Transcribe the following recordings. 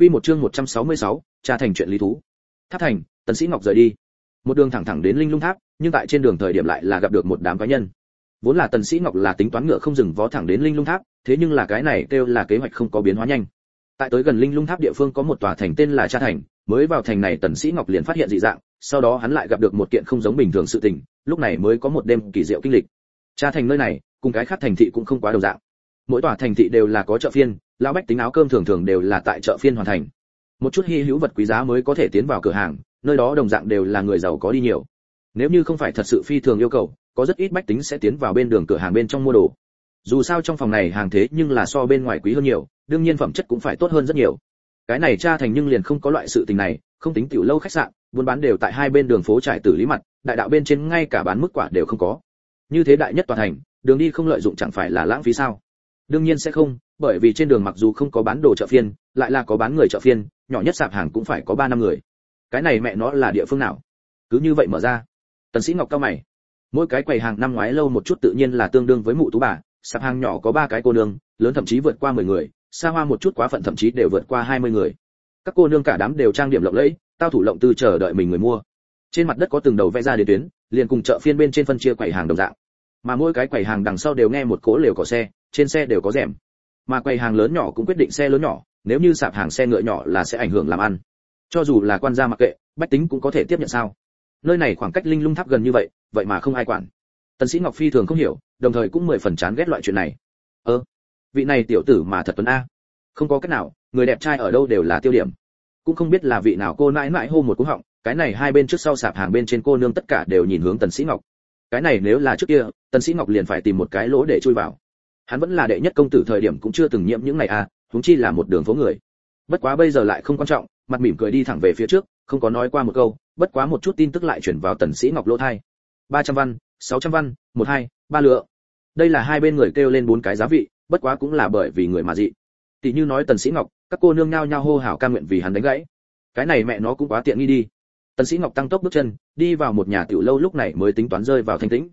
Quy một chương 166, trà thành chuyện lý thú. Tháp thành, Tần Sĩ Ngọc rời đi. Một đường thẳng thẳng đến Linh Lung Tháp, nhưng tại trên đường thời điểm lại là gặp được một đám quái nhân. Vốn là Tần Sĩ Ngọc là tính toán ngựa không dừng vó thẳng đến Linh Lung Tháp, thế nhưng là cái này kêu là kế hoạch không có biến hóa nhanh. Tại tới gần Linh Lung Tháp địa phương có một tòa thành tên là Cha Thành, mới vào thành này Tần Sĩ Ngọc liền phát hiện dị dạng, sau đó hắn lại gặp được một kiện không giống bình thường sự tình, lúc này mới có một đêm kỳ diệu kinh lịch. Cha Thành nơi này, cùng cái khác thành thị cũng không quá đồng dạng. Mỗi tòa thành thị đều là có chợ phiên, lão bách tính áo cơm thường thường đều là tại chợ phiên hoàn thành. Một chút hy hữu vật quý giá mới có thể tiến vào cửa hàng, nơi đó đồng dạng đều là người giàu có đi nhiều. Nếu như không phải thật sự phi thường yêu cầu, có rất ít bách tính sẽ tiến vào bên đường cửa hàng bên trong mua đồ. Dù sao trong phòng này hàng thế nhưng là so bên ngoài quý hơn nhiều, đương nhiên phẩm chất cũng phải tốt hơn rất nhiều. Cái này tra thành nhưng liền không có loại sự tình này, không tính tiểu lâu khách sạn, buôn bán đều tại hai bên đường phố trải tử lý mặt, đại đạo bên trên ngay cả bán mức quả đều không có. Như thế đại nhất toàn thành, đường đi không lợi dụng chẳng phải là lãng phí sao? Đương nhiên sẽ không, bởi vì trên đường mặc dù không có bán đồ chợ phiên, lại là có bán người chợ phiên, nhỏ nhất sạp hàng cũng phải có ba năm người. Cái này mẹ nó là địa phương nào? Cứ như vậy mở ra. Tần sĩ ngọc cao mày. Mỗi cái quầy hàng năm ngoái lâu một chút tự nhiên là tương đương với mụ tú bà, sạp hàng nhỏ có ba cái cô nương, lớn thậm chí vượt qua mười người, xa hoa một chút quá phận thậm chí đều vượt qua hai mươi người. Các cô nương cả đám đều trang điểm lộng lẫy, tao thủ lộng tư chờ đợi mình người mua. Trên mặt đất có từng đầu vẽ ra đến tuyến, liền cùng chợ phiên bên trên phân chia quầy hàng đồng dạng. Mà mỗi cái quầy hàng đằng sau đều nghe một cỗ lều cỏ xe trên xe đều có rèm. Mà quầy hàng lớn nhỏ cũng quyết định xe lớn nhỏ, nếu như sạp hàng xe ngựa nhỏ là sẽ ảnh hưởng làm ăn. Cho dù là quan gia mặc kệ, bách tính cũng có thể tiếp nhận sao. Nơi này khoảng cách linh lung tháp gần như vậy vậy mà không ai quản. Tần sĩ ngọc phi thường không hiểu, đồng thời cũng mười phần chán ghét loại chuyện này. Ơ, vị này tiểu tử mà thật tuấn a. Không có cách nào, người đẹp trai ở đâu đều là tiêu điểm. Cũng không biết là vị nào cô nãi nãi hô một cú họng, cái này hai bên trước sau sạp hàng bên trên cô nương tất cả đều nhìn hướng tần sĩ ngọc. Cái này nếu là trước kia, tần sĩ ngọc liền phải tìm một cái lỗ để chui vào hắn vẫn là đệ nhất công tử thời điểm cũng chưa từng nhiễm những này à huống chi là một đường phố người. Bất quá bây giờ lại không quan trọng, mặt mỉm cười đi thẳng về phía trước, không có nói qua một câu, bất quá một chút tin tức lại chuyển vào tần sĩ ngọc lỗ thai. Ba trăm văn, sáu trăm văn, một hai, ba lựa. Đây là hai bên người kêu lên bốn cái giá vị, bất quá cũng là bởi vì người mà dị. Tỷ như nói tần sĩ ngọc, các cô nương nhao nhao hô hào ca nguyện vì hắn đánh gãy. Cái này mẹ nó cũng quá tiện nghi đi. Tần sĩ ngọc tăng tốc bước chân, đi vào một nhà tiểu lâu lúc này mới tính toán rơi vào thanh tĩnh.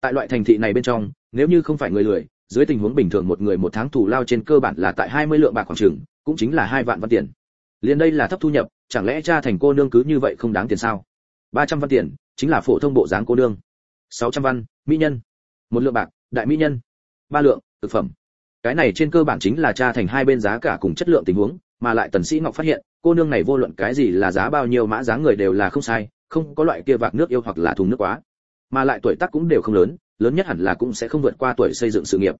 Tại loại thành thị này bên trong, nếu như không phải người lười dưới tình huống bình thường một người một tháng thủ lao trên cơ bản là tại 20 lượng bạc khoảng chừng, cũng chính là hai vạn văn tiền. Liên đây là thấp thu nhập, chẳng lẽ cha thành cô nương cứ như vậy không đáng tiền sao? 300 văn tiền, chính là phổ thông bộ dáng cô nương. 600 văn, mỹ nhân. Một lượng bạc, đại mỹ nhân. Ba lượng, thực phẩm. Cái này trên cơ bản chính là cha thành hai bên giá cả cùng chất lượng tình huống, mà lại Tần Sĩ Ngọc phát hiện, cô nương này vô luận cái gì là giá bao nhiêu mã giá người đều là không sai, không có loại kia vạc nước yêu hoặc là thùng nước quá. Mà lại tuổi tác cũng đều không lớn, lớn nhất hẳn là cũng sẽ không vượt qua tuổi xây dựng sự nghiệp.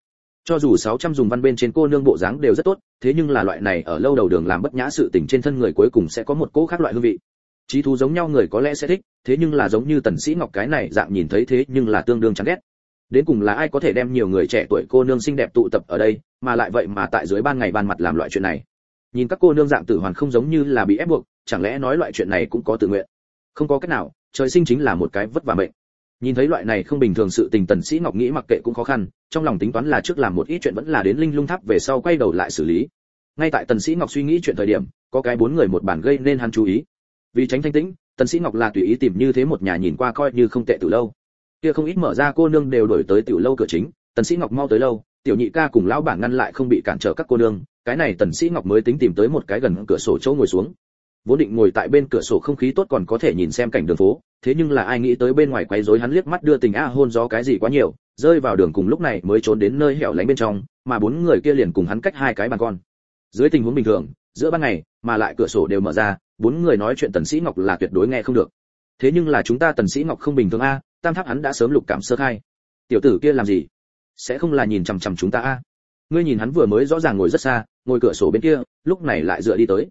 Cho dù 600 dùng văn bên trên cô nương bộ dáng đều rất tốt, thế nhưng là loại này ở lâu đầu đường làm bất nhã sự tình trên thân người cuối cùng sẽ có một cỗ khác loại hương vị. Chí thú giống nhau người có lẽ sẽ thích, thế nhưng là giống như Tần Sĩ Ngọc cái này dạng nhìn thấy thế nhưng là tương đương chán ghét. Đến cùng là ai có thể đem nhiều người trẻ tuổi cô nương xinh đẹp tụ tập ở đây, mà lại vậy mà tại dưới ban ngày ban mặt làm loại chuyện này. Nhìn các cô nương dạng tử hoàn không giống như là bị ép buộc, chẳng lẽ nói loại chuyện này cũng có tự nguyện. Không có cách nào, trời sinh chính là một cái vất vả mệnh nhìn thấy loại này không bình thường sự tình, tần sĩ ngọc nghĩ mặc kệ cũng khó khăn, trong lòng tính toán là trước làm một ít chuyện vẫn là đến linh lung tháp về sau quay đầu lại xử lý. Ngay tại tần sĩ ngọc suy nghĩ chuyện thời điểm, có cái bốn người một bàn gây nên hắn chú ý. Vì tránh thanh tĩnh, tần sĩ ngọc là tùy ý tìm như thế một nhà nhìn qua coi như không tệ từ lâu. Kia không ít mở ra cô nương đều đổi tới tiểu lâu cửa chính, tần sĩ ngọc mau tới lâu, tiểu nhị ca cùng lão bản ngăn lại không bị cản trở các cô nương, cái này tần sĩ ngọc mới tính tìm tới một cái gần cửa sổ chỗ ngồi xuống. Vốn định ngồi tại bên cửa sổ không khí tốt còn có thể nhìn xem cảnh đường phố thế nhưng là ai nghĩ tới bên ngoài quấy rối hắn liếc mắt đưa tình a hôn gió cái gì quá nhiều, rơi vào đường cùng lúc này mới trốn đến nơi hẻo lánh bên trong, mà bốn người kia liền cùng hắn cách hai cái bàn con. Dưới tình huống bình thường, giữa ban ngày, mà lại cửa sổ đều mở ra, bốn người nói chuyện tần sĩ ngọc là tuyệt đối nghe không được. Thế nhưng là chúng ta tần sĩ ngọc không bình thường a, tam tháp hắn đã sớm lục cảm sơ khai. Tiểu tử kia làm gì? Sẽ không là nhìn chằm chằm chúng ta a? Ngươi nhìn hắn vừa mới rõ ràng ngồi rất xa, ngồi cửa sổ bên kia, lúc này lại dựa đi tới.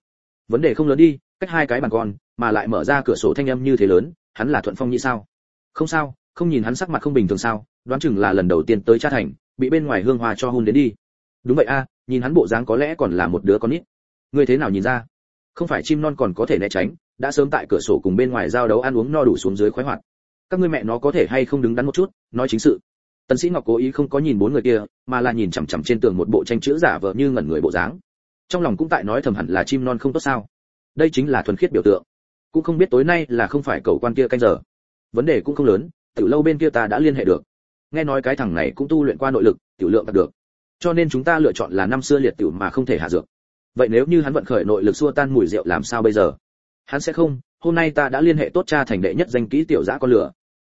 Vấn đề không lớn đi, cách hai cái bàn con, mà lại mở ra cửa sổ thanh âm như thế lớn hắn là thuận phong nhĩ sao? Không sao, không nhìn hắn sắc mặt không bình thường sao, đoán chừng là lần đầu tiên tới cha thành, bị bên ngoài hương hoa cho hôn đến đi. Đúng vậy a, nhìn hắn bộ dáng có lẽ còn là một đứa con nít. Ngươi thế nào nhìn ra? Không phải chim non còn có thể né tránh, đã sớm tại cửa sổ cùng bên ngoài giao đấu ăn uống no đủ xuống dưới khoái hoạt. Các ngươi mẹ nó có thể hay không đứng đắn một chút, nói chính sự. Tần sĩ ngọc cố ý không có nhìn bốn người kia, mà là nhìn chằm chằm trên tường một bộ tranh chữ giả vờ như ngẩn người bộ dáng. Trong lòng cũng tại nói thầm hẳn là chim non không tốt sao. Đây chính là thuần khiết biểu tượng cũng không biết tối nay là không phải cầu quan kia canh giờ. Vấn đề cũng không lớn, tiểu lâu bên kia ta đã liên hệ được. Nghe nói cái thằng này cũng tu luyện qua nội lực, tiểu lượng đạt được. Cho nên chúng ta lựa chọn là năm xưa liệt tiểu mà không thể hạ dược. Vậy nếu như hắn vận khởi nội lực xua tan mùi rượu làm sao bây giờ? Hắn sẽ không, hôm nay ta đã liên hệ tốt cha thành đệ nhất danh kỹ tiểu giã con lửa.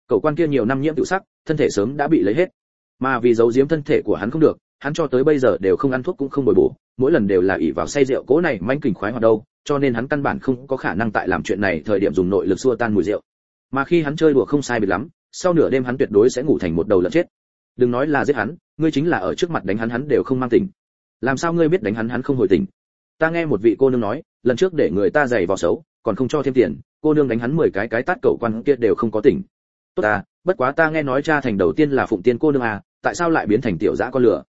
Cậu quan kia nhiều năm nhiễm tiểu sắc, thân thể sớm đã bị lấy hết. Mà vì giấu giếm thân thể của hắn không được, hắn cho tới bây giờ đều không ăn thuốc cũng không bồi bổ, mỗi lần đều là ỷ vào say rượu, cố này manh kình khoái hoạt đâu cho nên hắn căn bản không có khả năng tại làm chuyện này thời điểm dùng nội lực xua tan mùi rượu. Mà khi hắn chơi đùa không sai biệt lắm, sau nửa đêm hắn tuyệt đối sẽ ngủ thành một đầu lợn chết. Đừng nói là giết hắn, ngươi chính là ở trước mặt đánh hắn hắn đều không mang tỉnh làm sao ngươi biết đánh hắn hắn không hồi tỉnh ta nghe một vị cô nương nói, lần trước để người ta giày vào xấu, còn không cho thêm tiền, cô nương đánh hắn 10 cái cái tát cậu quan kia đều không có tỉnh tốt ta, bất quá ta nghe nói cha thành đầu tiên là phụng tiên cô nương à tại sao lại biến thành tiểu dã con lửa?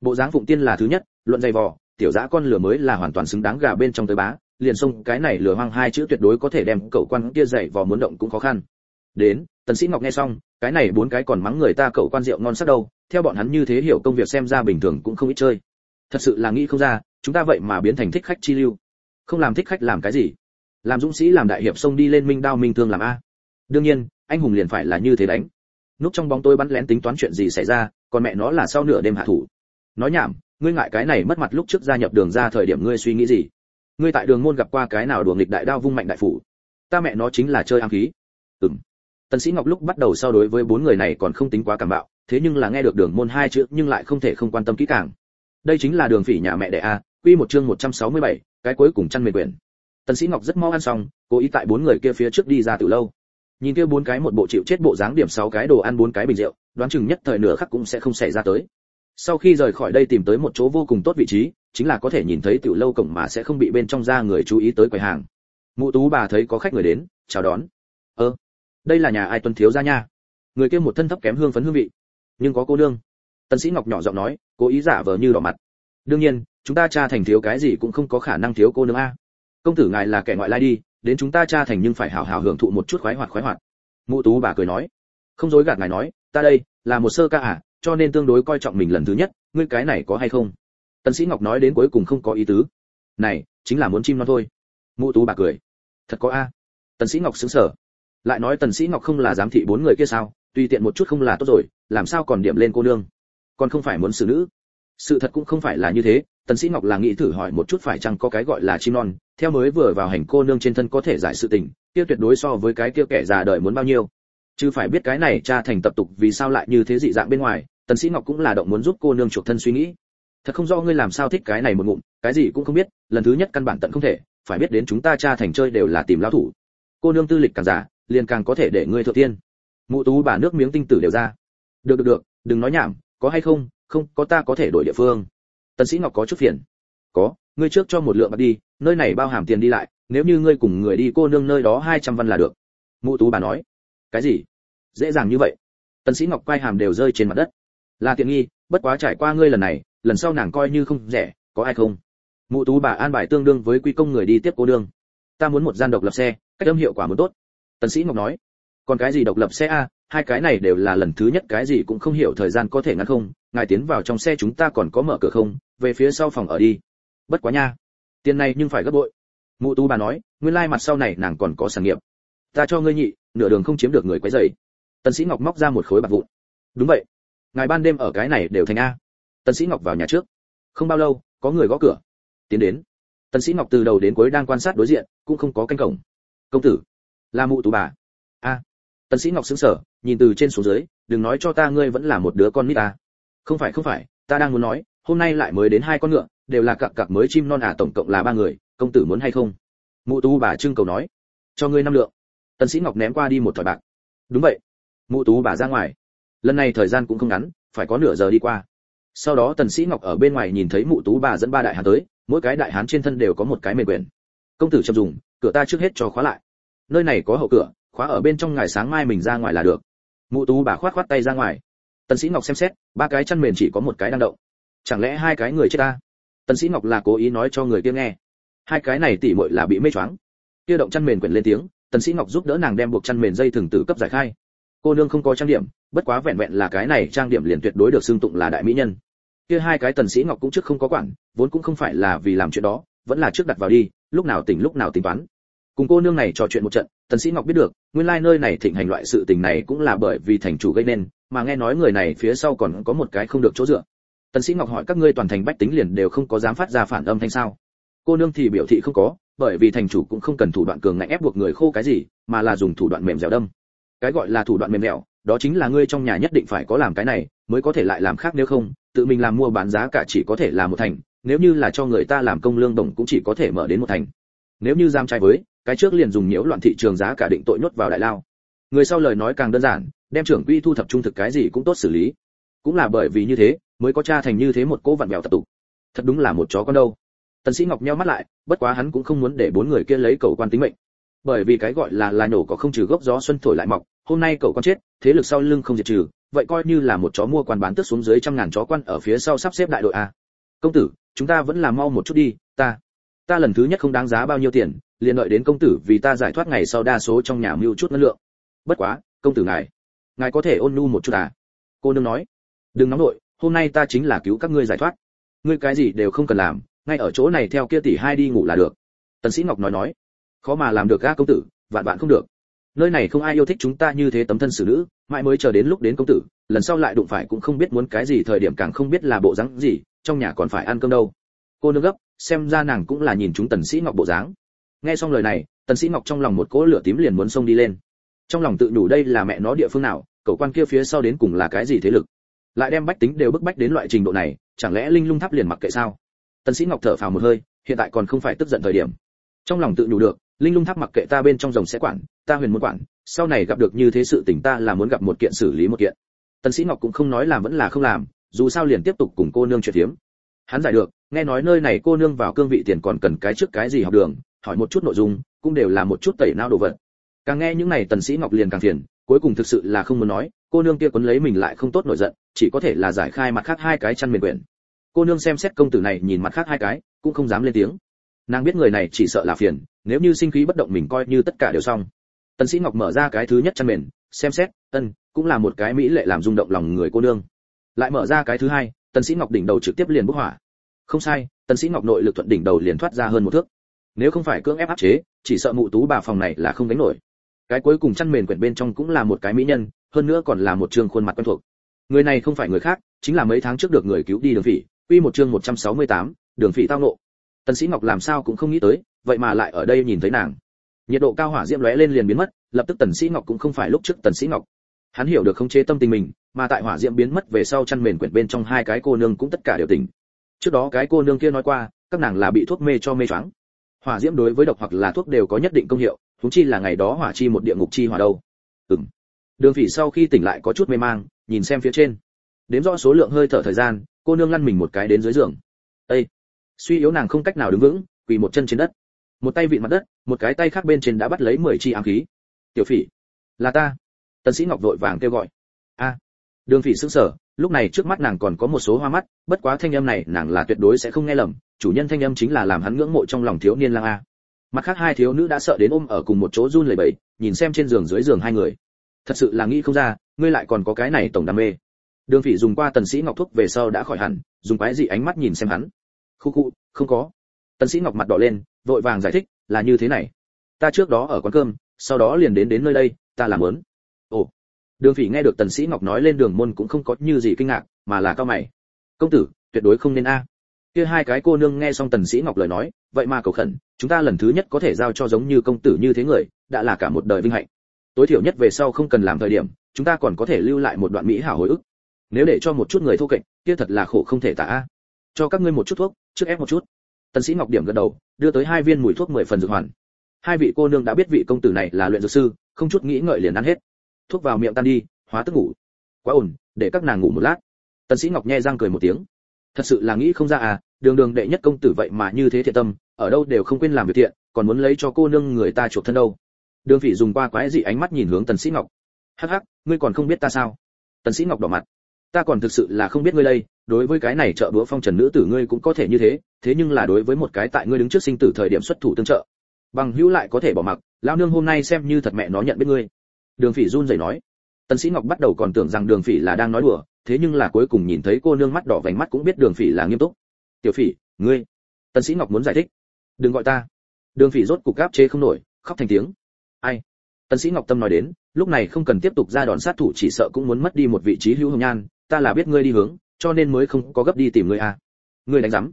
Bộ dáng phụng tiên là thứ nhất, luận giày vò, tiểu dã con lửa mới là hoàn toàn xứng đáng gà bên trong tới bá liền xông, cái này lửa hoang hai chữ tuyệt đối có thể đem cậu quan kia dậy vò muốn động cũng khó khăn. Đến, tần sĩ ngọc nghe xong, cái này bốn cái còn mắng người ta cậu quan rượu ngon sắc đâu, theo bọn hắn như thế hiểu công việc xem ra bình thường cũng không ít chơi. Thật sự là nghĩ không ra, chúng ta vậy mà biến thành thích khách chi lưu. Không làm thích khách làm cái gì? Làm dũng sĩ làm đại hiệp xông đi lên minh đao minh thương làm a. Đương nhiên, anh hùng liền phải là như thế đánh. Núp trong bóng tôi bắn lén tính toán chuyện gì xảy ra, còn mẹ nó là sau nửa đêm hạ thủ. Nói nhảm, ngươi ngại cái này mất mặt lúc trước gia nhập đường ra thời điểm ngươi suy nghĩ gì? Ngươi tại đường môn gặp qua cái nào đùa nghịch đại đao vung mạnh đại phủ? Ta mẹ nó chính là chơi ám khí. Ừm. Tần sĩ ngọc lúc bắt đầu so đối với bốn người này còn không tính quá cảm bạo thế nhưng là nghe được đường môn hai chữ nhưng lại không thể không quan tâm kỹ càng. Đây chính là đường phỉ nhà mẹ đẻ a quy một chương 167, cái cuối cùng chăn mền quyển. Tần sĩ ngọc rất mau ăn xong cố ý tại bốn người kia phía trước đi ra từ lâu. Nhìn kia bốn cái một bộ chịu chết bộ dáng điểm sáu cái đồ ăn bốn cái bình rượu đoán chừng nhất thời nửa khắc cũng sẽ không xảy ra tới. Sau khi rời khỏi đây tìm tới một chỗ vô cùng tốt vị trí chính là có thể nhìn thấy tiểu lâu cổng mà sẽ không bị bên trong ra người chú ý tới quầy hàng. Mụ tú bà thấy có khách người đến, chào đón. Ơ, đây là nhà ai tuân thiếu gia nha. Người kia một thân thấp kém hương phấn hương vị, nhưng có cô đương. tần sĩ ngọc nhỏ giọng nói, cố ý giả vờ như đỏ mặt. Đương nhiên, chúng ta cha thành thiếu cái gì cũng không có khả năng thiếu cô nương a. Công tử ngài là kẻ ngoại lai đi, đến chúng ta cha thành nhưng phải hảo hảo hưởng thụ một chút khoái hoạt khoái hoạt. Mụ tú bà cười nói. Không dối gạt ngài nói, ta đây là một sơ ca à cho nên tương đối coi trọng mình lần thứ nhất, ngươi cái này có hay không? Tần sĩ ngọc nói đến cuối cùng không có ý tứ. Này, chính là muốn chim non thôi. Mụ tú bà cười. Thật có a. Tần sĩ ngọc sững sờ. Lại nói tần sĩ ngọc không là giám thị bốn người kia sao? Tùy tiện một chút không là tốt rồi, làm sao còn điểm lên cô nương? Còn không phải muốn xử nữ. Sự thật cũng không phải là như thế. Tần sĩ ngọc là nghĩ thử hỏi một chút phải chăng có cái gọi là chim non. Theo mới vừa vào hành cô nương trên thân có thể giải sự tình, kia tuyệt đối so với cái kia kẻ già đời muốn bao nhiêu. Chứ phải biết cái này cha thành tập tục vì sao lại như thế dị dạng bên ngoài. Tần sĩ ngọc cũng là động muốn giúp cô nương chuộc thân suy nghĩ thật không do ngươi làm sao thích cái này một ngụm, cái gì cũng không biết, lần thứ nhất căn bản tận không thể, phải biết đến chúng ta cha thành chơi đều là tìm lão thủ. Cô nương tư lịch càng giả liền càng có thể để ngươi thượng tiên. Mụ tú bà nước miếng tinh tử đều ra. Được được được, đừng nói nhảm, có hay không không, có ta có thể đổi địa phương. Tần sĩ ngọc có chút phiền. Có, ngươi trước cho một lượng bạc đi, nơi này bao hàm tiền đi lại, nếu như ngươi cùng người đi cô nương nơi đó 200 văn là được. Mụ tú bà nói. Cái gì? Dễ dàng như vậy. Tần sĩ ngọc quay hàm đều rơi trên mặt đất. Là tiện nghi, bất quá trải qua ngươi lần này lần sau nàng coi như không rẻ, có ai không? Mụ tú bà an bài tương đương với quy công người đi tiếp cô đương. Ta muốn một gian độc lập xe, cách âm hiệu quả muốn tốt. Tần sĩ ngọc nói. Còn cái gì độc lập xe a? Hai cái này đều là lần thứ nhất, cái gì cũng không hiểu thời gian có thể ngắn không. Ngài tiến vào trong xe chúng ta còn có mở cửa không? Về phía sau phòng ở đi. Bất quá nha. Tiền này nhưng phải gấp bội. Mụ tú bà nói, nguyên lai mặt sau này nàng còn có sản nghiệp. Ta cho ngươi nhị, nửa đường không chiếm được người quấy rầy. Tần sĩ ngọc móc ra một khối bạc vụn. Đúng vậy. Ngài ban đêm ở cái này đều thành a tần sĩ ngọc vào nhà trước. Không bao lâu, có người gõ cửa. Tiến đến. Tần sĩ ngọc từ đầu đến cuối đang quan sát đối diện, cũng không có canh cổng. Công tử. Là mụ tú bà. A. Tần sĩ ngọc sững sờ, nhìn từ trên xuống dưới, đừng nói cho ta ngươi vẫn là một đứa con nít ta. Không phải không phải, ta đang muốn nói, hôm nay lại mới đến hai con ngựa, đều là cặc cặc mới chim non à tổng cộng là ba người, công tử muốn hay không? Mụ tú bà trưng cầu nói. Cho ngươi năm lượng. Tần sĩ ngọc ném qua đi một thỏi bạc. Đúng vậy. Mụ tú bà ra ngoài. Lần này thời gian cũng không ngắn, phải có nửa giờ đi qua sau đó tần sĩ ngọc ở bên ngoài nhìn thấy mụ tú bà dẫn ba đại hán tới, mỗi cái đại hán trên thân đều có một cái mền quyền công tử chậm dùng, cửa ta trước hết cho khóa lại. Nơi này có hậu cửa, khóa ở bên trong ngày sáng mai mình ra ngoài là được. Mụ tú bà khoát khoát tay ra ngoài. Tần sĩ ngọc xem xét, ba cái chăn mền chỉ có một cái đang động. Chẳng lẽ hai cái người chết ta? Tần sĩ ngọc là cố ý nói cho người kia nghe. Hai cái này tỉ muội là bị mê choáng. Kia động chăn mền quyền lên tiếng, tần sĩ ngọc giúp đỡ nàng đem buộc chăn mền dây thừng tử cấp giải khai. Cô nương không có trang điểm bất quá vẹn vẹn là cái này trang điểm liền tuyệt đối được xưng tụng là đại mỹ nhân. Kia hai cái tần sĩ ngọc cũng trước không có quản, vốn cũng không phải là vì làm chuyện đó, vẫn là trước đặt vào đi, lúc nào tỉnh lúc nào tính toán. Cùng cô nương này trò chuyện một trận, tần sĩ ngọc biết được, nguyên lai nơi này thịnh hành loại sự tình này cũng là bởi vì thành chủ gây nên, mà nghe nói người này phía sau còn có một cái không được chỗ dựa. Tần sĩ ngọc hỏi các ngươi toàn thành bách tính liền đều không có dám phát ra phản âm thanh sao? Cô nương thì biểu thị không có, bởi vì thành chủ cũng không cần thủ đoạn cường ngạnh ép buộc người khô cái gì, mà là dùng thủ đoạn mềm dẻo đâm. Cái gọi là thủ đoạn mềm dẻo đó chính là ngươi trong nhà nhất định phải có làm cái này, mới có thể lại làm khác nếu không, tự mình làm mua bán giá cả chỉ có thể là một thành, nếu như là cho người ta làm công lương đồng cũng chỉ có thể mở đến một thành. Nếu như giam trai với, cái trước liền dùng nhiễu loạn thị trường giá cả định tội nhốt vào đại lao. Người sau lời nói càng đơn giản, đem trưởng quỹ thu thập trung thực cái gì cũng tốt xử lý. Cũng là bởi vì như thế, mới có cha thành như thế một cô vặn vẹo tập tục. Thật đúng là một chó con đâu. Tần sĩ ngọc nheo mắt lại, bất quá hắn cũng không muốn để bốn người kia lấy cầu quan tính mệnh. Bởi vì cái gọi là là nổ có không trừ gốc gió xuân thổi lại mọc hôm nay cậu con chết, thế lực sau lưng không diệt trừ, vậy coi như là một chó mua quan bán tức xuống dưới trăm ngàn chó quan ở phía sau sắp xếp đại đội a. Công tử, chúng ta vẫn làm mau một chút đi, ta ta lần thứ nhất không đáng giá bao nhiêu tiền, liền đợi đến công tử vì ta giải thoát ngày sau đa số trong nhà mưu chút ngân lượng. Bất quá, công tử ngài ngài có thể ôn nhu một chút à? Cô nương nói, đừng nóng nội, hôm nay ta chính là cứu các ngươi giải thoát. Ngươi cái gì đều không cần làm, ngay ở chỗ này theo kia tỷ hai đi ngủ là được. Tần sĩ ngọc nói nói, khó mà làm được ga công tử, vạn vạn không được nơi này không ai yêu thích chúng ta như thế tấm thân xử nữ, mãi mới chờ đến lúc đến công tử, lần sau lại đụng phải cũng không biết muốn cái gì, thời điểm càng không biết là bộ dáng gì, trong nhà còn phải ăn cơm đâu. Cô nương gấp, xem ra nàng cũng là nhìn chúng tần sĩ ngọc bộ dáng. Nghe xong lời này, tần sĩ ngọc trong lòng một cỗ lửa tím liền muốn xông đi lên. Trong lòng tự đủ đây là mẹ nó địa phương nào, cậu quan kia phía sau đến cùng là cái gì thế lực? Lại đem bách tính đều bức bách đến loại trình độ này, chẳng lẽ linh lung tháp liền mặc kệ sao? Tần sĩ ngọc thở phào một hơi, hiện tại còn không phải tức giận thời điểm. Trong lòng tự đủ được linh lung tháp mặc kệ ta bên trong rồng sẽ quản, ta huyền muốn quản, sau này gặp được như thế sự tình ta là muốn gặp một kiện xử lý một kiện. Tần sĩ ngọc cũng không nói làm vẫn là không làm, dù sao liền tiếp tục cùng cô nương chuyện thiếm hắn giải được, nghe nói nơi này cô nương vào cương vị tiền còn cần cái trước cái gì học đường, hỏi một chút nội dung, cũng đều là một chút tẩy não đồ vật. Càng nghe những này tần sĩ ngọc liền càng phiền, cuối cùng thực sự là không muốn nói, cô nương kia quấn lấy mình lại không tốt nổi giận, chỉ có thể là giải khai mặt khác hai cái chăn miền quyển. Cô nương xem xét công tử này nhìn mặt khác hai cái, cũng không dám lên tiếng. Nàng biết người này chỉ sợ là phiền nếu như sinh khí bất động mình coi như tất cả đều xong. Tần sĩ ngọc mở ra cái thứ nhất chăn mền xem xét ân cũng là một cái mỹ lệ làm rung động lòng người cô nương. Lại mở ra cái thứ hai tần sĩ ngọc đỉnh đầu trực tiếp liền bốc hỏa. Không sai tần sĩ ngọc nội lực thuận đỉnh đầu liền thoát ra hơn một thước. Nếu không phải cưỡng ép áp chế chỉ sợ mụ tú bà phòng này là không đánh nổi. Cái cuối cùng chăn mền quyển bên trong cũng là một cái mỹ nhân hơn nữa còn là một trương khuôn mặt quen thuộc. Người này không phải người khác chính là mấy tháng trước được người cứu đi đường phỉ quy một chương 168, đường phỉ tao nộ tần sĩ ngọc làm sao cũng không nghĩ tới vậy mà lại ở đây nhìn thấy nàng. Nhiệt độ cao hỏa diễm lóe lên liền biến mất, lập tức tần sĩ ngọc cũng không phải lúc trước tần sĩ ngọc. Hắn hiểu được không chế tâm tình mình, mà tại hỏa diễm biến mất về sau chăn mền quyển bên trong hai cái cô nương cũng tất cả đều tỉnh. Trước đó cái cô nương kia nói qua, các nàng là bị thuốc mê cho mê choáng. Hỏa diễm đối với độc hoặc là thuốc đều có nhất định công hiệu chúng chi là ngày đó hỏa chi một địa ngục chi hỏa đâu. Ừm. Đường phỉ sau khi tỉnh lại có chút mê mang, nhìn xem phía trên. Đếm rõ số lượng hơi thở thời gian, cô nương lăn mình một cái đến dưới giường. Ê! suy yếu nàng không cách nào đứng vững, quỳ một chân trên đất một tay vịn mặt đất, một cái tay khác bên trên đã bắt lấy mười chi ám khí. Tiểu phỉ, là ta. Tần sĩ ngọc vội vàng kêu gọi. A. Đường phỉ sững sờ, lúc này trước mắt nàng còn có một số hoa mắt, bất quá thanh âm này nàng là tuyệt đối sẽ không nghe lầm, chủ nhân thanh âm chính là làm hắn ngưỡng mộ trong lòng thiếu niên lang a. Mặt khác hai thiếu nữ đã sợ đến ôm ở cùng một chỗ run lẩy bẩy, nhìn xem trên giường dưới giường hai người. Thật sự là nghĩ không ra, ngươi lại còn có cái này tổng đam mê. Đường phỉ dùng qua tần sĩ ngọc thuốc về sau đã khỏi hẳn, dùng quái gì ánh mắt nhìn xem hắn. Khu khu, không có tần sĩ ngọc mặt đỏ lên, vội vàng giải thích, là như thế này. Ta trước đó ở quán cơm, sau đó liền đến đến nơi đây, ta làm muốn ồ, đường phỉ nghe được tần sĩ ngọc nói lên đường môn cũng không có như gì kinh ngạc, mà là cao mày. Công tử, tuyệt đối không nên a. Kia hai cái cô nương nghe xong tần sĩ ngọc lời nói, vậy mà cầu khẩn, chúng ta lần thứ nhất có thể giao cho giống như công tử như thế người, đã là cả một đời vinh hạnh. Tối thiểu nhất về sau không cần làm thời điểm, chúng ta còn có thể lưu lại một đoạn mỹ hảo hồi ức. Nếu để cho một chút người thô kệch, kia thật là khổ không thể tả a. Cho các ngươi một chút thuốc, trước ép một chút tần sĩ ngọc điểm gật đầu, đưa tới hai viên mùi thuốc mười phần dược hoàn. Hai vị cô nương đã biết vị công tử này là luyện dược sư, không chút nghĩ ngợi liền ăn hết. Thuốc vào miệng tan đi, hóa tức ngủ. Quá ổn, để các nàng ngủ một lát. Tần sĩ ngọc nhe răng cười một tiếng. Thật sự là nghĩ không ra à đường đường đệ nhất công tử vậy mà như thế thiện tâm, ở đâu đều không quên làm việc thiện, còn muốn lấy cho cô nương người ta chuộc thân đâu. Đường phỉ dùng qua quái dị ánh mắt nhìn hướng tần sĩ ngọc. Hắc hắc, ngươi còn không biết ta sao? Tần sĩ ngọc đỏ mặt. Ta còn thực sự là không biết ngươi đây, đối với cái này trợ đũa phong trần nữ tử ngươi cũng có thể như thế thế nhưng là đối với một cái tại ngươi đứng trước sinh tử thời điểm xuất thủ tương trợ. Bằng hữu lại có thể bỏ mặc, lão nương hôm nay xem như thật mẹ nó nhận biết ngươi. Đường phỉ run rẩy nói. Tần sĩ ngọc bắt đầu còn tưởng rằng đường phỉ là đang nói đùa, thế nhưng là cuối cùng nhìn thấy cô nương mắt đỏ vành mắt cũng biết đường phỉ là nghiêm túc. Tiểu phỉ, ngươi. Tần sĩ ngọc muốn giải thích. Đừng gọi ta. Đường phỉ rốt cục áp chế không nổi, khóc thành tiếng. Ai? Tần sĩ ngọc tâm nói đến, lúc này không cần tiếp tục ra đòn sát thủ chỉ sợ cũng muốn mất đi một vị trí hữu hồng nhan, ta là biết ngươi đi hướng, cho nên mới không có gấp đi tìm ngươi à. Ngươi đánh rắm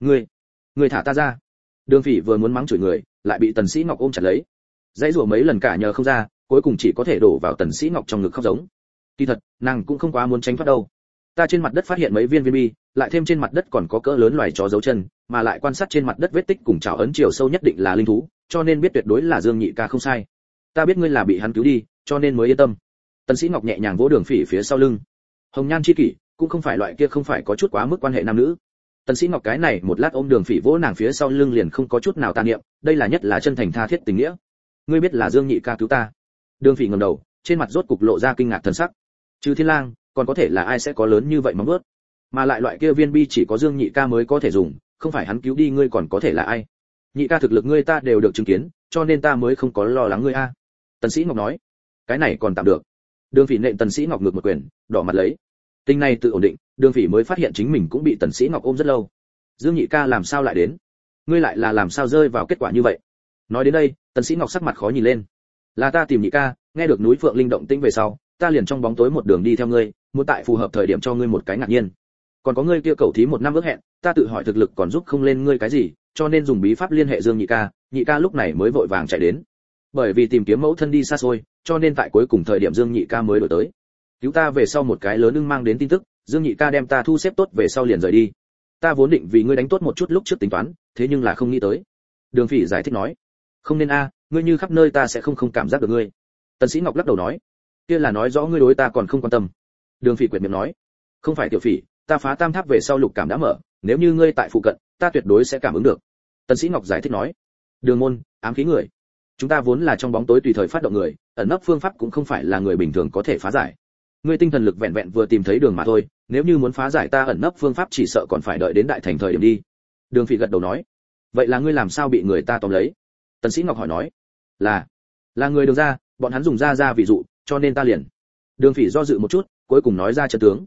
ngươi ngươi thả ta ra. Đường phỉ vừa muốn mắng chửi người, lại bị tần sĩ ngọc ôm chặt lấy. Dãy rủa mấy lần cả nhờ không ra, cuối cùng chỉ có thể đổ vào tần sĩ ngọc trong ngực khóc giống. Kỳ thật, nàng cũng không quá muốn tránh thoát đâu. Ta trên mặt đất phát hiện mấy viên viên bi, lại thêm trên mặt đất còn có cỡ lớn loài chó dấu chân, mà lại quan sát trên mặt đất vết tích cùng chảo ấn chiều sâu nhất định là linh thú, cho nên biết tuyệt đối là dương nhị ca không sai. Ta biết ngươi là bị hắn cứu đi, cho nên mới yên tâm. Tần sĩ ngọc nhẹ nhàng vỗ đường phỉ phía sau lưng. Hồng nhan chi kỷ, cũng không phải loại kia không phải có chút quá mức quan hệ nam nữ tần sĩ ngọc cái này một lát ôm đường phỉ vỗ nàng phía sau lưng liền không có chút nào tàn niệm, đây là nhất là chân thành tha thiết tình nghĩa. Ngươi biết là dương nhị ca cứu ta. Đường phỉ ngẩng đầu, trên mặt rốt cục lộ ra kinh ngạc thần sắc. Trừ thiên lang, còn có thể là ai sẽ có lớn như vậy mong vuốt? Mà lại loại kia viên bi chỉ có dương nhị ca mới có thể dùng, không phải hắn cứu đi ngươi còn có thể là ai? Nhị ca thực lực ngươi ta đều được chứng kiến, cho nên ta mới không có lo lắng ngươi a. Tần sĩ ngọc nói. Cái này còn tạm được. Đường phỉ nện tần sĩ ngọc ngược một quyền, đỏ mặt lấy. Tình này tự ổn định đường phỉ mới phát hiện chính mình cũng bị tần sĩ ngọc ôm rất lâu. Dương nhị ca làm sao lại đến? Ngươi lại là làm sao rơi vào kết quả như vậy? Nói đến đây, tần sĩ ngọc sắc mặt khó nhìn lên. Là ta tìm nhị ca, nghe được núi phượng linh động tĩnh về sau, ta liền trong bóng tối một đường đi theo ngươi, muốn tại phù hợp thời điểm cho ngươi một cái ngạc nhiên. Còn có ngươi kia cầu thí một năm ước hẹn, ta tự hỏi thực lực còn giúp không lên ngươi cái gì, cho nên dùng bí pháp liên hệ dương nhị ca nhị ca lúc này mới vội vàng chạy đến. Bởi vì tìm kiếm mẫu thân đi xa xôi, cho nên tại cuối cùng thời điểm dương nhị ca mới đổi tới. Cứu ta về sau một cái lớn ưng mang đến tin tức dương nhị ca đem ta thu xếp tốt về sau liền rời đi. Ta vốn định vì ngươi đánh tốt một chút lúc trước tính toán, thế nhưng là không nghĩ tới. Đường phỉ giải thích nói, không nên a, ngươi như khắp nơi ta sẽ không không cảm giác được ngươi. Tần sĩ ngọc lắc đầu nói, kia là nói rõ ngươi đối ta còn không quan tâm. Đường phỉ quyệt miệng nói, không phải tiểu phỉ, ta phá tam tháp về sau lục cảm đã mở, nếu như ngươi tại phụ cận, ta tuyệt đối sẽ cảm ứng được. Tần sĩ ngọc giải thích nói, đường môn, ám khí người. Chúng ta vốn là trong bóng tối tùy thời phát động người, ẩn nấp phương pháp cũng không phải là người bình thường có thể phá giải ngươi tinh thần lực vẹn vẹn vừa tìm thấy đường mà thôi nếu như muốn phá giải ta ẩn nấp phương pháp chỉ sợ còn phải đợi đến đại thành thời điểm đi. Đường phỉ gật đầu nói. Vậy là ngươi làm sao bị người ta tóm lấy? Tần sĩ ngọc hỏi nói. Là là người đường ra bọn hắn dùng ra ra ví dụ cho nên ta liền. Đường phỉ do dự một chút cuối cùng nói ra chân tướng.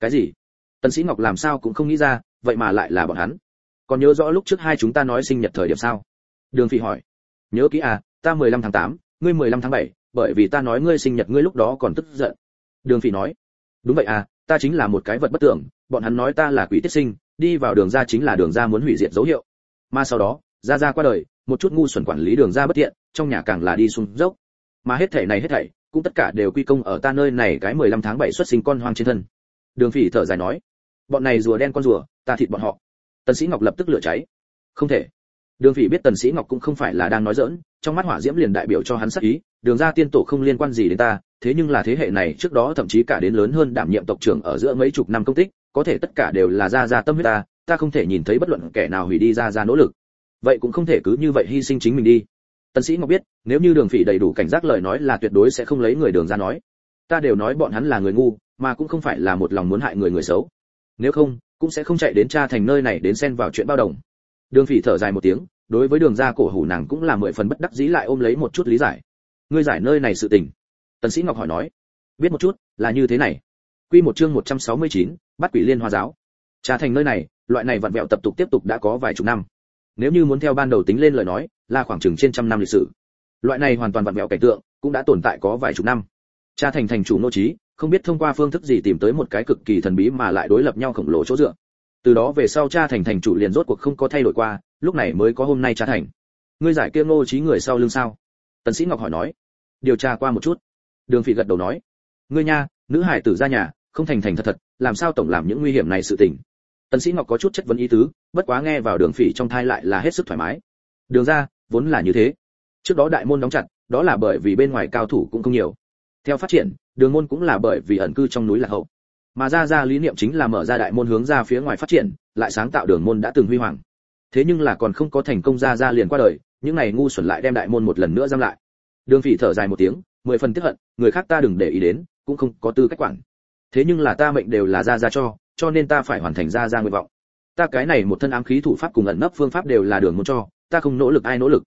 Cái gì? Tần sĩ ngọc làm sao cũng không nghĩ ra vậy mà lại là bọn hắn. Còn nhớ rõ lúc trước hai chúng ta nói sinh nhật thời điểm sao? Đường phỉ hỏi. Nhớ kỹ à ta 15 tháng 8, ngươi 15 tháng 7, bởi vì ta nói ngươi sinh nhật ngươi lúc đó còn tức giận đường phỉ nói, đúng vậy à ta chính là một cái vật bất tưởng, bọn hắn nói ta là quỷ tiết sinh, đi vào đường ra chính là đường ra muốn hủy diệt dấu hiệu. Mà sau đó, ra ra qua đời, một chút ngu xuẩn quản lý đường ra bất tiện trong nhà càng là đi xuống dốc. Mà hết thảy này hết thảy, cũng tất cả đều quy công ở ta nơi này cái 15 tháng 7 xuất sinh con hoang trên thân. Đường phỉ thở dài nói, bọn này rùa đen con rùa, ta thịt bọn họ. Tần sĩ ngọc lập tức lửa cháy. Không thể đường phỉ biết tần sĩ ngọc cũng không phải là đang nói giỡn, trong mắt hỏa diễm liền đại biểu cho hắn sắc ý, đường ra tiên tổ không liên quan gì đến ta, thế nhưng là thế hệ này trước đó thậm chí cả đến lớn hơn đảm nhiệm tộc trưởng ở giữa mấy chục năm công tích, có thể tất cả đều là ra ra tâm huyết ta ta không thể nhìn thấy bất luận kẻ nào hủy đi ra ra nỗ lực. Vậy cũng không thể cứ như vậy hy sinh chính mình đi. Tần sĩ ngọc biết, nếu như đường phỉ đầy đủ cảnh giác lời nói là tuyệt đối sẽ không lấy người đường ra nói. Ta đều nói bọn hắn là người ngu, mà cũng không phải là một lòng muốn hại người người xấu. Nếu không, cũng sẽ không chạy đến cha thành nơi này đến xen vào chuyện bao đồng đường phỉ thở dài một tiếng đối với đường ra cổ hủ nàng cũng là mười phần bất đắc dĩ lại ôm lấy một chút lý giải. Ngươi giải nơi này sự tình. Tần sĩ ngọc hỏi nói. Biết một chút là như thế này. Quy một chương 169, bắt quỷ liên hoa giáo. Cha thành nơi này loại này vặn vẹo tập tục tiếp tục đã có vài chục năm. Nếu như muốn theo ban đầu tính lên lời nói là khoảng chừng trên trăm năm lịch sử. Loại này hoàn toàn vặn vẹo cảnh tượng cũng đã tồn tại có vài chục năm. Cha thành thành chủ nô trí không biết thông qua phương thức gì tìm tới một cái cực kỳ thần bí mà lại đối lập nhau khổng lồ chỗ dựa từ đó về sau cha thành thành chủ liền rốt cuộc không có thay đổi qua, lúc này mới có hôm nay cha thành. Ngươi giải kia ngô trí người sau lưng sao? Tần sĩ ngọc hỏi nói. Điều tra qua một chút. Đường phỉ gật đầu nói. Ngươi nha, nữ hải tử ra nhà, không thành thành thật thật, làm sao tổng làm những nguy hiểm này sự tình? Tần sĩ ngọc có chút chất vấn ý tứ, bất quá nghe vào đường phỉ trong thai lại là hết sức thoải mái. Đường ra, vốn là như thế. Trước đó đại môn đóng chặt, đó là bởi vì bên ngoài cao thủ cũng không nhiều. Theo phát triển, đường môn cũng là bởi vì ẩn cư trong núi là hậu mà ra ra lý niệm chính là mở ra đại môn hướng ra phía ngoài phát triển, lại sáng tạo đường môn đã từng huy hoàng. Thế nhưng là còn không có thành công ra ra liền qua đời, những này ngu xuẩn lại đem đại môn một lần nữa giam lại. Đường phỉ thở dài một tiếng, mười phần tiếc hận, người khác ta đừng để ý đến, cũng không có tư cách quản. Thế nhưng là ta mệnh đều là ra ra cho cho nên ta phải hoàn thành ra ra nguyện vọng. Ta cái này một thân ám khí thủ pháp cùng ẩn nấp phương pháp đều là đường môn cho, ta không nỗ lực ai nỗ lực.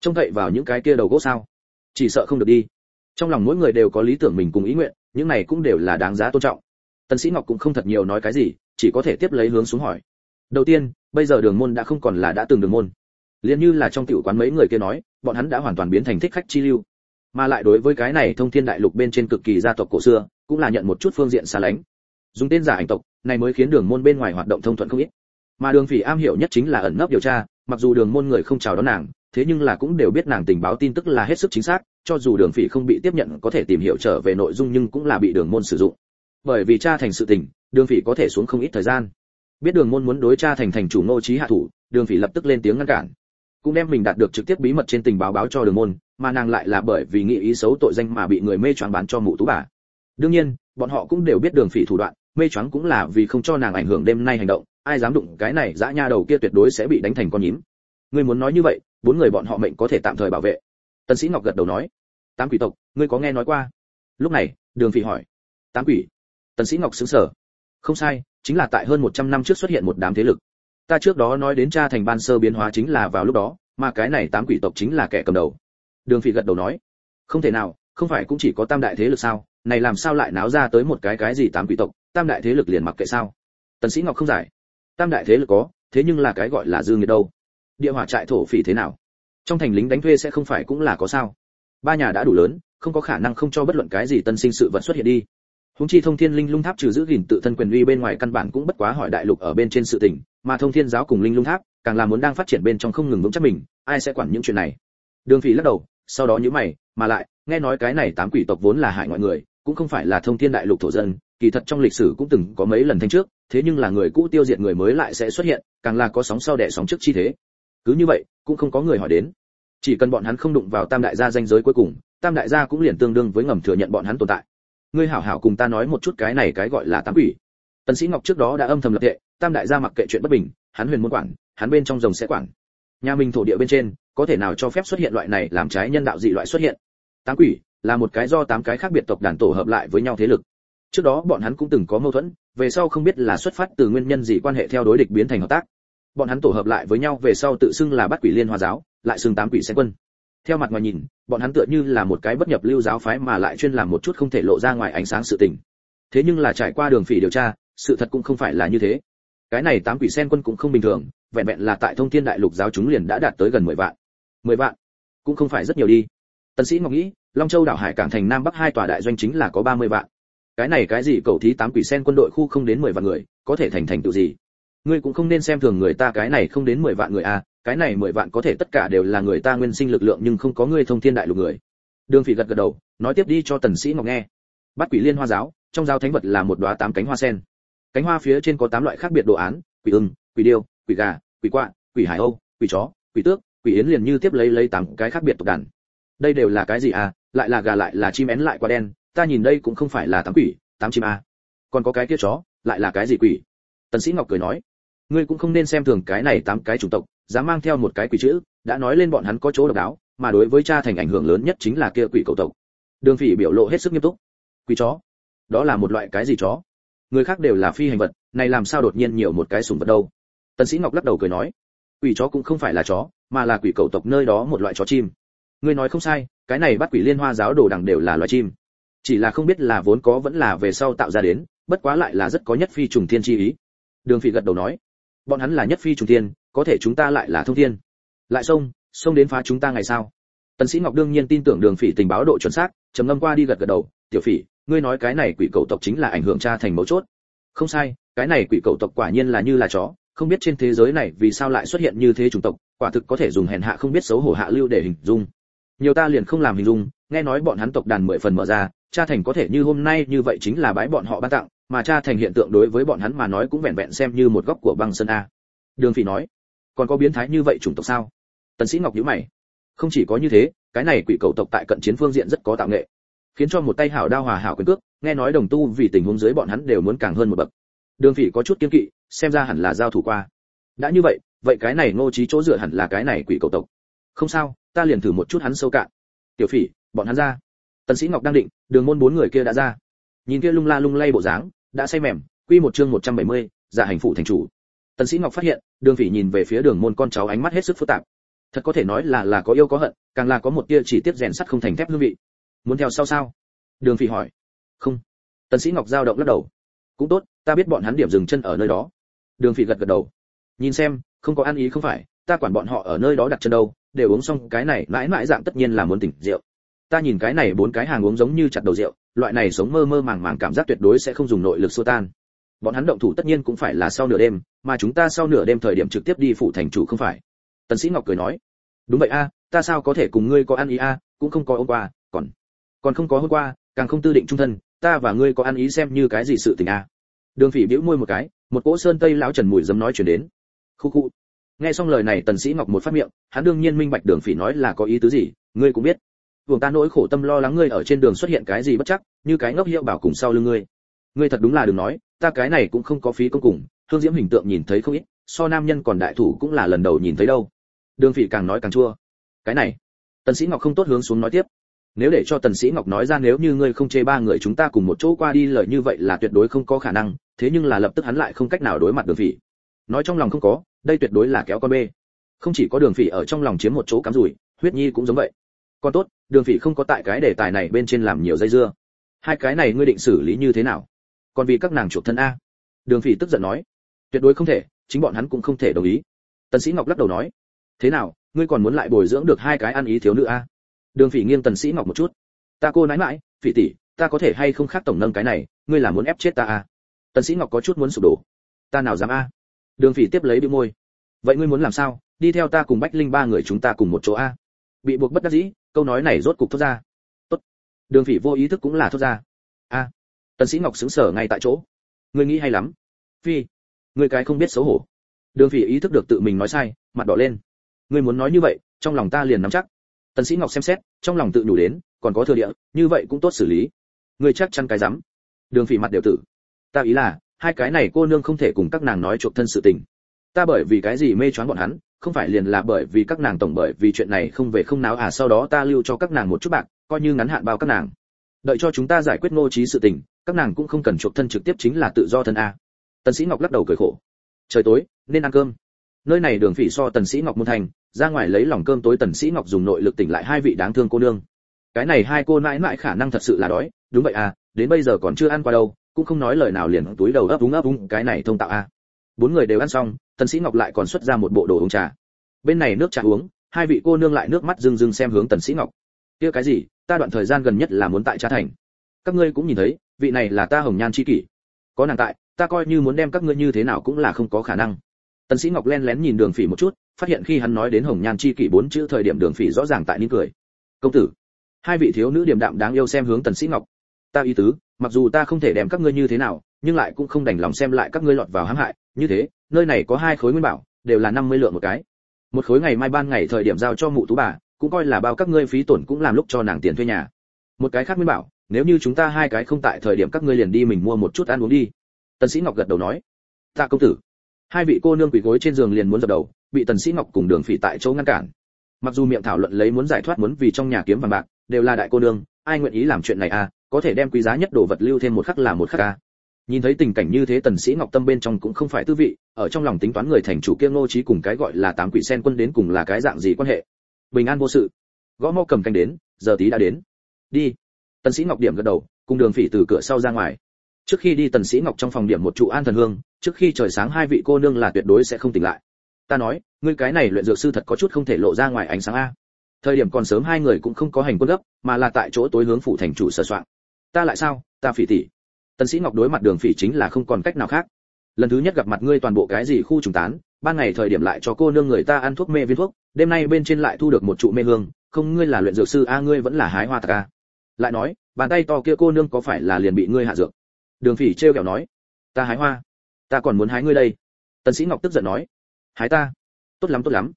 Trông cậy vào những cái kia đầu gỗ sao? Chỉ sợ không được đi. Trong lòng mỗi người đều có lý tưởng mình cùng ý nguyện, những này cũng đều là đáng giá tôn trọng tần sĩ ngọc cũng không thật nhiều nói cái gì, chỉ có thể tiếp lấy hướng xuống hỏi. Đầu tiên, bây giờ đường môn đã không còn là đã từng đường môn. Liền như là trong tiểu quán mấy người kia nói, bọn hắn đã hoàn toàn biến thành thích khách chi lưu. Mà lại đối với cái này thông thiên đại lục bên trên cực kỳ gia tộc cổ xưa, cũng là nhận một chút phương diện xa lánh. Dùng tên giả ảnh tộc, này mới khiến đường môn bên ngoài hoạt động thông thuận không ít. Mà đường phỉ am hiểu nhất chính là ẩn nấp điều tra, mặc dù đường môn người không chào đón nàng, thế nhưng là cũng đều biết nàng tình báo tin tức là hết sức chính xác, cho dù đường phỉ không bị tiếp nhận có thể tìm hiểu trở về nội dung nhưng cũng là bị đường môn sử dụng bởi vì cha thành sự tình, đường phỉ có thể xuống không ít thời gian. Biết đường môn muốn đối cha thành thành chủ ngô trí hạ thủ, đường phỉ lập tức lên tiếng ngăn cản. Cũng đem mình đạt được trực tiếp bí mật trên tình báo báo cho đường môn, mà nàng lại là bởi vì nghĩ ý xấu tội danh mà bị người mê choáng bán cho mụ tú bà. Đương nhiên, bọn họ cũng đều biết đường phỉ thủ đoạn, mê choáng cũng là vì không cho nàng ảnh hưởng đêm nay hành động, ai dám đụng cái này dã nha đầu kia tuyệt đối sẽ bị đánh thành con nhím. Ngươi muốn nói như vậy, bốn người bọn họ mệnh có thể tạm thời bảo vệ. Tần sĩ ngọc gật đầu nói, tám quỷ tộc, ngươi có nghe nói qua? Lúc này, đường phỉ hỏi, tám quỷ tần sĩ ngọc sững sờ không sai, chính là tại hơn 100 năm trước xuất hiện một đám thế lực. Ta trước đó nói đến cha thành ban sơ biến hóa chính là vào lúc đó, mà cái này tám quỷ tộc chính là kẻ cầm đầu. Đường phỉ gật đầu nói, không thể nào, không phải cũng chỉ có tam đại thế lực sao? Này làm sao lại náo ra tới một cái cái gì tám quỷ tộc? Tam đại thế lực liền mặc kệ sao? Tần sĩ ngọc không giải. Tam đại thế lực có, thế nhưng là cái gọi là dư nghiệt đâu? Địa hỏa trại thổ phỉ thế nào? Trong thành lính đánh thuê sẽ không phải cũng là có sao? Ba nhà đã đủ lớn, không có khả năng không cho bất luận cái gì tân sinh sự vật xuất hiện đi húng chi thông thiên linh lung tháp trừ giữ gìn tự thân quyền uy bên ngoài căn bản cũng bất quá hỏi đại lục ở bên trên sự tình, mà thông thiên giáo cùng linh lung tháp, càng là muốn đang phát triển bên trong không ngừng vững chắc mình, ai sẽ quản những chuyện này? Đường phỉ lắc đầu, sau đó nhíu mày, mà lại, nghe nói cái này tám quỷ tộc vốn là hại ngoại người, cũng không phải là thông thiên đại lục thổ dân, kỳ thật trong lịch sử cũng từng có mấy lần thanh trước, thế nhưng là người cũ tiêu diệt người mới lại sẽ xuất hiện, càng là có sóng sau đẻ sóng trước chi thế. Cứ như vậy, cũng không có người hỏi đến. Chỉ cần bọn hắn không đụng vào tam đại gia danh giới cuối cùng, tam đại gia cũng liền tương đương với ngầm thừa nhận bọn hắn tồn tại ngươi hảo hảo cùng ta nói một chút cái này cái gọi là tám quỷ. Tần sĩ ngọc trước đó đã âm thầm lập tệ tam đại gia mặc kệ chuyện bất bình, hắn huyền muốn quản, hắn bên trong rồng sẽ quản. Nhà mình thổ địa bên trên, có thể nào cho phép xuất hiện loại này làm trái nhân đạo dị loại xuất hiện? Tám quỷ là một cái do tám cái khác biệt tộc đàn tổ hợp lại với nhau thế lực. Trước đó bọn hắn cũng từng có mâu thuẫn, về sau không biết là xuất phát từ nguyên nhân gì quan hệ theo đối địch biến thành hợp tác. Bọn hắn tổ hợp lại với nhau về sau tự xưng là bắt quỷ liên hoa giáo, lại xưng tám quỷ sen quân theo mặt ngoài nhìn, bọn hắn tựa như là một cái bất nhập lưu giáo phái mà lại chuyên làm một chút không thể lộ ra ngoài ánh sáng sự tình. Thế nhưng là trải qua đường phỉ điều tra, sự thật cũng không phải là như thế. Cái này tám quỷ sen quân cũng không bình thường, vẹn vẹn là tại thông thiên đại lục giáo chúng liền đã đạt tới gần mười vạn. Mười vạn? Cũng không phải rất nhiều đi. Tần sĩ ngọc nghĩ, long châu đảo hải cảng thành nam bắc hai tòa đại doanh chính là có ba mươi vạn. Cái này cái gì cầu thí tám quỷ sen quân đội khu không đến mười vạn người, có thể thành thành tựu gì? Ngươi cũng không nên xem thường người ta cái này không đến mười vạn người à cái này mười vạn có thể tất cả đều là người ta nguyên sinh lực lượng nhưng không có ngươi thông thiên đại lục người. Đường phỉ gật gật đầu, nói tiếp đi cho tần sĩ ngọc nghe. Bát quỷ liên hoa giáo, trong giáo thánh vật là một đóa tám cánh hoa sen. Cánh hoa phía trên có tám loại khác biệt đồ án, quỷ ưng, quỷ điêu, quỷ gà, quỷ quạ, quỷ hải âu, quỷ chó, quỷ tước, quỷ yến liền như tiếp lấy lấy tám cái khác biệt tộc đàn. Đây đều là cái gì à? Lại là gà lại là chim én lại quạ đen, ta nhìn đây cũng không phải là tám quỷ, tám chim à. Còn có cái kia chó, lại là cái gì quỷ? Tần sĩ ngọc cười nói, ngươi cũng không nên xem thường cái này tám cái chủng tộc dám mang theo một cái quỷ chữ, đã nói lên bọn hắn có chỗ độc đáo, mà đối với cha thành ảnh hưởng lớn nhất chính là kia quỷ cầu tộc. Đường phỉ biểu lộ hết sức nghiêm túc. Quỷ chó? Đó là một loại cái gì chó? Người khác đều là phi hành vật, này làm sao đột nhiên nhiều một cái sủng vật đâu? Tần sĩ ngọc lắc đầu cười nói, quỷ chó cũng không phải là chó, mà là quỷ cầu tộc nơi đó một loại chó chim. Ngươi nói không sai, cái này bắt quỷ liên hoa giáo đồ đằng đều là loài chim. Chỉ là không biết là vốn có vẫn là về sau tạo ra đến, bất quá lại là rất có nhất phi trùng thiên chi ý. Đường phỉ gật đầu nói bọn hắn là nhất phi trùng tiên, có thể chúng ta lại là thông thiên. Lại xông xông đến phá chúng ta ngày sao tần sĩ ngọc đương nhiên tin tưởng đường phỉ tình báo độ chuẩn xác trầm ngâm qua đi gật gật đầu tiểu phỉ ngươi nói cái này quỷ cầu tộc chính là ảnh hưởng cha thành mấu chốt. Không sai cái này quỷ cầu tộc quả nhiên là như là chó không biết trên thế giới này vì sao lại xuất hiện như thế chủng tộc quả thực có thể dùng hèn hạ không biết xấu hổ hạ lưu để hình dung. Nhiều ta liền không làm hình dung nghe nói bọn hắn tộc đàn mười phần mở ra cha thành có thể như hôm nay như vậy chính là bãi bọn họ ban tặng mà cha thành hiện tượng đối với bọn hắn mà nói cũng vẹn vẹn xem như một góc của băng sơn a. Đường phỉ nói, còn có biến thái như vậy chủng tộc sao? Tần sĩ ngọc nhíu mày, không chỉ có như thế, cái này quỷ cầu tộc tại cận chiến phương diện rất có tạo nghệ, khiến cho một tay hảo đao hòa hảo quyền cước, nghe nói đồng tu vì tình huống dưới bọn hắn đều muốn càng hơn một bậc. Đường phỉ có chút kiên kỵ, xem ra hẳn là giao thủ qua. Đã như vậy vậy cái này ngô trí chỗ dựa hẳn là cái này quỷ cầu tộc. Không sao, ta liền thử một chút hắn sâu cạn. Tiểu phỉ, bọn hắn ra. Tần sĩ ngọc đang định, đường môn bốn người kia đã ra. Nhìn kia lung la lung lay bộ dáng đã say mềm quy một chương 170, giả hành phụ thành chủ. Tần sĩ ngọc phát hiện đường phỉ nhìn về phía đường môn con cháu ánh mắt hết sức phức tạp. Thật có thể nói là là có yêu có hận càng là có một tia chỉ tiếp rèn sắt không thành thép hương vị. Muốn theo sau sao? Đường phỉ hỏi. Không. Tần sĩ ngọc giao động lắc đầu. Cũng tốt ta biết bọn hắn điểm dừng chân ở nơi đó. Đường phỉ gật gật đầu. Nhìn xem không có ăn ý không phải ta quản bọn họ ở nơi đó đặt chân đâu đều uống xong cái này mãi mãi dạng tất nhiên là muốn tỉnh rượu. Ta nhìn cái này bốn cái hàng uống giống như chặt đầu rượu loại này sống mơ mơ màng màng cảm giác tuyệt đối sẽ không dùng nội lực xua tan. Bọn hắn động thủ tất nhiên cũng phải là sau nửa đêm, mà chúng ta sau nửa đêm thời điểm trực tiếp đi phụ thành chủ không phải? Tần sĩ ngọc cười nói, đúng vậy a, ta sao có thể cùng ngươi có ăn ý a, cũng không có hôm qua, còn còn không có hôm qua, càng không tư định trung thân, ta và ngươi có ăn ý xem như cái gì sự tình a? Đường phỉ bĩu môi một cái, một cỗ sơn tây lão trần mùi dấm nói chuyển đến. Khu khu. Nghe xong lời này, tần sĩ ngọc một phát miệng, hắn đương nhiên minh bạch đường phỉ nói là có ý tứ gì, ngươi cũng biết vùng ta nỗi khổ tâm lo lắng ngươi ở trên đường xuất hiện cái gì bất chắc, như cái ngốc hiệu bảo cùng sau lưng ngươi. Ngươi thật đúng là đừng nói, ta cái này cũng không có phí công cùng, hương diễm hình tượng nhìn thấy không ít, so nam nhân còn đại thủ cũng là lần đầu nhìn thấy đâu. Đường phỉ càng nói càng chua. Cái này, tần sĩ ngọc không tốt hướng xuống nói tiếp. Nếu để cho tần sĩ ngọc nói ra nếu như ngươi không chê ba người chúng ta cùng một chỗ qua đi lời như vậy là tuyệt đối không có khả năng, thế nhưng là lập tức hắn lại không cách nào đối mặt đường phỉ. Nói trong lòng không có, đây tuyệt đối là kéo con bê. Không chỉ có đường phỉ ở trong lòng chiếm một chỗ cắm rủi, huyết nhi cũng giống vậy còn tốt, đường phỉ không có tại cái đề tài này bên trên làm nhiều dây dưa. Hai cái này ngươi định xử lý như thế nào? Còn vì các nàng chuộc thân a. Đường phỉ tức giận nói. Tuyệt đối không thể, chính bọn hắn cũng không thể đồng ý. Tần sĩ ngọc lắc đầu nói. Thế nào, ngươi còn muốn lại bồi dưỡng được hai cái ăn ý thiếu nữ a? Đường phỉ nghiêng tần sĩ ngọc một chút. Ta cô nói mãi phỉ tỷ, ta có thể hay không khác tổng nâng cái này, ngươi là muốn ép chết ta a? Tần sĩ ngọc có chút muốn sụp đổ. Ta nào dám a? Đường phỉ tiếp lấy bĩu môi. Vậy ngươi muốn làm sao? Đi theo ta cùng bách linh ba người chúng ta cùng một chỗ a. Bị buộc bất đắc dĩ câu nói này rốt cục thốt ra. Tốt. Đường phỉ vô ý thức cũng là thốt ra. A. Tần sĩ ngọc sững sờ ngay tại chỗ. Ngươi nghĩ hay lắm. Phi. Ngươi cái không biết xấu hổ. Đường phỉ ý thức được tự mình nói sai, mặt đỏ lên. Ngươi muốn nói như vậy, trong lòng ta liền nắm chắc. Tần sĩ ngọc xem xét, trong lòng tự đủ đến, còn có thừa địa, như vậy cũng tốt xử lý. Ngươi chắc chắn cái dám đường phỉ mặt đều tử. Ta ý là, hai cái này cô nương không thể cùng các nàng nói chuộc thân sự tình. Ta bởi vì cái gì mê choáng bọn hắn không phải liền là bởi vì các nàng tổng bởi vì chuyện này không về không náo à sau đó ta lưu cho các nàng một chút bạc, coi như ngắn hạn bao các nàng. Đợi cho chúng ta giải quyết ngô trí sự tình, các nàng cũng không cần chuộc thân trực tiếp chính là tự do thân a. Tần sĩ ngọc lắc đầu cười khổ. Trời tối, nên ăn cơm. Nơi này đường phỉ so tần sĩ ngọc môn thành, ra ngoài lấy lòng cơm tối tần sĩ ngọc dùng nội lực tỉnh lại hai vị đáng thương cô nương. Cái này hai cô nãi nãi khả năng thật sự là đói, đúng vậy à đến bây giờ còn chưa ăn qua đâu, cũng không nói lời nào liền túi đầu ấp úng ấp úng, cái này thông tạo a bốn người đều ăn xong, tần sĩ ngọc lại còn xuất ra một bộ đồ uống trà. Bên này nước trà uống, hai vị cô nương lại nước mắt rưng rưng xem hướng tần sĩ ngọc. Kia cái gì, ta đoạn thời gian gần nhất là muốn tại trà thành. Các ngươi cũng nhìn thấy, vị này là ta hồng nhan chi kỷ. Có nàng tại, ta coi như muốn đem các ngươi như thế nào cũng là không có khả năng. Tần sĩ ngọc len lén nhìn đường phỉ một chút, phát hiện khi hắn nói đến hồng nhan chi kỷ bốn chữ thời điểm đường phỉ rõ ràng tại nín cười. Công tử. Hai vị thiếu nữ điềm đạm đáng yêu xem hướng tần sĩ ngọc. Ta ý tứ, mặc dù ta không thể đem các ngươi như thế nào, nhưng lại cũng không đành lòng xem lại các ngươi lọt vào hãm hại như thế, nơi này có hai khối nguyên bảo, đều là 50 lượng một cái. Một khối ngày mai ban ngày thời điểm giao cho mụ tú bà, cũng coi là bao các ngươi phí tổn cũng làm lúc cho nàng tiền thuê nhà. Một cái khác nguyên bảo, nếu như chúng ta hai cái không tại thời điểm các ngươi liền đi mình mua một chút ăn uống đi. Tần sĩ ngọc gật đầu nói. Tạ công tử. Hai vị cô nương quỳ gối trên giường liền muốn dập đầu, bị tần sĩ ngọc cùng đường phỉ tại chỗ ngăn cản. Mặc dù miệng thảo luận lấy muốn giải thoát muốn vì trong nhà kiếm vàng bạc, đều là đại cô nương, ai nguyện ý làm chuyện này à có thể đem quý giá nhất đồ vật lưu thêm một khắc là một khắc à nhìn thấy tình cảnh như thế tần sĩ ngọc tâm bên trong cũng không phải tư vị, ở trong lòng tính toán người thành chủ kia ngô trí cùng cái gọi là tám quỷ sen quân đến cùng là cái dạng gì quan hệ. Bình an vô sự. Gõ mõ cầm canh đến, giờ tí đã đến. Đi. Tần sĩ ngọc điểm gật đầu, cùng đường phỉ từ cửa sau ra ngoài. Trước khi đi tần sĩ ngọc trong phòng điểm một trụ an thần hương, trước khi trời sáng hai vị cô nương là tuyệt đối sẽ không tỉnh lại. Ta nói, ngươi cái này luyện dược sư thật có chút không thể lộ ra ngoài ánh sáng a. Thời điểm còn sớm hai người cũng không có hành quân gấp, mà là tại chỗ tối hướng phủ thành chủ sở soạn ta lại sao? Ta phỉ tỷ tần sĩ ngọc đối mặt đường phỉ chính là không còn cách nào khác. Lần thứ nhất gặp mặt ngươi toàn bộ cái gì khu trùng tán, ban ngày thời điểm lại cho cô nương người ta ăn thuốc mê viên thuốc, đêm nay bên trên lại thu được một trụ mê hương, không ngươi là luyện dược sư, a, ngươi vẫn là hái hoa tạc a. Lại nói, bàn tay to kia cô nương có phải là liền bị ngươi hạ dược? Đường phỉ trêu kẹo nói, ta hái hoa, ta còn muốn hái ngươi đây. Tần sĩ ngọc tức giận nói, hái ta? Tốt lắm tốt lắm.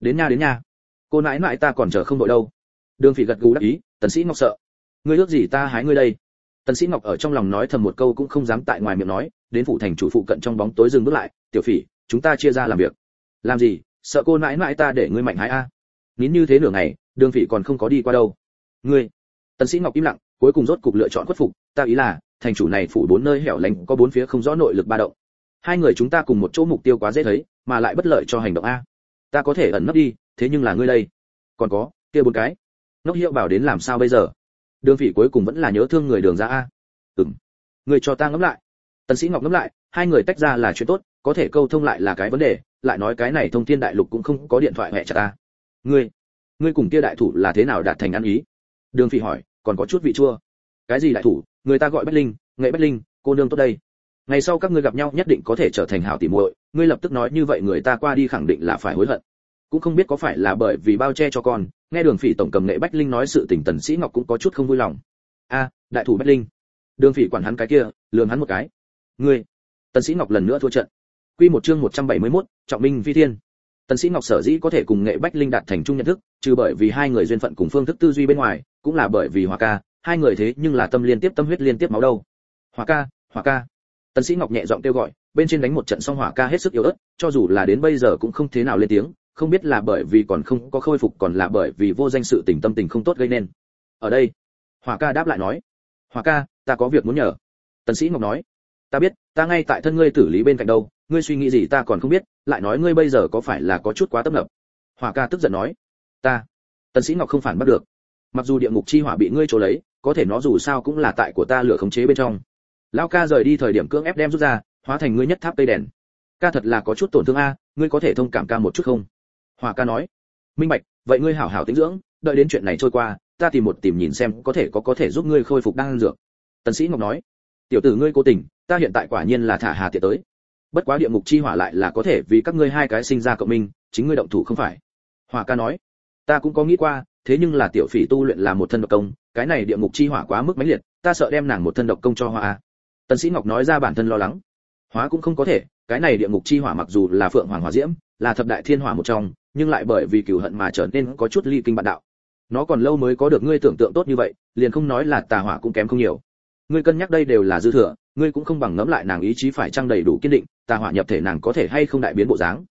Đến nha đến nha. Cô nãi nãi ta còn chờ không đội đâu. Đường phỉ gật gù đáp ý, tần sĩ ngọc sợ. Ngươi ước gì ta hái ngươi đây? Tần sĩ ngọc ở trong lòng nói thầm một câu cũng không dám tại ngoài miệng nói, đến phủ thành chủ phụ cận trong bóng tối dừng bước lại, tiểu phỉ, chúng ta chia ra làm việc. Làm gì? Sợ cô nãi nãi ta để ngươi mạnh hái a? Nín như thế nửa ngày, đường phỉ còn không có đi qua đâu. Ngươi? Tần sĩ ngọc im lặng, cuối cùng rốt cục lựa chọn khuất phục, ta ý là, thành chủ này phủ bốn nơi hẻo lánh có bốn phía không rõ nội lực ba động. Hai người chúng ta cùng một chỗ mục tiêu quá dễ thấy, mà lại bất lợi cho hành động a. Ta có thể ẩn nấp đi, thế nhưng là ngươi đây. Còn có, kia bốn cái. Nóc hiệu bảo đến làm sao bây giờ? Đường phỉ cuối cùng vẫn là nhớ thương người đường ra a. Ừm. Người cho ta ngẫm lại. Tần sĩ ngọc ngẫm lại, hai người tách ra là chuyện tốt, có thể câu thông lại là cái vấn đề, lại nói cái này thông thiên đại lục cũng không có điện thoại hẹn chặt ta. Ngươi ngươi cùng kia đại thủ là thế nào đạt thành ăn ý? Đường phỉ hỏi, còn có chút vị chua. Cái gì đại thủ? Người ta gọi bách linh, nghệ bách linh, cô nương tốt đây. Ngày sau các ngươi gặp nhau nhất định có thể trở thành hảo tỉ muội, ngươi lập tức nói như vậy người ta qua đi khẳng định là phải hối hận cũng không biết có phải là bởi vì bao che cho con nghe đường phỉ tổng cầm nghệ bách linh nói sự tình tần sĩ ngọc cũng có chút không vui lòng. A đại thủ bách linh. Đường phỉ quản hắn cái kia lường hắn một cái. Ngươi. Tần sĩ ngọc lần nữa thua trận. Quy một chương 171, trọng minh vi thiên. Tần sĩ ngọc sở dĩ có thể cùng nghệ bách linh đạt thành chung nhận thức trừ bởi vì hai người duyên phận cùng phương thức tư duy bên ngoài cũng là bởi vì hòa ca. Hai người thế nhưng là tâm liên tiếp tâm huyết liên tiếp máu đâu. Hòa ca hòa ca. Tần sĩ ngọc nhẹ giọng kêu gọi bên trên đánh một trận xong hỏa ca hết sức yếu ớt cho dù là đến bây giờ cũng không thế nào lên tiếng không biết là bởi vì còn không có khôi phục còn là bởi vì vô danh sự tình tâm tình không tốt gây nên. Ở đây, hỏa ca đáp lại nói, hỏa ca, ta có việc muốn nhờ. Tần sĩ ngọc nói, ta biết, ta ngay tại thân ngươi tử lý bên cạnh đâu, ngươi suy nghĩ gì ta còn không biết, lại nói ngươi bây giờ có phải là có chút quá tấp nập. Hỏa ca tức giận nói, ta. Tần sĩ ngọc không phản bắt được. Mặc dù địa ngục chi hỏa bị ngươi chỗ lấy, có thể nó dù sao cũng là tại của ta lửa khống chế bên trong. Lão ca rời đi thời điểm cưỡng ép đem rút ra, hóa thành ngươi nhất tháp cây đèn. Ca thật là có chút tổn thương a, ngươi có thể thông cảm ca một chút không? Hòa ca nói. Minh bạch, vậy ngươi hảo hảo tĩnh dưỡng, đợi đến chuyện này trôi qua, ta tìm một tìm nhìn xem có thể có có thể giúp ngươi khôi phục đan dược. Tần sĩ ngọc nói. Tiểu tử ngươi cố tình, ta hiện tại quả nhiên là thả hà tiệt tới. Bất quá địa ngục chi hỏa lại là có thể vì các ngươi hai cái sinh ra cộng minh, chính ngươi động thủ không phải. Hòa ca nói. Ta cũng có nghĩ qua, thế nhưng là tiểu phỉ tu luyện là một thân độc công, cái này địa ngục chi hỏa quá mức mãnh liệt, ta sợ đem nàng một thân độc công cho hoa tần sĩ ngọc nói ra bản thân lo lắng. Hóa cũng không có thể, cái này địa ngục chi hỏa mặc dù là phượng hoàng hỏa diễm, là thập đại thiên hỏa một trong nhưng lại bởi vì cửu hận mà trở nên có chút ly kinh bạn đạo. Nó còn lâu mới có được ngươi tưởng tượng tốt như vậy, liền không nói là tà hỏa cũng kém không nhiều. Ngươi cân nhắc đây đều là dư thừa, ngươi cũng không bằng ngẫm lại nàng ý chí phải trang đầy đủ kiên định, tà hỏa nhập thể nàng có thể hay không đại biến bộ dáng.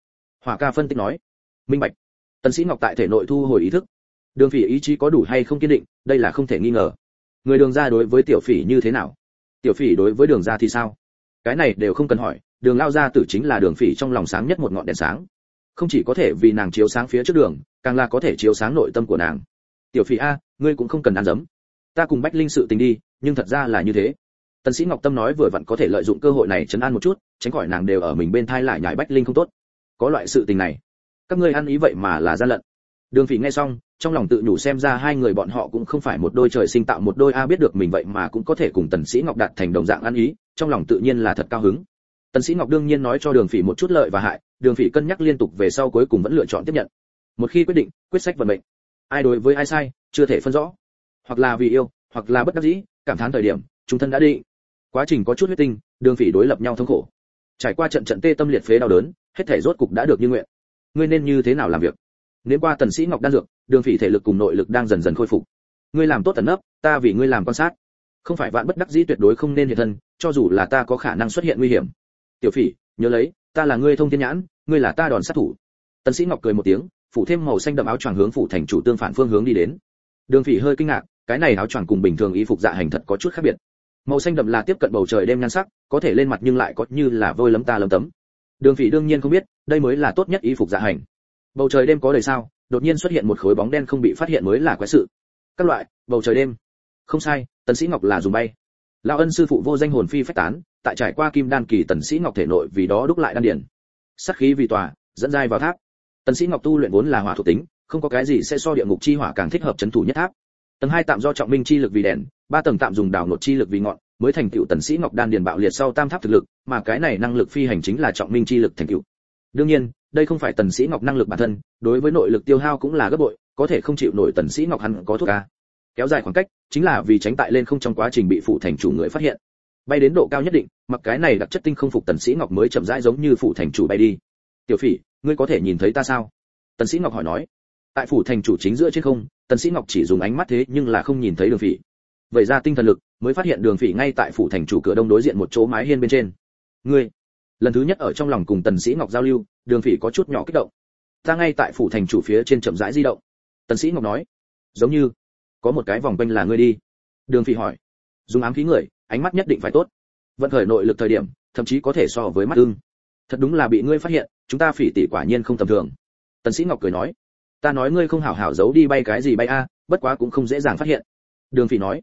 Hỏa ca phân tích nói. Minh bạch. Tần sĩ ngọc tại thể nội thu hồi ý thức. Đường phỉ ý chí có đủ hay không kiên định, đây là không thể nghi ngờ. Người đường gia đối với tiểu phỉ như thế nào? Tiểu phỉ đối với đường gia thì sao? Cái này đều không cần hỏi, đường lao gia tử chính là đường phỉ trong lòng sáng nhất một ngọn đèn sáng không chỉ có thể vì nàng chiếu sáng phía trước đường, càng là có thể chiếu sáng nội tâm của nàng. Tiểu phỉ a, ngươi cũng không cần ăn dấm. Ta cùng bách linh sự tình đi, nhưng thật ra là như thế. Tần sĩ ngọc tâm nói vừa vặn có thể lợi dụng cơ hội này chấn an một chút, tránh khỏi nàng đều ở mình bên thai lại nhảy bách linh không tốt. Có loại sự tình này, các ngươi ăn ý vậy mà là gian lận. Đường phỉ nghe xong, trong lòng tự nhủ xem ra hai người bọn họ cũng không phải một đôi trời sinh tạo một đôi a biết được mình vậy mà cũng có thể cùng tần sĩ ngọc đạt thành đồng dạng ăn ý, trong lòng tự nhiên là thật cao hứng. Tần sĩ ngọc đương nhiên nói cho đường phỉ một chút lợi và hại đường phỉ cân nhắc liên tục về sau cuối cùng vẫn lựa chọn tiếp nhận. Một khi quyết định, quyết sách vận mệnh. Ai đối với ai sai, chưa thể phân rõ. Hoặc là vì yêu, hoặc là bất đắc dĩ, cảm thán thời điểm, chúng thân đã đi quá trình có chút huyết tinh, đường phỉ đối lập nhau thống khổ. Trải qua trận trận tê tâm liệt phế đau đớn, hết thể rốt cục đã được như nguyện. Ngươi nên như thế nào làm việc? Nếu qua tần sĩ ngọc đan dược, đường phỉ thể lực cùng nội lực đang dần dần khôi phục. Ngươi làm tốt tần nấp, ta vì ngươi làm quan sát. Không phải vạn bất đắc dĩ tuyệt đối không nên hiện thân, cho dù là ta có khả năng xuất hiện nguy hiểm. Tiểu phỉ, nhớ lấy ta là ngươi thông thiên nhãn, ngươi là ta đòn sát thủ. Tần sĩ ngọc cười một tiếng, phủ thêm màu xanh đậm áo choàng hướng phủ thành chủ tương phản phương hướng đi đến. Đường phỉ hơi kinh ngạc, cái này áo choàng cùng bình thường y phục dạ hành thật có chút khác biệt. Màu xanh đậm là tiếp cận bầu trời đêm nhan sắc, có thể lên mặt nhưng lại có như là vôi lấm ta lấm tấm. Đường phỉ đương nhiên không biết, đây mới là tốt nhất y phục dạ hành. Bầu trời đêm có đời sao, đột nhiên xuất hiện một khối bóng đen không bị phát hiện mới là quái sự. Các loại, bầu trời đêm. Không sai, tần sĩ ngọc là dùng bay lão ân sư phụ vô danh hồn phi phách tán, tại trải qua kim đan kỳ tần sĩ ngọc thể nội vì đó đúc lại đan điển sát khí vì tòa, dẫn dai vào tháp. Tần sĩ ngọc tu luyện vốn là hỏa thuộc tính, không có cái gì sẽ so địa ngục chi hỏa càng thích hợp chấn thủ nhất tháp. Tầng hai tạm do trọng minh chi lực vì đèn, ba tầng tạm dùng đào nột chi lực vì ngọn, mới thành tựu tần sĩ ngọc đan điền bạo liệt sau tam tháp thực lực, mà cái này năng lực phi hành chính là trọng minh chi lực thành tựu. Đương nhiên, đây không phải tần sĩ ngọc năng lực bản thân, đối với nội lực tiêu hao cũng là gấp bội, có thể không chịu nổi tần sĩ ngọc hắn có thuốc ca kéo dài khoảng cách, chính là vì tránh tại lên không trong quá trình bị phụ thành chủ người phát hiện. Bay đến độ cao nhất định, mặc cái này đặc chất tinh không phục tần sĩ ngọc mới chậm rãi giống như phụ thành chủ bay đi. Tiểu phỉ, ngươi có thể nhìn thấy ta sao? Tần sĩ ngọc hỏi nói. Tại phủ thành chủ chính giữa trên không, tần sĩ ngọc chỉ dùng ánh mắt thế nhưng là không nhìn thấy đường phỉ. Vậy ra tinh thần lực, mới phát hiện đường phỉ ngay tại phủ thành chủ cửa đông đối diện một chỗ mái hiên bên trên. Ngươi. Lần thứ nhất ở trong lòng cùng tần sĩ ngọc giao lưu, đường phỉ có chút nhỏ kích động. Ta ngay tại phủ thành chủ phía trên chậm rãi di động. Tần sĩ ngọc nói. Giống như có một cái vòng quanh là ngươi đi. Đường Phi hỏi. Dùng ám khí người, ánh mắt nhất định phải tốt. Vận khởi nội lực thời điểm, thậm chí có thể so với mắt ưng. Thật đúng là bị ngươi phát hiện, chúng ta phỉ tỷ quả nhiên không tầm thường. Tần sĩ ngọc cười nói. Ta nói ngươi không hảo hảo giấu đi bay cái gì bay a, bất quá cũng không dễ dàng phát hiện. Đường Phi nói.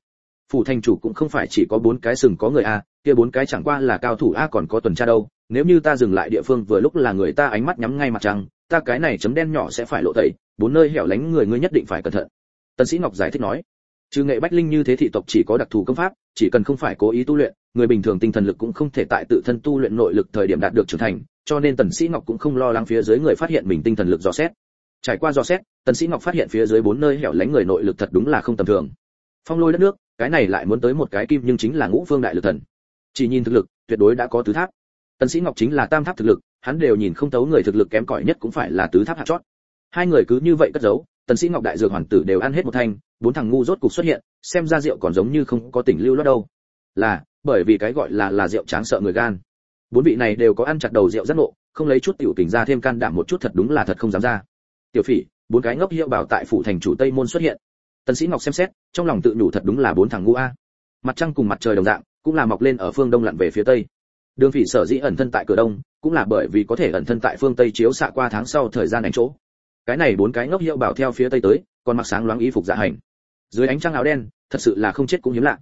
Phủ thành chủ cũng không phải chỉ có bốn cái sừng có người a, kia bốn cái chẳng qua là cao thủ a còn có tuần tra đâu. Nếu như ta dừng lại địa phương vừa lúc là người ta ánh mắt nhắm ngay mặt trăng, ta cái này chấm đen nhỏ sẽ phải lộ tẩy, bốn nơi hẻo lánh người ngươi nhất định phải cẩn thận tần sĩ ngọc giải thích nói, trừ nghệ bách linh như thế thị tộc chỉ có đặc thù công pháp, chỉ cần không phải cố ý tu luyện, người bình thường tinh thần lực cũng không thể tại tự thân tu luyện nội lực thời điểm đạt được trưởng thành, cho nên tần sĩ ngọc cũng không lo lắng phía dưới người phát hiện mình tinh thần lực dò xét. Trải qua dò xét, tần sĩ ngọc phát hiện phía dưới bốn nơi hẻo lánh người nội lực thật đúng là không tầm thường. Phong lôi đất nước, cái này lại muốn tới một cái kim nhưng chính là ngũ phương đại lực thần. Chỉ nhìn thực lực, tuyệt đối đã có tứ tháp. Tần sĩ ngọc chính là tam tháp thực lực, hắn đều nhìn không tấu người thực lực kém cỏi nhất cũng phải là tứ tháp hạt chót. Hai người cứ như vậy cất giấu tần sĩ ngọc đại dược hoàn tử đều ăn hết một thanh, bốn thằng ngu rốt cục xuất hiện, xem ra rượu còn giống như không có tỉnh lưu loát đâu. Là, bởi vì cái gọi là là rượu tráng sợ người gan. Bốn vị này đều có ăn chặt đầu rượu rất nộ không lấy chút tiểu tình ra thêm can đảm một chút thật đúng là thật không dám ra. Tiểu phỉ, bốn cái ngốc hiệu bảo tại phủ thành chủ tây môn xuất hiện. Tần sĩ ngọc xem xét, trong lòng tự nhủ thật đúng là bốn thằng ngu a. Mặt trăng cùng mặt trời đồng dạng, cũng là mọc lên ở phương đông lặn về phía tây. Đường phỉ sở dĩ ẩn thân tại cửa đông, cũng là bởi vì có thể ẩn thân tại phương tây chiếu xạ qua tháng sau thời gian đánh chỗ cái này bốn cái ngốc hiệu bảo theo phía tây tới còn mặc sáng loáng y phục dạ hành. Dưới ánh trăng áo đen thật sự là không chết cũng hiếm lạ.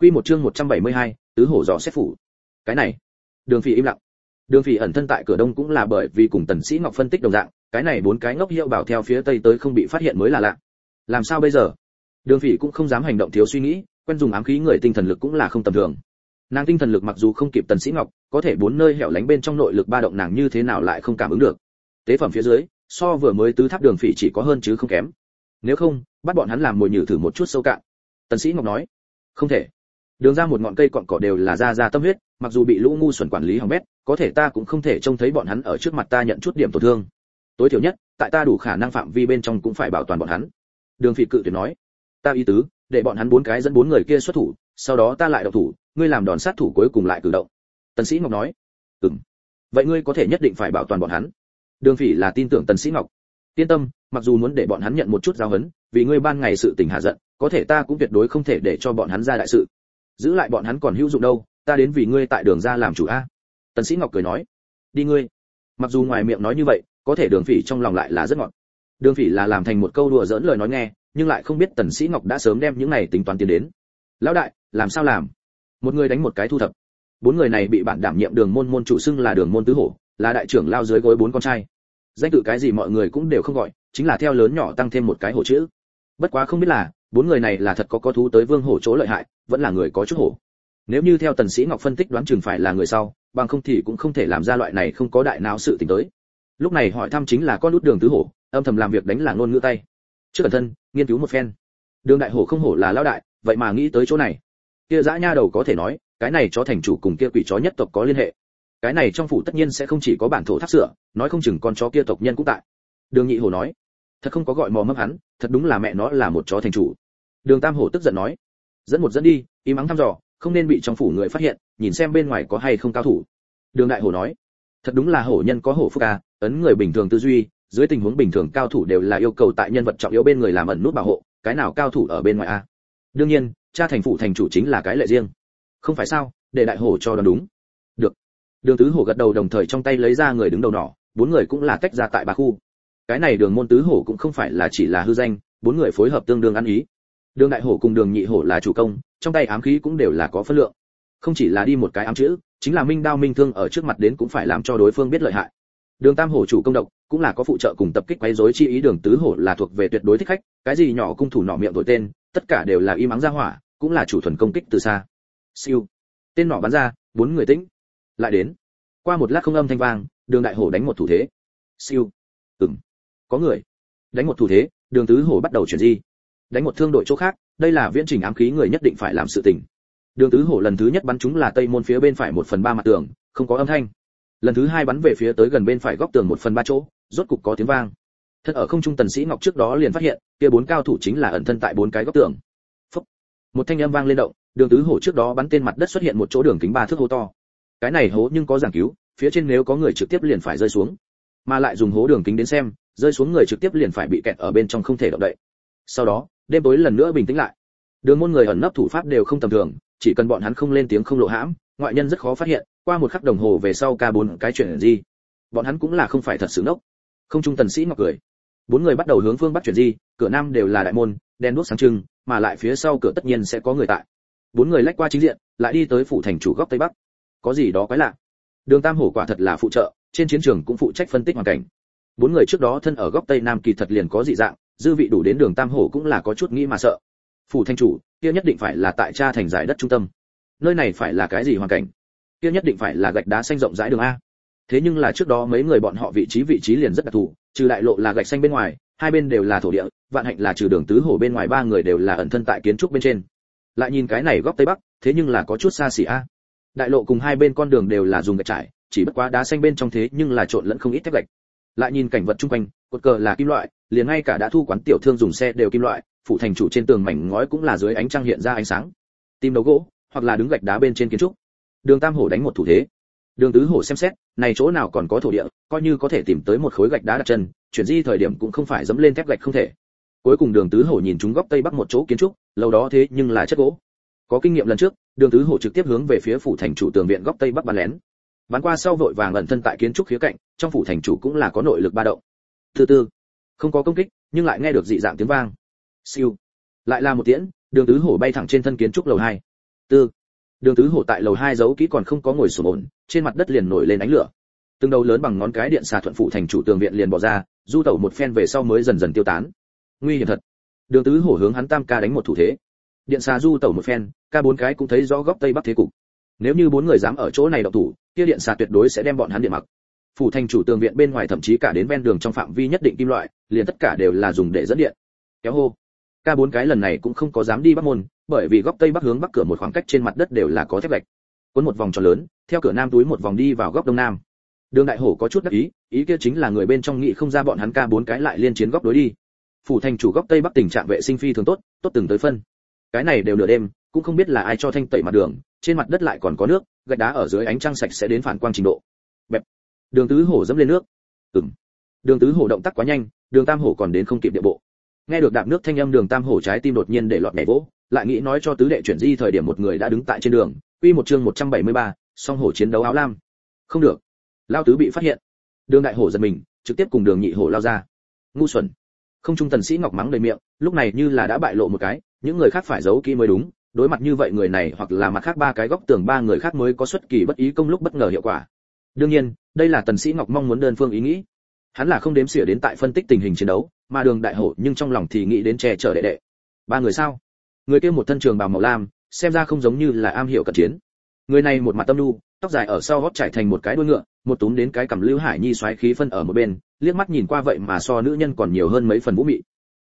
Quy một chương 172, tứ hổ dò xét phủ. Cái này đường phỉ im lặng. Đường phỉ ẩn thân tại cửa đông cũng là bởi vì cùng tần sĩ ngọc phân tích đồng dạng cái này bốn cái ngốc hiệu bảo theo phía tây tới không bị phát hiện mới là lạ. Làm sao bây giờ? Đường phỉ cũng không dám hành động thiếu suy nghĩ quen dùng ám khí người tinh thần lực cũng là không tầm thường. Nàng tinh thần lực mặc dù không kịp tần sĩ ngọc có thể bốn nơi hẻo lánh bên trong nội lực ba động nàng như thế nào lại không cảm ứng được. Tế phẩm phía dưới so vừa mới tứ tháp đường phỉ chỉ có hơn chứ không kém. Nếu không, bắt bọn hắn làm mồi nhử thử một chút sâu cạn. Tần sĩ ngọc nói. Không thể. Đường ra một ngọn cây cọn cỏ đều là ra ra tâm huyết, mặc dù bị lũ ngu xuẩn quản lý hỏng bét, có thể ta cũng không thể trông thấy bọn hắn ở trước mặt ta nhận chút điểm tổn thương. Tối thiểu nhất, tại ta đủ khả năng phạm vi bên trong cũng phải bảo toàn bọn hắn. Đường phỉ cự tuyệt nói. Ta ý tứ, để bọn hắn bốn cái dẫn bốn người kia xuất thủ, sau đó ta lại động thủ, ngươi làm đòn sát thủ cuối cùng lại cử động. Tần sĩ ngọc nói. Ừm. Vậy ngươi có thể nhất định phải bảo toàn bọn hắn đường phỉ là tin tưởng tần sĩ ngọc. Yên tâm, mặc dù muốn để bọn hắn nhận một chút giáo huấn, vì ngươi ban ngày sự tình hạ giận, có thể ta cũng tuyệt đối không thể để cho bọn hắn ra đại sự. Giữ lại bọn hắn còn hữu dụng đâu, ta đến vì ngươi tại đường ra làm chủ a. Tần sĩ ngọc cười nói. Đi ngươi. Mặc dù ngoài miệng nói như vậy, có thể đường phỉ trong lòng lại là rất ngọt. Đường phỉ là làm thành một câu đùa dỡn lời nói nghe, nhưng lại không biết tần sĩ ngọc đã sớm đem những này tính toán tiến đến. Lão đại, làm sao làm? Một người đánh một cái thu thập. Bốn người này bị bạn đảm nhiệm đường môn môn chủ xưng là đường môn tứ hổ, là đại trưởng lao dưới gối bốn con trai danh tự cái gì mọi người cũng đều không gọi, chính là theo lớn nhỏ tăng thêm một cái hổ chữ. Bất quá không biết là, bốn người này là thật có có thú tới vương hổ chỗ lợi hại, vẫn là người có chút hổ. Nếu như theo tần sĩ ngọc phân tích đoán chừng phải là người sau, bằng không thì cũng không thể làm ra loại này không có đại não sự tình tới. Lúc này hỏi thăm chính là con nút đường tứ hổ, âm thầm làm việc đánh là ngôn ngữ tay. Trước cẩn thân nghiên cứu một phen. Đường đại hổ không hổ là lão đại, vậy mà nghĩ tới chỗ này. Kia dã nha đầu có thể nói, cái này cho thành chủ cùng kia quỷ chó nhất tộc có liên hệ cái này trong phủ tất nhiên sẽ không chỉ có bản thổ thác sửa, nói không chừng con chó kia tộc nhân cũng tại. Đường nhị hổ nói, thật không có gọi mò mấp hắn, thật đúng là mẹ nó là một chó thành chủ. Đường tam hổ tức giận nói, dẫn một dẫn đi im ắng thăm dò, không nên bị trong phủ người phát hiện, nhìn xem bên ngoài có hay không cao thủ. Đường đại hổ nói, thật đúng là hổ nhân có hổ phúc à ấn người bình thường tư duy, dưới tình huống bình thường cao thủ đều là yêu cầu tại nhân vật trọng yếu bên người làm ẩn nút bảo hộ, cái nào cao thủ ở bên ngoài a à? đương nhiên, cha thành phủ thành chủ chính là cái lệ riêng. Không phải sao, để đại hổ cho đoán đúng đường tứ hổ gật đầu đồng thời trong tay lấy ra người đứng đầu nỏ, bốn người cũng là tách ra tại ba khu. Cái này đường môn tứ hổ cũng không phải là chỉ là hư danh, bốn người phối hợp tương đương ăn ý. Đường đại hổ cùng đường nhị hổ là chủ công, trong tay ám khí cũng đều là có phân lượng. Không chỉ là đi một cái ám chữ, chính là minh đao minh thương ở trước mặt đến cũng phải làm cho đối phương biết lợi hại. Đường tam hổ chủ công độc, cũng là có phụ trợ cùng tập kích quấy rối chi ý đường tứ hổ là thuộc về tuyệt đối thích khách, cái gì nhỏ cung thủ nọ miệng đổi tên, tất cả đều là y mắng ra hỏa, cũng là chủ thuần công kích từ xa. Siêu. Tên nọ bắn ra, bốn người tĩnh lại đến. Qua một lát không âm thanh vang, đường đại hổ đánh một thủ thế. Siêu. Ừm. Có người. Đánh một thủ thế, đường tứ hổ bắt đầu chuyển di. Đánh một thương đội chỗ khác, đây là viễn trình ám khí người nhất định phải làm sự tình. Đường tứ hổ lần thứ nhất bắn chúng là tây môn phía bên phải một phần ba mặt tường, không có âm thanh. Lần thứ hai bắn về phía tới gần bên phải góc tường một phần ba chỗ, rốt cục có tiếng vang. Thật ở không trung tần sĩ ngọc trước đó liền phát hiện, kia bốn cao thủ chính là ẩn thân tại bốn cái góc tường. Phúc. một thanh âm vang lên động, đường tứ hổ trước đó bắn tên mặt đất xuất hiện một chỗ đường kính ba thước hố to cái này hố nhưng có giảng cứu, phía trên nếu có người trực tiếp liền phải rơi xuống. Mà lại dùng hố đường kính đến xem, rơi xuống người trực tiếp liền phải bị kẹt ở bên trong không thể động đậy. Sau đó, đêm tối lần nữa bình tĩnh lại. Đường môn người ẩn nấp thủ pháp đều không tầm thường, chỉ cần bọn hắn không lên tiếng không lộ hãm, ngoại nhân rất khó phát hiện, qua một khắc đồng hồ về sau ca bốn cái chuyện gì. Bọn hắn cũng là không phải thật sự nốc không trung tần sĩ ngọc cười. Bốn người bắt đầu hướng phương bắc chuyển di, cửa nam đều là đại môn đen đuốc sáng trưng, mà lại phía sau cửa tất nhiên sẽ có người tại. Bốn người lách qua chính diện, lại đi tới phủ thành chủ góc tây bắc có gì đó quái lạ. Đường tam hổ quả thật là phụ trợ, trên chiến trường cũng phụ trách phân tích hoàn cảnh. Bốn người trước đó thân ở góc tây nam kỳ thật liền có dị dạng, dư vị đủ đến đường tam hổ cũng là có chút nghĩ mà sợ. Phủ thanh chủ, kia nhất định phải là tại cha thành giải đất trung tâm. Nơi này phải là cái gì hoàn cảnh? Kia nhất định phải là gạch đá xanh rộng rãi đường a. Thế nhưng là trước đó mấy người bọn họ vị trí vị trí liền rất đặc thù, trừ đại lộ là gạch xanh bên ngoài, hai bên đều là thổ địa, vạn hạnh là trừ đường tứ hổ bên ngoài ba người đều là ẩn thân tại kiến trúc bên trên. Lại nhìn cái này góc tây bắc, thế nhưng là có chút xa xỉ a đại lộ cùng hai bên con đường đều là dùng gạch trải, chỉ bất quá đá xanh bên trong thế nhưng là trộn lẫn không ít thép gạch. Lại nhìn cảnh vật chung quanh, cột cờ là kim loại, liền ngay cả đã thu quán tiểu thương dùng xe đều kim loại phụ thành chủ trên tường mảnh ngói cũng là dưới ánh trăng hiện ra ánh sáng. Tìm đầu gỗ, hoặc là đứng gạch đá bên trên kiến trúc. Đường tam hổ đánh một thủ thế. Đường tứ hổ xem xét, này chỗ nào còn có thổ địa, coi như có thể tìm tới một khối gạch đá đặt chân, chuyển di thời điểm cũng không phải dẫm lên thép gạch không thể. Cuối cùng đường tứ hổ nhìn chúng góc tây bắc một chỗ kiến trúc, lâu đó thế nhưng là chất gỗ. Có kinh nghiệm lần trước đường tứ hổ trực tiếp hướng về phía phủ thành chủ tường viện góc tây bắc bắn lén. Bắn qua sau vội vàng ẩn thân tại kiến trúc khía cạnh, trong phủ thành chủ cũng là có nội lực ba động. Thứ tư, không có công kích, nhưng lại nghe được dị dạng tiếng vang. Siêu. Lại là một tiễn, đường tứ hổ bay thẳng trên thân kiến trúc lầu hai. Tư. Đường tứ hổ tại lầu hai giấu kỹ còn không có ngồi sổm ổn, trên mặt đất liền nổi lên ánh lửa. Từng đầu lớn bằng ngón cái điện xà thuận phụ thành chủ tường viện liền bỏ ra, du tẩu một phen về sau mới dần dần tiêu tán. Nguy hiểm thật. Đường tứ hổ hướng hắn tam ca đánh một thủ thế điện xà du tẩu một phen, ca bốn cái cũng thấy rõ góc tây bắc thế cục. Nếu như bốn người dám ở chỗ này động thủ, kia điện xà tuyệt đối sẽ đem bọn hắn điện mặc. Phủ thành chủ tường viện bên ngoài thậm chí cả đến ven đường trong phạm vi nhất định kim loại, liền tất cả đều là dùng để dẫn điện. Kéo hô. Ca bốn cái lần này cũng không có dám đi bắc môn, bởi vì góc tây bắc hướng bắc cửa một khoảng cách trên mặt đất đều là có thép gạch. Cuốn một vòng tròn lớn, theo cửa nam túi một vòng đi vào góc đông nam. Đường đại hổ có chút đắc ý ý kia chính là người bên trong nghị không ra bọn hắn ca bốn cái lại liên chiến góc đối đi. Phủ thành chủ góc tây bắc tình trạng vệ sinh phi thường tốt tốt từng tới phân cái này đều nửa đêm cũng không biết là ai cho thanh tẩy mặt đường trên mặt đất lại còn có nước gạch đá ở dưới ánh trăng sạch sẽ đến phản quang trình độ. Bẹp. Đường tứ hổ dẫm lên nước. Ừng đường tứ hổ động tác quá nhanh đường tam hổ còn đến không kịp địa bộ. Nghe được đạp nước thanh âm đường tam hổ trái tim đột nhiên để lọt nhảy vỗ lại nghĩ nói cho tứ đệ chuyển di thời điểm một người đã đứng tại trên đường quy một chương 173, song hổ chiến đấu áo lam. Không được. Lao tứ bị phát hiện. Đường đại hổ giật mình trực tiếp cùng đường nhị hổ lao ra. Ngu xuẩn. Không trung tần sĩ ngọc mắng đầy miệng lúc này như là đã bại lộ một cái những người khác phải giấu kỹ mới đúng đối mặt như vậy người này hoặc là mặt khác ba cái góc tường ba người khác mới có xuất kỳ bất ý công lúc bất ngờ hiệu quả. Đương nhiên đây là tần sĩ ngọc mong muốn đơn phương ý nghĩ. Hắn là không đếm xỉa đến tại phân tích tình hình chiến đấu mà đường đại hổ nhưng trong lòng thì nghĩ đến che chở đệ đệ. Ba người sao? Người kia một thân trường bào màu lam xem ra không giống như là am hiểu cận chiến. Người này một mặt tâm lu, tóc dài ở sau gót trải thành một cái đuôi ngựa một túm đến cái cằm lưu hải nhi xoáy khí phân ở một bên liếc mắt nhìn qua vậy mà so nữ nhân còn nhiều hơn mấy phần vũ mị.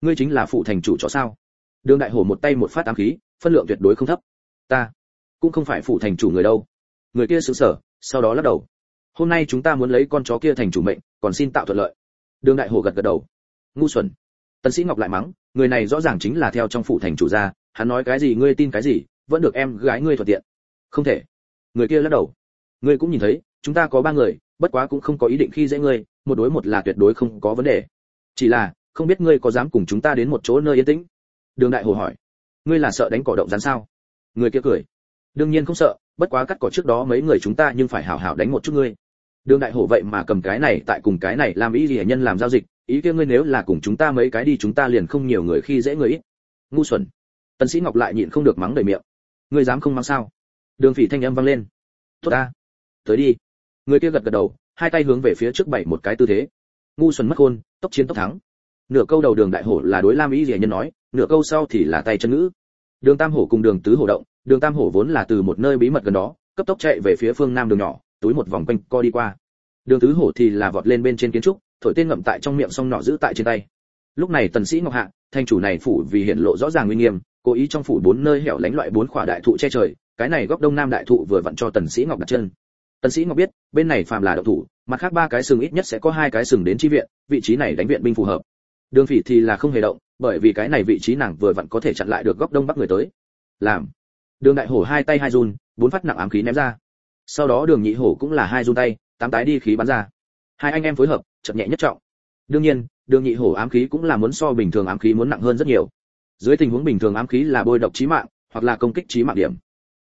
Ngươi chính là phụ thành chủ chó sao? Đường đại hổ một tay một phát ám khí, phân lượng tuyệt đối không thấp. Ta cũng không phải phụ thành chủ người đâu. Người kia sững sờ sau đó lắc đầu. Hôm nay chúng ta muốn lấy con chó kia thành chủ mệnh, còn xin tạo thuận lợi. Đường đại hổ gật gật đầu. Ngu xuẩn. Tần sĩ ngọc lại mắng, người này rõ ràng chính là theo trong phụ thành chủ gia hắn nói cái gì ngươi tin cái gì, vẫn được em gái ngươi thuận tiện. Không thể. Người kia lắc đầu. Ngươi cũng nhìn thấy, chúng ta có ba người, bất quá cũng không có ý định khi dễ ngươi, một đối một là tuyệt đối không có vấn đề. Chỉ là, không biết ngươi có dám cùng chúng ta đến một chỗ nơi yên tĩnh đường đại hồ hỏi ngươi là sợ đánh cỏ động rắn sao? Người kia cười đương nhiên không sợ bất quá cắt cỏ trước đó mấy người chúng ta nhưng phải hảo hảo đánh một chút ngươi. Đường đại hổ vậy mà cầm cái này tại cùng cái này làm ý gì nhân làm giao dịch ý kia ngươi nếu là cùng chúng ta mấy cái đi chúng ta liền không nhiều người khi dễ người ít ngu xuẩn. Tần sĩ ngọc lại nhịn không được mắng đầy miệng ngươi dám không mắng sao? Đường phỉ thanh âm vang lên tốt ta tới đi. Người kia gật gật đầu hai tay hướng về phía trước bảy một cái tư thế. Ngu xuẩn mất hôn, tốc chiến tốc thắng nửa câu đầu đường đại hổ là đối lam ý rỉa nhân nói, nửa câu sau thì là tay chân ngữ. Đường tam hổ cùng đường tứ hổ động, đường tam hổ vốn là từ một nơi bí mật gần đó, cấp tốc chạy về phía phương nam đường nhỏ, túi một vòng quanh co đi qua. Đường tứ hổ thì là vọt lên bên trên kiến trúc, thổi tên ngậm tại trong miệng song nọ giữ tại trên tay. Lúc này tần sĩ ngọc hạ, thanh chủ này phủ vì hiện lộ rõ ràng nguy nghiêm, cố ý trong phủ bốn nơi hẻo lánh loại bốn khỏa đại thụ che trời, cái này góc đông nam đại thụ vừa vặn cho tần sĩ ngọc đặt chân. Tần sĩ ngọc biết, bên này phàm là động thủ, mặt khác ba cái sừng ít nhất sẽ có hai cái sừng đến chi viện, vị trí này đánh viện binh phù hợp đường phỉ thì là không hề động, bởi vì cái này vị trí nàng vừa vặn có thể chặn lại được góc đông bắc người tới. Làm. Đường đại hổ hai tay hai run, bốn phát nặng ám khí ném ra. Sau đó đường nhị hổ cũng là hai run tay, tám tái đi khí bắn ra. Hai anh em phối hợp, chậm nhẹ nhất trọng. Đương nhiên, đường nhị hổ ám khí cũng là muốn so bình thường ám khí muốn nặng hơn rất nhiều. Dưới tình huống bình thường ám khí là bôi độc chí mạng, hoặc là công kích chí mạng điểm.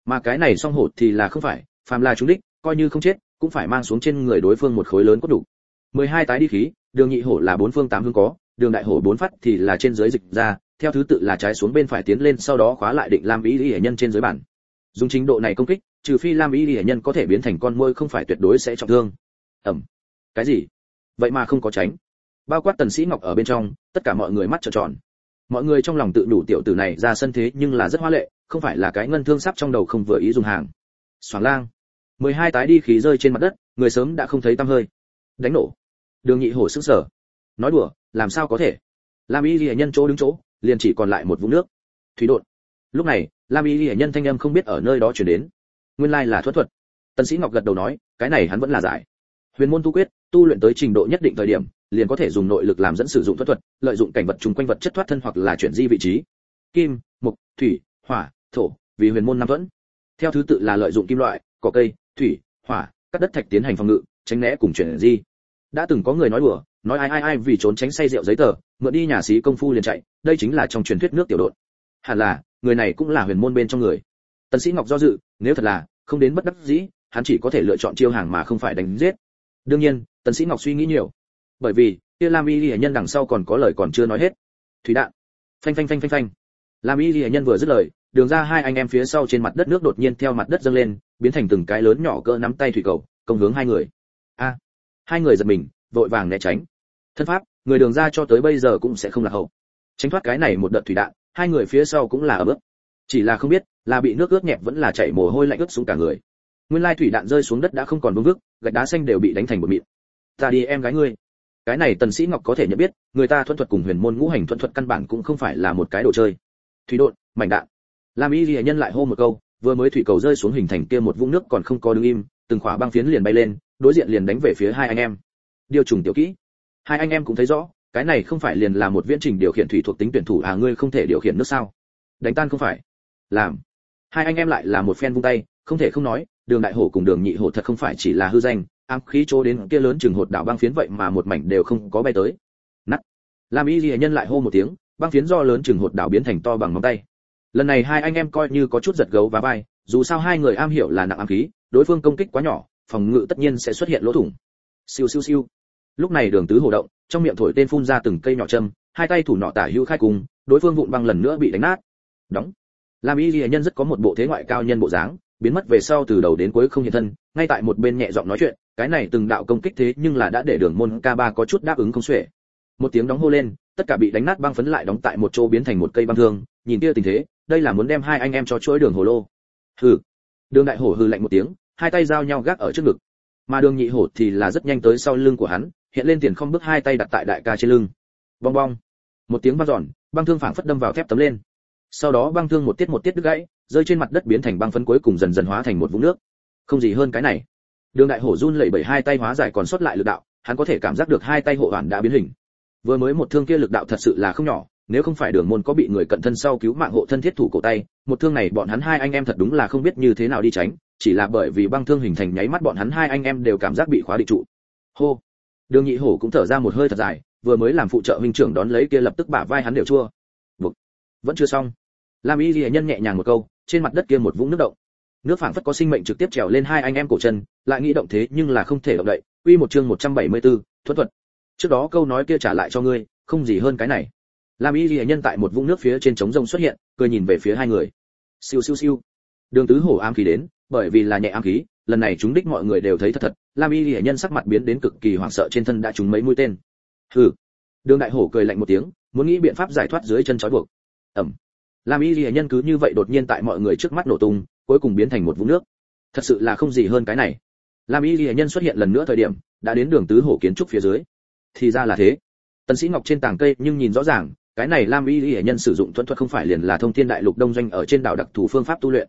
Mà cái này song hổ thì là không phải, phàm là trúng đích, coi như không chết, cũng phải mang xuống trên người đối phương một khối lớn cốt đủ. 12 tái đi khí, đường nhị hổ là bốn phương tám hướng có đường đại hổ bốn phát thì là trên dưới dịch ra, theo thứ tự là trái xuống bên phải tiến lên, sau đó khóa lại định lam ý hệ nhân trên dưới bản. Dùng chính độ này công kích, trừ phi lam ý hệ nhân có thể biến thành con môi không phải tuyệt đối sẽ trọng thương. Ẩm. Cái gì? Vậy mà không có tránh. Bao quát tần sĩ ngọc ở bên trong, tất cả mọi người mắt trợn tròn. Mọi người trong lòng tự đủ tiểu tử này ra sân thế nhưng là rất hoa lệ, không phải là cái ngân thương sắp trong đầu không vừa ý dùng hàng. Xoàng lang. Mười hai tái đi khí rơi trên mặt đất, người sớm đã không thấy tăm hơi. Đánh nổ. Đường nhị hổ sững sờ nói đùa, làm sao có thể? Lam y ghi nhân chỗ đứng chỗ, liền chỉ còn lại một vũng nước. Thủy đột lúc này, lam y ghi nhân thanh âm không biết ở nơi đó chuyển đến. Nguyên lai là thuật thuật. Tần sĩ ngọc gật đầu nói, cái này hắn vẫn là giải. Huyền môn tu quyết, tu luyện tới trình độ nhất định thời điểm, liền có thể dùng nội lực làm dẫn sử dụng thuật thuật, lợi dụng cảnh vật chung quanh vật chất thoát thân hoặc là chuyển di vị trí. Kim, mộc, thủy, hỏa, thổ, vì huyền môn năm thuẫn. Theo thứ tự là lợi dụng kim loại, cỏ cây, thủy, hỏa các đất thạch tiến hành phòng ngự, tránh né cùng chuyển di đã từng có người nói đùa, nói ai ai ai vì trốn tránh say rượu giấy tờ, mượn đi nhà sĩ công phu liền chạy, đây chính là trong truyền thuyết nước tiểu đột hẳn là, người này cũng là huyền môn bên trong người. Tần sĩ ngọc do dự, nếu thật là, không đến bất đắc dĩ, hắn chỉ có thể lựa chọn chiêu hàng mà không phải đánh giết. Đương nhiên, tần sĩ ngọc suy nghĩ nhiều. Bởi vì, kia lam y lìa nhân đằng sau còn có lời còn chưa nói hết. Thủy đạn. Phanh phanh phanh phanh phanh. Lam y lìa nhân vừa dứt lời, đường ra hai anh em phía sau trên mặt đất nước đột nhiên theo mặt đất dâng lên, biến thành từng cái lớn nhỏ cỡ nắm tay thủy cầu, công hướng hai người. A hai người giật mình, vội vàng né tránh. Thân pháp, người đường ra cho tới bây giờ cũng sẽ không là hậu. Tránh thoát cái này một đợt thủy đạn, hai người phía sau cũng là ở bước. Chỉ là không biết, là bị nước ướt nhẹp vẫn là chảy mồ hôi lạnh ướt xuống cả người. Nguyên lai thủy đạn rơi xuống đất đã không còn vương vức, gạch đá xanh đều bị đánh thành một mịn. Ta đi em gái ngươi. Cái này tần sĩ ngọc có thể nhận biết, người ta thuận thuật cùng huyền môn ngũ hành thuận thuật căn bản cũng không phải là một cái đồ chơi. Thủy đột mảnh đạn. Lam y lìa nhân lại hô một câu, vừa mới thủy cầu rơi xuống hình thành kia một vũng nước còn không có đứng im từng khỏa băng phiến liền bay lên, đối diện liền đánh về phía hai anh em. Điều trùng tiểu kỹ. Hai anh em cũng thấy rõ, cái này không phải liền là một viễn trình điều khiển thủy thuộc tính tuyển thủ à ngươi không thể điều khiển nước sao? Đánh tan không phải. Làm. Hai anh em lại là một phen vung tay, không thể không nói, đường đại hổ cùng đường nhị hổ thật không phải chỉ là hư danh, ám khí chỗ đến kia lớn chừng hột đảo băng phiến vậy mà một mảnh đều không có bay tới. Nắt lam y ghi nhân lại hô một tiếng, băng phiến do lớn chừng hột đảo biến thành to bằng ngón tay. Lần này hai anh em coi như có chút giật gấu và vai, dù sao hai người am hiểu là nặng ám khí đối phương công kích quá nhỏ, phòng ngự tất nhiên sẽ xuất hiện lỗ thủng. Siêu siêu siêu. Lúc này đường tứ hồ động, trong miệng thổi tên phun ra từng cây nhỏ châm, hai tay thủ nọ tả hữu khai cùng, đối phương vụn băng lần nữa bị đánh nát. Đóng. Lam y lìa nhân rất có một bộ thế ngoại cao nhân bộ dáng, biến mất về sau từ đầu đến cuối không hiện thân, ngay tại một bên nhẹ giọng nói chuyện, cái này từng đạo công kích thế nhưng là đã để đường môn k 3 có chút đáp ứng không xuể. Một tiếng đóng hô lên, tất cả bị đánh nát băng phấn lại đóng tại một chỗ biến thành một cây băng thương, nhìn kia tình thế, đây là muốn đem hai anh em cho chuỗi đường hồ lô. Hừ đường đại hổ hừ lạnh một tiếng, hai tay giao nhau gác ở trước ngực. Mà đường nhị hổ thì là rất nhanh tới sau lưng của hắn, hiện lên tiền không bước hai tay đặt tại đại ca trên lưng. Bong bong. Một tiếng vang giòn băng thương phảng phất đâm vào thép tấm lên. Sau đó băng thương một tiết một tiết đứt gãy, rơi trên mặt đất biến thành băng phấn cuối cùng dần dần hóa thành một vũng nước. Không gì hơn cái này. Đường đại hổ run lẩy bẩy hai tay hóa giải còn sót lại lực đạo, hắn có thể cảm giác được hai tay hộ hoàn đã biến hình. Vừa mới một thương kia lực đạo thật sự là không nhỏ, nếu không phải đường môn có bị người cận thân sau cứu mạng hộ thân thiết thủ cổ tay một thương này bọn hắn hai anh em thật đúng là không biết như thế nào đi tránh chỉ là bởi vì băng thương hình thành nháy mắt bọn hắn hai anh em đều cảm giác bị khóa định trụ. Hô. Đường nhị hổ cũng thở ra một hơi thật dài vừa mới làm phụ trợ huynh trưởng đón lấy kia lập tức bả vai hắn đều chua. Vực. vẫn chưa xong. Lam y ghi nhân nhẹ nhàng một câu trên mặt đất kia một vũng nước động. Nước phảng phất có sinh mệnh trực tiếp trèo lên hai anh em cổ chân lại nghĩ động thế nhưng là không thể động đậy. Uy một chương 174, thuật thuật. Trước đó câu nói kia trả lại cho ngươi không gì hơn cái này. Lam y ghi nhân tại một vũng nước phía trên trống rông xuất hiện cười nhìn về phía hai người siêu siêu siêu. Đường tứ hổ ám khí đến, bởi vì là nhẹ ám khí, lần này chúng đích mọi người đều thấy thật thật, lam y ghi nhân sắc mặt biến đến cực kỳ hoảng sợ trên thân đã trúng mấy mũi tên. Hừ. Đường đại hổ cười lạnh một tiếng, muốn nghĩ biện pháp giải thoát dưới chân trói buộc. Ẩm. Lam y ghi nhân cứ như vậy đột nhiên tại mọi người trước mắt nổ tung, cuối cùng biến thành một vũng nước. Thật sự là không gì hơn cái này. Lam y ghi nhân xuất hiện lần nữa thời điểm, đã đến đường tứ hổ kiến trúc phía dưới. Thì ra là thế. Tần sĩ ngọc trên tảng cây nhưng nhìn rõ ràng cái này lam y ghi nhân sử dụng thuận thuật không phải liền là thông thiên đại lục đông doanh ở trên đảo đặc thù phương pháp tu luyện.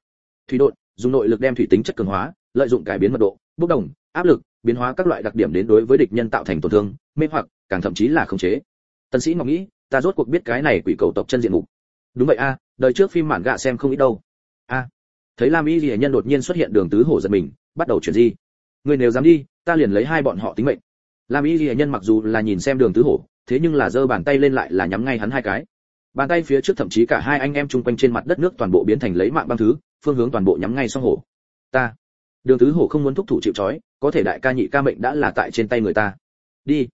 Thủy đột dùng nội lực đem thủy tính chất cường hóa, lợi dụng cải biến mật độ, bốc đồng, áp lực, biến hóa các loại đặc điểm đến đối với địch nhân tạo thành tổn thương, mê hoặc, càng thậm chí là khống chế. Tân sĩ ngọc nghĩ, ta rốt cuộc biết cái này quỷ cầu tộc chân diện mục. Đúng vậy a, đời trước phim mạn gạ xem không ít đâu. A, thấy lam y y nhân đột nhiên xuất hiện đường tứ hổ giật mình, bắt đầu chuyển di. Người nếu dám đi, ta liền lấy hai bọn họ tính mệnh. Lam y y nhân mặc dù là nhìn xem đường tứ hổ thế nhưng là giơ bàn tay lên lại là nhắm ngay hắn hai cái. Bàn tay phía trước thậm chí cả hai anh em chung quanh trên mặt đất nước toàn bộ biến thành lấy mạng băng thứ, phương hướng toàn bộ nhắm ngay song hổ. Ta, đường tứ hổ không muốn thúc thủ chịu trói, có thể đại ca nhị ca mệnh đã là tại trên tay người ta. Đi.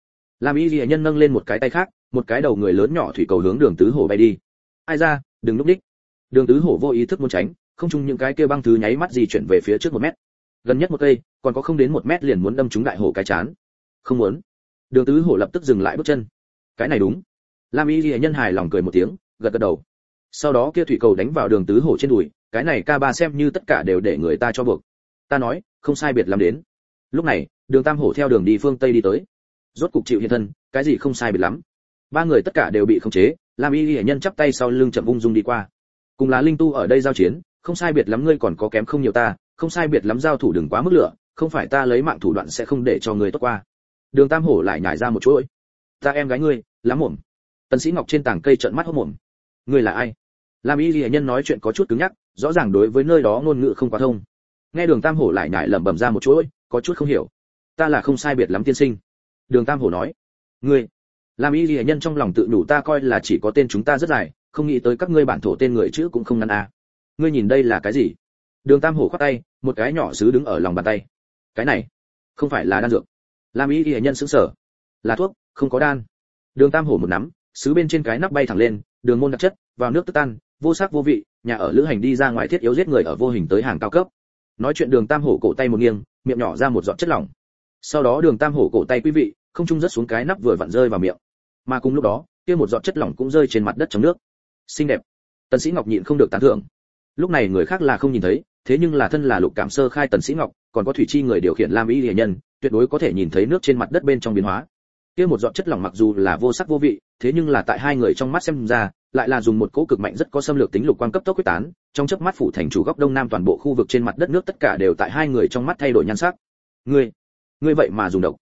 Lam y lìa nhân nâng lên một cái tay khác, một cái đầu người lớn nhỏ thủy cầu hướng đường tứ hổ bay đi. Ai ra, đừng lúc đích. Đường tứ hổ vô ý thức muốn tránh, không chung những cái kia băng thứ nháy mắt gì chuyển về phía trước một mét. Gần nhất một cây, còn có không đến một mét liền muốn đâm trúng đại hổ cái chán. Không muốn đường tứ hổ lập tức dừng lại bước chân. Cái này đúng. Lam y ghi nhân hài lòng cười một tiếng, gật gật đầu. Sau đó kia thủy cầu đánh vào đường tứ hổ trên đùi, cái này ca ba xem như tất cả đều để người ta cho buộc. Ta nói, không sai biệt lắm đến. Lúc này, đường tam hổ theo đường đi phương tây đi tới. Rốt cục chịu hiện thân, cái gì không sai biệt lắm. Ba người tất cả đều bị khống chế, lam y ghi nhân chắp tay sau lưng chậm ung dung đi qua. Cùng là linh tu ở đây giao chiến, không sai biệt lắm ngươi còn có kém không nhiều ta, không sai biệt lắm giao thủ đừng quá mức lửa, không phải ta lấy mạng thủ đoạn sẽ không để cho ngươi tốt qua đường tam hổ lại nhảy ra một chuỗi. Ta em gái ngươi, lắm mồm tần sĩ ngọc trên tảng cây trợn mắt hốt mồm ngươi là ai? Lam y lìa nhân nói chuyện có chút cứng nhắc, rõ ràng đối với nơi đó ngôn ngữ không quá thông. Nghe đường tam hổ lại nhảy lẩm bẩm ra một chuỗi, có chút không hiểu. Ta là không sai biệt lắm tiên sinh. Đường tam hổ nói. Ngươi? Lam y lìa nhân trong lòng tự đủ ta coi là chỉ có tên chúng ta rất dài, không nghĩ tới các ngươi bản thổ tên người chữ cũng không ngăn a à. ngươi nhìn đây là cái gì? Đường tam hổ khoát tay, một cái nhỏ sứ đứng ở lòng bàn tay. Cái này, không phải là đan dược lam y y nhân sững sờ. Là thuốc, không có đan. Đường tam hổ một nắm sứ bên trên cái nắp bay thẳng lên, đường môn đặc chất, vào nước tức tan, vô sắc vô vị, nhà ở lữ hành đi ra ngoài thiết yếu giết người ở vô hình tới hàng cao cấp. Nói chuyện đường tam hổ cổ tay một nghiêng, miệng nhỏ ra một giọt chất lỏng. Sau đó đường tam hổ cổ tay quý vị, không trung rất xuống cái nắp vừa vặn rơi vào miệng. Mà cùng lúc đó, kia một giọt chất lỏng cũng rơi trên mặt đất trong nước. Xinh đẹp. Tần sĩ ngọc nhịn không được tán thưởng. Lúc này người khác là không nhìn thấy, thế nhưng là thân là lục cảm sơ khai tần sĩ ngọc, còn có thủy chi người điều khiển lam y liệt nhân tuyệt đối có thể nhìn thấy nước trên mặt đất bên trong biến hóa. Kia một giọt chất lỏng mặc dù là vô sắc vô vị, thế nhưng là tại hai người trong mắt xem ra, lại là dùng một cỗ cực mạnh rất có xâm lược tính lục quang cấp tốc quyết tán, trong chớp mắt phủ thành chủ góc đông nam toàn bộ khu vực trên mặt đất nước tất cả đều tại hai người trong mắt thay đổi nhan sắc. Ngươi ngươi vậy mà dùng độc.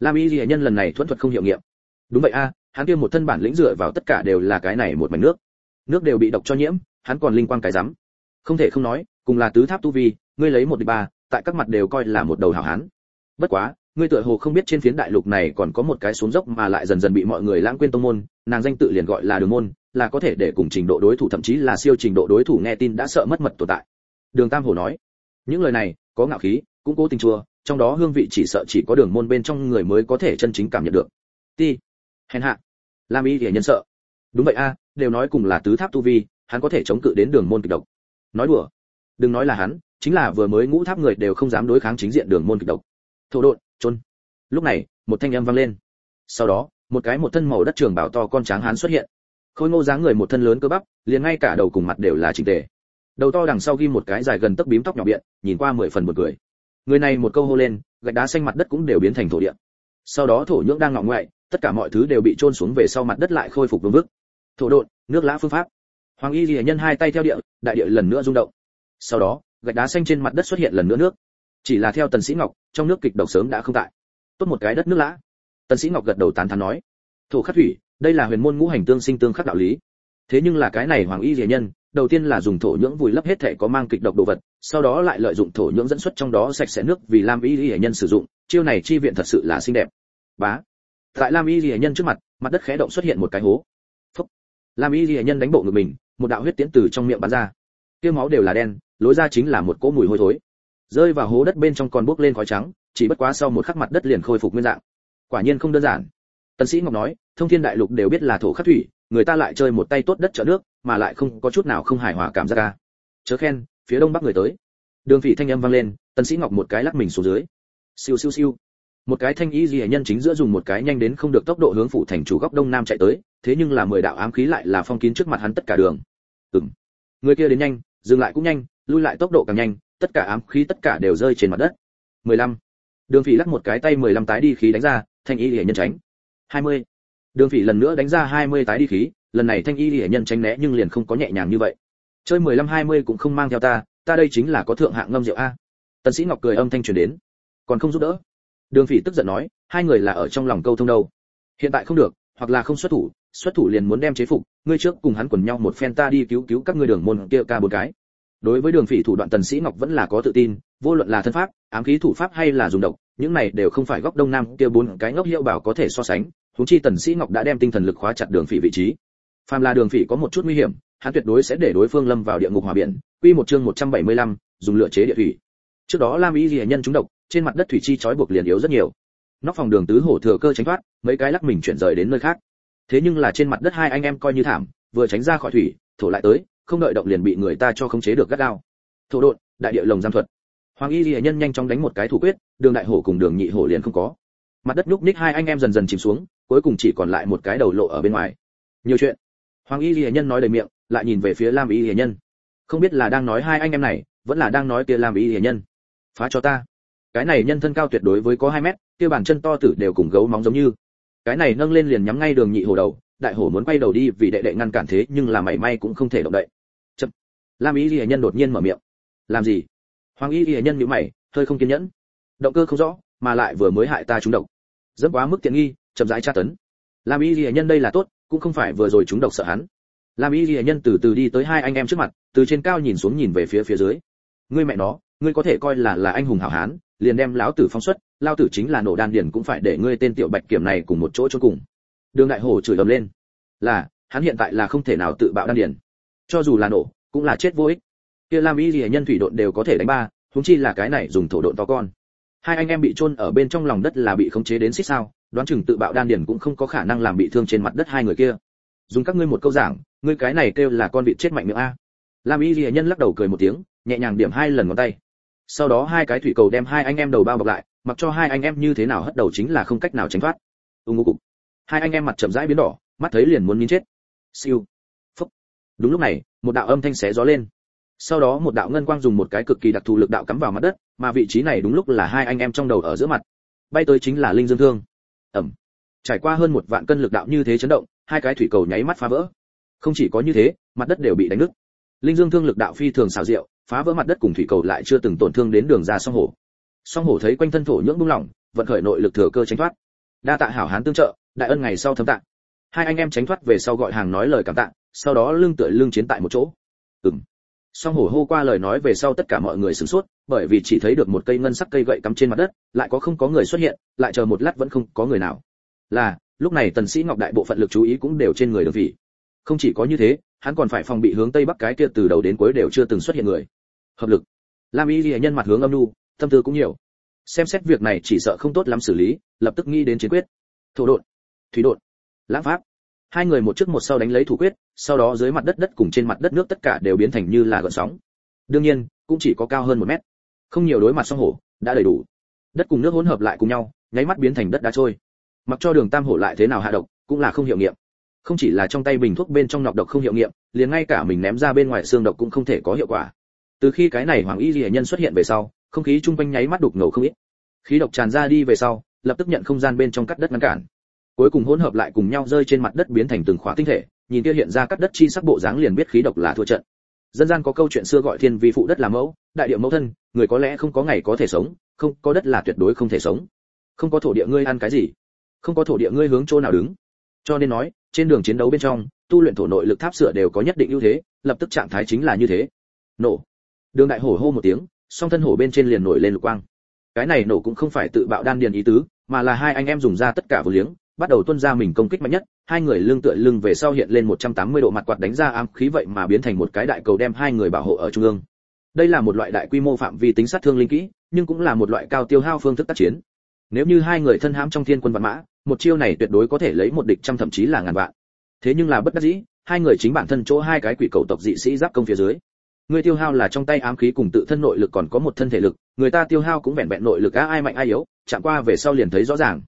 Lam y ghi nhân lần này thuận thuật không hiệu nghiệm. Đúng vậy a, hắn kia một thân bản lĩnh dựa vào tất cả đều là cái này một mảnh nước. Nước đều bị độc cho nhiễm, hắn còn linh quang cái rắm. Không thể không nói, cùng là tứ tháp tu vi, ngươi lấy một đi ba, tại các mặt đều coi là một đầu hảo hán bất quá, ngươi tựa hồ không biết trên phiến đại lục này còn có một cái xuống dốc mà lại dần dần bị mọi người lãng quên tông môn, nàng danh tự liền gọi là đường môn, là có thể để cùng trình độ đối thủ thậm chí là siêu trình độ đối thủ nghe tin đã sợ mất mật tồn tại. Đường tam hồ nói, những lời này, có ngạo khí, cũng cố tình chua, trong đó hương vị chỉ sợ chỉ có đường môn bên trong người mới có thể chân chính cảm nhận được. Ti, hèn hạ, lam y thì nhân sợ. Đúng vậy a, đều nói cùng là tứ tháp tu vi, hắn có thể chống cự đến đường môn kịch độc. Nói đùa. Đừng nói là hắn, chính là vừa mới ngũ tháp người đều không dám đối kháng chính diện đường môn kịch độc thổ độn trôn lúc này, một thanh âm vang lên. Sau đó, một cái một thân màu đất trường bảo to con tráng hán xuất hiện. Khôi ngô dáng người một thân lớn cơ bắp, liền ngay cả đầu cùng mặt đều là chỉnh tề. Đầu to đằng sau ghi một cái dài gần tấc bím tóc nhỏ biện, nhìn qua mười phần một người người này một câu hô lên, gạch đá xanh mặt đất cũng đều biến thành thổ địa. Sau đó thổ nhưỡng đang ngọ ngoại, tất cả mọi thứ đều bị trôn xuống về sau mặt đất lại khôi phục vương vức. Thổ độn, nước lã phương pháp. Hoàng y lìa nhân hai tay theo địa, đại địa lần nữa rung động. Sau đó, gạch đá xanh trên mặt đất xuất hiện lần nữa nước chỉ là theo tần sĩ ngọc, trong nước kịch độc sớm đã không tại. Tốt một cái đất nước lã. Tần sĩ ngọc gật đầu tán thán nói. Thổ khắc thủy, đây là huyền môn ngũ hành tương sinh tương khắc đạo lý. Thế nhưng là cái này hoàng y lìa nhân, đầu tiên là dùng thổ nhưỡng vùi lấp hết thể có mang kịch độc đồ vật, sau đó lại lợi dụng thổ nhưỡng dẫn xuất trong đó sạch sẽ nước vì lam y lìa nhân sử dụng, chiêu này chi viện thật sự là xinh đẹp. Bá. Tại lam y lìa nhân trước mặt mặt đất khẽ động xuất hiện một cái hố. Phúc. lam y lìa nhân đánh bộ ngực mình, một đạo huyết tiễn từ trong miệng bắn ra. Kia máu đều là đen, lối ra chính là một cỗ mùi hôi thối rơi vào hố đất bên trong còn bốc lên khói trắng, chỉ bất quá sau một khắc mặt đất liền khôi phục nguyên dạng. Quả nhiên không đơn giản. Tần sĩ ngọc nói, thông thiên đại lục đều biết là thổ khắc thủy, người ta lại chơi một tay tốt đất trợ nước, mà lại không có chút nào không hài hòa cảm giác ca. Chớ khen, phía đông bắc người tới. Đường phỉ thanh âm vang lên, tần sĩ ngọc một cái lắc mình xuống dưới. Siêu siêu siêu. Một cái thanh y dị nhân chính giữa dùng một cái nhanh đến không được tốc độ hướng phủ thành chủ góc đông nam chạy tới, thế nhưng là mười đạo ám khí lại là phong kín trước mặt hắn tất cả đường. Ừm. Người kia đến nhanh, dừng lại cũng nhanh, lui lại tốc độ càng nhanh tất cả ám khí tất cả đều rơi trên mặt đất. 15. đường phỉ lắc một cái tay 15 tái đi khí đánh ra, thanh y liễu nhân tránh. 20. đường phỉ lần nữa đánh ra 20 tái đi khí, lần này thanh y liễu nhân tránh né nhưng liền không có nhẹ nhàng như vậy. Chơi 15-20 cũng không mang theo ta ta đây chính là có thượng hạng ngâm rượu a. Tần sĩ ngọc cười âm thanh truyền đến. Còn không giúp đỡ? Đường phỉ tức giận nói, hai người là ở trong lòng câu thông đâu. Hiện tại không được, hoặc là không xuất thủ xuất thủ liền muốn đem chế phục, ngươi trước cùng hắn quần nhau một phen ta đi cứu cứu các ngươi đường môn kia ca bốn cái đối với đường phỉ thủ đoạn tần sĩ ngọc vẫn là có tự tin vô luận là thân pháp ám khí thủ pháp hay là dùng độc những này đều không phải góc đông nam kia bốn cái ngốc hiệu bảo có thể so sánh huống chi tần sĩ ngọc đã đem tinh thần lực khóa chặt đường phỉ vị trí. Phàm là đường phỉ có một chút nguy hiểm hắn tuyệt đối sẽ để đối phương lâm vào địa ngục hỏa biển. Quy một chương 175, dùng lựa chế địa thủy. Trước đó lam y dị nhân trúng độc trên mặt đất thủy chi trói buộc liền yếu rất nhiều. Nóc phòng đường tứ hổ thừa cơ tránh thoát mấy cái lắc mình chuyển rời đến nơi khác. Thế nhưng là trên mặt đất hai anh em coi như thảm vừa tránh ra khỏi thủy thổ lại tới không đợi động liền bị người ta cho khống chế được gắt gao. Thổ độn, đại địa lồng giam thuật. Hoàng y lìa nhân nhanh chóng đánh một cái thủ quyết đường đại hổ cùng đường nhị hổ liền không có. Mặt đất nhúc ních hai anh em dần dần chìm xuống cuối cùng chỉ còn lại một cái đầu lộ ở bên ngoài. Nhiều chuyện. Hoàng y lìa nhân nói đầy miệng lại nhìn về phía lam y lìa nhân. Không biết là đang nói hai anh em này vẫn là đang nói kia lam y lìa nhân. Phá cho ta. Cái này nhân thân cao tuyệt đối với có 2 mét kia bàn chân to tử đều cùng gấu móng giống như. Cái này nâng lên liền nhắm ngay đường nhị hổ đầu đại hổ muốn quay đầu đi vì đệ đệ ngăn cản thế nhưng là mảy may cũng không thể động đậy lam y ghi nhân đột nhiên mở miệng. Làm gì? Hoàng y ghi nhân nhíu mày, hơi không kiên nhẫn. Động cơ không rõ, mà lại vừa mới hại ta trúng độc. Dẫn quá mức tiện nghi, chậm rãi tra tấn. Lam y ghi nhân đây là tốt, cũng không phải vừa rồi trúng độc sợ hắn. Lam y ghi nhân từ từ đi tới hai anh em trước mặt, từ trên cao nhìn xuống nhìn về phía phía dưới. Ngươi mẹ nó, ngươi có thể coi là là anh hùng hảo hán, liền đem lão tử phóng xuất lao tử chính là nổ đan điền cũng phải để ngươi tên tiểu bạch kiểm này cùng một chỗ cho cùng. Đường đại hổ chửi ầm lên. Là, hắn hiện tại là không thể nào tự bạo đan điền. Cho dù là nổ cũng là chết vô ích. Kia lam y gì nhân thủy độn đều có thể đánh ba, huống chi là cái này dùng thổ độn to con. Hai anh em bị chôn ở bên trong lòng đất là bị khống chế đến xích sao, đoán chừng tự bạo đan điền cũng không có khả năng làm bị thương trên mặt đất hai người kia. Dùng các ngươi một câu giảng, ngươi cái này kêu là con vịt chết mạnh miệng a. Lam y gì nhân lắc đầu cười một tiếng, nhẹ nhàng điểm hai lần ngón tay. Sau đó hai cái thủy cầu đem hai anh em đầu bao bọc lại, mặc cho hai anh em như thế nào hất đầu chính là không cách nào tránh thoát. Ưng ngô cục. Hai anh em mặt chậm rãi biến đỏ, mắt thấy liền muốn nín chết. Siêu đúng lúc này, một đạo âm thanh xé gió lên. Sau đó một đạo ngân quang dùng một cái cực kỳ đặc thù lực đạo cắm vào mặt đất, mà vị trí này đúng lúc là hai anh em trong đầu ở giữa mặt. Bay tới chính là linh dương thương. Ẩm. Trải qua hơn một vạn cân lực đạo như thế chấn động, hai cái thủy cầu nháy mắt phá vỡ. Không chỉ có như thế, mặt đất đều bị đánh nứt. Linh dương thương lực đạo phi thường xào rượu phá vỡ mặt đất cùng thủy cầu lại chưa từng tổn thương đến đường ra song hổ. Song hổ thấy quanh thân thổ nhưỡng buông lỏng, vận khởi nội lực thừa cơ tránh thoát. Đa tạ hảo hán tương trợ, đại ân ngày sau thấm tạ. Hai anh em tránh thoát về sau gọi hàng nói lời cảm tạ sau đó lưng tựa lưng chiến tại một chỗ. Ừm. Song hổ hô qua lời nói về sau tất cả mọi người sửng sốt, bởi vì chỉ thấy được một cây ngân sắc cây gậy cắm trên mặt đất, lại có không có người xuất hiện, lại chờ một lát vẫn không có người nào. Là, lúc này tần sĩ ngọc đại bộ phận lực chú ý cũng đều trên người đường vị không chỉ có như thế, hắn còn phải phòng bị hướng tây bắc cái kia từ đầu đến cuối đều chưa từng xuất hiện người. Hợp lực. Lam y lìa nhân mặt hướng âm nu tâm tư cũng nhiều. Xem xét việc này chỉ sợ không tốt lắm xử lý, lập tức nghĩ đến chiến quyết. Thổ đột thủy đột lãng pháp hai người một trước một sau đánh lấy thủ quyết, sau đó dưới mặt đất đất cùng trên mặt đất nước tất cả đều biến thành như là gợn sóng. Đương nhiên, cũng chỉ có cao hơn một mét. Không nhiều đối mặt song hổ, đã đầy đủ. Đất cùng nước hỗn hợp lại cùng nhau, nháy mắt biến thành đất đá trôi. Mặc cho đường tam hổ lại thế nào hạ độc, cũng là không hiệu nghiệm. Không chỉ là trong tay bình thuốc bên trong nọc độc không hiệu nghiệm, liền ngay cả mình ném ra bên ngoài xương độc cũng không thể có hiệu quả. Từ khi cái này hoàng y lìa nhân xuất hiện về sau, không khí chung quanh nháy mắt đục ngầu không ít. Khí độc tràn ra đi về sau, lập tức nhận không gian bên trong cắt đất ngăn cản cuối cùng hỗn hợp lại cùng nhau rơi trên mặt đất biến thành từng khóa tinh thể, nhìn kia hiện ra cắt đất chi sắc bộ dáng liền biết khí độc là thua trận. Dân gian có câu chuyện xưa gọi thiên vi phụ đất làm mẫu, đại địa mẫu thân, người có lẽ không có ngày có thể sống, không có đất là tuyệt đối không thể sống. Không có thổ địa ngươi ăn cái gì? Không có thổ địa ngươi hướng chỗ nào đứng? Cho nên nói, trên đường chiến đấu bên trong, tu luyện thổ nội lực tháp sửa đều có nhất định ưu thế, lập tức trạng thái chính là như thế. Nổ. Đường đại hổ hô một tiếng, song thân hổ bên trên liền nổi lên lục quang. Cái này nổ cũng không phải tự bạo đan điền ý tứ, mà là hai anh em dùng ra tất cả vô liếng bắt đầu tuân ra mình công kích mạnh nhất, hai người lưng tựa lưng về sau hiện lên 180 độ mặt quạt đánh ra ám khí vậy mà biến thành một cái đại cầu đem hai người bảo hộ ở trung ương. Đây là một loại đại quy mô phạm vi tính sát thương linh kỹ, nhưng cũng là một loại cao tiêu hao phương thức tác chiến. Nếu như hai người thân hãm trong thiên quân vạn mã, một chiêu này tuyệt đối có thể lấy một địch trăm thậm chí là ngàn vạn. Thế nhưng là bất đắc dĩ, hai người chính bản thân chỗ hai cái quỷ cầu tộc dị sĩ giáp công phía dưới. Người tiêu hao là trong tay ám khí cùng tự thân nội lực còn có một thân thể lực, người ta tiêu hao cũng vẹn vẹn nội lực á, ai mạnh ai yếu, chạm qua về sau liền thấy rõ ràng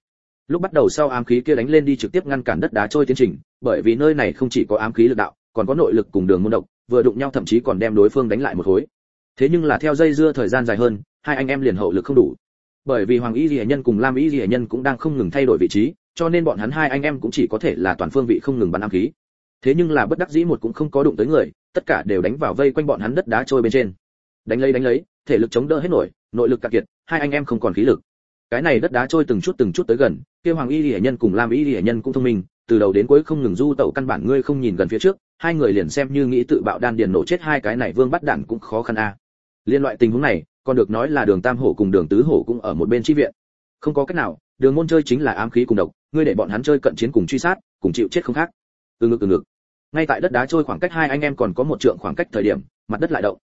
lúc bắt đầu sau ám khí kia đánh lên đi trực tiếp ngăn cản đất đá trôi tiến trình, bởi vì nơi này không chỉ có ám khí lực đạo, còn có nội lực cùng đường môn độc, vừa đụng nhau thậm chí còn đem đối phương đánh lại một khối. Thế nhưng là theo dây dưa thời gian dài hơn, hai anh em liền hậu lực không đủ. Bởi vì hoàng y lìa nhân cùng lam y lìa nhân cũng đang không ngừng thay đổi vị trí, cho nên bọn hắn hai anh em cũng chỉ có thể là toàn phương vị không ngừng bắn ám khí. Thế nhưng là bất đắc dĩ một cũng không có đụng tới người, tất cả đều đánh vào vây quanh bọn hắn đất đá trôi bên trên. Đánh lấy đánh lấy, thể lực chống đỡ hết nổi, nội lực cạn kiệt, hai anh em không còn khí lực cái này đất đá trôi từng chút từng chút tới gần, kia hoàng y lìa nhân cùng lam y lìa nhân cũng thông minh, từ đầu đến cuối không ngừng du tẩu căn bản ngươi không nhìn gần phía trước, hai người liền xem như nghĩ tự bạo đan điền nổ chết hai cái này vương bắt đạn cũng khó khăn a. Liên loại tình huống này, còn được nói là đường tam hổ cùng đường tứ hổ cũng ở một bên chi viện. Không có cách nào, đường môn chơi chính là ám khí cùng độc, ngươi để bọn hắn chơi cận chiến cùng truy sát, cùng chịu chết không khác. Từ ngực từ ngực. Ngay tại đất đá trôi khoảng cách hai anh em còn có một trượng khoảng cách thời điểm, mặt đất lại động.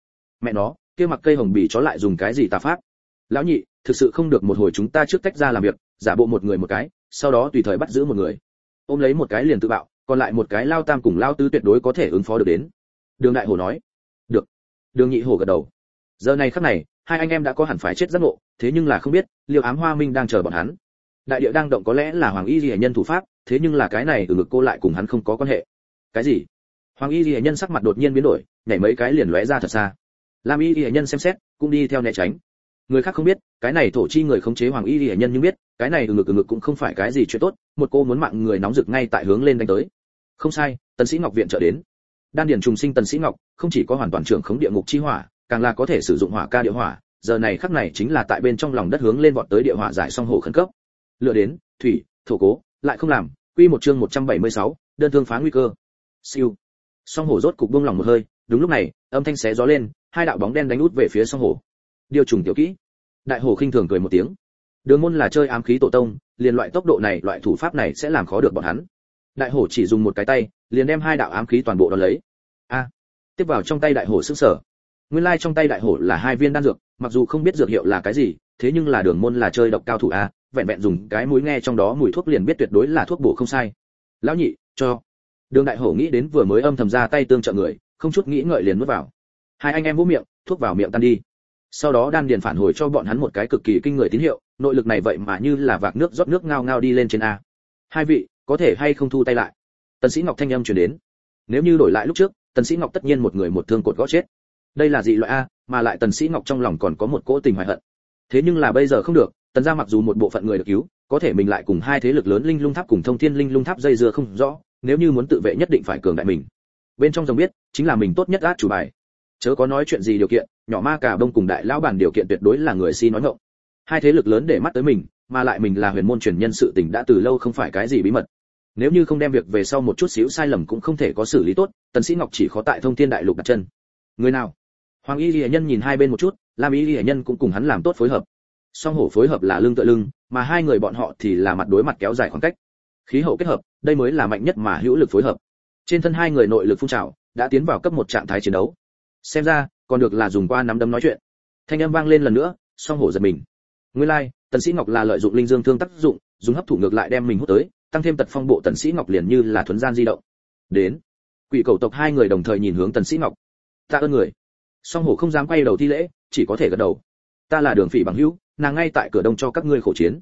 Mẹ nó, kia mặc cây hồng bì chó lại dùng cái gì tà pháp? Lão nhị thực sự không được một hồi chúng ta trước tách ra làm việc, giả bộ một người một cái, sau đó tùy thời bắt giữ một người. Ôm lấy một cái liền tự bạo, còn lại một cái lao tam cùng lao tứ tuyệt đối có thể ứng phó được đến. Đường đại hổ nói, được. Đường nhị hổ gật đầu. Giờ này khắc này, hai anh em đã có hẳn phải chết giác ngộ, thế nhưng là không biết liệu ám hoa minh đang chờ bọn hắn. Đại địa đang động có lẽ là hoàng y lìa nhân thủ pháp, thế nhưng là cái này từ ngực cô lại cùng hắn không có quan hệ. Cái gì? Hoàng y lìa nhân sắc mặt đột nhiên biến đổi, nhảy mấy cái liền lóe ra thật xa. Lam y lìa nhân xem xét, cũng đi theo né tránh người khác không biết cái này thổ chi người khống chế hoàng y hiển nhân nhưng biết cái này từ ngực từ ngực cũng không phải cái gì chuyện tốt một cô muốn mạng người nóng rực ngay tại hướng lên đánh tới. Không sai tần sĩ ngọc viện trợ đến. Đan điển trùng sinh tần sĩ ngọc không chỉ có hoàn toàn trưởng khống địa ngục chi hỏa càng là có thể sử dụng hỏa ca địa hỏa giờ này khắc này chính là tại bên trong lòng đất hướng lên vọt tới địa hỏa giải song hồ khẩn cấp. Lựa đến thủy thổ cố lại không làm quy một chương 176, đơn thương phá nguy cơ. Siêu. Song hồ rốt cục buông lòng một hơi đúng lúc này âm thanh xé gió lên hai đạo bóng đen đánh út về phía song hồ. Điều trùng tiểu kỹ đại hồ khinh thường cười một tiếng. Đường môn là chơi ám khí tổ tông, liền loại tốc độ này, loại thủ pháp này sẽ làm khó được bọn hắn. Đại hổ chỉ dùng một cái tay, liền đem hai đạo ám khí toàn bộ đón lấy. A. Tiếp vào trong tay đại hổ sức sở. Nguyên lai trong tay đại hổ là hai viên đan dược, mặc dù không biết dược hiệu là cái gì, thế nhưng là đường môn là chơi độc cao thủ a, vẹn vẹn dùng cái mũi nghe trong đó mùi thuốc liền biết tuyệt đối là thuốc bổ không sai. Lão nhị, cho. Đường đại hổ nghĩ đến vừa mới âm thầm ra tay tương trợ người, không chút nghĩ ngợi liền nuốt vào. Hai anh em vỗ miệng, thuốc vào miệng tan đi sau đó đan điền phản hồi cho bọn hắn một cái cực kỳ kinh người tín hiệu, nội lực này vậy mà như là vạc nước rót nước ngao ngao đi lên trên a. Hai vị, có thể hay không thu tay lại? Tần sĩ ngọc thanh âm truyền đến. Nếu như đổi lại lúc trước, tần sĩ ngọc tất nhiên một người một thương cột gõ chết. Đây là dị loại a, mà lại tần sĩ ngọc trong lòng còn có một cỗ tình hoài hận. Thế nhưng là bây giờ không được, tần gia mặc dù một bộ phận người được cứu, có thể mình lại cùng hai thế lực lớn linh lung tháp cùng thông thiên linh lung tháp dây dưa không rõ, nếu như muốn tự vệ nhất định phải cường đại mình. Bên trong dòng biết, chính là mình tốt nhất át chủ bài. Chớ có nói chuyện gì điều kiện nhỏ ma cả đông cùng đại lão bản điều kiện tuyệt đối là người si nói ngọng. Hai thế lực lớn để mắt tới mình, mà lại mình là huyền môn truyền nhân sự tình đã từ lâu không phải cái gì bí mật. Nếu như không đem việc về sau một chút xíu sai lầm cũng không thể có xử lý tốt, tần sĩ ngọc chỉ khó tại thông thiên đại lục đặt chân. Người nào? Hoàng y lìa nhân nhìn hai bên một chút, lam y lìa nhân cũng cùng hắn làm tốt phối hợp. Song hổ phối hợp là lưng tựa lưng, mà hai người bọn họ thì là mặt đối mặt kéo dài khoảng cách. Khí hậu kết hợp, đây mới là mạnh nhất mà hữu lực phối hợp. Trên thân hai người nội lực phun trào, đã tiến vào cấp một trạng thái chiến đấu. Xem ra còn được là dùng qua nắm đấm nói chuyện. Thanh âm vang lên lần nữa song hổ giật mình. Nguyên lai like, tần sĩ ngọc là lợi dụng linh dương thương tác dụng dùng hấp thụ ngược lại đem mình hút tới tăng thêm tật phong bộ tần sĩ ngọc liền như là thuần gian di động. Đến quỷ cầu tộc hai người đồng thời nhìn hướng tần sĩ ngọc. Ta ơn người. Song hổ không dám quay đầu thi lễ chỉ có thể gật đầu. Ta là đường phỉ bằng hữu nàng ngay tại cửa đông cho các ngươi khổ chiến.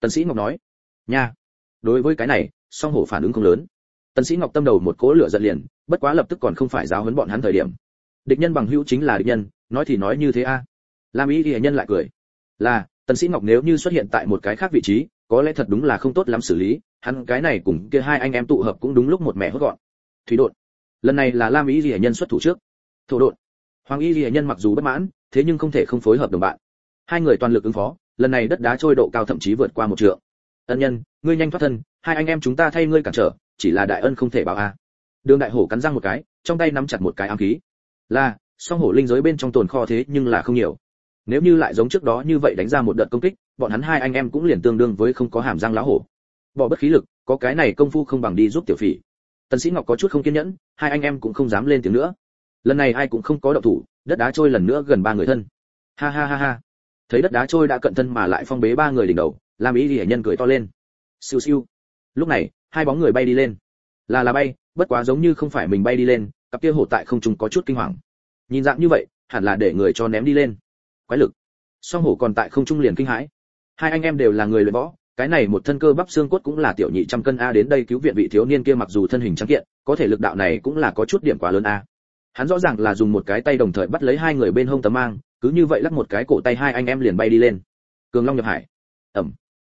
Tần sĩ ngọc nói. Nha. Đối với cái này song hổ phản ứng không lớn. Tần sĩ ngọc tâm đầu một cỗ lửa giận liền bất quá lập tức còn không phải giáo huấn bọn hắn thời điểm địch nhân bằng hữu chính là địch nhân, nói thì nói như thế a. À. lam ý y nhân lại cười. Là, tần sĩ ngọc nếu như xuất hiện tại một cái khác vị trí, có lẽ thật đúng là không tốt lắm xử lý, hắn cái này cùng kia hai anh em tụ hợp cũng đúng lúc một mẹ hốt gọn. Thủy đột lần này là lam ý y nhân xuất thủ trước. Thổ đột hoàng y y nhân mặc dù bất mãn, thế nhưng không thể không phối hợp đồng bạn. Hai người toàn lực ứng phó, lần này đất đá trôi độ cao thậm chí vượt qua một trượng. Ân nhân, ngươi nhanh thoát thân, hai anh em chúng ta thay ngươi cản trở, chỉ là đại ân không thể báo a. Đường đại hổ cắn răng một cái, trong tay nắm chặt một cái ám khí là, song hổ linh giới bên trong tồn kho thế nhưng là không nhiều. Nếu như lại giống trước đó như vậy đánh ra một đợt công kích, bọn hắn hai anh em cũng liền tương đương với không có hàm răng lá hổ. Bỏ bất khí lực, có cái này công phu không bằng đi giúp tiểu phỉ. Tần sĩ ngọc có chút không kiên nhẫn, hai anh em cũng không dám lên tiếng nữa. Lần này ai cũng không có động thủ, đất đá trôi lần nữa gần ba người thân. Ha ha ha ha. Thấy đất đá trôi đã cận thân mà lại phong bế ba người đỉnh đầu làm ý hệ nhân cười to lên. Siêu siêu. Lúc này, hai bóng người bay đi lên. Là là bay, bất quá giống như không phải mình bay đi lên cặp kia hổ tại không trung có chút kinh hoàng. Nhìn dạng như vậy, hẳn là để người cho ném đi lên. Quái lực. Song hổ còn tại không trung liền kinh hãi. Hai anh em đều là người luyện võ, cái này một thân cơ bắp xương cốt cũng là tiểu nhị trăm cân a đến đây cứu viện vị thiếu niên kia mặc dù thân hình trắng kiện, có thể lực đạo này cũng là có chút điểm quá lớn a. Hắn rõ ràng là dùng một cái tay đồng thời bắt lấy hai người bên hông tấm mang, cứ như vậy lắc một cái cổ tay hai anh em liền bay đi lên. Cường long nhập hải. Ẩm.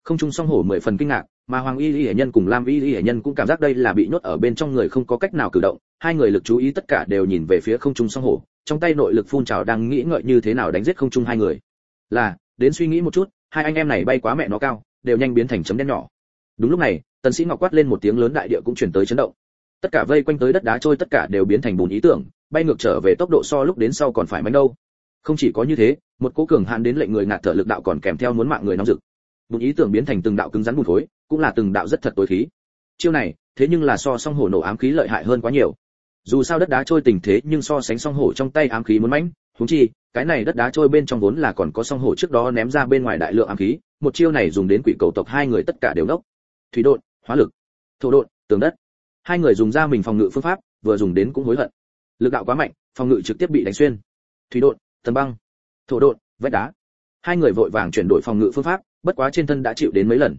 Không trung song hổ mười phần kinh ngạc mà hoàng y y hệ nhân cùng lam y y hệ nhân cũng cảm giác đây là bị nhốt ở bên trong người không có cách nào cử động. Hai người lực chú ý tất cả đều nhìn về phía không trung song hổ trong tay nội lực phun trào đang nghĩ ngợi như thế nào đánh giết không trung hai người. Là, đến suy nghĩ một chút, hai anh em này bay quá mẹ nó cao, đều nhanh biến thành chấm đen nhỏ. Đúng lúc này, tần sĩ ngọc quát lên một tiếng lớn đại địa cũng chuyển tới chấn động. Tất cả vây quanh tới đất đá trôi tất cả đều biến thành bùn ý tưởng, bay ngược trở về tốc độ so lúc đến sau còn phải mạnh đâu. Không chỉ có như thế, một cố cường hạn đến lệnh người ngạt thở lực đạo còn kèm theo muốn mạng người nóng rực bùn ý tưởng biến thành từng đạo cứng rắn bùn thối, cũng là từng đạo rất thật tối khí. Chiêu này, thế nhưng là so song hổ nổ ám khí lợi hại hơn quá nhiều. Dù sao đất đá trôi tình thế, nhưng so sánh song hổ trong tay ám khí muốn mãnh, huống chi, cái này đất đá trôi bên trong vốn là còn có song hổ trước đó ném ra bên ngoài đại lượng ám khí, một chiêu này dùng đến quỷ cầu tộc hai người tất cả đều nốc. Thủy độn, hóa lực. Thổ độn, tường đất. Hai người dùng ra mình phòng ngự phương pháp, vừa dùng đến cũng hối hận. Lực đạo quá mạnh, phòng ngự trực tiếp bị đánh xuyên. Thủy độn tần băng. Thổ độn, vách đá. Hai người vội vàng chuyển đổi phòng ngự phương pháp bất quá trên thân đã chịu đến mấy lần.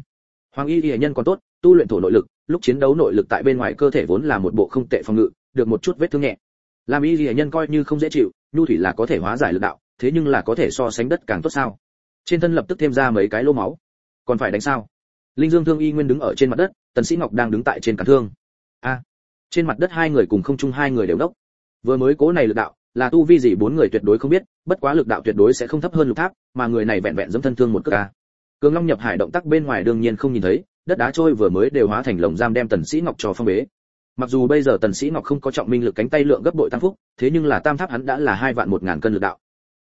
Hoàng y y nhân còn tốt, tu luyện thổ nội lực, lúc chiến đấu nội lực tại bên ngoài cơ thể vốn là một bộ không tệ phòng ngự, được một chút vết thương nhẹ. Làm y y nhân coi như không dễ chịu, nhu thủy là có thể hóa giải lực đạo, thế nhưng là có thể so sánh đất càng tốt sao? Trên thân lập tức thêm ra mấy cái lỗ máu. Còn phải đánh sao? Linh dương thương y nguyên đứng ở trên mặt đất, tần sĩ ngọc đang đứng tại trên cản thương. A! Trên mặt đất hai người cùng không chung hai người đều đốc. Vừa mới cố này lực đạo, là tu vi gì bốn người tuyệt đối không biết, bất quá lực đạo tuyệt đối sẽ không thấp hơn lục tháp, mà người này vẹn vẹn dẫm thân thương một cước ca cường long nhập hải động tác bên ngoài đương nhiên không nhìn thấy đất đá trôi vừa mới đều hóa thành lồng giam đem tần sĩ ngọc cho phong bế. Mặc dù bây giờ tần sĩ ngọc không có trọng minh lực cánh tay lượng gấp bội tăng phúc thế nhưng là tam tháp hắn đã là hai vạn một ngàn cân lực đạo.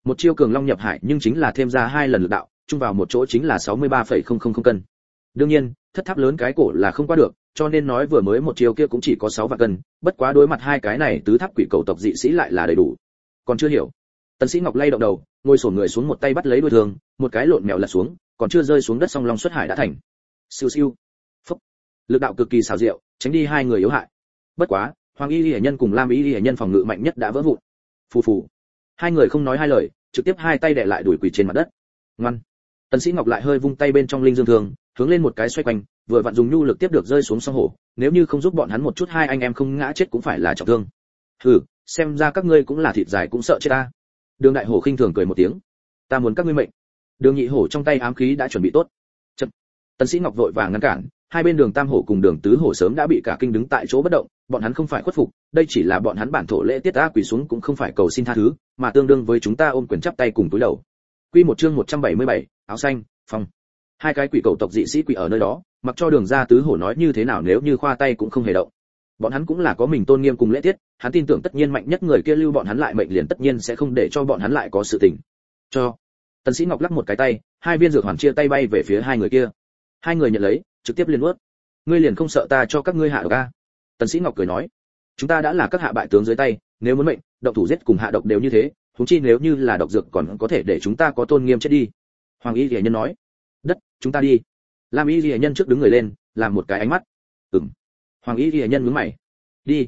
Một chiêu cường long nhập hải nhưng chính là thêm ra hai lần lực đạo chung vào một chỗ chính là 63,000 cân. Đương nhiên thất tháp lớn cái cổ là không qua được cho nên nói vừa mới một chiêu kia cũng chỉ có 6 vạn cân bất quá đối mặt hai cái này tứ tháp quỷ cầu tộc dị sĩ lại là đầy đủ. Còn chưa hiểu. Tần sĩ ngọc lay động đầu ngồi sổ người xuống một tay bắt lấy đuôi thương một cái lộn mèo lật xuống còn chưa rơi xuống đất song long xuất hải đã thành. Siêu siêu. Phúc. Lực đạo cực kỳ xảo diệu, tránh đi hai người yếu hại. Bất quá, hoàng y lìa nhân cùng lam y lìa nhân phòng ngự mạnh nhất đã vỡ vụn. Phù phù. Hai người không nói hai lời, trực tiếp hai tay đè lại đuổi quỳ trên mặt đất. Ngoan. Tần sĩ ngọc lại hơi vung tay bên trong linh dương thường hướng lên một cái xoay quanh, vừa vặn dùng nhu lực tiếp được rơi xuống sông hổ, nếu như không giúp bọn hắn một chút hai anh em không ngã chết cũng phải là trọng thương. Hừ, xem ra các ngươi cũng là thịt dài cũng sợ chết ta. Đường đại hổ khinh thường cười một tiếng. Ta muốn các ngươi mệnh đường nhị hổ trong tay ám khí đã chuẩn bị tốt. Chật. tần sĩ ngọc vội vàng ngăn cản hai bên đường tam hổ cùng đường tứ hổ sớm đã bị cả kinh đứng tại chỗ bất động bọn hắn không phải khuất phục đây chỉ là bọn hắn bản thổ lễ tiết ta quỳ xuống cũng không phải cầu xin tha thứ mà tương đương với chúng ta ôm quyền chắp tay cùng túi đầu. Quy một chương 177, áo xanh phong. Hai cái quỷ cầu tộc dị sĩ quỷ ở nơi đó mặc cho đường gia tứ hổ nói như thế nào nếu như khoa tay cũng không hề động. Bọn hắn cũng là có mình tôn nghiêm cùng lễ tiết hắn tin tưởng tất nhiên mạnh nhất người kia lưu bọn hắn lại mệnh liền tất nhiên sẽ không để cho bọn hắn lại có sự tình. Cho tần sĩ ngọc lắc một cái tay, hai viên dược hoàn chia tay bay về phía hai người kia. Hai người nhận lấy, trực tiếp liên nuốt. Ngươi liền không sợ ta cho các ngươi hạ độc a tần sĩ ngọc cười nói. Chúng ta đã là các hạ bại tướng dưới tay, nếu muốn mệnh, độc thủ giết cùng hạ độc đều như thế chúng chi nếu như là độc dược còn có thể để chúng ta có tôn nghiêm chết đi. Hoàng y lìa nhân nói. Đất, chúng ta đi. Lam y lìa nhân trước đứng người lên, làm một cái ánh mắt. Ừm. Hoàng y lìa nhân nhướng mày. Đi.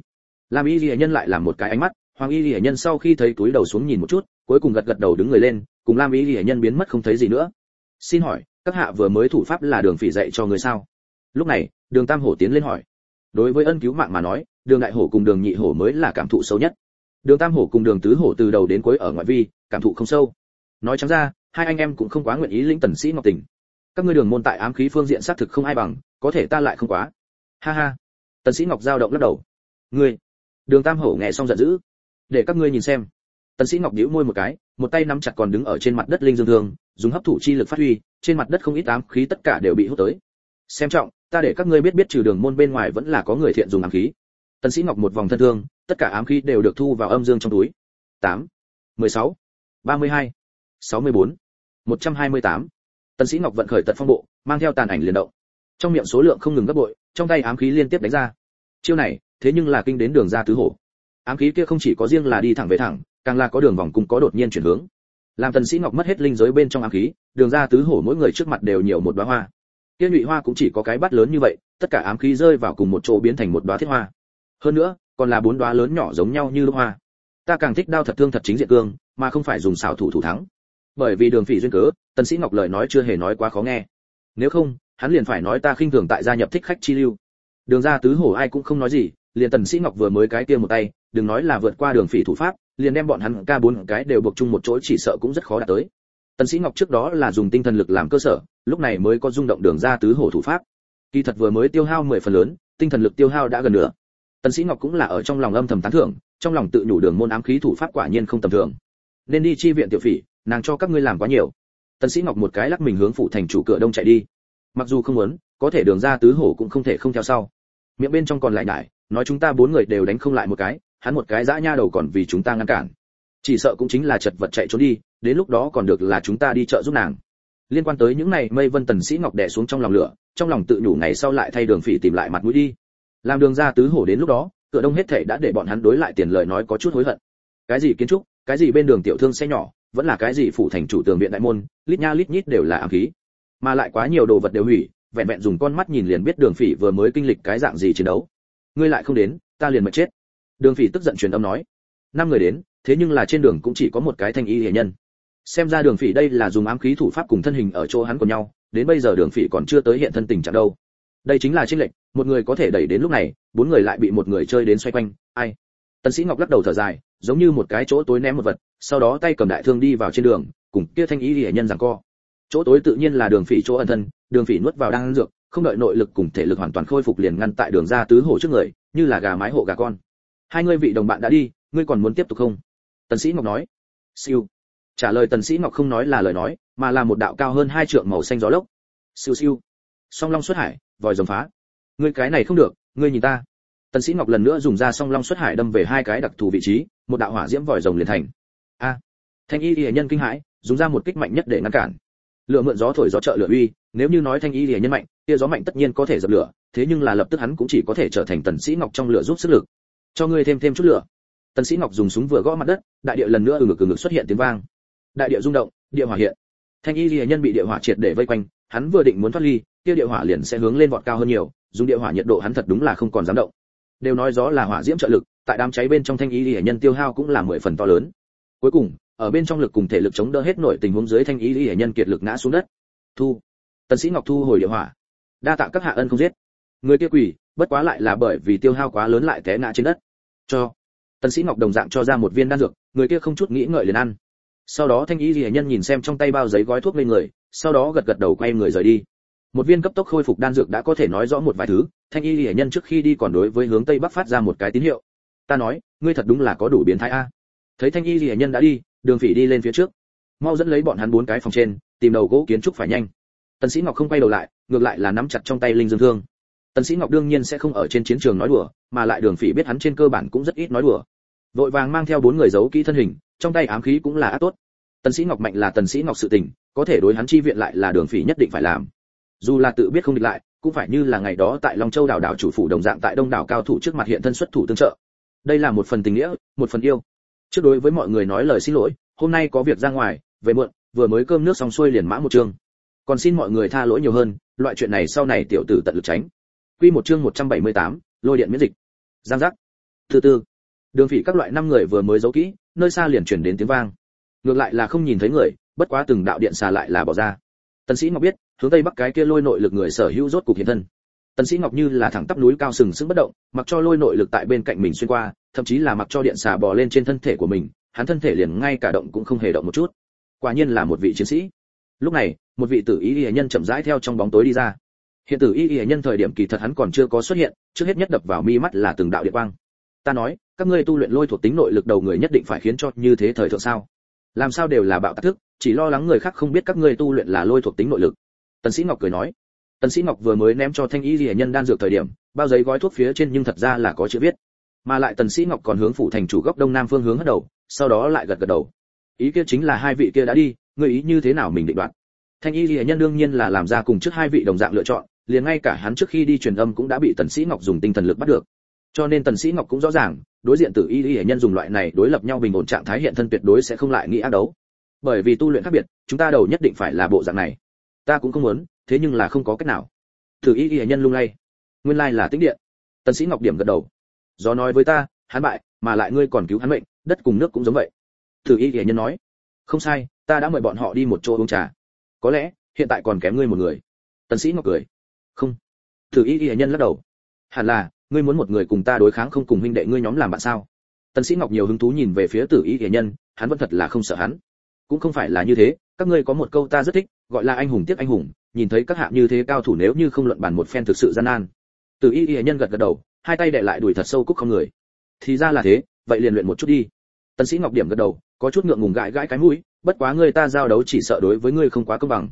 Lam y lìa nhân lại làm một cái ánh mắt. Hoàng y lìa nhân sau khi thấy túi đầu xuống nhìn một chút, cuối cùng gật gật đầu đứng người lên cùng lam y lìa nhân biến mất không thấy gì nữa. Xin hỏi, các hạ vừa mới thủ pháp là đường phỉ dạy cho người sao? Lúc này, đường tam hổ tiến lên hỏi. Đối với ân cứu mạng mà nói, đường đại hổ cùng đường nhị hổ mới là cảm thụ sâu nhất. Đường tam hổ cùng đường tứ hổ từ đầu đến cuối ở ngoại vi, cảm thụ không sâu. Nói trắng ra, hai anh em cũng không quá nguyện ý lĩnh tần sĩ ngọc tình. Các ngươi đường môn tại ám khí phương diện xác thực không ai bằng, có thể ta lại không quá. Ha ha. Tần sĩ ngọc giao động lắc đầu. Ngươi. Đường tam hổ nghe xong giận dữ. Để các ngươi nhìn xem tần sĩ ngọc nhíu môi một cái, một tay nắm chặt còn đứng ở trên mặt đất linh dương thương, dùng hấp thụ chi lực phát huy, trên mặt đất không ít ám khí tất cả đều bị hút tới. Xem trọng, ta để các ngươi biết biết trừ đường môn bên ngoài vẫn là có người thiện dùng ám khí. Tần sĩ ngọc một vòng thân thương, tất cả ám khí đều được thu vào âm dương trong túi. Tám, mười sáu, ba mươi hai, sáu mươi bốn, một trăm hai mươi tám. Tần sĩ ngọc vận khởi tật phong bộ, mang theo tàn ảnh liền động. Trong miệng số lượng không ngừng gấp bội, trong tay ám khí liên tiếp đánh ra. Chiêu này, thế nhưng là kinh đến đường ra tứ hổ. Ám khí kia không chỉ có riêng là đi thẳng về thẳng càng là có đường vòng cung có đột nhiên chuyển hướng. Làm tần sĩ ngọc mất hết linh giới bên trong ám khí, đường ra tứ hổ mỗi người trước mặt đều nhiều một đóa hoa. Kia nhụy hoa cũng chỉ có cái bát lớn như vậy, tất cả ám khí rơi vào cùng một chỗ biến thành một đóa thiết hoa. Hơn nữa, còn là bốn đóa lớn nhỏ giống nhau như hoa. Ta càng thích đao thật thương thật chính diện cương, mà không phải dùng xảo thủ thủ thắng. Bởi vì đường phỉ duyên cớ, tần sĩ ngọc lời nói chưa hề nói quá khó nghe. Nếu không, hắn liền phải nói ta khinh thường tại gia nhập thích khách chi lưu. Đường ra tứ hổ ai cũng không nói gì, liền tần sĩ ngọc vừa mới cái kia một tay, đừng nói là vượt qua đường phỉ thủ pháp liền đem bọn hắn ca bốn cái đều buộc chung một chỗ chỉ sợ cũng rất khó đạt tới. Tần sĩ ngọc trước đó là dùng tinh thần lực làm cơ sở, lúc này mới có rung động đường ra tứ hổ thủ pháp. Kỳ thật vừa mới tiêu hao mười phần lớn, tinh thần lực tiêu hao đã gần nửa. Tần sĩ ngọc cũng là ở trong lòng âm thầm tán thưởng, trong lòng tự nhủ đường môn ám khí thủ pháp quả nhiên không tầm thường. Nên đi chi viện tiểu phỉ, nàng cho các ngươi làm quá nhiều. Tần sĩ ngọc một cái lắc mình hướng phụ thành chủ cửa đông chạy đi. Mặc dù không muốn, có thể đường ra tứ hổ cũng không thể không theo sau. Miệng bên trong còn lại nhải, nói chúng ta bốn người đều đánh không lại một cái hắn một cái dã nha đầu còn vì chúng ta ngăn cản. Chỉ sợ cũng chính là chật vật chạy trốn đi, đến lúc đó còn được là chúng ta đi chợ giúp nàng. Liên quan tới những này, mây vân tần sĩ ngọc đè xuống trong lòng lửa, trong lòng tự nhủ ngày sau lại thay đường phỉ tìm lại mặt mũi đi. Làm đường ra tứ hổ đến lúc đó, cửa đông hết thảy đã để bọn hắn đối lại tiền lời nói có chút hối hận. Cái gì kiến trúc, cái gì bên đường tiểu thương xe nhỏ, vẫn là cái gì phủ thành chủ tường viện đại môn, lít nha lít nhít đều là ám khí. Mà lại quá nhiều đồ vật đều hủy, vẹn vẹn dùng con mắt nhìn liền biết đường phỉ vừa mới kinh lịch cái dạng gì chiến đấu. Ngươi lại không đến, ta liền mệt chết đường phỉ tức giận truyền âm nói, năm người đến, thế nhưng là trên đường cũng chỉ có một cái thanh y hệ nhân. Xem ra đường phỉ đây là dùng ám khí thủ pháp cùng thân hình ở chỗ hắn của nhau, đến bây giờ đường phỉ còn chưa tới hiện thân tình trạng đâu. Đây chính là chiến lệnh một người có thể đẩy đến lúc này, bốn người lại bị một người chơi đến xoay quanh, ai? Tần sĩ ngọc lắc đầu thở dài, giống như một cái chỗ tối ném một vật, sau đó tay cầm đại thương đi vào trên đường, cùng kia thanh y hệ nhân giằng co. Chỗ tối tự nhiên là đường phỉ chỗ ẩn thân, đường phỉ nuốt vào đang dược, không đợi nội lực cùng thể lực hoàn toàn khôi phục liền ngăn tại đường ra tứ hổ trước người, như là gà mái hộ gà con hai ngươi vị đồng bạn đã đi, ngươi còn muốn tiếp tục không? Tần sĩ ngọc nói. Siêu. Trả lời tần sĩ ngọc không nói là lời nói, mà là một đạo cao hơn hai trượng màu xanh gió lốc. Siêu siêu. Song long xuất hải, vòi rồng phá. Ngươi cái này không được, ngươi nhìn ta. Tần sĩ ngọc lần nữa dùng ra song long xuất hải đâm về hai cái đặc thù vị trí, một đạo hỏa diễm vòi rồng liền thành. A. Thanh y lìa nhân kinh hãi, dùng ra một kích mạnh nhất để ngăn cản. Lửa mượn gió thổi gió trợ lửa uy, nếu như nói thanh y lìa nhân mạnh kia gió mạnh tất nhiên có thể dập lửa, thế nhưng là lập tức hắn cũng chỉ có thể trở thành tần sĩ ngọc trong lửa giúp sức lực cho ngươi thêm thêm chút lửa. Tần sĩ ngọc dùng súng vừa gõ mặt đất, đại địa lần nữa ừng ngực ừng ngực xuất hiện tiếng vang. Đại địa rung động, địa hỏa hiện. Thanh y lìa nhân bị địa hỏa triệt để vây quanh, hắn vừa định muốn thoát ly, kia địa hỏa liền sẽ hướng lên vọt cao hơn nhiều, dùng địa hỏa nhiệt độ hắn thật đúng là không còn dám động. Đều nói gió là hỏa diễm trợ lực, tại đám cháy bên trong thanh y lìa nhân tiêu hao cũng là mười phần to lớn. Cuối cùng, ở bên trong lực cùng thể lực chống đỡ hết nổi tình huống dưới thanh y lìa nhân kiệt lực ngã xuống đất. Thu. Tần sĩ ngọc thu hồi địa hỏa. Đa tạ các hạ ân không giết. Người kia quỷ bất quá lại là bởi vì tiêu hao quá lớn lại té ngã trên đất. Cho, tần sĩ ngọc đồng dạng cho ra một viên đan dược, người kia không chút nghĩ ngợi liền ăn. Sau đó thanh y lìa nhân nhìn xem trong tay bao giấy gói thuốc lên người, sau đó gật gật đầu quay người rời đi. Một viên cấp tốc khôi phục đan dược đã có thể nói rõ một vài thứ, thanh y lìa nhân trước khi đi còn đối với hướng tây bắc phát ra một cái tín hiệu. Ta nói, ngươi thật đúng là có đủ biến thái a. Thấy thanh y lìa nhân đã đi, đường phỉ đi lên phía trước. Mau dẫn lấy bọn hắn bốn cái phòng trên, tìm đầu gỗ kiến trúc phải nhanh. Tần sĩ ngọc không quay đầu lại, ngược lại là nắm chặt trong tay linh dương thương tần sĩ ngọc đương nhiên sẽ không ở trên chiến trường nói đùa, mà lại đường phỉ biết hắn trên cơ bản cũng rất ít nói đùa. Vội vàng mang theo bốn người giấu kỹ thân hình, trong tay ám khí cũng là ác tốt. Tần sĩ ngọc mạnh là tần sĩ ngọc sự tình, có thể đối hắn chi viện lại là đường phỉ nhất định phải làm. Dù là tự biết không địch lại, cũng phải như là ngày đó tại long châu đảo đảo chủ phủ đồng dạng tại đông đảo cao thủ trước mặt hiện thân xuất thủ tương trợ. Đây là một phần tình nghĩa, một phần yêu. Trước đối với mọi người nói lời xin lỗi, hôm nay có việc ra ngoài, về muộn, vừa mới cơm nước xong xuôi liền mã một trường. còn xin mọi người tha lỗi nhiều hơn, loại chuyện này sau này tiểu tử tận lực tránh quy một chương 178, lôi điện miễn dịch. Giang giác. Từ từ, đường phỉ các loại năm người vừa mới giấu kỹ nơi xa liền chuyển đến tiếng vang. Ngược lại là không nhìn thấy người bất quá từng đạo điện xà lại là bỏ ra. Tần sĩ ngọc biết hướng tây bắc cái kia lôi nội lực người sở hữu rốt cục hiện thân. Tần sĩ ngọc như là thẳng tắp núi cao sừng sững bất động mặc cho lôi nội lực tại bên cạnh mình xuyên qua thậm chí là mặc cho điện xà bò lên trên thân thể của mình hắn thân thể liền ngay cả động cũng không hề động một chút. Quả nhiên là một vị chiến sĩ. Lúc này một vị tử y y nhân chậm rãi theo trong bóng tối đi ra hiện tử y y nhân thời điểm kỳ thật hắn còn chưa có xuất hiện, trước hết nhất đập vào mi mắt là từng đạo điện quang. Ta nói, các ngươi tu luyện lôi thuộc tính nội lực đầu người nhất định phải khiến cho như thế thời thượng sao? Làm sao đều là bạo tác thức, chỉ lo lắng người khác không biết các ngươi tu luyện là lôi thuộc tính nội lực. Tần sĩ ngọc cười nói. Tần sĩ ngọc vừa mới ném cho thanh y y nhân đan dược thời điểm, bao giấy gói thuốc phía trên nhưng thật ra là có chữ viết. Mà lại tần sĩ ngọc còn hướng phủ thành chủ góc đông nam phương hướng hất đầu, sau đó lại gật gật đầu. Ý kia chính là hai vị kia đã đi người ý như thế nào mình định đoạt? Thanh y lìa nhân đương nhiên là làm ra cùng trước hai vị đồng dạng lựa chọn liền ngay cả hắn trước khi đi truyền âm cũng đã bị tần sĩ ngọc dùng tinh thần lực bắt được. Cho nên tần sĩ ngọc cũng rõ ràng, đối diện tử y lìa nhân dùng loại này đối lập nhau bình ổn trạng thái hiện thân tuyệt đối sẽ không lại nghĩ ác đấu. Bởi vì tu luyện khác biệt, chúng ta đầu nhất định phải là bộ dạng này. Ta cũng không muốn, thế nhưng là không có cách nào. Tử y lìa nhân lung lay. Nguyên lai là tĩnh điện. Tần sĩ ngọc điểm gật đầu. Do nói với ta, hắn bại, mà lại ngươi còn cứu hắn mệnh, đất cùng nước cũng giống vậy. Tử y lìa nhân nói. Không sai, ta đã mời bọn họ đi một chỗ uống trà. Có lẽ, hiện tại còn kém ngươi một người. Tần sĩ ngọc cười không. Thử y y nhân lắc đầu. Hẳn là, ngươi muốn một người cùng ta đối kháng không cùng huynh đệ ngươi nhóm làm bạn sao? Tần sĩ ngọc nhiều hứng thú nhìn về phía tử y y nhân, hắn vẫn thật là không sợ hắn. Cũng không phải là như thế, các ngươi có một câu ta rất thích, gọi là anh hùng tiếc anh hùng, nhìn thấy các hạ như thế cao thủ nếu như không luận bàn một phen thực sự gian nan. Tử y y nhân gật gật đầu, hai tay đè lại đuổi thật sâu cúc không người. Thì ra là thế, vậy liền luyện một chút đi. Tần sĩ ngọc điểm gật đầu, có chút ngượng ngùng gãi gãi cái mũi, bất quá ngươi ta giao đấu chỉ sợ đối với ngươi không quá công bằng.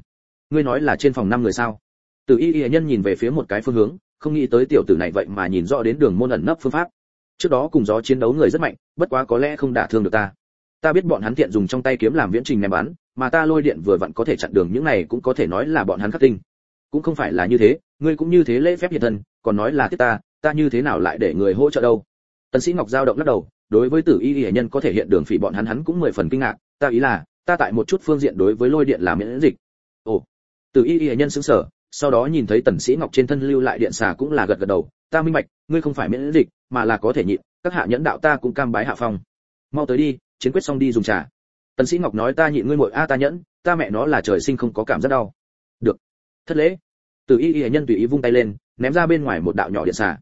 Ngươi nói là trên phòng năm người sao? Từ y y nhân nhìn về phía một cái phương hướng, không nghĩ tới tiểu tử này vậy mà nhìn rõ đến đường môn ẩn nấp phương pháp. Trước đó cùng gió chiến đấu người rất mạnh, bất quá có lẽ không đả thương được ta. Ta biết bọn hắn tiện dùng trong tay kiếm làm viễn trình ném bắn, mà ta lôi điện vừa vặn có thể chặn đường, những này cũng có thể nói là bọn hắn khắc tinh. Cũng không phải là như thế, ngươi cũng như thế lễ phép hiện thân, còn nói là thiết ta ta như thế nào lại để người hỗ trợ đâu? Tần sĩ ngọc giao động lắc đầu, đối với tử y y nhân có thể hiện đường phỉ bọn hắn hắn cũng mười phần kinh ngạc, ta ý là, ta tại một chút phương diện đối với lôi điện là miễn dịch. Ồ, tử y y nhân sững sờ sau đó nhìn thấy tần sĩ ngọc trên thân lưu lại điện xà cũng là gật gật đầu, ta minh bạch, ngươi không phải miễn dịch, mà là có thể nhịn, các hạ nhẫn đạo ta cũng cam bái hạ phong. Mau tới đi, chiến quyết xong đi dùng trà. Tần sĩ ngọc nói, ta nhịn ngươi muội, a ta nhẫn, ta mẹ nó là trời sinh không có cảm giác đau. Được. Thất lễ. Từ y y nhân tùy ý vung tay lên, ném ra bên ngoài một đạo nhỏ điện xà.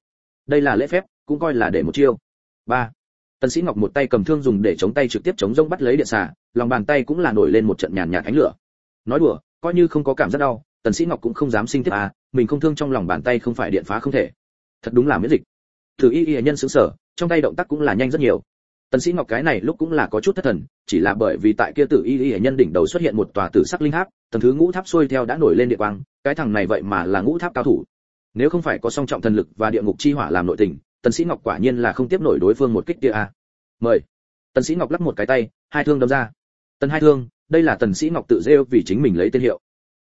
Đây là lễ phép, cũng coi là để một chiêu. Ba. Tần sĩ ngọc một tay cầm thương dùng để chống tay trực tiếp chống rông bắt lấy điện xà, lòng bàn tay cũng là nổi lên một trận nhàn nhạt ánh lửa. Nói đùa, coi như không có cảm giác đau tần sĩ ngọc cũng không dám sinh tiếp à mình không thương trong lòng bàn tay không phải điện phá không thể thật đúng là miễn dịch Tử Y Y nhân sững sờ, trong tay động tác cũng là nhanh rất nhiều. Tần Sĩ Ngọc cái này lúc cũng là có chút thất thần, chỉ là bởi vì tại kia Tử Y Y nhân đỉnh đầu xuất hiện một tòa tử sắc linh tháp, tầng thứ ngũ tháp xuôi theo đã nổi lên địa quang, cái thằng này vậy mà là ngũ tháp cao thủ. Nếu không phải có song trọng thần lực và địa ngục chi hỏa làm nội tình, Tần Sĩ Ngọc quả nhiên là không tiếp nổi đối phương một kích kia a. À. Mời. Tần Sĩ Ngọc lắc một cái tay, hai thương đâm ra. Tần hai thương, đây là Tần Sĩ Ngọc tự rêu vì chính mình lấy tên hiệu.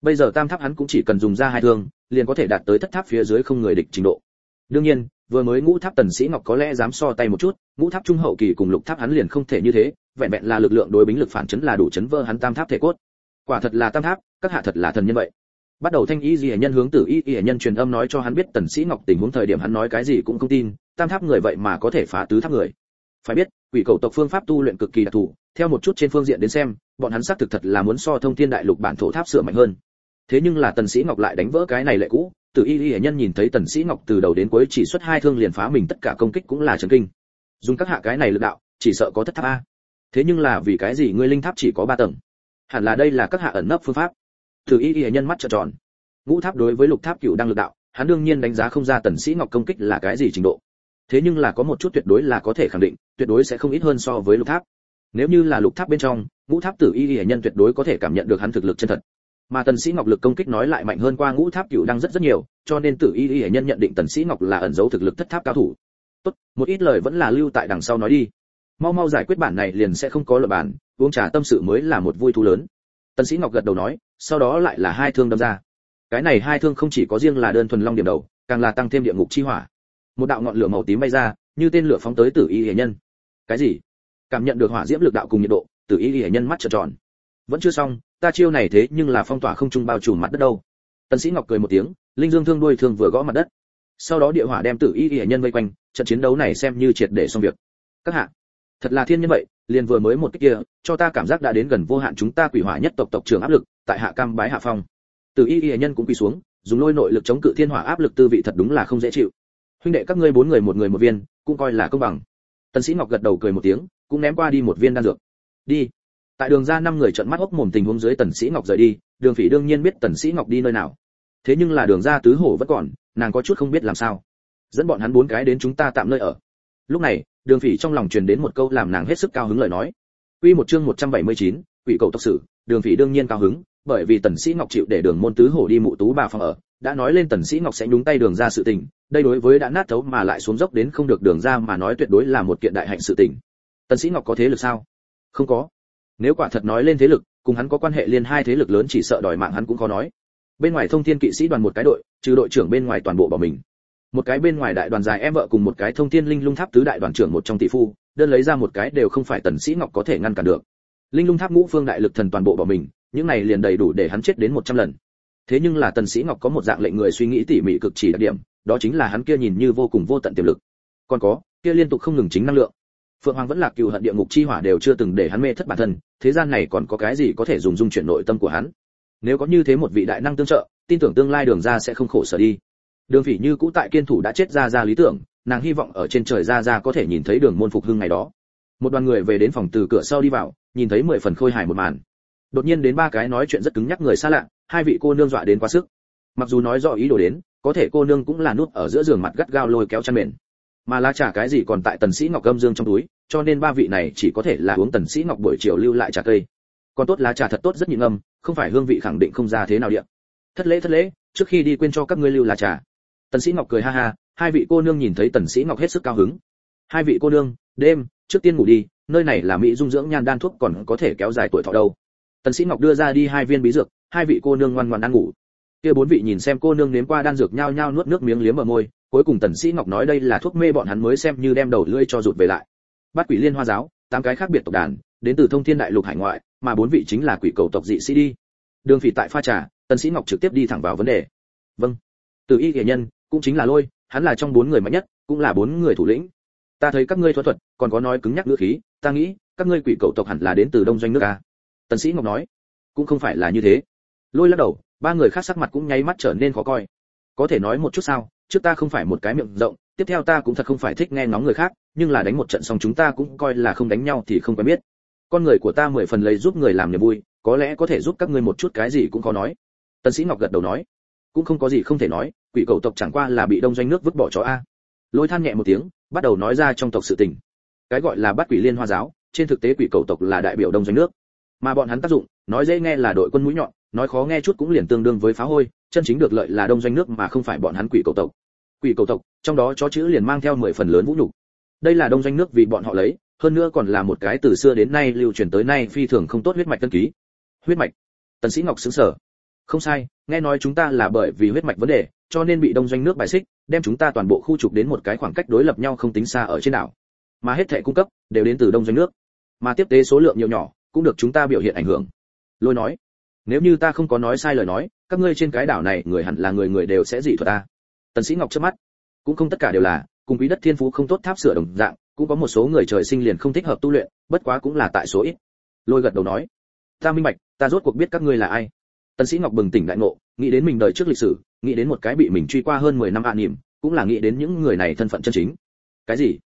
Bây giờ tam tháp hắn cũng chỉ cần dùng ra hai thương, liền có thể đạt tới thất tháp phía dưới không người địch trình độ. Đương nhiên, vừa mới ngũ tháp Tần Sĩ Ngọc có lẽ dám so tay một chút, ngũ tháp trung hậu kỳ cùng lục tháp hắn liền không thể như thế, vẹn vẹn là lực lượng đối bính lực phản chấn là đủ chấn vỡ hắn tam tháp thể cốt. Quả thật là tam tháp, các hạ thật là thần nhân vậy. Bắt đầu thanh y dị nhân hướng tử y y nhân truyền âm nói cho hắn biết Tần Sĩ Ngọc tình huống thời điểm hắn nói cái gì cũng không tin, tam tháp người vậy mà có thể phá tứ tháp người. Phải biết, quỷ cầu tộc phương pháp tu luyện cực kỳ đặc thù, theo một chút trên phương diện đến xem, bọn hắn xác thực thật là muốn so thông thiên đại lục bản thổ tháp sửa mạnh hơn. Thế nhưng là Tần Sĩ Ngọc lại đánh vỡ cái này lệ cũ, Tử Y Y nhân nhìn thấy Tần Sĩ Ngọc từ đầu đến cuối chỉ xuất hai thương liền phá mình tất cả công kích cũng là chấn kinh. Dùng các hạ cái này lực đạo, chỉ sợ có thất tháp a. Thế nhưng là vì cái gì ngươi linh tháp chỉ có ba tầng? Hẳn là đây là các hạ ẩn nấp phương pháp. Tử Y Y nhân mắt trợn tròn. Ngũ tháp đối với lục tháp cửu đang lực đạo, hắn đương nhiên đánh giá không ra Tần Sĩ Ngọc công kích là cái gì trình độ. Thế nhưng là có một chút tuyệt đối là có thể khẳng định, tuyệt đối sẽ không ít hơn so với lục tháp. Nếu như là lục tháp bên trong, ngũ tháp Tử Y Y nhân tuyệt đối có thể cảm nhận được hắn thực lực chân thật mà tần sĩ ngọc lực công kích nói lại mạnh hơn qua ngũ tháp cửu đang rất rất nhiều, cho nên tử y y nhân nhận định tần sĩ ngọc là ẩn giấu thực lực thất tháp cao thủ. Tốt, một ít lời vẫn là lưu tại đằng sau nói đi. Mau mau giải quyết bản này liền sẽ không có lợi bản uống trà tâm sự mới là một vui thú lớn. Tần sĩ ngọc gật đầu nói, sau đó lại là hai thương đâm ra. Cái này hai thương không chỉ có riêng là đơn thuần long điểm đầu, càng là tăng thêm địa ngục chi hỏa. Một đạo ngọn lửa màu tím bay ra, như tên lửa phóng tới tử y y nhân. Cái gì? Cảm nhận được hỏa diễm lực đạo cùng nhiệt độ, tử y y nhân mắt trợn tròn vẫn chưa xong, ta chiêu này thế nhưng là phong tỏa không trung bao trùm mặt đất đâu. Tần sĩ ngọc cười một tiếng, linh dương thương đuôi thương vừa gõ mặt đất. Sau đó địa hỏa đem tử y y nhân vây quanh, trận chiến đấu này xem như triệt để xong việc. Các hạ, thật là thiên nhân vậy, liền vừa mới một cái kia, cho ta cảm giác đã đến gần vô hạn chúng ta quỷ hỏa nhất tộc tộc trưởng áp lực, tại hạ cam bái hạ phong. Tử y y nhân cũng quỳ xuống, dùng lôi nội lực chống cự thiên hỏa áp lực tư vị thật đúng là không dễ chịu. Huynh đệ các ngươi bốn người một người một viên, cũng coi là công bằng. Tần sĩ ngọc gật đầu cười một tiếng, cũng ném qua đi một viên đan dược. Đi tại đường ra năm người trợn mắt hốc mồm tình huống dưới tần sĩ ngọc rời đi đường phỉ đương nhiên biết tần sĩ ngọc đi nơi nào. Thế nhưng là đường ra tứ hổ vẫn còn nàng có chút không biết làm sao. Dẫn bọn hắn bốn cái đến chúng ta tạm nơi ở. Lúc này đường phỉ trong lòng truyền đến một câu làm nàng hết sức cao hứng lời nói. Quy một chương 179, quỷ cầu tộc sử đường phỉ đương nhiên cao hứng bởi vì tần sĩ ngọc chịu để đường môn tứ hổ đi mụ tú bà phòng ở đã nói lên tần sĩ ngọc sẽ nhúng tay đường ra sự tình đây đối với đã nát thấu mà lại xuống dốc đến không được đường ra mà nói tuyệt đối là một kiện đại hạnh sự tình. Tần sĩ ngọc có thế lực sao? Không có nếu quả thật nói lên thế lực, cùng hắn có quan hệ liên hai thế lực lớn chỉ sợ đòi mạng hắn cũng khó nói. Bên ngoài thông thiên kỵ sĩ đoàn một cái đội, trừ đội trưởng bên ngoài toàn bộ bỏ mình. Một cái bên ngoài đại đoàn dài em vợ cùng một cái thông thiên linh lung tháp tứ đại đoàn trưởng một trong tỷ phu, đơn lấy ra một cái đều không phải tần sĩ ngọc có thể ngăn cản được. Linh lung tháp ngũ phương đại lực thần toàn bộ bỏ mình, những này liền đầy đủ để hắn chết đến một trăm lần. Thế nhưng là tần sĩ ngọc có một dạng lệnh người suy nghĩ tỉ mỉ cực chỉ đặc điểm, đó chính là hắn kia nhìn như vô cùng vô tận tiềm lực. Còn có, kia liên tục không ngừng chính năng lượng phượng hoàng vẫn là cựu hận địa ngục chi hỏa đều chưa từng để hắn mê thất bản thân, thế gian này còn có cái gì có thể dùng dung chuyển nội tâm của hắn? Nếu có như thế một vị đại năng tương trợ, tin tưởng tương lai đường ra sẽ không khổ sở đi. Đường phỉ như cũ tại kiên thủ đã chết ra ra lý tưởng, nàng hy vọng ở trên trời ra ra có thể nhìn thấy đường môn phục hưng ngày đó. Một đoàn người về đến phòng từ cửa sau đi vào, nhìn thấy mười phần khôi hài một màn. Đột nhiên đến ba cái nói chuyện rất cứng nhắc người xa lạ, hai vị cô nương dọa đến quá sức. Mặc dù nói rõ ý đồ đến, có thể cô nương cũng là nút ở giữa giường mặt gắt gao lôi kéo chăn mền mà lá trà cái gì còn tại tần sĩ ngọc gâm dương trong túi, cho nên ba vị này chỉ có thể là uống tần sĩ ngọc buổi chiều lưu lại trà cây. Còn tốt lá trà thật tốt rất nhịn âm không phải hương vị khẳng định không ra thế nào điện thất lễ thất lễ, trước khi đi quên cho các ngươi lưu lá trà. Tần sĩ ngọc cười ha ha, hai vị cô nương nhìn thấy tần sĩ ngọc hết sức cao hứng. Hai vị cô nương, đêm, trước tiên ngủ đi, nơi này là mỹ dung dưỡng nhan đan thuốc còn có thể kéo dài tuổi thọ đâu. Tần sĩ ngọc đưa ra đi hai viên bí dược, hai vị cô nương ngoan ngoãn ăn ngủ. Kia bốn vị nhìn xem cô nương nếm qua đan dược nhao nhao nuốt nước miếng liếm ở môi cuối cùng tần sĩ ngọc nói đây là thuốc mê bọn hắn mới xem như đem đầu lưỡi cho rụt về lại. Bát quỷ liên hoa giáo, tám cái khác biệt tộc đàn, đến từ thông thiên đại lục hải ngoại, mà bốn vị chính là quỷ cầu tộc dị sĩ đi. Đường phỉ tại pha trà, tần sĩ ngọc trực tiếp đi thẳng vào vấn đề. Vâng. Từ y nghệ nhân, cũng chính là lôi, hắn là trong bốn người mạnh nhất, cũng là bốn người thủ lĩnh. Ta thấy các ngươi thuật thuật, còn có nói cứng nhắc ngữ khí, ta nghĩ, các ngươi quỷ cầu tộc hẳn là đến từ đông doanh nước a. Tần sĩ ngọc nói, cũng không phải là như thế. Lôi lắc đầu, ba người khác sắc mặt cũng nháy mắt trở nên khó coi. Có thể nói một chút sao? Trước ta không phải một cái miệng rộng, tiếp theo ta cũng thật không phải thích nghe ngóng người khác, nhưng là đánh một trận xong chúng ta cũng coi là không đánh nhau thì không quen biết. Con người của ta mười phần lấy giúp người làm niềm vui, có lẽ có thể giúp các ngươi một chút cái gì cũng có nói. Tần sĩ ngọc gật đầu nói. Cũng không có gì không thể nói, quỷ cầu tộc chẳng qua là bị đông doanh nước vứt bỏ chó a. Lôi than nhẹ một tiếng, bắt đầu nói ra trong tộc sự tình. Cái gọi là bắt quỷ liên hoa giáo, trên thực tế quỷ cầu tộc là đại biểu đông doanh nước. Mà bọn hắn tác dụng, nói dễ nghe là đội quân mũi nhọn, nói khó nghe chút cũng liền tương đương với phá hôi chân chính được lợi là đông doanh nước mà không phải bọn hắn quỷ cầu tộc. Quỷ cầu tộc, trong đó chó chữ liền mang theo mười phần lớn vũ nhục. Đây là đông doanh nước vì bọn họ lấy, hơn nữa còn là một cái từ xưa đến nay lưu truyền tới nay phi thường không tốt huyết mạch tân ký. Huyết mạch. Tần sĩ ngọc sững sờ. Không sai, nghe nói chúng ta là bởi vì huyết mạch vấn đề, cho nên bị đông doanh nước bài xích, đem chúng ta toàn bộ khu trục đến một cái khoảng cách đối lập nhau không tính xa ở trên đảo. Mà hết thẻ cung cấp, đều đến từ đông doanh nước. Mà tiếp tế số lượng nhiều nhỏ, cũng được chúng ta biểu hiện ảnh hưởng. Lôi nói, nếu như ta không có nói sai lời nói các ngươi trên cái đảo này, người hẳn là người người đều sẽ dị thuật ta. Tần sĩ ngọc chớp mắt. Cũng không tất cả đều là, cùng quý đất thiên phú không tốt tháp sửa đồng dạng, cũng có một số người trời sinh liền không thích hợp tu luyện, bất quá cũng là tại số ít. Lôi gật đầu nói, ta minh bạch, ta rốt cuộc biết các ngươi là ai. Tần sĩ ngọc bừng tỉnh đại ngộ, nghĩ đến mình đời trước lịch sử, nghĩ đến một cái bị mình truy qua hơn 10 năm an niệm, cũng là nghĩ đến những người này thân phận chân chính. Cái gì?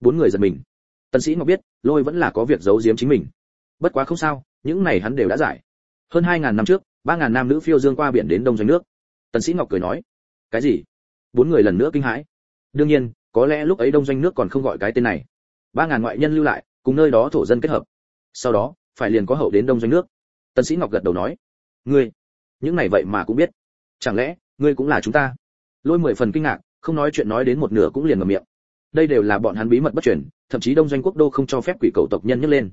Bốn người giật mình. Tần sĩ ngọc biết, lôi vẫn là có việc giấu giếm chính mình. Bất quá không sao, những này hắn đều đã giải. Hơn 2.000 năm trước Ba ngàn nam nữ phiêu dương qua biển đến đông doanh nước. Tần sĩ ngọc cười nói, cái gì? Bốn người lần nữa kinh hãi? Đương nhiên, có lẽ lúc ấy đông doanh nước còn không gọi cái tên này. ba ngàn ngoại nhân lưu lại, cùng nơi đó thổ dân kết hợp. Sau đó, phải liền có hậu đến đông doanh nước. Tần sĩ ngọc gật đầu nói, ngươi, những này vậy mà cũng biết. Chẳng lẽ, ngươi cũng là chúng ta? Lôi mười phần kinh ngạc, không nói chuyện nói đến một nửa cũng liền ngậm miệng. Đây đều là bọn hắn bí mật bất truyền, thậm chí đông doanh quốc đô không cho phép quỷ cầu tộc nhân nhấc lên.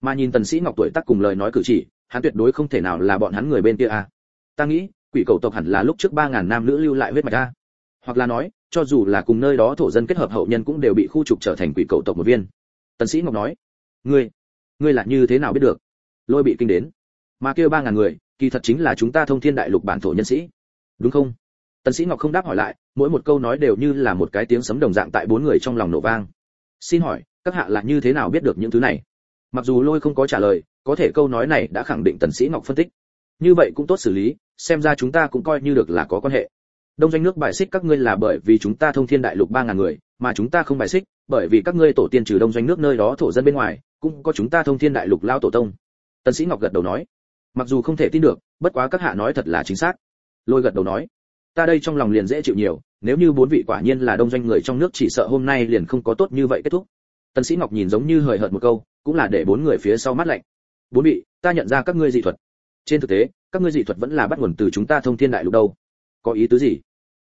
Mà nhìn tần sĩ ngọc tuổi tác cùng lời nói cử chỉ hắn tuyệt đối không thể nào là bọn hắn người bên kia à. Ta nghĩ, quỷ cầu tộc hẳn là lúc trước ba ngàn nam nữ lưu lại huyết mạch a hoặc là nói, cho dù là cùng nơi đó thổ dân kết hợp hậu nhân cũng đều bị khu trục trở thành quỷ cầu tộc một viên. Tần sĩ ngọc nói, ngươi ngươi là như thế nào biết được? Lôi bị kinh đến. Mà kia ba ngàn người, kỳ thật chính là chúng ta thông thiên đại lục bản thổ nhân sĩ. Đúng không? Tần sĩ ngọc không đáp hỏi lại, mỗi một câu nói đều như là một cái tiếng sấm đồng dạng tại bốn người trong lòng nổ vang. Xin hỏi, các hạ là như thế nào biết được những thứ này? Mặc dù lôi không có trả lời có thể câu nói này đã khẳng định tần sĩ ngọc phân tích. Như vậy cũng tốt xử lý, xem ra chúng ta cũng coi như được là có quan hệ. Đông doanh nước bài xích các ngươi là bởi vì chúng ta thông thiên đại lục ba ngàn người, mà chúng ta không bài xích, bởi vì các ngươi tổ tiên trừ đông doanh nước nơi đó thổ dân bên ngoài, cũng có chúng ta thông thiên đại lục lao tổ tông. Tần sĩ ngọc gật đầu nói. Mặc dù không thể tin được, bất quá các hạ nói thật là chính xác. Lôi gật đầu nói. Ta đây trong lòng liền dễ chịu nhiều, nếu như bốn vị quả nhiên là đông doanh người trong nước chỉ sợ hôm nay liền không có tốt như vậy kết thúc. Tần sĩ ngọc nhìn giống như hời hợt một câu, cũng là để bốn người phía sau mắt lạnh bốn vị, ta nhận ra các ngươi dị thuật. Trên thực tế, các ngươi dị thuật vẫn là bắt nguồn từ chúng ta thông thiên đại lục đâu. Có ý tứ gì?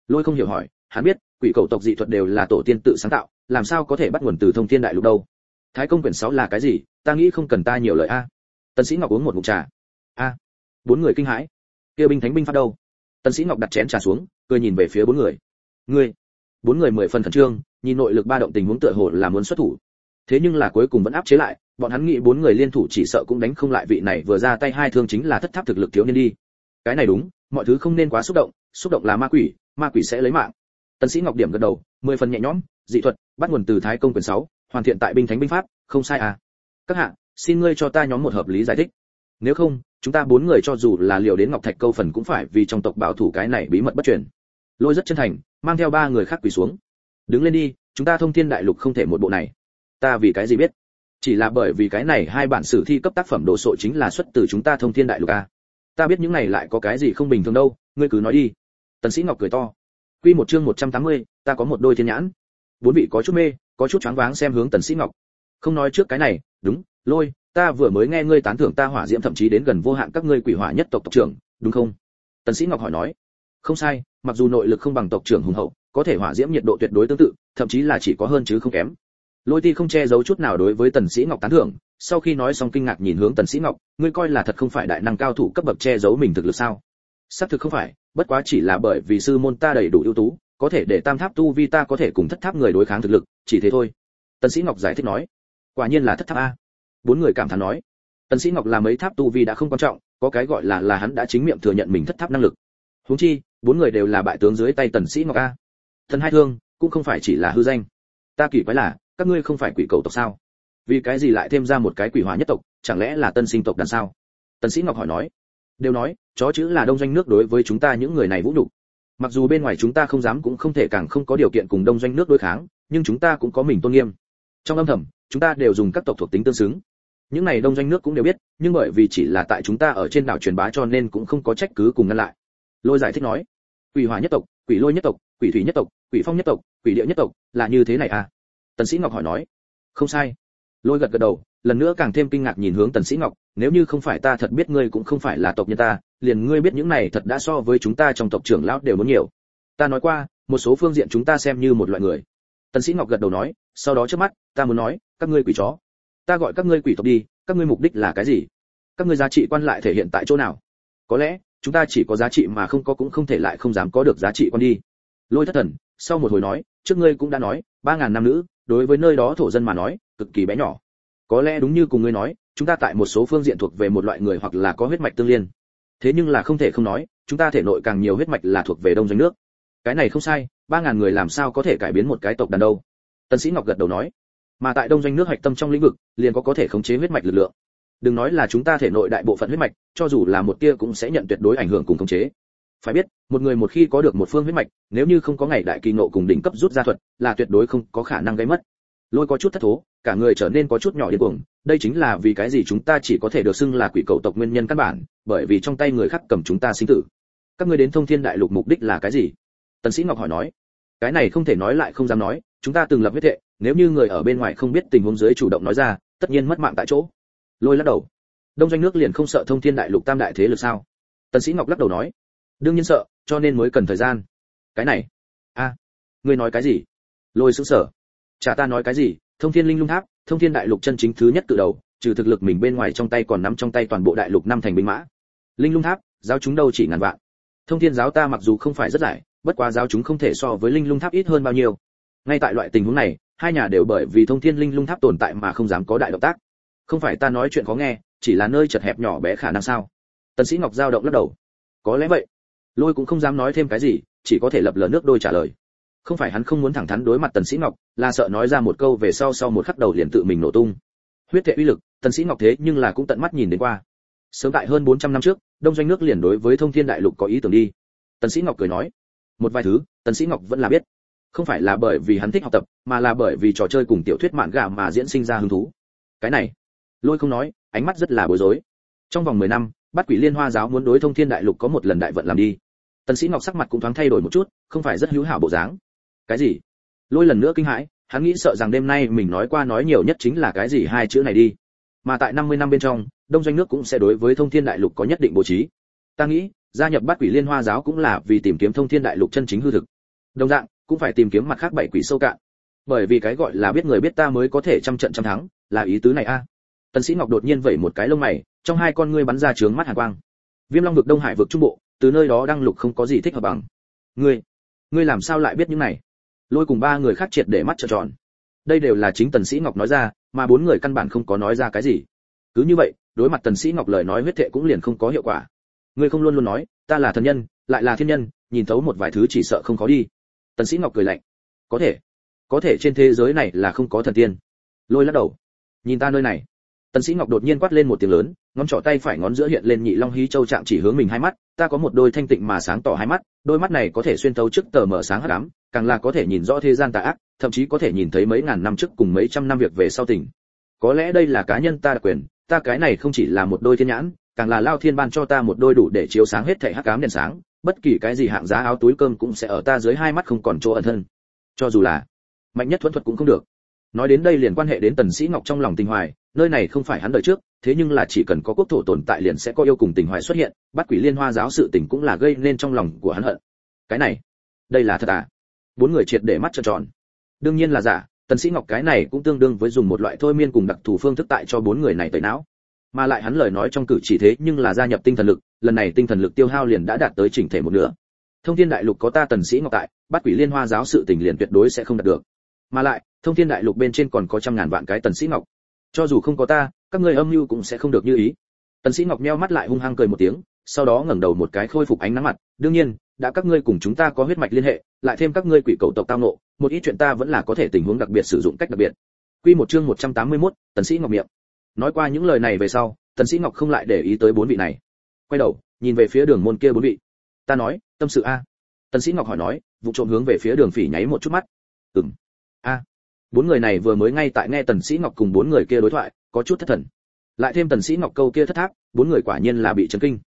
Lôi không hiểu hỏi, hắn biết, quỷ cầu tộc dị thuật đều là tổ tiên tự sáng tạo, làm sao có thể bắt nguồn từ thông thiên đại lục đâu? Thái công quyển sáu là cái gì? Ta nghĩ không cần ta nhiều lời a. Tần sĩ ngọc uống một ngụm trà. A. Bốn người kinh hãi. Kia binh thánh binh phát đâu? Tần sĩ ngọc đặt chén trà xuống, cười nhìn về phía bốn người. Ngươi. Bốn người mười phần thần trương, nhìn nội lực ba động tình huống tựa hồ là muốn xuất thủ. Thế nhưng là cuối cùng vẫn áp chế lại bọn hắn nghĩ bốn người liên thủ chỉ sợ cũng đánh không lại vị này vừa ra tay hai thương chính là thất tháp thực lực thiếu niên đi. Cái này đúng mọi thứ không nên quá xúc động xúc động là ma quỷ ma quỷ sẽ lấy mạng. Tần sĩ ngọc điểm gật đầu mười phần nhẹ nhõm dị thuật bắt nguồn từ thái công quyền 6, hoàn thiện tại binh thánh binh pháp không sai à. Các hạ xin ngươi cho ta nhóm một hợp lý giải thích. Nếu không chúng ta bốn người cho dù là liều đến ngọc thạch câu phần cũng phải vì trong tộc bảo thủ cái này bí mật bất truyền. Lôi rất chân thành mang theo ba người khác quỳ xuống. Đứng lên đi chúng ta thông thiên đại lục không thể một bộ này. Ta vì cái gì biết? Chỉ là bởi vì cái này hai bản sử thi cấp tác phẩm đồ sộ chính là xuất từ chúng ta thông thiên đại lục a. Ta biết những này lại có cái gì không bình thường đâu ngươi cứ nói đi. Tần sĩ ngọc cười to. Quy một chương 180, ta có một đôi thiên nhãn. Bốn vị có chút mê có chút choáng váng xem hướng tần sĩ ngọc. Không nói trước cái này đúng lôi ta vừa mới nghe ngươi tán thưởng ta hỏa diễm thậm chí đến gần vô hạn các ngươi quỷ hỏa nhất tộc tộc trưởng đúng không? Tần sĩ ngọc hỏi nói. Không sai mặc dù nội lực không bằng tộc trưởng hùng hậu có thể hỏa diễm nhiệt độ tuyệt đối tương tự thậm chí là chỉ có hơn chứ không kém lôi ti không che giấu chút nào đối với tần sĩ ngọc tán thưởng, sau khi nói xong kinh ngạc nhìn hướng tần sĩ ngọc, ngươi coi là thật không phải đại năng cao thủ cấp bậc che giấu mình thực lực sao? Xác thực không phải, bất quá chỉ là bởi vì sư môn ta đầy đủ ưu tú, có thể để tam tháp tu vi ta có thể cùng thất tháp người đối kháng thực lực, chỉ thế thôi. Tần sĩ ngọc giải thích nói, quả nhiên là thất tháp a. Bốn người cảm thán nói, tần sĩ ngọc là mấy tháp tu vi đã không quan trọng, có cái gọi là là hắn đã chính miệng thừa nhận mình thất tháp năng lực. Huống chi, bốn người đều là bại tướng dưới tay tần sĩ ngọc a. Thần hai thương, cũng không phải chỉ là hư danh. Ta kỳ quái là các ngươi không phải quỷ cầu tộc sao? Vì cái gì lại thêm ra một cái quỷ hỏa nhất tộc, chẳng lẽ là tân sinh tộc đằng sao? Tần sĩ ngọc hỏi nói. Đều nói, chó chữ là đông doanh nước đối với chúng ta những người này vũ đủ. mặc dù bên ngoài chúng ta không dám cũng không thể càng không có điều kiện cùng đông doanh nước đối kháng, nhưng chúng ta cũng có mình tôn nghiêm. Trong âm thầm, chúng ta đều dùng các tộc thuộc tính tương xứng. Những này đông doanh nước cũng đều biết, nhưng bởi vì chỉ là tại chúng ta ở trên đảo truyền bá cho nên cũng không có trách cứ cùng ngăn lại. Lôi giải thích nói, quỷ hỏa nhất tộc, quỷ lôi nhất tộc, quỷ thủy nhất tộc, quỷ phong nhất tộc, quỷ địa nhất tộc, là như thế này à? Tần sĩ ngọc hỏi nói, không sai. Lôi gật gật đầu, lần nữa càng thêm kinh ngạc nhìn hướng tần sĩ ngọc, nếu như không phải ta thật biết ngươi cũng không phải là tộc nhân ta, liền ngươi biết những này thật đã so với chúng ta trong tộc trưởng lão đều muốn nhiều. Ta nói qua, một số phương diện chúng ta xem như một loại người. Tần sĩ ngọc gật đầu nói, sau đó trước mắt, ta muốn nói, các ngươi quỷ chó. Ta gọi các ngươi quỷ tộc đi, các ngươi mục đích là cái gì? Các ngươi giá trị quan lại thể hiện tại chỗ nào? Có lẽ, chúng ta chỉ có giá trị mà không có cũng không thể lại không dám có được giá trị quan đi. Lôi thất thần, sau một hồi nói, trước ngươi cũng đã nói, ba ngàn nam nữ đối với nơi đó thổ dân mà nói, cực kỳ bé nhỏ. Có lẽ đúng như cùng ngươi nói, chúng ta tại một số phương diện thuộc về một loại người hoặc là có huyết mạch tương liên. Thế nhưng là không thể không nói, chúng ta thể nội càng nhiều huyết mạch là thuộc về đông doanh nước. Cái này không sai, ba ngàn người làm sao có thể cải biến một cái tộc đàn đâu? Tân sĩ ngọc gật đầu nói. Mà tại đông doanh nước hạch tâm trong lĩnh vực, liền có có thể khống chế huyết mạch lực lượng. Đừng nói là chúng ta thể nội đại bộ phận huyết mạch, cho dù là một tia cũng sẽ nhận tuyệt đối ảnh hưởng cùng khống chế phải biết, một người một khi có được một phương huyết mạch, nếu như không có ngày đại kỳ nộ cùng đỉnh cấp rút ra thuật, là tuyệt đối không có khả năng gây mất. Lôi có chút thất thố, cả người trở nên có chút nhỏ điên cuồng, đây chính là vì cái gì chúng ta chỉ có thể được xưng là quỷ cầu tộc nguyên nhân căn bản, bởi vì trong tay người khác cầm chúng ta sinh tử. Các ngươi đến thông thiên đại lục mục đích là cái gì? Tần sĩ ngọc hỏi nói. Cái này không thể nói lại không dám nói, chúng ta từng lập huyết thệ, nếu như người ở bên ngoài không biết tình huống dưới chủ động nói ra, tất nhiên mất mạng tại chỗ. Lôi lắc đầu. Đông doanh nước liền không sợ thông thiên đại lục tam đại thế lực sao? Tần sĩ ngọc lắc đầu nói đương nhiên sợ cho nên mới cần thời gian. Cái này a à, ngươi nói cái gì? Lôi sững sở, chả ta nói cái gì thông thiên linh lung tháp thông thiên đại lục chân chính thứ nhất tự đầu trừ thực lực mình bên ngoài trong tay còn nắm trong tay toàn bộ đại lục năm thành binh mã. Linh lung tháp giáo chúng đâu chỉ ngàn vạn. Thông thiên giáo ta mặc dù không phải rất giải bất quá giáo chúng không thể so với linh lung tháp ít hơn bao nhiêu. Ngay tại loại tình huống này hai nhà đều bởi vì thông thiên linh lung tháp tồn tại mà không dám có đại động tác. Không phải ta nói chuyện khó nghe chỉ là nơi chật hẹp nhỏ bé khả năng sao? Tần sĩ ngọc giao động lắc đầu. Có lẽ vậy lôi cũng không dám nói thêm cái gì, chỉ có thể lập lờ nước đôi trả lời. Không phải hắn không muốn thẳng thắn đối mặt tần sĩ ngọc, là sợ nói ra một câu về sau sau một khắc đầu liền tự mình nổ tung. Huyết thể uy lực, tần sĩ ngọc thế nhưng là cũng tận mắt nhìn đến qua. Sớm tại hơn 400 năm trước, đông doanh nước liền đối với thông thiên đại lục có ý tưởng đi. Tần sĩ ngọc cười nói, một vài thứ, tần sĩ ngọc vẫn là biết. Không phải là bởi vì hắn thích học tập, mà là bởi vì trò chơi cùng tiểu thuyết mạn gà mà diễn sinh ra hứng thú. Cái này. Lôi không nói, ánh mắt rất là bối rối. Trong vòng 10 năm bát quỷ liên hoa giáo muốn đối thông thiên đại lục có một lần đại vận làm đi. Tần sĩ ngọc sắc mặt cũng thoáng thay đổi một chút, không phải rất hữu hảo bộ dáng. Cái gì? Lôi lần nữa kinh hãi, hắn nghĩ sợ rằng đêm nay mình nói qua nói nhiều nhất chính là cái gì hai chữ này đi. Mà tại 50 năm bên trong, đông doanh nước cũng sẽ đối với thông thiên đại lục có nhất định bố trí. Ta nghĩ, gia nhập bát quỷ liên hoa giáo cũng là vì tìm kiếm thông thiên đại lục chân chính hư thực. Đồng dạng, cũng phải tìm kiếm mặt khác bảy quỷ sâu cạn. Bởi vì cái gọi là biết người biết ta mới có thể trăm trận trăm thắng, là ý tứ này a tần sĩ ngọc đột nhiên vẩy một cái lông mày, trong hai con ngươi bắn ra trướng mắt hàn quang. Viêm long vực đông hải vực trung bộ, từ nơi đó đăng lục không có gì thích hợp bằng. Ngươi ngươi làm sao lại biết những này? Lôi cùng ba người khác triệt để mắt trợn tròn. Đây đều là chính tần sĩ ngọc nói ra, mà bốn người căn bản không có nói ra cái gì. Cứ như vậy, đối mặt tần sĩ ngọc lời nói huyết thệ cũng liền không có hiệu quả. Ngươi không luôn luôn nói, ta là thần nhân, lại là thiên nhân, nhìn thấu một vài thứ chỉ sợ không khó đi. Tần sĩ ngọc cười lạnh. Có thể. Có thể trên thế giới này là không có thần tiên. Lôi lắc đầu. Nhìn ta nơi này tần sĩ ngọc đột nhiên quát lên một tiếng lớn, ngón trỏ tay phải ngón giữa hiện lên nhị long hí châu trạng chỉ hướng mình hai mắt, ta có một đôi thanh tịnh mà sáng tỏ hai mắt, đôi mắt này có thể xuyên thấu trước tờ mở sáng hắc ám, càng là có thể nhìn rõ thế gian tà ác, thậm chí có thể nhìn thấy mấy ngàn năm trước cùng mấy trăm năm việc về sau tình. Có lẽ đây là cá nhân ta đặc quyền, ta cái này không chỉ là một đôi thiên nhãn, càng là lao thiên ban cho ta một đôi đủ để chiếu sáng hết thảy hắc ám đèn sáng, bất kỳ cái gì hạng giá áo túi cơm cũng sẽ ở ta dưới hai mắt không còn chỗ ẩn thân. Cho dù là mạnh nhất thuần thuật cũng không được. Nói đến đây liền quan hệ đến tần sĩ ngọc trong lòng tình hoài nơi này không phải hắn đợi trước, thế nhưng là chỉ cần có quốc thổ tồn tại liền sẽ có yêu cùng tình hoài xuất hiện, bắt quỷ liên hoa giáo sự tình cũng là gây nên trong lòng của hắn hận. Cái này, đây là thật à? Bốn người triệt để mắt trợn tròn. Đương nhiên là giả, tần sĩ ngọc cái này cũng tương đương với dùng một loại thôi miên cùng đặc thù phương thức tại cho bốn người này tẩy não. Mà lại hắn lời nói trong cử chỉ thế nhưng là gia nhập tinh thần lực, lần này tinh thần lực tiêu hao liền đã đạt tới chỉnh thể một nửa. Thông thiên đại lục có ta tần sĩ ngọc tại, bắt quỷ liên hoa giáo sự tình liền tuyệt đối sẽ không đạt được. Mà lại, thông thiên đại lục bên trên còn có trăm ngàn vạn cái tần sĩ ngọc cho dù không có ta các ngươi âm mưu cũng sẽ không được như ý. Tần sĩ ngọc meo mắt lại hung hăng cười một tiếng sau đó ngẩng đầu một cái khôi phục ánh nắng mặt. Đương nhiên đã các ngươi cùng chúng ta có huyết mạch liên hệ lại thêm các ngươi quỷ cầu tộc tao nộ một ít chuyện ta vẫn là có thể tình huống đặc biệt sử dụng cách đặc biệt. Quy một chương 181, tần sĩ ngọc miệng. Nói qua những lời này về sau tần sĩ ngọc không lại để ý tới bốn vị này. Quay đầu nhìn về phía đường môn kia bốn vị. Ta nói tâm sự a. Tần sĩ ngọc hỏi nói vụ trộm hướng về phía đường phỉ nháy một chút mắt. Ừm. A bốn người này vừa mới ngay tại nghe tần sĩ ngọc cùng bốn người kia đối thoại, có chút thất thần. Lại thêm tần sĩ ngọc câu kia thất thác bốn người quả nhiên là bị chấn kinh.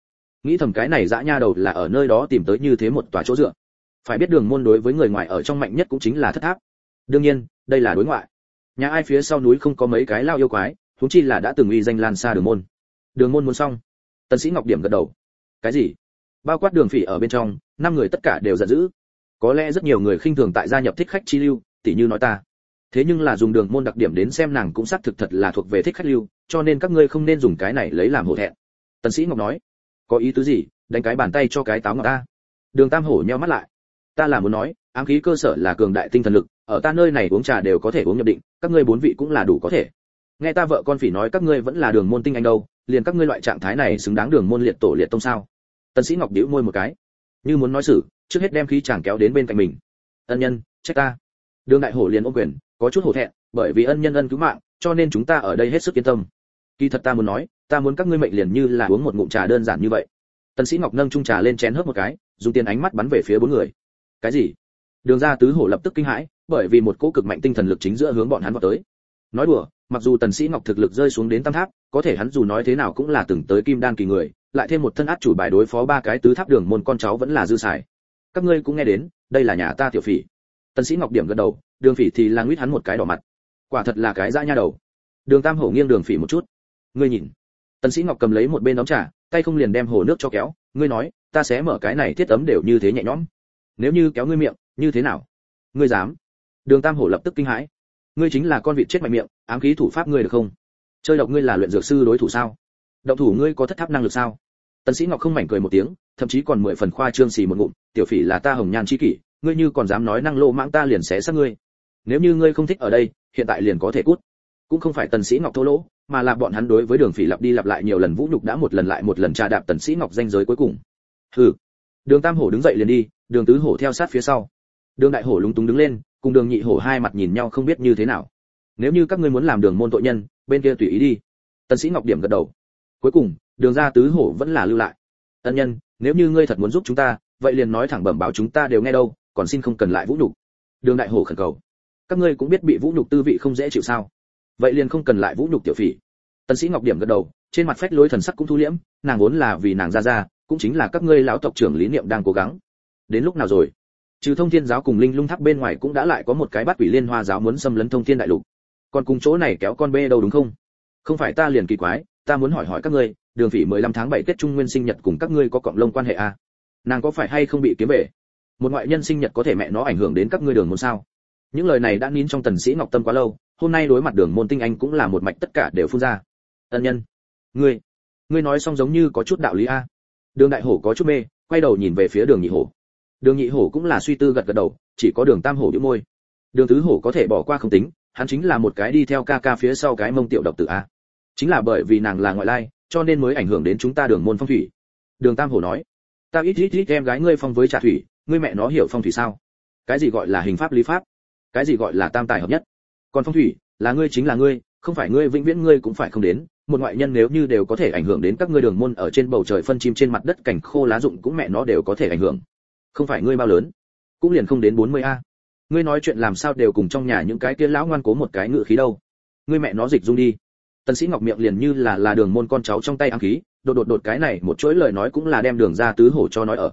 Nghĩ thầm cái này dã nha đầu là ở nơi đó tìm tới như thế một tòa chỗ dựa. Phải biết đường môn đối với người ngoài ở trong mạnh nhất cũng chính là thất tháp. Đương nhiên, đây là đối ngoại. Nhà ai phía sau núi không có mấy cái lao yêu quái chúng chi là đã từng uy danh lan xa đường môn. Đường môn muốn xong. Tần sĩ ngọc điểm gật đầu. Cái gì? Bao quát đường phỉ ở bên trong, năm người tất cả đều giận dữ. Có lẽ rất nhiều người khinh thường tại gia nhập thích khách chi lưu tỷ như nói ta thế nhưng là dùng đường môn đặc điểm đến xem nàng cũng xác thực thật là thuộc về thích khách lưu, cho nên các ngươi không nên dùng cái này lấy làm hổ thẹn. Tần sĩ ngọc nói, có ý tứ gì? Đánh cái bàn tay cho cái táo ngọc ta. Đường tam hổ nheo mắt lại. Ta là muốn nói, ám khí cơ sở là cường đại tinh thần lực, ở ta nơi này uống trà đều có thể uống nhập định, các ngươi bốn vị cũng là đủ có thể. Nghe ta vợ con phỉ nói các ngươi vẫn là đường môn tinh anh đâu, liền các ngươi loại trạng thái này xứng đáng đường môn liệt tổ liệt tông sao? Tần sĩ ngọc điếu môi một cái. Như muốn nói sự trước hết đem khí chàng kéo đến bên cạnh mình. Ân nhân, trách ta đường đại hổ liền ôm quyền, có chút hổ thẹn, bởi vì ân nhân ân cứu mạng, cho nên chúng ta ở đây hết sức yên tâm. Kỳ thật ta muốn nói, ta muốn các ngươi mệnh liền như là uống một ngụm trà đơn giản như vậy. Tần sĩ ngọc nâng chung trà lên chén hớp một cái, dùng tiền ánh mắt bắn về phía bốn người. Cái gì? Đường gia tứ hổ lập tức kinh hãi, bởi vì một cỗ cực mạnh tinh thần lực chính giữa hướng bọn hắn vào tới. Nói đùa, mặc dù tần sĩ ngọc thực lực rơi xuống đến tam tháp, có thể hắn dù nói thế nào cũng là từng tới kim đan kỳ người, lại thêm một thân át chủ bài đối phó ba cái tứ tháp đường môn con cháu vẫn là dư xài. Các ngươi cũng nghe đến, đây là nhà ta tiểu phỉ tần sĩ ngọc điểm gật đầu, đường phỉ thì là nguyết hắn một cái đỏ mặt. Quả thật là cái dã nha đầu. Đường tam hổ nghiêng đường phỉ một chút. Ngươi nhìn. Tần sĩ ngọc cầm lấy một bên đóng trà, tay không liền đem hồ nước cho kéo. Ngươi nói, ta sẽ mở cái này thiết ấm đều như thế nhẹ nhõm. Nếu như kéo ngươi miệng, như thế nào? Ngươi dám? Đường tam hổ lập tức kinh hãi. Ngươi chính là con vịt chết mạnh miệng, ám khí thủ pháp ngươi được không? Chơi độc ngươi là luyện dược sư đối thủ sao? Động thủ ngươi có thất tháp năng lực sao? Tần sĩ ngọc không mảnh cười một tiếng, thậm chí còn mười phần khoa trương xì một ngụm, tiểu phỉ là ta hồng nhan chi kỷ ngươi như còn dám nói năng lô mãng ta liền xé xác ngươi. Nếu như ngươi không thích ở đây, hiện tại liền có thể cút. Cũng không phải tần sĩ ngọc thô lỗ, mà là bọn hắn đối với đường phỉ lặp đi lặp lại nhiều lần vũ nhục đã một lần lại một lần trà đạp tần sĩ ngọc danh giới cuối cùng. Hừ. Đường tam hổ đứng dậy liền đi, đường tứ hổ theo sát phía sau. Đường đại hổ lúng túng đứng lên, cùng đường nhị hổ hai mặt nhìn nhau không biết như thế nào. Nếu như các ngươi muốn làm đường môn tội nhân, bên kia tùy ý đi. Tần sĩ ngọc điểm gật đầu. Cuối cùng, đường gia tứ hổ vẫn là lưu lại. Tân nhân, nếu như ngươi thật muốn giúp chúng ta, vậy liền nói thẳng bẩm báo chúng ta đều nghe đâu còn xin không cần lại vũ nhục. Đường đại hổ khẩn cầu. Các ngươi cũng biết bị vũ nhục tư vị không dễ chịu sao? Vậy liền không cần lại vũ nhục tiểu phỉ. Tần sĩ ngọc điểm gật đầu, trên mặt phách lối thần sắc cũng thu liễm, nàng vốn là vì nàng ra ra, cũng chính là các ngươi lão tộc trưởng lý niệm đang cố gắng. Đến lúc nào rồi? Trừ thông thiên giáo cùng linh lung tháp bên ngoài cũng đã lại có một cái bắt quỷ liên hoa giáo muốn xâm lấn thông thiên đại lục. Còn cùng chỗ này kéo con bê đâu đúng không? Không phải ta liền kỳ quái, ta muốn hỏi hỏi các ngươi, đường phỉ 15 tháng 7 tết trung nguyên sinh nhật cùng các ngươi có cộng lông quan hệ à? nàng có phải hay không bị kiếm bể? Một ngoại nhân sinh nhật có thể mẹ nó ảnh hưởng đến các ngươi đường môn sao? Những lời này đã nín trong tần sĩ ngọc tâm quá lâu, hôm nay đối mặt đường môn tinh anh cũng là một mạch tất cả đều phun ra. Ân nhân, ngươi ngươi nói xong giống như có chút đạo lý a. Đường đại hổ có chút mê, quay đầu nhìn về phía đường nhị hổ. Đường nhị hổ cũng là suy tư gật gật đầu, chỉ có đường tam hổ nhíu môi. Đường tứ hổ có thể bỏ qua không tính, hắn chính là một cái đi theo ca ca phía sau cái mông tiểu độc tử a. Chính là bởi vì nàng là ngoại lai, cho nên mới ảnh hưởng đến chúng ta đường môn phong thủy. Đường tam hổ nói, ta ít ít ít, em gái ngươi phong với trà thủy ngươi mẹ nó hiểu phong thủy sao? Cái gì gọi là hình pháp lý pháp? Cái gì gọi là tam tài hợp nhất? Còn phong thủy, là ngươi chính là ngươi, không phải ngươi vĩnh viễn ngươi cũng phải không đến. Một ngoại nhân nếu như đều có thể ảnh hưởng đến các ngươi đường môn ở trên bầu trời phân chim trên mặt đất cảnh khô lá rụng cũng mẹ nó đều có thể ảnh hưởng. Không phải ngươi bao lớn, cũng liền không đến 40 a. Ngươi nói chuyện làm sao đều cùng trong nhà những cái kia lão ngoan cố một cái ngựa khí đâu. Ngươi mẹ nó dịch dung đi. Tần sĩ ngọc miệng liền như là là đường môn con cháu trong tay ám khí, đột đột đột cái này một chuỗi lời nói cũng là đem đường ra tứ hổ cho nói ở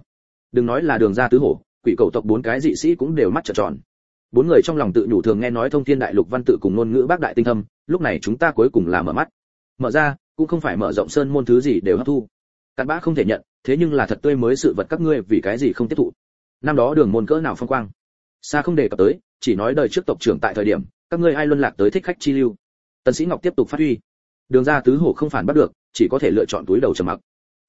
đừng nói là đường ra tứ hổ, quỷ cầu tộc bốn cái dị sĩ cũng đều mắt trợn tròn. Bốn người trong lòng tự nhủ thường nghe nói thông thiên đại lục văn tự cùng ngôn ngữ bác đại tinh thâm, lúc này chúng ta cuối cùng là mở mắt. Mở ra, cũng không phải mở rộng sơn môn thứ gì đều hấp thu. Cặn bã không thể nhận, thế nhưng là thật tươi mới sự vật các ngươi vì cái gì không tiếp thụ. Năm đó đường môn cỡ nào phong quang. Xa không đề cập tới, chỉ nói đời trước tộc trưởng tại thời điểm, các ngươi ai luân lạc tới thích khách chi lưu. Tần sĩ ngọc tiếp tục phát huy. Đường ra tứ hổ không phản bắt được, chỉ có thể lựa chọn túi đầu trầm mặc.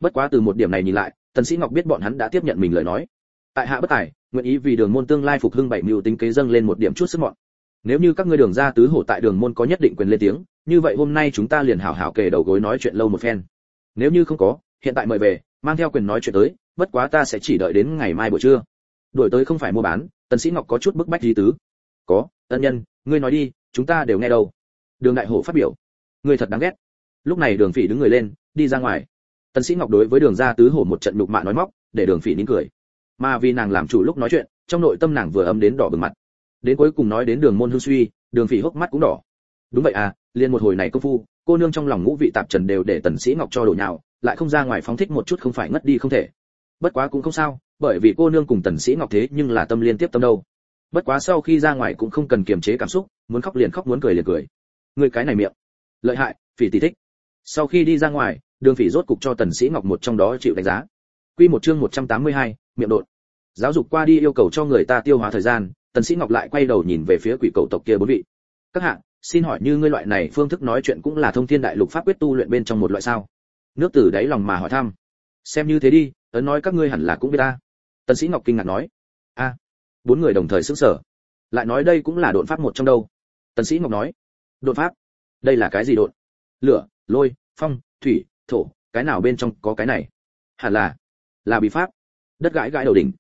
Bất quá từ một điểm này nhìn lại tần sĩ ngọc biết bọn hắn đã tiếp nhận mình lời nói. Tại hạ bất tài, nguyện ý vì đường môn tương lai phục hưng bảy mưu tính kế dâng lên một điểm chút sức mọn. Nếu như các ngươi đường ra tứ hổ tại đường môn có nhất định quyền lên tiếng, như vậy hôm nay chúng ta liền hảo hảo kề đầu gối nói chuyện lâu một phen. Nếu như không có, hiện tại mời về, mang theo quyền nói chuyện tới, bất quá ta sẽ chỉ đợi đến ngày mai buổi trưa. Đuổi tới không phải mua bán, tần sĩ ngọc có chút bức bách gì tứ. Có, ân nhân, ngươi nói đi, chúng ta đều nghe đâu. Đường đại hổ phát biểu. Ngươi thật đáng ghét. Lúc này đường phỉ đứng người lên, đi ra ngoài tần sĩ ngọc đối với đường gia tứ hổ một trận nhục mạ nói móc, để đường phỉ nín cười. Mà vì nàng làm chủ lúc nói chuyện, trong nội tâm nàng vừa ấm đến đỏ bừng mặt. Đến cuối cùng nói đến đường môn hương suy, đường phỉ hốc mắt cũng đỏ. Đúng vậy à liền một hồi này công phu, cô nương trong lòng ngũ vị tạp trần đều để tần sĩ ngọc cho đổ nhào, lại không ra ngoài phóng thích một chút không phải ngất đi không thể. Bất quá cũng không sao, bởi vì cô nương cùng tần sĩ ngọc thế nhưng là tâm liên tiếp tâm đâu. Bất quá sau khi ra ngoài cũng không cần kiềm chế cảm xúc, muốn khóc liền khóc muốn cười liền cười. Người cái này miệng. Lợi hại, phỉ tỷ thích. Sau khi đi ra ngoài đường phỉ rốt cục cho tần sĩ ngọc một trong đó chịu đánh giá. Quy một chương 182, miệng đột giáo dục qua đi yêu cầu cho người ta tiêu hóa thời gian tần sĩ ngọc lại quay đầu nhìn về phía quỷ cầu tộc kia bốn vị. Các hạ xin hỏi như ngươi loại này phương thức nói chuyện cũng là thông thiên đại lục pháp quyết tu luyện bên trong một loại sao? Nước từ đáy lòng mà hỏi thăm. Xem như thế đi ấn nói các ngươi hẳn là cũng biết ta. Tần sĩ ngọc kinh ngạc nói. A bốn người đồng thời sững sờ. Lại nói đây cũng là đột pháp một trong đâu. Tần sĩ ngọc nói. Đột pháp? Đây là cái gì đột lửa lôi phong thủy thổ, cái nào bên trong có cái này? Hẳn là là bí pháp. Đất gãi gãi đầu đỉnh.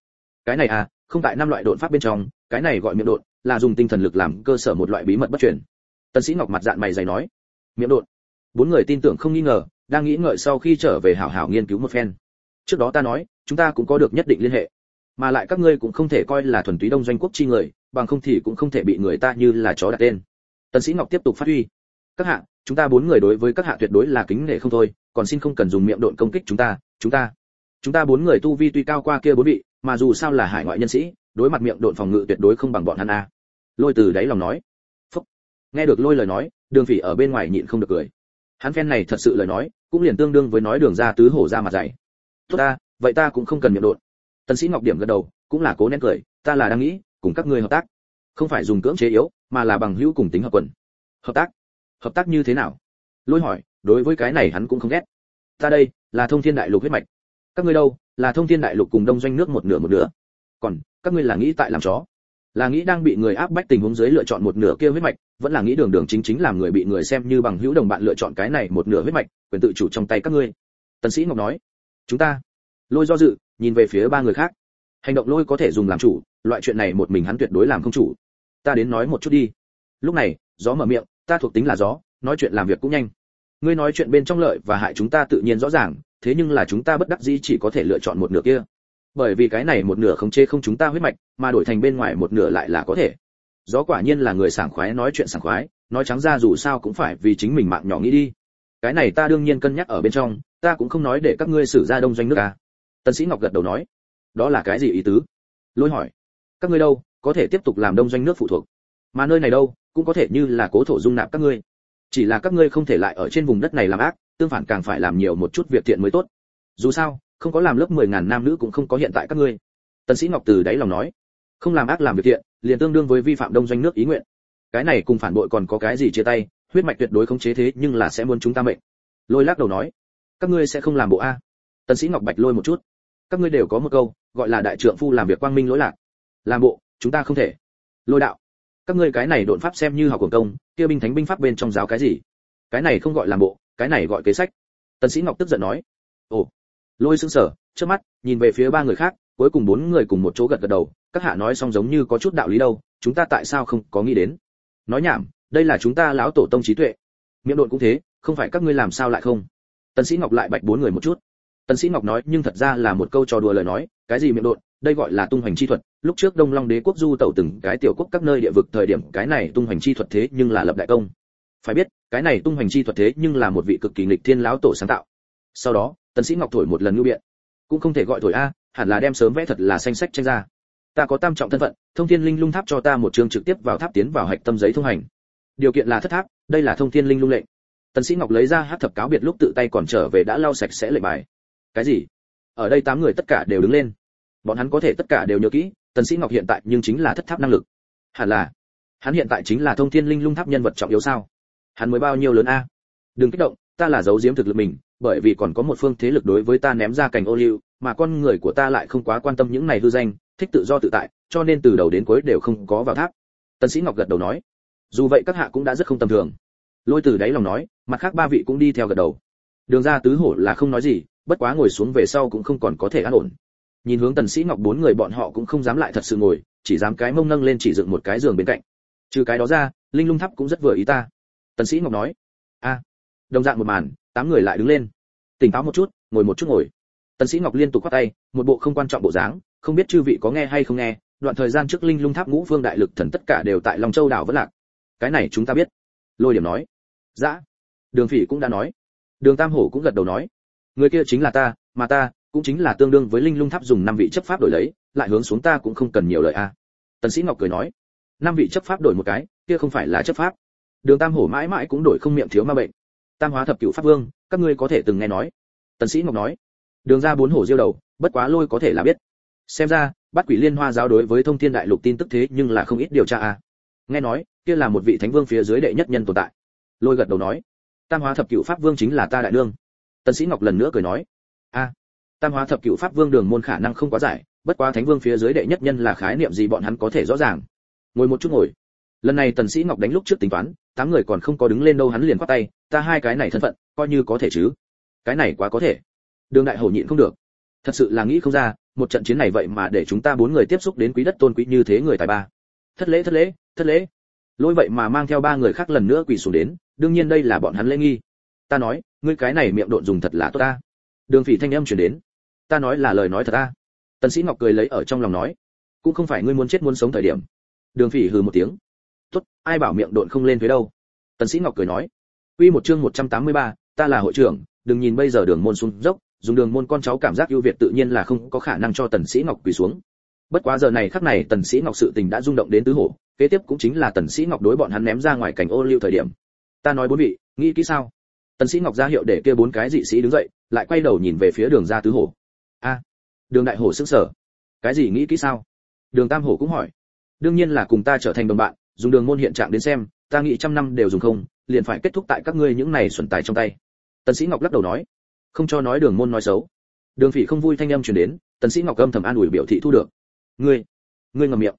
Cái này à không tại năm loại đột pháp bên trong, cái này gọi miệng đột là dùng tinh thần lực làm cơ sở một loại bí mật bất truyền. Tần sĩ ngọc mặt dạng mày dày nói, miệng đột bốn người tin tưởng không nghi ngờ, đang nghĩ ngợi sau khi trở về hảo hảo nghiên cứu một phen. Trước đó ta nói, chúng ta cũng có được nhất định liên hệ. Mà lại các ngươi cũng không thể coi là thuần túy đông doanh quốc chi người, bằng không thì cũng không thể bị người ta như là chó đặt tên. Tần sĩ ngọc tiếp tục phát huy. Các hạ chúng ta bốn người đối với các hạ tuyệt đối là kính nể không thôi, còn xin không cần dùng miệng độn công kích chúng ta chúng ta. Chúng ta bốn người tu vi tuy cao qua kia bốn vị, mà dù sao là hải ngoại nhân sĩ, đối mặt miệng độn phòng ngự tuyệt đối không bằng bọn hắn a. Lôi từ đáy lòng nói. Phúc. nghe được lôi lời nói, đường phỉ ở bên ngoài nhịn không được cười. Hắn phen này thật sự lời nói, cũng liền tương đương với nói đường ra tứ hổ ra mặt dày tốt ta, vậy ta cũng không cần miệng độn. Tần sĩ ngọc điểm gật đầu, cũng là cố nén cười, ta là đang nghĩ, cùng các ngươi hợp tác. Không phải dùng cưỡng chế yếu, mà là bằng hữu cùng tính hợp quần. Hợp tác hợp tác như thế nào? Lôi hỏi, đối với cái này hắn cũng không ghét. Ta đây, là thông thiên đại lục huyết mạch. Các ngươi đâu, là thông thiên đại lục cùng đông doanh nước một nửa một nửa. Còn, các ngươi là nghĩ tại làm chó. Là nghĩ đang bị người áp bách tình huống dưới lựa chọn một nửa kia huyết mạch, vẫn là nghĩ đường đường chính chính làm người bị người xem như bằng hữu đồng bạn lựa chọn cái này một nửa huyết mạch, quyền tự chủ trong tay các ngươi. Tần sĩ ngọc nói, chúng ta. Lôi do dự, nhìn về phía ba người khác. Hành động lôi có thể dùng làm chủ, loại chuyện này một mình hắn tuyệt đối làm không chủ. Ta đến nói một chút đi. Lúc này, gió mở miệng ta thuộc tính là gió nói chuyện làm việc cũng nhanh. Ngươi nói chuyện bên trong lợi và hại chúng ta tự nhiên rõ ràng thế nhưng là chúng ta bất đắc dĩ chỉ có thể lựa chọn một nửa kia. Bởi vì cái này một nửa không chê không chúng ta huyết mạch mà đổi thành bên ngoài một nửa lại là có thể. Gió quả nhiên là người sảng khoái nói chuyện sảng khoái nói trắng ra dù sao cũng phải vì chính mình mạng nhỏ nghĩ đi. Cái này ta đương nhiên cân nhắc ở bên trong ta cũng không nói để các ngươi xử ra đông doanh nước à. tân Sĩ Ngọc gật đầu nói, đó là cái gì ý tứ? Lôi hỏi, các ngươi đâu, có thể tiếp tục làm đông doanh nước phụ thuộc, mà nơi này đâu, cũng có thể như là cố thổ dung nạp các ngươi. Chỉ là các ngươi không thể lại ở trên vùng đất này làm ác, tương phản càng phải làm nhiều một chút việc thiện mới tốt. Dù sao, không có làm lớp mười ngàn nam nữ cũng không có hiện tại các ngươi. Tần Sĩ Ngọc từ đáy lòng nói, không làm ác làm việc thiện, liền tương đương với vi phạm đông doanh nước ý nguyện. Cái này cùng phản bội còn có cái gì chia tay, huyết mạch tuyệt đối không chế thế nhưng là sẽ muốn chúng ta mệnh. Lôi lắc đầu nói, các ngươi sẽ không làm bộ a. Tần Sĩ Ngọc bạch lôi một chút các ngươi đều có một câu gọi là đại trưởng phu làm việc quang minh lỗi lạc làm bộ chúng ta không thể lôi đạo các ngươi cái này độn pháp xem như học cường công kia binh thánh binh pháp bên trong giáo cái gì? Cái này không gọi làm bộ cái này gọi kế sách. Tần sĩ ngọc tức giận nói. Ồ. Lôi sững sờ trước mắt nhìn về phía ba người khác cuối cùng bốn người cùng một chỗ gật gật đầu các hạ nói xong giống như có chút đạo lý đâu chúng ta tại sao không có nghĩ đến? Nói nhảm đây là chúng ta lão tổ tông trí tuệ. Miệng độn cũng thế không phải các ngươi làm sao lại không? Tần sĩ ngọc lại bạch bốn người một chút. Tần Sĩ Ngọc nói, nhưng thật ra là một câu trò đùa lời nói, cái gì miệng độn, đây gọi là tung hoành chi thuật, lúc trước Đông Long Đế quốc du tẩu từng cái tiểu quốc các nơi địa vực thời điểm, cái này tung hoành chi thuật thế nhưng là lập đại công. Phải biết, cái này tung hoành chi thuật thế nhưng là một vị cực kỳ nghịch thiên lão tổ sáng tạo. Sau đó, Tần Sĩ Ngọc thổi một lần ngưu biện. Cũng không thể gọi thổi a, hẳn là đem sớm vẽ thật là xanh sách tranh ra. Ta có tam trọng thân phận, Thông Thiên Linh Lung Tháp cho ta một trường trực tiếp vào tháp tiến vào hạch tâm giấy thông hành. Điều kiện là thất tháp, đây là Thông Thiên Linh Lung lệnh. Tần Sĩ Ngọc lấy ra hát thập cáo biệt lúc tự tay còn trở về đã lau sạch sẽ lệnh bài. Cái gì? ở đây tám người tất cả đều đứng lên bọn hắn có thể tất cả đều nhớ kỹ, tần sĩ ngọc hiện tại nhưng chính là thất tháp năng lực. Hẳn là, hắn hiện tại chính là thông thiên linh lung tháp nhân vật trọng yếu sao? Hắn mới bao nhiêu lớn a? Đừng kích động, ta là giấu giếm thực lực mình, bởi vì còn có một phương thế lực đối với ta ném ra cảnh ô liu, mà con người của ta lại không quá quan tâm những này hư danh, thích tự do tự tại, cho nên từ đầu đến cuối đều không có vào tháp. Tần sĩ ngọc gật đầu nói, dù vậy các hạ cũng đã rất không tầm thường. Lôi từ đáy lòng nói, mặt khác ba vị cũng đi theo gật đầu. Đường ra tứ hổ là không nói gì, bất quá ngồi xuống về sau cũng không còn có thể an ổn nhìn hướng tần sĩ ngọc bốn người bọn họ cũng không dám lại thật sự ngồi, chỉ dám cái mông nâng lên chỉ dựng một cái giường bên cạnh. Trừ cái đó ra, linh lung tháp cũng rất vừa ý ta. Tần sĩ ngọc nói, a. Đồng dạng một màn, tám người lại đứng lên. Tỉnh táo một chút, ngồi một chút ngồi. Tần sĩ ngọc liên tục quát tay, một bộ không quan trọng bộ dáng, không biết chư vị có nghe hay không nghe, đoạn thời gian trước linh lung tháp ngũ vương đại lực thần tất cả đều tại long châu đảo vẫn lạc. Cái này chúng ta biết. Lôi điểm nói dã đường phỉ cũng đã nói. Đường tam hổ cũng gật đầu nói, người kia chính là ta, mà ta cũng chính là tương đương với linh lung tháp dùng năm vị chấp pháp đổi lấy, lại hướng xuống ta cũng không cần nhiều lời a. Tần sĩ ngọc cười nói, năm vị chấp pháp đổi một cái, kia không phải là chấp pháp. Đường tam hổ mãi mãi cũng đổi không miệng thiếu ma bệnh. Tam hóa thập cửu pháp vương, các ngươi có thể từng nghe nói. Tần sĩ ngọc nói, đường ra bốn hổ diêu đầu, bất quá lôi có thể là biết. Xem ra, bắt quỷ liên hoa giáo đối với thông thiên đại lục tin tức thế nhưng là không ít điều tra a. Nghe nói, kia là một vị thánh vương phía dưới đệ nhất nhân tồn tại. Lôi gật đầu nói, tam hóa thập cửu pháp vương chính là ta đại đương tần sĩ ngọc lần nữa cười nói, a tam hóa thập cửu pháp vương đường môn khả năng không quá giải, bất quá thánh vương phía dưới đệ nhất nhân là khái niệm gì bọn hắn có thể rõ ràng. Ngồi một chút ngồi. Lần này tần sĩ ngọc đánh lúc trước tính toán, tám người còn không có đứng lên đâu hắn liền quát tay, ta hai cái này thân phận, coi như có thể chứ? Cái này quá có thể. Đường đại hổ nhịn không được. Thật sự là nghĩ không ra, một trận chiến này vậy mà để chúng ta bốn người tiếp xúc đến quý đất tôn quý như thế người tài ba. Thất lễ thất lễ thất lễ. Lỗi vậy mà mang theo ba người khác lần nữa quỳ xuống đến, đương nhiên đây là bọn hắn lễ nghi. Ta nói, ngươi cái này miệng độn dùng thật là tốt ta. Đường phỉ thanh âm truyền đến ta nói là lời nói thật ta. Tần sĩ ngọc cười lấy ở trong lòng nói cũng không phải ngươi muốn chết muốn sống thời điểm. Đường phỉ hừ một tiếng. Tốt ai bảo miệng độn không lên thuế đâu. Tần sĩ ngọc cười nói quy một chương 183, ta là hội trưởng đừng nhìn bây giờ đường môn xuống dốc dùng đường môn con cháu cảm giác ưu việt tự nhiên là không có khả năng cho tần sĩ ngọc quỳ xuống. Bất quá giờ này khắc này tần sĩ ngọc sự tình đã rung động đến tứ hổ kế tiếp cũng chính là tần sĩ ngọc đối bọn hắn ném ra ngoài cảnh ô lưu thời điểm. Ta nói bốn vị nghĩ kỹ sao? Tần sĩ ngọc ra hiệu để kia bốn cái dị sĩ đứng dậy lại quay đầu nhìn về phía đường gia tứ hổ đường đại hổ sững sờ. Cái gì nghĩ kỹ sao? Đường tam hổ cũng hỏi. Đương nhiên là cùng ta trở thành đồng bạn, dùng đường môn hiện trạng đến xem, ta nghĩ trăm năm đều dùng không, liền phải kết thúc tại các ngươi những này xuẩn tài trong tay. Tần sĩ ngọc lắc đầu nói. Không cho nói đường môn nói xấu. Đường phỉ không vui thanh âm truyền đến, tần sĩ ngọc âm thầm an ủi biểu thị thu được. Ngươi ngươi ngậm miệng.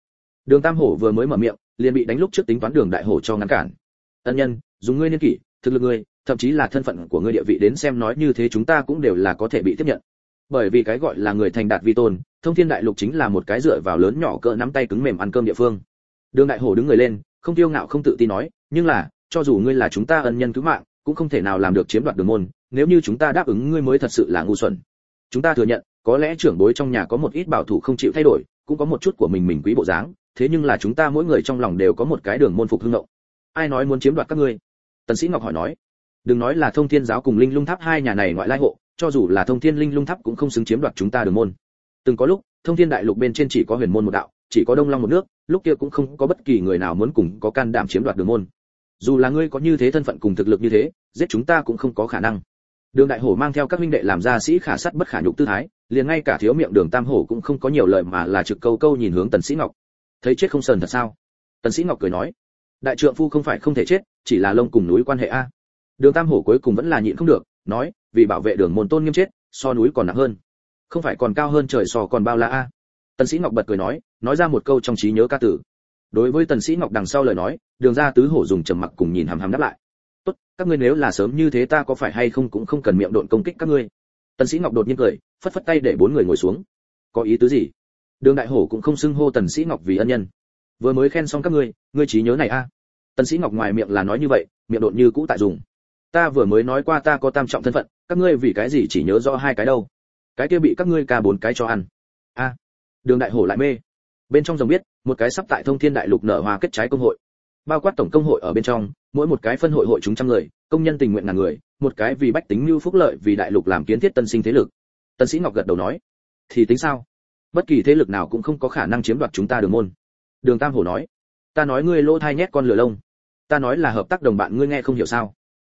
Đường tam hổ vừa mới mở miệng, liền bị đánh lúc trước tính toán đường đại hổ cho ngăn cản. Ân nhân, dùng ngươi niên kỷ, thực lực ngươi, thậm chí là thân phận của ngươi địa vị đến xem nói như thế chúng ta cũng đều là có thể bị tiếp nhận bởi vì cái gọi là người thành đạt vi tôn, thông thiên đại lục chính là một cái dựa vào lớn nhỏ cỡ nắm tay cứng mềm ăn cơm địa phương. Đường đại hổ đứng người lên, không tiêu ngạo không tự tin nói, nhưng là, cho dù ngươi là chúng ta ân nhân cứu mạng, cũng không thể nào làm được chiếm đoạt đường môn, nếu như chúng ta đáp ứng ngươi mới thật sự là ngu xuẩn. Chúng ta thừa nhận, có lẽ trưởng bối trong nhà có một ít bảo thủ không chịu thay đổi, cũng có một chút của mình mình quý bộ dáng, thế nhưng là chúng ta mỗi người trong lòng đều có một cái đường môn phục hưng động ai nói muốn chiếm đoạt các ngươi? Tần sĩ ngọc hỏi nói. Đừng nói là thông thiên giáo cùng linh lung tháp hai nhà này ngoại lai hộ cho dù là thông thiên linh lung tháp cũng không xứng chiếm đoạt chúng ta đường môn. Từng có lúc, thông thiên đại lục bên trên chỉ có huyền môn một đạo, chỉ có đông long một nước, lúc kia cũng không có bất kỳ người nào muốn cùng có can đảm chiếm đoạt đường môn. Dù là ngươi có như thế thân phận cùng thực lực như thế, giết chúng ta cũng không có khả năng. Đường đại hổ mang theo các huynh đệ làm ra sĩ khả sắt bất khả nhục tư thái, liền ngay cả thiếu miệng đường tam hổ cũng không có nhiều lời mà là trực câu câu nhìn hướng tần sĩ ngọc. Thấy chết không sờn thật sao? Tần sĩ ngọc cười nói, đại trượng phu không phải không thể chết, chỉ là lông cùng núi quan hệ a. Đường tam hổ cuối cùng vẫn là nhịn không được nói, vì bảo vệ đường môn tôn nghiêm chết, so núi còn nặng hơn. Không phải còn cao hơn trời so còn bao la a. Tần sĩ ngọc bật cười nói nói ra một câu trong trí nhớ ca tử. Đối với tần sĩ ngọc đằng sau lời nói, đường gia tứ hổ dùng trầm mặc cùng nhìn hàm hàm đáp lại. Tốt, các ngươi nếu là sớm như thế ta có phải hay không cũng không cần miệng độn công kích các ngươi. Tần sĩ ngọc đột nhiên cười, phất phất tay để bốn người ngồi xuống. Có ý tứ gì? Đường đại hổ cũng không xưng hô tần sĩ ngọc vì ân nhân. Vừa mới khen xong các ngươi ngươi trí nhớ này a. Tần sĩ ngọc ngoài miệng là nói như vậy, miệng đột như cũ tại dùng ta vừa mới nói qua ta có tam trọng thân phận, các ngươi vì cái gì chỉ nhớ rõ hai cái đâu? Cái kia bị các ngươi ca bốn cái cho ăn. A à, đường đại hổ lại mê. Bên trong dòng biết, một cái sắp tại thông thiên đại lục nở hoa kết trái công hội. Bao quát tổng công hội ở bên trong, mỗi một cái phân hội hội chúng trăm người, công nhân tình nguyện ngàn người, một cái vì bách tính lưu phúc lợi vì đại lục làm kiến thiết tân sinh thế lực. Tân sĩ ngọc gật đầu nói, thì tính sao? Bất kỳ thế lực nào cũng không có khả năng chiếm đoạt chúng ta đường môn. Đường tam hổ nói, ta nói ngươi lỗ thai nhét con lửa lông. Ta nói là hợp tác đồng bạn ngươi nghe không hiểu sao?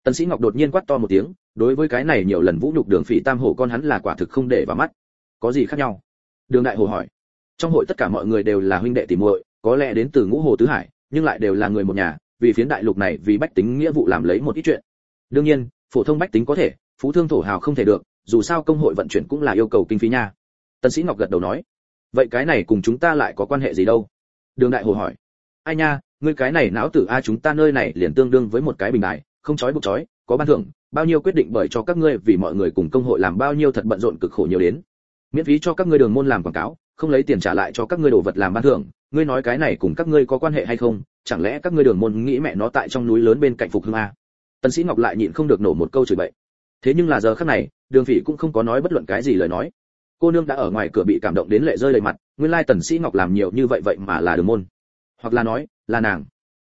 Tân sĩ ngọc đột nhiên quát to một tiếng, đối với cái này nhiều lần vũ nhục đường phỉ tam hổ con hắn là quả thực không để vào mắt. Có gì khác nhau? Đường đại hồ hỏi. Trong hội tất cả mọi người đều là huynh đệ tỷ muội, có lẽ đến từ ngũ hồ tứ hải, nhưng lại đều là người một nhà, vì phiến đại lục này, vì bách tính nghĩa vụ làm lấy một ít chuyện. Đương nhiên, phổ thông bách tính có thể, phú thương thổ hào không thể được, dù sao công hội vận chuyển cũng là yêu cầu kinh phí nha. Tân sĩ ngọc gật đầu nói. Vậy cái này cùng chúng ta lại có quan hệ gì đâu? Đường đại hồ hỏi. Ai nha, ngươi cái này não tử a, chúng ta nơi này liền tương đương với một cái bình đài không chói buộc chói có ban thưởng, bao nhiêu quyết định bởi cho các ngươi vì mọi người cùng công hội làm bao nhiêu thật bận rộn cực khổ nhiều đến. Miễn phí cho các ngươi đường môn làm quảng cáo, không lấy tiền trả lại cho các ngươi đồ vật làm ban thưởng, ngươi nói cái này cùng các ngươi có quan hệ hay không, chẳng lẽ các ngươi đường môn nghĩ mẹ nó tại trong núi lớn bên cạnh phục hưng a? Tần sĩ ngọc lại nhịn không được nổ một câu chửi bậy. Thế nhưng là giờ khắc này, đường phỉ cũng không có nói bất luận cái gì lời nói. Cô nương đã ở ngoài cửa bị cảm động đến lệ rơi đầy mặt, nguyên lai tần sĩ ngọc làm nhiều như vậy vậy mà là đường môn. Hoặc là nói, là nàng.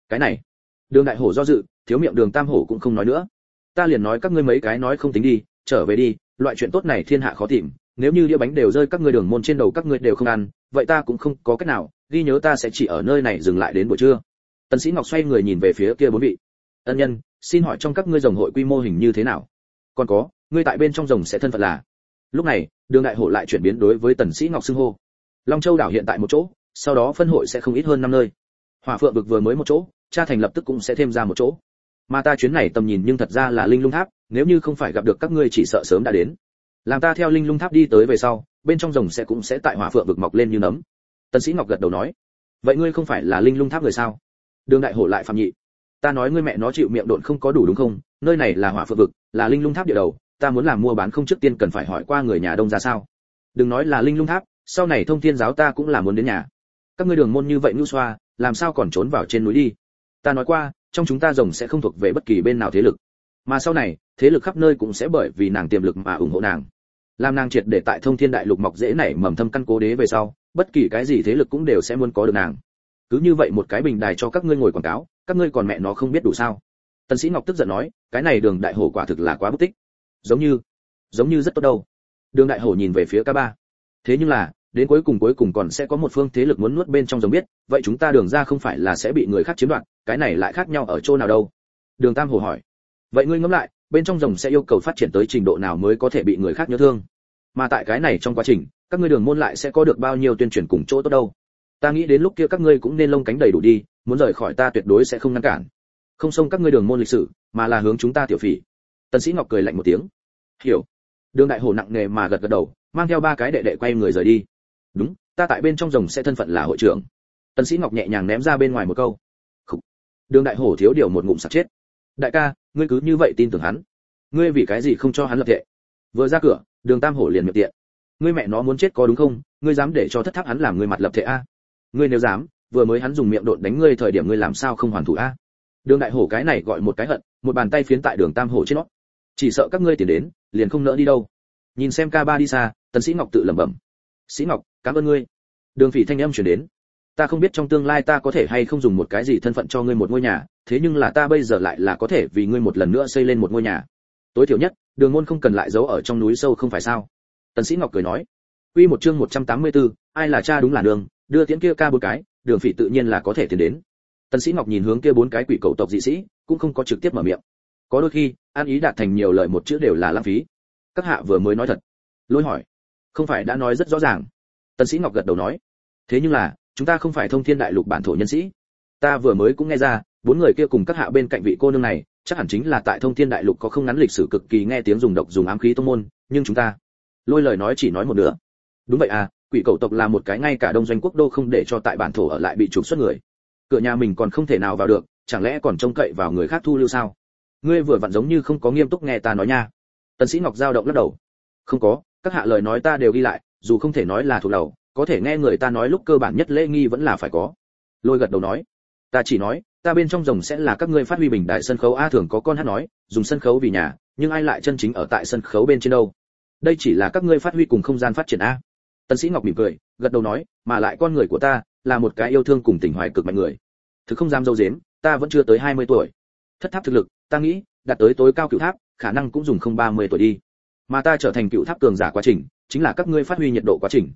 Cái này đường đại hổ do dự, thiếu miệng đường tam hổ cũng không nói nữa. Ta liền nói các ngươi mấy cái nói không tính đi, trở về đi, loại chuyện tốt này thiên hạ khó tìm, nếu như đĩa bánh đều rơi các ngươi đường môn trên đầu các ngươi đều không ăn, vậy ta cũng không có cách nào, ghi nhớ ta sẽ chỉ ở nơi này dừng lại đến buổi trưa. Tần sĩ ngọc xoay người nhìn về phía kia bốn vị. Ân nhân, xin hỏi trong các ngươi rồng hội quy mô hình như thế nào? Còn có, ngươi tại bên trong rồng sẽ thân phận là? Lúc này, đường đại hổ lại chuyển biến đối với tần sĩ ngọc xưng hô. Long châu đảo hiện tại một chỗ, sau đó phân hội sẽ không ít hơn năm nơi. Hỏa phượng vực vừa mới một chỗ cha thành lập tức cũng sẽ thêm ra một chỗ. Mà ta chuyến này tầm nhìn nhưng thật ra là linh lung tháp, nếu như không phải gặp được các ngươi chỉ sợ sớm đã đến. Làm ta theo linh lung tháp đi tới về sau, bên trong rồng sẽ cũng sẽ tại hỏa phượng vực mọc lên như nấm. Tần sĩ ngọc gật đầu nói, vậy ngươi không phải là linh lung tháp người sao? Đường đại hổ lại phạm nhị, ta nói ngươi mẹ nó chịu miệng độn không có đủ đúng không? Nơi này là hỏa phượng vực, là linh lung tháp địa đầu, ta muốn làm mua bán không trước tiên cần phải hỏi qua người nhà đông ra sao? Đừng nói là linh lung tháp, sau này thông thiên giáo ta cũng là muốn đến nhà. Các ngươi đường môn như vậy nhu xoa, làm sao còn trốn vào trên núi đi? Ta nói qua, trong chúng ta rồng sẽ không thuộc về bất kỳ bên nào thế lực. Mà sau này, thế lực khắp nơi cũng sẽ bởi vì nàng tiềm lực mà ủng hộ nàng. Làm nàng triệt để tại thông thiên đại lục mọc dễ nảy mầm thâm căn cố đế về sau, bất kỳ cái gì thế lực cũng đều sẽ muốn có được nàng. Cứ như vậy một cái bình đài cho các ngươi ngồi quảng cáo, các ngươi còn mẹ nó không biết đủ sao. Tần sĩ ngọc tức giận nói, cái này đường đại hổ quả thực là quá bất tích. Giống như giống như rất tốt đâu. Đường đại hổ nhìn về phía ca ba. Thế nhưng là đến cuối cùng cuối cùng còn sẽ có một phương thế lực muốn nuốt bên trong giống biết, vậy chúng ta đường ra không phải là sẽ bị người khác chiếm đoạt, cái này lại khác nhau ở chỗ nào đâu? Đường tam hồ hỏi. Vậy ngươi ngẫm lại, bên trong rồng sẽ yêu cầu phát triển tới trình độ nào mới có thể bị người khác nhớ thương? Mà tại cái này trong quá trình, các ngươi đường môn lại sẽ có được bao nhiêu tuyên truyền cùng chỗ tốt đâu? Ta nghĩ đến lúc kia các ngươi cũng nên lông cánh đầy đủ đi, muốn rời khỏi ta tuyệt đối sẽ không ngăn cản. Không xông các ngươi đường môn lịch sử, mà là hướng chúng ta tiểu phỉ. Tần sĩ ngọc cười lạnh một tiếng. Hiểu. Đường đại hổ nặng nề mà gật gật đầu, mang theo ba cái đệ đệ quay người rời đi đúng, ta tại bên trong rồng sẽ thân phận là hội trưởng. Tần sĩ ngọc nhẹ nhàng ném ra bên ngoài một câu. Khủ. đường đại hổ thiếu điều một ngụm sặc chết. Đại ca, ngươi cứ như vậy tin tưởng hắn. Ngươi vì cái gì không cho hắn lập thệ vừa ra cửa, đường tam hổ liền miệng tiện. Ngươi mẹ nó muốn chết có đúng không? Ngươi dám để cho thất tháp hắn làm ngươi mặt lập thệ a? Ngươi nếu dám, vừa mới hắn dùng miệng đột đánh ngươi thời điểm ngươi làm sao không hoàn thủ a? Đường đại hổ cái này gọi một cái hận, một bàn tay phiến tại đường tam hổ trên nó. Chỉ sợ các ngươi tiền đến, liền không nỡ đi đâu. Nhìn xem ca ba đi xa, tần sĩ ngọc tự lẩm bẩm sĩ ngọc cảm ơn ngươi. Đường phỉ thanh âm truyền đến. Ta không biết trong tương lai ta có thể hay không dùng một cái gì thân phận cho ngươi một ngôi nhà thế nhưng là ta bây giờ lại là có thể vì ngươi một lần nữa xây lên một ngôi nhà. Tối thiểu nhất đường môn không cần lại giấu ở trong núi sâu không phải sao? Tần sĩ ngọc cười nói. Quy một chương 184, ai là cha đúng là đường đưa tiễn kia ca bốn cái đường phỉ tự nhiên là có thể tiến đến. Tần sĩ ngọc nhìn hướng kia bốn cái quỷ cầu tộc dị sĩ cũng không có trực tiếp mở miệng. Có đôi khi an ý đạt thành nhiều lời một chữ đều là lãng phí. Các hạ vừa mới nói thật. Lôi hỏi không phải đã nói rất rõ ràng. Tần sĩ ngọc gật đầu nói, thế nhưng là, chúng ta không phải thông thiên đại lục bản thổ nhân sĩ. Ta vừa mới cũng nghe ra, bốn người kia cùng các hạ bên cạnh vị cô nương này, chắc hẳn chính là tại thông thiên đại lục có không ngắn lịch sử cực kỳ nghe tiếng dùng độc dùng ám khí tông môn, nhưng chúng ta lôi lời nói chỉ nói một nửa. Đúng vậy à quỷ cầu tộc là một cái ngay cả đông doanh quốc đô không để cho tại bản thổ ở lại bị trục xuất người. Cửa nhà mình còn không thể nào vào được, chẳng lẽ còn trông cậy vào người khác thu lưu sao? Ngươi vừa vặn giống như không có nghiêm túc nghe ta nói nha. Tần sĩ ngọc giao động lắc đầu. Không có các hạ lời nói ta đều ghi lại, dù không thể nói là thuộc đầu, có thể nghe người ta nói lúc cơ bản nhất lễ nghi vẫn là phải có. Lôi gật đầu nói, ta chỉ nói, ta bên trong rồng sẽ là các ngươi phát huy bình đại sân khấu, a thường có con hát nói, dùng sân khấu vì nhà, nhưng ai lại chân chính ở tại sân khấu bên trên đâu? Đây chỉ là các ngươi phát huy cùng không gian phát triển a. Tân sĩ ngọc mỉm cười, gật đầu nói, mà lại con người của ta là một cái yêu thương cùng tình hoài cực mạnh người. Thực không dám dâu dếm, ta vẫn chưa tới 20 tuổi. Thất tháp thực lực, ta nghĩ, đạt tới tối cao cựu tháp, khả năng cũng dùng không 30 tuổi đi mà ta trở thành cựu tháp cường giả quá trình, chính là các ngươi phát huy nhiệt độ quá trình.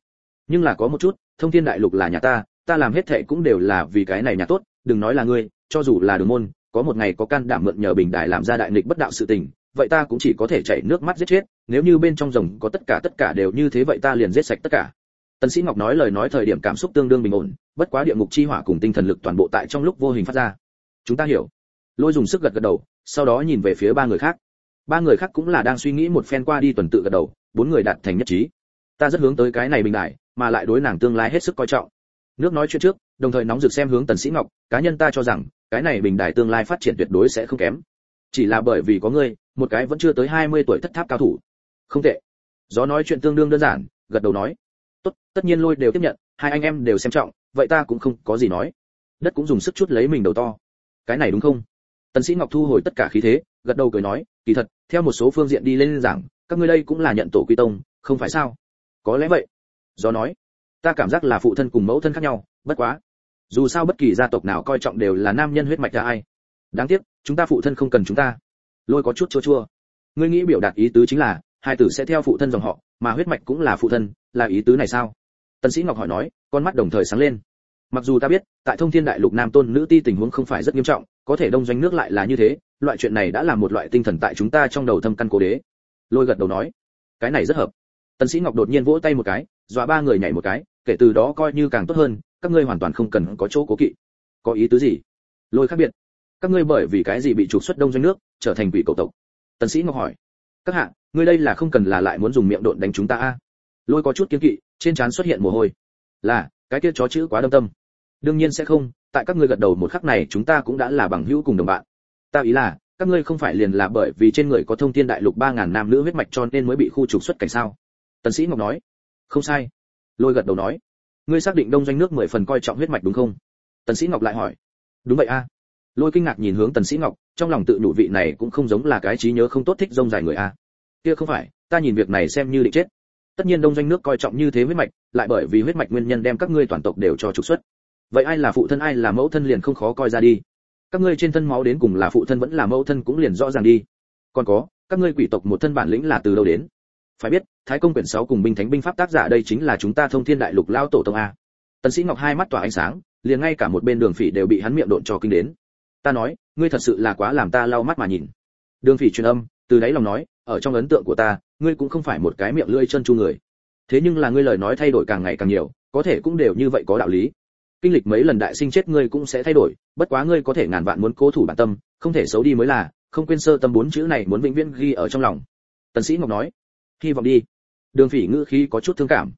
Nhưng là có một chút, thông thiên đại lục là nhà ta ta làm hết thệ cũng đều là vì cái này nhà tốt, đừng nói là ngươi, cho dù là đường môn, có một ngày có can đảm mượn nhờ bình đại làm ra đại nghịch bất đạo sự tình, vậy ta cũng chỉ có thể chảy nước mắt giết chết, nếu như bên trong rồng có tất cả tất cả đều như thế vậy ta liền giết sạch tất cả. Tần sĩ ngọc nói lời nói thời điểm cảm xúc tương đương bình ổn, bất quá địa ngục chi hỏa cùng tinh thần lực toàn bộ tại trong lúc vô hình phát ra. Chúng ta hiểu. Lôi dùng sức gật gật đầu, sau đó nhìn về phía ba người khác ba người khác cũng là đang suy nghĩ một phen qua đi tuần tự gật đầu, bốn người đạt thành nhất trí. Ta rất hướng tới cái này bình đại, mà lại đối nàng tương lai hết sức coi trọng. Nước nói chuyện trước, đồng thời nóng rực xem hướng tần sĩ ngọc, cá nhân ta cho rằng, cái này bình đại tương lai phát triển tuyệt đối sẽ không kém. Chỉ là bởi vì có ngươi, một cái vẫn chưa tới 20 tuổi thất tháp cao thủ. Không tệ. Gió nói chuyện tương đương đơn giản, gật đầu nói. Tốt, tất nhiên lôi đều tiếp nhận, hai anh em đều xem trọng, vậy ta cũng không có gì nói. Đất cũng dùng sức chút lấy mình đầu to. Cái này đúng không? Tần sĩ ngọc thu hồi tất cả khí thế gật đầu cười nói, kỳ thật, theo một số phương diện đi lên giảng, các ngươi đây cũng là nhận tổ quy tông, không phải sao? Có lẽ vậy. Do nói, ta cảm giác là phụ thân cùng mẫu thân khác nhau, bất quá, dù sao bất kỳ gia tộc nào coi trọng đều là nam nhân huyết mạch là ai. Đáng tiếc, chúng ta phụ thân không cần chúng ta. Lôi có chút chua chua. Ngươi nghĩ biểu đạt ý tứ chính là, hai tử sẽ theo phụ thân dòng họ, mà huyết mạch cũng là phụ thân, là ý tứ này sao? Tần sĩ ngọc hỏi nói, con mắt đồng thời sáng lên. Mặc dù ta biết, tại thông thiên đại lục nam tôn nữ ti tình huống không phải rất nghiêm trọng, có thể đông doanh nước lại là như thế loại chuyện này đã là một loại tinh thần tại chúng ta trong đầu thâm căn cố đế. Lôi gật đầu nói, cái này rất hợp. Tần sĩ ngọc đột nhiên vỗ tay một cái, dọa ba người nhảy một cái, kể từ đó coi như càng tốt hơn, các ngươi hoàn toàn không cần có chỗ cố kỵ. Có ý tứ gì? Lôi khác biệt, các ngươi bởi vì cái gì bị trục xuất đông doanh nước, trở thành quỷ cầu tộc? Tần sĩ ngọc hỏi, các hạ, ngươi đây là không cần là lại muốn dùng miệng độn đánh chúng ta a? Lôi có chút kiên kỵ, trên trán xuất hiện mồ hôi. Là, cái kia chó chữ quá đâm tâm. Đương nhiên sẽ không, tại các ngươi gật đầu một khắc này, chúng ta cũng đã là bằng hữu cùng đồng bạn ta ý là, các ngươi không phải liền là bởi vì trên người có thông thiên đại lục ba ngàn nam nữ huyết mạch cho nên mới bị khu trục xuất cảnh sao? Tần sĩ ngọc nói. Không sai. Lôi gật đầu nói. Ngươi xác định đông doanh nước mười phần coi trọng huyết mạch đúng không? Tần sĩ ngọc lại hỏi. Đúng vậy a. Lôi kinh ngạc nhìn hướng tần sĩ ngọc, trong lòng tự nhủ vị này cũng không giống là cái trí nhớ không tốt thích rông dài người a. Kia không phải, ta nhìn việc này xem như định chết. Tất nhiên đông doanh nước coi trọng như thế huyết mạch, lại bởi vì huyết mạch nguyên nhân đem các ngươi toàn tộc đều cho trục xuất. Vậy ai là phụ thân, ai là mẫu thân liền không khó coi ra đi các ngươi trên thân máu đến cùng là phụ thân vẫn là mẫu thân cũng liền rõ ràng đi. Còn có, các ngươi quỷ tộc một thân bản lĩnh là từ đâu đến? Phải biết, thái công quyển 6 cùng binh thánh binh pháp tác giả đây chính là chúng ta thông thiên đại lục lao tổ tông a. Tần sĩ ngọc hai mắt tỏa ánh sáng, liền ngay cả một bên đường phỉ đều bị hắn miệng độn cho kinh đến. Ta nói, ngươi thật sự là quá làm ta lau mắt mà nhìn. Đường phỉ truyền âm, từ đáy lòng nói, ở trong ấn tượng của ta, ngươi cũng không phải một cái miệng lưỡi chân chu người. Thế nhưng là ngươi lời nói thay đổi càng ngày càng nhiều, có thể cũng đều như vậy có đạo lý kinh lịch mấy lần đại sinh chết ngươi cũng sẽ thay đổi, bất quá ngươi có thể ngàn vạn muốn cố thủ bản tâm, không thể xấu đi mới là, không quên sơ tâm bốn chữ này muốn vĩnh viễn ghi ở trong lòng. Tần sĩ ngọc nói. Hy vọng đi. Đường phỉ ngữ khí có chút thương cảm.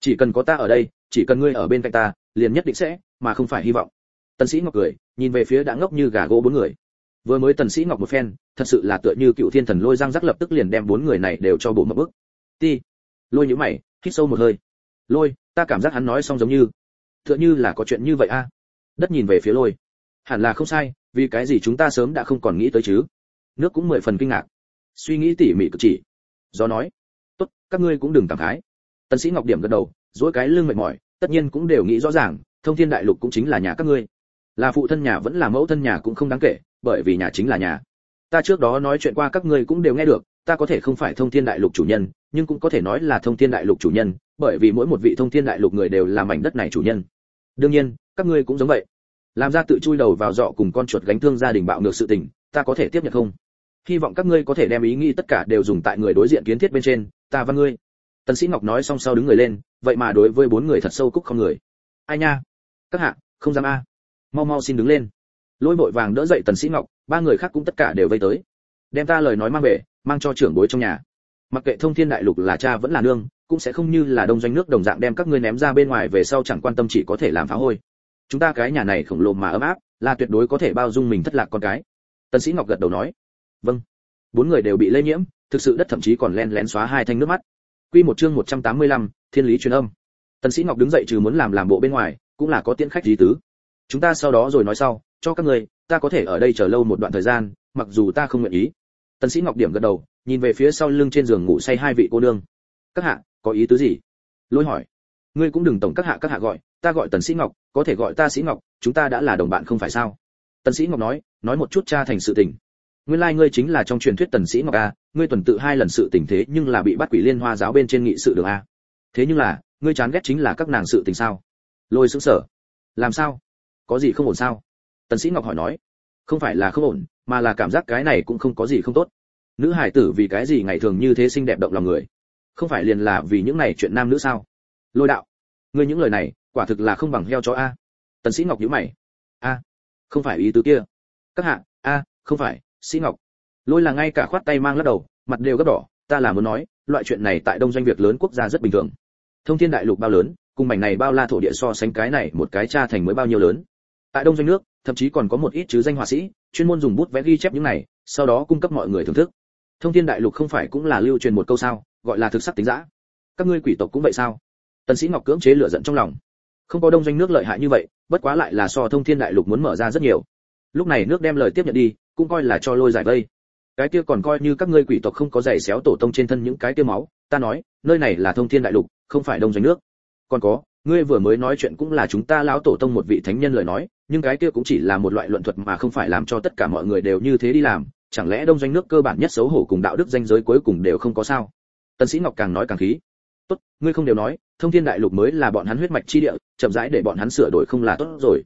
Chỉ cần có ta ở đây, chỉ cần ngươi ở bên cạnh ta, liền nhất định sẽ, mà không phải hy vọng. Tần sĩ ngọc cười, nhìn về phía đã ngốc như gà gỗ bốn người. Vừa mới tần sĩ ngọc một phen, thật sự là tựa như cựu thiên thần lôi giang rắc lập tức liền đem bốn người này đều cho bộ một bước. Ti. Lôi nhíu mày, hít sâu một hơi. Lôi, ta cảm giác hắn nói xong giống như tựa như là có chuyện như vậy a. Đất nhìn về phía lôi. Hẳn là không sai, vì cái gì chúng ta sớm đã không còn nghĩ tới chứ? Nước cũng mười phần kinh ngạc. Suy nghĩ tỉ mỉ cực chỉ. Do nói, tốt, các ngươi cũng đừng cảm khái. Tần sĩ ngọc điểm gật đầu, duỗi cái lưng mệt mỏi, tất nhiên cũng đều nghĩ rõ ràng, thông thiên đại lục cũng chính là nhà các ngươi. Là phụ thân nhà vẫn là mẫu thân nhà cũng không đáng kể, bởi vì nhà chính là nhà. Ta trước đó nói chuyện qua các ngươi cũng đều nghe được ta có thể không phải thông thiên đại lục chủ nhân, nhưng cũng có thể nói là thông thiên đại lục chủ nhân, bởi vì mỗi một vị thông thiên đại lục người đều là mảnh đất này chủ nhân. Đương nhiên, các ngươi cũng giống vậy. Làm ra tự chui đầu vào dọ cùng con chuột gánh thương gia đình bạo ngược sự tình, ta có thể tiếp nhận không? Hy vọng các ngươi có thể đem ý nghĩ tất cả đều dùng tại người đối diện kiến thiết bên trên, ta văn ngươi. Tần sĩ ngọc nói xong sau đứng người lên, vậy mà đối với bốn người thật sâu cúc không người. Ai nha? Các hạ, không dám a. Mau mau xin đứng lên. Lôi vội vàng đỡ dậy tần sĩ ngọc, ba người khác cũng tất cả đều vây tới. Đem ta lời nói mang về mang cho trưởng bối trong nhà. Mặc kệ thông thiên đại lục là cha vẫn là nương cũng sẽ không như là đông doanh nước đồng dạng đem các ngươi ném ra bên ngoài về sau chẳng quan tâm chỉ có thể làm phá hôi. Chúng ta cái nhà này khổng lồ mà ấm áp là tuyệt đối có thể bao dung mình thất lạc con cái. Tần sĩ ngọc gật đầu nói. Vâng. Bốn người đều bị lây nhiễm thực sự đất thậm chí còn len lén xóa hai thanh nước mắt. Quy một chương 185, thiên lý truyền âm. Tần sĩ ngọc đứng dậy trừ muốn làm làm bộ bên ngoài cũng là có tiễn khách gì tứ. Chúng ta sau đó rồi nói sau cho các người ta có thể ở đây chờ lâu một đoạn thời gian mặc dù ta không nguyện ý tần sĩ ngọc điểm gật đầu, nhìn về phía sau lưng trên giường ngủ say hai vị cô nương. Các hạ, có ý tứ gì? Lôi hỏi. Ngươi cũng đừng tổng các hạ các hạ gọi, ta gọi tần sĩ ngọc, có thể gọi ta sĩ ngọc, chúng ta đã là đồng bạn không phải sao? Tần sĩ ngọc nói nói một chút cha thành sự tình. Nguyên lai like ngươi chính là trong truyền thuyết tần sĩ ngọc a ngươi tuần tự hai lần sự tình thế nhưng là bị bắt quỷ liên hoa giáo bên trên nghị sự đường a à. thế nhưng là, ngươi chán ghét chính là các nàng sự tình sao? Lôi sững sờ. làm sao? Có gì không ổn sao? Tần sĩ ngọc hỏi nói. Không phải là không ổn mà là cảm giác cái này cũng không có gì không tốt. Nữ hải tử vì cái gì ngày thường như thế xinh đẹp động lòng người? Không phải liền là vì những này chuyện nam nữ sao? Lôi đạo, ngươi những lời này, quả thực là không bằng heo chó a. Tần sĩ ngọc nhíu mày. A, không phải ý tứ kia. Các hạ, a, không phải, sĩ ngọc. Lôi là ngay cả khoát tay mang lắc đầu, mặt đều gấp đỏ, ta là muốn nói, loại chuyện này tại đông doanh việc lớn quốc gia rất bình thường. Thông thiên đại lục bao lớn, cùng mảnh này bao la thổ địa so sánh cái này một cái cha thành mới bao nhiêu lớn. Tại đông doanh nước thậm chí còn có một ít chứ danh họa sĩ, chuyên môn dùng bút vẽ ghi chép những này, sau đó cung cấp mọi người thưởng thức. Thông thiên đại lục không phải cũng là lưu truyền một câu sao, gọi là thực sắc tính giã các ngươi quỷ tộc cũng vậy sao? Tần sĩ ngọc cưỡng chế lửa giận trong lòng. Không có đông doanh nước lợi hại như vậy, bất quá lại là so thông thiên đại lục muốn mở ra rất nhiều. Lúc này nước đem lời tiếp nhận đi, cũng coi là cho lôi giải vây. Cái kia còn coi như các ngươi quỷ tộc không có giày xéo tổ tông trên thân những cái kia máu, ta nói, nơi này là thông thiên đại lục, không phải đông doanh nước. Còn có ngươi vừa mới nói chuyện cũng là chúng ta lão tổ tông một vị thánh nhân lời nói, nhưng cái kia cũng chỉ là một loại luận thuật mà không phải làm cho tất cả mọi người đều như thế đi làm, chẳng lẽ đông doanh nước cơ bản nhất xấu hổ cùng đạo đức danh giới cuối cùng đều không có sao? Tần sĩ ngọc càng nói càng khí. Tốt, ngươi không đều nói, thông thiên đại lục mới là bọn hắn huyết mạch chi địa, chậm rãi để bọn hắn sửa đổi không là tốt rồi.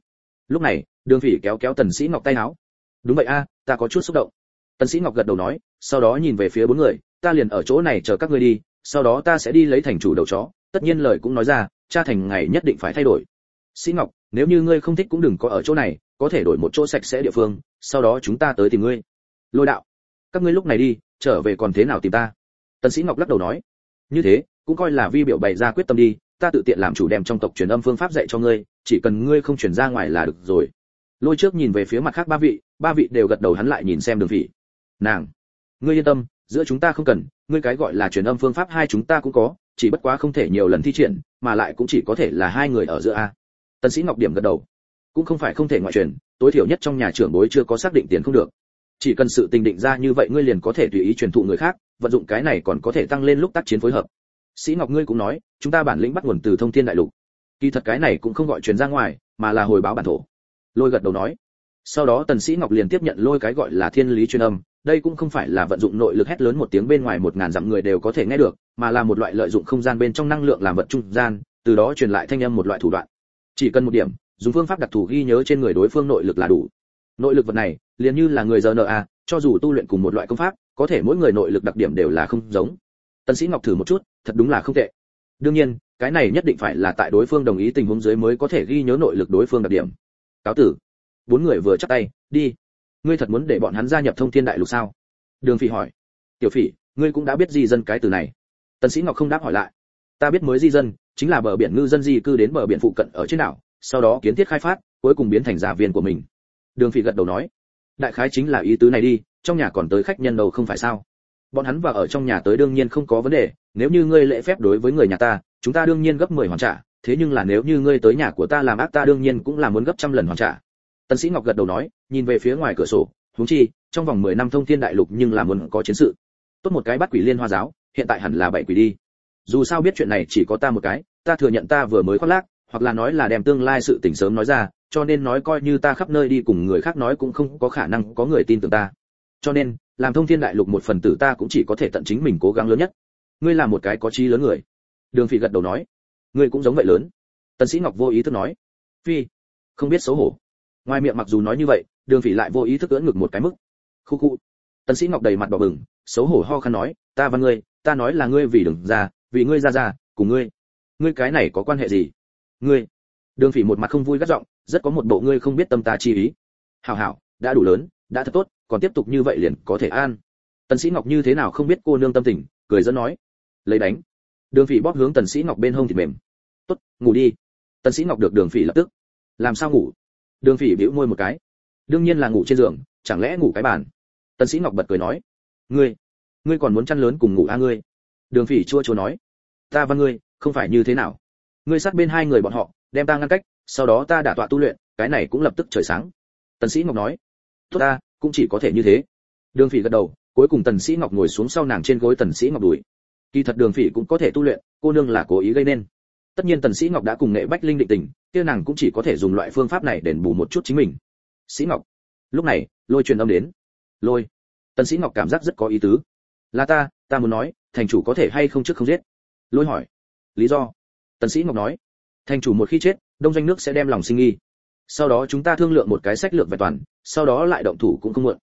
Lúc này, đường phỉ kéo kéo tần sĩ ngọc tay áo. Đúng vậy a, ta có chút xúc động. Tần sĩ ngọc gật đầu nói, sau đó nhìn về phía bốn người, ta liền ở chỗ này chờ các ngươi đi, sau đó ta sẽ đi lấy thành chủ đầu chó. Tất nhiên lời cũng nói ra cha thành ngày nhất định phải thay đổi. Sĩ ngọc, nếu như ngươi không thích cũng đừng có ở chỗ này, có thể đổi một chỗ sạch sẽ địa phương, sau đó chúng ta tới tìm ngươi. Lôi đạo, các ngươi lúc này đi, trở về còn thế nào tìm ta? Tần sĩ ngọc lắc đầu nói, như thế, cũng coi là vi biểu bày ra quyết tâm đi, ta tự tiện làm chủ đem trong tộc truyền âm phương pháp dạy cho ngươi, chỉ cần ngươi không truyền ra ngoài là được rồi. Lôi trước nhìn về phía mặt khác ba vị ba vị đều gật đầu hắn lại nhìn xem đường vị. Nàng, ngươi yên tâm, giữa chúng ta không cần, ngươi cái gọi là truyền âm phương pháp hai chúng ta cũng có chỉ bất quá không thể nhiều lần thi triển, mà lại cũng chỉ có thể là hai người ở giữa a. Tần sĩ ngọc điểm gật đầu. Cũng không phải không thể ngoại truyền, tối thiểu nhất trong nhà trưởng bối chưa có xác định tiền không được. Chỉ cần sự tình định ra như vậy ngươi liền có thể tùy ý truyền thụ người khác, vận dụng cái này còn có thể tăng lên lúc tác chiến phối hợp. Sĩ ngọc ngươi cũng nói, chúng ta bản lĩnh bắt nguồn từ thông thiên đại lục. Kỳ thật cái này cũng không gọi truyền ra ngoài, mà là hồi báo bản thổ. Lôi gật đầu nói. Sau đó tần sĩ ngọc liền tiếp nhận lôi cái gọi là thiên lý truyền âm đây cũng không phải là vận dụng nội lực hét lớn một tiếng bên ngoài một ngàn dặm người đều có thể nghe được, mà là một loại lợi dụng không gian bên trong năng lượng làm vật trung gian, từ đó truyền lại thanh âm một loại thủ đoạn. Chỉ cần một điểm, dùng phương pháp đặc thù ghi nhớ trên người đối phương nội lực là đủ. Nội lực vật này, liền như là người giờ nợ a cho dù tu luyện cùng một loại công pháp, có thể mỗi người nội lực đặc điểm đều là không giống. Tân sĩ ngọc thử một chút, thật đúng là không tệ. Đương nhiên, cái này nhất định phải là tại đối phương đồng ý tình huống dưới mới có thể ghi nhớ nội lực đối phương đặc điểm. Cáo tử. Bốn người vừa chắc tay, đi ngươi thật muốn để bọn hắn gia nhập thông thiên đại lục sao? Đường phỉ hỏi. Tiểu phỉ, ngươi cũng đã biết di dân cái từ này. Tần sĩ ngọc không đáp hỏi lại. Ta biết mới di dân, chính là bờ biển ngư dân di cư đến bờ biển phụ cận ở trên đảo, sau đó kiến thiết khai phát, cuối cùng biến thành gia viên của mình. Đường phỉ gật đầu nói. Đại khái chính là ý tứ này đi, trong nhà còn tới khách nhân đâu không phải sao? Bọn hắn vào ở trong nhà tới đương nhiên không có vấn đề, nếu như ngươi lễ phép đối với người nhà ta, chúng ta đương nhiên gấp 10 hoàn trả, thế nhưng là nếu như ngươi tới nhà của ta làm ác ta đương nhiên cũng là muốn gấp trăm lần hoàn trả tần sĩ ngọc gật đầu nói, nhìn về phía ngoài cửa sổ, huống chi, trong vòng 10 năm thông thiên đại lục nhưng là muốn có chiến sự. Tốt một cái bắt quỷ liên hoa giáo, hiện tại hẳn là bảy quỷ đi. Dù sao biết chuyện này chỉ có ta một cái, ta thừa nhận ta vừa mới khoác lác, hoặc là nói là đem tương lai sự tình sớm nói ra, cho nên nói coi như ta khắp nơi đi cùng người khác nói cũng không có khả năng có người tin tưởng ta. Cho nên, làm thông thiên đại lục một phần tử ta cũng chỉ có thể tận chính mình cố gắng lớn nhất. Ngươi là một cái có trí lớn người. Đường phỉ gật đầu nói. Ngươi cũng giống vậy lớn. Tần sĩ ngọc vô ý thức nói. Phi, không biết xấu hổ ngoài miệng mặc dù nói như vậy, đường phỉ lại vô ý thức ưỡn ngực một cái mức. Khu khu. Tần sĩ ngọc đầy mặt đỏ bừng, xấu hổ ho khăn nói, ta và ngươi, ta nói là ngươi vì đừng ra vì ngươi ra ra cùng ngươi. Ngươi cái này có quan hệ gì? Ngươi. Đường phỉ một mặt không vui gắt giọng, rất có một bộ ngươi không biết tâm ta chi ý. Hảo hảo, đã đủ lớn, đã thật tốt, còn tiếp tục như vậy liền có thể an. Tần sĩ ngọc như thế nào không biết cô nương tâm tình, cười dẫn nói, lấy đánh. Đường phỉ bóp hướng tần sĩ ngọc bên hông thì mềm. Tốt, ngủ đi. Tần sĩ ngọc được đường phỉ lập tức. Làm sao ngủ? Đường phỉ bĩu môi một cái. Đương nhiên là ngủ trên giường, chẳng lẽ ngủ cái bàn? Tần sĩ ngọc bật cười nói. Ngươi ngươi còn muốn chăn lớn cùng ngủ a ngươi? Đường phỉ chua chua nói. Ta và ngươi, không phải như thế nào. Ngươi sát bên hai người bọn họ, đem ta ngăn cách, sau đó ta đả tọa tu luyện, cái này cũng lập tức trời sáng. Tần sĩ ngọc nói. Tốt ta, cũng chỉ có thể như thế. Đường phỉ gật đầu, cuối cùng tần sĩ ngọc ngồi xuống sau nàng trên gối tần sĩ ngọc đuổi. Kỳ thật đường phỉ cũng có thể tu luyện, cô nương là cố ý gây nên tất nhiên tần sĩ ngọc đã cùng nghệ bách linh định tình, kia nàng cũng chỉ có thể dùng loại phương pháp này để bù một chút chính mình. Sĩ ngọc, lúc này, lôi truyền âm đến. Lôi. Tần sĩ ngọc cảm giác rất có ý tứ. Là ta ta muốn nói, thành chủ có thể hay không trước không giết? Lôi hỏi. Lý do. Tần sĩ ngọc nói. Thành chủ một khi chết, đông doanh nước sẽ đem lòng sinh nghi. Sau đó chúng ta thương lượng một cái sách lược vẹn toàn, sau đó lại động thủ cũng không muộn.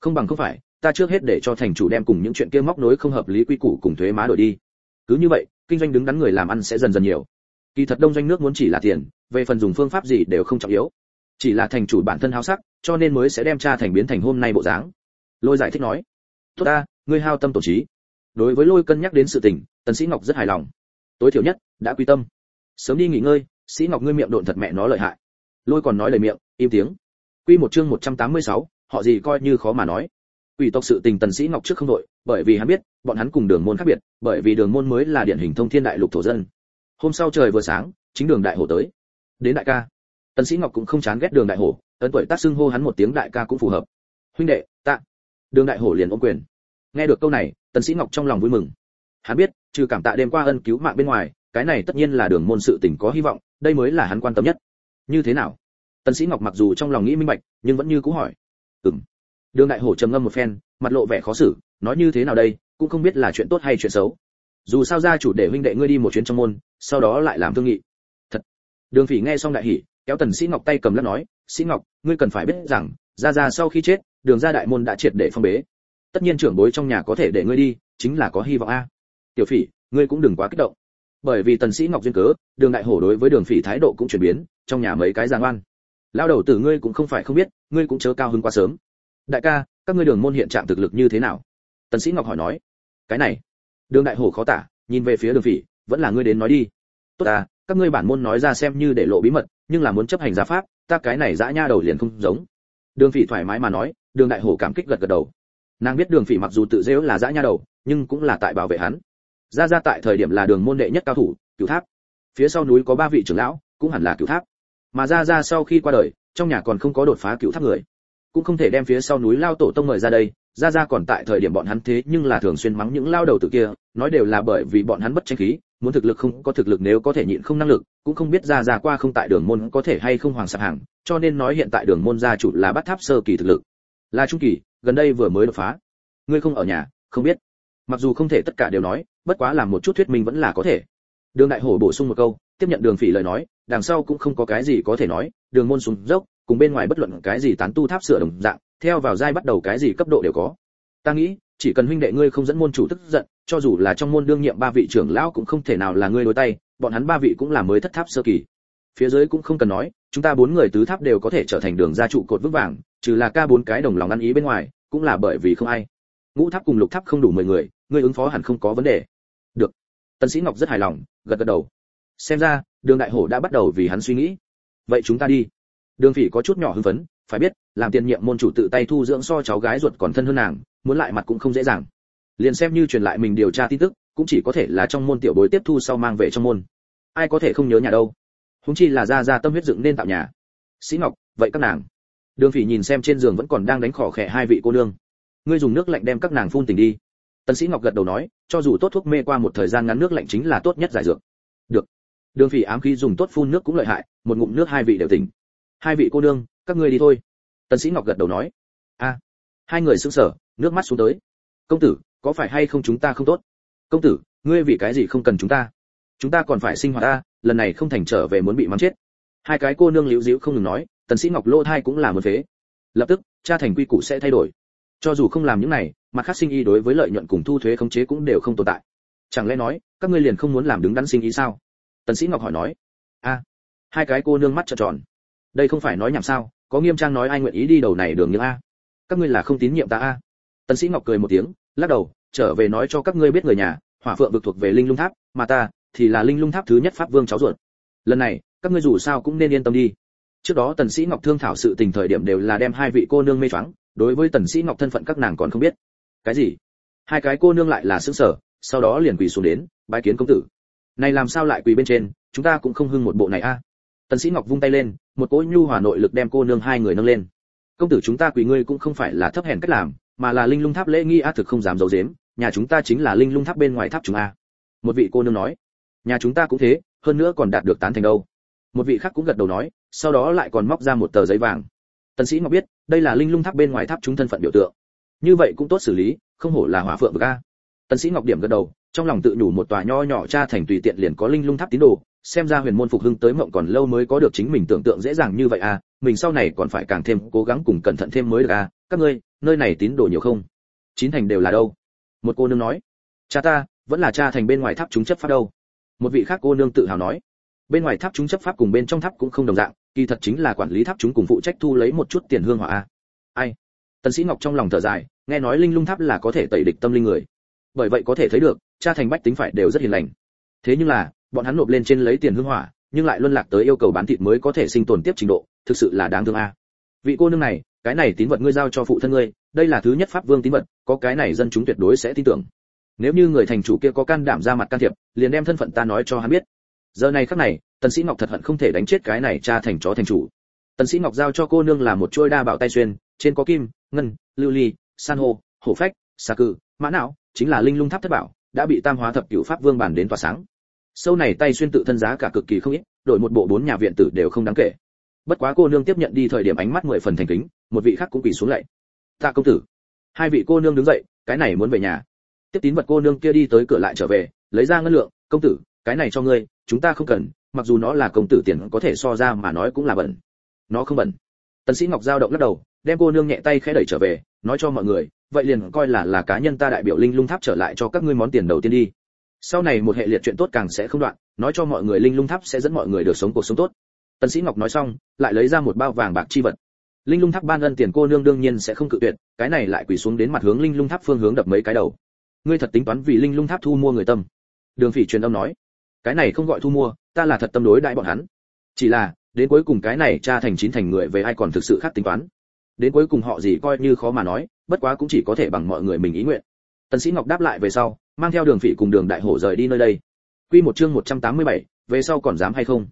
Không bằng không phải, ta trước hết để cho thành chủ đem cùng những chuyện kia móc nối không hợp lý quy củ cùng thuế má đổi đi. Cứ như vậy, kinh doanh đứng đắn người làm ăn sẽ dần dần nhiều kỳ thật đông doanh nước muốn chỉ là tiền về phần dùng phương pháp gì đều không trọng yếu. Chỉ là thành chủ bản thân háo sắc cho nên mới sẽ đem cha thành biến thành hôm nay bộ dáng. Lôi giải thích nói tốt ta ngươi hao tâm tổ trí. Đối với lôi cân nhắc đến sự tình tần sĩ ngọc rất hài lòng. Tối thiểu nhất đã quy tâm. Sớm đi nghỉ ngơi sĩ ngọc ngươi miệng độn thật mẹ nó lợi hại. Lôi còn nói lời miệng im tiếng. Quy một chương 186, họ gì coi như khó mà nói. Quỷ tộc sự tình tần sĩ ngọc trước không đội, bởi vì hắn biết, bọn hắn cùng đường môn khác biệt, bởi vì đường môn mới là điển hình thông thiên đại lục thổ dân. Hôm sau trời vừa sáng, chính đường đại hổ tới. Đến đại ca. Tần sĩ ngọc cũng không chán ghét đường đại hổ, ấn tuổi tác xưng hô hắn một tiếng đại ca cũng phù hợp. Huynh đệ, tạ. Đường đại hổ liền ôm quyền. Nghe được câu này, tần sĩ ngọc trong lòng vui mừng. Hắn biết, trừ cảm tạ đêm qua ân cứu mạng bên ngoài, cái này tất nhiên là đường môn sự tình có hy vọng, đây mới là hắn quan tâm nhất. Như thế nào? Tần sĩ ngọc mặc dù trong lòng nghĩ minh bạch, nhưng vẫn như cũ hỏi. Ừm đường đại hổ trầm ngâm một phen mặt lộ vẻ khó xử nói như thế nào đây cũng không biết là chuyện tốt hay chuyện xấu dù sao gia chủ để huynh đệ ngươi đi một chuyến trong môn, sau đó lại làm thương nghị. Thật. Đường phỉ nghe xong đại hỉ, kéo tần sĩ ngọc tay cầm lắc nói, sĩ ngọc, ngươi cần phải biết rằng gia gia sau khi chết, đường gia đại môn đã triệt để phong bế. Tất nhiên trưởng bối trong nhà có thể để ngươi đi, chính là có hy vọng a. Tiểu phỉ, ngươi cũng đừng quá kích động. Bởi vì tần sĩ ngọc duyên cớ, đường đại hổ đối với đường phỉ thái độ cũng chuyển biến, trong nhà mấy cái giang oan. Lao đầu tử ngươi cũng không phải không biết, ngươi cũng chớ cao hứng quá sớm. Đại ca, các ngươi đường môn hiện trạng thực lực như thế nào? Tần sĩ ngọc hỏi nói. Cái này đường đại hổ khó tả, nhìn về phía đường phỉ, vẫn là ngươi đến nói đi. Tốt à các ngươi bản môn nói ra xem như để lộ bí mật, nhưng là muốn chấp hành gia pháp, ta cái này dã nha đầu liền không giống. Đường phỉ thoải mái mà nói, đường đại hổ cảm kích gật gật đầu. Nàng biết đường phỉ mặc dù tự dễu là dã nha đầu, nhưng cũng là tại bảo vệ hắn. Ra ra tại thời điểm là đường môn đệ nhất cao thủ, cửu tháp. Phía sau núi có ba vị trưởng lão, cũng hẳn là cửu tháp. Mà ra ra sau khi qua đời, trong nhà còn không có đột phá cửu tháp người cũng không thể đem phía sau núi lao tổ tông mời ra đây, ra ra còn tại thời điểm bọn hắn thế nhưng là thường xuyên mắng những lao đầu tử kia, nói đều là bởi vì bọn hắn bất tranh khí, muốn thực lực không, có thực lực nếu có thể nhịn không năng lực, cũng không biết ra ra qua không tại đường môn có thể hay không hoàng sạp hàng, cho nên nói hiện tại đường môn gia chủ là bắt tháp sơ kỳ thực lực. Là trung kỳ, gần đây vừa mới đột phá. Ngươi không ở nhà, không biết. Mặc dù không thể tất cả đều nói, bất quá làm một chút thuyết minh vẫn là có thể. Đường đại hổ bổ sung một câu, tiếp nhận đường phỉ lời nói đằng sau cũng không có cái gì có thể nói, đường môn xuống dốc, cùng bên ngoài bất luận cái gì tán tu tháp sửa đồng dạng, theo vào giai bắt đầu cái gì cấp độ đều có. Ta nghĩ, chỉ cần huynh đệ ngươi không dẫn môn chủ tức giận, cho dù là trong môn đương nhiệm ba vị trưởng lão cũng không thể nào là ngươi đối tay, bọn hắn ba vị cũng là mới thất tháp sơ kỳ. Phía dưới cũng không cần nói, chúng ta bốn người tứ tháp đều có thể trở thành đường gia trụ cột vững vàng, trừ là ca bốn cái đồng lòng ăn ý bên ngoài, cũng là bởi vì không ai. Ngũ tháp cùng lục tháp không đủ mười người, ngươi ứng phó hẳn không có vấn đề. Được. Tần sĩ ngọc rất hài lòng, gật gật đầu xem ra, đường đại hổ đã bắt đầu vì hắn suy nghĩ. Vậy chúng ta đi. Đường phỉ có chút nhỏ hưng phấn, phải biết, làm tiền nhiệm môn chủ tự tay thu dưỡng so cháu gái ruột còn thân hơn nàng, muốn lại mặt cũng không dễ dàng. Liền xem như truyền lại mình điều tra tin tức, cũng chỉ có thể là trong môn tiểu bối tiếp thu sau mang về trong môn. Ai có thể không nhớ nhà đâu. Húng chi là ra ra tâm huyết dựng nên tạo nhà. Sĩ ngọc, vậy các nàng? Đường phỉ nhìn xem trên giường vẫn còn đang đánh khỏ khẽ hai vị cô nương. Ngươi dùng nước lạnh đem các nàng phun tỉnh đi. Tần sĩ ngọc gật đầu nói, cho dù tốt thuốc mê qua một thời gian ngắn, nước lạnh chính là tốt nhất giải dược. Được đường phỉ ám khí dùng tốt phun nước cũng lợi hại, một ngụm nước hai vị đều tỉnh. Hai vị cô nương, các ngươi đi thôi. Tần sĩ ngọc gật đầu nói. A. Hai người sững sờ, nước mắt xuống tới. Công tử, có phải hay không chúng ta không tốt? Công tử, ngươi vì cái gì không cần chúng ta? Chúng ta còn phải sinh hoạt a lần này không thành trở về muốn bị mắng chết. Hai cái cô nương liễu diễu không ngừng nói, tần sĩ ngọc lô thai cũng là một phế. Lập tức, cha thành quy củ sẽ thay đổi. Cho dù không làm những này mà khác sinh y đối với lợi nhuận cùng thu thuế khống chế cũng đều không tồn tại. Chẳng lẽ nói, các ngươi liền không muốn làm đứng đắn sinh ý sao? Tần sĩ ngọc hỏi nói, a, hai cái cô nương mắt trợn tròn, đây không phải nói nhảm sao? Có nghiêm trang nói ai nguyện ý đi đầu này đường như a? Các ngươi là không tín nhiệm ta a? Tần sĩ ngọc cười một tiếng, lắc đầu, trở về nói cho các ngươi biết người nhà, hỏa phượng vực thuộc về linh lung tháp, mà ta thì là linh lung tháp thứ nhất pháp vương cháu ruột. Lần này, các ngươi dù sao cũng nên yên tâm đi. Trước đó tần sĩ ngọc thương thảo sự tình thời điểm đều là đem hai vị cô nương mê choáng, đối với tần sĩ ngọc thân phận các nàng còn không biết. Cái gì? Hai cái cô nương lại là sững sờ, sau đó liền quỳ xuống đến, bái kiến công tử này làm sao lại quỳ bên trên, chúng ta cũng không hưng một bộ này a. Tần sĩ ngọc vung tay lên, một cỗ nhu hòa nội lực đem cô nương hai người nâng lên. Công tử chúng ta quỳ ngươi cũng không phải là thấp hèn cách làm, mà là linh lung tháp lễ nghi a thực không dám giấu giếm, nhà chúng ta chính là linh lung tháp bên ngoài tháp chúng a. Một vị cô nương nói. Nhà chúng ta cũng thế, hơn nữa còn đạt được tán thành đâu. Một vị khác cũng gật đầu nói, sau đó lại còn móc ra một tờ giấy vàng. Tần sĩ ngọc biết, đây là linh lung tháp bên ngoài tháp chúng thân phận biểu tượng. Như vậy cũng tốt xử lý, không hổ là hỏa phượng ga. tần sĩ ngọc điểm gật đầu trong lòng tự nhủ một tòa nho nhỏ cha thành tùy tiện liền có linh lung tháp tín đồ, xem ra huyền môn phục hưng tới mộng còn lâu mới có được chính mình tưởng tượng dễ dàng như vậy à mình sau này còn phải càng thêm cố gắng cùng cẩn thận thêm mới được à các ngươi, nơi này tín đồ nhiều không? Chín thành đều là đâu? Một cô nương nói. Cha ta, vẫn là cha thành bên ngoài tháp chúng chấp pháp đâu. Một vị khác cô nương tự hào nói. Bên ngoài tháp chúng chấp pháp cùng bên trong tháp cũng không đồng dạng, kỳ thật chính là quản lý tháp chúng cùng phụ trách thu lấy một chút tiền hương hỏa a à. ai? Tần sĩ ngọc trong lòng thở dài, nghe nói linh lung tháp là có thể tẩy địch tâm linh người bởi vậy có thể thấy được, cha thành bách tính phải đều rất hiền lành. Thế nhưng là, bọn hắn nộp lên trên lấy tiền hương hỏa, nhưng lại luân lạc tới yêu cầu bán thịt mới có thể sinh tồn tiếp trình độ, thực sự là đáng thương a. Vị cô nương này, cái này tín vật ngươi giao cho phụ thân ngươi, đây là thứ nhất pháp vương tín vật, có cái này dân chúng tuyệt đối sẽ tin tưởng. Nếu như người thành chủ kia có can đảm ra mặt can thiệp, liền đem thân phận ta nói cho hắn biết. Giờ này khắc này, tần sĩ ngọc thật hận không thể đánh chết cái này cha thành chó thành chủ. Tần sĩ ngọc giao cho cô nương là một chuôi đa bảo tay xuyên, trên có kim, ngân, lưu ly, san hô, hổ phách, xà cự mã não chính là linh lung tháp thất bảo, đã bị tam hóa thập cửu pháp vương bản đến tỏa sáng. Sâu này tay xuyên tự thân giá cả cực kỳ không ít, đổi một bộ bốn nhà viện tử đều không đáng kể. Bất quá cô nương tiếp nhận đi thời điểm ánh mắt mười phần thành kính, một vị khác cũng quỳ xuống lạy. Tạ công tử. Hai vị cô nương đứng dậy, cái này muốn về nhà. Tiếp tín vật cô nương kia đi tới cửa lại trở về, lấy ra ngân lượng, công tử, cái này cho ngươi, chúng ta không cần, mặc dù nó là công tử tiền có thể so ra mà nói cũng là bẩn. Nó không bẩn. Tần sĩ ngọc giao động lắc đầu đem cô nương nhẹ tay khẽ đẩy trở về, nói cho mọi người, vậy liền coi là là cá nhân ta đại biểu linh lung tháp trở lại cho các ngươi món tiền đầu tiên đi. Sau này một hệ liệt chuyện tốt càng sẽ không đoạn, nói cho mọi người linh lung tháp sẽ dẫn mọi người được sống cuộc sống tốt. Tần sĩ ngọc nói xong, lại lấy ra một bao vàng bạc chi vật. Linh lung tháp ban ân tiền cô nương đương nhiên sẽ không cự tuyệt, cái này lại quỳ xuống đến mặt hướng linh lung tháp phương hướng đập mấy cái đầu. Ngươi thật tính toán vì linh lung tháp thu mua người tâm. Đường phỉ truyền âm nói, cái này không gọi thu mua, ta là thật tâm đối đại bọn hắn. Chỉ là, đến cuối cùng cái này cha thành chín thành người về ai còn thực sự khác tính toán đến cuối cùng họ gì coi như khó mà nói bất quá cũng chỉ có thể bằng mọi người mình ý nguyện. Tần sĩ ngọc đáp lại về sau mang theo đường phỉ cùng đường đại hổ rời đi nơi đây. Quy một chương 187, về sau còn dám hay không?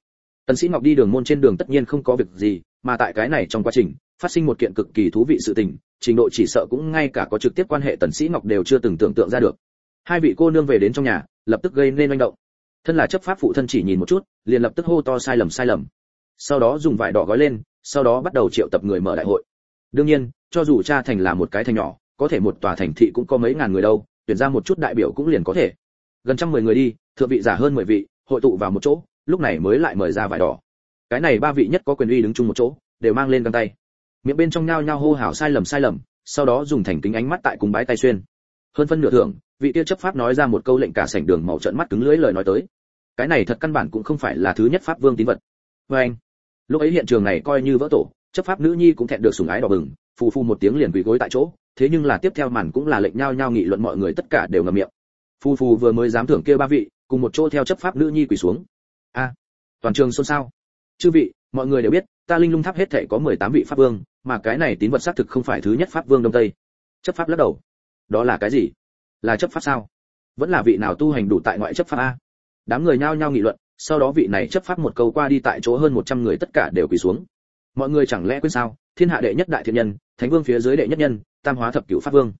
Tần sĩ ngọc đi đường môn trên đường tất nhiên không có việc gì mà tại cái này trong quá trình phát sinh một kiện cực kỳ thú vị sự tình trình độ chỉ sợ cũng ngay cả có trực tiếp quan hệ tần sĩ ngọc đều chưa từng tưởng tượng ra được. Hai vị cô nương về đến trong nhà lập tức gây nên manh động. Thân là chấp pháp phụ thân chỉ nhìn một chút liền lập tức hô to sai lầm sai lầm. Sau đó dùng vải đỏ gói lên sau đó bắt đầu triệu tập người mở đại hội đương nhiên, cho dù cha thành là một cái thành nhỏ, có thể một tòa thành thị cũng có mấy ngàn người đâu, tuyển ra một chút đại biểu cũng liền có thể. Gần trăm mười người đi, thượng vị giả hơn mười vị, hội tụ vào một chỗ, lúc này mới lại mời ra vải đỏ. Cái này ba vị nhất có quyền uy đứng chung một chỗ, đều mang lên găng tay. Miệng bên trong nhao nhao hô hào sai lầm sai lầm, sau đó dùng thành kính ánh mắt tại cùng bái tay xuyên. Hơn phân nửa thưởng, vị tiêu chấp pháp nói ra một câu lệnh cả sảnh đường màu trận mắt cứng lưỡi lời nói tới. Cái này thật căn bản cũng không phải là thứ nhất pháp vương tín vật. Với anh lúc ấy hiện trường này coi như vỡ tổ chấp pháp nữ nhi cũng thẹn được sủng ái đỏ bừng, phù phù một tiếng liền quỳ gối tại chỗ, thế nhưng là tiếp theo màn cũng là lệnh nhao nhao nghị luận mọi người tất cả đều ngậm miệng. Phù phù vừa mới dám thưởng kia ba vị, cùng một chỗ theo chấp pháp nữ nhi quỳ xuống. A, toàn trường xôn xao. Chư vị, mọi người đều biết, ta linh lung tháp hết thể có 18 vị pháp vương, mà cái này tín vật xác thực không phải thứ nhất pháp vương đông tây. Chấp pháp lắc đầu. Đó là cái gì? Là chấp pháp sao? Vẫn là vị nào tu hành đủ tại ngoại chấp pháp a? Đám người nhao nhao nghị luận, sau đó vị này chấp pháp một câu qua đi tại chỗ hơn 100 người tất cả đều quỳ xuống mọi người chẳng lẽ quên sao? Thiên hạ đệ nhất đại thiện nhân, thánh vương phía dưới đệ nhất nhân, tam hóa thập cửu pháp vương.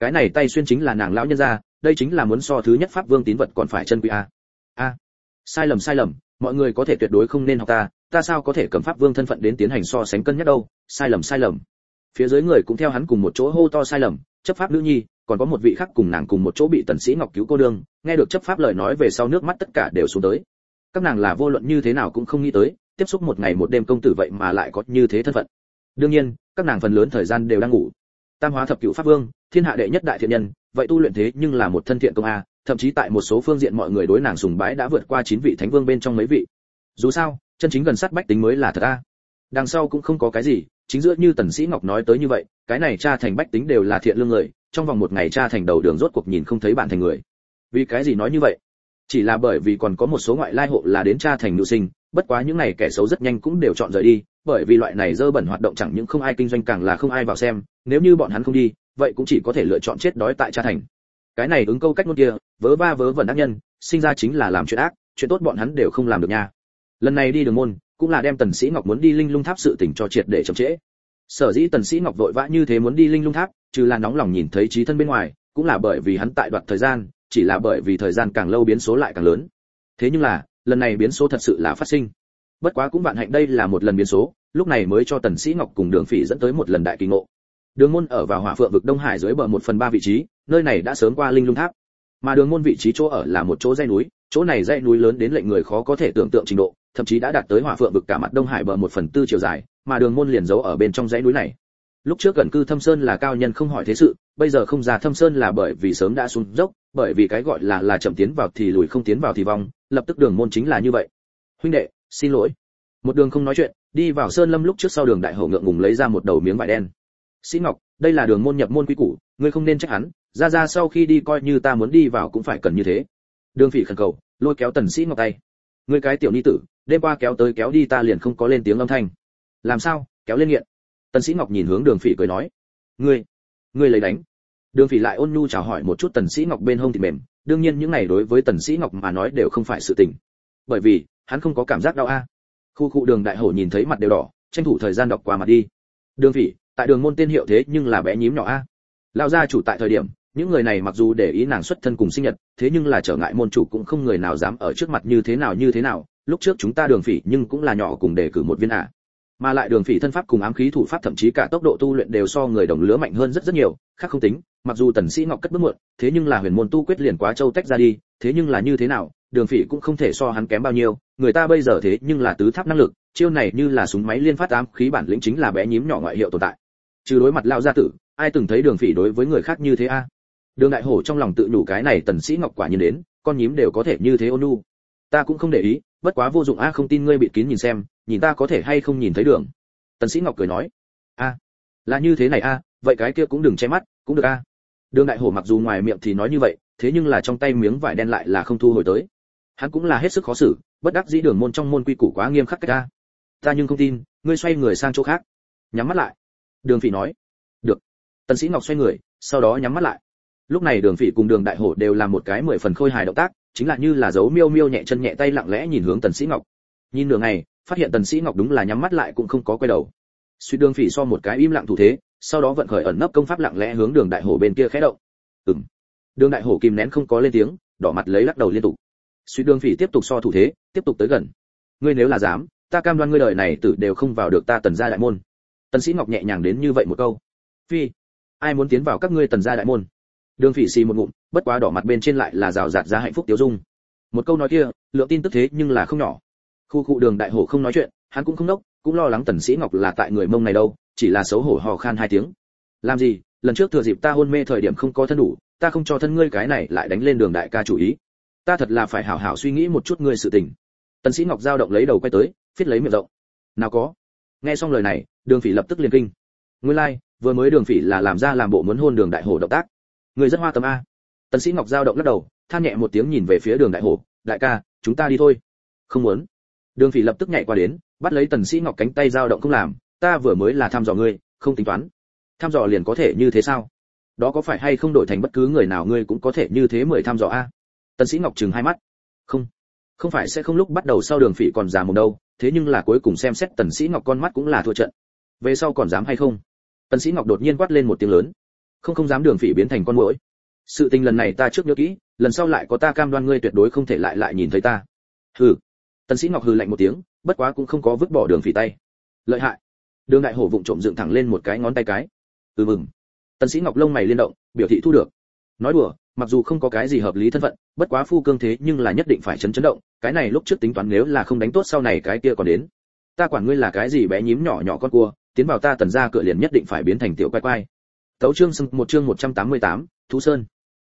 Cái này tay xuyên chính là nàng lão nhân gia, đây chính là muốn so thứ nhất pháp vương tín vật còn phải chân quý a. A. Sai lầm sai lầm, mọi người có thể tuyệt đối không nên học ta ta sao có thể cầm pháp vương thân phận đến tiến hành so sánh cân nhắc đâu? Sai lầm sai lầm. Phía dưới người cũng theo hắn cùng một chỗ hô to sai lầm, chấp pháp nữ nhi, còn có một vị khác cùng nàng cùng một chỗ bị tần sĩ ngọc cứu cô đương, nghe được chấp pháp lời nói về sau nước mắt tất cả đều xuống tới. Các nàng là vô luận như thế nào cũng không nghĩ tới tiếp xúc một ngày một đêm công tử vậy mà lại có như thế thân phận. Đương nhiên, các nàng phần lớn thời gian đều đang ngủ. Tam hóa thập cửu pháp vương, thiên hạ đệ nhất đại thiện nhân, vậy tu luyện thế nhưng là một thân thiện công a, thậm chí tại một số phương diện mọi người đối nàng sùng bái đã vượt qua chín vị thánh vương bên trong mấy vị. Dù sao, chân chính gần sát bách tính mới là thật a. Đằng sau cũng không có cái gì, chính giữa như tần sĩ ngọc nói tới như vậy, cái này cha thành bách tính đều là thiện lương người, trong vòng một ngày cha thành đầu đường rốt cuộc nhìn không thấy bạn thành người. Vì cái gì nói như vậy? Chỉ là bởi vì còn có một số ngoại lai hộ là đến cha thành nữ sinh bất quá những này kẻ xấu rất nhanh cũng đều chọn rời đi, bởi vì loại này dơ bẩn hoạt động chẳng những không ai kinh doanh càng là không ai vào xem, nếu như bọn hắn không đi, vậy cũng chỉ có thể lựa chọn chết đói tại cha thành. Cái này ứng câu cách ngôn kia, vớ ba vớ vẩn ác nhân, sinh ra chính là làm chuyện ác, chuyện tốt bọn hắn đều không làm được nha. Lần này đi đường môn, cũng là đem tần sĩ ngọc muốn đi linh lung tháp sự tình cho triệt để chậm trễ. Sở dĩ tần sĩ ngọc vội vã như thế muốn đi linh lung tháp, trừ là nóng lòng nhìn thấy trí thân bên ngoài, cũng là bởi vì hắn tại đoạt thời gian, chỉ là bởi vì thời gian càng lâu biến số lại càng lớn. Thế nhưng là lần này biến số thật sự là phát sinh. Bất quá cũng vạn hạnh đây là một lần biến số, lúc này mới cho tần sĩ ngọc cùng đường phỉ dẫn tới một lần đại kỳ ngộ. Đường môn ở vào hỏa phượng vực đông hải dưới bờ một phần ba vị trí, nơi này đã sớm qua linh lung tháp. Mà đường môn vị trí chỗ ở là một chỗ dãy núi, chỗ này dãy núi lớn đến lệnh người khó có thể tưởng tượng trình độ, thậm chí đã đạt tới hỏa phượng vực cả mặt đông hải bờ một phần tư chiều dài, mà đường môn liền giấu ở bên trong dãy núi này. Lúc trước gần cư thâm sơn là cao nhân không hỏi thế sự, bây giờ không ra thâm sơn là bởi vì sớm đã xuống dốc, bởi vì cái gọi là là chậm tiến vào thì lùi không tiến vào thì vong lập tức đường môn chính là như vậy. Huynh đệ, xin lỗi. Một đường không nói chuyện, đi vào sơn lâm lúc trước sau đường đại hậu ngượng ngùng lấy ra một đầu miếng vải đen. Sĩ ngọc, đây là đường môn nhập môn quy củ, ngươi không nên trách hắn, ra ra sau khi đi coi như ta muốn đi vào cũng phải cần như thế. Đường phỉ khẩn cầu, lôi kéo tần sĩ ngọc tay. Ngươi cái tiểu ni tử, đêm qua kéo tới kéo đi ta liền không có lên tiếng âm thanh. Làm sao, kéo lên nghiện? Tần sĩ ngọc nhìn hướng đường phỉ cười nói. Ngươi ngươi lấy đánh. Đường phỉ lại ôn nhu chào hỏi một chút tần sĩ ngọc bên hông thì mềm đương nhiên những này đối với tần sĩ ngọc mà nói đều không phải sự tình. Bởi vì, hắn không có cảm giác đau a. Khu cụ đường đại hổ nhìn thấy mặt đều đỏ, tranh thủ thời gian đọc qua mặt đi. Đường phỉ, tại đường môn tên hiệu thế nhưng là bé nhím nhỏ a. Lao gia chủ tại thời điểm, những người này mặc dù để ý nàng xuất thân cùng sinh nhật, thế nhưng là trở ngại môn chủ cũng không người nào dám ở trước mặt như thế nào như thế nào. Lúc trước chúng ta đường phỉ nhưng cũng là nhỏ cùng đề cử một viên ạ mà lại đường phỉ thân pháp cùng ám khí thủ pháp thậm chí cả tốc độ tu luyện đều so người đồng lứa mạnh hơn rất rất nhiều, khác không tính, mặc dù tần sĩ ngọc cất bước muộn, thế nhưng là huyền môn tu quyết liền quá châu tách ra đi, thế nhưng là như thế nào, đường phỉ cũng không thể so hắn kém bao nhiêu, người ta bây giờ thế nhưng là tứ tháp năng lực, chiêu này như là súng máy liên phát ám khí bản lĩnh chính là bé nhím nhỏ ngoại hiệu tồn tại. Trừ đối mặt lao gia tử, ai từng thấy đường phỉ đối với người khác như thế a? Đường đại hổ trong lòng tự nhủ cái này tần sĩ ngọc quả nhiên đến, con nhím đều có thể như thế ôn nhu ta cũng không để ý, bất quá vô dụng a, không tin ngươi bị kín nhìn xem, nhìn ta có thể hay không nhìn thấy đường. Tần sĩ ngọc cười nói, a, là như thế này a, vậy cái kia cũng đừng che mắt, cũng được a. Đường đại hổ mặc dù ngoài miệng thì nói như vậy, thế nhưng là trong tay miếng vải đen lại là không thu hồi tới. Hắn cũng là hết sức khó xử, bất đắc dĩ đường môn trong môn quy củ quá nghiêm khắc cách ta ta nhưng không tin, ngươi xoay người sang chỗ khác. Nhắm mắt lại. Đường phỉ nói, được. Tần sĩ ngọc xoay người, sau đó nhắm mắt lại lúc này đường phỉ cùng đường đại hổ đều làm một cái mười phần khôi hài động tác, chính là như là dấu miêu miêu nhẹ chân nhẹ tay lặng lẽ nhìn hướng tần sĩ ngọc. Nhìn nửa ngày, phát hiện tần sĩ ngọc đúng là nhắm mắt lại cũng không có quay đầu. Suy đường phỉ so một cái im lặng thủ thế, sau đó vận khởi ẩn nấp công pháp lặng lẽ hướng đường đại hổ bên kia khẽ động. Ừm. Đường đại hổ kìm nén không có lên tiếng, đỏ mặt lấy lắc đầu liên tục. Suy đường phỉ tiếp tục so thủ thế, tiếp tục tới gần. Ngươi nếu là dám, ta cam đoan ngươi đời này tử đều không vào được ta tần gia đại môn. Tần sĩ ngọc nhẹ nhàng đến như vậy một câu. Phi, ai muốn tiến vào các ngươi tần gia đại môn? Đường phỉ xì một ngụm bất quá đỏ mặt bên trên lại là rào rạt ra hạnh phúc tiêu dung. Một câu nói kia lượng tin tức thế nhưng là không nhỏ. Khu khu đường đại hổ không nói chuyện hắn cũng không đốc cũng lo lắng tần sĩ ngọc là tại người mông này đâu chỉ là xấu hổ hò khan hai tiếng. Làm gì lần trước thừa dịp ta hôn mê thời điểm không có thân đủ ta không cho thân ngươi cái này lại đánh lên đường đại ca chủ ý. Ta thật là phải hảo hảo suy nghĩ một chút ngươi sự tình. Tần sĩ ngọc giao động lấy đầu quay tới phiết lấy miệng rộng. Nào có. Nghe xong lời này đường phỉ lập tức liền kinh. Nguyên lai like, vừa mới đường phỉ là làm ra làm bộ muốn hôn đường đại hổ động tác người rất hoa tâm a. Tần sĩ ngọc giao động lắc đầu, than nhẹ một tiếng nhìn về phía đường đại hổ, đại ca, chúng ta đi thôi. Không muốn. Đường phỉ lập tức nhảy qua đến, bắt lấy tần sĩ ngọc cánh tay giao động không làm, ta vừa mới là thăm dò ngươi, không tính toán. Thăm dò liền có thể như thế sao? Đó có phải hay không đổi thành bất cứ người nào ngươi cũng có thể như thế mười thăm dò a? Tần sĩ ngọc chừng hai mắt. Không không phải sẽ không lúc bắt đầu sau đường phỉ còn già một đâu, thế nhưng là cuối cùng xem xét tần sĩ ngọc con mắt cũng là thua trận. Về sau còn dám hay không? Tần sĩ ngọc đột nhiên quát lên một tiếng lớn không không dám đường phỉ biến thành con muỗi. Sự tình lần này ta trước nhớ kỹ, lần sau lại có ta cam đoan ngươi tuyệt đối không thể lại lại nhìn thấy ta. Hừ. Tần sĩ ngọc hừ lạnh một tiếng, bất quá cũng không có vứt bỏ đường phỉ tay. Lợi hại. Đường đại hổ vụng trộm dựng thẳng lên một cái ngón tay cái. Ừ mừng. Tần sĩ ngọc lông mày liên động, biểu thị thu được. Nói đùa, mặc dù không có cái gì hợp lý thân phận, bất quá phu cương thế nhưng là nhất định phải chấn chấn động, cái này lúc trước tính toán nếu là không đánh tốt sau này cái kia còn đến. Ta quản ngươi là cái gì bé nhím nhỏ nhỏ con cua, tiến vào ta tần gia cửa liền nhất định phải biến thành tiểu quay quay tấu chương sưng một chương 188, thú sơn.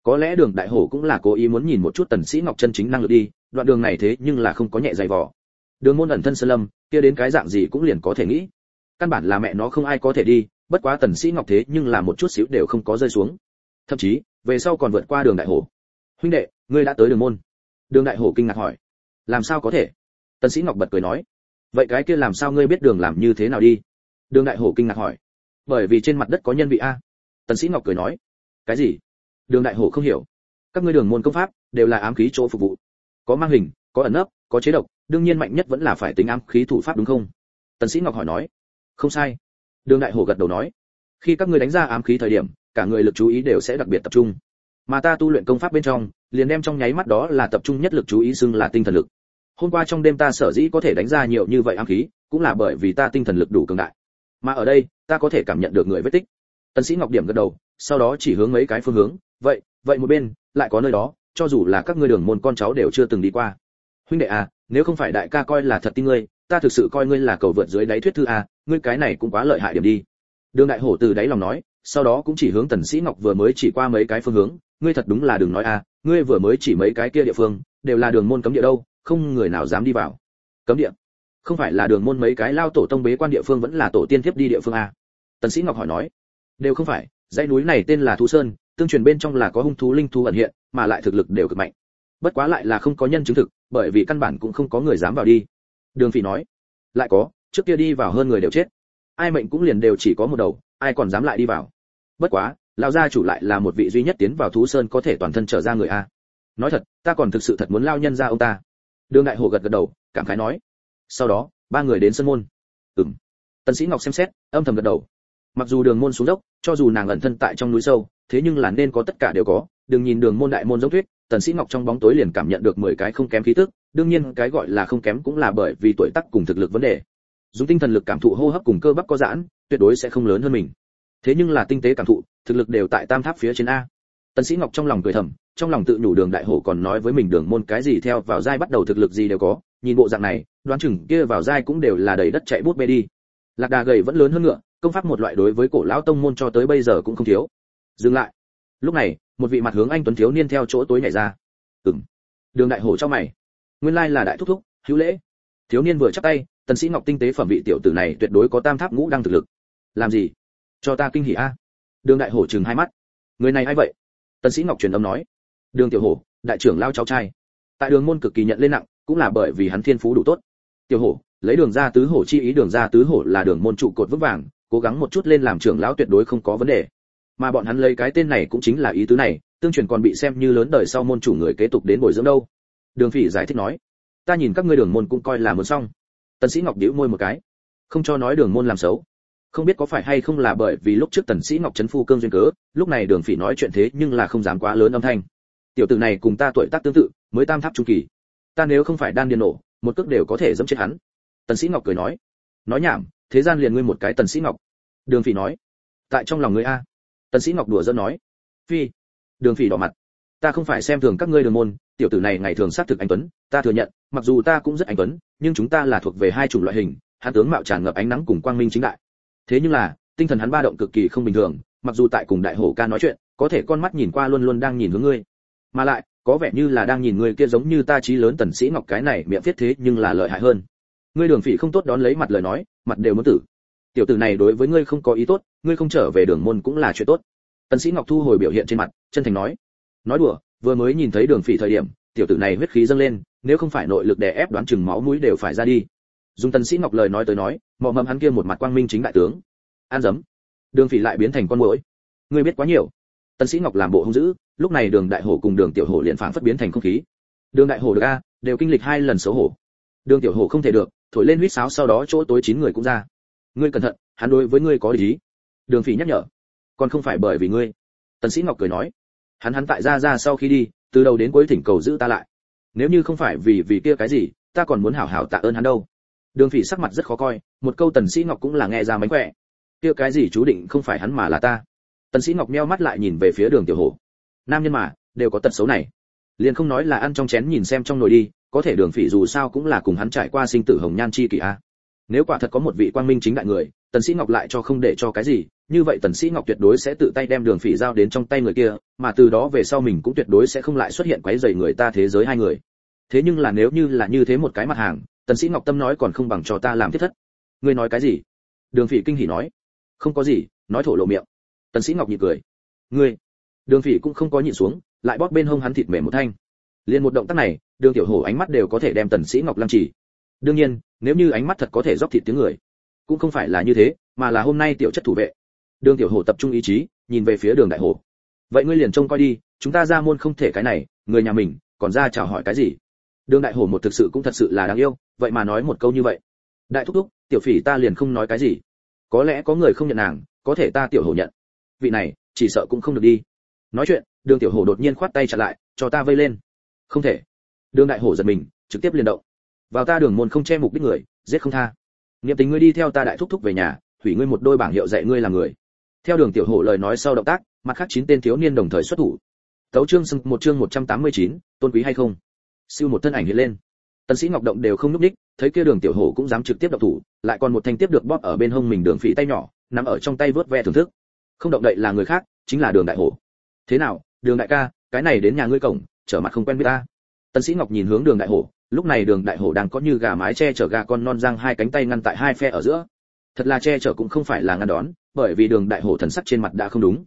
Có lẽ đường đại hổ cũng là cố ý muốn nhìn một chút tần sĩ ngọc chân chính năng lực đi đoạn đường này thế nhưng là không có nhẹ dày vò. Đường môn ẩn thân sơn lâm kia đến cái dạng gì cũng liền có thể nghĩ. Căn bản là mẹ nó không ai có thể đi bất quá tần sĩ ngọc thế nhưng là một chút xíu đều không có rơi xuống. Thậm chí về sau còn vượt qua đường đại hổ. Huynh đệ ngươi đã tới đường môn? Đường đại hổ kinh ngạc hỏi. Làm sao có thể? Tần sĩ ngọc bật cười nói. Vậy cái kia làm sao ngươi biết đường làm như thế nào đi? Đường đại hổ kinh ngạc hỏi. Bởi vì trên mặt đất có nhân vị a tần sĩ ngọc cười nói, cái gì? Đường đại hổ không hiểu. Các ngươi đường môn công pháp đều là ám khí chỗ phục vụ. Có mang hình, có ẩn nấp, có chế độc, đương nhiên mạnh nhất vẫn là phải tính ám khí thủ pháp đúng không? Tần sĩ ngọc hỏi nói, không sai. Đường đại hổ gật đầu nói, khi các ngươi đánh ra ám khí thời điểm, cả người lực chú ý đều sẽ đặc biệt tập trung. Mà ta tu luyện công pháp bên trong, liền đem trong nháy mắt đó là tập trung nhất lực chú ý xưng là tinh thần lực. Hôm qua trong đêm ta sở dĩ có thể đánh ra nhiều như vậy ám khí, cũng là bởi vì ta tinh thần lực đủ cường đại. Mà ở đây, ta có thể cảm nhận được người vết tích tần sĩ ngọc điểm gật đầu, sau đó chỉ hướng mấy cái phương hướng. Vậy vậy một bên, lại có nơi đó, cho dù là các ngươi đường môn con cháu đều chưa từng đi qua. Huynh đệ à nếu không phải đại ca coi là thật tin ngươi, ta thực sự coi ngươi là cầu vượt dưới đáy thuyết thư à ngươi cái này cũng quá lợi hại điểm đi. Đường đại hổ từ đáy lòng nói, sau đó cũng chỉ hướng tần sĩ ngọc vừa mới chỉ qua mấy cái phương hướng. Ngươi thật đúng là đừng nói à ngươi vừa mới chỉ mấy cái kia địa phương, đều là đường môn cấm địa đâu, không người nào dám đi vào. Cấm địa? Không phải là đường môn mấy cái lao tổ tông bế quan địa phương vẫn là tổ tiên tiếp đi địa phương à? Tần sĩ ngọc hỏi nói đều không phải, dãy núi này tên là thú sơn, tương truyền bên trong là có hung thú linh thú ẩn hiện, mà lại thực lực đều cực mạnh. Bất quá lại là không có nhân chứng thực, bởi vì căn bản cũng không có người dám vào đi. Đường phỉ nói, lại có, trước kia đi vào hơn người đều chết. Ai mệnh cũng liền đều chỉ có một đầu, ai còn dám lại đi vào. Bất quá, lão gia chủ lại là một vị duy nhất tiến vào thú sơn có thể toàn thân trở ra người a. Nói thật, ta còn thực sự thật muốn lao nhân ra ông ta. Đường đại hồ gật gật đầu, cảm khái nói, sau đó, ba người đến sân môn. Ừm. Tần sĩ ngọc xem xét, âm thầm gật đầu mặc dù đường môn xuống dốc, cho dù nàng ẩn thân tại trong núi sâu, thế nhưng là nên có tất cả đều có. Đừng nhìn đường môn đại môn giống thuyết tần sĩ ngọc trong bóng tối liền cảm nhận được 10 cái không kém khí tức, đương nhiên cái gọi là không kém cũng là bởi vì tuổi tác cùng thực lực vấn đề. Dùng tinh thần lực cảm thụ hô hấp cùng cơ bắp có giãn, tuyệt đối sẽ không lớn hơn mình. Thế nhưng là tinh tế cảm thụ, thực lực đều tại tam tháp phía trên a. Tần sĩ ngọc trong lòng cười thầm, trong lòng tự nhủ đường đại hổ còn nói với mình đường môn cái gì theo vào giai bắt đầu thực lực gì đều có, nhìn bộ dạng này, đoán chừng kia vào giai cũng đều là đầy đất chạy bút bê đi. Lạc đà gầy vẫn lớn hơn ngựa công pháp một loại đối với cổ lão tông môn cho tới bây giờ cũng không thiếu. Dừng lại. Lúc này, một vị mặt hướng anh tuấn thiếu niên theo chỗ tối nhảy ra. Ừm. Đường đại hổ cho mày. Nguyên lai là đại thúc thúc, hữu lễ. Thiếu niên vừa chắp tay, tần sĩ ngọc tinh tế phẩm vị tiểu tử này tuyệt đối có tam tháp ngũ đăng thực lực. Làm gì? Cho ta kinh hỉ a. Đường đại hổ chừng hai mắt. Người này ai vậy? Tần sĩ ngọc truyền âm nói. Đường tiểu hổ, đại trưởng lao cháu trai. Tại đường môn cực kỳ nhận lên nặng, cũng là bởi vì hắn thiên phú đủ tốt. Tiểu hổ, lấy đường ra tứ hổ chi ý, đường ra tứ hổ là đường môn trụ cột vững vàng cố gắng một chút lên làm trưởng lão tuyệt đối không có vấn đề. Mà bọn hắn lấy cái tên này cũng chính là ý tứ này, tương truyền còn bị xem như lớn đời sau môn chủ người kế tục đến bồi dưỡng đâu. Đường phỉ giải thích nói, ta nhìn các ngươi đường môn cũng coi là muốn xong. Tần sĩ ngọc nhíu môi một cái, không cho nói đường môn làm xấu. Không biết có phải hay không là bởi vì lúc trước tần sĩ ngọc chấn phu cương duyên cớ, lúc này đường phỉ nói chuyện thế nhưng là không dám quá lớn âm thanh. Tiểu tử này cùng ta tuổi tác tương tự, mới tam tháp trung kỳ. Ta nếu không phải đan điên nổ, một cước đều có thể dẫm chết hắn. Tần sĩ ngọc cười nói nói nhảm thế gian liền ngươi một cái tần sĩ ngọc. Đường phỉ nói. Tại trong lòng ngươi a. Tần sĩ ngọc đùa giỡn nói. Phi. Đường phỉ đỏ mặt. Ta không phải xem thường các ngươi đường môn, tiểu tử này ngày thường sát thực anh tuấn, ta thừa nhận, mặc dù ta cũng rất anh tuấn, nhưng chúng ta là thuộc về hai chủng loại hình, hắn tướng mạo tràn ngập ánh nắng cùng quang minh chính đại. Thế nhưng là, tinh thần hắn ba động cực kỳ không bình thường, mặc dù tại cùng đại hổ ca nói chuyện, có thể con mắt nhìn qua luôn luôn đang nhìn hướng ngươi. Mà lại, có vẻ như là đang nhìn người kia giống như ta trí lớn tần sĩ ngọc cái này miệng viết thế nhưng là lợi hại hơn ngươi đường phỉ không tốt đón lấy mặt lời nói, mặt đều muốn tử. Tiểu tử này đối với ngươi không có ý tốt, ngươi không trở về đường môn cũng là chuyện tốt. Tần sĩ ngọc thu hồi biểu hiện trên mặt, chân thành nói. Nói đùa, vừa mới nhìn thấy đường phỉ thời điểm, tiểu tử này huyết khí dâng lên, nếu không phải nội lực đè ép đoán chừng máu mũi đều phải ra đi. Dùng tần sĩ ngọc lời nói tới nói, mọ mầm hắn kia một mặt quang minh chính đại tướng. An dấm đường phỉ lại biến thành con muỗi. Ngươi biết quá nhiều. Tần sĩ ngọc làm bộ hung dữ, lúc này đường đại hổ cùng đường tiểu hổ liền phảng phất biến thành không khí. Đường đại hổ được a, đều kinh lịch hai lần xấu hổ. Đường tiểu hổ không thể được thổi lên huýt sáo sau đó chỗ tối chín người cũng ra. Ngươi cẩn thận, hắn đối với ngươi có lý. Đường phỉ nhắc nhở. Còn không phải bởi vì ngươi. Tần sĩ ngọc cười nói. Hắn hắn tại ra ra sau khi đi, từ đầu đến cuối thỉnh cầu giữ ta lại. Nếu như không phải vì vì kia cái gì, ta còn muốn hảo hảo tạ ơn hắn đâu. Đường phỉ sắc mặt rất khó coi, một câu tần sĩ ngọc cũng là nghe ra mánh khỏe. Kia cái gì chú định không phải hắn mà là ta. Tần sĩ ngọc meo mắt lại nhìn về phía đường tiểu hổ nam nhân mà, đều có tật xấu này. Liền không nói là ăn trong chén nhìn xem trong nồi đi có thể đường phỉ dù sao cũng là cùng hắn trải qua sinh tử hồng nhan chi kỷ a. Nếu quả thật có một vị quang minh chính đại người, tần sĩ ngọc lại cho không để cho cái gì, như vậy tần sĩ ngọc tuyệt đối sẽ tự tay đem đường phỉ giao đến trong tay người kia, mà từ đó về sau mình cũng tuyệt đối sẽ không lại xuất hiện quấy rầy người ta thế giới hai người. Thế nhưng là nếu như là như thế một cái mặt hàng, tần sĩ ngọc tâm nói còn không bằng cho ta làm thiết thất. Ngươi nói cái gì? Đường phỉ kinh hỉ nói. Không có gì, nói thổ lộ miệng. Tần sĩ ngọc nhịn cười. Ngươi. Đường phỉ cũng không có nhịn xuống, lại bóp bên hông hắn thịt mềm một thanh. Liền một động tác này đường tiểu hổ ánh mắt đều có thể đem tần sĩ ngọc lăng trì. đương nhiên, nếu như ánh mắt thật có thể dốc thịt tiếng người, cũng không phải là như thế, mà là hôm nay tiểu chất thủ vệ. đường tiểu hổ tập trung ý chí, nhìn về phía đường đại hổ. vậy ngươi liền trông coi đi, chúng ta ra môn không thể cái này, người nhà mình, còn ra chào hỏi cái gì? đường đại hổ một thực sự cũng thật sự là đáng yêu, vậy mà nói một câu như vậy. đại thúc thúc, tiểu phỉ ta liền không nói cái gì. có lẽ có người không nhận nàng, có thể ta tiểu hổ nhận. vị này, chỉ sợ cũng không được đi. nói chuyện, đường tiểu hổ đột nhiên khoát tay chặn lại, cho ta vây lên. không thể đường đại hổ giật mình trực tiếp liên động. Vào ta đường môn không che mục đích người giết không tha. Niệm tình ngươi đi theo ta đại thúc thúc về nhà hủy ngươi một đôi bảng hiệu dạy ngươi làm người. Theo đường tiểu hổ lời nói sau động tác mặt khác chín tên thiếu niên đồng thời xuất thủ. Tấu chương sưng một chương 189, tôn quý hay không? Siêu một thân ảnh hiện lên. Tần sĩ ngọc động đều không núp đích thấy kia đường tiểu hổ cũng dám trực tiếp động thủ lại còn một thanh tiếp được bóp ở bên hông mình đường phỉ tay nhỏ nắm ở trong tay vớt ve thưởng thức. Không động đậy là người khác chính là đường đại hổ. Thế nào đường đại ca cái này đến nhà ngươi cổng trở mặt không quen biết ta tần sĩ ngọc nhìn hướng đường đại hổ, lúc này đường đại hổ đang có như gà mái che chở gà con non giang hai cánh tay ngăn tại hai phe ở giữa. Thật là che chở cũng không phải là ngăn đón, bởi vì đường đại hổ thần sắc trên mặt đã không đúng.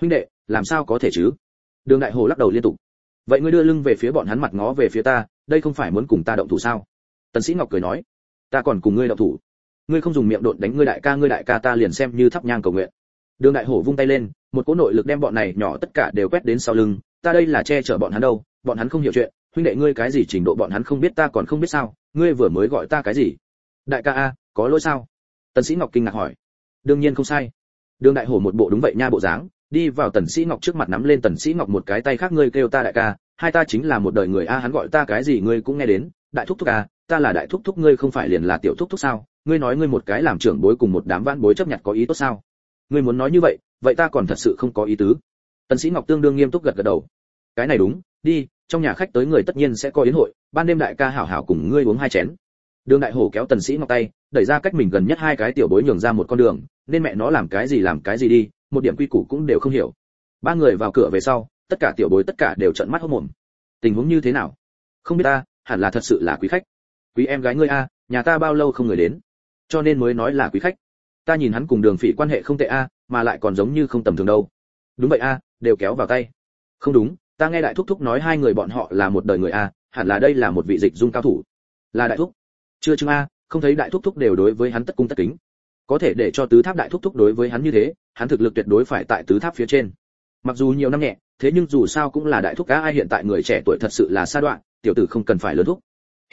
Huynh đệ, làm sao có thể chứ? Đường đại hổ lắc đầu liên tục. Vậy ngươi đưa lưng về phía bọn hắn mặt ngó về phía ta, đây không phải muốn cùng ta động thủ sao? Tần sĩ ngọc cười nói. Ta còn cùng ngươi động thủ. Ngươi không dùng miệng độn đánh ngươi đại ca, ngươi đại ca ta liền xem như thắp nhang cầu nguyện. Đường đại hổ vung tay lên, một cỗ nội lực đem bọn này nhỏ tất cả đều quét đến sau lưng. Ta đây là che chở bọn hắn đâu? Bọn hắn không hiểu chuyện huynh đệ ngươi cái gì trình độ bọn hắn không biết ta còn không biết sao? Ngươi vừa mới gọi ta cái gì? Đại ca a, có lỗi sao? Tần sĩ ngọc kinh ngạc hỏi. Đương nhiên không sai. Đường đại hổ một bộ đúng vậy nha bộ dáng, đi vào tần sĩ ngọc trước mặt nắm lên tần sĩ ngọc một cái tay khác ngươi kêu ta đại ca, hai ta chính là một đời người a, hắn gọi ta cái gì ngươi cũng nghe đến. Đại thúc thúc a, ta là đại thúc thúc ngươi không phải liền là tiểu thúc thúc sao? Ngươi nói ngươi một cái làm trưởng bối cùng một đám vãn bối chấp nhận có ý tốt sao? Ngươi muốn nói như vậy vậy ta còn thật sự không có ý tứ. Tần sĩ ngọc tương đương nghiêm túc gật gật đầu. Cái này đúng, đi trong nhà khách tới người tất nhiên sẽ có yến hội, ban đêm đại ca hảo hảo cùng ngươi uống hai chén. Đường đại hổ kéo tần sĩ ngọc tay, đẩy ra cách mình gần nhất hai cái tiểu bối nhường ra một con đường, nên mẹ nó làm cái gì làm cái gì đi, một điểm quy củ cũng đều không hiểu. Ba người vào cửa về sau, tất cả tiểu bối tất cả đều trợn mắt hốt mồm. Tình huống như thế nào? Không biết ta, hẳn là thật sự là quý khách. Quý em gái ngươi a, nhà ta bao lâu không người đến? Cho nên mới nói là quý khách. Ta nhìn hắn cùng đường phỉ quan hệ không tệ a, mà lại còn giống như không tầm thường đâu. Đúng vậy a, đều kéo vào tay. Không đúng ta nghe đại thúc thúc nói hai người bọn họ là một đời người a, hẳn là đây là một vị dịch dung cao thủ. Là đại thúc. Chưa chứng a, không thấy đại thúc thúc đều đối với hắn tất cung tất kính. Có thể để cho tứ tháp đại thúc thúc đối với hắn như thế, hắn thực lực tuyệt đối phải tại tứ tháp phía trên. Mặc dù nhiều năm nhẹ, thế nhưng dù sao cũng là đại thúc cá ai hiện tại người trẻ tuổi thật sự là xa đoạn, tiểu tử không cần phải lớn thúc.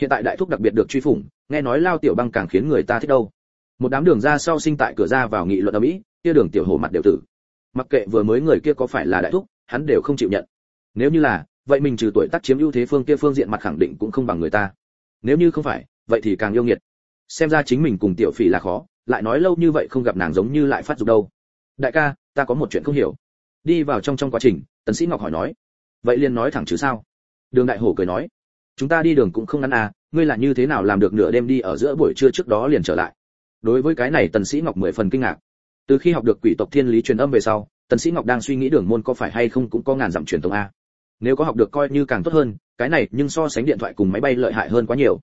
Hiện tại đại thúc đặc biệt được truy phủng, nghe nói lao tiểu băng càng khiến người ta thích đâu. Một đám đường ra sau sinh tại cửa ra vào nghị luận ở mỹ, kia đường tiểu hổ mặt đều tử. Mặc kệ vừa mới người kia có phải là đại thúc, hắn đều không chịu nhận nếu như là, vậy mình trừ tuổi tác chiếm ưu thế phương kia phương diện mặt khẳng định cũng không bằng người ta. Nếu như không phải, vậy thì càng yêu nghiệt. Xem ra chính mình cùng tiểu phỉ là khó, lại nói lâu như vậy không gặp nàng giống như lại phát dục đâu. Đại ca, ta có một chuyện không hiểu. Đi vào trong trong quá trình, tần sĩ ngọc hỏi nói. Vậy liền nói thẳng chứ sao? Đường đại hổ cười nói. Chúng ta đi đường cũng không ngắn à ngươi là như thế nào làm được nửa đêm đi ở giữa buổi trưa trước đó liền trở lại? Đối với cái này tần sĩ ngọc mười phần kinh ngạc. Từ khi học được quỷ tộc thiên lý truyền âm về sau, tần sĩ ngọc đang suy nghĩ đường môn có phải hay không cũng có ngàn dặm truyền thống a nếu có học được coi như càng tốt hơn, cái này nhưng so sánh điện thoại cùng máy bay lợi hại hơn quá nhiều.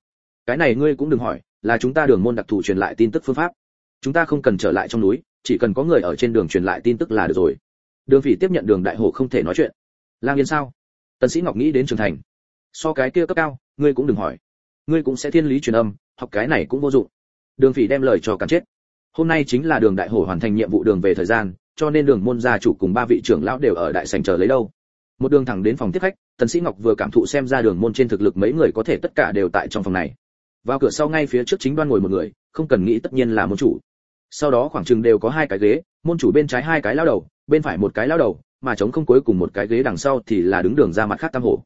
Cái này ngươi cũng đừng hỏi, là chúng ta đường môn đặc thù truyền lại tin tức phương pháp. Chúng ta không cần trở lại trong núi, chỉ cần có người ở trên đường truyền lại tin tức là được rồi. Đường phỉ tiếp nhận đường đại hồ không thể nói chuyện. Lang yên sao? Tần sĩ ngọc nghĩ đến trưởng thành. So cái kia cấp cao, ngươi cũng đừng hỏi. Ngươi cũng sẽ thiên lý truyền âm, học cái này cũng vô dụng. Đường phỉ đem lời cho cắn chết. Hôm nay chính là đường đại hổ hoàn thành nhiệm vụ đường về thời gian, cho nên đường môn gia chủ cùng ba vị trưởng lão đều ở đại sảnh chờ lấy đâu một đường thẳng đến phòng tiếp khách, tần sĩ ngọc vừa cảm thụ xem ra đường môn trên thực lực mấy người có thể tất cả đều tại trong phòng này. Vào cửa sau ngay phía trước chính đoan ngồi một người, không cần nghĩ tất nhiên là môn chủ. Sau đó khoảng chừng đều có hai cái ghế, môn chủ bên trái hai cái lao đầu, bên phải một cái lao đầu, mà chống không cuối cùng một cái ghế đằng sau thì là đứng đường ra mặt khác tam hổ.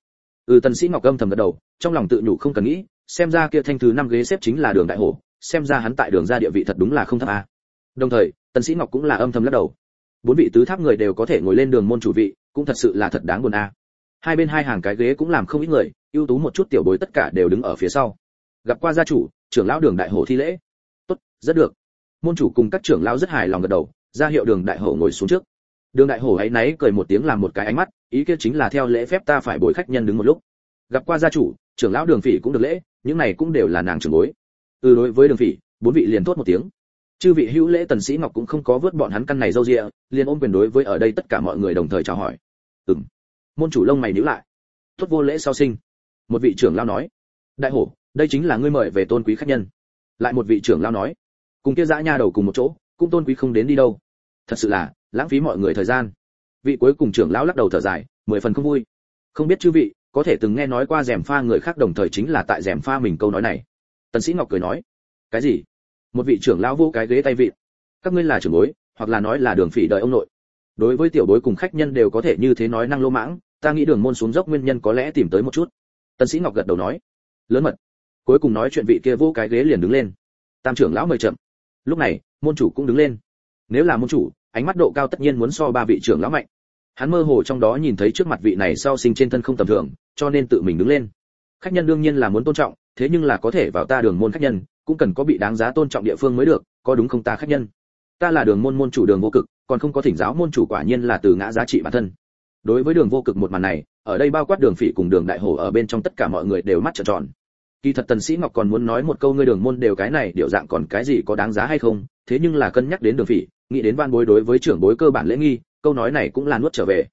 Ừ tần sĩ ngọc âm thầm gật đầu, trong lòng tự nhủ không cần nghĩ, xem ra kia thanh thứ năm ghế xếp chính là đường đại hổ, xem ra hắn tại đường ra địa vị thật đúng là không thấp a. Đồng thời, tần sĩ ngọc cũng là âm thầm lắc đầu. Bốn vị tứ tháp người đều có thể ngồi lên đường môn chủ vị cũng thật sự là thật đáng buồn a. Hai bên hai hàng cái ghế cũng làm không ít người, ưu tú một chút tiểu bối tất cả đều đứng ở phía sau. Gặp qua gia chủ, trưởng lão đường đại hổ thi lễ. Tốt, rất được. Môn chủ cùng các trưởng lão rất hài lòng gật đầu, ra hiệu đường đại hổ ngồi xuống trước. Đường đại hổ ấy náy cười một tiếng làm một cái ánh mắt, ý kia chính là theo lễ phép ta phải bồi khách nhân đứng một lúc. Gặp qua gia chủ, trưởng lão đường phỉ cũng được lễ, những này cũng đều là nàng trưởng bối. Từ đối với đường phỉ, bốn vị liền tốt một tiếng. Chư vị hữu lễ tần sĩ ngọc cũng không có vớt bọn hắn căn này dâu dịa, liền ôm quyền đối với ở đây tất cả mọi người đồng thời chào hỏi ừm. Môn chủ lông mày nhíu lại. Tốt vô lễ sau sinh. Một vị trưởng lão nói. Đại hổ, đây chính là ngươi mời về tôn quý khách nhân. Lại một vị trưởng lão nói. Cùng kia dã nha đầu cùng một chỗ, cũng tôn quý không đến đi đâu. Thật sự là, lãng phí mọi người thời gian. Vị cuối cùng trưởng lão lắc đầu thở dài, mười phần không vui. Không biết chư vị, có thể từng nghe nói qua rèm pha người khác đồng thời chính là tại rèm pha mình câu nói này. Tần sĩ ngọc cười nói. Cái gì? Một vị trưởng lão vô cái ghế tay vị các ngươi là trưởng bối, hoặc là nói là đường phỉ đợi ông nội đối với tiểu bối cùng khách nhân đều có thể như thế nói năng lô mãng, ta nghĩ đường môn xuống dốc nguyên nhân có lẽ tìm tới một chút. Tân sĩ ngọc gật đầu nói. Lớn mật. Cuối cùng nói chuyện vị kia vô cái ghế liền đứng lên. Tam trưởng lão mời chậm. Lúc này, môn chủ cũng đứng lên. Nếu là môn chủ, ánh mắt độ cao tất nhiên muốn so ba vị trưởng lão mạnh. Hắn mơ hồ trong đó nhìn thấy trước mặt vị này sau sinh trên thân không tầm thường, cho nên tự mình đứng lên. Khách nhân đương nhiên là muốn tôn trọng, thế nhưng là có thể vào ta đường môn khách nhân, cũng cần có bị đáng giá tôn trọng địa phương mới được, có đúng không ta khách nhân? Ta là đường môn môn chủ đường vô cực còn không có thỉnh giáo môn chủ quả nhiên là từ ngã giá trị bản thân. Đối với đường vô cực một màn này, ở đây bao quát đường phỉ cùng đường đại hổ ở bên trong tất cả mọi người đều mắt trợn tròn. Kỳ thật tần sĩ ngọc còn muốn nói một câu ngươi đường môn đều cái này, điệu dạng còn cái gì, có đáng giá hay không? Thế nhưng là cân nhắc đến đường phỉ, nghĩ đến van bối đối với trưởng bối cơ bản lễ nghi, câu nói này cũng là nuốt trở về.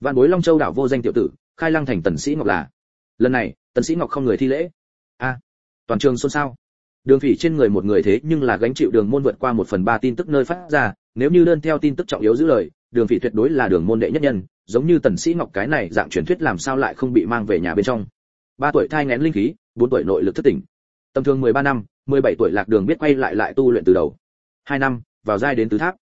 Van bối long châu đảo vô danh tiểu tử, khai lăng thành tần sĩ ngọc là. Lần này, tần sĩ ngọc không người thi lễ. A, toàn trường xôn xao đường phỉ trên người một người thế nhưng là gánh chịu đường môn vượt qua một phần ba tin tức nơi phát ra, nếu như đơn theo tin tức trọng yếu giữ lời, đường phỉ tuyệt đối là đường môn đệ nhất nhân, giống như tần sĩ ngọc cái này dạng truyền thuyết làm sao lại không bị mang về nhà bên trong. Ba tuổi thai nén linh khí, bốn tuổi nội lực thất tỉnh. Tầm thường 13 năm 17 tuổi lạc đường biết quay lại lại tu luyện từ đầu. Hai năm, vào giai đến tứ tháp.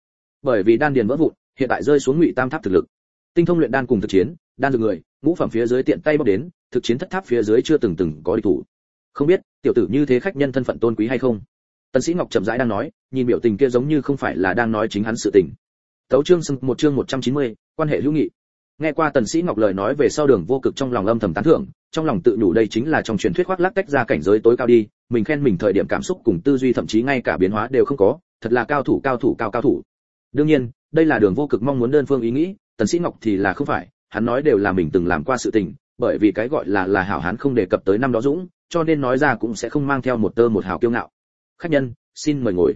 Bởi vì đan điền vỡ vụn, hiện tại rơi xuống ngụy tam tháp thực lực. Tinh thông luyện đan cùng thực chiến, đan dược người, ngũ phẩm phía dưới tiện tay bóc đến, thực chiến thất tháp phía dưới chưa từng từng có địch thủ không biết tiểu tử như thế khách nhân thân phận tôn quý hay không? Tần sĩ ngọc chậm rãi đang nói nhìn biểu tình kia giống như không phải là đang nói chính hắn sự tình. Tấu chương sưng một chương 190, quan hệ hữu nghị. Nghe qua tần sĩ ngọc lời nói về sau đường vô cực trong lòng âm thầm tán thưởng trong lòng tự nhủ đây chính là trong truyền thuyết khoác lác tách ra cảnh giới tối cao đi mình khen mình thời điểm cảm xúc cùng tư duy thậm chí ngay cả biến hóa đều không có thật là cao thủ cao thủ cao cao thủ. Đương nhiên đây là đường vô cực mong muốn đơn phương ý nghĩ tần sĩ ngọc thì là không phải hắn nói đều là mình từng làm qua sự tình bởi vì cái gọi là là hảo hán không đề cập tới năm đó dũng, cho nên nói ra cũng sẽ không mang theo một tơ một hào kiêu ngạo. Khách nhân, xin mời ngồi.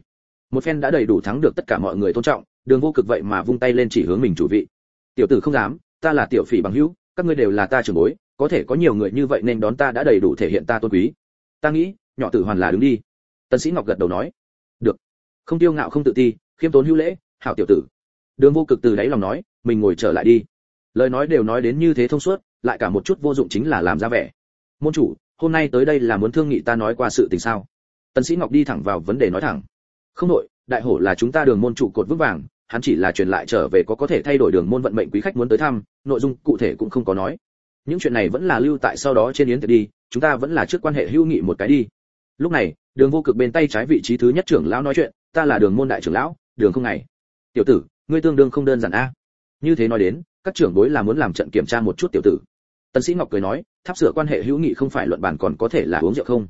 Một phen đã đầy đủ thắng được tất cả mọi người tôn trọng, đường vô cực vậy mà vung tay lên chỉ hướng mình chủ vị. Tiểu tử không dám, ta là tiểu phỉ bằng hữu, các ngươi đều là ta trưởng bối, có thể có nhiều người như vậy nên đón ta đã đầy đủ thể hiện ta tôn quý. Ta nghĩ, nhỏ tử hoàn là đứng đi. Tân sĩ ngọc gật đầu nói. Được. Không tiêu ngạo không tự ti, khiêm tốn hữu lễ, hảo tiểu tử. Đường vô cực từ đáy lòng nói, mình ngồi trở lại đi lời nói đều nói đến như thế thông suốt, lại cả một chút vô dụng chính là làm ra vẻ. Môn chủ, hôm nay tới đây là muốn thương nghị ta nói qua sự tình sao? Tần sĩ ngọc đi thẳng vào vấn đề nói thẳng. Không nội đại hổ là chúng ta đường môn chủ cột vững vàng, hắn chỉ là truyền lại trở về có có thể thay đổi đường môn vận mệnh quý khách muốn tới thăm, nội dung cụ thể cũng không có nói. Những chuyện này vẫn là lưu tại sau đó trên yến tiệc đi, chúng ta vẫn là trước quan hệ hữu nghị một cái đi. Lúc này, đường vô cực bên tay trái vị trí thứ nhất trưởng lão nói chuyện, ta là đường môn đại trưởng lão, đường không ngày. Tiểu tử, ngươi tương đương không đơn giản a. Như thế nói đến các trưởng bối là muốn làm trận kiểm tra một chút tiểu tử. Tần sĩ ngọc cười nói, tháp sửa quan hệ hữu nghị không phải luận bàn còn có thể là uống rượu không?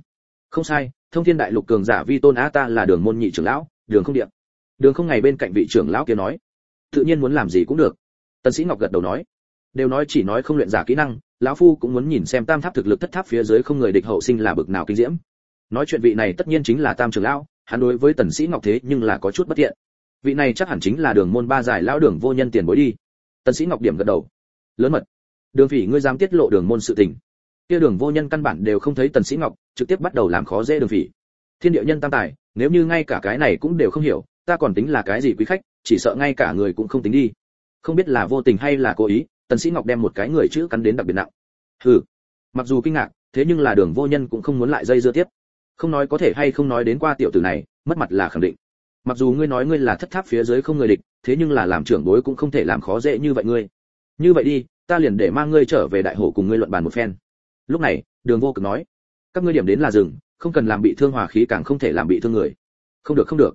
Không sai, thông thiên đại lục cường giả vi tôn á ta là đường môn nhị trưởng lão, đường không điện đường không ngày bên cạnh vị trưởng lão kia nói, tự nhiên muốn làm gì cũng được. Tần sĩ ngọc gật đầu nói, đều nói chỉ nói không luyện giả kỹ năng, lão phu cũng muốn nhìn xem tam tháp thực lực thất tháp phía dưới không người địch hậu sinh là bực nào kinh diễm. Nói chuyện vị này tất nhiên chính là tam trưởng lão, hắn đối với tần sĩ ngọc thế nhưng là có chút bất tiện. vị này chắc hẳn chính là đường môn ba giải lão đường vô nhân tiền bối đi tần sĩ ngọc điểm gật đầu. Lớn mật. Đường phỉ ngươi dám tiết lộ đường môn sự tình. Kia đường vô nhân căn bản đều không thấy tần sĩ ngọc, trực tiếp bắt đầu làm khó dễ đường phỉ. Thiên địa nhân tam tài, nếu như ngay cả cái này cũng đều không hiểu, ta còn tính là cái gì quý khách, chỉ sợ ngay cả người cũng không tính đi. Không biết là vô tình hay là cố ý, tần sĩ ngọc đem một cái người chữ cắn đến đặc biệt nặng. Hừ. Mặc dù kinh ngạc, thế nhưng là đường vô nhân cũng không muốn lại dây dưa tiếp. Không nói có thể hay không nói đến qua tiểu tử này, mất mặt là khẳng định mặc dù ngươi nói ngươi là thất tháp phía dưới không người địch, thế nhưng là làm trưởng bối cũng không thể làm khó dễ như vậy ngươi. Như vậy đi, ta liền để mang ngươi trở về đại hổ cùng ngươi luận bàn một phen. Lúc này, đường vô cực nói, các ngươi điểm đến là rừng, không cần làm bị thương hòa khí càng không thể làm bị thương người. Không được không được.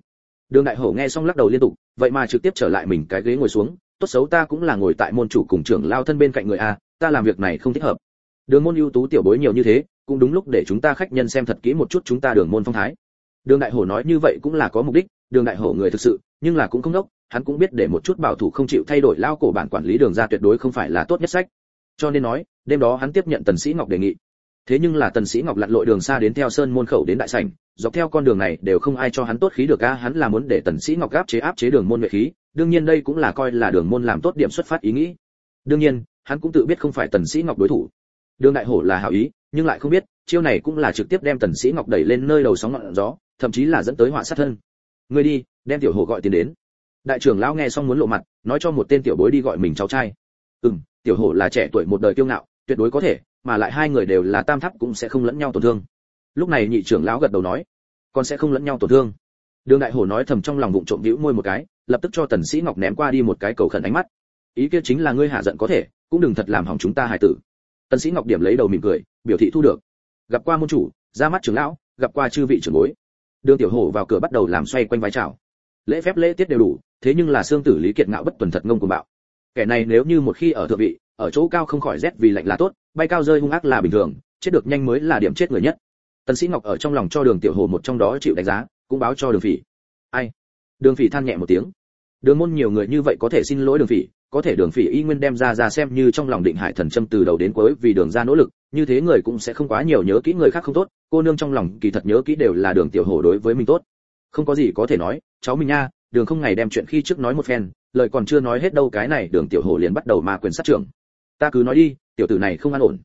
Đường đại hổ nghe xong lắc đầu liên tục, vậy mà trực tiếp trở lại mình cái ghế ngồi xuống, tốt xấu ta cũng là ngồi tại môn chủ cùng trưởng lao thân bên cạnh người a, ta làm việc này không thích hợp. Đường môn ưu tú tiểu bối nhiều như thế, cũng đúng lúc để chúng ta khách nhân xem thật kỹ một chút chúng ta đường môn phong thái. Đường đại hổ nói như vậy cũng là có mục đích đường đại hổ người thực sự, nhưng là cũng không đốc, hắn cũng biết để một chút bảo thủ không chịu thay đổi lao cổ bản quản lý đường ra tuyệt đối không phải là tốt nhất sách. Cho nên nói, đêm đó hắn tiếp nhận tần sĩ ngọc đề nghị. Thế nhưng là tần sĩ ngọc lặn lội đường xa đến theo sơn môn khẩu đến đại sảnh, dọc theo con đường này đều không ai cho hắn tốt khí được a, hắn là muốn để tần sĩ ngọc áp chế áp chế đường môn nhuệ khí, đương nhiên đây cũng là coi là đường môn làm tốt điểm xuất phát ý nghĩ. Đương nhiên, hắn cũng tự biết không phải tần sĩ ngọc đối thủ. Đường đại hổ là hảo ý, nhưng lại không biết, chiêu này cũng là trực tiếp đem tần sĩ ngọc đẩy lên nơi đầu sóng ngọn gió, thậm chí là dẫn tới họa sát thân ngươi đi, đem tiểu hồ gọi tiền đến. Đại trưởng lão nghe xong muốn lộ mặt, nói cho một tên tiểu bối đi gọi mình cháu trai. Ừm, tiểu hổ là trẻ tuổi một đời kiêu ngạo, tuyệt đối có thể, mà lại hai người đều là tam tháp cũng sẽ không lẫn nhau tổn thương. Lúc này nhị trưởng lão gật đầu nói con sẽ không lẫn nhau tổn thương. Đường đại hổ nói thầm trong lòng bụng trộm vĩu môi một cái, lập tức cho tần sĩ ngọc ném qua đi một cái cầu khẩn ánh mắt. Ý kia chính là ngươi hạ giận có thể, cũng đừng thật làm hỏng chúng ta hài tử. Tần sĩ ngọc điểm lấy đầu mỉm cười, biểu thị thu được. Gặp qua môn chủ, ra mắt trưởng lão, gặp qua chư vị trưởng bối đường tiểu hổ vào cửa bắt đầu làm xoay quanh vai chào lễ phép lễ tiết đều đủ, thế nhưng là xương tử lý kiệt ngạo bất tuần thật ngông cuồng bạo. Kẻ này nếu như một khi ở thượng vị, ở chỗ cao không khỏi rét vì lạnh là tốt, bay cao rơi hung ác là bình thường, chết được nhanh mới là điểm chết người nhất. Tần sĩ ngọc ở trong lòng cho đường tiểu hồ một trong đó chịu đánh giá, cũng báo cho đường phỉ. Ai? Đường phỉ than nhẹ một tiếng. Đường môn nhiều người như vậy có thể xin lỗi đường phỉ có thể đường phỉ y nguyên đem ra ra xem như trong lòng định hải thần châm từ đầu đến cuối vì đường ra nỗ lực, như thế người cũng sẽ không quá nhiều nhớ kỹ người khác không tốt, cô nương trong lòng kỳ thật nhớ kỹ đều là đường tiểu hổ đối với mình tốt. Không có gì có thể nói, cháu mình nha, đường không ngày đem chuyện khi trước nói một phen, lời còn chưa nói hết đâu cái này đường tiểu hổ liền bắt đầu ma quyền sát trưởng. Ta cứ nói đi, tiểu tử này không an ổn.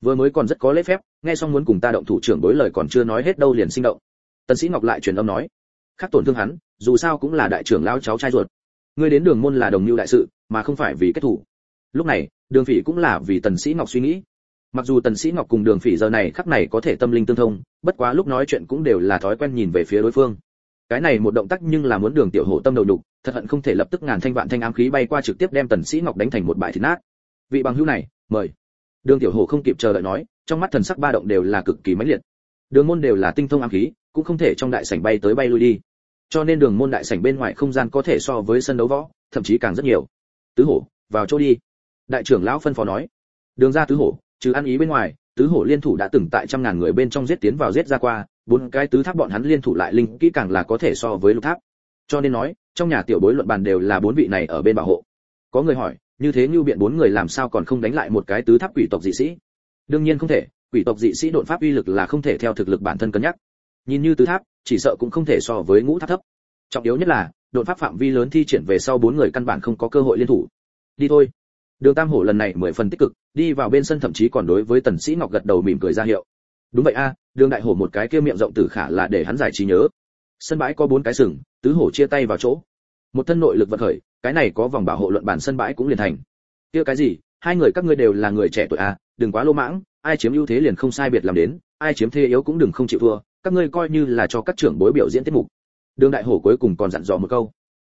Vừa mới còn rất có lễ phép, nghe xong muốn cùng ta động thủ trưởng đối lời còn chưa nói hết đâu liền sinh động. Tần sĩ ngọc lại truyền âm nói, khác tổn thương hắn, dù sao cũng là đại trưởng lão cháu trai ruột ngươi đến đường môn là đồng lưu đại sự, mà không phải vì kết thủ. Lúc này, đường phỉ cũng là vì tần sĩ ngọc suy nghĩ. Mặc dù tần sĩ ngọc cùng đường phỉ giờ này khắc này có thể tâm linh tương thông, bất quá lúc nói chuyện cũng đều là thói quen nhìn về phía đối phương. Cái này một động tác nhưng là muốn đường tiểu hổ tâm đầu đục, thật hận không thể lập tức ngàn thanh vạn thanh ám khí bay qua trực tiếp đem tần sĩ ngọc đánh thành một bãi thịt nát. Vị bằng hữu này, mời. Đường tiểu hổ không kịp chờ đợi nói, trong mắt thần sắc ba động đều là cực kỳ mãnh liệt. Đường môn đều là tinh thông ám khí, cũng không thể trong đại sảnh bay tới bay lui đi cho nên đường môn đại sảnh bên ngoài không gian có thể so với sân đấu võ, thậm chí càng rất nhiều. Tứ hổ, vào chỗ đi. Đại trưởng lão phân phó nói. Đường ra tứ hổ, trừ ăn ý bên ngoài, tứ hổ liên thủ đã từng tại trăm ngàn người bên trong giết tiến vào giết ra qua, bốn cái tứ tháp bọn hắn liên thủ lại linh kỹ càng là có thể so với lục tháp. Cho nên nói, trong nhà tiểu bối luận bàn đều là bốn vị này ở bên bảo hộ. Có người hỏi, như thế như biện bốn người làm sao còn không đánh lại một cái tứ tháp quỷ tộc dị sĩ? Đương nhiên không thể, quỷ tộc dị sĩ đột pháp uy lực là không thể theo thực lực bản thân cân nhắc nhìn như tứ tháp, chỉ sợ cũng không thể so với ngũ tháp thấp. Trọng yếu nhất là, đột pháp phạm vi lớn thi triển về sau bốn người căn bản không có cơ hội liên thủ. Đi thôi. Đường tam hổ lần này mười phần tích cực, đi vào bên sân thậm chí còn đối với tần sĩ ngọc gật đầu mỉm cười ra hiệu. Đúng vậy a, đường đại hổ một cái kia miệng rộng tử khả là để hắn giải trí nhớ. Sân bãi có bốn cái sừng, tứ hổ chia tay vào chỗ. Một thân nội lực vận khởi, cái này có vòng bảo hộ luận bản sân bãi cũng liền thành. Kia cái gì? Hai người các ngươi đều là người trẻ tuổi a, đừng quá lô mãng, ai chiếm ưu thế liền không sai biệt làm đến, ai chiếm thế yếu cũng đừng không chịu thua các ngươi coi như là cho các trưởng bối biểu diễn tiết mục. Đường đại hổ cuối cùng còn dặn dò một câu.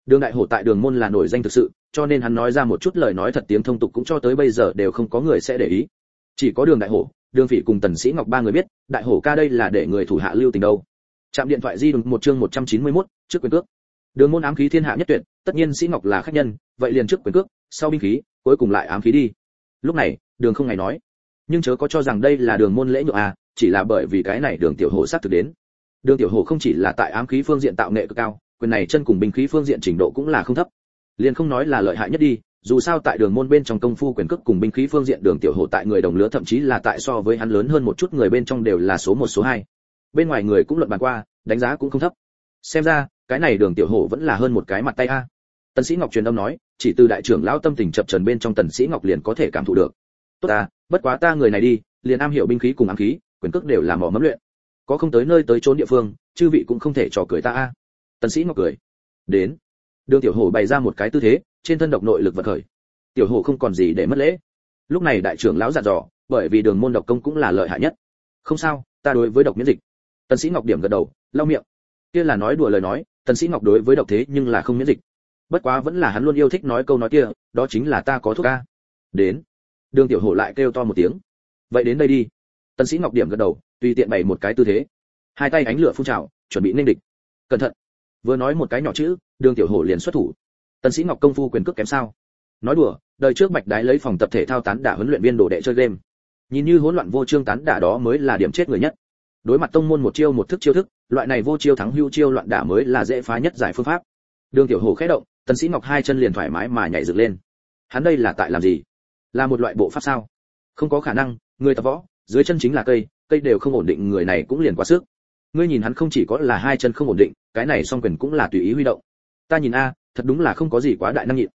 Đường đại hổ tại đường môn là nổi danh thực sự cho nên hắn nói ra một chút lời nói thật tiếng thông tục cũng cho tới bây giờ đều không có người sẽ để ý. Chỉ có đường đại hổ đường phỉ cùng tần sĩ ngọc ba người biết đại hổ ca đây là để người thủ hạ lưu tình đâu. Chạm điện thoại di động một chương 191, trước quyền cước. Đường môn ám khí thiên hạ nhất tuyệt tất nhiên sĩ ngọc là khách nhân vậy liền trước quyền cước sau binh khí cuối cùng lại ám khí đi. Lúc này đường không ngày nói. Nhưng chớ có cho rằng đây là đường môn lễ nhượng à chỉ là bởi vì cái này đường tiểu hồ sát thực đến. Đường tiểu hồ không chỉ là tại ám khí phương diện tạo nghệ cực cao, quyền này chân cùng binh khí phương diện trình độ cũng là không thấp. Liền không nói là lợi hại nhất đi, dù sao tại đường môn bên trong công phu quyền cước cùng binh khí phương diện đường tiểu hồ tại người đồng lứa thậm chí là tại so với hắn lớn hơn một chút người bên trong đều là số một, số hai. Bên ngoài người cũng luận bàn qua, đánh giá cũng không thấp. Xem ra, cái này đường tiểu hồ vẫn là hơn một cái mặt tay a. Tần sĩ ngọc truyền âm nói, chỉ từ đại trưởng lão tâm tình chập chờn bên trong tần sĩ ngọc liền có thể cảm thụ được. Tốt ta, bất quá ta người này đi, liền am hiểu binh khí cùng ám khí quyền cước đều là mỏ mẫm luyện. Có không tới nơi tới trốn địa phương, chư vị cũng không thể trò cười ta a. Tần sĩ ngọc cười. Đến. Đường tiểu hổ bày ra một cái tư thế, trên thân độc nội lực vật khởi. Tiểu hổ không còn gì để mất lễ. Lúc này đại trưởng lão dặn dò, bởi vì đường môn độc công cũng là lợi hại nhất. Không sao, ta đối với độc miễn dịch. Tần sĩ ngọc điểm gật đầu, lau miệng. Kia là nói đùa lời nói, tần sĩ ngọc đối với độc thế nhưng là không miễn dịch. Bất quá vẫn là hắn luôn yêu thích nói câu nói kia, đó chính là ta có thuốc a. Đến. Đường tiểu hổ lại kêu to một tiếng. Vậy đến đây đi tần sĩ ngọc điểm gật đầu, tùy tiện bày một cái tư thế. Hai tay ánh lửa phun trào, chuẩn bị nên địch. Cẩn thận. Vừa nói một cái nhỏ chữ, đường tiểu hổ liền xuất thủ. Tần sĩ ngọc công phu quyền cước kém sao? Nói đùa, đời trước bạch đái lấy phòng tập thể thao tán đả huấn luyện viên đồ đệ chơi game. Nhìn như hỗn loạn vô trương tán đả đó mới là điểm chết người nhất. Đối mặt tông môn một chiêu một thức chiêu thức, loại này vô chiêu thắng hưu chiêu loạn đả mới là dễ phá nhất giải phương pháp. Đường tiểu hổ khẽ động, tần sĩ ngọc hai chân liền thoải mái mà nhảy dựng lên. Hắn đây là tại làm gì? Là một loại bộ pháp sao? Không có khả năng, người tập võ dưới chân chính là cây cây đều không ổn định, người này cũng liền quá sức. Ngươi nhìn hắn không chỉ có là hai chân không ổn định, cái này song quyền cũng là tùy ý huy động. Ta nhìn a, thật đúng là không có gì quá đại năng nhịn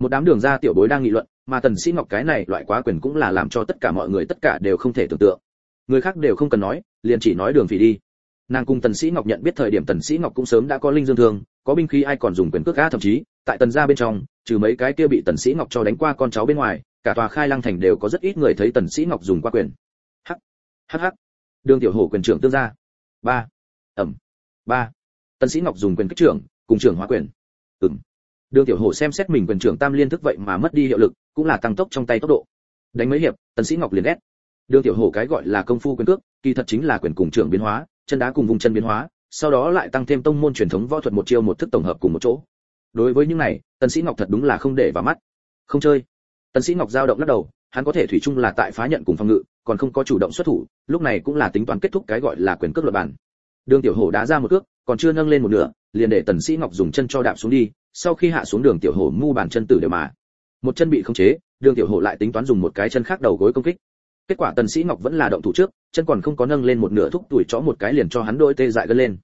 một đám đường ra tiểu bối đang nghị luận, mà tần sĩ ngọc cái này loại quá quyền cũng là làm cho tất cả mọi người tất cả đều không thể tưởng tượng. Người khác đều không cần nói, liền chỉ nói đường phỉ đi. Nàng cùng tần sĩ ngọc nhận biết thời điểm tần sĩ ngọc cũng sớm đã có linh dương thương, có binh khí ai còn dùng quyền cước á thậm chí, tại tần gia bên trong, trừ mấy cái kia bị tần sĩ ngọc cho đánh qua con cháu bên ngoài, cả tòa khai lăng thành đều có rất ít người thấy tần sĩ ngọc dùng qua quyền hh đường tiểu hổ quyền trưởng tương gia. Ba. Ẩm. Ba. Tân sĩ ngọc dùng quyền kích trưởng, cùng trưởng hóa quyền. Ừng đường tiểu hổ xem xét mình quyền trưởng tam liên thức vậy mà mất đi hiệu lực, cũng là tăng tốc trong tay tốc độ. Đánh mấy hiệp tân sĩ ngọc liền ghét. Đường tiểu hổ cái gọi là công phu quyền cước, kỳ thật chính là quyền cùng trưởng biến hóa, chân đá cùng vùng chân biến hóa, sau đó lại tăng thêm tông môn truyền thống võ thuật một chiêu một thức tổng hợp cùng một chỗ. Đối với những này tân sĩ ngọc thật đúng là không để vào mắt. Không chơi. Tân sĩ ngọc giao động lắc đầu, hắn có thể thủy chung là tại phá nhận cùng phòng ngự còn không có chủ động xuất thủ, lúc này cũng là tính toán kết thúc cái gọi là quyền cước luật bản. Đường tiểu hổ đá ra một cước, còn chưa nâng lên một nửa, liền để tần sĩ ngọc dùng chân cho đạp xuống đi, sau khi hạ xuống đường tiểu hổ mu bàn chân tử đều mà. Một chân bị khống chế, đường tiểu hổ lại tính toán dùng một cái chân khác đầu gối công kích. Kết quả tần sĩ ngọc vẫn là động thủ trước, chân còn không có nâng lên một nửa thúc tuổi chó một cái liền cho hắn đôi tê dại gân lên.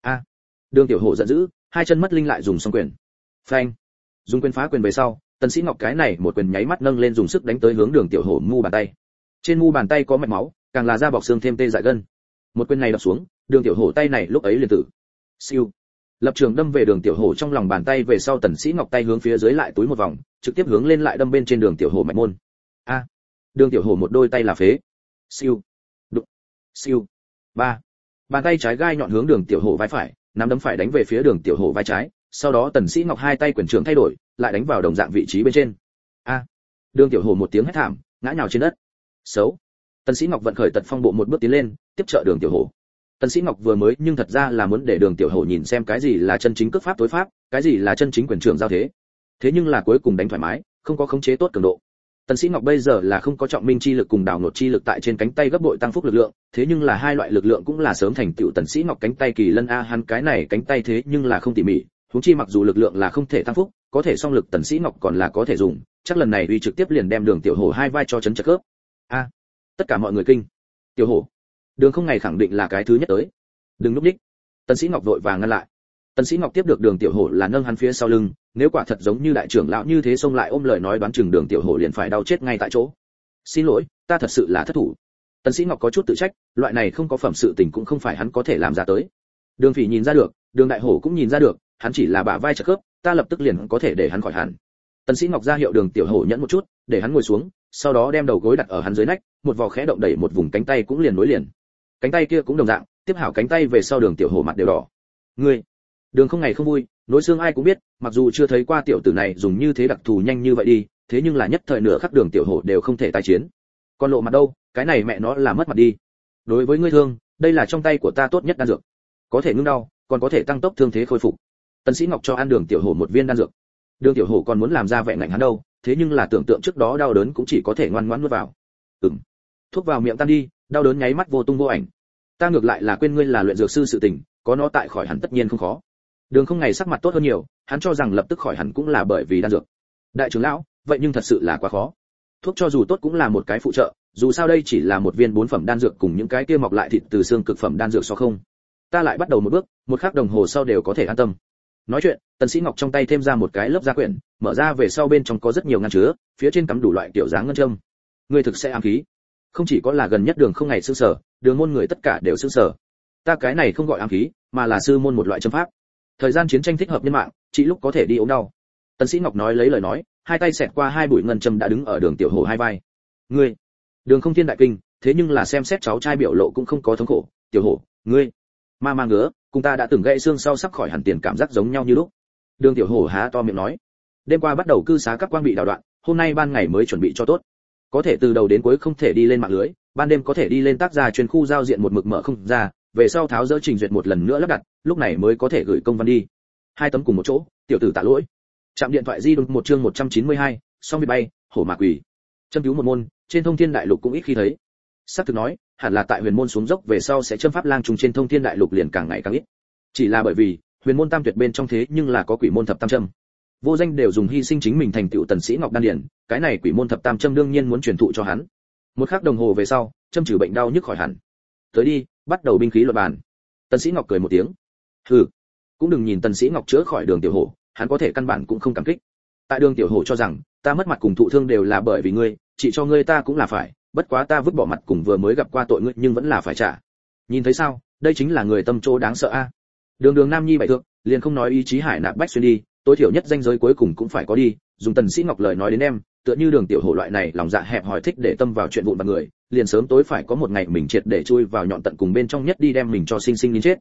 A! Đường tiểu hổ giận dữ, hai chân mất linh lại dùng song quyền. Phanh! Dùng quyền phá quyền về sau, tần sĩ ngọc cái này một quyền nháy mắt nâng lên dùng sức đánh tới hướng đường tiểu hổ mu bàn tay trên mu bàn tay có mạch máu, càng là da bọc xương thêm tê dại gân. Một quyền này đập xuống, đường tiểu hổ tay này lúc ấy liền tử. Siêu. Lập trường đâm về đường tiểu hổ trong lòng bàn tay về sau tần sĩ ngọc tay hướng phía dưới lại túi một vòng, trực tiếp hướng lên lại đâm bên trên đường tiểu hổ mạch môn. A. Đường tiểu hổ một đôi tay là phế. Siêu. Đụng. Siêu. Ba. Bàn tay trái gai nhọn hướng đường tiểu hổ vai phải, nắm đấm phải đánh về phía đường tiểu hổ vai trái, sau đó tần sĩ ngọc hai tay quyền trưởng thay đổi, lại đánh vào đồng dạng vị trí bên trên. A. Đường tiểu hổ một tiếng hét thảm, ngã nhào trên đất xấu. Tần sĩ ngọc vận khởi tật phong bộ một bước tiến lên, tiếp trợ đường tiểu hổ. Tần sĩ ngọc vừa mới, nhưng thật ra là muốn để đường tiểu hổ nhìn xem cái gì là chân chính cước pháp tối pháp, cái gì là chân chính quyền trưởng giao thế. Thế nhưng là cuối cùng đánh thoải mái, không có khống chế tốt cường độ. Tần sĩ ngọc bây giờ là không có trọng minh chi lực cùng đảo nột chi lực tại trên cánh tay gấp bội tăng phúc lực lượng, thế nhưng là hai loại lực lượng cũng là sớm thành tựu tần sĩ ngọc cánh tay kỳ lân a, hắn cái này cánh tay thế nhưng là không tỉ mỉ, huống chi mặc dù lực lượng là không thể tăng phúc, có thể song lực tần sĩ ngọc còn là có thể dùng, chắc lần này uy trực tiếp liền đem đường tiểu hổ hai vai cho chấn chặt cướp a, tất cả mọi người kinh. Tiểu hổ, đường không ngày khẳng định là cái thứ nhất tới. Đừng núp đích. Tần sĩ ngọc vội vàng ngăn lại. Tần sĩ ngọc tiếp được đường tiểu hổ là nâng hắn phía sau lưng, nếu quả thật giống như đại trưởng lão như thế xông lại ôm lời nói đoán chừng đường tiểu hổ liền phải đau chết ngay tại chỗ. Xin lỗi, ta thật sự là thất thủ. Tần sĩ ngọc có chút tự trách, loại này không có phẩm sự tình cũng không phải hắn có thể làm ra tới. Đường phỉ nhìn ra được, đường đại hổ cũng nhìn ra được, hắn chỉ là bả vai trợ khớp, ta lập tức liền có thể để hắn khỏi hẳn. Tần sĩ ngọc ra hiệu đường tiểu hổ nhẫn một chút, để hắn ngồi xuống sau đó đem đầu gối đặt ở hắn dưới nách, một vò khẽ động đẩy một vùng cánh tay cũng liền nối liền. Cánh tay kia cũng đồng dạng, tiếp hảo cánh tay về sau đường tiểu hổ mặt đều đỏ. Ngươi, đường không ngày không vui nối xương ai cũng biết, mặc dù chưa thấy qua tiểu tử này dùng như thế đặc thù nhanh như vậy đi, thế nhưng là nhất thời nửa khắc đường tiểu hổ đều không thể tái chiến. Còn lộ mặt đâu, cái này mẹ nó là mất mặt đi. Đối với ngươi thương, đây là trong tay của ta tốt nhất đan dược. Có thể ngưng đau, còn có thể tăng tốc thương thế khôi phục. Tần sĩ ngọc cho ăn đường tiểu hổ một viên đan dược. Đường tiểu hổ còn muốn làm ra vẻ ngạnh hắn đâu thế nhưng là tưởng tượng trước đó đau đớn cũng chỉ có thể ngoan ngoãn nuốt vào. Ừm. Thuốc vào miệng tan đi, đau đớn nháy mắt vô tung vô ảnh. Ta ngược lại là quên ngươi là luyện dược sư sự tình, có nó tại khỏi hẳn tất nhiên không khó. Đường không ngày sắc mặt tốt hơn nhiều, hắn cho rằng lập tức khỏi hẳn cũng là bởi vì đan dược. Đại trưởng lão, vậy nhưng thật sự là quá khó. Thuốc cho dù tốt cũng là một cái phụ trợ, dù sao đây chỉ là một viên bốn phẩm đan dược cùng những cái kia mọc lại thịt từ xương cực phẩm đan dược so không. Ta lại bắt đầu một bước, một khắc đồng hồ sau đều có thể an tâm nói chuyện, tần sĩ ngọc trong tay thêm ra một cái lớp gia quyển, mở ra về sau bên trong có rất nhiều ngăn chứa, phía trên cắm đủ loại kiểu dáng ngân châm. Người thực sẽ ám khí. Không chỉ có là gần nhất đường không ngày sư sở, đường môn người tất cả đều sư sở. Ta cái này không gọi ám khí, mà là sư môn một loại châm pháp. Thời gian chiến tranh thích hợp nhân mạng, chỉ lúc có thể đi ốm đau. Tần sĩ ngọc nói lấy lời nói, hai tay xẹt qua hai bụi ngân châm đã đứng ở đường tiểu hồ hai vai. Ngươi, đường không thiên đại kinh, thế nhưng là xem xét cháu trai biểu lộ cũng không có thống khổ. Tiểu hồ, ngươi ma ma ngứa cùng ta đã từng gãy xương sau sắp khỏi hẳn tiền cảm giác giống nhau như lúc. Đường tiểu hồ há to miệng nói. Đêm qua bắt đầu cư xá các quang bị đảo đoạn hôm nay ban ngày mới chuẩn bị cho tốt. Có thể từ đầu đến cuối không thể đi lên mạng lưới ban đêm có thể đi lên tác gia chuyên khu giao diện một mực mở không ra về sau tháo dỡ trình duyệt một lần nữa lắp đặt lúc này mới có thể gửi công văn đi. Hai tấm cùng một chỗ tiểu tử tạ lỗi. Chạm điện thoại di động một chương 192, xong bị bay hổ mạc quỷ châm cứu một môn trên thông thiên đại lục cũng ít khi thấy. Sắp thực nói hẳn là tại huyền môn xuống dốc về sau sẽ châm pháp lang trùng trên thông thiên đại lục liền càng ngày càng ít. Chỉ là bởi vì, huyền môn tam tuyệt bên trong thế nhưng là có quỷ môn thập tam châm. Vô danh đều dùng hy sinh chính mình thành tựu tần sĩ ngọc đan điển, cái này quỷ môn thập tam châm đương nhiên muốn truyền thụ cho hắn. Một khắc đồng hồ về sau, châm trừ bệnh đau nhức khỏi hẳn. Tới đi, bắt đầu binh khí luật bàn. Tần sĩ ngọc cười một tiếng. Hừ, cũng đừng nhìn tần sĩ ngọc chữa khỏi đường tiểu hổ, hắn có thể căn bản cũng không cảm kích. Tại đường tiểu hổ cho rằng, ta mất mặt cùng thụ thương đều là bởi vì ngươi, chỉ cho ngươi ta cũng là phải bất quá ta vứt bỏ mặt cùng vừa mới gặp qua tội ngươi nhưng vẫn là phải trả. Nhìn thấy sao? Đây chính là người tâm chỗ đáng sợ a. Đường đường nam nhi bại thượng, liền không nói ý chí hải nạp bách xuyên đi, tối thiểu nhất danh giới cuối cùng cũng phải có đi, dùng tần sĩ ngọc lời nói đến em, tựa như đường tiểu hổ loại này lòng dạ hẹp hòi thích để tâm vào chuyện vụn vặt người, liền sớm tối phải có một ngày mình triệt để chui vào nhọn tận cùng bên trong nhất đi đem mình cho sinh sinh đến chết.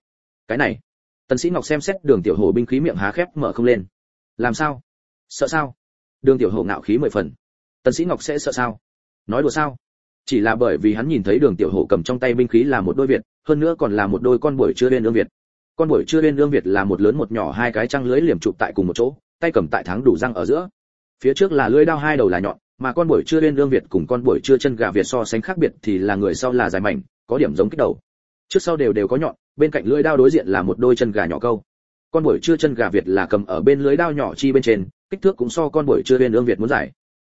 Cái này, tần sĩ ngọc xem xét đường tiểu hổ binh khí miệng há khép mở không lên. Làm sao? Sợ sao? Đường tiểu hổ ngạo khí mười phần. Tần sĩ ngọc sẽ sợ sao? Nói đùa sao? Chỉ là bởi vì hắn nhìn thấy đường tiểu hổ cầm trong tay binh khí là một đôi việt, hơn nữa còn là một đôi con buổi chưa lên ương việt. Con buổi chưa lên ương việt là một lớn một nhỏ hai cái trăng lưới liềm chụp tại cùng một chỗ, tay cầm tại thắng đủ răng ở giữa. Phía trước là lưỡi đao hai đầu là nhọn, mà con buổi chưa lên ương việt cùng con buổi chưa chân gà việt so sánh khác biệt thì là người sau là dài mảnh, có điểm giống kích đầu. Trước sau đều đều có nhọn, bên cạnh lưỡi đao đối diện là một đôi chân gà nhỏ câu. Con buổi chưa chân gà việt là cầm ở bên lưới đao nhỏ chi bên trên, kích thước cũng so con buổi chưa lên ương việt muốn dài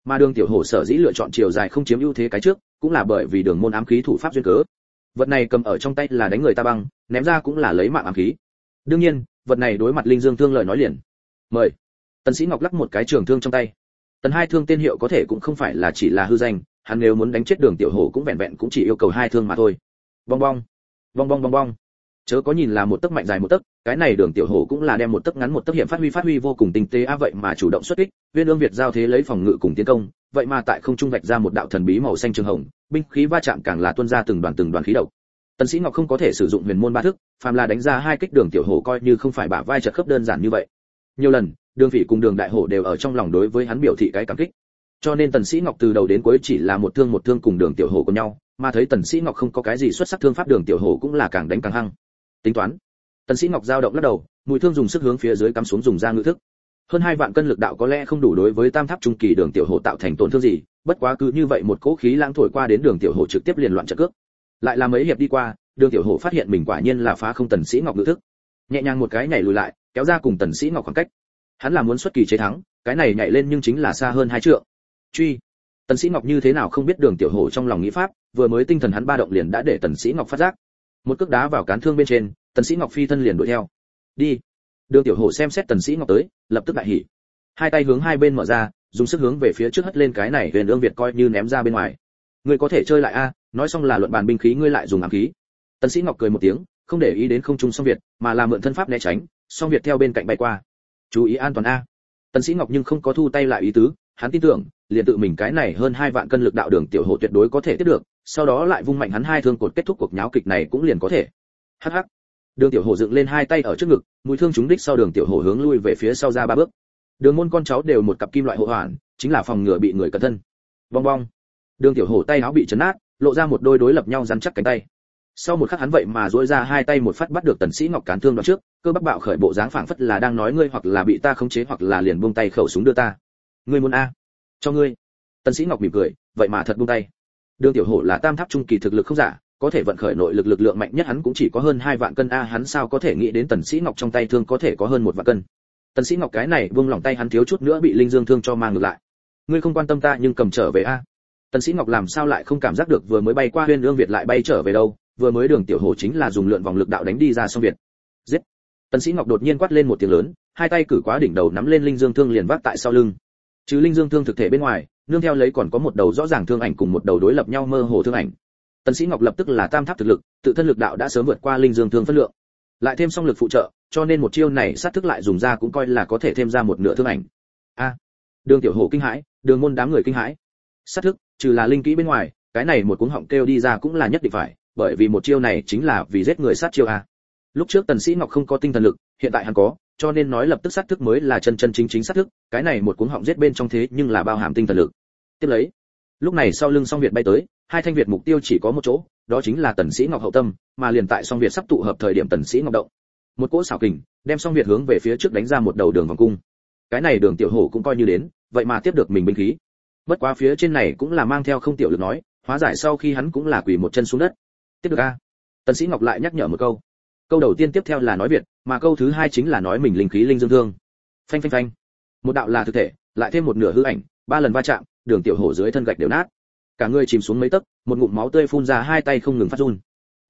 mà đường tiểu hổ sở dĩ lựa chọn chiều dài không chiếm ưu thế cái trước, cũng là bởi vì đường môn ám khí thủ pháp duyên cớ. Vật này cầm ở trong tay là đánh người ta băng, ném ra cũng là lấy mạng ám khí. Đương nhiên, vật này đối mặt linh dương thương lời nói liền. Mời. Tần sĩ ngọc lắc một cái trường thương trong tay. Tần hai thương tên hiệu có thể cũng không phải là chỉ là hư danh, hắn nếu muốn đánh chết đường tiểu hổ cũng vẹn vẹn cũng chỉ yêu cầu hai thương mà thôi. Bong bong. Bong bong bong bong chớ có nhìn là một tấc mạnh dài một tấc, cái này đường tiểu hổ cũng là đem một tấc ngắn một tấc hiểm phát huy phát huy vô cùng tinh tế, a, vậy mà chủ động xuất kích, viên ương việt giao thế lấy phòng ngự cùng tiến công, vậy mà tại không trung vạch ra một đạo thần bí màu xanh trường hồng, binh khí va chạm càng là tuôn ra từng đoàn từng đoàn khí độc. Tần sĩ ngọc không có thể sử dụng huyền môn ba thức, phàm là đánh ra hai kích đường tiểu hổ coi như không phải bả vai chật khớp đơn giản như vậy. Nhiều lần, đường vị cùng đường đại hổ đều ở trong lòng đối với hắn biểu thị cái cảm kích. Cho nên tần sĩ ngọc từ đầu đến cuối chỉ là một thương một thương cùng đường tiểu hổ cùng nhau, mà thấy tần sĩ ngọc không có cái gì xuất sắc thương pháp, đường tiểu hổ cũng là càng đánh càng hăng tính toán. Tần sĩ ngọc giao động lắc đầu, mùi thương dùng sức hướng phía dưới cắm xuống dùng ra ngữ thức. Hơn hai vạn cân lực đạo có lẽ không đủ đối với tam tháp trung kỳ đường tiểu hổ tạo thành tổn thương gì, bất quá cứ như vậy một cỗ khí lãng thổi qua đến đường tiểu hổ trực tiếp liền loạn trận cước. Lại là mấy hiệp đi qua, đường tiểu hổ phát hiện mình quả nhiên là phá không tần sĩ ngọc ngữ thức. Nhẹ nhàng một cái nhảy lùi lại, kéo ra cùng tần sĩ ngọc khoảng cách. Hắn là muốn xuất kỳ chế thắng, cái này nhảy lên nhưng chính là xa hơn hai trượng. Truy. Tần sĩ ngọc như thế nào không biết đường tiểu hổ trong lòng nghĩ pháp, vừa mới tinh thần hắn ba động liền đã để tần sĩ ngọc phát giác một cước đá vào cán thương bên trên, tần sĩ ngọc phi thân liền đuổi theo. Đi. Đường tiểu hổ xem xét tần sĩ ngọc tới, lập tức đại hỉ. Hai tay hướng hai bên mở ra, dùng sức hướng về phía trước hất lên cái này huyền ương việt coi như ném ra bên ngoài. Ngươi có thể chơi lại a, nói xong là luận bàn binh khí ngươi lại dùng ám khí. Tần sĩ ngọc cười một tiếng, không để ý đến không trung song việt, mà là mượn thân pháp né tránh, song việt theo bên cạnh bay qua. Chú ý an toàn a. Tần sĩ ngọc nhưng không có thu tay lại ý tứ, hắn tin tưởng, liền tự mình cái này hơn hai vạn cân lực đạo đường tiểu hổ tuyệt đối có thể tiếp được sau đó lại vung mạnh hắn hai thương cột kết thúc cuộc nháo kịch này cũng liền có thể. Hắc hắc. Đường tiểu hổ dựng lên hai tay ở trước ngực, mũi thương trúng đích sau đường tiểu hổ hướng lui về phía sau ra ba bước. Đường môn con cháu đều một cặp kim loại hộ hoàn, chính là phòng ngừa bị người cẩn thân. Bong bong. Đường tiểu hổ tay áo bị chấn nát lộ ra một đôi đối lập nhau rắn chắc cánh tay. Sau một khắc hắn vậy mà duỗi ra hai tay một phát bắt được tần sĩ ngọc cán thương đoạn trước, cơ bắp bạo khởi bộ dáng phảng phất là đang nói ngươi hoặc là bị ta khống chế hoặc là liền buông tay khẩu súng đưa ta. Ngươi muốn a? Cho ngươi. Tần sĩ ngọc mỉm cười, vậy mà thật buông tay đường tiểu hổ là tam tháp trung kỳ thực lực không giả, có thể vận khởi nội lực lực lượng mạnh nhất hắn cũng chỉ có hơn hai vạn cân a, hắn sao có thể nghĩ đến tần sĩ ngọc trong tay thương có thể có hơn một vạn cân. Tần sĩ ngọc cái này buông lỏng tay hắn thiếu chút nữa bị linh dương thương cho mang ngược lại. Ngươi không quan tâm ta nhưng cầm trở về a. Tần sĩ ngọc làm sao lại không cảm giác được vừa mới bay qua huyên lương việt lại bay trở về đâu, vừa mới đường tiểu hổ chính là dùng lượn vòng lực đạo đánh đi ra sông việt. Giết! Tần sĩ ngọc đột nhiên quát lên một tiếng lớn, hai tay cử quá đỉnh đầu nắm lên linh dương thương liền vác tại sau lưng. Chứ linh dương thương thực thể bên ngoài nương theo lấy còn có một đầu rõ ràng thương ảnh cùng một đầu đối lập nhau mơ hồ thương ảnh. Tần sĩ ngọc lập tức là tam tháp thực lực, tự thân lực đạo đã sớm vượt qua linh dương thương phân lượng. Lại thêm song lực phụ trợ, cho nên một chiêu này sát thức lại dùng ra cũng coi là có thể thêm ra một nửa thương ảnh. A, đường tiểu hổ kinh hãi, đường môn đám người kinh hãi. Sát thức, trừ là linh kỹ bên ngoài, cái này một cuống họng kêu đi ra cũng là nhất định phải, bởi vì một chiêu này chính là vì giết người sát chiêu a. Lúc trước tần sĩ ngọc không có tinh thần lực, hiện tại hắn có, cho nên nói lập tức sát thức mới là chân chân chính chính sát thức, cái này một cuống họng giết bên trong thế nhưng là bao hàm tinh thần lực tiếp lấy, lúc này sau lưng song việt bay tới, hai thanh việt mục tiêu chỉ có một chỗ, đó chính là tần sĩ ngọc hậu tâm, mà liền tại song việt sắp tụ hợp thời điểm tần sĩ ngọc động. Một cỗ xảo kình, đem song việt hướng về phía trước đánh ra một đầu đường vòng cung. Cái này đường tiểu hổ cũng coi như đến, vậy mà tiếp được mình binh khí. Bất quá phía trên này cũng là mang theo không tiểu lực nói, hóa giải sau khi hắn cũng là quỳ một chân xuống đất. Tiếp được a. Tần sĩ ngọc lại nhắc nhở một câu. Câu đầu tiên tiếp theo là nói việt, mà câu thứ hai chính là nói mình linh khí linh dương thương. Phanh phanh phanh. Một đạo là thực thể, lại thêm một nửa hư ảnh, ba lần va chạm đường tiểu hổ dưới thân gạch đều nát. Cả người chìm xuống mấy tấc, một ngụm máu tươi phun ra hai tay không ngừng phát run.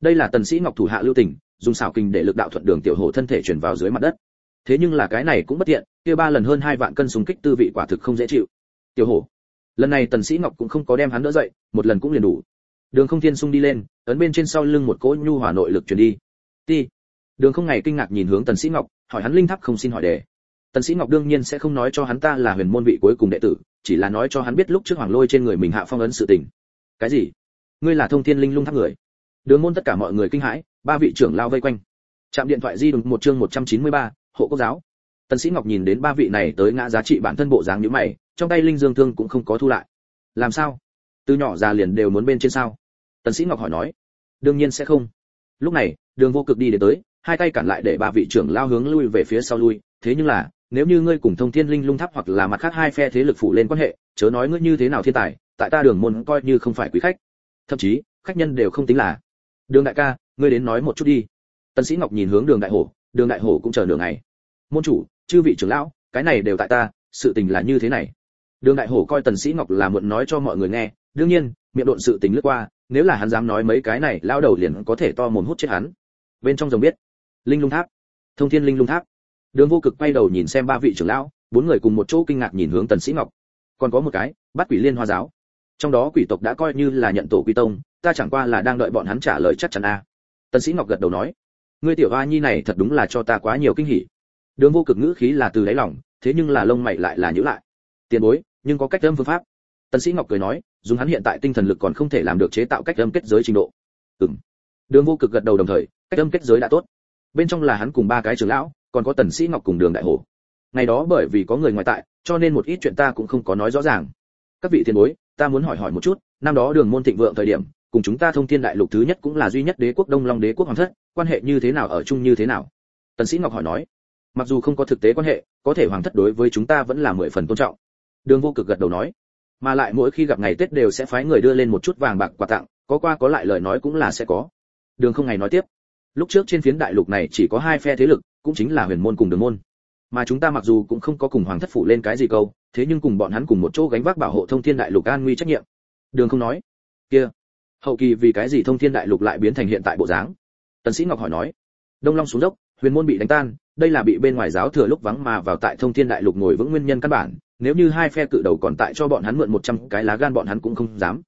Đây là tần sĩ ngọc thủ hạ lưu tình, dùng xảo kinh để lực đạo thuận đường tiểu hổ thân thể chuyển vào dưới mặt đất. Thế nhưng là cái này cũng bất tiện, kia ba lần hơn hai vạn cân súng kích tư vị quả thực không dễ chịu. Tiểu hổ, lần này tần sĩ ngọc cũng không có đem hắn đỡ dậy, một lần cũng liền đủ. Đường không thiên sung đi lên, ấn bên trên sau lưng một cỗ nhu hỏa nội lực truyền đi. Ti, đường không ngày kinh ngạc nhìn hướng tần sĩ ngọc, hỏi hắn linh tháp không xin hỏi đề tần sĩ ngọc đương nhiên sẽ không nói cho hắn ta là huyền môn vị cuối cùng đệ tử chỉ là nói cho hắn biết lúc trước hoàng lôi trên người mình hạ phong ấn sự tình. Cái gì? Ngươi là thông thiên linh lung tháp người? Đường môn tất cả mọi người kinh hãi ba vị trưởng lao vây quanh. Chạm điện thoại di động một chương 193, hộ quốc giáo. Tần sĩ ngọc nhìn đến ba vị này tới ngã giá trị bản thân bộ dáng như mày trong tay linh dương thương cũng không có thu lại. Làm sao? Từ nhỏ già liền đều muốn bên trên sao? Tần sĩ ngọc hỏi nói. Đương nhiên sẽ không. Lúc này đường vô cực đi đến tới hai tay cản lại để ba vị trưởng lao hướng lui về phía sau lui thế nhưng là nếu như ngươi cùng thông thiên linh lung tháp hoặc là mặt khác hai phe thế lực phụ lên quan hệ, chớ nói ngươi như thế nào thiên tài, tại ta đường môn coi như không phải quý khách. Thậm chí, khách nhân đều không tính là. Đường đại ca, ngươi đến nói một chút đi. Tần sĩ ngọc nhìn hướng đường đại hổ, đường đại hổ cũng chờ nửa ngày. Môn chủ, chư vị trưởng lão, cái này đều tại ta, sự tình là như thế này. Đường đại hổ coi tần sĩ ngọc là muộn nói cho mọi người nghe, đương nhiên, miệng độn sự tình lướt qua, nếu là hắn dám nói mấy cái này lao đầu liền có thể to mồm hút chết hắn. Bên trong rồng biết, linh lung tháp, thông thiên linh lung tháp đường vô cực quay đầu nhìn xem ba vị trưởng lão, bốn người cùng một chỗ kinh ngạc nhìn hướng tần sĩ ngọc. Còn có một cái, bắt quỷ liên hoa giáo. Trong đó quỷ tộc đã coi như là nhận tổ quy tông, ta chẳng qua là đang đợi bọn hắn trả lời chắc chắn a. Tần sĩ ngọc gật đầu nói, ngươi tiểu a nhi này thật đúng là cho ta quá nhiều kinh hỉ. Đường vô cực ngữ khí là từ đáy lòng, thế nhưng là lông mày lại là nhíu lại. Tiền bối, nhưng có cách âm phương pháp. Tần sĩ ngọc cười nói, dùng hắn hiện tại tinh thần lực còn không thể làm được chế tạo cách âm kết giới trình độ. Ừm. Đường vô cực gật đầu đồng thời, cách âm kết giới đã tốt. Bên trong là hắn cùng ba cái trưởng lão còn có tần sĩ ngọc cùng đường đại hổ. Ngày đó bởi vì có người ngoài tại, cho nên một ít chuyện ta cũng không có nói rõ ràng. Các vị tiền bối, ta muốn hỏi hỏi một chút, năm đó đường môn thịnh vượng thời điểm, cùng chúng ta thông thiên đại lục thứ nhất cũng là duy nhất đế quốc đông long đế quốc hoàng thất, quan hệ như thế nào ở chung như thế nào? Tần sĩ ngọc hỏi nói. Mặc dù không có thực tế quan hệ, có thể hoàng thất đối với chúng ta vẫn là mười phần tôn trọng. Đường vô cực gật đầu nói. Mà lại mỗi khi gặp ngày tết đều sẽ phái người đưa lên một chút vàng bạc quà tặng, có qua có lại lời nói cũng là sẽ có. Đường không ngày nói tiếp lúc trước trên phiến đại lục này chỉ có hai phe thế lực, cũng chính là huyền môn cùng đường môn. Mà chúng ta mặc dù cũng không có cùng hoàng thất phụ lên cái gì câu, thế nhưng cùng bọn hắn cùng một chỗ gánh vác bảo hộ thông thiên đại lục an nguy trách nhiệm. Đường không nói. Kia. Hậu kỳ vì cái gì thông thiên đại lục lại biến thành hiện tại bộ dáng? Tần sĩ ngọc hỏi nói. Đông long xuống dốc, huyền môn bị đánh tan, đây là bị bên ngoài giáo thừa lúc vắng mà vào tại thông thiên đại lục ngồi vững nguyên nhân căn bản, nếu như hai phe cự đầu còn tại cho bọn hắn mượn 100 cái lá gan bọn hắn cũng không dám.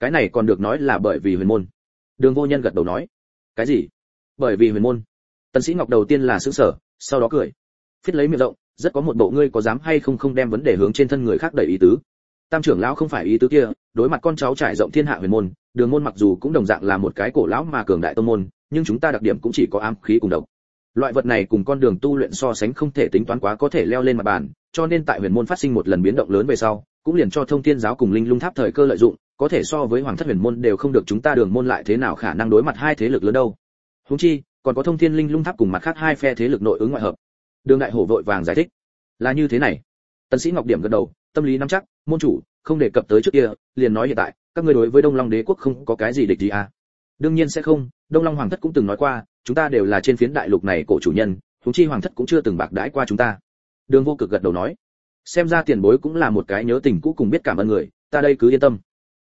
Cái này còn được nói là bởi vì huyền môn. Đường vô nhân gật đầu nói. Cái gì? Bởi vì huyền môn. Tần sĩ ngọc đầu tiên là sững sờ, sau đó cười. Phiết lấy miệng rộng, rất có một bộ ngươi có dám hay không không đem vấn đề hướng trên thân người khác đẩy ý tứ. Tam trưởng lão không phải ý tứ kia, đối mặt con cháu trải rộng thiên hạ huyền môn, đường môn mặc dù cũng đồng dạng là một cái cổ lão mà cường đại tông môn, nhưng chúng ta đặc điểm cũng chỉ có ám khí cùng độc. Loại vật này cùng con đường tu luyện so sánh không thể tính toán quá có thể leo lên mặt bàn, cho nên tại huyền môn phát sinh một lần biến động lớn về sau, cũng liền cho thông thiên giáo cùng linh lung tháp thời cơ lợi dụng, có thể so với hoàng thất huyền môn đều không được chúng ta đường môn lại thế nào khả năng đối mặt hai thế lực lớn đâu huống chi, còn có thông thiên linh lung tháp cùng mặt khác hai phe thế lực nội ứng ngoại hợp. Đường đại hổ vội vàng giải thích. Là như thế này. Tần sĩ ngọc điểm gật đầu, tâm lý nắm chắc, môn chủ, không đề cập tới trước kia, liền nói hiện tại, các ngươi đối với đông long đế quốc không có cái gì địch gì à? Đương nhiên sẽ không, đông long hoàng thất cũng từng nói qua, chúng ta đều là trên phiến đại lục này cổ chủ nhân chúng chi hoàng thất cũng chưa từng bạc đãi qua chúng ta. Đường vô cực gật đầu nói. Xem ra tiền bối cũng là một cái nhớ tình cũ cùng biết cảm ơn người, ta đây cứ yên tâm.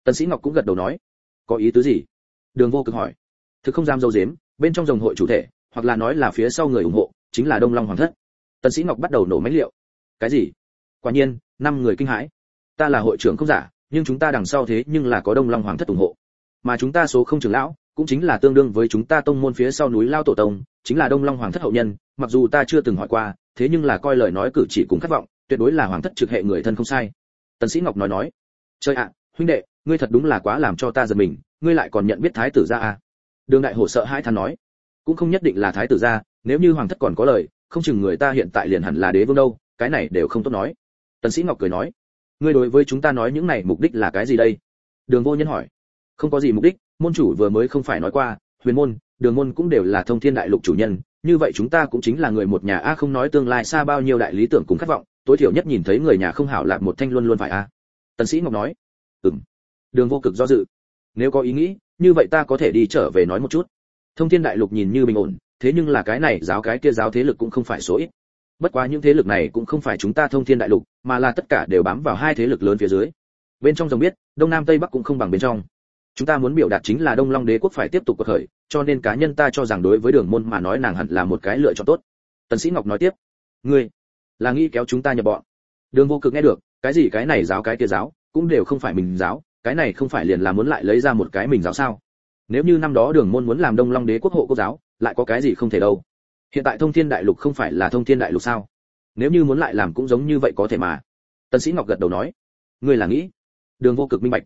Tần sĩ ngọc cũng gật đầu nói. Có ý tứ gì? Đường vô cực hỏi. Thực không dám dâu dếm bên trong dòng hội chủ thể, hoặc là nói là phía sau người ủng hộ, chính là đông long hoàng thất. Tần sĩ ngọc bắt đầu nổ máy liệu. Cái gì? Quả nhiên, năm người kinh hãi. Ta là hội trưởng không giả, nhưng chúng ta đằng sau thế nhưng là có đông long hoàng thất ủng hộ. Mà chúng ta số không trưởng lão, cũng chính là tương đương với chúng ta tông môn phía sau núi lao tổ tông, chính là đông long hoàng thất hậu nhân, mặc dù ta chưa từng hỏi qua, thế nhưng là coi lời nói cử chỉ cũng khát vọng, tuyệt đối là hoàng thất trực hệ người thân không sai. Tần sĩ ngọc nói nói, trời ạ, huynh đệ, ngươi thật đúng là quá làm cho ta giật mình, ngươi lại còn nhận biết thái tử gia à? Đường đại hổ sợ hai thán nói, cũng không nhất định là thái tử gia, nếu như hoàng thất còn có lời, không chừng người ta hiện tại liền hẳn là đế vương đâu, cái này đều không tốt nói. Tần sĩ ngọc cười nói, ngươi đối với chúng ta nói những này mục đích là cái gì đây? Đường vô nhân hỏi, không có gì mục đích, môn chủ vừa mới không phải nói qua, huyền môn, đường môn cũng đều là thông thiên đại lục chủ nhân, như vậy chúng ta cũng chính là người một nhà a, không nói tương lai xa bao nhiêu đại lý tưởng cùng khát vọng, tối thiểu nhất nhìn thấy người nhà không hảo lạc một thanh luôn luôn phải a. Tần sĩ ngọc nói, ừm. Đường vô cực do dự, nếu có ý nghĩ như vậy ta có thể đi trở về nói một chút. Thông thiên đại lục nhìn như bình ổn, thế nhưng là cái này giáo cái kia giáo thế lực cũng không phải số ít. Bất quá những thế lực này cũng không phải chúng ta thông thiên đại lục, mà là tất cả đều bám vào hai thế lực lớn phía dưới. Bên trong dòng biết, đông nam tây bắc cũng không bằng bên trong. Chúng ta muốn biểu đạt chính là đông long đế quốc phải tiếp tục cuộc khởi, cho nên cá nhân ta cho rằng đối với đường môn mà nói nàng hẳn là một cái lựa chọn tốt. Tần sĩ ngọc nói tiếp, ngươi là nghĩ kéo chúng ta nhập bọn? Đường vô cực nghe được, cái gì cái này giáo cái kia giáo, cũng đều không phải mình giáo cái này không phải liền là muốn lại lấy ra một cái mình giáo sao? Nếu như năm đó đường môn muốn làm đông long đế quốc hộ quốc giáo, lại có cái gì không thể đâu? Hiện tại thông thiên đại lục không phải là thông thiên đại lục sao? Nếu như muốn lại làm cũng giống như vậy có thể mà. Tần sĩ ngọc gật đầu nói, ngươi là nghĩ? Đường vô cực minh bạch,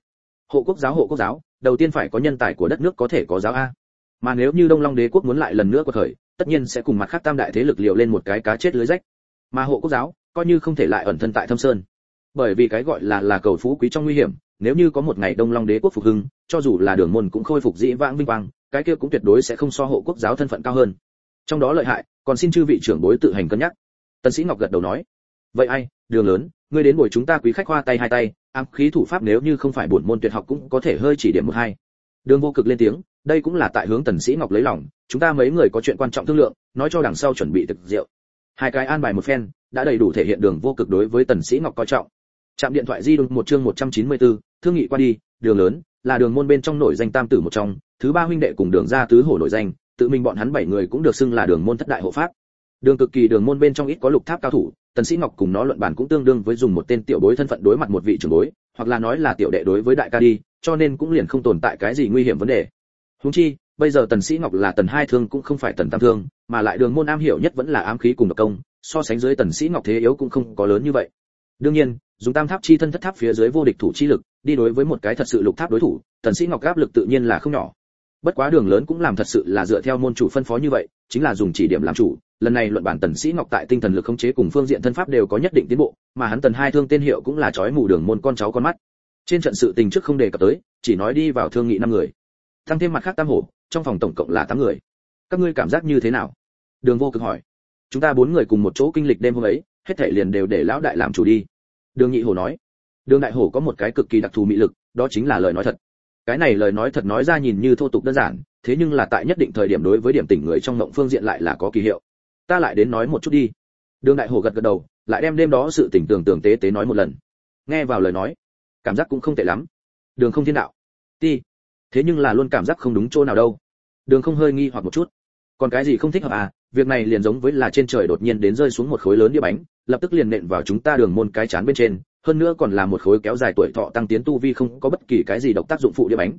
hộ quốc giáo, hộ quốc giáo, đầu tiên phải có nhân tài của đất nước có thể có giáo a. Mà nếu như đông long đế quốc muốn lại lần nữa quật khởi, tất nhiên sẽ cùng mặt khác tam đại thế lực liều lên một cái cá chết lưới rách. Mà hộ quốc giáo, coi như không thể lại ẩn thân tại thâm sơn. Bởi vì cái gọi là là cầu phú quý trong nguy hiểm nếu như có một ngày đông long đế quốc phục hưng, cho dù là đường môn cũng khôi phục dĩ vãng vinh quang, cái kia cũng tuyệt đối sẽ không so hộ quốc giáo thân phận cao hơn. Trong đó lợi hại, còn xin chư vị trưởng bối tự hành cân nhắc. Tần sĩ ngọc gật đầu nói. Vậy ai, đường lớn, ngươi đến buổi chúng ta quý khách hoa tay hai tay, ám khí thủ pháp nếu như không phải bổn môn tuyệt học cũng có thể hơi chỉ điểm một hai. Đường vô cực lên tiếng, đây cũng là tại hướng tần sĩ ngọc lấy lòng, chúng ta mấy người có chuyện quan trọng thương lượng, nói cho đằng sau chuẩn bị thực rượu. Hai cái an bài một phen, đã đầy đủ thể hiện đường vô cực đối với tần sĩ ngọc coi trọng chạm điện thoại di động một chương 194, thương nghị qua đi đường lớn là đường môn bên trong nổi danh tam tử một trong thứ ba huynh đệ cùng đường gia tứ hổ nổi danh tự mình bọn hắn bảy người cũng được xưng là đường môn thất đại hộ pháp. Đường cực kỳ đường môn bên trong ít có lục tháp cao thủ tần sĩ ngọc cùng nó luận bàn cũng tương đương với dùng một tên tiểu bối thân phận đối mặt một vị trưởng bối hoặc là nói là tiểu đệ đối với đại ca đi cho nên cũng liền không tồn tại cái gì nguy hiểm vấn đề. Huống chi bây giờ tần sĩ ngọc là tần hai thương cũng không phải tần tam thương mà lại đường môn am hiểu nhất vẫn là ám khí cùng độc công so sánh dưới tần sĩ ngọc thế yếu cũng không có lớn như vậy. Đương nhiên dùng tam tháp chi thân thất tháp phía dưới vô địch thủ chi lực, đi đối với một cái thật sự lục tháp đối thủ tần sĩ ngọc áp lực tự nhiên là không nhỏ. Bất quá đường lớn cũng làm thật sự là dựa theo môn chủ phân phó như vậy, chính là dùng chỉ điểm làm chủ. Lần này luận bản tần sĩ ngọc tại tinh thần lực khống chế cùng phương diện thân pháp đều có nhất định tiến bộ, mà hắn tần hai thương tên hiệu cũng là chói mù đường môn con cháu con mắt. Trên trận sự tình trước không đề cập tới, chỉ nói đi vào thương nghị năm người. Tăng thêm mặt khác tam hổ, trong phòng tổng cộng là tám người. Các ngươi cảm giác như thế nào? Đường vô cực hỏi. Chúng ta bốn người cùng một chỗ kinh lịch đêm hôm ấy, hết thảy liền đều để lão đại làm chủ đi đường nhị hổ nói, đường đại hổ có một cái cực kỳ đặc thù mị lực, đó chính là lời nói thật. Cái này lời nói thật nói ra nhìn như thô tục đơn giản, thế nhưng là tại nhất định thời điểm đối với điểm tỉnh người trong ngộng phương diện lại là có kỳ hiệu. Ta lại đến nói một chút đi. Đường đại hổ gật gật đầu, lại đem đêm đó sự tỉnh tưởng tưởng tế tế nói một lần. Nghe vào lời nói, cảm giác cũng không tệ lắm. Đường không thiên đạo, ti, thế nhưng là luôn cảm giác không đúng chỗ nào đâu. Đường không hơi nghi hoặc một chút, còn cái gì không thích hợp à? Việc này liền giống với là trên trời đột nhiên đến rơi xuống một khối lớn đĩa bánh, lập tức liền nện vào chúng ta đường môn cái chán bên trên, hơn nữa còn là một khối kéo dài tuổi thọ tăng tiến tu vi không có bất kỳ cái gì độc tác dụng phụ đĩa bánh.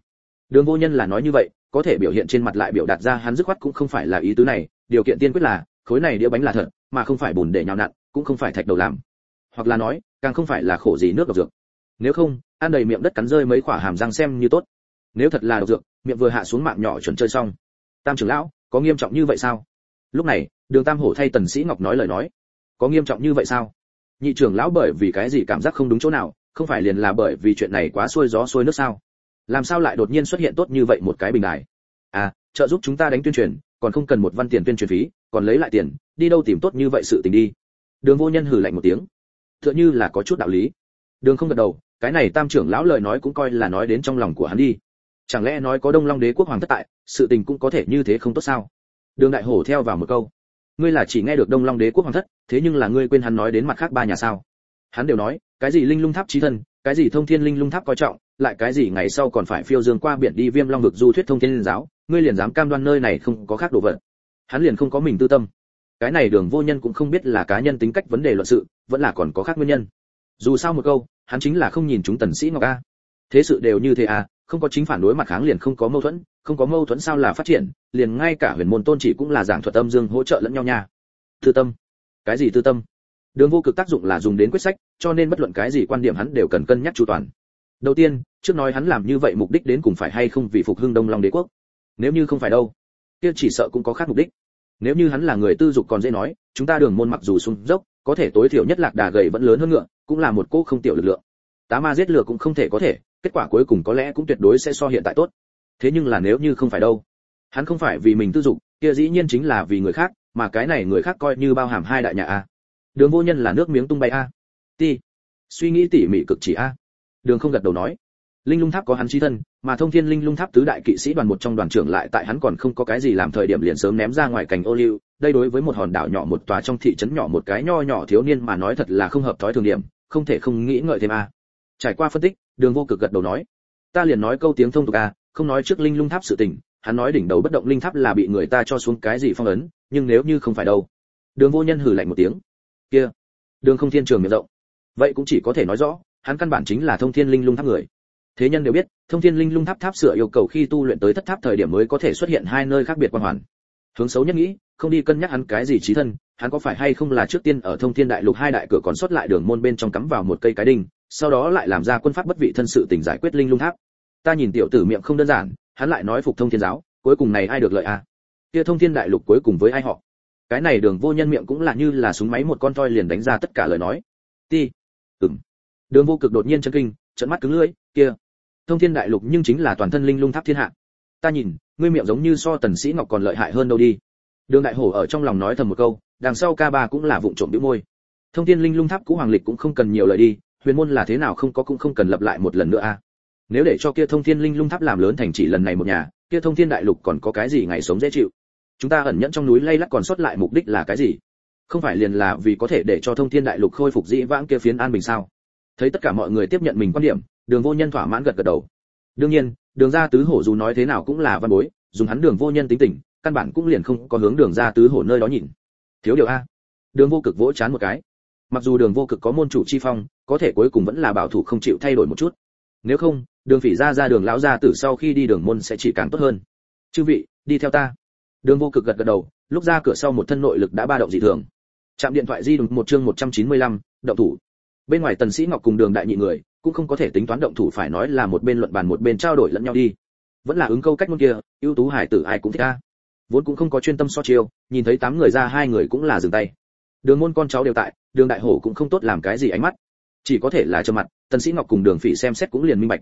Đường vô nhân là nói như vậy, có thể biểu hiện trên mặt lại biểu đạt ra hắn dứt khoát cũng không phải là ý tứ này, điều kiện tiên quyết là, khối này đĩa bánh là thật, mà không phải bùn để nhào nặn, cũng không phải thạch đầu làm. Hoặc là nói, càng không phải là khổ gì nước độc dược. Nếu không, ăn đầy miệng đất cắn rơi mấy quả hàm răng xem như tốt. Nếu thật là độc dược, miệng vừa hạ xuống mạng nhỏ chuẩn chơi xong. Tam trưởng lão, có nghiêm trọng như vậy sao? Lúc này, đường tam hổ thay tần sĩ ngọc nói lời nói. Có nghiêm trọng như vậy sao? Nhị trưởng lão bởi vì cái gì cảm giác không đúng chỗ nào, không phải liền là bởi vì chuyện này quá xuôi gió xuôi nước sao? Làm sao lại đột nhiên xuất hiện tốt như vậy một cái bình đài? À trợ giúp chúng ta đánh tuyên truyền, còn không cần một văn tiền tuyên truyền phí, còn lấy lại tiền, đi đâu tìm tốt như vậy sự tình đi? Đường vô nhân hừ lạnh một tiếng. Tựa như là có chút đạo lý. Đường không gật đầu, cái này tam trưởng lão lời nói cũng coi là nói đến trong lòng của hắn đi. Chẳng lẽ nói có đông long đế quốc hoàng thất tại, sự tình cũng có thể như thế không tốt sao? Đường đại hổ theo vào một câu. Ngươi là chỉ nghe được đông long đế quốc hoàng thất, thế nhưng là ngươi quên hắn nói đến mặt khác ba nhà sao? Hắn đều nói, cái gì linh lung tháp trí thân, cái gì thông thiên linh lung tháp coi trọng, lại cái gì ngày sau còn phải phiêu dương qua biển đi viêm long vực du thuyết thông thiên linh giáo, ngươi liền dám cam đoan nơi này không có khác đồ vật. Hắn liền không có mình tư tâm. Cái này đường vô nhân cũng không biết là cá nhân tính cách vấn đề luận sự, vẫn là còn có khác nguyên nhân. Dù sao một câu, hắn chính là không nhìn chúng tần sĩ ngọc a. Thế sự đều như thế à không có chính phản đối mặt kháng liền không có mâu thuẫn, không có mâu thuẫn sao là phát triển, liền ngay cả huyền môn tôn chỉ cũng là giảng thuật âm dương hỗ trợ lẫn nhau nha. Tư tâm. Cái gì tư tâm? Đường vô cực tác dụng là dùng đến quyết sách, cho nên bất luận cái gì quan điểm hắn đều cần cân nhắc chu toàn. Đầu tiên, trước nói hắn làm như vậy mục đích đến cùng phải hay không vì phục hưng đông long đế quốc? Nếu như không phải đâu, kia chỉ sợ cũng có khác mục đích. Nếu như hắn là người tư dục còn dễ nói, chúng ta đường môn mặc dù sung dốc, có thể tối thiểu nhất lạc đà gầy vẫn lớn hơn ngựa, cũng là một cô không tiểu lực lượng. Tá ma giết lừa cũng không thể có thể kết quả cuối cùng có lẽ cũng tuyệt đối sẽ so hiện tại tốt. Thế nhưng là nếu như không phải đâu? Hắn không phải vì mình tư dục, kia dĩ nhiên chính là vì người khác, mà cái này người khác coi như bao hàm hai đại nhà a. Đường vô nhân là nước miếng tung bay a. Ti. Suy nghĩ tỉ mỉ cực chỉ a. Đường không gật đầu nói. Linh lung tháp có hắn chi thân, mà thông thiên linh lung tháp tứ đại kỵ sĩ đoàn một trong đoàn trưởng lại tại hắn còn không có cái gì làm thời điểm liền sớm ném ra ngoài cành ô liu, đây đối với một hòn đảo nhỏ một tòa trong thị trấn nhỏ một cái nho nhỏ thiếu niên mà nói thật là không hợp thói thường điểm, không thể không nghĩ ngợi thêm a. Trải qua phân tích đường vô cực gật đầu nói, ta liền nói câu tiếng thông tục a không nói trước linh lung tháp sự tình, hắn nói đỉnh đầu bất động linh tháp là bị người ta cho xuống cái gì phong ấn, nhưng nếu như không phải đâu. Đường vô nhân hừ lạnh một tiếng, kia, đường không thiên trường miệng rộng. Vậy cũng chỉ có thể nói rõ, hắn căn bản chính là thông thiên linh lung tháp người. Thế nhân đều biết, thông thiên linh lung tháp tháp sửa yêu cầu khi tu luyện tới thất tháp thời điểm mới có thể xuất hiện hai nơi khác biệt quan hoàn. Hướng xấu nhất nghĩ, không đi cân nhắc hắn cái gì trí thân, hắn có phải hay không là trước tiên ở thông thiên đại lục hai đại cửa còn xuất lại đường môn bên trong cắm vào một cây cái đinh sau đó lại làm ra quân pháp bất vị thân sự tình giải quyết linh lung tháp. Ta nhìn tiểu tử miệng không đơn giản, hắn lại nói phục thông thiên giáo, cuối cùng này ai được lợi à? Kia thông thiên đại lục cuối cùng với ai họ? Cái này đường vô nhân miệng cũng là như là súng máy một con toi liền đánh ra tất cả lời nói. Ti. Ừm. Đường vô cực đột nhiên chân kinh trận mắt cứng lưỡi, kia. Thông thiên đại lục nhưng chính là toàn thân linh lung tháp thiên hạ. Ta nhìn, ngươi miệng giống như so tần sĩ ngọc còn lợi hại hơn đâu đi. Đường đại hổ ở trong lòng nói thầm một câu, đằng sau ca ba cũng là vụng trộm bĩu môi. Thông thiên linh lung tháp cũ hoàng lịch cũng không cần nhiều lời đi huyền môn là thế nào không có cũng không cần lập lại một lần nữa a nếu để cho kia thông thiên linh lung tháp làm lớn thành chỉ lần này một nhà, kia thông thiên đại lục còn có cái gì ngày sống dễ chịu? Chúng ta ẩn nhẫn trong núi lay lắc còn sót lại mục đích là cái gì? Không phải liền là vì có thể để cho thông thiên đại lục khôi phục dĩ vãng kia phiến an bình sao? Thấy tất cả mọi người tiếp nhận mình quan điểm, đường vô nhân thỏa mãn gật gật đầu. Đương nhiên, đường gia tứ hổ dù nói thế nào cũng là văn bối, dùng hắn đường vô nhân tính tình, căn bản cũng liền không có hướng đường gia tứ hổ nơi đó nhìn. Thiếu điều a. Đường vô cực vỗ chán một cái. Mặc dù đường vô cực có môn chủ chi phong có thể cuối cùng vẫn là bảo thủ không chịu thay đổi một chút. Nếu không đường phỉ ra ra đường lão gia tử sau khi đi đường môn sẽ chỉ càng tốt hơn. Chư vị đi theo ta. Đường vô cực gật gật đầu lúc ra cửa sau một thân nội lực đã ba động dị thường. Chạm điện thoại di động một chương 195, động thủ. Bên ngoài tần sĩ ngọc cùng đường đại nhị người cũng không có thể tính toán động thủ phải nói là một bên luận bàn một bên trao đổi lẫn nhau đi. Vẫn là ứng câu cách môn kia ưu tú hải tử ai cũng thích a vốn cũng không có chuyên tâm so chiêu nhìn thấy tám người ra hai người cũng là dừng tay. Đường môn con cháu đều tại đường đại hổ cũng không tốt làm cái gì ánh mắt chỉ có thể là cho mặt, tần sĩ ngọc cùng đường phỉ xem xét cũng liền minh bạch.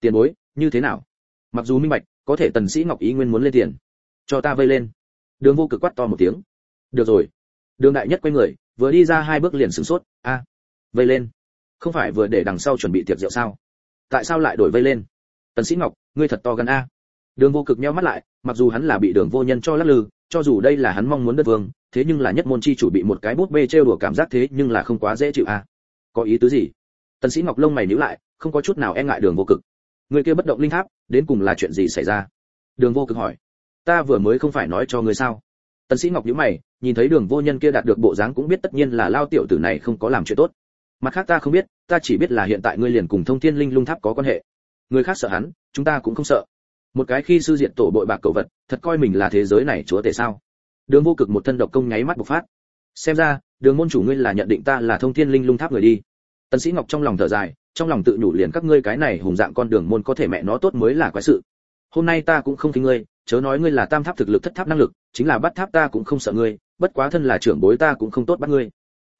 Tiền bối, như thế nào? Mặc dù minh bạch, có thể tần sĩ ngọc ý nguyên muốn lên tiền. Cho ta vây lên. Đường vô cực quát to một tiếng. Được rồi. Đường đại nhất quay người, vừa đi ra hai bước liền sửng sốt. A, vây lên. Không phải vừa để đằng sau chuẩn bị tiệc rượu sao? Tại sao lại đổi vây lên? Tần sĩ ngọc, ngươi thật to gan a. Đường vô cực nheo mắt lại, mặc dù hắn là bị đường vô nhân cho lắc lư, cho dù đây là hắn mong muốn đất vương, thế nhưng là nhất môn chi chủ bị một cái bút bê trêu đùa cảm giác thế nhưng là không quá dễ chịu a có ý tứ gì? Tần sĩ ngọc lông mày nhíu lại, không có chút nào e ngại đường vô cực. Người kia bất động linh tháp, đến cùng là chuyện gì xảy ra? Đường vô cực hỏi. Ta vừa mới không phải nói cho ngươi sao? Tần sĩ ngọc nhíu mày, nhìn thấy đường vô nhân kia đạt được bộ dáng cũng biết tất nhiên là lao tiểu tử này không có làm chuyện tốt. Mặt khác ta không biết, ta chỉ biết là hiện tại ngươi liền cùng thông thiên linh lung tháp có quan hệ. Người khác sợ hắn, chúng ta cũng không sợ. Một cái khi sư diện tổ bội bạc cầu vật, thật coi mình là thế giới này chúa tể sao? Đường vô cực một thân độc công nháy mắt bộc phát xem ra, đường môn chủ ngươi là nhận định ta là thông thiên linh lung tháp người đi. Tần sĩ ngọc trong lòng thở dài, trong lòng tự nhủ liền các ngươi cái này hùng dạng con đường môn có thể mẹ nó tốt mới là quái sự. Hôm nay ta cũng không thính ngươi, chớ nói ngươi là tam tháp thực lực, thất tháp năng lực, chính là bắt tháp ta cũng không sợ ngươi, bất quá thân là trưởng bối ta cũng không tốt bắt ngươi.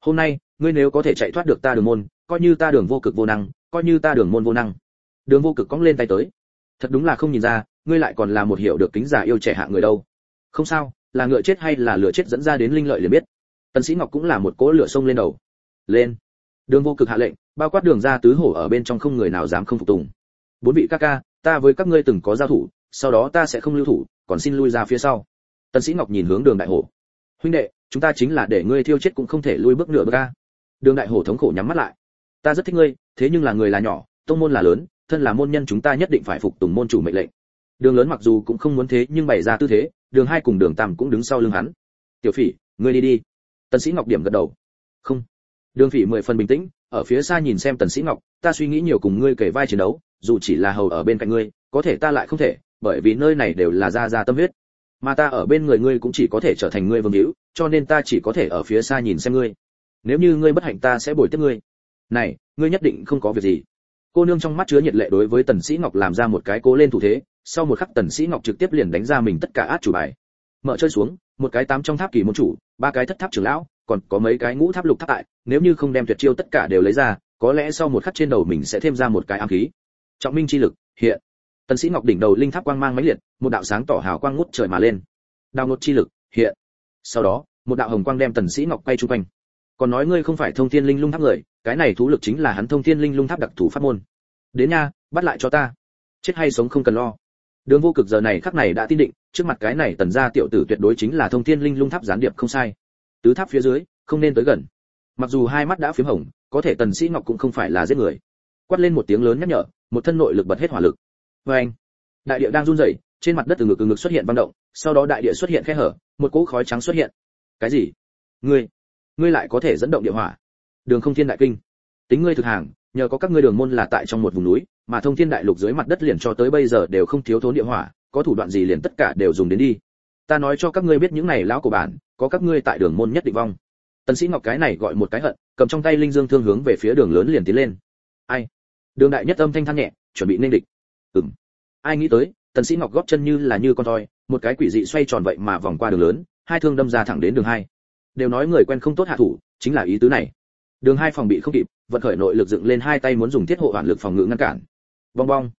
Hôm nay, ngươi nếu có thể chạy thoát được ta đường môn, coi như ta đường vô cực vô năng, coi như ta đường môn vô năng. Đường vô cực cong lên tay tới. Thật đúng là không nhìn ra, ngươi lại còn là một hiểu được kính giả yêu trẻ hạ người đâu. Không sao, là ngựa chết hay là lửa chết dẫn ra đến linh lợi liền biết tần sĩ ngọc cũng là một cỗ lửa sông lên đầu. Lên. Đường vô cực hạ lệnh, bao quát đường ra tứ hổ ở bên trong không người nào dám không phục tùng. Bốn vị ca ca, ta với các ngươi từng có giao thủ, sau đó ta sẽ không lưu thủ, còn xin lui ra phía sau. Tần sĩ ngọc nhìn hướng đường đại hổ. Huynh đệ, chúng ta chính là để ngươi thiêu chết cũng không thể lui bước nửa bước ca đường đại hổ thống khổ nhắm mắt lại. Ta rất thích ngươi, thế nhưng là người là nhỏ, tông môn là lớn, thân là môn nhân chúng ta nhất định phải phục tùng môn chủ mệnh lệnh. Đường lớn mặc dù cũng không muốn thế nhưng bày ra tư thế, đường hai cùng đường tam cũng đứng sau lưng hắn. Tiểu phỉ, ngươi đi đi tần sĩ ngọc điểm gật đầu. Không. Đường phỉ mười phần bình tĩnh, ở phía xa nhìn xem tần sĩ ngọc, ta suy nghĩ nhiều cùng ngươi kể vai chiến đấu, dù chỉ là hầu ở bên cạnh ngươi, có thể ta lại không thể, bởi vì nơi này đều là gia gia tâm huyết. Mà ta ở bên người ngươi cũng chỉ có thể trở thành ngươi vương hữu, cho nên ta chỉ có thể ở phía xa nhìn xem ngươi. Nếu như ngươi bất hạnh ta sẽ bồi tiếp ngươi. Này, ngươi nhất định không có việc gì. Cô nương trong mắt chứa nhiệt lệ đối với tần sĩ ngọc làm ra một cái cố lên thủ thế, sau một khắc tần sĩ ngọc trực tiếp liền đánh ra mình tất cả át chủ bài. Mở chơi xuống một cái tám trong tháp kỳ môn chủ, ba cái thất tháp trưởng lão, còn có mấy cái ngũ tháp lục tháp tại, nếu như không đem tuyệt chiêu tất cả đều lấy ra, có lẽ sau một khắc trên đầu mình sẽ thêm ra một cái ám khí. Trọng minh chi lực, hiện. Tần sĩ ngọc đỉnh đầu linh tháp quang mang mãnh liệt, một đạo sáng tỏ hào quang ngút trời mà lên. Đào ngột chi lực, hiện. Sau đó, một đạo hồng quang đem tần sĩ ngọc quay trung quanh. Còn nói ngươi không phải thông thiên linh lung tháp người, cái này thú lực chính là hắn thông thiên linh lung tháp đặc thù pháp môn. Đến nha, bắt lại cho ta. Chết hay sống không cần lo đường vô cực giờ này khắc này đã tin định, trước mặt cái này tần gia tiểu tử tuyệt đối chính là thông thiên linh lung tháp gián điệp không sai. Tứ tháp phía dưới, không nên tới gần. Mặc dù hai mắt đã phím hồng, có thể tần sĩ ngọc cũng không phải là giết người. Quát lên một tiếng lớn nhắc nhở, một thân nội lực bật hết hỏa lực. Oeng! đại địa đang run rẩy, trên mặt đất từ ngực từ ngực xuất hiện băng động, sau đó đại địa xuất hiện khe hở, một cỗ khói trắng xuất hiện. Cái gì? Ngươi ngươi lại có thể dẫn động địa hỏa? Đường không thiên đại kinh. Tính ngươi thực hàng nhờ có các ngươi đường môn là tại trong một vùng núi, mà thông thiên đại lục dưới mặt đất liền cho tới bây giờ đều không thiếu thốn địa hỏa, có thủ đoạn gì liền tất cả đều dùng đến đi. Ta nói cho các ngươi biết những này lão của bản, có các ngươi tại đường môn nhất định vong. Tần sĩ ngọc cái này gọi một cái hận, cầm trong tay linh dương thương hướng về phía đường lớn liền tiến lên. Ai? Đường đại nhất âm thanh than nhẹ, chuẩn bị nên địch. Ừm. Ai nghĩ tới, tần sĩ ngọc góp chân như là như con thoi, một cái quỷ dị xoay tròn vậy mà vòng qua đường lớn, hai thương đâm ra thẳng đến đường hai. Đều nói người quen không tốt hạ thủ, chính là ý tứ này. Đường hai phòng bị không kịp vận khởi nội lực dựng lên hai tay muốn dùng thiết hộ hoàn lực phòng ngự ngăn cản. Bong bong.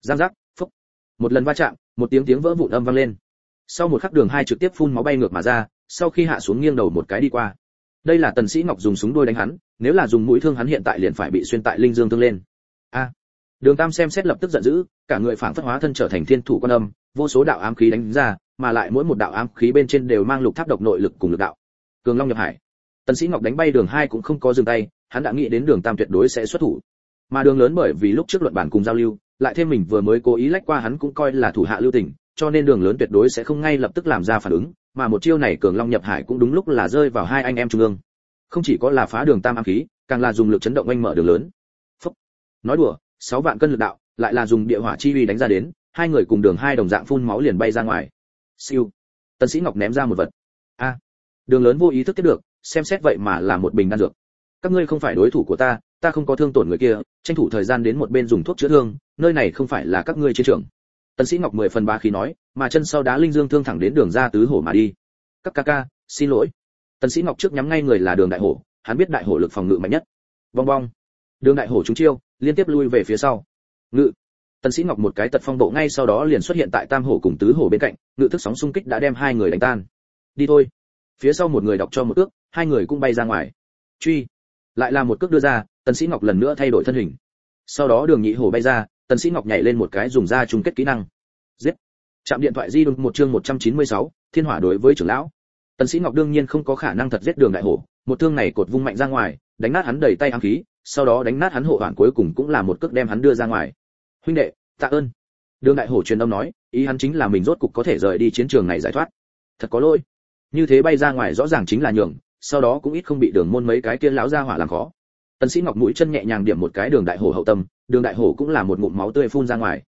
Giang giác. Phúc. Một lần va chạm, một tiếng tiếng vỡ vụn âm vang lên. Sau một khắc đường hai trực tiếp phun máu bay ngược mà ra, sau khi hạ xuống nghiêng đầu một cái đi qua. Đây là tần sĩ ngọc dùng súng đôi đánh hắn, nếu là dùng mũi thương hắn hiện tại liền phải bị xuyên tại linh dương thương lên. A. Đường tam xem xét lập tức giận dữ, cả người phảng phất hóa thân trở thành thiên thủ quan âm, vô số đạo ám khí đánh ra, mà lại mỗi một đạo ám khí bên trên đều mang lục tháp độc nội lực cùng lực đạo. Cường long nhập hải. Tần sĩ ngọc đánh bay đường hai cũng không có dừng tay hắn đã nghĩ đến đường tam tuyệt đối sẽ xuất thủ. Mà đường lớn bởi vì lúc trước luận bản cùng giao lưu, lại thêm mình vừa mới cố ý lách qua hắn cũng coi là thủ hạ lưu tình, cho nên đường lớn tuyệt đối sẽ không ngay lập tức làm ra phản ứng, mà một chiêu này cường long nhập hải cũng đúng lúc là rơi vào hai anh em trung ương. Không chỉ có là phá đường tam ám khí, càng là dùng lực chấn động anh mở đường lớn. Phúc. nói đùa, sáu vạn cân lực đạo, lại là dùng địa hỏa chi uy đánh ra đến, hai người cùng đường hai đồng dạng phun máu liền bay ra ngoài. Siêu. Tần sĩ ngọc ném ra một vật. A. Đường lớn vô ý thức tiếp được, xem xét vậy mà là một bình đan dược các ngươi không phải đối thủ của ta ta không có thương tổn người kia, tranh thủ thời gian đến một bên dùng thuốc chữa thương, nơi này không phải là các ngươi chiến trường. Tần sĩ ngọc mười phần ba khí nói, mà chân sau đá linh dương thương thẳng đến đường ra tứ hổ mà đi. Các ca ca, xin lỗi. Tần sĩ ngọc trước nhắm ngay người là đường đại hổ, hắn biết đại hổ lực phòng ngự mạnh nhất. Bong bong đường đại hổ trúng chiêu, liên tiếp lui về phía sau. Ngự. Tần sĩ ngọc một cái tật phong bộ ngay sau đó liền xuất hiện tại tam hổ cùng tứ hổ bên cạnh, ngự thức sóng xung kích đã đem hai người đánh tan. Đi thôi. Phía sau một người đọc cho một ước, hai người cũng bay ra ngoài. Truy lại là một cước đưa ra tần sĩ ngọc lần nữa thay đổi thân hình. Sau đó đường nhị hổ bay ra tần sĩ ngọc nhảy lên một cái dùng ra chung kết kỹ năng. Giết. Chạm điện thoại di động một chương 196, thiên hỏa đối với trưởng lão. Tần sĩ ngọc đương nhiên không có khả năng thật giết đường đại hổ một thương này cột vung mạnh ra ngoài đánh nát hắn đầy tay ám khí sau đó đánh nát hắn hộ hoàn cuối cùng cũng là một cước đem hắn đưa ra ngoài. Huynh đệ tạ ơn. Đường đại hổ truyền âm nói ý hắn chính là mình rốt cục có thể rời đi chiến trường này giải thoát. Thật có lỗi. Như thế bay ra ngoài rõ ràng chính là nhường sau đó cũng ít không bị đường môn mấy cái kia lão ra hỏa làm khó. Tần sĩ ngọc mũi chân nhẹ nhàng điểm một cái đường đại hổ hậu tâm, đường đại hổ cũng là một ngụm máu tươi phun ra ngoài.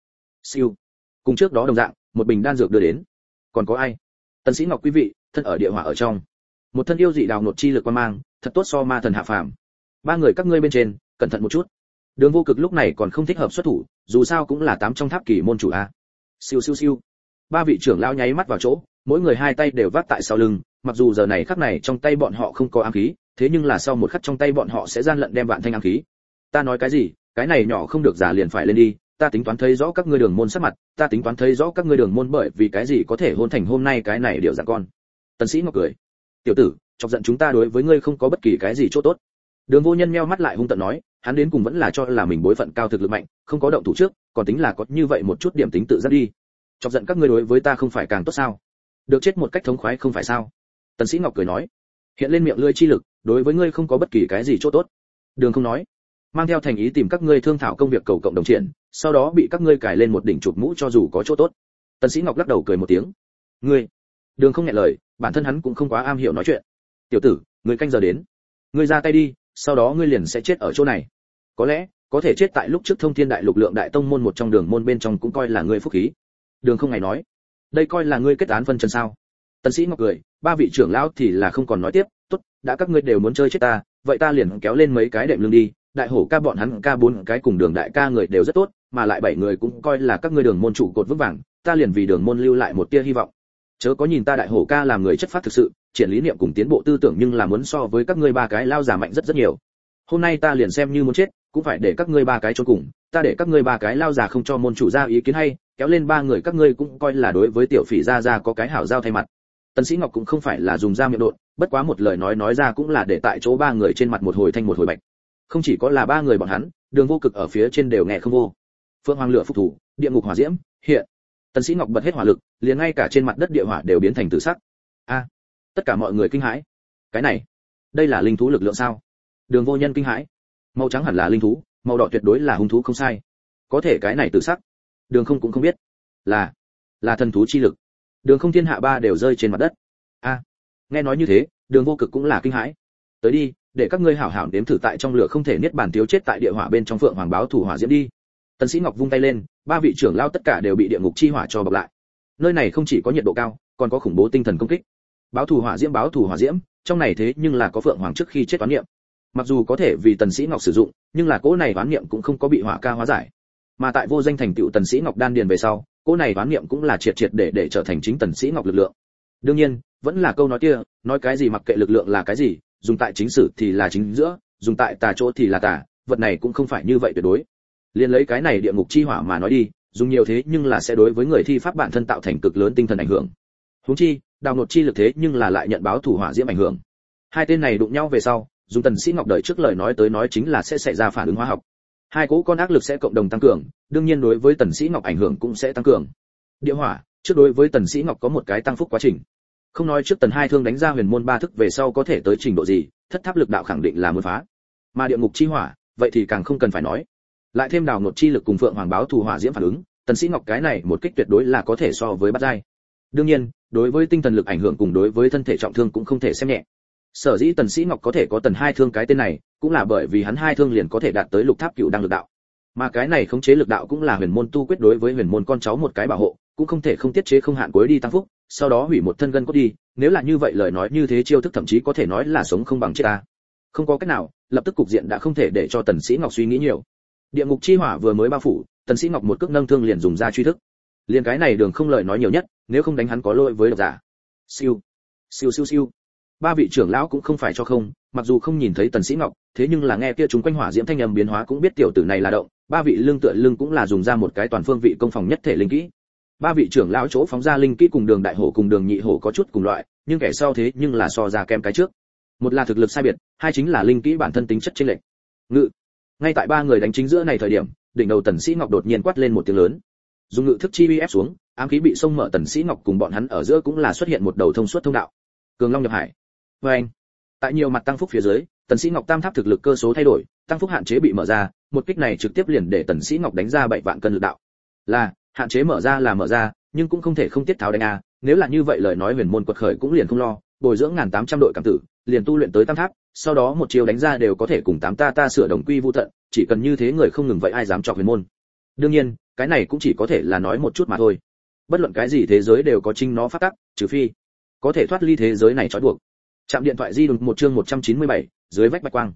Siêu. Cùng trước đó đồng dạng, một bình đan dược đưa đến. Còn có ai? Tần sĩ ngọc quý vị, thân ở địa hỏa ở trong. Một thân yêu dị đào nột chi lực quan mang, thật tốt so ma thần hạ phàm. Ba người các ngươi bên trên, cẩn thận một chút. Đường vô cực lúc này còn không thích hợp xuất thủ, dù sao cũng là tám trong tháp kỳ môn chủ a. Siêu siêu siêu. Ba vị trưởng lão nháy mắt vào chỗ mỗi người hai tay đều vác tại sau lưng, mặc dù giờ này khắc này trong tay bọn họ không có ám khí, thế nhưng là sau một khắc trong tay bọn họ sẽ gian lận đem vạn thanh ám khí. Ta nói cái gì? Cái này nhỏ không được giả liền phải lên đi, ta tính toán thấy rõ các ngươi đường môn sắc mặt, ta tính toán thấy rõ các ngươi đường môn bởi vì cái gì có thể hôn thành hôm nay cái này điều dạng con. Tần sĩ ngọc cười. Tiểu tử, chọc giận chúng ta đối với ngươi không có bất kỳ cái gì chỗ tốt. Đường vô nhân meo mắt lại hung tận nói, hắn đến cùng vẫn là cho là mình bối phận cao thực lực mạnh, không có động thủ trước, còn tính là có như vậy một chút điểm tính tự giác đi. Chọc giận các ngươi đối với ta không phải càng tốt sao? Được chết một cách thống khoái không phải sao? Tần sĩ ngọc cười nói, hiện lên miệng lưỡi chi lực, đối với ngươi không có bất kỳ cái gì chỗ tốt. Đường không nói, mang theo thành ý tìm các ngươi thương thảo công việc cầu cộng đồng triển, sau đó bị các ngươi cài lên một đỉnh chụp mũ cho dù có chỗ tốt. Tần sĩ ngọc lắc đầu cười một tiếng, ngươi, đường không nhẹ lời, bản thân hắn cũng không quá am hiểu nói chuyện. Tiểu tử, ngươi canh giờ đến, ngươi ra tay đi, sau đó ngươi liền sẽ chết ở chỗ này. Có lẽ, có thể chết tại lúc trước thông thiên đại lục lượng đại tông môn một trong đường môn bên trong cũng coi là ngươi phúc khí. Đường không ngày nói đây coi là ngươi kết án phân chân sao? Tần sĩ ngọc cười, ba vị trưởng lão thì là không còn nói tiếp, tốt, đã các ngươi đều muốn chơi chết ta, vậy ta liền kéo lên mấy cái đệm lưng đi, đại hổ ca bọn hắn ca bốn cái cùng đường đại ca người đều rất tốt, mà lại bảy người cũng coi là các ngươi đường môn chủ cột vững vàng, ta liền vì đường môn lưu lại một tia hy vọng. Chớ có nhìn ta đại hổ ca làm người chất phát thực sự, triển lý niệm cùng tiến bộ tư tưởng nhưng là muốn so với các ngươi ba cái lao già mạnh rất rất nhiều. Hôm nay ta liền xem như muốn chết, cũng phải để các ngươi ba cái trốn cùng, ta để các ngươi ba cái lao già không cho môn chủ ra ý kiến hay kéo lên ba người các ngươi cũng coi là đối với tiểu phỉ gia gia có cái hảo giao thay mặt. Tần sĩ ngọc cũng không phải là dùng ra miệng đột bất quá một lời nói nói ra cũng là để tại chỗ ba người trên mặt một hồi thanh một hồi bạch. Không chỉ có là ba người bọn hắn, đường vô cực ở phía trên đều nghe không vô. Phượng hoàng lửa phục thủ, địa ngục hỏa diễm, hiện. Tần sĩ ngọc bật hết hỏa lực, liền ngay cả trên mặt đất địa hỏa đều biến thành tử sắc. A, tất cả mọi người kinh hãi. Cái này, đây là linh thú lực lượng sao? Đường vô nhân kinh hãi. Màu trắng hẳn là linh thú, màu đỏ tuyệt đối là hung thú không sai. Có thể cái này tử sắc đường không cũng không biết. Là là thần thú chi lực. Đường không thiên hạ ba đều rơi trên mặt đất. A, nghe nói như thế, đường vô cực cũng là kinh hãi. Tới đi, để các ngươi hảo hảo đếm thử tại trong lửa không thể niết bàn thiếu chết tại địa hỏa bên trong phượng hoàng báo thủ hỏa diễm đi. Tần sĩ ngọc vung tay lên, ba vị trưởng lao tất cả đều bị địa ngục chi hỏa cho bọc lại. Nơi này không chỉ có nhiệt độ cao, còn có khủng bố tinh thần công kích. Báo thủ hỏa diễm, báo thủ hỏa diễm, trong này thế nhưng là có phượng hoàng trước khi chết toán niệm. Mặc dù có thể vì tần sĩ ngọc sử dụng, nhưng là cỗ này toán niệm cũng không có bị hỏa ca hóa giải mà tại vô danh thành tựu tần sĩ ngọc đan điền về sau, cô này đoán niệm cũng là triệt triệt để để trở thành chính tần sĩ ngọc lực lượng. Đương nhiên, vẫn là câu nói kia, nói cái gì mặc kệ lực lượng là cái gì, dùng tại chính sử thì là chính giữa, dùng tại tà chỗ thì là tà, vật này cũng không phải như vậy tuyệt đối. Liền lấy cái này địa ngục chi hỏa mà nói đi, dùng nhiều thế nhưng là sẽ đối với người thi pháp bản thân tạo thành cực lớn tinh thần ảnh hưởng. Huống chi, đào nột chi lực thế nhưng là lại nhận báo thủ hỏa diễm ảnh hưởng. Hai tên này đụng nhau về sau, dùng tần sĩ ngọc đợi trước lời nói tới nói chính là sẽ xảy ra phản ứng hóa học hai cỗ con ác lực sẽ cộng đồng tăng cường, đương nhiên đối với tần sĩ ngọc ảnh hưởng cũng sẽ tăng cường. Địa hỏa, trước đối với tần sĩ ngọc có một cái tăng phúc quá trình. Không nói trước tần hai thương đánh ra huyền môn ba thức về sau có thể tới trình độ gì, thất tháp lực đạo khẳng định là muốn phá. Mà địa ngục chi hỏa, vậy thì càng không cần phải nói. Lại thêm đào ngột chi lực cùng phượng hoàng báo thù hỏa diễm phản ứng, tần sĩ ngọc cái này một kích tuyệt đối là có thể so với bát giai. Đương nhiên, đối với tinh thần lực ảnh hưởng cùng đối với thân thể trọng thương cũng không thể xem nhẹ sở dĩ tần sĩ ngọc có thể có tần hai thương cái tên này, cũng là bởi vì hắn hai thương liền có thể đạt tới lục tháp cựu đăng lực đạo. Mà cái này khống chế lực đạo cũng là huyền môn tu quyết đối với huyền môn con cháu một cái bảo hộ, cũng không thể không tiết chế không hạn cuối đi tăng phúc, sau đó hủy một thân gân cốt đi, nếu là như vậy lời nói như thế chiêu thức thậm chí có thể nói là sống không bằng chết ta. Không có cách nào, lập tức cục diện đã không thể để cho tần sĩ ngọc suy nghĩ nhiều. Địa ngục chi hỏa vừa mới bao phủ, tần sĩ ngọc một cước nâng thương liền dùng ra truy thức. Liền cái này đường không lời nói nhiều nhất, nếu không đánh hắn có lỗi với độc giả. Siêu. Siêu siêu siêu ba vị trưởng lão cũng không phải cho không, mặc dù không nhìn thấy tần sĩ ngọc, thế nhưng là nghe kia chúng quanh hỏa diễm thanh âm biến hóa cũng biết tiểu tử này là động, ba vị lương tựa lưng cũng là dùng ra một cái toàn phương vị công phòng nhất thể linh kỹ. Ba vị trưởng lão chỗ phóng ra linh kỹ cùng đường đại hổ cùng đường nhị hổ có chút cùng loại, nhưng kẻ sau thế nhưng là so ra kém cái trước. Một là thực lực sai biệt, hai chính là linh kỹ bản thân tính chất chênh lệch. Ngự. Ngay tại ba người đánh chính giữa này thời điểm, đỉnh đầu tần sĩ ngọc đột nhiên quát lên một tiếng lớn. Dùng ngự thức chi uy ép xuống, ám khí bị xông mở tần sĩ ngọc cùng bọn hắn ở giữa cũng là xuất hiện một đầu thông suốt thông đạo. Cường long nhập hải. Và anh, tại nhiều mặt tăng phúc phía dưới, tần sĩ ngọc tam tháp thực lực cơ số thay đổi, tăng phúc hạn chế bị mở ra, một kích này trực tiếp liền để tần sĩ ngọc đánh ra bảy vạn cân lực đạo. Là, hạn chế mở ra là mở ra, nhưng cũng không thể không tiết tháo đánh a, nếu là như vậy lời nói huyền môn quật khởi cũng liền không lo, bồi dưỡng ngàn tám trăm đội cảm tử, liền tu luyện tới tam tháp, sau đó một chiều đánh ra đều có thể cùng tám ta ta sửa đồng quy vu tận, chỉ cần như thế người không ngừng vậy ai dám chọc huyền môn. Đương nhiên, cái này cũng chỉ có thể là nói một chút mà thôi. Bất luận cái gì thế giới đều có chính nó phát tắc, trừ phi có thể thoát ly thế giới này trói buộc chạm điện thoại di động một chương 197, dưới vách bạch quang.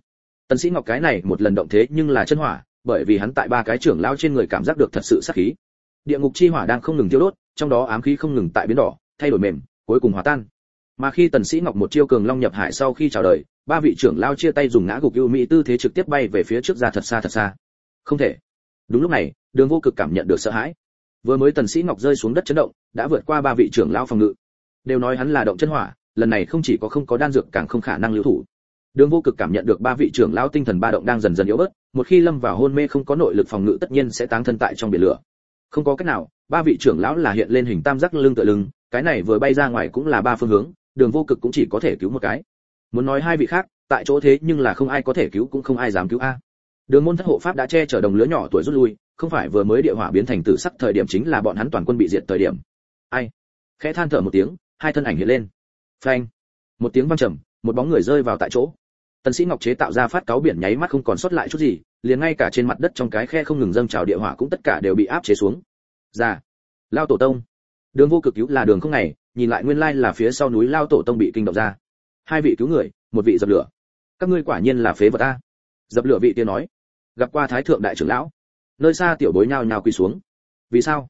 Tần sĩ ngọc cái này một lần động thế nhưng là chân hỏa bởi vì hắn tại ba cái trưởng lao trên người cảm giác được thật sự sát khí. Địa ngục chi hỏa đang không ngừng tiêu đốt trong đó ám khí không ngừng tại biến đỏ thay đổi mềm cuối cùng hòa tan. Mà khi tần sĩ ngọc một chiêu cường long nhập hải sau khi chào đời ba vị trưởng lao chia tay dùng ngã gục ưu mỹ tư thế trực tiếp bay về phía trước ra thật xa thật xa. Không thể. Đúng lúc này đường vô cực cảm nhận được sợ hãi. Vừa mới tần sĩ ngọc rơi xuống đất chấn động đã vượt qua ba vị trưởng lao phòng ngự. Đều nói hắn là động chân hỏa lần này không chỉ có không có đan dược càng không khả năng lưu thủ. Đường vô cực cảm nhận được ba vị trưởng lão tinh thần ba động đang dần dần yếu bớt, một khi lâm vào hôn mê không có nội lực phòng ngự tất nhiên sẽ táng thân tại trong biển lửa. Không có cách nào, ba vị trưởng lão là hiện lên hình tam giác lưng tựa lưng, cái này vừa bay ra ngoài cũng là ba phương hướng, đường vô cực cũng chỉ có thể cứu một cái. Muốn nói hai vị khác, tại chỗ thế nhưng là không ai có thể cứu cũng không ai dám cứu a. Đường môn thất hộ pháp đã che chở đồng lứa nhỏ tuổi rút lui, không phải vừa mới địa hỏa biến thành tử sắc thời điểm chính là bọn hắn toàn quân bị diệt thời điểm. Ai? Khẽ than thở một tiếng, hai thân ảnh hiện lên phanh. Một tiếng vang trầm, một bóng người rơi vào tại chỗ. Tần sĩ ngọc chế tạo ra phát cáo biển nháy mắt không còn sót lại chút gì, liền ngay cả trên mặt đất trong cái khe không ngừng dâng trào địa hỏa cũng tất cả đều bị áp chế xuống. Ra. Lao tổ tông. Đường vô cực cứu là đường không này, nhìn lại nguyên lai là phía sau núi lao tổ tông bị kinh động ra. Hai vị cứu người, một vị dập lửa. Các ngươi quả nhiên là phế vật a dập lửa vị tiên nói. Gặp qua thái thượng đại trưởng lão. Nơi xa tiểu bối nhao nhao quỳ xuống. Vì sao?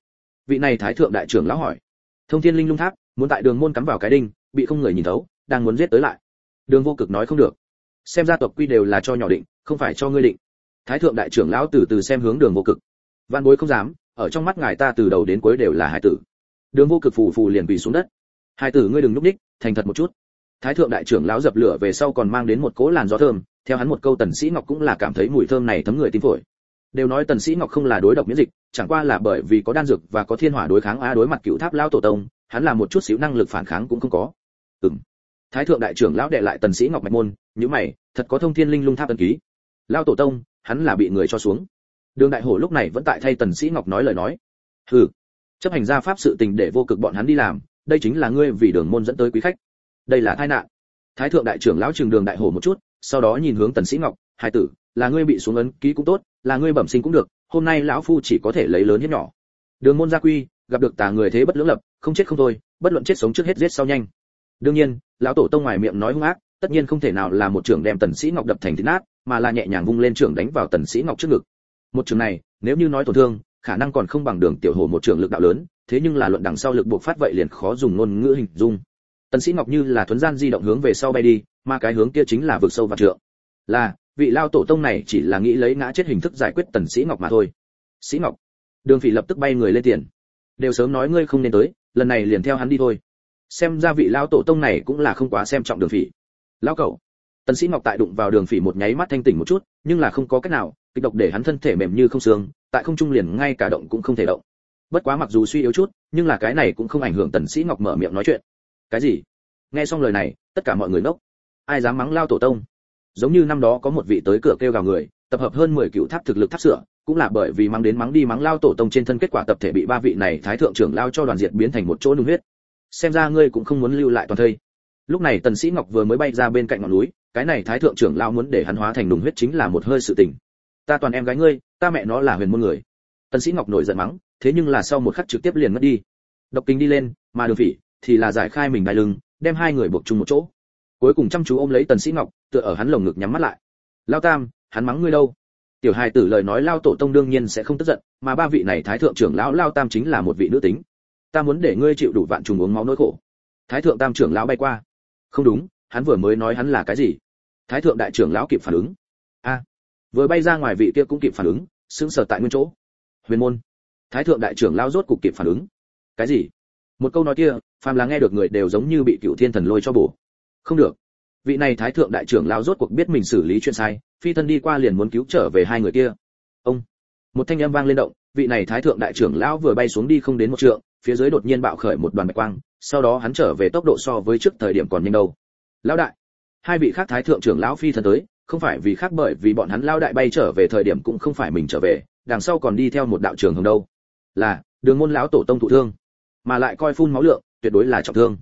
Vị này thái thượng đại trưởng lão hỏi. Thông thiên linh lung tháp, muốn tại đường môn cắm vào cái đinh bị không người nhìn thấu, đang muốn giết tới lại. Đường vô cực nói không được. Xem ra tộc quy đều là cho nhỏ định, không phải cho ngươi định. Thái thượng đại trưởng lão từ từ xem hướng đường vô cực. Văn bối không dám, ở trong mắt ngài ta từ đầu đến cuối đều là hải tử. Đường vô cực phù phù liền quỳ xuống đất. Hải tử ngươi đừng núp ních thành thật một chút. Thái thượng đại trưởng lão dập lửa về sau còn mang đến một cỗ làn gió thơm, theo hắn một câu tần sĩ ngọc cũng là cảm thấy mùi thơm này thấm người tim phổi. Đều nói tần sĩ ngọc không là đối độc miễn dịch, chẳng qua là bởi vì có đan dược và có thiên hỏa đối kháng a đối mặt cựu tháp lão tổ tông, hắn là một chút xíu năng lực phản kháng cũng không có ừm. Thái thượng đại trưởng lão đệ lại tần sĩ ngọc mạch môn như mày, thật có thông thiên linh lung tháp ấn ký. Lão tổ tông, hắn là bị người cho xuống. Đường đại hổ lúc này vẫn tại thay tần sĩ ngọc nói lời nói. Hừ. Chấp hành gia pháp sự tình để vô cực bọn hắn đi làm, đây chính là ngươi vì đường môn dẫn tới quý khách. Đây là tai nạn. Thái thượng đại trưởng lão trường đường đại hổ một chút, sau đó nhìn hướng tần sĩ ngọc, hai tử, là ngươi bị xuống ấn ký cũng tốt, là ngươi bẩm sinh cũng được, hôm nay lão phu chỉ có thể lấy lớn hiếp nhỏ. Đường môn gia quy, gặp được tà người thế bất lưỡng lập, không chết không thôi, bất luận chết sống trước hết giết sau nhanh đương nhiên, lão tổ tông ngoài miệng nói hung ác, tất nhiên không thể nào là một trưởng đem tần sĩ ngọc đập thành thịt nát, mà là nhẹ nhàng vung lên trưởng đánh vào tần sĩ ngọc trước ngực. Một trường này, nếu như nói tổn thương, khả năng còn không bằng đường tiểu hồ một trường lực đạo lớn, thế nhưng là luận đằng sau lực buộc phát vậy liền khó dùng ngôn ngữ hình dung. Tần sĩ ngọc như là thuấn gian di động hướng về sau bay đi, mà cái hướng kia chính là vực sâu và trượng. Là, vị lao tổ tông này chỉ là nghĩ lấy ngã chết hình thức giải quyết tần sĩ ngọc mà thôi. Sĩ ngọc, đường phỉ lập tức bay người lên tiền. Đều sớm nói ngươi không nên tới, lần này liền theo hắn đi thôi xem ra vị lão tổ tông này cũng là không quá xem trọng đường phỉ. Lão cậu, tần sĩ ngọc tại đụng vào đường phỉ một nháy mắt thanh tỉnh một chút, nhưng là không có cách nào, kịch độc để hắn thân thể mềm như không xương, tại không trung liền ngay cả động cũng không thể động. Bất quá mặc dù suy yếu chút, nhưng là cái này cũng không ảnh hưởng tần sĩ ngọc mở miệng nói chuyện. Cái gì? Nghe xong lời này, tất cả mọi người nốc ai dám mắng lao tổ tông? Giống như năm đó có một vị tới cửa kêu gào người, tập hợp hơn 10 cựu tháp thực lực tháp sửa, cũng là bởi vì mắng đến mắng đi mắng lao tổ tông trên thân kết quả tập thể bị ba vị này thái thượng trưởng lao cho đoàn diệt biến thành một chỗ nung huyết xem ra ngươi cũng không muốn lưu lại toàn thây. Lúc này tần sĩ ngọc vừa mới bay ra bên cạnh ngọn núi, cái này thái thượng trưởng lão muốn để hắn hóa thành đùng huyết chính là một hơi sự tình. Ta toàn em gái ngươi, ta mẹ nó là huyền môn người. Tần sĩ ngọc nổi giận mắng, thế nhưng là sau một khắc trực tiếp liền mất đi. Độc kính đi lên, mà đường vị thì là giải khai mình đai lưng, đem hai người buộc chung một chỗ. Cuối cùng chăm chú ôm lấy tần sĩ ngọc, tựa ở hắn lồng ngực nhắm mắt lại. Lao tam, hắn mắng ngươi đâu? Tiểu hài tử lời nói lao tổ tông đương nhiên sẽ không tức giận, mà ba vị này thái thượng trưởng lão lao tam chính là một vị nữ tính ta muốn để ngươi chịu đủ vạn trùng uống máu nỗi khổ. Thái thượng tam trưởng lão bay qua. Không đúng, hắn vừa mới nói hắn là cái gì? Thái thượng đại trưởng lão kịp phản ứng. A. Vừa bay ra ngoài vị kia cũng kịp phản ứng, sững sờ tại nguyên chỗ. Huyền môn. Thái thượng đại trưởng lão rốt cục kịp phản ứng. Cái gì? Một câu nói kia, phàm là nghe được người đều giống như bị cựu thiên thần lôi cho bổ. Không được. Vị này thái thượng đại trưởng lao rốt cuộc biết mình xử lý chuyện sai, phi thân đi qua liền muốn cứu trở về hai người kia. Ông. Một thanh âm vang lên động, vị này thái thượng đại trưởng lão vừa bay xuống đi không đến một trượng phía dưới đột nhiên bạo khởi một đoàn bạch quang, sau đó hắn trở về tốc độ so với trước thời điểm còn nhanh đâu. Lão đại, hai vị khác thái thượng trưởng lão phi thân tới, không phải vì khác bởi vì bọn hắn lao đại bay trở về thời điểm cũng không phải mình trở về, đằng sau còn đi theo một đạo trường hồng đâu. Là, đường môn lão tổ tông thụ thương, mà lại coi phun máu lượng, tuyệt đối là trọng thương.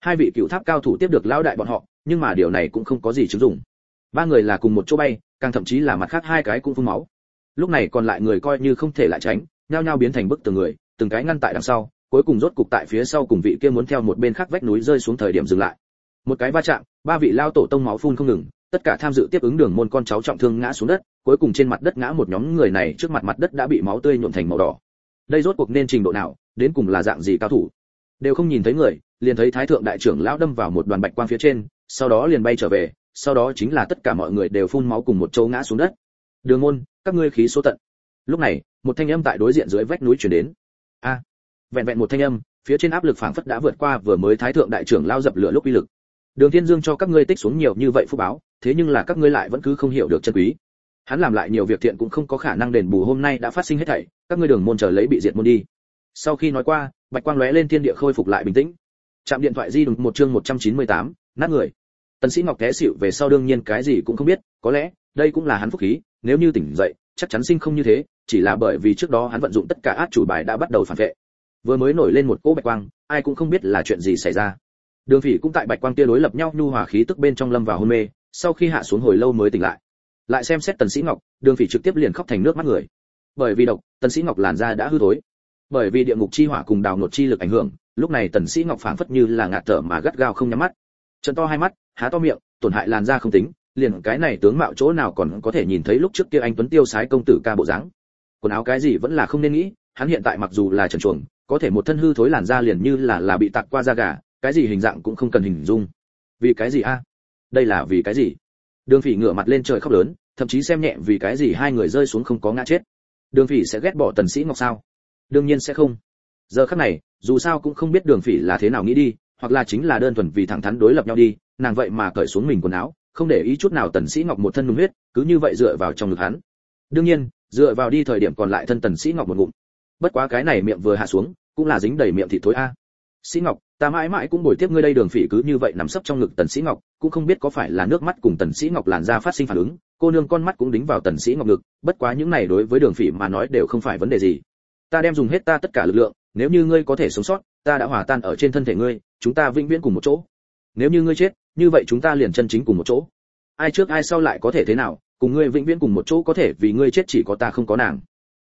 Hai vị cựu tháp cao thủ tiếp được lao đại bọn họ, nhưng mà điều này cũng không có gì chứng dụng. Ba người là cùng một chỗ bay, càng thậm chí là mặt khác hai cái cũng phun máu. Lúc này còn lại người coi như không thể lại tránh, nhao nhao biến thành bức tường người, từng cái ngăn tại đằng sau cuối cùng rốt cục tại phía sau cùng vị kia muốn theo một bên khác vách núi rơi xuống thời điểm dừng lại. Một cái va chạm, ba vị lao tổ tông máu phun không ngừng, tất cả tham dự tiếp ứng đường môn con cháu trọng thương ngã xuống đất, cuối cùng trên mặt đất ngã một nhóm người này trước mặt mặt đất đã bị máu tươi nhuộm thành màu đỏ. Đây rốt cuộc nên trình độ nào, đến cùng là dạng gì cao thủ? Đều không nhìn thấy người, liền thấy thái thượng đại trưởng lão đâm vào một đoàn bạch quang phía trên, sau đó liền bay trở về, sau đó chính là tất cả mọi người đều phun máu cùng một chỗ ngã xuống đất. Đường môn, các ngươi khí số tận. Lúc này, một thanh âm tại đối diện dưới vách núi truyền đến. A! Vẹn vẹn một thanh âm phía trên áp lực phảng phất đã vượt qua vừa mới thái thượng đại trưởng lao dập lửa lúc uy lực. Đường thiên dương cho các ngươi tích xuống nhiều như vậy phúc báo thế nhưng là các ngươi lại vẫn cứ không hiểu được chân quý. Hắn làm lại nhiều việc thiện cũng không có khả năng đền bù hôm nay đã phát sinh hết thảy các ngươi đường môn chờ lấy bị diệt môn đi. Sau khi nói qua bạch quang lóe lên thiên địa khôi phục lại bình tĩnh. Chạm điện thoại di động một chương 198, nát người. Tần sĩ ngọc té xỉu về sau đương nhiên cái gì cũng không biết có lẽ đây cũng là hắn phúc khí nếu như tỉnh dậy chắc chắn sinh không như thế chỉ là bởi vì trước đó hắn vận dụng tất cả át chủ bài đã bắt đầu phản vệ vừa mới nổi lên một cỗ bạch quang, ai cũng không biết là chuyện gì xảy ra. Đường phỉ cũng tại bạch quang kia đối lập nhau nhu hòa khí tức bên trong lâm vào hôn mê, sau khi hạ xuống hồi lâu mới tỉnh lại. Lại xem xét tần sĩ ngọc, đường phỉ trực tiếp liền khóc thành nước mắt người. Bởi vì độc, tần sĩ ngọc làn da đã hư thối. Bởi vì địa ngục chi hỏa cùng đào nột chi lực ảnh hưởng, lúc này tần sĩ ngọc phảng phất như là ngạt thở mà gắt gao không nhắm mắt. Trận to hai mắt, há to miệng, tổn hại làn da không tính, liền cái này tướng mạo chỗ nào còn có thể nhìn thấy lúc trước kia anh tuấn tiêu sái công tử ca bộ dáng. Quần áo cái gì vẫn là không nên nghĩ, hắn hiện tại mặc dù là trần chuồng có thể một thân hư thối làn da liền như là là bị tạc qua da gà, cái gì hình dạng cũng không cần hình dung. Vì cái gì a? Đây là vì cái gì? Đường phỉ ngửa mặt lên trời khóc lớn, thậm chí xem nhẹ vì cái gì hai người rơi xuống không có ngã chết. Đường phỉ sẽ ghét bỏ tần sĩ ngọc sao? Đương nhiên sẽ không. Giờ khắc này, dù sao cũng không biết đường phỉ là thế nào nghĩ đi, hoặc là chính là đơn thuần vì thẳng thắn đối lập nhau đi, nàng vậy mà cởi xuống mình quần áo, không để ý chút nào tần sĩ ngọc một thân nung huyết, cứ như vậy dựa vào trong ngực hắn. Đương nhiên, dựa vào đi thời điểm còn lại thân tần sĩ ngọc một ngụm. Bất quá cái này miệng vừa hạ xuống cũng là dính đầy miệng thịt thối a. Sĩ ngọc, ta mãi mãi cũng bồi tiếp ngươi đây đường phỉ cứ như vậy nằm sấp trong ngực tần sĩ ngọc, cũng không biết có phải là nước mắt cùng tần sĩ ngọc làn da phát sinh phản ứng, cô nương con mắt cũng đính vào tần sĩ ngọc ngực, bất quá những này đối với đường phỉ mà nói đều không phải vấn đề gì. Ta đem dùng hết ta tất cả lực lượng, nếu như ngươi có thể sống sót, ta đã hòa tan ở trên thân thể ngươi, chúng ta vĩnh viễn cùng một chỗ. Nếu như ngươi chết, như vậy chúng ta liền chân chính cùng một chỗ. Ai trước ai sau lại có thể thế nào, cùng ngươi vĩnh viễn cùng một chỗ có thể vì ngươi chết chỉ có ta không có nàng.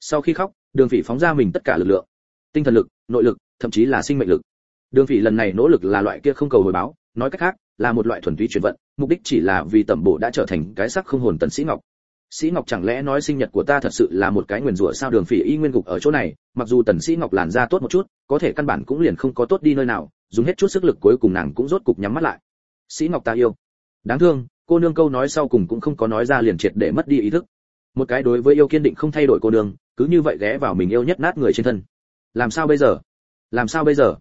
Sau khi khóc, đường phỉ phóng ra mình tất cả lực lượng tinh thần lực, nội lực, thậm chí là sinh mệnh lực. Đường phỉ lần này nỗ lực là loại kia không cầu hồi báo, nói cách khác, là một loại thuần túy chuyển vận, mục đích chỉ là vì tẩm bổ đã trở thành cái sắc không hồn tần sĩ ngọc. Sĩ ngọc chẳng lẽ nói sinh nhật của ta thật sự là một cái nguyền rủa sao? Đường phỉ y nguyên gục ở chỗ này, mặc dù tần sĩ ngọc làn da tốt một chút, có thể căn bản cũng liền không có tốt đi nơi nào, dùng hết chút sức lực cuối cùng nàng cũng rốt cục nhắm mắt lại. Sĩ ngọc ta yêu. Đáng thương, cô nương câu nói sau cùng cũng không có nói ra liền triệt để mất đi ý thức. Một cái đối với yêu kiên định không thay đổi cô nương, cứ như vậy ghé vào mình yêu nhất nát người trên thân làm sao bây giờ? Làm sao bây giờ?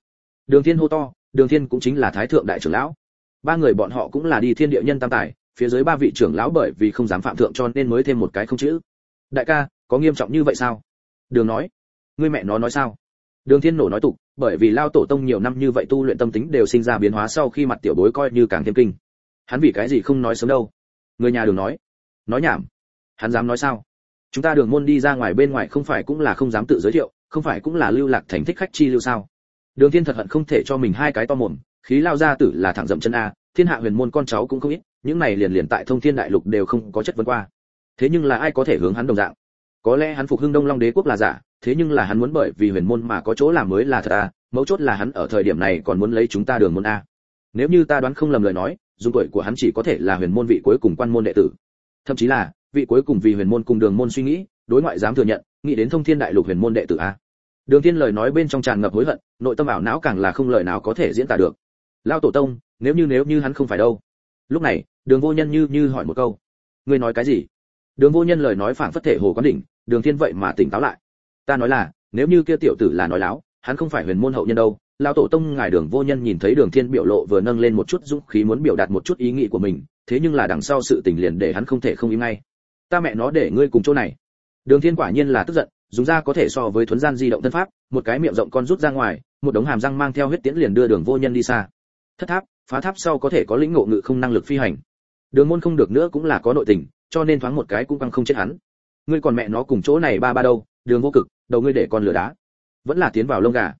Đường thiên hô to, đường thiên cũng chính là thái thượng đại trưởng lão. Ba người bọn họ cũng là đi thiên địa nhân tam tài, phía dưới ba vị trưởng lão bởi vì không dám phạm thượng cho nên mới thêm một cái không chữ. Đại ca, có nghiêm trọng như vậy sao? Đường nói. Ngươi mẹ nó nói sao? Đường thiên nổ nói tục, bởi vì lao tổ tông nhiều năm như vậy tu luyện tâm tính đều sinh ra biến hóa sau khi mặt tiểu bối coi như càng thêm kinh. Hắn vì cái gì không nói sớm đâu? Người nhà đường nói. Nói nhảm. Hắn dám nói sao? Chúng ta đường môn đi ra ngoài bên ngoài không phải cũng là không dám tự giới thiệu không phải cũng là lưu lạc thành thích khách chi lưu sao? Đường thiên thật hận không thể cho mình hai cái to mồm, khí lao ra tử là thẳng dậm chân a, thiên hạ huyền môn con cháu cũng không ít, những này liền liền tại thông thiên đại lục đều không có chất vấn qua. Thế nhưng là ai có thể hướng hắn đồng dạng? Có lẽ hắn phục hưng đông long đế quốc là giả, thế nhưng là hắn muốn bởi vì huyền môn mà có chỗ làm mới là thật a, mấu chốt là hắn ở thời điểm này còn muốn lấy chúng ta đường môn a. Nếu như ta đoán không lầm lời nói dung tuổi của hắn chỉ có thể là huyền môn vị cuối cùng quan môn đệ tử. Thậm chí là, vị cuối cùng vì huyền môn cùng đường môn suy nghĩ, đối ngoại dám thừa nhận nghĩ đến thông thiên đại lục huyền môn đệ tử a. Đường thiên lời nói bên trong tràn ngập hối hận, nội tâm ảo não càng là không lời nào có thể diễn tả được. Lao tổ tông, nếu như nếu như hắn không phải đâu? Lúc này, đường vô nhân như như hỏi một câu. Ngươi nói cái gì? Đường vô nhân lời nói phảng phất thể hồ quán đỉnh, đường thiên vậy mà tỉnh táo lại. Ta nói là, nếu như kia tiểu tử là nói láo, hắn không phải huyền môn hậu nhân đâu. Lao tổ tông ngài đường vô nhân nhìn thấy đường thiên biểu lộ vừa nâng lên một chút dũng khí muốn biểu đạt một chút ý nghĩ của mình, thế nhưng là đằng sau sự tình liền để hắn không thể không im ngay. Ta mẹ nó để ngươi cùng chỗ này đường thiên quả nhiên là tức giận, dùng ra có thể so với thuấn gian di động thân pháp, một cái miệng rộng con rút ra ngoài, một đống hàm răng mang theo huyết tiễn liền đưa đường vô nhân đi xa. Thất tháp, phá tháp sau có thể có lĩnh ngộ ngự không năng lực phi hành. Đường môn không được nữa cũng là có nội tình, cho nên thoáng một cái cũng căng không chết hắn. Ngươi còn mẹ nó cùng chỗ này ba ba đâu, đường vô cực, đầu ngươi để con lửa đá. Vẫn là tiến vào lông gà.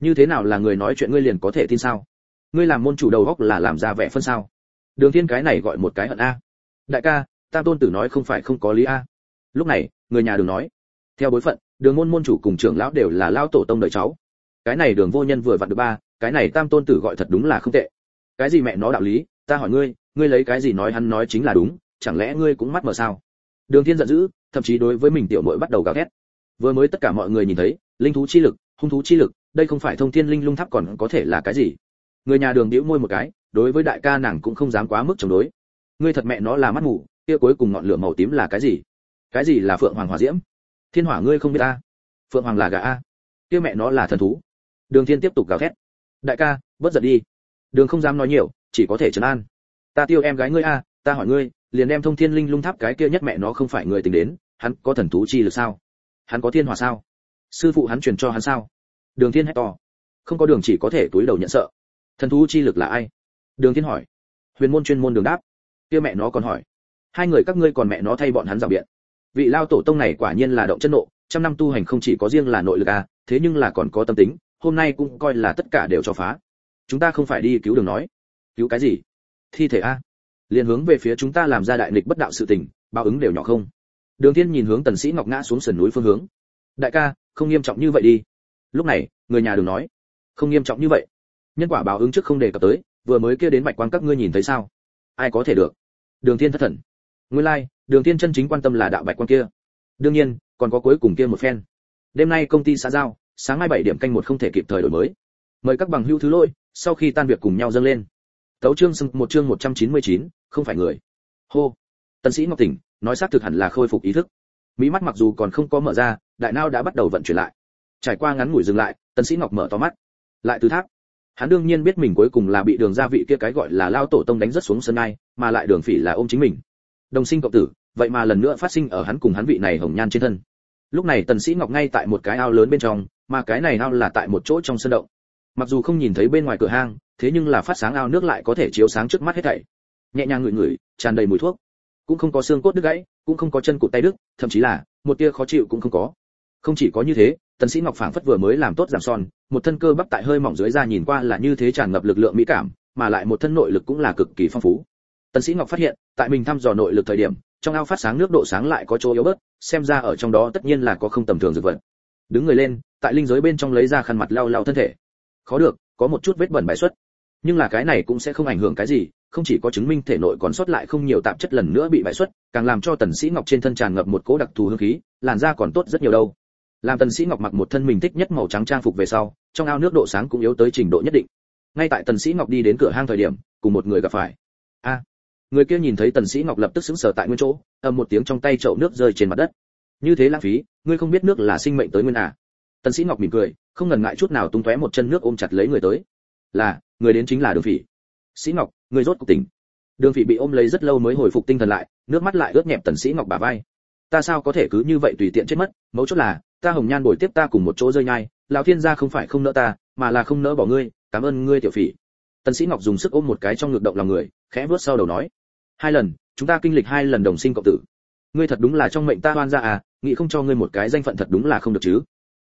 Như thế nào là người nói chuyện ngươi liền có thể tin sao? Ngươi làm môn chủ đầu góc là làm ra vẻ phân sao? Đường thiên cái này gọi một cái hận a. Đại ca tam tôn tử nói không phải không có lý a. Lúc này người nhà đường nói, theo bối phận, đường môn môn chủ cùng trưởng lão đều là lao tổ tông đời cháu. Cái này đường vô nhân vừa vặn được ba, cái này tam tôn tử gọi thật đúng là không tệ. Cái gì mẹ nó đạo lý, ta hỏi ngươi ngươi lấy cái gì nói hắn nói chính là đúng, chẳng lẽ ngươi cũng mắt mờ sao? Đường thiên giận dữ, thậm chí đối với mình tiểu muội bắt đầu gào thét vừa mới tất cả mọi người nhìn thấy, linh thú chi lực, hung thú chi lực, đây không phải thông thiên linh lung tháp còn có thể là cái gì? Người nhà đường điếu môi một cái, đối với đại ca nàng cũng không dám quá mức chống đối. Ngươi thật mẹ nó là mắt mù, kia cuối cùng ngọn lửa màu tím là cái gì? Cái gì là phượng hoàng hỏa diễm? Thiên hỏa ngươi không biết ta. Phượng hoàng là gà a. Kia mẹ nó là thần thú. Đường thiên tiếp tục gào thét. Đại ca, bớt giật đi. Đường không dám nói nhiều, chỉ có thể trấn an. Ta tiêu em gái ngươi a, ta hỏi ngươi, liền đem thông thiên linh lung tháp cái kia nhất mẹ nó không phải người tình đến, hắn có thần thú chi lực sao? Hắn có thiên hỏa sao? Sư phụ hắn truyền cho hắn sao? Đường thiên hét to. Không có đường chỉ có thể túi đầu nhận sợ. Thần thú chi lực là ai? Đường thiên hỏi. Huyền môn chuyên môn đường đáp. Kia mẹ nó còn hỏi. Hai người các ngươi còn mẹ nó thay bọn hắn rào biện vị lao tổ tông này quả nhiên là động chân nộ trăm năm tu hành không chỉ có riêng là nội lực à thế nhưng là còn có tâm tính hôm nay cũng coi là tất cả đều cho phá. Chúng ta không phải đi cứu đường nói. Cứu cái gì? Thi thể a. Liền hướng về phía chúng ta làm ra đại nghịch bất đạo sự tình báo ứng đều nhỏ không. Đường thiên nhìn hướng tần sĩ ngọc ngã xuống sườn núi phương hướng. Đại ca không nghiêm trọng như vậy đi. Lúc này người nhà đường nói. Không nghiêm trọng như vậy. Nhân quả báo ứng trước không đề cập tới vừa mới kia đến bạch quan các ngươi nhìn thấy sao? Ai có thể được? Đường thiên thất thần. Nguyên lai like, đường tiên chân chính quan tâm là đạo bạch quan kia. Đương nhiên còn có cuối cùng kia một phen. Đêm nay công ty xã giao sáng mai 7 điểm canh một không thể kịp thời đổi mới. Mời các bằng hữu thứ lỗi sau khi tan việc cùng nhau dâng lên. Tấu chương sưng một chương 199, không phải người. Hô. Tân sĩ ngọc tỉnh nói xác thực hẳn là khôi phục ý thức. Mỹ mắt mặc dù còn không có mở ra đại não đã bắt đầu vận chuyển lại. Trải qua ngắn ngủi dừng lại tân sĩ ngọc mở to mắt. Lại từ tháp. Hắn đương nhiên biết mình cuối cùng là bị đường gia vị kia cái gọi là lao tổ tông đánh rất xuống sân ai mà lại đường phỉ là ôm chính mình. Đồng sinh cộng tử vậy mà lần nữa phát sinh ở hắn cùng hắn vị này hồng nhan trên thân. Lúc này tần sĩ ngọc ngay tại một cái ao lớn bên trong, mà cái này ao là tại một chỗ trong sân động. Mặc dù không nhìn thấy bên ngoài cửa hang, thế nhưng là phát sáng ao nước lại có thể chiếu sáng trước mắt hết thảy. Nhẹ nhàng ngửi ngửi, tràn đầy mùi thuốc. Cũng không có xương cốt đứt gãy, cũng không có chân cụt tay đứt, thậm chí là, một tia khó chịu cũng không có. Không chỉ có như thế, tần sĩ ngọc phảng phất vừa mới làm tốt giảm son, một thân cơ bắp tại hơi mỏng dưới da nhìn qua là như thế tràn ngập lực lượng mỹ cảm, mà lại một thân nội lực cũng là cực kỳ phong phú. Tần sĩ ngọc phát hiện, tại mình thăm dò nội lực thời điểm trong ao phát sáng nước độ sáng lại có chỗ yếu bớt, xem ra ở trong đó tất nhiên là có không tầm thường dược vật. Đứng người lên, tại linh giới bên trong lấy ra khăn mặt lau lau thân thể. Khó được, có một chút vết bẩn bài xuất. Nhưng là cái này cũng sẽ không ảnh hưởng cái gì, không chỉ có chứng minh thể nội còn sót lại không nhiều tạp chất lần nữa bị bại xuất, càng làm cho tần sĩ ngọc trên thân tràn ngập một cỗ đặc thù hương khí, làn da còn tốt rất nhiều đâu. Làm tần sĩ ngọc mặc một thân mình thích nhất màu trắng trang phục về sau, trong ao nước độ sáng cũng yếu tới trình độ nhất định. Ngay tại tần sĩ ngọc đi đến cửa hang thời điểm, cùng một người gặp phải. A người kia nhìn thấy tần sĩ ngọc lập tức sững sờ tại nguyên chỗ, ầm một tiếng trong tay chậu nước rơi trên mặt đất. Như thế lãng phí, ngươi không biết nước là sinh mệnh tới nguyên à? Tần sĩ ngọc mỉm cười, không ngần ngại chút nào tung tóe một chân nước ôm chặt lấy người tới. Là, người đến chính là đường phỉ. Sĩ ngọc, người rốt cuộc tỉnh. Đường phỉ bị ôm lấy rất lâu mới hồi phục tinh thần lại, nước mắt lại ướt nhẹp tần sĩ ngọc bả vai. Ta sao có thể cứ như vậy tùy tiện chết mất? Mấu chốt là, ta hồng nhan bồi tiếp ta cùng một chỗ rơi nhai, lão thiên gia không phải không nỡ ta, mà là không nỡ bỏ ngươi. Cảm ơn ngươi, tiểu phỉ. Tần sĩ ngọc dùng sức ôm một cái trong ngực động lòng người, khẽ vuốt sau đầu nói hai lần, chúng ta kinh lịch hai lần đồng sinh cộng tử. Ngươi thật đúng là trong mệnh ta oan ra à nghĩ không cho ngươi một cái danh phận thật đúng là không được chứ.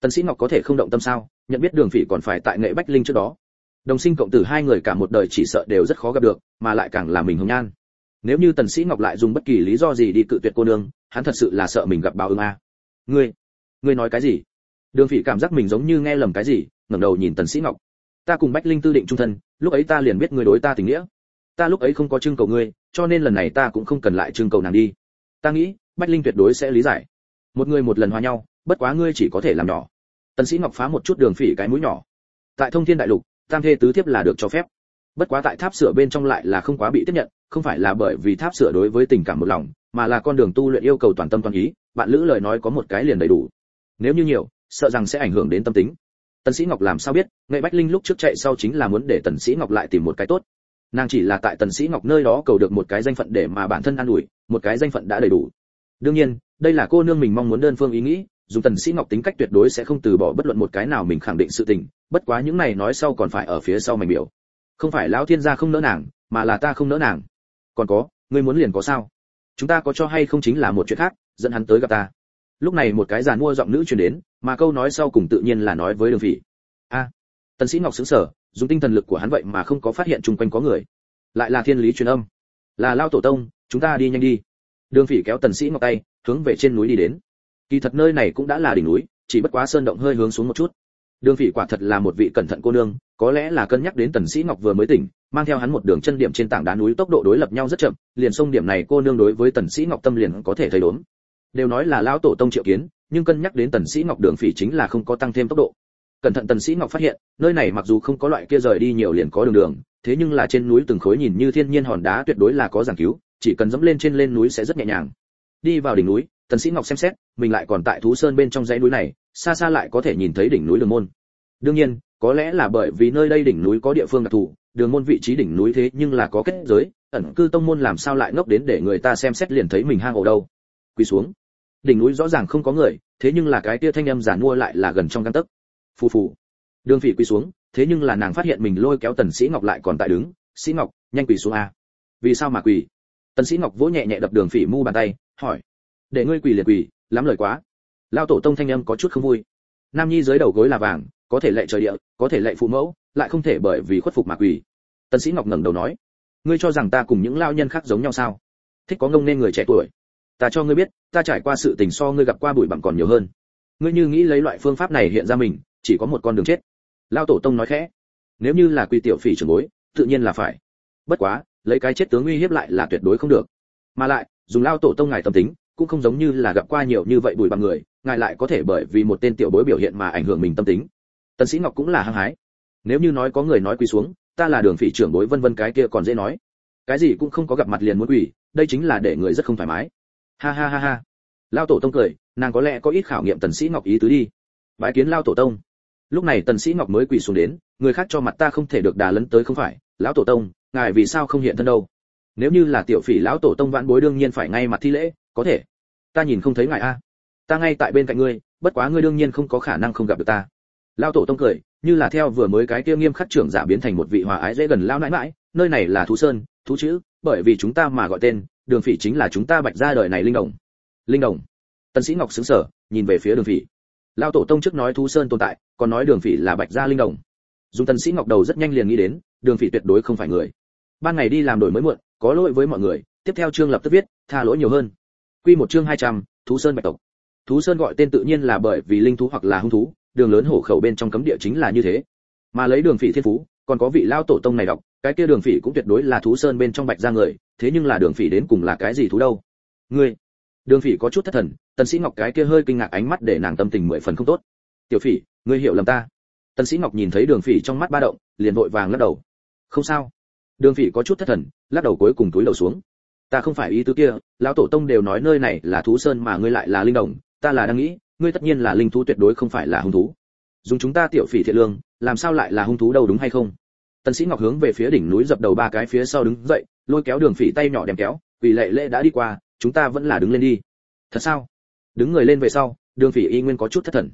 Tần sĩ ngọc có thể không động tâm sao, nhận biết đường phỉ còn phải tại nghệ bách linh trước đó. Đồng sinh cộng tử hai người cả một đời chỉ sợ đều rất khó gặp được, mà lại càng là mình hồng nhan. Nếu như tần sĩ ngọc lại dùng bất kỳ lý do gì đi cự tuyệt cô nương, hắn thật sự là sợ mình gặp báo ứng a. Ngươi ngươi nói cái gì? Đường phỉ cảm giác mình giống như nghe lầm cái gì, ngẩng đầu nhìn tần sĩ ngọc. Ta cùng bách linh tư định trung thân, lúc ấy ta liền biết ngươi đối ta tình nghĩa ta lúc ấy không có trưng cầu ngươi, cho nên lần này ta cũng không cần lại trưng cầu nàng đi. Ta nghĩ, bách linh tuyệt đối sẽ lý giải. Một người một lần hòa nhau, bất quá ngươi chỉ có thể làm nhỏ. Tần sĩ ngọc phá một chút đường phỉ cái mũi nhỏ. Tại thông thiên đại lục, tam thê tứ thiếp là được cho phép. Bất quá tại tháp sửa bên trong lại là không quá bị tiếp nhận, không phải là bởi vì tháp sửa đối với tình cảm một lòng, mà là con đường tu luyện yêu cầu toàn tâm toàn ý, bạn lữ lời nói có một cái liền đầy đủ. Nếu như nhiều, sợ rằng sẽ ảnh hưởng đến tâm tính. Tần sĩ ngọc làm sao biết, nghệ bách linh lúc trước chạy sau chính là muốn để tần sĩ ngọc lại tìm một cái tốt nàng chỉ là tại tần sĩ ngọc nơi đó cầu được một cái danh phận để mà bản thân an ủi, một cái danh phận đã đầy đủ. Đương nhiên, đây là cô nương mình mong muốn đơn phương ý nghĩ dùng tần sĩ ngọc tính cách tuyệt đối sẽ không từ bỏ bất luận một cái nào mình khẳng định sự tình, bất quá những này nói sau còn phải ở phía sau mình biểu. Không phải lão thiên gia không nỡ nàng, mà là ta không nỡ nàng. Còn có, ngươi muốn liền có sao? Chúng ta có cho hay không chính là một chuyện khác, dẫn hắn tới gặp ta. Lúc này một cái giàn mua giọng nữ truyền đến, mà câu nói sau cùng tự nhiên là nói với đường phỉ. A, tần sĩ ngọc sững sờ dùng tinh thần lực của hắn vậy mà không có phát hiện chung quanh có người. Lại là thiên lý truyền âm. Là lao tổ tông, chúng ta đi nhanh đi. Đường phỉ kéo tần sĩ ngọc tay, hướng về trên núi đi đến. Kỳ thật nơi này cũng đã là đỉnh núi, chỉ bất quá sơn động hơi hướng xuống một chút. Đường phỉ quả thật là một vị cẩn thận cô nương, có lẽ là cân nhắc đến tần sĩ ngọc vừa mới tỉnh, mang theo hắn một đường chân điểm trên tảng đá núi tốc độ đối lập nhau rất chậm, liền sông điểm này cô nương đối với tần sĩ ngọc tâm liền có thể thấy đốn đều nói là lão tổ tông triệu kiến, nhưng cân nhắc đến tần sĩ ngọc đường phỉ chính là không có tăng thêm tốc độ cẩn thận tần sĩ ngọc phát hiện, nơi này mặc dù không có loại kia rời đi nhiều liền có đường đường, thế nhưng là trên núi từng khối nhìn như thiên nhiên hòn đá tuyệt đối là có giảng cứu, chỉ cần dẫm lên trên lên núi sẽ rất nhẹ nhàng. Đi vào đỉnh núi, tần sĩ ngọc xem xét, mình lại còn tại thú sơn bên trong dãy núi này, xa xa lại có thể nhìn thấy đỉnh núi đường môn. Đương nhiên, có lẽ là bởi vì nơi đây đỉnh núi có địa phương đặc thù, đường môn vị trí đỉnh núi thế nhưng là có kết giới, ẩn cư tông môn làm sao lại ngốc đến để người ta xem xét liền thấy mình hang ổ đâu. Quỳ xuống. Đỉnh núi rõ ràng không có người, thế nhưng là cái tia thanh âm giả mua lại là gần trong căn tấc phù phù. Đường phỉ quỳ xuống, thế nhưng là nàng phát hiện mình lôi kéo tần sĩ ngọc lại còn tại đứng. Sĩ ngọc, nhanh quỳ xuống a. Vì sao mà quỳ? Tần sĩ ngọc vỗ nhẹ nhẹ đập đường phỉ mu bàn tay, hỏi. Để ngươi quỳ liền quỳ, lắm lời quá. Lao tổ tông thanh âm có chút không vui. Nam nhi dưới đầu gối là vàng, có thể lệ trời địa, có thể lệ phụ mẫu, lại không thể bởi vì khuất phục mà quỳ. Tần sĩ ngọc ngẩng đầu nói. Ngươi cho rằng ta cùng những lao nhân khác giống nhau sao? Thích có ngông nên người trẻ tuổi. Ta cho ngươi biết, ta trải qua sự tình so ngươi gặp qua bụi bặm còn nhiều hơn. Ngươi như nghĩ lấy loại phương pháp này hiện ra mình chỉ có một con đường chết. Lao tổ tông nói khẽ, nếu như là quy tiểu phỉ trưởng bối, tự nhiên là phải. Bất quá, lấy cái chết tướng uy hiếp lại là tuyệt đối không được. Mà lại, dùng lao tổ tông ngài tâm tính, cũng không giống như là gặp qua nhiều như vậy bùi bằng người, ngài lại có thể bởi vì một tên tiểu bối biểu hiện mà ảnh hưởng mình tâm tính. Tần sĩ ngọc cũng là hăng hái. Nếu như nói có người nói quỳ xuống, ta là đường phỉ trưởng bối vân vân cái kia còn dễ nói. Cái gì cũng không có gặp mặt liền muốn quỳ, đây chính là để người rất không thoải mái. Ha ha ha ha. Lao tổ tông cười, nàng có lẽ có ít khảo nghiệm tần sĩ ngọc ý tứ đi. Bái kiến lao tổ tông lúc này tần sĩ ngọc mới quỳ xuống đến, người khác cho mặt ta không thể được đà lấn tới không phải, lão tổ tông, ngài vì sao không hiện thân đâu? Nếu như là tiểu phỉ lão tổ tông vãn bối đương nhiên phải ngay mặt thi lễ, có thể. Ta nhìn không thấy ngài a. Ta ngay tại bên cạnh ngươi, bất quá ngươi đương nhiên không có khả năng không gặp được ta. Lão tổ tông cười, như là theo vừa mới cái kia nghiêm khắc trưởng giả biến thành một vị hòa ái dễ gần lão nãi mãi nơi này là thú sơn, thú chữ, bởi vì chúng ta mà gọi tên, đường phỉ chính là chúng ta bạch ra đời này linh đồng. Linh đồng. Tần sĩ ngọc sững sờ, nhìn về phía đường phỉ lao tổ tông trước nói thú sơn tồn tại còn nói đường phỉ là bạch gia linh đồng. Dùng tần sĩ ngọc đầu rất nhanh liền nghĩ đến đường phỉ tuyệt đối không phải người. Ban ngày đi làm đổi mới muộn có lỗi với mọi người tiếp theo chương lập tức viết tha lỗi nhiều hơn. Quy một chương 200, thú sơn bạch tộc. Thú sơn gọi tên tự nhiên là bởi vì linh thú hoặc là hung thú đường lớn hổ khẩu bên trong cấm địa chính là như thế. Mà lấy đường phỉ thiên phú còn có vị lao tổ tông này đọc cái kia đường phỉ cũng tuyệt đối là thú sơn bên trong bạch gia người thế nhưng là đường phỉ đến cùng là cái gì thú đâu? Ngươi đường phỉ có chút thất thần tần sĩ ngọc cái kia hơi kinh ngạc ánh mắt để nàng tâm tình mười phần không tốt. Tiểu phỉ ngươi hiểu lầm ta. Tần sĩ ngọc nhìn thấy đường phỉ trong mắt ba động liền vội vàng lắc đầu. Không sao. Đường phỉ có chút thất thần lắc đầu cuối cùng túi đầu xuống. Ta không phải ý tứ kia lão tổ tông đều nói nơi này là thú sơn mà ngươi lại là linh động, ta là đang nghĩ ngươi tất nhiên là linh thú tuyệt đối không phải là hung thú. Dùng chúng ta tiểu phỉ thiện lương làm sao lại là hung thú đâu đúng hay không? Tần sĩ ngọc hướng về phía đỉnh núi dập đầu ba cái phía sau đứng dậy lôi kéo đường phỉ tay nhỏ đem kéo vì lệ lệ đã đi qua chúng ta vẫn là đứng lên đi. Thật sao? Đứng người lên về sau, đường phỉ y nguyên có chút thất thần.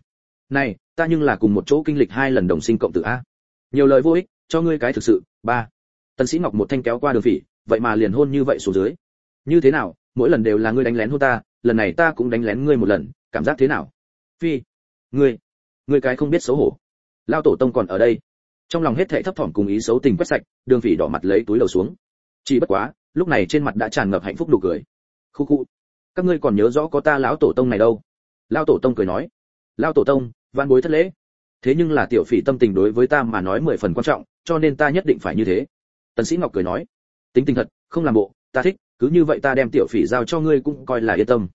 Này, ta nhưng là cùng một chỗ kinh lịch hai lần đồng sinh cộng tử a. Nhiều lời vô ích, cho ngươi cái thực sự. Ba. Tần sĩ ngọc một thanh kéo qua đường phỉ, vậy mà liền hôn như vậy xuống dưới. Như thế nào, mỗi lần đều là ngươi đánh lén hôn ta, lần này ta cũng đánh lén ngươi một lần, cảm giác thế nào? Phi. Ngươi. Ngươi cái không biết xấu hổ. Lao tổ tông còn ở đây. Trong lòng hết thảy thấp thỏm cùng ý xấu tình quét sạch, đường phỉ đỏ mặt lấy túi đầu xuống. Chỉ bất quá, lúc này trên mặt đã tràn ngập hạnh phúc nụ cười khu khu. Các ngươi còn nhớ rõ có ta lão tổ tông này đâu? Lao tổ tông cười nói. Lao tổ tông, văn bối thất lễ. Thế nhưng là tiểu phỉ tâm tình đối với ta mà nói mười phần quan trọng, cho nên ta nhất định phải như thế. Tần sĩ ngọc cười nói. Tính tình thật, không làm bộ, ta thích, cứ như vậy ta đem tiểu phỉ giao cho ngươi cũng coi là yên tâm.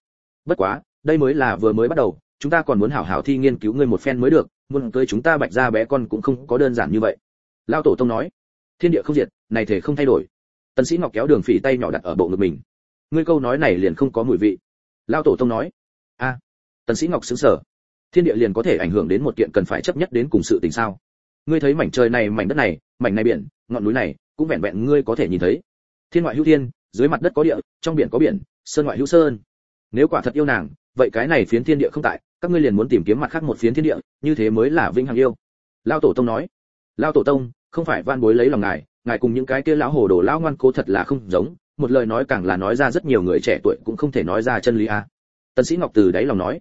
Bất quá, đây mới là vừa mới bắt đầu, chúng ta còn muốn hảo hảo thi nghiên cứu ngươi một phen mới được, muốn tới chúng ta bạch ra bé con cũng không có đơn giản như vậy. Lao tổ tông nói. Thiên địa không diệt, này thể không thay đổi. Tần sĩ ngọc kéo đường phỉ tay nhỏ đặt ở bộ ngực mình ngươi câu nói này liền không có mùi vị. Lao tổ tông nói, a, tần sĩ ngọc sững sờ thiên địa liền có thể ảnh hưởng đến một kiện cần phải chấp nhất đến cùng sự tình sao? Ngươi thấy mảnh trời này, mảnh đất này, mảnh này biển, ngọn núi này, cũng vẹn vẹn ngươi có thể nhìn thấy. Thiên ngoại hữu thiên, dưới mặt đất có địa, trong biển có biển, sơn ngoại hữu sơn. Nếu quả thật yêu nàng, vậy cái này phiến thiên địa không tại, các ngươi liền muốn tìm kiếm mặt khác một phiến thiên địa, như thế mới là vinh hằng yêu. Lao tổ tông nói lao tổ tông, không phải van bối lấy lòng ngài ngài cùng những cái kia lão hồ đồ lão ngoan cố thật là không giống một lời nói càng là nói ra rất nhiều người trẻ tuổi cũng không thể nói ra chân lý a. Tần sĩ ngọc từ đáy lòng nói,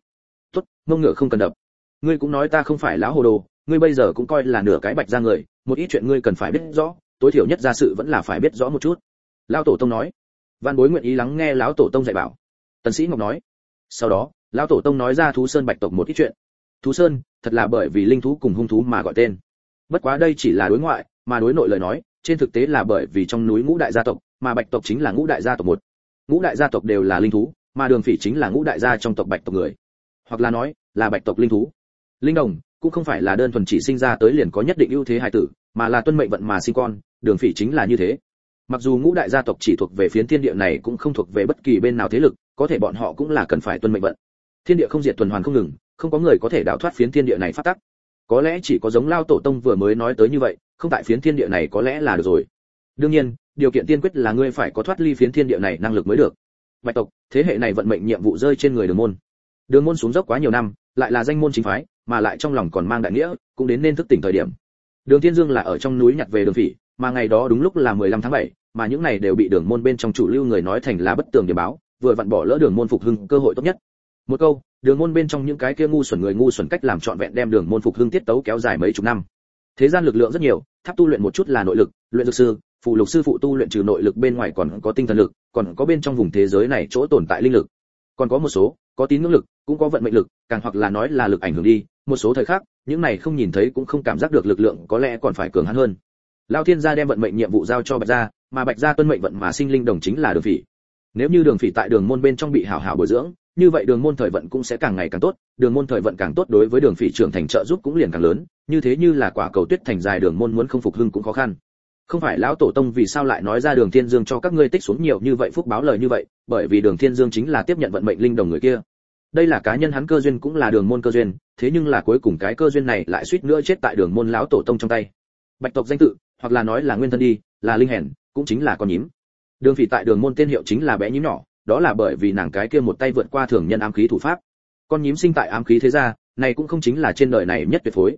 tốt, mông ngựa không cần đập. Ngươi cũng nói ta không phải lão hồ đồ, ngươi bây giờ cũng coi là nửa cái bạch ra người, một ít chuyện ngươi cần phải biết rõ, tối thiểu nhất ra sự vẫn là phải biết rõ một chút. Lão tổ tông nói. Văn bối nguyện ý lắng nghe lão tổ tông dạy bảo. Tần sĩ ngọc nói. Sau đó, lão tổ tông nói ra thú sơn bạch tộc một ít chuyện. Thú sơn, thật là bởi vì linh thú cùng hung thú mà gọi tên. Bất quá đây chỉ là đối ngoại, mà đối nội lời nói trên thực tế là bởi vì trong núi ngũ đại gia tộc, mà bạch tộc chính là ngũ đại gia tộc một. Ngũ đại gia tộc đều là linh thú, mà đường phỉ chính là ngũ đại gia trong tộc bạch tộc người. Hoặc là nói, là bạch tộc linh thú. Linh đồng cũng không phải là đơn thuần chỉ sinh ra tới liền có nhất định ưu thế hài tử, mà là tuân mệnh vận mà sinh con, đường phỉ chính là như thế. Mặc dù ngũ đại gia tộc chỉ thuộc về phiến thiên địa này cũng không thuộc về bất kỳ bên nào thế lực, có thể bọn họ cũng là cần phải tuân mệnh vận. Thiên địa không diệt tuần hoàn không ngừng, không có người có thể đào thoát phiến thiên địa này phát tắc. Có lẽ chỉ có giống lao tổ tông vừa mới nói tới như vậy không tại phiến thiên địa này có lẽ là được rồi. Đương nhiên điều kiện tiên quyết là ngươi phải có thoát ly phiến thiên địa này năng lực mới được. Bạch tộc thế hệ này vận mệnh nhiệm vụ rơi trên người đường môn. Đường môn xuống dốc quá nhiều năm lại là danh môn chính phái mà lại trong lòng còn mang đại nghĩa cũng đến nên thức tỉnh thời điểm. Đường thiên dương là ở trong núi nhặt về đường phỉ mà ngày đó đúng lúc là 15 tháng 7, mà những này đều bị đường môn bên trong chủ lưu người nói thành là bất tường điểm báo vừa vặn bỏ lỡ đường môn phục hưng cơ hội tốt nhất. Một câu đường môn bên trong những cái kia ngu xuẩn người ngu xuẩn cách làm trọn vẹn đem đường môn phục hưng tiết tấu kéo dài mấy chục năm thế gian lực lượng rất nhiều, tháp tu luyện một chút là nội lực, luyện dược sư, phụ lục sư phụ tu luyện trừ nội lực bên ngoài còn có tinh thần lực, còn có bên trong vùng thế giới này chỗ tồn tại linh lực. Còn có một số, có tín ngưỡng lực, cũng có vận mệnh lực, càng hoặc là nói là lực ảnh hưởng đi, một số thời khắc, những này không nhìn thấy cũng không cảm giác được lực lượng có lẽ còn phải cường hắn hơn. Lao thiên gia đem vận mệnh nhiệm vụ giao cho bạch gia, mà bạch gia tuân mệnh vận mà sinh linh đồng chính là đường phỉ. Nếu như đường phỉ tại đường môn bên trong bị hảo hảo bồi dưỡng, như vậy đường môn thời vận cũng sẽ càng ngày càng tốt, đường môn thời vận càng tốt đối với đường phỉ trưởng thành trợ giúp cũng liền càng lớn như thế như là quả cầu tuyết thành dài đường môn muốn không phục hưng cũng khó khăn. Không phải lão tổ tông vì sao lại nói ra đường thiên dương cho các ngươi tích xuống nhiều như vậy phúc báo lời như vậy, bởi vì đường thiên dương chính là tiếp nhận vận mệnh linh đồng người kia. Đây là cá nhân hắn cơ duyên cũng là đường môn cơ duyên, thế nhưng là cuối cùng cái cơ duyên này lại suýt nữa chết tại đường môn lão tổ tông trong tay. Bạch tộc danh tự, hoặc là nói là nguyên thân đi, là linh hèn, cũng chính là con nhím. Đường phỉ tại đường môn tên hiệu chính là bé nhím nhỏ, đó là bởi vì nàng cái kia một tay vượt qua thường nhân ám khí thủ pháp. Con nhím sinh tại ám khí thế gia, này cũng không chính là trên đời này nhất tuyệt phối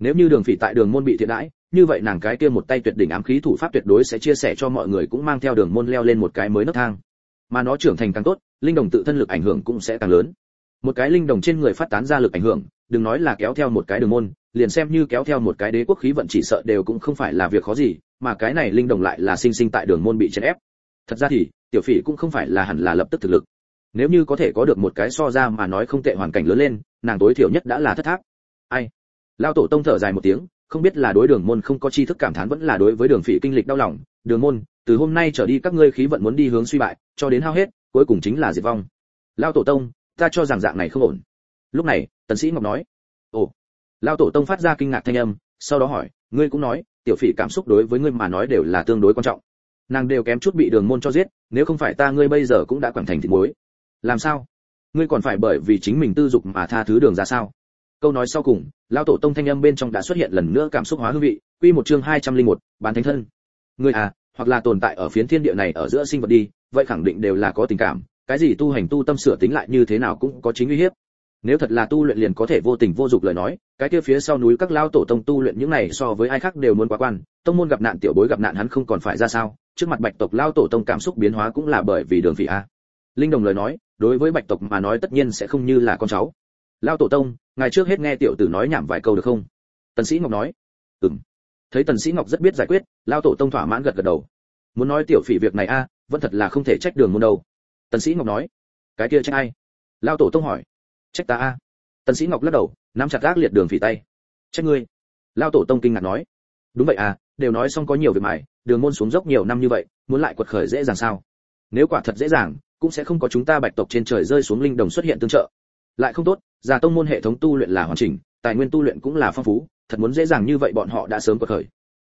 nếu như đường phỉ tại đường môn bị thiệt đãi, như vậy nàng cái kia một tay tuyệt đỉnh ám khí thủ pháp tuyệt đối sẽ chia sẻ cho mọi người cũng mang theo đường môn leo lên một cái mới nấc thang. Mà nó trưởng thành càng tốt, linh đồng tự thân lực ảnh hưởng cũng sẽ càng lớn. Một cái linh đồng trên người phát tán ra lực ảnh hưởng, đừng nói là kéo theo một cái đường môn, liền xem như kéo theo một cái đế quốc khí vận chỉ sợ đều cũng không phải là việc khó gì, mà cái này linh đồng lại là sinh sinh tại đường môn bị chèn ép. Thật ra thì, tiểu phỉ cũng không phải là hẳn là lập tức thực lực. Nếu như có thể có được một cái so ra mà nói không tệ hoàn cảnh lớn lên, nàng tối thiểu nhất đã là thất tháp. Ai? Lao tổ tông thở dài một tiếng, không biết là đối đường môn không có tri thức cảm thán vẫn là đối với đường phỉ kinh lịch đau lòng. Đường môn, từ hôm nay trở đi các ngươi khí vận muốn đi hướng suy bại, cho đến hao hết, cuối cùng chính là diệt vong. Lao tổ tông, ta cho rằng dạng này không ổn. Lúc này, tần sĩ ngọc nói, ồ. Lao tổ tông phát ra kinh ngạc thanh âm, sau đó hỏi, ngươi cũng nói, tiểu phỉ cảm xúc đối với ngươi mà nói đều là tương đối quan trọng. Nàng đều kém chút bị đường môn cho giết, nếu không phải ta ngươi bây giờ cũng đã quẳng thành thịt muối. Làm sao? Ngươi còn phải bởi vì chính mình tư dục mà tha thứ đường ra sao? Câu nói sau cùng lao tổ tông thanh âm bên trong đã xuất hiện lần nữa cảm xúc hóa hương vị quy một chương 201, bán thánh thân. Ngươi à hoặc là tồn tại ở phiến thiên địa này ở giữa sinh vật đi vậy khẳng định đều là có tình cảm cái gì tu hành tu tâm sửa tính lại như thế nào cũng có chính uy hiếp. Nếu thật là tu luyện liền có thể vô tình vô dục lời nói cái kia phía sau núi các lao tổ tông tu luyện những này so với ai khác đều muốn quá quan tông môn gặp nạn tiểu bối gặp nạn hắn không còn phải ra sao trước mặt bạch tộc lao tổ tông cảm xúc biến hóa cũng là bởi vì đường vị a. Linh đồng lời nói đối với bạch tộc mà nói tất nhiên sẽ không như là con cháu. Lao tổ tông ngài trước hết nghe tiểu tử nói nhảm vài câu được không? Tần sĩ ngọc nói. Ừm. Thấy tần sĩ ngọc rất biết giải quyết, lao tổ tông thỏa mãn gật gật đầu. Muốn nói tiểu phỉ việc này a, vẫn thật là không thể trách đường môn đâu. Tần sĩ ngọc nói. Cái kia trách ai? Lao tổ tông hỏi. Trách ta a. Tần sĩ ngọc lắc đầu, nắm chặt gác liệt đường phỉ tay. Trách ngươi. Lao tổ tông kinh ngạc nói. Đúng vậy à đều nói xong có nhiều việc mải, đường môn xuống dốc nhiều năm như vậy, muốn lại quật khởi dễ dàng sao? Nếu quả thật dễ dàng, cũng sẽ không có chúng ta bạch tộc trên trời rơi xuống linh đồng xuất hiện tương trợ lại không tốt già tông môn hệ thống tu luyện là hoàn chỉnh, tài nguyên tu luyện cũng là phong phú, thật muốn dễ dàng như vậy bọn họ đã sớm quật khởi.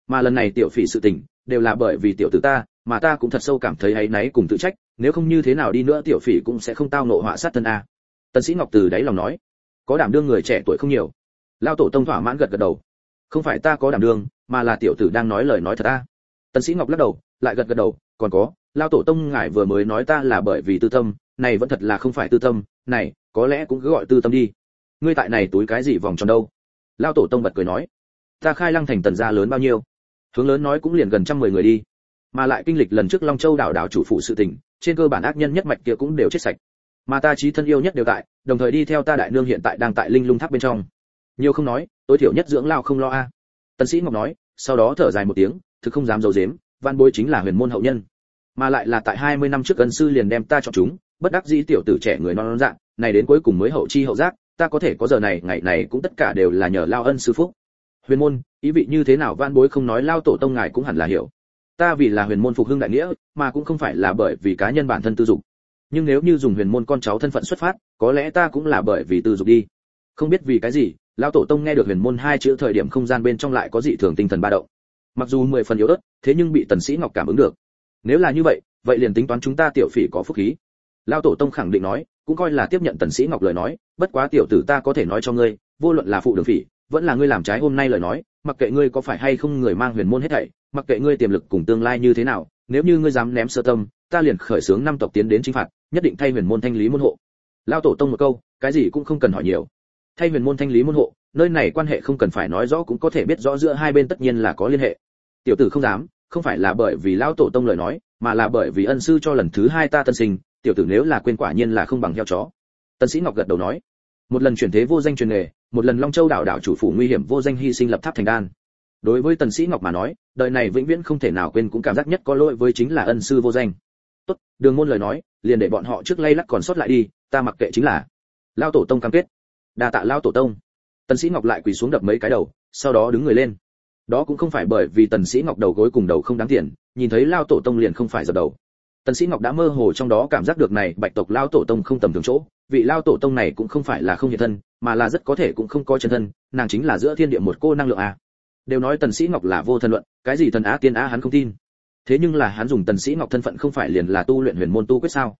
Mà lần này tiểu phỉ sự tình, đều là bởi vì tiểu tử ta, mà ta cũng thật sâu cảm thấy áy náy cùng tự trách, nếu không như thế nào đi nữa tiểu phỉ cũng sẽ không tao nộ họa sát thân a. Tần sĩ ngọc từ đáy lòng nói, có đảm đương người trẻ tuổi không nhiều. Lao tổ tông thỏa mãn gật gật đầu. Không phải ta có đảm đương, mà là tiểu tử đang nói lời nói thật ta. tần sĩ ngọc lắc đầu, lại gật gật đầu, còn có, lao tổ tông ngài vừa mới nói ta là bởi vì tư tâm này vẫn thật là không phải tư tâm, này, có lẽ cũng cứ gọi tư tâm đi. Ngươi tại này túi cái gì vòng tròn đâu? Lao tổ tông bật cười nói. Ta khai lăng thành tần gia lớn bao nhiêu? Hướng lớn nói cũng liền gần trăm mười người đi. Mà lại kinh lịch lần trước long châu đảo đảo chủ phụ sự tình, trên cơ bản ác nhân nhất mạch kia cũng đều chết sạch. Mà ta trí thân yêu nhất đều tại, đồng thời đi theo ta đại nương hiện tại đang tại linh lung tháp bên trong. Nhiều không nói, tối thiểu nhất dưỡng lao không lo a. À. Tần sĩ ngọc nói, sau đó thở dài một tiếng, thực không dám dầu dếm văn bối chính là huyền môn hậu nhân. Mà lại là tại 20 năm trước ân sư liền đem ta chọn chúng bất đắc dĩ tiểu tử trẻ người non non dạng, này đến cuối cùng mới hậu chi hậu giác, ta có thể có giờ này, ngày này cũng tất cả đều là nhờ lao ân sư phúc. Huyền môn, ý vị như thế nào van bối không nói, lao tổ tông ngài cũng hẳn là hiểu. Ta vì là huyền môn phục hưng đại nghĩa, mà cũng không phải là bởi vì cá nhân bản thân tư dục. Nhưng nếu như dùng huyền môn con cháu thân phận xuất phát, có lẽ ta cũng là bởi vì tư dục đi. Không biết vì cái gì, lao tổ tông nghe được huyền môn hai chữ thời điểm không gian bên trong lại có dị thường tinh thần ba động. Mặc dù mười phần yếu ớt, thế nhưng bị tần sĩ ngọc cảm ứng được. Nếu là như vậy vậy liền tính toán chúng ta tiểu phỉ có phúc khí lão tổ tông khẳng định nói, cũng coi là tiếp nhận tần sĩ ngọc lời nói, bất quá tiểu tử ta có thể nói cho ngươi, vô luận là phụ đường phỉ, vẫn là ngươi làm trái hôm nay lời nói, mặc kệ ngươi có phải hay không người mang huyền môn hết thảy, mặc kệ ngươi tiềm lực cùng tương lai như thế nào, nếu như ngươi dám ném sơ tâm, ta liền khởi sướng năm tộc tiến đến chính phạt, nhất định thay huyền môn thanh lý môn hộ. Lao tổ tông một câu, cái gì cũng không cần hỏi nhiều. Thay huyền môn thanh lý môn hộ, nơi này quan hệ không cần phải nói rõ cũng có thể biết rõ giữa hai bên tất nhiên là có liên hệ. Tiểu tử không dám, không phải là bởi vì lão tổ tông lời nói, mà là bởi vì ân sư cho lần thứ hai ta tân sinh tiểu tử nếu là quên quả nhiên là không bằng heo chó. Tân sĩ ngọc gật đầu nói, một lần chuyển thế vô danh truyền nghề, một lần long châu đảo đảo chủ phủ nguy hiểm vô danh hy sinh lập tháp thành đan. Đối với tần sĩ ngọc mà nói, đời này vĩnh viễn không thể nào quên cũng cảm giác nhất có lỗi với chính là ân sư vô danh. Tốt, đường môn lời nói, liền để bọn họ trước lay lắc còn sót lại đi, ta mặc kệ chính là lao tổ tông cam kết. Đa tạ lao tổ tông. Tần sĩ ngọc lại quỳ xuống đập mấy cái đầu, sau đó đứng người lên. Đó cũng không phải bởi vì tần sĩ ngọc đầu gối cùng đầu không đáng tiền, nhìn thấy lao tổ tông liền không phải giật đầu tần sĩ ngọc đã mơ hồ trong đó cảm giác được này, bạch tộc lao tổ tông không tầm thường chỗ. Vị lao tổ tông này cũng không phải là không hiện thân, mà là rất có thể cũng không có chân thân, nàng chính là giữa thiên địa một cô năng lượng à đều nói tần sĩ ngọc là vô thân luận, cái gì thần á tiên á hắn không tin. Thế nhưng là hắn dùng tần sĩ ngọc thân phận không phải liền là tu luyện huyền môn tu quyết sao?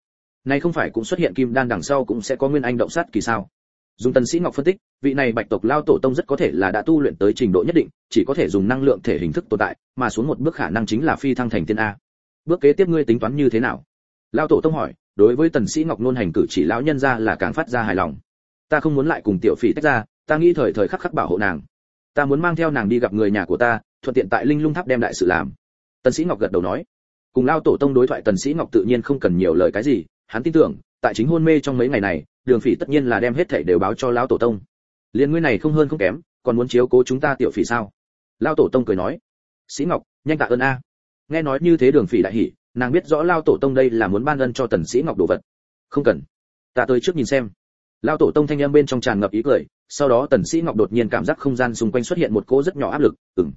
Nay không phải cũng xuất hiện kim đan đằng sau cũng sẽ có nguyên anh động sát kỳ sao? Dùng tần sĩ ngọc phân tích, vị này bạch tộc lao tổ tông rất có thể là đã tu luyện tới trình độ nhất định, chỉ có thể dùng năng lượng thể hình thức tồn tại, mà xuống một bước khả năng chính là phi thăng thành tiên a bước kế tiếp ngươi tính toán như thế nào? Lao tổ tông hỏi, đối với tần sĩ ngọc nôn hành cử chỉ lão nhân ra là càng phát ra hài lòng. Ta không muốn lại cùng tiểu phỉ tách ra, ta nghĩ thời thời khắc khắc bảo hộ nàng. Ta muốn mang theo nàng đi gặp người nhà của ta, thuận tiện tại linh lung tháp đem đại sự làm. Tần sĩ ngọc gật đầu nói. Cùng lao tổ tông đối thoại, tần sĩ ngọc tự nhiên không cần nhiều lời cái gì. Hắn tin tưởng, tại chính hôn mê trong mấy ngày này, đường phỉ tất nhiên là đem hết thảy đều báo cho lão tổ tông. Liên nguyên này không hơn không kém, còn muốn chiếu cố chúng ta tiểu phỉ sao? Lao tổ tông cười nói. Sĩ ngọc, nhanh tạ ơn a nghe nói như thế đường phỉ đại hỉ, nàng biết rõ lao tổ tông đây là muốn ban ân cho tần sĩ ngọc đồ vật. Không cần. Ta tới trước nhìn xem. Lao tổ tông thanh âm bên trong tràn ngập ý cười, sau đó tần sĩ ngọc đột nhiên cảm giác không gian xung quanh xuất hiện một cỗ rất nhỏ áp lực. Ừm.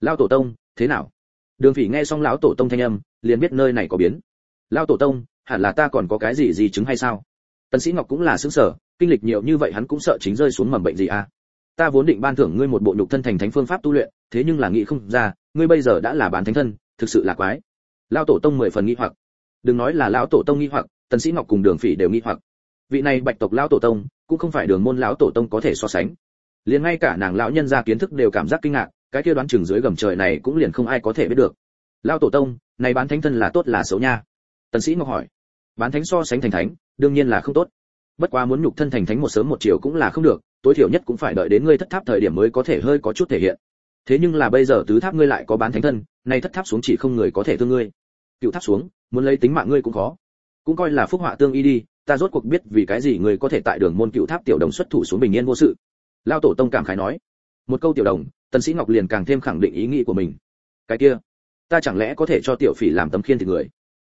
Lao tổ tông, thế nào? Đường phỉ nghe xong lão tổ tông thanh âm, liền biết nơi này có biến. Lao tổ tông, hẳn là ta còn có cái gì gì chứng hay sao? Tần sĩ ngọc cũng là sướng sở kinh lịch nhiều như vậy hắn cũng sợ chính rơi xuống mầm bệnh gì à? Ta vốn định ban thưởng ngươi một bộ nhục thân thành thánh phương pháp tu luyện, thế nhưng là nghĩ không ra, ngươi bây giờ đã là bán thánh thân thực sự là quái. Lao tổ tông mười phần nghi hoặc. Đừng nói là lão tổ tông nghi hoặc, tần sĩ ngọc cùng đường phỉ đều nghi hoặc. Vị này bạch tộc lão tổ tông, cũng không phải đường môn lão tổ tông có thể so sánh. Liền ngay cả nàng lão nhân gia kiến thức đều cảm giác kinh ngạc, cái kia đoán chừng dưới gầm trời này cũng liền không ai có thể biết được. Lão tổ tông, này bán thánh thân là tốt là xấu nha? Tần sĩ ngọc hỏi. Bán thánh so sánh thành thánh, đương nhiên là không tốt. Bất quá muốn nhục thân thành thánh một sớm một chiều cũng là không được, tối thiểu nhất cũng phải đợi đến ngươi thất tháp thời điểm mới có thể hơi có chút thể hiện. Thế nhưng là bây giờ tứ tháp ngươi lại có bán thánh thân nay thất tháp xuống chỉ không người có thể thương ngươi. Cựu tháp xuống, muốn lấy tính mạng ngươi cũng khó. Cũng coi là phúc họa tương y đi, ta rốt cuộc biết vì cái gì người có thể tại đường môn cựu tháp tiểu đồng xuất thủ xuống bình yên vô sự. Lao tổ tông cảm khái nói. Một câu tiểu đồng, tần sĩ ngọc liền càng thêm khẳng định ý nghĩ của mình. Cái kia, ta chẳng lẽ có thể cho tiểu phỉ làm tấm khiên thì người?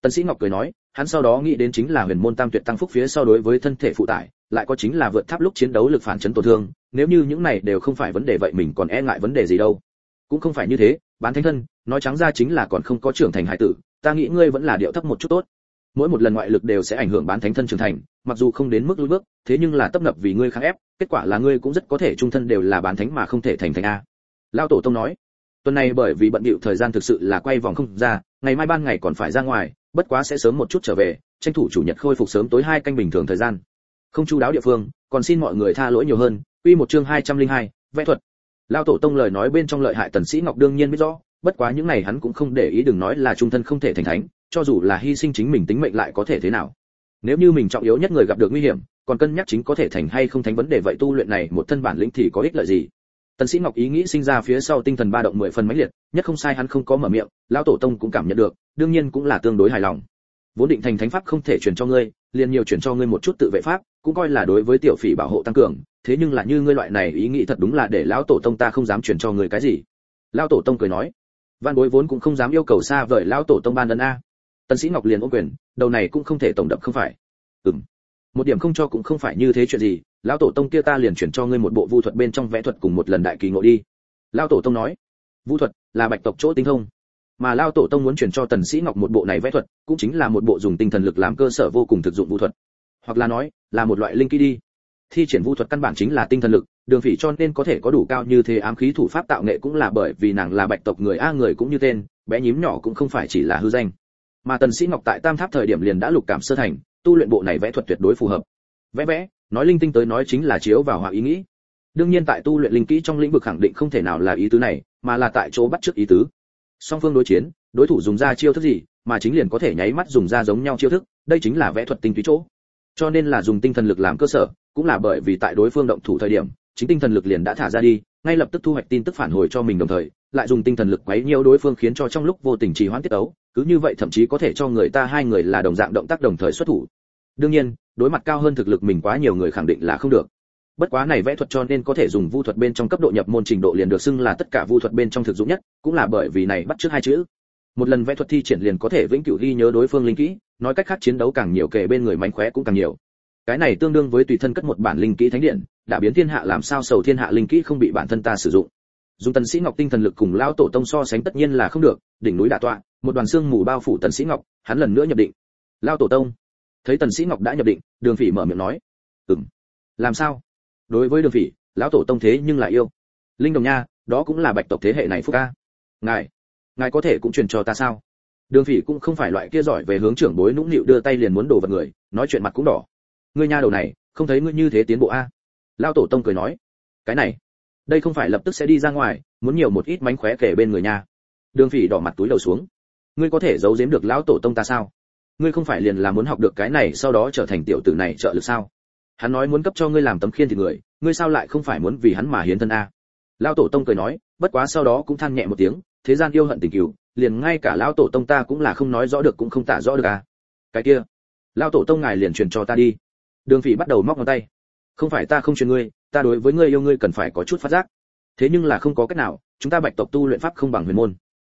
Tần sĩ ngọc cười nói, hắn sau đó nghĩ đến chính là huyền môn tam tuyệt tăng phúc phía sau đối với thân thể phụ tải, lại có chính là vượt tháp lúc chiến đấu lực phản chấn tổn thương, nếu như những này đều không phải vấn đề vậy mình còn e ngại vấn đề gì đâu cũng không phải như thế bán thánh thân nói trắng ra chính là còn không có trưởng thành hải tử ta nghĩ ngươi vẫn là điệu thấp một chút tốt. Mỗi một lần ngoại lực đều sẽ ảnh hưởng bán thánh thân trưởng thành mặc dù không đến mức lùi bước thế nhưng là tấp nập vì ngươi kháng ép kết quả là ngươi cũng rất có thể trung thân đều là bán thánh mà không thể thành thành a. Lao tổ tông nói tuần này bởi vì bận bịu thời gian thực sự là quay vòng không ra ngày mai ban ngày còn phải ra ngoài bất quá sẽ sớm một chút trở về tranh thủ chủ nhật khôi phục sớm tối hai canh bình thường thời gian. Không chu đáo địa phương còn xin mọi người tha lỗi nhiều hơn. Quy một chương 202, vẽ thuật lao tổ tông lời nói bên trong lợi hại tần sĩ ngọc đương nhiên biết rõ, bất quá những này hắn cũng không để ý đừng nói là trung thân không thể thành thánh, cho dù là hy sinh chính mình tính mệnh lại có thể thế nào. Nếu như mình trọng yếu nhất người gặp được nguy hiểm, còn cân nhắc chính có thể thành hay không thành vấn đề vậy tu luyện này một thân bản lĩnh thì có ích lợi gì? Tần sĩ ngọc ý nghĩ sinh ra phía sau tinh thần ba động mười phần mãnh liệt, nhất không sai hắn không có mở miệng, lão tổ tông cũng cảm nhận được, đương nhiên cũng là tương đối hài lòng. Vốn định thành thánh pháp không thể truyền cho ngươi, liền nhiều truyền cho ngươi một chút tự vệ pháp cũng coi là đối với tiểu phỉ bảo hộ tăng cường, thế nhưng là như ngươi loại này ý nghĩ thật đúng là để lão tổ tông ta không dám truyền cho người cái gì. Lão tổ tông cười nói. Văn bối vốn cũng không dám yêu cầu xa vời lão tổ tông ban ân a. Tần sĩ ngọc liền ôm quyền, đầu này cũng không thể tổng đập không phải. Ừm. Một điểm không cho cũng không phải như thế chuyện gì, lão tổ tông kia ta liền chuyển cho ngươi một bộ vu thuật bên trong vẽ thuật cùng một lần đại kỳ ngộ đi. Lão tổ tông nói. Vu thuật là bạch tộc chỗ tinh thông, mà lão tổ tông muốn chuyển cho tần sĩ ngọc một bộ này vẽ thuật, cũng chính là một bộ dùng tinh thần lực làm cơ sở vô cùng thực dụng vu thuật hoặc là nói, là một loại linh kỹ đi. Thi triển vu thuật căn bản chính là tinh thần lực, đường phỉ cho nên có thể có đủ cao như thế ám khí thủ pháp tạo nghệ cũng là bởi vì nàng là bạch tộc người a người cũng như tên, bé nhím nhỏ cũng không phải chỉ là hư danh. Mà tần sĩ ngọc tại tam tháp thời điểm liền đã lục cảm sơ thành, tu luyện bộ này vẽ thuật tuyệt đối phù hợp. Vẽ vẽ, nói linh tinh tới nói chính là chiếu vào hòa ý nghĩ. Đương nhiên tại tu luyện linh kỹ trong lĩnh vực khẳng định không thể nào là ý tứ này, mà là tại chỗ bắt trước ý tứ. Song phương đối chiến, đối thủ dùng ra chiêu thức gì, mà chính liền có thể nháy mắt dùng ra giống nhau chiêu thức, đây chính là vẽ thuật tinh túy chỗ cho nên là dùng tinh thần lực làm cơ sở, cũng là bởi vì tại đối phương động thủ thời điểm, chính tinh thần lực liền đã thả ra đi, ngay lập tức thu hoạch tin tức phản hồi cho mình đồng thời, lại dùng tinh thần lực quấy nhiễu đối phương khiến cho trong lúc vô tình trì hoãn tiết ấu cứ như vậy thậm chí có thể cho người ta hai người là đồng dạng động tác đồng thời xuất thủ. Đương nhiên, đối mặt cao hơn thực lực mình quá nhiều người khẳng định là không được. Bất quá này vẽ thuật cho nên có thể dùng vu thuật bên trong cấp độ nhập môn trình độ liền được xưng là tất cả vu thuật bên trong thực dụng nhất, cũng là bởi vì này bắt trước hai chữ một lần vẽ thuật thi triển liền có thể vĩnh cửu ghi nhớ đối phương linh kỹ, nói cách khác chiến đấu càng nhiều kể bên người mánh khóe cũng càng nhiều. Cái này tương đương với tùy thân cất một bản linh kỹ thánh điện, đã biến thiên hạ làm sao sầu thiên hạ linh kỹ không bị bản thân ta sử dụng. Dùng tần sĩ ngọc tinh thần lực cùng lão tổ tông so sánh tất nhiên là không được, đỉnh núi đả tọa, một đoàn xương mù bao phủ tần sĩ ngọc, hắn lần nữa nhập định. Lão tổ tông. Thấy tần sĩ ngọc đã nhập định, đường phỉ mở miệng nói. Ừm. Làm sao? Đối với đường phỉ, lão tổ tông thế nhưng lại yêu. Linh đồng nha, đó cũng là bạch tộc thế hệ này phúc ca. Ngài ngài có thể cũng truyền cho ta sao? Đường phỉ cũng không phải loại kia giỏi về hướng trưởng bối nũng nịu đưa tay liền muốn đổ vật người, nói chuyện mặt cũng đỏ. Ngươi nha đầu này, không thấy ngươi như thế tiến bộ a? Lão tổ tông cười nói. Cái này, đây không phải lập tức sẽ đi ra ngoài, muốn nhiều một ít mánh khóe kể bên người nha. Đường phỉ đỏ mặt túi đầu xuống. Ngươi có thể giấu giếm được lão tổ tông ta sao? Ngươi không phải liền là muốn học được cái này sau đó trở thành tiểu tử này trợ lực sao? Hắn nói muốn cấp cho ngươi làm tấm khiên thì người, ngươi sao lại không phải muốn vì hắn mà hiến thân a? Lão tổ tông cười nói bất quá sau đó cũng than nhẹ một tiếng, thế gian yêu hận tình cừu, liền ngay cả lão tổ tông ta cũng là không nói rõ được cũng không tả rõ được à. Cái kia, lão tổ tông ngài liền truyền cho ta đi. Đường phỉ bắt đầu móc ngón tay. Không phải ta không truyền ngươi, ta đối với ngươi yêu ngươi cần phải có chút phát giác. Thế nhưng là không có cách nào, chúng ta bạch tộc tu luyện pháp không bằng huyền môn.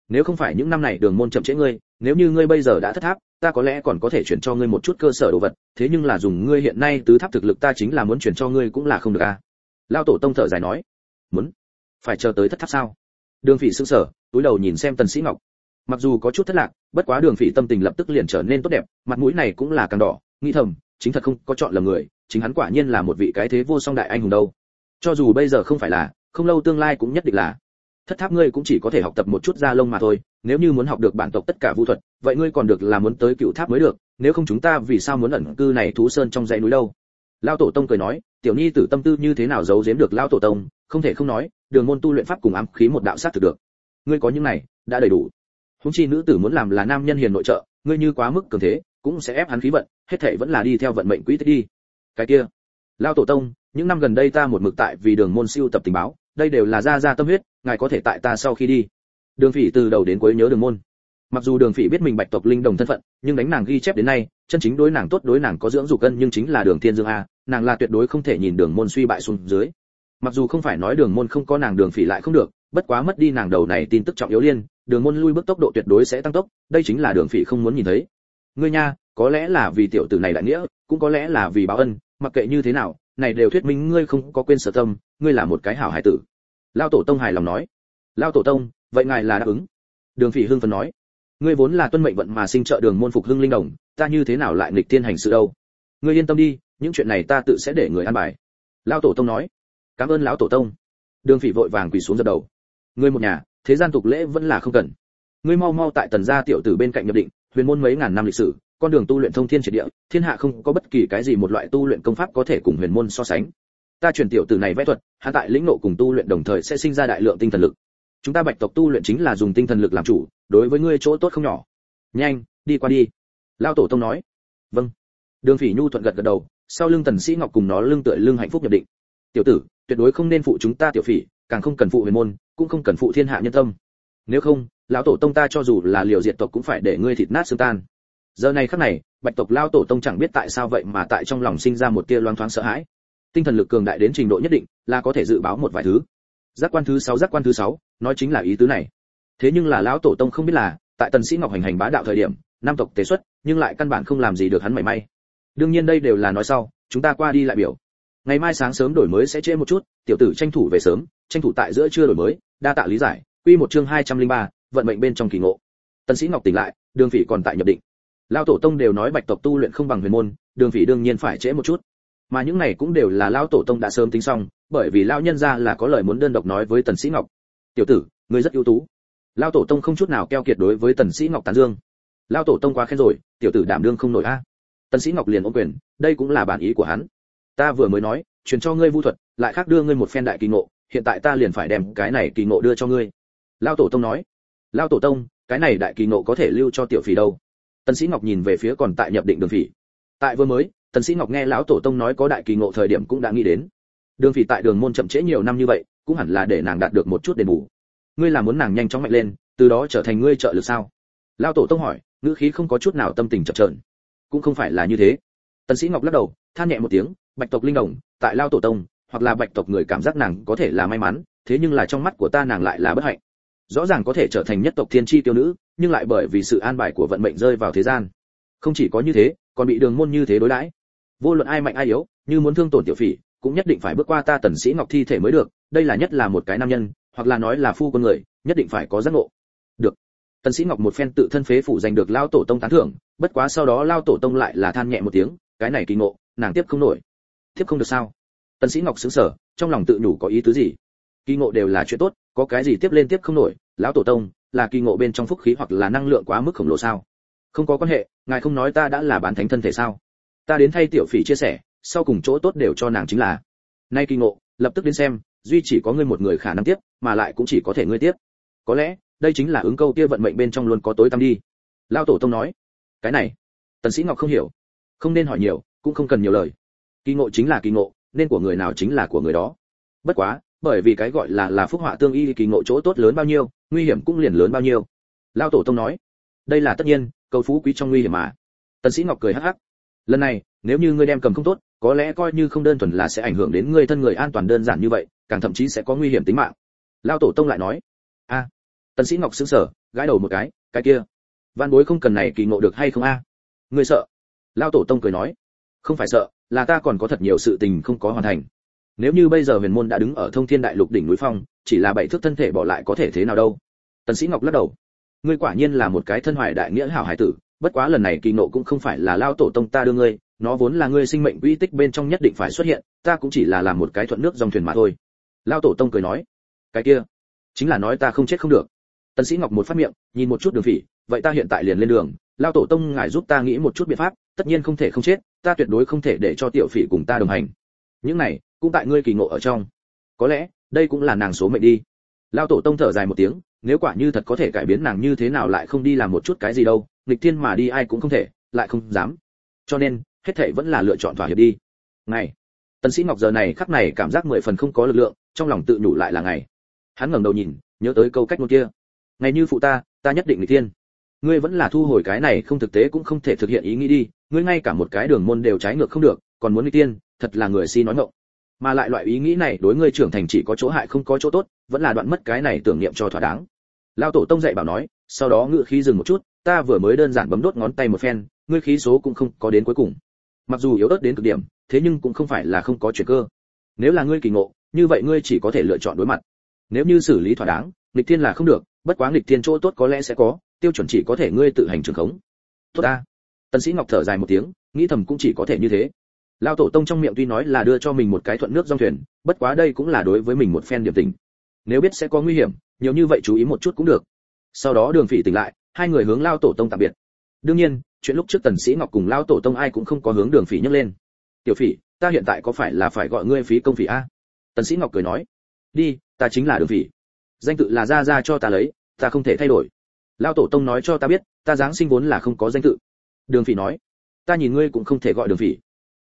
Nếu không phải những năm này đường môn chậm trễ ngươi, nếu như ngươi bây giờ đã thất tháp, ta có lẽ còn có thể chuyển cho ngươi một chút cơ sở đồ vật, thế nhưng là dùng ngươi hiện nay tứ tháp thực lực ta chính là muốn chuyển cho ngươi cũng là không được a à. lao tổ tông thở dài nói, muốn phải chờ tới thất tháp sao? Đường phỉ sững sờ, túi đầu nhìn xem tần sĩ ngọc. Mặc dù có chút thất lạc, bất quá đường phỉ tâm tình lập tức liền trở nên tốt đẹp, mặt mũi này cũng là càng đỏ, nghĩ thầm, chính thật không có chọn lầm người, chính hắn quả nhiên là một vị cái thế vô song đại anh hùng đâu. Cho dù bây giờ không phải là, không lâu tương lai cũng nhất định là. Thất tháp ngươi cũng chỉ có thể học tập một chút da lông mà thôi, nếu như muốn học được bản tộc tất cả vũ thuật, vậy ngươi còn được là muốn tới cựu tháp mới được, nếu không chúng ta vì sao muốn ẩn cư này thú sơn trong dãy núi đâu? Lao tổ tông cười nói, tiểu nhi tử tâm tư như thế nào giấu giếm được lao tổ tông không thể không nói, đường môn tu luyện pháp cùng ám khí một đạo sát thực được. Ngươi có những này, đã đầy đủ. Húng chi nữ tử muốn làm là nam nhân hiền nội trợ, ngươi như quá mức cường thế, cũng sẽ ép hắn khí vận, hết thảy vẫn là đi theo vận mệnh quỹ tích đi. Cái kia, lao tổ tông, những năm gần đây ta một mực tại vì đường môn siêu tập tình báo, đây đều là ra ra tâm huyết, ngài có thể tại ta sau khi đi. Đường phỉ từ đầu đến cuối nhớ đường môn. Mặc dù đường phỉ biết mình bạch tộc linh đồng thân phận, nhưng đánh nàng ghi chép đến nay, chân chính đối nàng tốt đối nàng có dưỡng dục cân nhưng chính là đường thiên dương a, nàng là tuyệt đối không thể nhìn đường môn suy bại xuống dưới mặc dù không phải nói đường môn không có nàng đường phỉ lại không được, bất quá mất đi nàng đầu này tin tức trọng yếu liên, đường môn lui bước tốc độ tuyệt đối sẽ tăng tốc, đây chính là đường phỉ không muốn nhìn thấy. Ngươi nha, có lẽ là vì tiểu tử này đại nghĩa, cũng có lẽ là vì báo ân, mặc kệ như thế nào, này đều thuyết minh ngươi không có quên sở tâm, ngươi là một cái hảo hải tử. Lao tổ tông hài lòng nói. Lao tổ tông, vậy ngài là đáp ứng? Đường phỉ hưng phấn nói. Ngươi vốn là tuân mệnh vận mà sinh trợ đường môn phục hưng linh đồng, ta như thế nào lại nghịch thiên hành sự đâu? Ngươi yên tâm đi, những chuyện này ta tự sẽ để người an bài. Lao tổ tông nói cảm ơn lão tổ tông. Đường phỉ vội vàng quỳ xuống dập đầu. Ngươi một nhà, thế gian tục lễ vẫn là không cần. Ngươi mau mau tại tần gia tiểu tử bên cạnh nhập định, huyền môn mấy ngàn năm lịch sử, con đường tu luyện thông thiên triệt địa, thiên hạ không có bất kỳ cái gì một loại tu luyện công pháp có thể cùng huyền môn so sánh. Ta truyền tiểu tử này vẽ thuật hạ tại lĩnh nộ cùng tu luyện đồng thời sẽ sinh ra đại lượng tinh thần lực. Chúng ta bạch tộc tu luyện chính là dùng tinh thần lực làm chủ, đối với ngươi chỗ tốt không nhỏ. Nhanh, đi qua đi. Lao tổ tông nói. Vâng. Đường phỉ nhu thuận gật gật đầu, sau lưng tần sĩ ngọc cùng nó lưng tựa lưng hạnh phúc nhập định tiểu tử, tuyệt đối không nên phụ chúng ta tiểu phỉ, càng không cần phụ huyền môn, cũng không cần phụ thiên hạ nhân tâm. Nếu không, lão tổ tông ta cho dù là liều diệt tộc cũng phải để ngươi thịt nát xương tan. Giờ này khắc này, bạch tộc lao tổ tông chẳng biết tại sao vậy mà tại trong lòng sinh ra một tia loáng thoáng sợ hãi. Tinh thần lực cường đại đến trình độ nhất định, là có thể dự báo một vài thứ. Giác quan thứ sáu, giác quan thứ sáu, nói chính là ý tứ này. Thế nhưng là lão tổ tông không biết là, tại tần sĩ ngọc hành hành bá đạo thời điểm nam tộc tế xuất, nhưng lại căn bản không làm gì được hắn mảy may. Đương nhiên đây đều là nói sau, chúng ta qua đi lại biểu ngày mai sáng sớm đổi mới sẽ trễ một chút tiểu tử tranh thủ về sớm tranh thủ tại giữa trưa đổi mới đa tạ lý giải. Quy một chương 203, vận mệnh bên trong kỳ ngộ. Tần sĩ ngọc tỉnh lại đường phỉ còn tại nhập định. Lão tổ tông đều nói bạch tộc tu luyện không bằng huyền môn đường phỉ đương nhiên phải trễ một chút. Mà những này cũng đều là lão tổ tông đã sớm tính xong bởi vì lão nhân gia là có lời muốn đơn độc nói với tần sĩ ngọc. Tiểu tử ngươi rất ưu tú. Lão tổ tông không chút nào keo kiệt đối với tần sĩ ngọc tán dương. Lão tổ tông quá khen rồi tiểu tử đảm đương không nổi a. Tần sĩ ngọc liền ôm quyền đây cũng là bản ý của hắn ta vừa mới nói, truyền cho ngươi vu thuật, lại khác đưa ngươi một phen đại kỳ ngộ, hiện tại ta liền phải đem cái này kỳ ngộ đưa cho ngươi. Lão tổ tông nói. Lão tổ tông, cái này đại kỳ ngộ có thể lưu cho tiểu phỉ đâu? Tần sĩ ngọc nhìn về phía còn tại nhập định đường phỉ. Tại vừa mới, tần sĩ ngọc nghe lão tổ tông nói có đại kỳ ngộ thời điểm cũng đã nghĩ đến. Đường phỉ tại đường môn chậm trễ nhiều năm như vậy, cũng hẳn là để nàng đạt được một chút đền bù. Ngươi là muốn nàng nhanh chóng mạnh lên, từ đó trở thành ngươi trợ lực sao? Lão tổ tông hỏi, ngữ khí không có chút nào tâm tình chập chờn. Cũng không phải là như thế. Tần sĩ ngọc lắc đầu than nhẹ một tiếng, bạch tộc linh đồng, tại lao tổ tông, hoặc là bạch tộc người cảm giác nàng có thể là may mắn, thế nhưng là trong mắt của ta nàng lại là bất hạnh. Rõ ràng có thể trở thành nhất tộc thiên chi tiêu nữ, nhưng lại bởi vì sự an bài của vận mệnh rơi vào thế gian. Không chỉ có như thế, còn bị đường môn như thế đối đãi. Vô luận ai mạnh ai yếu, như muốn thương tổn tiểu phỉ, cũng nhất định phải bước qua ta tần sĩ ngọc thi thể mới được, đây là nhất là một cái nam nhân, hoặc là nói là phu con người, nhất định phải có giác ngộ. Được. Tần sĩ ngọc một phen tự thân phế phủ giành được lao tổ tông tán thưởng, bất quá sau đó lao tổ tông lại là than nhẹ một tiếng, cái này kỳ ngộ nàng tiếp không nổi. Tiếp không được sao? Tần sĩ ngọc sững sờ, trong lòng tự nhủ có ý tứ gì? Kỳ ngộ đều là chuyện tốt, có cái gì tiếp lên tiếp không nổi? Lão tổ tông, là kỳ ngộ bên trong phúc khí hoặc là năng lượng quá mức khổng lồ sao? Không có quan hệ, ngài không nói ta đã là bán thánh thân thể sao? Ta đến thay tiểu phỉ chia sẻ, sau cùng chỗ tốt đều cho nàng chính là. Nay kỳ ngộ, lập tức đến xem, duy chỉ có ngươi một người khả năng tiếp, mà lại cũng chỉ có thể ngươi tiếp. Có lẽ, đây chính là ứng câu kia vận mệnh bên trong luôn có tối tăm đi. Lao tổ tông nói, cái này. Tần sĩ ngọc không hiểu, không nên hỏi nhiều cũng không cần nhiều lời. Kỳ ngộ chính là kỳ ngộ, nên của người nào chính là của người đó. Bất quá, bởi vì cái gọi là là phúc họa tương y kỳ ngộ chỗ tốt lớn bao nhiêu, nguy hiểm cũng liền lớn bao nhiêu. Lao tổ tông nói, đây là tất nhiên, cầu phú quý trong nguy hiểm mà. Tần sĩ ngọc cười hắc hắc, lần này, nếu như ngươi đem cầm không tốt, có lẽ coi như không đơn thuần là sẽ ảnh hưởng đến ngươi thân người an toàn đơn giản như vậy, càng thậm chí sẽ có nguy hiểm tính mạng. Lao tổ tông lại nói, a, tần sĩ ngọc sững sờ, gãi đầu một cái cái kia, văn bối không cần này kỳ ngộ được hay không a? Ngươi sợ? Lao tổ tông cười nói không phải sợ, là ta còn có thật nhiều sự tình không có hoàn thành. Nếu như bây giờ huyền môn đã đứng ở thông thiên đại lục đỉnh núi phong, chỉ là bảy thước thân thể bỏ lại có thể thế nào đâu? Tần sĩ ngọc lắc đầu. Ngươi quả nhiên là một cái thân hoài đại nghĩa hảo hải tử, bất quá lần này kỳ nộ cũng không phải là lao tổ tông ta đưa ngươi, nó vốn là ngươi sinh mệnh uy tích bên trong nhất định phải xuất hiện, ta cũng chỉ là làm một cái thuận nước dòng thuyền mà thôi. Lao tổ tông cười nói. Cái kia, chính là nói ta không chết không được. Tần sĩ ngọc một phát miệng, nhìn một chút đường phỉ, vậy ta hiện tại liền lên đường, lao tổ tông ngài giúp ta nghĩ một chút biện pháp, tất nhiên không thể không chết ta tuyệt đối không thể để cho tiểu phỉ cùng ta đồng hành. Những này, cũng tại ngươi kỳ ngộ ở trong. Có lẽ, đây cũng là nàng số mệnh đi. Lao tổ tông thở dài một tiếng, nếu quả như thật có thể cải biến nàng như thế nào lại không đi làm một chút cái gì đâu, nghịch thiên mà đi ai cũng không thể, lại không dám. Cho nên, hết thảy vẫn là lựa chọn thỏa hiệp đi. Ngày, tần sĩ ngọc giờ này khắc này cảm giác mười phần không có lực lượng, trong lòng tự nhủ lại là ngày. Hắn ngẩng đầu nhìn, nhớ tới câu cách ngôn kia. Ngày như phụ ta ta nhất định nghịch thiên ngươi vẫn là thu hồi cái này không thực tế cũng không thể thực hiện ý nghĩ đi, ngươi ngay cả một cái đường môn đều trái ngược không được, còn muốn đi tiên, thật là người si nói ngọng. Mà lại loại ý nghĩ này đối ngươi trưởng thành chỉ có chỗ hại không có chỗ tốt, vẫn là đoạn mất cái này tưởng niệm cho thỏa đáng. Lao tổ tông dạy bảo nói, sau đó ngự khí dừng một chút, ta vừa mới đơn giản bấm đốt ngón tay một phen, ngươi khí số cũng không có đến cuối cùng. Mặc dù yếu ớt đến cực điểm, thế nhưng cũng không phải là không có chuyển cơ. Nếu là ngươi kỳ ngộ, như vậy ngươi chỉ có thể lựa chọn đối mặt. Nếu như xử lý thỏa đáng, nghịch thiên là không được, bất quá nghịch thiên chỗ tốt có lẽ sẽ có tiêu chuẩn chỉ có thể ngươi tự hành trường khống. Tốt ta. Tần sĩ ngọc thở dài một tiếng, nghĩ thầm cũng chỉ có thể như thế. Lao tổ tông trong miệng tuy nói là đưa cho mình một cái thuận nước dòng thuyền, bất quá đây cũng là đối với mình một phen điểm tình. Nếu biết sẽ có nguy hiểm, nhiều như vậy chú ý một chút cũng được. Sau đó đường phỉ tỉnh lại, hai người hướng lao tổ tông tạm biệt. Đương nhiên, chuyện lúc trước tần sĩ ngọc cùng lao tổ tông ai cũng không có hướng đường phỉ nhấc lên. Tiểu phỉ, ta hiện tại có phải là phải gọi ngươi phí công phỉ a? Tần sĩ ngọc cười nói. Đi, ta chính là đường phỉ. Danh tự là gia gia cho ta lấy, ta không thể thay đổi lao tổ tông nói cho ta biết, ta giáng sinh vốn là không có danh tự. Đường phỉ nói, ta nhìn ngươi cũng không thể gọi đường phỉ.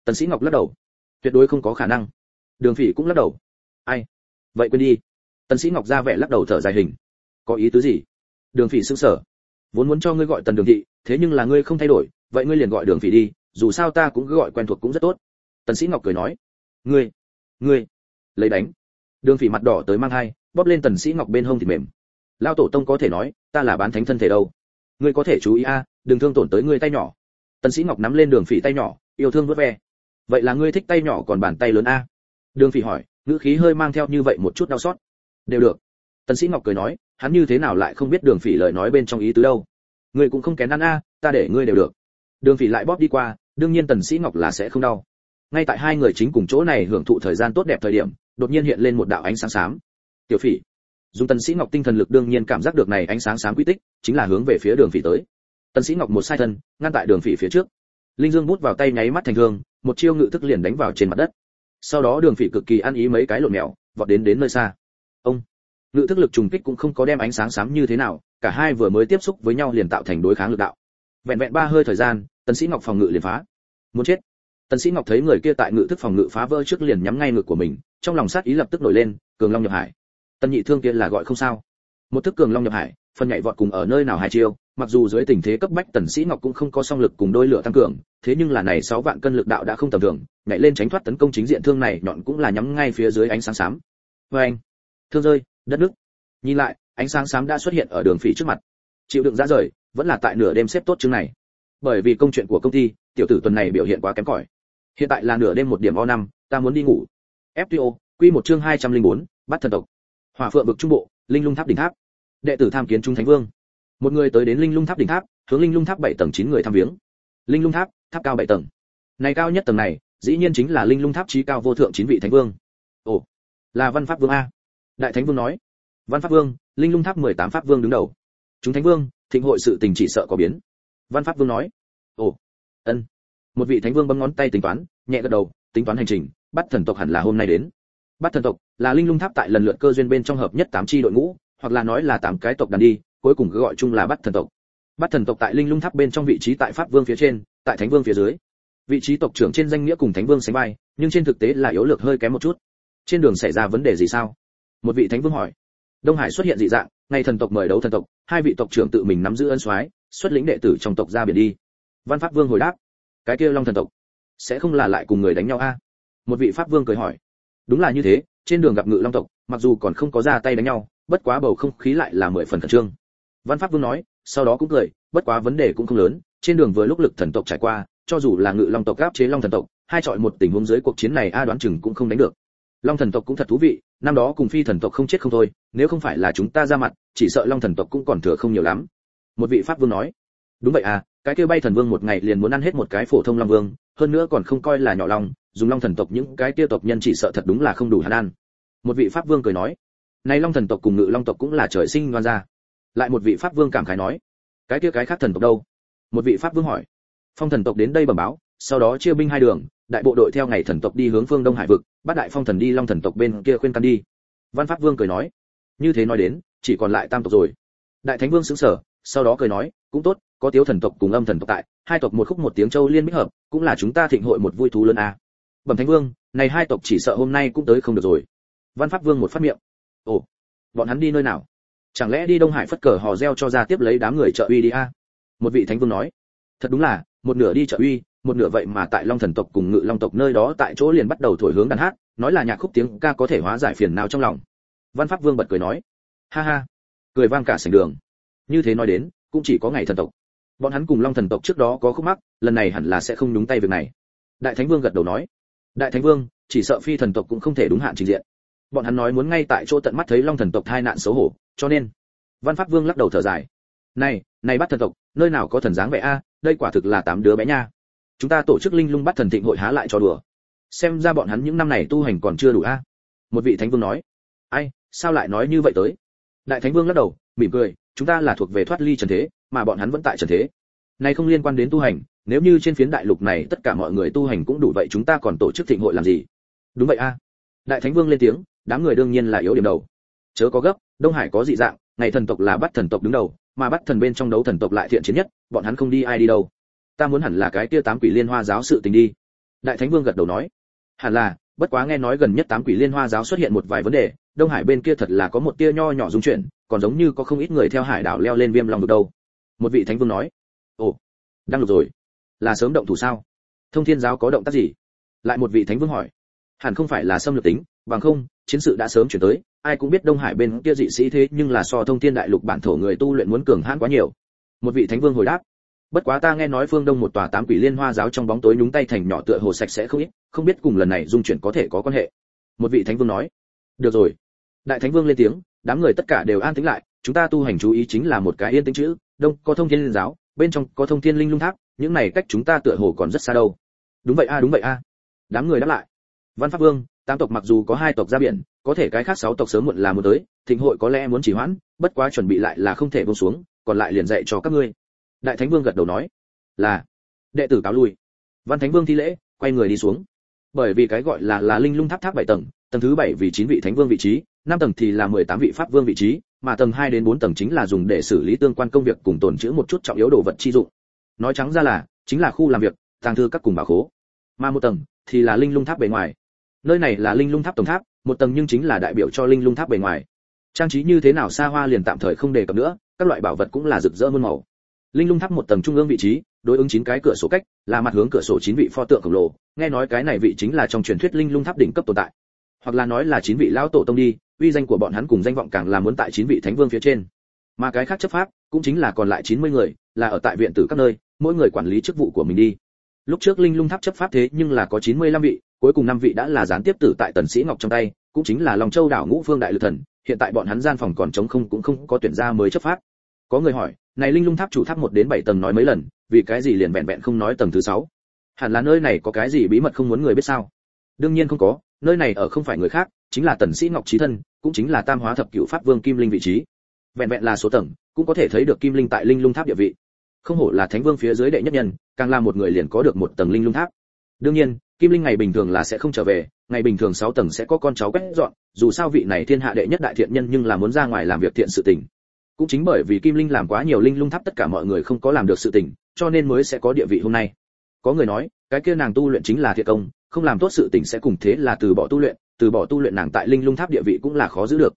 Tần sĩ ngọc lắc đầu, tuyệt đối không có khả năng. Đường phỉ cũng lắc đầu, ai? Vậy quên đi. Tần sĩ ngọc ra vẻ lắc đầu thở dài hình, có ý tứ gì? Đường phỉ sững sờ, vốn muốn cho ngươi gọi tần đường thị, thế nhưng là ngươi không thay đổi, vậy ngươi liền gọi đường phỉ đi, dù sao ta cũng cứ gọi quen thuộc cũng rất tốt. Tần sĩ ngọc cười nói, ngươi ngươi, lấy đánh. Đường phỉ mặt đỏ tới mang hai, bóp lên tần sĩ ngọc bên hông thì mềm lao tổ tông có thể nói, ta là bán thánh thân thể đâu. Ngươi có thể chú ý a, đừng thương tổn tới ngươi tay nhỏ. Tần sĩ ngọc nắm lên đường phỉ tay nhỏ, yêu thương vớt ve. Vậy là ngươi thích tay nhỏ còn bàn tay lớn a? Đường phỉ hỏi, ngữ khí hơi mang theo như vậy một chút đau xót. Đều được. Tần sĩ ngọc cười nói, hắn như thế nào lại không biết đường phỉ lời nói bên trong ý tứ đâu. Ngươi cũng không kén ăn a, ta để ngươi đều được. Đường phỉ lại bóp đi qua, đương nhiên tần sĩ ngọc là sẽ không đau. Ngay tại hai người chính cùng chỗ này hưởng thụ thời gian tốt đẹp thời điểm, đột nhiên hiện lên một đạo ánh sáng sáng. tiểu phỉ dùng tần sĩ ngọc tinh thần lực đương nhiên cảm giác được này ánh sáng sáng quy tích, chính là hướng về phía đường phỉ tới. Tần sĩ ngọc một sai thân, ngăn tại đường phỉ phía trước. Linh dương bút vào tay nháy mắt thành thương, một chiêu ngự thức liền đánh vào trên mặt đất. Sau đó đường phỉ cực kỳ ăn ý mấy cái lộn mèo, vọt đến đến nơi xa. Ông! Ngự thức lực trùng kích cũng không có đem ánh sáng xám như thế nào, cả hai vừa mới tiếp xúc với nhau liền tạo thành đối kháng lực đạo. Vẹn vẹn ba hơi thời gian, tần sĩ ngọc phòng ngự liền phá. Muốn chết. Tần sĩ ngọc thấy người kia tại ngự thức phòng ngự phá vỡ trước liền nhắm ngay ngực của mình, trong lòng sát ý lập tức nổi lên, cường long nhập hải tần nhị thương kia là gọi không sao. Một thức cường long nhập hải phần nhảy vọt cùng ở nơi nào hai chiêu mặc dù dưới tình thế cấp bách tần sĩ ngọc cũng không có song lực cùng đôi lửa tăng cường thế nhưng là này 6 vạn cân lực đạo đã không tầm thường nhảy lên tránh thoát tấn công chính diện thương này nhọn cũng là nhắm ngay phía dưới ánh sáng sám. với anh thương rơi đất nước. Nhìn lại ánh sáng sám đã xuất hiện ở đường phỉ trước mặt. Chịu đựng ra rời vẫn là tại nửa đêm xếp tốt chương này. Bởi vì công chuyện của công ty tiểu tử tuần này biểu hiện quá kém cỏi. Hiện tại là nửa đêm một điểm o năm ta muốn đi ngủ. Fto quy một chương 204, bắt thần tộc hỏa phượng vực trung bộ, linh lung tháp đỉnh tháp. Đệ tử tham kiến trung thánh vương. Một người tới đến linh lung tháp đỉnh tháp, hướng linh lung tháp bảy tầng chín người tham viếng. Linh lung tháp tháp cao bảy tầng. Này cao nhất tầng này, dĩ nhiên chính là linh lung tháp trí cao vô thượng chín vị thánh vương. Ồ, là văn pháp vương a. Đại thánh vương nói. Văn pháp vương, linh lung tháp mười tám pháp vương đứng đầu. Chúng thánh vương, thịnh hội sự tình chỉ sợ có biến. Văn pháp vương nói. Ồ, ân. Một vị thánh vương bấm ngón tay tính toán, nhẹ gật đầu, tính toán hành trình, bắt thần tộc hẳn là hôm nay đến. Bát thần tộc là linh lung tháp tại lần lượt cơ duyên bên trong hợp nhất tám chi đội ngũ, hoặc là nói là tám cái tộc đàn đi, cuối cùng cứ gọi chung là bát thần tộc. Bát thần tộc tại linh lung tháp bên trong vị trí tại pháp vương phía trên, tại thánh vương phía dưới. Vị trí tộc trưởng trên danh nghĩa cùng thánh vương sánh vai, nhưng trên thực tế là yếu lược hơi kém một chút. Trên đường xảy ra vấn đề gì sao? Một vị thánh vương hỏi. Đông hải xuất hiện dị dạng, ngày thần tộc mời đấu thần tộc, hai vị tộc trưởng tự mình nắm giữ ân soái, xuất lĩnh đệ tử trong tộc ra biển đi. Văn pháp vương hồi đáp. Cái kia long thần tộc, sẽ không là lại cùng người đánh nhau a? Một vị pháp vương cười hỏi đúng là như thế, trên đường gặp ngự long tộc, mặc dù còn không có ra tay đánh nhau, bất quá bầu không khí lại là mười phần khẩn trương. Văn pháp vương nói, sau đó cũng cười, bất quá vấn đề cũng không lớn, trên đường vừa lúc lực thần tộc trải qua, cho dù là ngự long tộc gáp chế long thần tộc, hai chọi một tình huống dưới cuộc chiến này a đoán chừng cũng không đánh được. Long thần tộc cũng thật thú vị, năm đó cùng phi thần tộc không chết không thôi, nếu không phải là chúng ta ra mặt, chỉ sợ long thần tộc cũng còn thừa không nhiều lắm. Một vị pháp vương nói, đúng vậy à cái kêu bay thần vương một ngày liền muốn ăn hết một cái phổ thông long vương, hơn nữa còn không coi là nhỏ long dùng long thần tộc những cái kia tộc nhân chỉ sợ thật đúng là không đủ hắn ăn một vị pháp vương cười nói nay long thần tộc cùng ngự long tộc cũng là trời sinh ngoan gia. Lại một vị pháp vương cảm khái nói, cái kia cái khác thần tộc đâu? Một vị pháp vương hỏi, phong thần tộc đến đây bẩm báo, sau đó chia binh hai đường, đại bộ đội theo ngày thần tộc đi hướng phương đông hải vực, bắt đại phong thần đi long thần tộc bên kia khuyên can đi. Văn pháp vương cười nói, như thế nói đến, chỉ còn lại tam tộc rồi. Đại thánh vương sững sờ, sau đó cười nói, cũng tốt, có tiếu thần tộc cùng âm thần tộc tại, hai tộc một khúc một tiếng châu liên bích hợp, cũng là chúng ta thịnh hội một vui thú lớn à bẩm thánh vương, này hai tộc chỉ sợ hôm nay cũng tới không được rồi. Văn pháp vương một phát miệng. Ồ, bọn hắn đi nơi nào? Chẳng lẽ đi đông hải phất cờ hò reo cho ra tiếp lấy đám người trợ uy đi a? Một vị thánh vương nói. Thật đúng là, một nửa đi trợ uy, một nửa vậy mà tại long thần tộc cùng ngự long tộc nơi đó tại chỗ liền bắt đầu thổi hướng đàn hát, nói là nhạc khúc tiếng ca có thể hóa giải phiền nào trong lòng. Văn pháp vương bật cười nói. Ha ha, cười vang cả sảnh đường. Như thế nói đến, cũng chỉ có ngày thần tộc. Bọn hắn cùng long thần tộc trước đó có khúc mắc, lần này hẳn là sẽ không đúng tay việc này. Đại thánh vương gật đầu nói đại thánh vương, chỉ sợ phi thần tộc cũng không thể đúng hạn trình diện. Bọn hắn nói muốn ngay tại chỗ tận mắt thấy long thần tộc tai nạn xấu hổ, cho nên văn pháp vương lắc đầu thở dài. Này này bắt thần tộc, nơi nào có thần dáng vẻ a, đây quả thực là tám đứa bé nha. Chúng ta tổ chức linh lung bắt thần thịnh hội há lại cho đùa. Xem ra bọn hắn những năm này tu hành còn chưa đủ a. Một vị thánh vương nói. Ai, sao lại nói như vậy tới? Đại thánh vương lắc đầu, mỉm cười, chúng ta là thuộc về thoát ly trần thế, mà bọn hắn vẫn tại trần thế. Này không liên quan đến tu hành nếu như trên phiến đại lục này tất cả mọi người tu hành cũng đủ vậy chúng ta còn tổ chức thịnh hội làm gì? Đúng vậy a. Đại thánh vương lên tiếng, đám người đương nhiên là yếu điểm đầu. Chớ có gấp, đông hải có dị dạng, ngày thần tộc là bắt thần tộc đứng đầu, mà bắt thần bên trong đấu thần tộc lại thiện chiến nhất, bọn hắn không đi ai đi đâu. Ta muốn hẳn là cái kia tám quỷ liên hoa giáo sự tình đi. Đại thánh vương gật đầu nói. Hẳn là, bất quá nghe nói gần nhất tám quỷ liên hoa giáo xuất hiện một vài vấn đề, đông hải bên kia thật là có một tia nho nhỏ dung chuyển, còn giống như có không ít người theo hải đảo leo lên viêm lòng được đâu. Một vị thánh vương nói. Ồ, đang lục rồi là sớm động thủ sao? Thông thiên giáo có động tác gì? Lại một vị thánh vương hỏi. Hẳn không phải là xâm lược tính, bằng không, chiến sự đã sớm chuyển tới, ai cũng biết đông hải bên kia dị sĩ thế nhưng là so thông thiên đại lục bản thổ người tu luyện muốn cường hãn quá nhiều. Một vị thánh vương hồi đáp. Bất quá ta nghe nói phương đông một tòa tám quỷ liên hoa giáo trong bóng tối nhúng tay thành nhỏ tựa hồ sạch sẽ không ít, không biết cùng lần này dung chuyển có thể có quan hệ. Một vị thánh vương nói. Được rồi. Đại thánh vương lên tiếng, đám người tất cả đều an tĩnh lại, chúng ta tu hành chú ý chính là một cái yên tĩnh chữ, đông có thông thiên liên giáo, bên trong có thông thiên linh lung tháp những này cách chúng ta tựa hồ còn rất xa đâu. Đúng vậy a, đúng vậy a. Đám người đáp lại. Văn pháp vương tam tộc mặc dù có hai tộc ra biển, có thể cái khác sáu tộc sớm muộn là muốn tới, thịnh hội có lẽ muốn chỉ hoãn, bất quá chuẩn bị lại là không thể buông xuống, còn lại liền dạy cho các ngươi. Đại thánh vương gật đầu nói, là. Đệ tử cáo lui. Văn thánh vương thi lễ, quay người đi xuống. Bởi vì cái gọi là là linh lung tháp tháp bảy tầng tầng thứ bảy vì chín vị thánh vương vị trí, năm tầng thì là mười tám vị pháp vương vị trí, mà tầng hai đến bốn tầng chính là dùng để xử lý tương quan công việc cùng tồn trữ một chút trọng yếu đồ vật chi dụng nói trắng ra là, chính là khu làm việc, tàng thư các cùng bảo khố. Mà một tầng, thì là linh lung tháp bề ngoài. Nơi này là linh lung tháp tổng tháp, một tầng nhưng chính là đại biểu cho linh lung tháp bề ngoài. Trang trí như thế nào xa hoa liền tạm thời không đề cập nữa, các loại bảo vật cũng là rực rỡ muôn màu. Linh lung tháp một tầng trung ương vị trí, đối ứng chín cái cửa sổ cách, là mặt hướng cửa sổ chín vị pho tượng khổng lồ. Nghe nói cái này vị chính là trong truyền thuyết linh lung tháp đỉnh cấp tồn tại. Hoặc là nói là chín vị lão tổ tông đi, uy danh của bọn hắn cùng danh vọng càng là muốn tại chín vị thánh vương phía trên. Mà cái khác chấp pháp, cũng chính là còn lại 90 người là ở tại viện tử các nơi, mỗi người quản lý chức vụ của mình đi. Lúc trước linh lung tháp chấp pháp thế nhưng là có 95 vị, cuối cùng năm vị đã là gián tiếp tử tại tần sĩ ngọc trong tay, cũng chính là long châu đảo ngũ phương đại lực thần, hiện tại bọn hắn gian phòng còn trống không cũng không có tuyển ra mới chấp pháp. Có người hỏi, này linh lung tháp chủ tháp một đến bảy tầng nói mấy lần, vì cái gì liền vẹn vẹn không nói tầng thứ sáu? Hẳn là nơi này có cái gì bí mật không muốn người biết sao? Đương nhiên không có, nơi này ở không phải người khác, chính là tần sĩ ngọc trí thân, cũng chính là tam hóa thập cửu pháp vương kim linh vị trí. Vẹn vẹn là số tầng, cũng có thể thấy được kim linh tại linh lung tháp địa vị không hổ là thánh vương phía dưới đệ nhất nhân, càng là một người liền có được một tầng linh lung tháp. Đương nhiên, kim linh ngày bình thường là sẽ không trở về, ngày bình thường sáu tầng sẽ có con cháu quét dọn, dù sao vị này thiên hạ đệ nhất đại thiện nhân nhưng là muốn ra ngoài làm việc thiện sự tình. Cũng chính bởi vì kim linh làm quá nhiều linh lung tháp tất cả mọi người không có làm được sự tình, cho nên mới sẽ có địa vị hôm nay. Có người nói, cái kia nàng tu luyện chính là thiện công, không làm tốt sự tình sẽ cùng thế là từ bỏ tu luyện, từ bỏ tu luyện nàng tại linh lung tháp địa vị cũng là khó giữ được.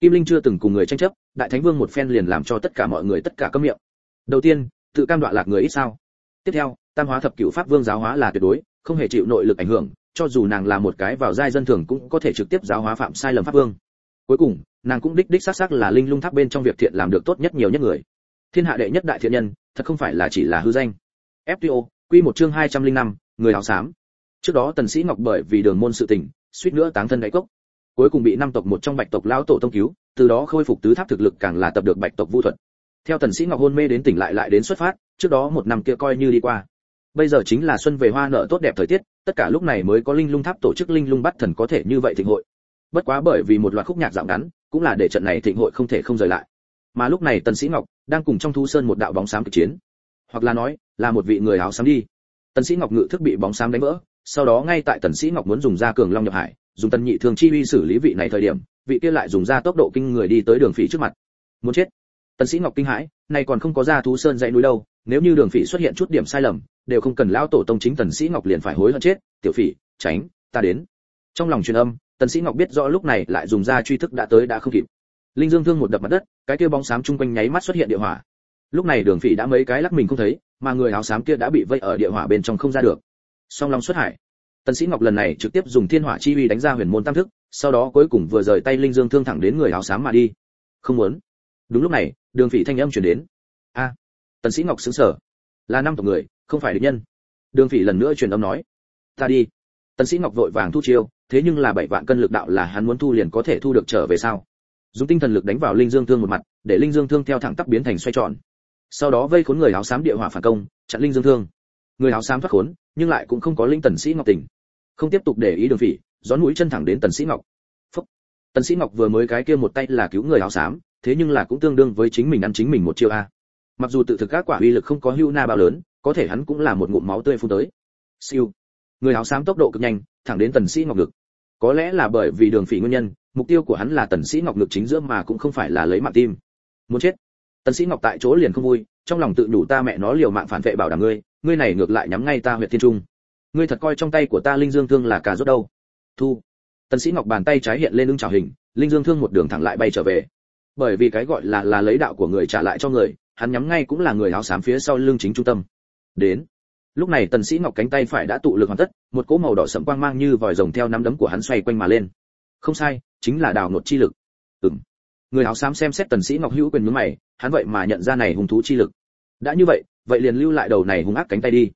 Kim linh chưa từng cùng người tranh chấp, đại thánh vương một phen liền làm cho tất cả mọi người tất cả câm miệng. Đầu tiên tự cam đoạn lạc người ít sao? Tiếp theo tam hóa thập cửu pháp vương giáo hóa là tuyệt đối không hề chịu nội lực ảnh hưởng cho dù nàng là một cái vào giai dân thường cũng có thể trực tiếp giáo hóa phạm sai lầm pháp vương. Cuối cùng nàng cũng đích đích xác xác là linh lung tháp bên trong việc thiện làm được tốt nhất nhiều nhất người. Thiên hạ đệ nhất đại thiện nhân thật không phải là chỉ là hư danh. Fto quy một chương 205, người áo xám. Trước đó tần sĩ ngọc bởi vì đường môn sự tình suýt nữa táng thân đáy cốc. Cuối cùng bị năm tộc một trong bạch tộc lão tổ tông cứu từ đó khôi phục tứ tháp thực lực càng là tập được bạch tộc vu thuật theo tần sĩ ngọc hôn mê đến tỉnh lại lại đến xuất phát, trước đó một năm kia coi như đi qua. Bây giờ chính là xuân về hoa nở tốt đẹp thời tiết, tất cả lúc này mới có linh lung tháp tổ chức linh lung bắt thần có thể như vậy thịnh hội. Bất quá bởi vì một loạt khúc nhạc dạo ngắn, cũng là để trận này thịnh hội không thể không rời lại. Mà lúc này tần sĩ ngọc đang cùng trong thu sơn một đạo bóng xám kịch chiến. Hoặc là nói, là một vị người áo xám đi. Tần sĩ ngọc ngự thức bị bóng xám đánh vỡ, sau đó ngay tại tần sĩ ngọc muốn dùng ra cường long nhập hải, dùng tần nhị thường chi uy xử lý vị này thời điểm, vị kia lại dùng ra tốc độ kinh người đi tới đường phỉ trước mặt. Muốn chết tần sĩ ngọc kinh hãi này còn không có ra thú sơn dãy núi đâu, nếu như đường phỉ xuất hiện chút điểm sai lầm, đều không cần lão tổ tông chính tần sĩ ngọc liền phải hối hận chết, tiểu phỉ, tránh, ta đến. Trong lòng truyền âm, tần sĩ ngọc biết rõ lúc này lại dùng ra truy thức đã tới đã không kịp. Linh dương thương một đập mặt đất, cái kia bóng xám chung quanh nháy mắt xuất hiện địa hỏa. Lúc này đường phỉ đã mấy cái lắc mình không thấy, mà người áo xám kia đã bị vây ở địa hỏa bên trong không ra được. Song long xuất hải, tần sĩ ngọc lần này trực tiếp dùng thiên hỏa chi uy đánh ra huyền môn tam thức, sau đó cuối cùng vừa rời tay linh dương thương thẳng đến người áo xám mà đi. Không muốn. Đúng lúc này đường phỉ thanh âm truyền đến. A, tần sĩ ngọc sững sờ. Là năm tộc người, không phải địch nhân. Đường phỉ lần nữa truyền âm nói. Ta đi. Tần sĩ ngọc vội vàng thu chiêu, thế nhưng là bảy vạn cân lực đạo là hắn muốn thu liền có thể thu được trở về sao? Dùng tinh thần lực đánh vào linh dương thương một mặt, để linh dương thương theo thẳng tắp biến thành xoay tròn. Sau đó vây khốn người áo xám địa hỏa phản công, chặn linh dương thương. Người áo xám thoát khốn, nhưng lại cũng không có linh tần sĩ ngọc tỉnh. Không tiếp tục để ý đường phỉ gión mũi chân thẳng đến tần sĩ ngọc. Phúc. tần sĩ ngọc vừa mới cái kia một tay là cứu người áo xám thế nhưng là cũng tương đương với chính mình ăn chính mình một chiêu a. Mặc dù tự thực các quả uy lực không có hưu na bao lớn, có thể hắn cũng là một ngụm máu tươi phun tới. Siêu. Người áo xám tốc độ cực nhanh, thẳng đến tần sĩ ngọc ngực. Có lẽ là bởi vì đường phỉ nguyên nhân, mục tiêu của hắn là tần sĩ ngọc ngực chính giữa mà cũng không phải là lấy mạng tim. Muốn chết. Tần sĩ ngọc tại chỗ liền không vui, trong lòng tự đủ ta mẹ nó liều mạng phản vệ bảo đảm ngươi ngươi này ngược lại nhắm ngay ta huyệt thiên trung. Ngươi thật coi trong tay của ta linh dương thương là cà rốt đâu. Thu. Tần sĩ ngọc bàn tay trái hiện lên lưng chảo hình, linh dương thương một đường thẳng lại bay trở về bởi vì cái gọi là là lấy đạo của người trả lại cho người, hắn nhắm ngay cũng là người áo xám phía sau lưng chính trung tâm. Đến, lúc này tần sĩ ngọc cánh tay phải đã tụ lực hoàn tất, một cỗ màu đỏ sẫm quang mang như vòi rồng theo nắm đấm của hắn xoay quanh mà lên. Không sai, chính là đào nột chi lực. Ừm. Người áo xám xem xét tần sĩ ngọc hữu quyền nhướng mày, hắn vậy mà nhận ra này hung thú chi lực. Đã như vậy vậy liền lưu lại đầu này hung ác cánh tay đi.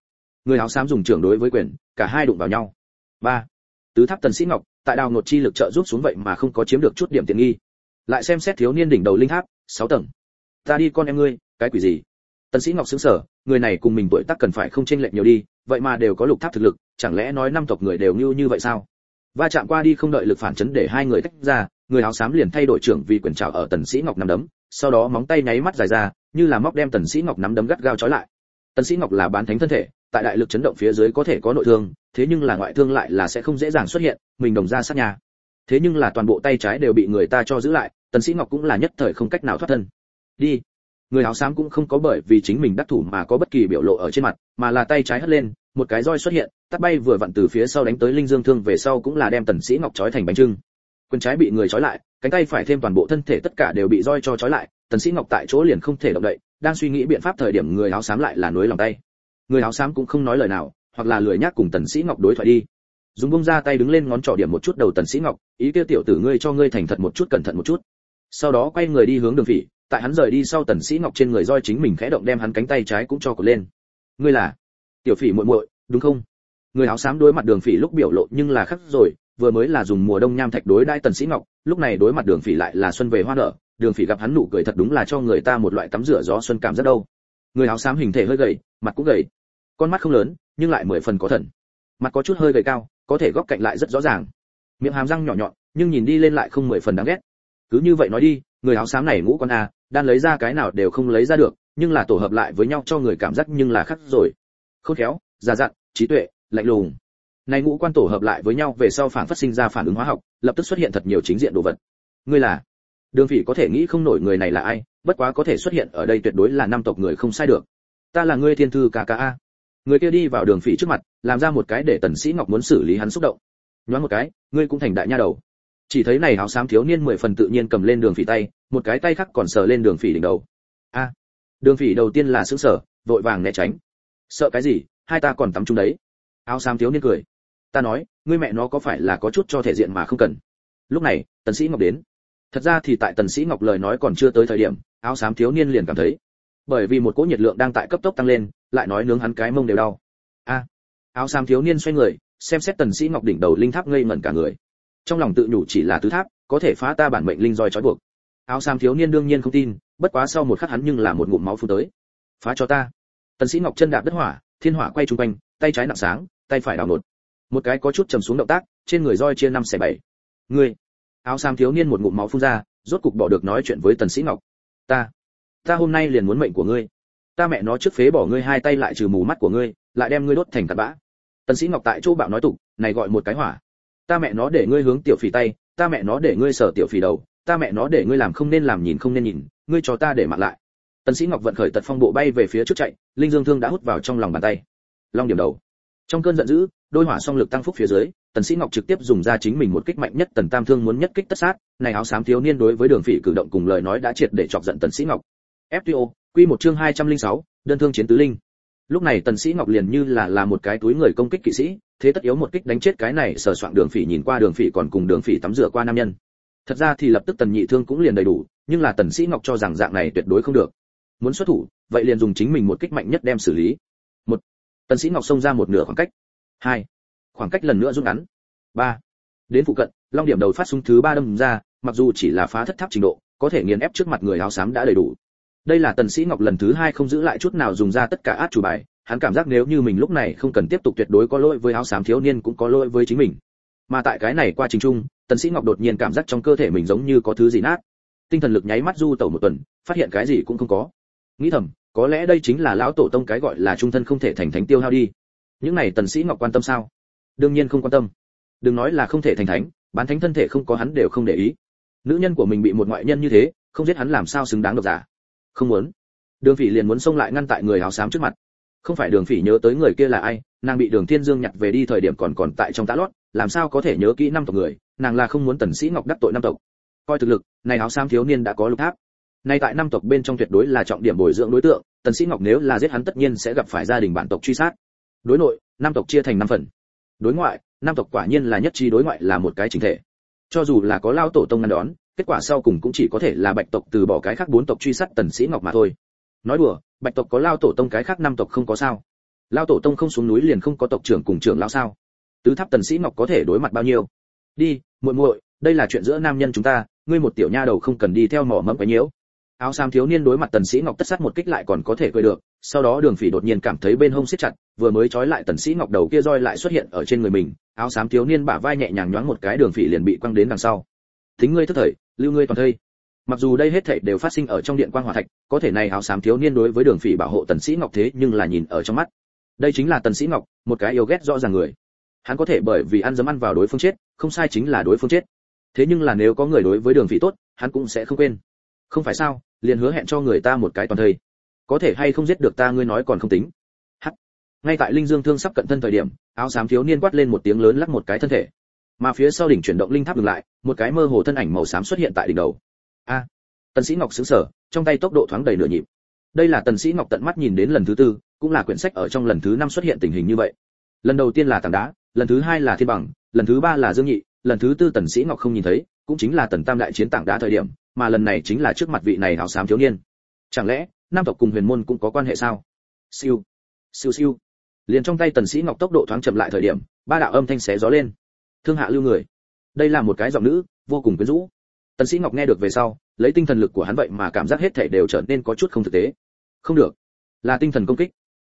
Người áo xám dùng trưởng đối với quyền, cả hai đụng vào nhau. Ba. Tứ tháp tần sĩ ngọc, tại đào nột chi lực trợ giúp xuống vậy mà không có chiếm được chút điểm tiện nghi lại xem xét thiếu niên đỉnh đầu linh tháp, sáu tầng. Ta đi con em ngươi, cái quỷ gì? Tần sĩ ngọc sững sờ, người này cùng mình tuổi tác cần phải không chênh lệch nhiều đi, vậy mà đều có lục tháp thực lực, chẳng lẽ nói năm tộc người đều như như vậy sao? Va chạm qua đi không đợi lực phản chấn để hai người tách ra, người áo xám liền thay đổi trưởng vì quyền trào ở tần sĩ ngọc nắm đấm, sau đó móng tay nháy mắt dài ra, như là móc đem tần sĩ ngọc nắm đấm gắt gao trói lại. Tần sĩ ngọc là bán thánh thân thể, tại đại lực chấn động phía dưới có thể có nội thương, thế nhưng là ngoại thương lại là sẽ không dễ dàng xuất hiện, mình đồng ra sát nhà. Thế nhưng là toàn bộ tay trái đều bị người ta cho giữ lại tần sĩ ngọc cũng là nhất thời không cách nào thoát thân. Đi. Người áo xám cũng không có bởi vì chính mình đắc thủ mà có bất kỳ biểu lộ ở trên mặt, mà là tay trái hất lên, một cái roi xuất hiện, tắt bay vừa vặn từ phía sau đánh tới linh dương thương về sau cũng là đem tần sĩ ngọc trói thành bánh trưng. Quần trái bị người trói lại, cánh tay phải thêm toàn bộ thân thể tất cả đều bị roi cho trói lại, tần sĩ ngọc tại chỗ liền không thể động đậy, đang suy nghĩ biện pháp thời điểm người áo xám lại là nuối lòng tay. Người áo xám cũng không nói lời nào, hoặc là lười nhác cùng tần sĩ ngọc đối thoại đi. Dùng bông ra tay đứng lên ngón trỏ điểm một chút đầu tần sĩ ngọc, ý kia tiểu tử ngươi cho ngươi thành thật một chút cẩn thận một chút sau đó quay người đi hướng đường phỉ, tại hắn rời đi sau tần sĩ ngọc trên người roi chính mình khẽ động đem hắn cánh tay trái cũng cho cột lên. Ngươi là? Tiểu phỉ muội muội, đúng không? Người áo xám đối mặt đường phỉ lúc biểu lộ nhưng là khắc rồi, vừa mới là dùng mùa đông nham thạch đối đãi tần sĩ ngọc, lúc này đối mặt đường phỉ lại là xuân về hoa nở, đường phỉ gặp hắn nụ cười thật đúng là cho người ta một loại tắm rửa gió xuân cảm rất đâu. Người áo xám hình thể hơi gầy, mặt cũng gầy. Con mắt không lớn, nhưng lại mười phần có thần. Mặt có chút hơi gầy cao, có thể góc cạnh lại rất rõ ràng. Miệng hàm răng nhỏ nhọn, nhưng nhìn đi lên lại không mười phần đáng ghét cứ như vậy nói đi, người áo xám này ngũ con a, đan lấy ra cái nào đều không lấy ra được, nhưng là tổ hợp lại với nhau cho người cảm giác nhưng là khác rồi. Khôn khéo, già dặn, trí tuệ, lạnh lùng. Này ngũ quan tổ hợp lại với nhau về sau phản phát sinh ra phản ứng hóa học, lập tức xuất hiện thật nhiều chính diện đồ vật. Ngươi là? Đường phỉ có thể nghĩ không nổi người này là ai, bất quá có thể xuất hiện ở đây tuyệt đối là năm tộc người không sai được. Ta là ngươi thiên thư ca ca a. Người kia đi vào đường phỉ trước mặt, làm ra một cái để tần sĩ ngọc muốn xử lý hắn xúc động. Nhoáng một cái, ngươi cũng thành đại nha đầu chỉ thấy này áo xám thiếu niên mười phần tự nhiên cầm lên đường phỉ tay, một cái tay khác còn sờ lên đường phỉ đỉnh đầu. A, đường phỉ đầu tiên là sững sờ, vội vàng né tránh. Sợ cái gì, hai ta còn tắm chung đấy. Áo xám thiếu niên cười. Ta nói, ngươi mẹ nó có phải là có chút cho thể diện mà không cần. Lúc này, tần sĩ ngọc đến. Thật ra thì tại tần sĩ ngọc lời nói còn chưa tới thời điểm, áo xám thiếu niên liền cảm thấy. Bởi vì một cỗ nhiệt lượng đang tại cấp tốc tăng lên, lại nói nướng hắn cái mông đều đau. A, áo xám thiếu niên xoay người, xem xét tần sĩ ngọc đỉnh đầu linh tháp ngây ngẩn cả người trong lòng tự nhủ chỉ là tứ tháp, có thể phá ta bản mệnh linh roi trói buộc. Áo xám thiếu niên đương nhiên không tin, bất quá sau một khắc hắn nhưng là một ngụm máu phun tới. Phá cho ta. Tần sĩ ngọc chân đạp đất hỏa, thiên hỏa quay trung quanh, tay trái nặng sáng, tay phải đảo nột. Một cái có chút trầm xuống động tác, trên người roi chia năm xẻ bảy. Ngươi. Áo xám thiếu niên một ngụm máu phun ra, rốt cục bỏ được nói chuyện với tần sĩ ngọc. Ta. Ta hôm nay liền muốn mệnh của ngươi. Ta mẹ nó trước phế bỏ ngươi hai tay lại trừ mù mắt của ngươi, lại đem ngươi đốt thành cát bã. Tần sĩ ngọc tại chỗ bạo nói tục, này gọi một cái hỏa ta mẹ nó để ngươi hướng tiểu phỉ tay ta mẹ nó để ngươi sở tiểu phỉ đầu ta mẹ nó để ngươi làm không nên làm nhìn không nên nhìn ngươi cho ta để mặc lại. Tần sĩ ngọc vận khởi tật phong bộ bay về phía trước chạy linh dương thương đã hút vào trong lòng bàn tay. Long điểm đầu. Trong cơn giận dữ đôi hỏa song lực tăng phúc phía dưới tần sĩ ngọc trực tiếp dùng ra chính mình một kích mạnh nhất tần tam thương muốn nhất kích tất sát này áo xám thiếu niên đối với đường phỉ cử động cùng lời nói đã triệt để chọc giận tần sĩ ngọc. Fto quy một chương 206, đơn thương chiến tứ linh lúc này tần sĩ ngọc liền như là là một cái túi người công kích kỵ sĩ, thế tất yếu một kích đánh chết cái này sờ soạn đường phỉ nhìn qua đường phỉ còn cùng đường phỉ tắm rửa qua nam nhân. Thật ra thì lập tức tần nhị thương cũng liền đầy đủ, nhưng là tần sĩ ngọc cho rằng dạng này tuyệt đối không được. Muốn xuất thủ, vậy liền dùng chính mình một kích mạnh nhất đem xử lý. Một. Tần sĩ ngọc xông ra một nửa khoảng cách. Hai. Khoảng cách lần nữa rút ngắn. Ba. Đến phụ cận, long điểm đầu phát súng thứ ba đâm ra, mặc dù chỉ là phá thất tháp trình độ, có thể nghiền ép trước mặt người áo xám đã đầy đủ đây là tần sĩ ngọc lần thứ hai không giữ lại chút nào dùng ra tất cả át chủ bài, hắn cảm giác nếu như mình lúc này không cần tiếp tục tuyệt đối có lỗi với áo xám thiếu niên cũng có lỗi với chính mình. Mà tại cái này qua trình trung tần sĩ ngọc đột nhiên cảm giác trong cơ thể mình giống như có thứ gì nát. Tinh thần lực nháy mắt du tẩu một tuần, phát hiện cái gì cũng không có. Nghĩ thầm, có lẽ đây chính là lão tổ tông cái gọi là trung thân không thể thành thánh tiêu hao đi. Những này tần sĩ ngọc quan tâm sao? Đương nhiên không quan tâm. Đừng nói là không thể thành thánh, bán thánh thân thể không có hắn đều không để ý. Nữ nhân của mình bị một ngoại nhân như thế, không giết hắn làm sao xứng đáng độc giả? Không muốn. Đường phỉ liền muốn xông lại ngăn tại người áo xám trước mặt. Không phải đường phỉ nhớ tới người kia là ai, nàng bị đường thiên dương nhặt về đi thời điểm còn còn tại trong tã lót, làm sao có thể nhớ kỹ năm tộc người, nàng là không muốn tần sĩ ngọc đắc tội năm tộc. Coi thực lực, này áo xám thiếu niên đã có lục tháp. Nay tại năm tộc bên trong tuyệt đối là trọng điểm bồi dưỡng đối tượng, tần sĩ ngọc nếu là giết hắn tất nhiên sẽ gặp phải gia đình bản tộc truy sát. Đối nội, năm tộc chia thành năm phần. Đối ngoại, năm tộc quả nhiên là nhất trí đối ngoại là một cái chính thể. Cho dù là có lao tổ tông ngăn đón kết quả sau cùng cũng chỉ có thể là bạch tộc từ bỏ cái khác bốn tộc truy sát tần sĩ ngọc mà thôi. Nói đùa, bạch tộc có lao tổ tông cái khác năm tộc không có sao. Lao tổ tông không xuống núi liền không có tộc trưởng cùng trưởng lao sao? Tứ tháp tần sĩ ngọc có thể đối mặt bao nhiêu? Đi, muội muội, đây là chuyện giữa nam nhân chúng ta, ngươi một tiểu nha đầu không cần đi theo mỏ mẫm cái nhiễu. Áo sam thiếu niên đối mặt tần sĩ ngọc tất sát một kích lại còn có thể cười được, sau đó đường phỉ đột nhiên cảm thấy bên hông siết chặt, vừa mới trói lại tần sĩ ngọc đầu kia roi lại xuất hiện ở trên người mình, áo xám thiếu niên bả vai nhẹ nhàng nhoáng một cái, đường phỉ liền bị quăng đến đằng sau. Thính ngươi thất thời lưu ngươi toàn thây. Mặc dù đây hết thảy đều phát sinh ở trong điện quan hỏa thạch, có thể này áo xám thiếu niên đối với đường phỉ bảo hộ tần sĩ ngọc thế nhưng là nhìn ở trong mắt. Đây chính là tần sĩ ngọc, một cái yêu ghét rõ ràng người. Hắn có thể bởi vì ăn dấm ăn vào đối phương chết, không sai chính là đối phương chết. Thế nhưng là nếu có người đối với đường phỉ tốt, hắn cũng sẽ không quên. Không phải sao, liền hứa hẹn cho người ta một cái toàn thây. Có thể hay không giết được ta ngươi nói còn không tính. Hắc. Ngay tại linh dương thương sắp cận thân thời điểm, áo xám thiếu niên quát lên một tiếng lớn lắc một cái thân thể mà phía sau đỉnh chuyển động linh tháp dừng lại, một cái mơ hồ thân ảnh màu xám xuất hiện tại đỉnh đầu. A, tần sĩ ngọc sững sờ, trong tay tốc độ thoáng đầy nửa nhịp. Đây là tần sĩ ngọc tận mắt nhìn đến lần thứ tư, cũng là quyển sách ở trong lần thứ năm xuất hiện tình hình như vậy. Lần đầu tiên là tảng đá, lần thứ hai là thiên bằng, lần thứ ba là dương nhị, lần thứ tư tần sĩ ngọc không nhìn thấy, cũng chính là tần tam đại chiến tảng đá thời điểm, mà lần này chính là trước mặt vị này áo xám thiếu niên. Chẳng lẽ, nam tộc cùng huyền môn cũng có quan hệ sao? Siêu siêu siêu. Liền trong tay tần sĩ ngọc tốc độ thoáng chậm lại thời điểm, ba đạo âm thanh xé gió lên thương hạ lưu người. Đây là một cái giọng nữ, vô cùng quyến rũ. Tần sĩ ngọc nghe được về sau, lấy tinh thần lực của hắn vậy mà cảm giác hết thảy đều trở nên có chút không thực tế. Không được, là tinh thần công kích.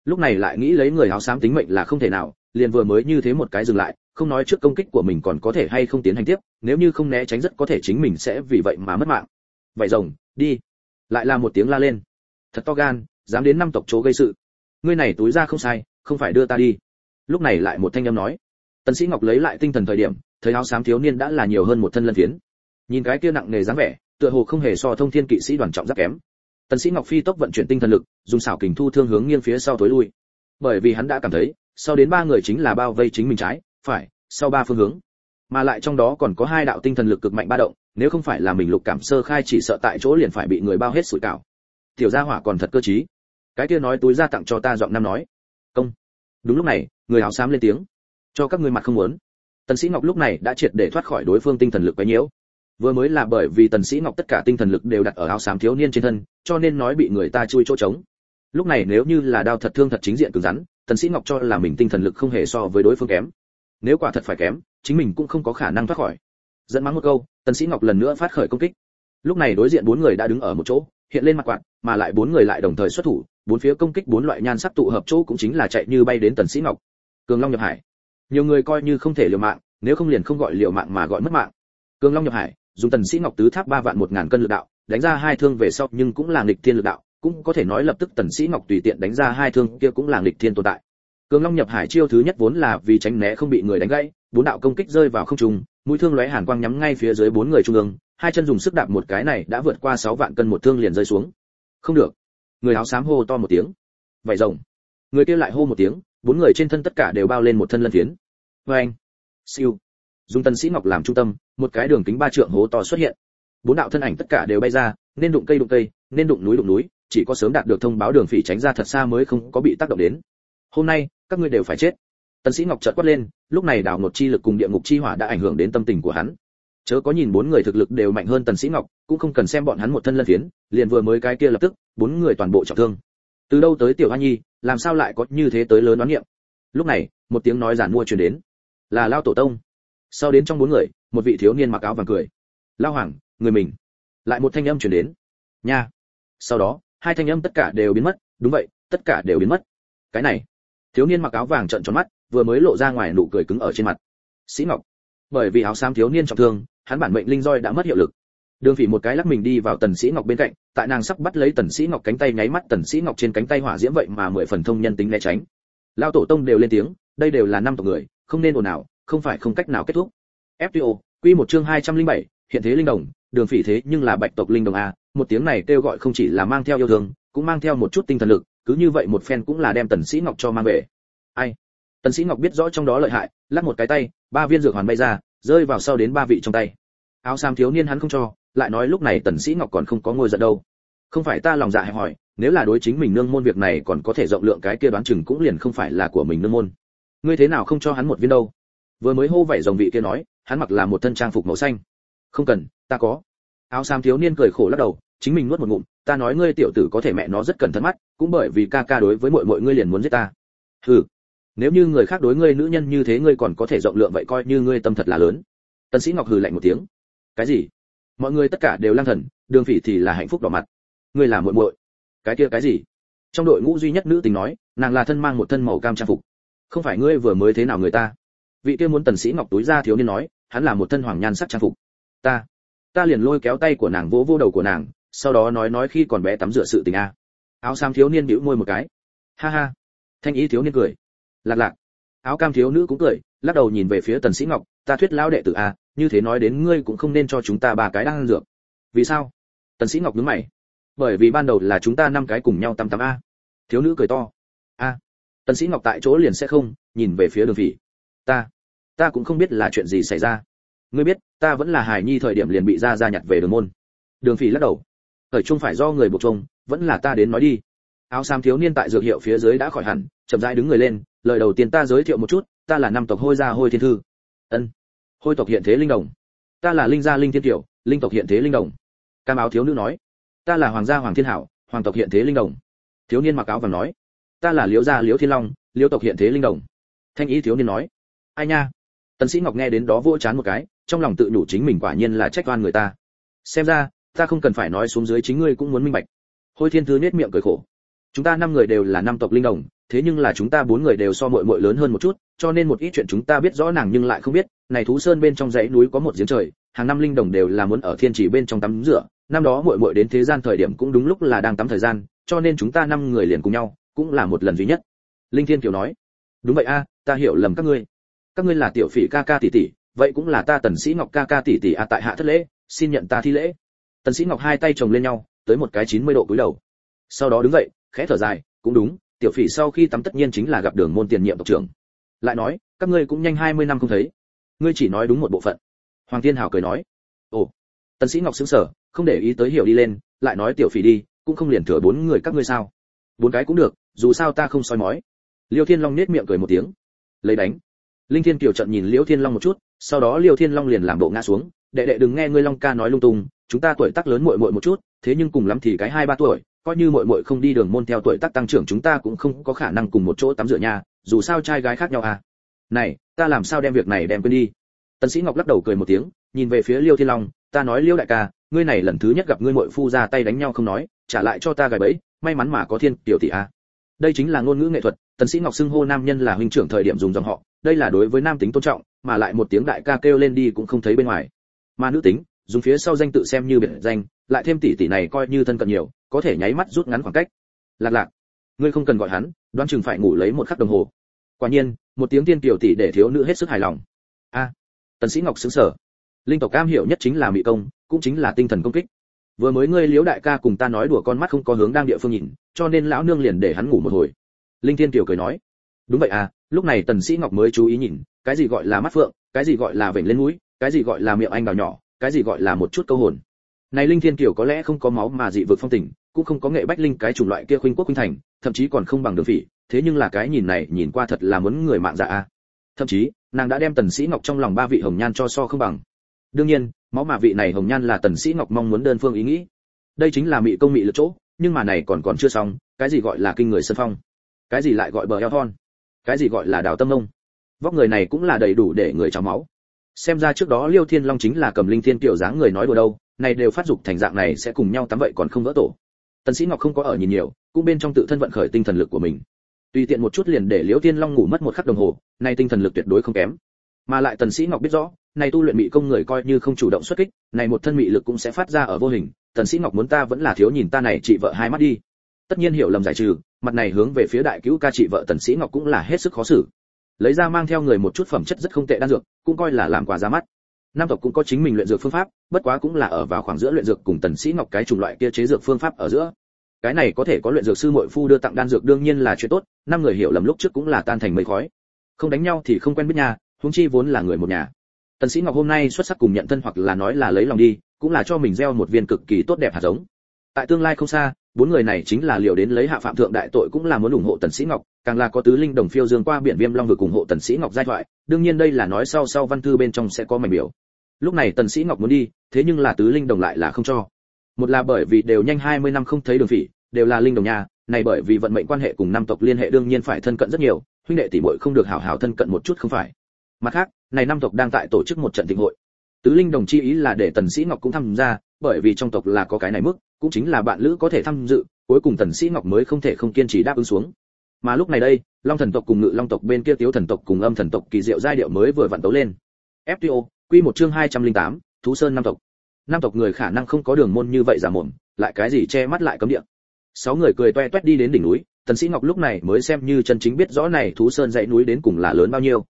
Lúc này lại nghĩ lấy người áo xám tính mệnh là không thể nào, liền vừa mới như thế một cái dừng lại, không nói trước công kích của mình còn có thể hay không tiến hành tiếp, nếu như không né tránh rất có thể chính mình sẽ vì vậy mà mất mạng. Vậy rồng, đi. Lại là một tiếng la lên. Thật to gan, dám đến năm tộc chỗ gây sự. Ngươi này túi ra không sai, không phải đưa ta đi. Lúc này lại một thanh âm nói tần sĩ ngọc lấy lại tinh thần thời điểm, thấy áo xám thiếu niên đã là nhiều hơn một thân lân phiến. Nhìn cái kia nặng nề dáng vẻ, tựa hồ không hề so thông thiên kỵ sĩ đoàn trọng rất kém. Tần sĩ ngọc phi tốc vận chuyển tinh thần lực, dùng xảo kình thu thương hướng nghiêng phía sau tối lui. Bởi vì hắn đã cảm thấy, sau đến ba người chính là bao vây chính mình trái, phải, sau ba phương hướng. Mà lại trong đó còn có hai đạo tinh thần lực cực mạnh ba động, nếu không phải là mình lục cảm sơ khai chỉ sợ tại chỗ liền phải bị người bao hết sủi cảo. Tiểu gia hỏa còn thật cơ trí. Cái kia nói túi ra tặng cho ta giọng năm nói. Công. Đúng lúc này, người áo xám lên tiếng cho các ngươi mặt không muốn. Tần sĩ ngọc lúc này đã triệt để thoát khỏi đối phương tinh thần lực quấy nhiễu. Vừa mới là bởi vì tần sĩ ngọc tất cả tinh thần lực đều đặt ở áo xám thiếu niên trên thân, cho nên nói bị người ta chui chỗ trống. Lúc này nếu như là đao thật thương thật chính diện cứng rắn, tần sĩ ngọc cho là mình tinh thần lực không hề so với đối phương kém. Nếu quả thật phải kém, chính mình cũng không có khả năng thoát khỏi. Dẫn mắng một câu, tần sĩ ngọc lần nữa phát khởi công kích. Lúc này đối diện bốn người đã đứng ở một chỗ, hiện lên mặt quạt, mà lại bốn người lại đồng thời xuất thủ, bốn phía công kích bốn loại nhan sắc tụ hợp chỗ cũng chính là chạy như bay đến tần sĩ ngọc. Cường long nhập hải nhiều người coi như không thể liều mạng, nếu không liền không gọi liều mạng mà gọi mất mạng. Cường long nhập hải, dùng tần sĩ ngọc tứ tháp ba vạn một ngàn cân lực đạo, đánh ra hai thương về sau, nhưng cũng là nghịch thiên lực đạo, cũng có thể nói lập tức tần sĩ ngọc tùy tiện đánh ra hai thương kia cũng là nghịch thiên tồn tại. Cường long nhập hải chiêu thứ nhất vốn là vì tránh né không bị người đánh gãy, bốn đạo công kích rơi vào không trung, mũi thương lóe hàn quang nhắm ngay phía dưới bốn người trung ương, hai chân dùng sức đạp một cái này đã vượt qua sáu vạn cân một thương liền rơi xuống. Không được. Người áo xám hô to một tiếng. Vậy rồng. Người kia lại hô một tiếng, bốn người trên thân tất cả đều bao lên một thân lân phiến vê anh. Siêu. Dùng tân sĩ ngọc làm trung tâm, một cái đường kính ba trượng hố to xuất hiện. Bốn đạo thân ảnh tất cả đều bay ra, nên đụng cây đụng cây, nên đụng núi đụng núi, chỉ có sớm đạt được thông báo đường phỉ tránh ra thật xa mới không có bị tác động đến. Hôm nay, các ngươi đều phải chết. Tân sĩ ngọc chợt quát lên, lúc này đảo ngột chi lực cùng địa ngục chi hỏa đã ảnh hưởng đến tâm tình của hắn. Chớ có nhìn bốn người thực lực đều mạnh hơn tần sĩ ngọc, cũng không cần xem bọn hắn một thân lân phiến, liền vừa mới cái kia lập tức, bốn người toàn bộ trọng thương. Từ đâu tới tiểu hoa nhi, làm sao lại có như thế tới lớn đoán niệm? lúc này, một tiếng nói giản mua truyền đến là lao tổ tông. Sau đến trong bốn người, một vị thiếu niên mặc áo vàng cười. Lao hoàng, người mình. Lại một thanh âm truyền đến. Nha. Sau đó, hai thanh âm tất cả đều biến mất. Đúng vậy, tất cả đều biến mất. Cái này. Thiếu niên mặc áo vàng trợn tròn mắt, vừa mới lộ ra ngoài nụ cười cứng ở trên mặt. Sĩ ngọc. Bởi vì áo xám thiếu niên trọng thương, hắn bản mệnh linh roi đã mất hiệu lực. Đường phỉ một cái lắc mình đi vào tần sĩ ngọc bên cạnh, tại nàng sắp bắt lấy tần sĩ ngọc cánh tay nháy mắt, tần sĩ ngọc trên cánh tay hỏa diễm vậy mà mười phần thông nhân tính né tránh. Lao tổ tông đều lên tiếng, đây đều là năm tộc người không nên ồn nào không phải không cách nào kết thúc. Fto quy một chương 207, hiện thế linh đồng đường phỉ thế nhưng là bạch tộc linh đồng a một tiếng này kêu gọi không chỉ là mang theo yêu thương cũng mang theo một chút tinh thần lực cứ như vậy một phen cũng là đem tần sĩ ngọc cho mang về. Ai? Tần sĩ ngọc biết rõ trong đó lợi hại lắc một cái tay ba viên dược hoàn bay ra rơi vào sau đến ba vị trong tay. Áo sam thiếu niên hắn không cho lại nói lúc này tần sĩ ngọc còn không có ngôi giận đâu. Không phải ta lòng dạ hay hỏi nếu là đối chính mình nương môn việc này còn có thể rộng lượng cái kia đoán chừng cũng liền không phải là của mình nương môn ngươi thế nào không cho hắn một viên đâu? Vừa mới hô vẩy dòng vị kia nói, hắn mặc là một thân trang phục màu xanh. Không cần, ta có. Áo xám thiếu niên cười khổ lắc đầu, chính mình nuốt một ngụm, ta nói ngươi tiểu tử có thể mẹ nó rất cẩn thận mắt, cũng bởi vì ca ca đối với mọi mọi ngươi liền muốn giết ta. Hừ, nếu như người khác đối ngươi nữ nhân như thế ngươi còn có thể rộng lượng vậy coi như ngươi tâm thật là lớn. Tân sĩ ngọc hừ lạnh một tiếng. Cái gì? Mọi người tất cả đều lang thần, đường phỉ thì là hạnh phúc đỏ mặt. Ngươi là muội muội. Cái kia cái gì? Trong đội ngũ duy nhất nữ tình nói, nàng là thân mang một thân màu cam trang phục không phải ngươi vừa mới thế nào người ta? Vị kia muốn tần sĩ ngọc túi ra thiếu niên nói, hắn là một thân hoàng nhan sắc trang phục. Ta ta liền lôi kéo tay của nàng vỗ vỗ đầu của nàng, sau đó nói nói khi còn bé tắm rửa sự tình a. Áo sam thiếu niên bĩu môi một cái. Ha ha. Thanh ý thiếu niên cười. Lạc lạc. Áo cam thiếu nữ cũng cười, lắc đầu nhìn về phía tần sĩ ngọc, ta thuyết lão đệ tử a, như thế nói đến ngươi cũng không nên cho chúng ta ba cái đang ăn dược. Vì sao? Tần sĩ ngọc nhướng mày. Bởi vì ban đầu là chúng ta năm cái cùng nhau tắm tắm a. Thiếu nữ cười to. A tần sĩ ngọc tại chỗ liền sẽ không nhìn về phía đường phỉ. Ta ta cũng không biết là chuyện gì xảy ra. Ngươi biết, ta vẫn là hài nhi thời điểm liền bị ra ra nhặt về đường môn. Đường phỉ lắc đầu. Thời trung phải do người buộc trông vẫn là ta đến nói đi. Áo sam thiếu niên tại dược hiệu phía dưới đã khỏi hẳn, chậm rãi đứng người lên, lời đầu tiên ta giới thiệu một chút, ta là năm tộc hôi gia hôi thiên thư. Ân. Hôi tộc hiện thế linh đồng. Ta là linh gia linh thiên tiểu, linh tộc hiện thế linh đồng. Cam áo thiếu nữ nói. Ta là hoàng gia hoàng thiên hảo, hoàng tộc hiện thế linh đồng. Thiếu niên mặc áo vàng nói ta là liễu gia liễu thiên long, liễu tộc hiện thế linh đồng. Thanh ý thiếu niên nói. Ai nha? Tần sĩ ngọc nghe đến đó vỗ chán một cái, trong lòng tự nhủ chính mình quả nhiên là trách oan người ta. Xem ra, ta không cần phải nói xuống dưới chính ngươi cũng muốn minh bạch. Hôi thiên thư nết miệng cười khổ. Chúng ta năm người đều là năm tộc linh đồng, thế nhưng là chúng ta bốn người đều so muội muội lớn hơn một chút, cho nên một ít chuyện chúng ta biết rõ nàng nhưng lại không biết. Này thú sơn bên trong dãy núi có một giếng trời, hàng năm linh đồng đều là muốn ở thiên chỉ bên trong tắm rửa. Năm đó muội muội đến thế gian thời điểm cũng đúng lúc là đang tắm thời gian, cho nên chúng ta năm người liền cùng nhau cũng là một lần duy nhất. Linh thiên kiều nói, đúng vậy a, ta hiểu lầm các ngươi. Các ngươi là tiểu phỉ ca ca tỷ tỷ, vậy cũng là ta tần sĩ ngọc ca ca tỷ tỷ a, tại hạ thất lễ, xin nhận ta thi lễ. Tần sĩ ngọc hai tay chồng lên nhau, tới một cái 90 độ cúi đầu. Sau đó đứng dậy, khẽ thở dài, cũng đúng, tiểu phỉ sau khi tắm tất nhiên chính là gặp đường môn tiền nhiệm tộc trưởng. Lại nói, các ngươi cũng nhanh 20 năm không thấy. Ngươi chỉ nói đúng một bộ phận. Hoàng thiên hào cười nói, ồ. Tần sĩ ngọc sững sờ, không để ý tới hiểu đi lên, lại nói, tiểu phỉ đi, cũng không liền thừa bốn người các ngươi sao? Bốn cái cũng được dù sao ta không soi mói. Liêu thiên long nết miệng cười một tiếng. Lấy đánh. Linh thiên kiều trận nhìn liêu thiên long một chút, sau đó liêu thiên long liền làm bộ ngã xuống. Đệ đệ đừng nghe ngươi long ca nói lung tung, chúng ta tuổi tác lớn muội muội một chút, thế nhưng cùng lắm thì cái hai ba tuổi, coi như muội muội không đi đường môn theo tuổi tác tăng trưởng chúng ta cũng không có khả năng cùng một chỗ tắm rửa nhà, dù sao trai gái khác nhau à. Này, ta làm sao đem việc này đem quên đi? Tần sĩ ngọc lắc đầu cười một tiếng, nhìn về phía liêu thiên long, ta nói liêu đại ca, ngươi này lần thứ nhất gặp ngươi muội phu ra tay đánh nhau không nói, trả lại cho ta gài bẫy, may mắn mà có thiên tiểu tỷ a đây chính là ngôn ngữ nghệ thuật, tần sĩ ngọc xưng hô nam nhân là huynh trưởng thời điểm dùng dòng họ, đây là đối với nam tính tôn trọng, mà lại một tiếng đại ca kêu lên đi cũng không thấy bên ngoài. Mà nữ tính, dùng phía sau danh tự xem như biệt danh, lại thêm tỷ tỷ này coi như thân cận nhiều, có thể nháy mắt rút ngắn khoảng cách. Lạc lạc, ngươi không cần gọi hắn, đoán chừng phải ngủ lấy một khắc đồng hồ. Quả nhiên, một tiếng tiên tiểu tỷ để thiếu nữ hết sức hài lòng. A, tần sĩ ngọc sững sờ. Linh tộc cam hiểu nhất chính là mỹ công, cũng chính là tinh thần công kích vừa mới ngươi liếu đại ca cùng ta nói đùa con mắt không có hướng đang địa phương nhìn, cho nên lão nương liền để hắn ngủ một hồi. Linh thiên tiểu cười nói. Đúng vậy à lúc này tần sĩ ngọc mới chú ý nhìn, cái gì gọi là mắt phượng, cái gì gọi là vểnh lên mũi, cái gì gọi là miệng anh đào nhỏ, cái gì gọi là một chút câu hồn. Này linh thiên kiều có lẽ không có máu mà dị vực phong tình, cũng không có nghệ bách linh cái chủng loại kia khuynh quốc khuynh thành, thậm chí còn không bằng đường phỉ, thế nhưng là cái nhìn này nhìn qua thật là muốn người mạng dạ a. Thậm chí, nàng đã đem tần sĩ ngọc trong lòng ba vị hồng nhan cho so không bằng đương nhiên, máu mà vị này hồng nhan là tần sĩ ngọc mong muốn đơn phương ý nghĩ. Đây chính là mị công mị lực chỗ, nhưng mà này còn còn chưa xong, cái gì gọi là kinh người sân phong? Cái gì lại gọi bờ eo thon? Cái gì gọi là đào tâm nông vóc người này cũng là đầy đủ để người trào máu. Xem ra trước đó liêu thiên long chính là cầm linh thiên tiểu dáng người nói đùa đâu, này đều phát dục thành dạng này sẽ cùng nhau tắm vậy còn không vỡ tổ. Tần sĩ ngọc không có ở nhìn nhiều, cũng bên trong tự thân vận khởi tinh thần lực của mình. Tùy tiện một chút liền để liêu thiên long ngủ mất một khắc đồng hồ, nay tinh thần lực tuyệt đối không kém mà lại tần sĩ ngọc biết rõ, này tu luyện mị công người coi như không chủ động xuất kích, này một thân mị lực cũng sẽ phát ra ở vô hình, tần sĩ ngọc muốn ta vẫn là thiếu nhìn ta này chị vợ hai mắt đi. Tất nhiên hiểu lầm giải trừ, mặt này hướng về phía đại cứu ca chị vợ tần sĩ ngọc cũng là hết sức khó xử. Lấy ra mang theo người một chút phẩm chất rất không tệ đan dược, cũng coi là làm quà ra mắt. Nam tộc cũng có chính mình luyện dược phương pháp, bất quá cũng là ở vào khoảng giữa luyện dược cùng tần sĩ ngọc cái chủng loại kia chế dược phương pháp ở giữa. Cái này có thể có luyện dược sư muội phu đưa tặng đan dược đương nhiên là chuyện tốt, năm người hiểu lầm lúc trước cũng là tan thành mây khói. Không đánh nhau thì không quen biết nhà huống chi vốn là người một nhà. Tần sĩ ngọc hôm nay xuất sắc cùng nhận thân hoặc là nói là lấy lòng đi, cũng là cho mình gieo một viên cực kỳ tốt đẹp hạt giống. Tại tương lai không xa, bốn người này chính là liều đến lấy hạ phạm thượng đại tội cũng là muốn ủng hộ tần sĩ ngọc, càng là có tứ linh đồng phiêu dương qua biển viêm long vừa ủng hộ tần sĩ ngọc giai thoại, đương nhiên đây là nói sau sau văn thư bên trong sẽ có mảnh biểu. Lúc này tần sĩ ngọc muốn đi, thế nhưng là tứ linh đồng lại là không cho. Một là bởi vì đều nhanh 20 năm không thấy đường phỉ, đều là linh đồng nhà, này bởi vì vận mệnh quan hệ cùng năm tộc liên hệ đương nhiên phải thân cận rất nhiều, huynh đệ tỷ muội không được hảo hảo thân cận một chút không phải mặt khác này năm tộc đang tại tổ chức một trận thịnh hội. Tứ linh đồng chi ý là để tần sĩ ngọc cũng tham gia bởi vì trong tộc là có cái này mức cũng chính là bạn lữ có thể tham dự cuối cùng tần sĩ ngọc mới không thể không kiên trì đáp ứng xuống. Mà lúc này đây long thần tộc cùng ngự long tộc bên kia tiếu thần tộc cùng âm thần tộc kỳ diệu giai điệu mới vừa vặn tấu lên. Fto quy một chương 208, thú sơn năm tộc. Năm tộc người khả năng không có đường môn như vậy giả mồm lại cái gì che mắt lại cấm địa. Sáu người cười toe toét đi đến đỉnh núi tần sĩ ngọc lúc này mới xem như chân chính biết rõ này thú sơn dãy núi đến cùng là lớn bao nhiêu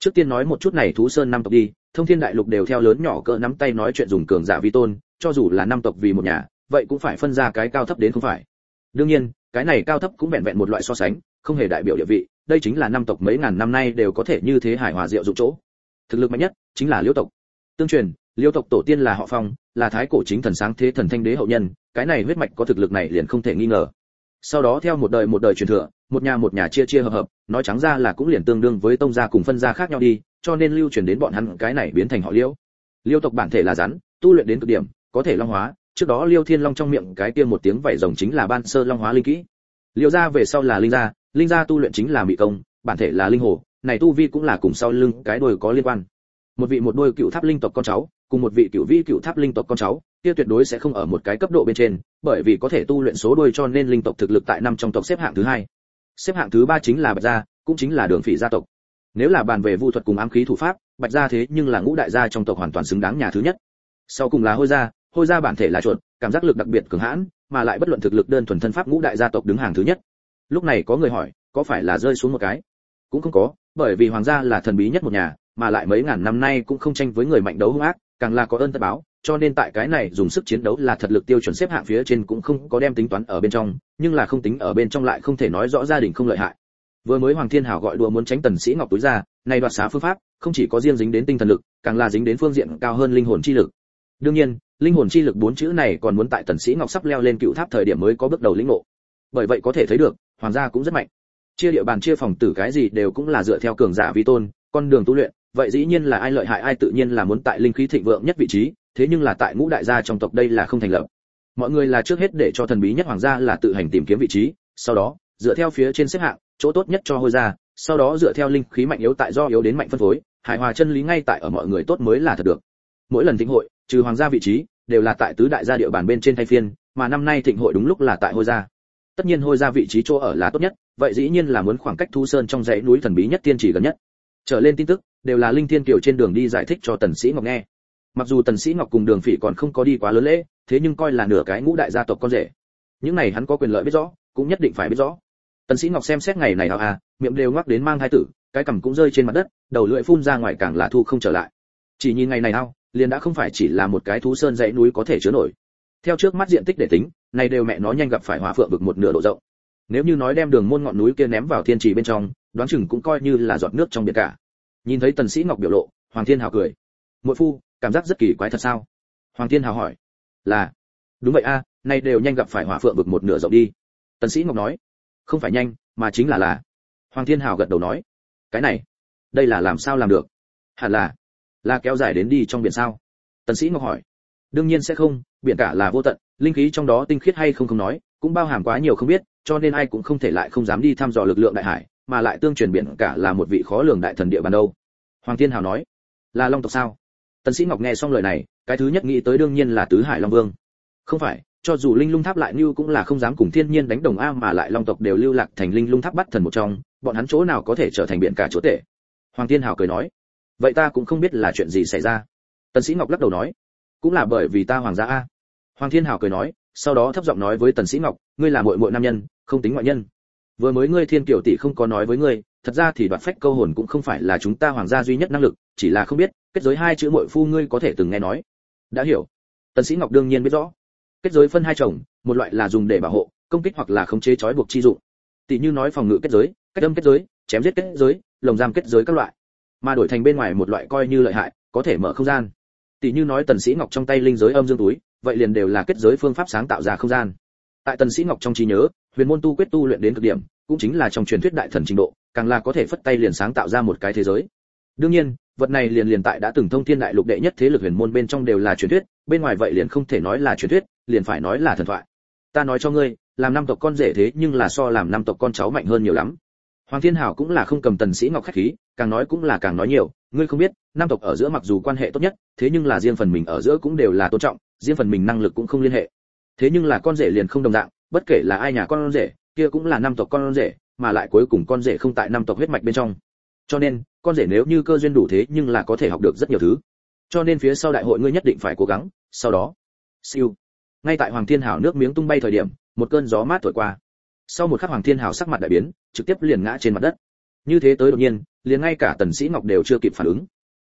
trước tiên nói một chút này thú sơn năm tộc đi, thông thiên đại lục đều theo lớn nhỏ cỡ nắm tay nói chuyện dùng cường giả vi tôn, cho dù là năm tộc vì một nhà, vậy cũng phải phân ra cái cao thấp đến không phải. Đương nhiên, cái này cao thấp cũng vẹn vẹn một loại so sánh, không hề đại biểu địa vị, đây chính là năm tộc mấy ngàn năm nay đều có thể như thế hài hòa diệu dụng chỗ. Thực lực mạnh nhất chính là liêu tộc. Tương truyền liêu tộc tổ tiên là họ phong, là thái cổ chính thần sáng thế thần thanh đế hậu nhân, cái này huyết mạch có thực lực này liền không thể nghi ngờ. Sau đó theo một đời một đời truyền thừa, một nhà một nhà chia chia hợp hợp nói trắng ra là cũng liền tương đương với tông gia cùng phân gia khác nhau đi, cho nên lưu truyền đến bọn hắn cái này biến thành họ liêu. Liêu tộc bản thể là rắn, tu luyện đến cực điểm, có thể long hóa, trước đó liêu thiên long trong miệng cái kia một tiếng vảy rồng chính là ban sơ long hóa linh kỹ. Liêu gia về sau là linh gia linh gia tu luyện chính là mỹ công, bản thể là linh hồ, này tu vi cũng là cùng sau lưng cái đôi có liên quan. Một vị một đôi cựu tháp linh tộc con cháu, cùng một vị cựu vi cựu tháp linh tộc con cháu, kia tuyệt đối sẽ không ở một cái cấp độ bên trên, bởi vì có thể tu luyện số đôi cho nên linh tộc thực lực tại năm trong tộc xếp hạng thứ hai xếp hạng thứ ba chính là bạch gia, cũng chính là đường phỉ gia tộc. Nếu là bàn về vu thuật cùng ám khí thủ pháp, bạch gia thế nhưng là ngũ đại gia trong tộc hoàn toàn xứng đáng nhà thứ nhất. Sau cùng là hôi gia hôi gia bản thể là chuột, cảm giác lực đặc biệt cường hãn, mà lại bất luận thực lực đơn thuần thân pháp ngũ đại gia tộc đứng hàng thứ nhất. Lúc này có người hỏi, có phải là rơi xuống một cái? Cũng không có, bởi vì hoàng gia là thần bí nhất một nhà, mà lại mấy ngàn năm nay cũng không tranh với người mạnh đấu hung ác, càng là có ơn tất báo cho nên tại cái này dùng sức chiến đấu là thật lực tiêu chuẩn xếp hạng phía trên cũng không có đem tính toán ở bên trong, nhưng là không tính ở bên trong lại không thể nói rõ gia đình không lợi hại. Vừa mới hoàng thiên hảo gọi đùa muốn tránh tần sĩ ngọc túi ra này đoạt xá phương pháp, không chỉ có riêng dính đến tinh thần lực, càng là dính đến phương diện cao hơn linh hồn chi lực. Đương nhiên, linh hồn chi lực bốn chữ này còn muốn tại tần sĩ ngọc sắp leo lên cựu tháp thời điểm mới có bước đầu lĩnh ngộ. Bởi vậy có thể thấy được, hoàng gia cũng rất mạnh. Chia địa bàn, chia phòng tử cái gì đều cũng là dựa theo cường giả vi tôn, con đường tu luyện, vậy dĩ nhiên là ai lợi hại ai tự nhiên là muốn tại linh khí thịnh vượng nhất vị trí thế nhưng là tại ngũ đại gia trong tộc đây là không thành lập. Mọi người là trước hết để cho thần bí nhất hoàng gia là tự hành tìm kiếm vị trí, sau đó, dựa theo phía trên xếp hạng, chỗ tốt nhất cho hôi gia sau đó dựa theo linh khí mạnh yếu tại do yếu đến mạnh phân phối, hài hòa chân lý ngay tại ở mọi người tốt mới là thật được. Mỗi lần thịnh hội, trừ hoàng gia vị trí, đều là tại tứ đại gia địa bàn bên trên thay phiên, mà năm nay thịnh hội đúng lúc là tại hôi gia tất nhiên hôi gia vị trí chỗ ở là tốt nhất, vậy dĩ nhiên là muốn khoảng cách thu sơn trong dãy núi thần bí nhất tiên chỉ gần nhất. Trở lên tin tức, đều là linh thiên kiều trên đường đi giải thích cho tần sĩ ngọc nghe mặc dù tần sĩ ngọc cùng đường phỉ còn không có đi quá lớn lễ, thế nhưng coi là nửa cái ngũ đại gia tộc con rể. Những này hắn có quyền lợi biết rõ, cũng nhất định phải biết rõ. Tần sĩ ngọc xem xét ngày này hào à miệng đều ngoắc đến mang hai tử, cái cằm cũng rơi trên mặt đất, đầu lưỡi phun ra ngoài càng là thu không trở lại. Chỉ nhìn ngày này nào, liền đã không phải chỉ là một cái thú sơn dãy núi có thể chứa nổi. Theo trước mắt diện tích để tính, này đều mẹ nó nhanh gặp phải hỏa phượng vực một nửa độ rộng. Nếu như nói đem đường môn ngọn núi kia ném vào thiên trì bên trong, đoán chừng cũng coi như là giọt nước trong biển cả. Nhìn thấy tần sĩ ngọc biểu lộ, hoàng thiên hào cười. Muội phu cảm giác rất kỳ quái thật sao? Hoàng thiên hào hỏi. Là. Đúng vậy a à, nay đều nhanh gặp phải hỏa phượng vực một nửa rộng đi. Tần sĩ ngọc nói. Không phải nhanh mà chính là là. Hoàng thiên hào gật đầu nói. Cái này đây là làm sao làm được? Hẳn là là kéo dài đến đi trong biển sao? Tần sĩ ngọc hỏi. Đương nhiên sẽ không biển cả là vô tận linh khí trong đó tinh khiết hay không không nói cũng bao hàm quá nhiều không biết cho nên ai cũng không thể lại không dám đi thăm dò lực lượng đại hải mà lại tương truyền biển cả là một vị khó lường đại thần địa bàn đâu. Hoàng thiên hào nói. Là long tộc sao? Tần sĩ ngọc nghe xong lời này, cái thứ nhất nghĩ tới đương nhiên là tứ hải long vương. Không phải, cho dù linh lung tháp lại như cũng là không dám cùng thiên nhiên đánh đồng a mà lại long tộc đều lưu lạc thành linh lung tháp bắt thần một trong, bọn hắn chỗ nào có thể trở thành biển cả chỗ tệ hoàng thiên hào cười nói, vậy ta cũng không biết là chuyện gì xảy ra. Tần sĩ ngọc lắc đầu nói, cũng là bởi vì ta hoàng gia a. Hoàng thiên hào cười nói, sau đó thấp giọng nói với tần sĩ ngọc, ngươi là muội muội nam nhân, không tính ngoại nhân vừa mới ngươi thiên kiều tỷ không có nói với ngươi, thật ra thì đoạt phách câu hồn cũng không phải là chúng ta hoàng gia duy nhất năng lực, chỉ là không biết, kết giới hai chữ muội phu ngươi có thể từng nghe nói. Đã hiểu. Tần sĩ ngọc đương nhiên biết rõ. Kết giới phân hai chồng, một loại là dùng để bảo hộ, công kích hoặc là khống chế trói buộc chi dụng. Tỷ như nói phòng ngự kết giới, cách âm kết giới, chém giết kết giới, lồng giam kết giới các loại. Mà đổi thành bên ngoài một loại coi như lợi hại, có thể mở không gian. Tỷ như nói tần sĩ ngọc trong tay linh giới âm dương túi, vậy liền đều là kết giới phương pháp sáng tạo ra không gian. Tại tần sĩ ngọc trong trí nhớ huyền môn tu quyết tu luyện đến cực điểm, cũng chính là trong truyền thuyết đại thần trình độ, càng là có thể phất tay liền sáng tạo ra một cái thế giới. Đương nhiên, vật này liền liền tại đã từng thông thiên đại lục đệ nhất thế lực huyền môn bên trong đều là truyền thuyết, bên ngoài vậy liền không thể nói là truyền thuyết, liền phải nói là thần thoại. Ta nói cho ngươi, làm năm tộc con rể thế nhưng là so làm năm tộc con cháu mạnh hơn nhiều lắm. Hoàng thiên hảo cũng là không cầm tần sĩ ngọc khách khí, càng nói cũng là càng nói nhiều, ngươi không biết, năm tộc ở giữa mặc dù quan hệ tốt nhất, thế nhưng là riêng phần mình ở giữa cũng đều là tôn trọng, riêng phần mình năng lực cũng không liên hệ. Thế nhưng là con rể liền không đồng dạng bất kể là ai nhà con rể, kia cũng là năm tộc con rể, mà lại cuối cùng con rể không tại năm tộc huyết mạch bên trong. Cho nên, con rể nếu như cơ duyên đủ thế nhưng là có thể học được rất nhiều thứ. Cho nên phía sau đại hội ngươi nhất định phải cố gắng, sau đó, siêu. Ngay tại hoàng thiên hảo nước miếng tung bay thời điểm, một cơn gió mát thổi qua. Sau một khắc hoàng thiên hảo sắc mặt đại biến, trực tiếp liền ngã trên mặt đất. Như thế tới đột nhiên, liền ngay cả tần sĩ ngọc đều chưa kịp phản ứng.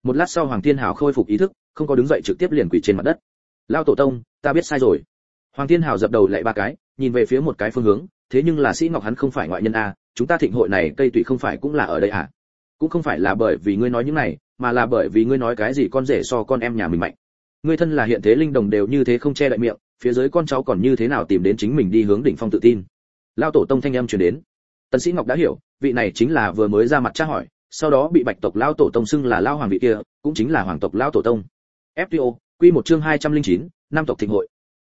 Một lát sau hoàng thiên hảo khôi phục ý thức, không có đứng dậy trực tiếp liền quỳ trên mặt đất. Lao tổ tông, ta biết sai rồi. Hoàng thiên hảo dập đầu lại ba cái nhìn về phía một cái phương hướng thế nhưng là sĩ ngọc hắn không phải ngoại nhân a chúng ta thịnh hội này cây tụy không phải cũng là ở đây à? Cũng không phải là bởi vì ngươi nói những này mà là bởi vì ngươi nói cái gì con rể so con em nhà mình mạnh. Ngươi thân là hiện thế linh đồng đều như thế không che đậy miệng phía dưới con cháu còn như thế nào tìm đến chính mình đi hướng đỉnh phong tự tin? Lao tổ tông thanh âm truyền đến. Tần sĩ ngọc đã hiểu vị này chính là vừa mới ra mặt tra hỏi sau đó bị bạch tộc lao tổ tông xưng là lao hoàng vị kia cũng chính là hoàng tộc lao tổ tông. Fto quy một chương 209, năm tộc thịnh hội.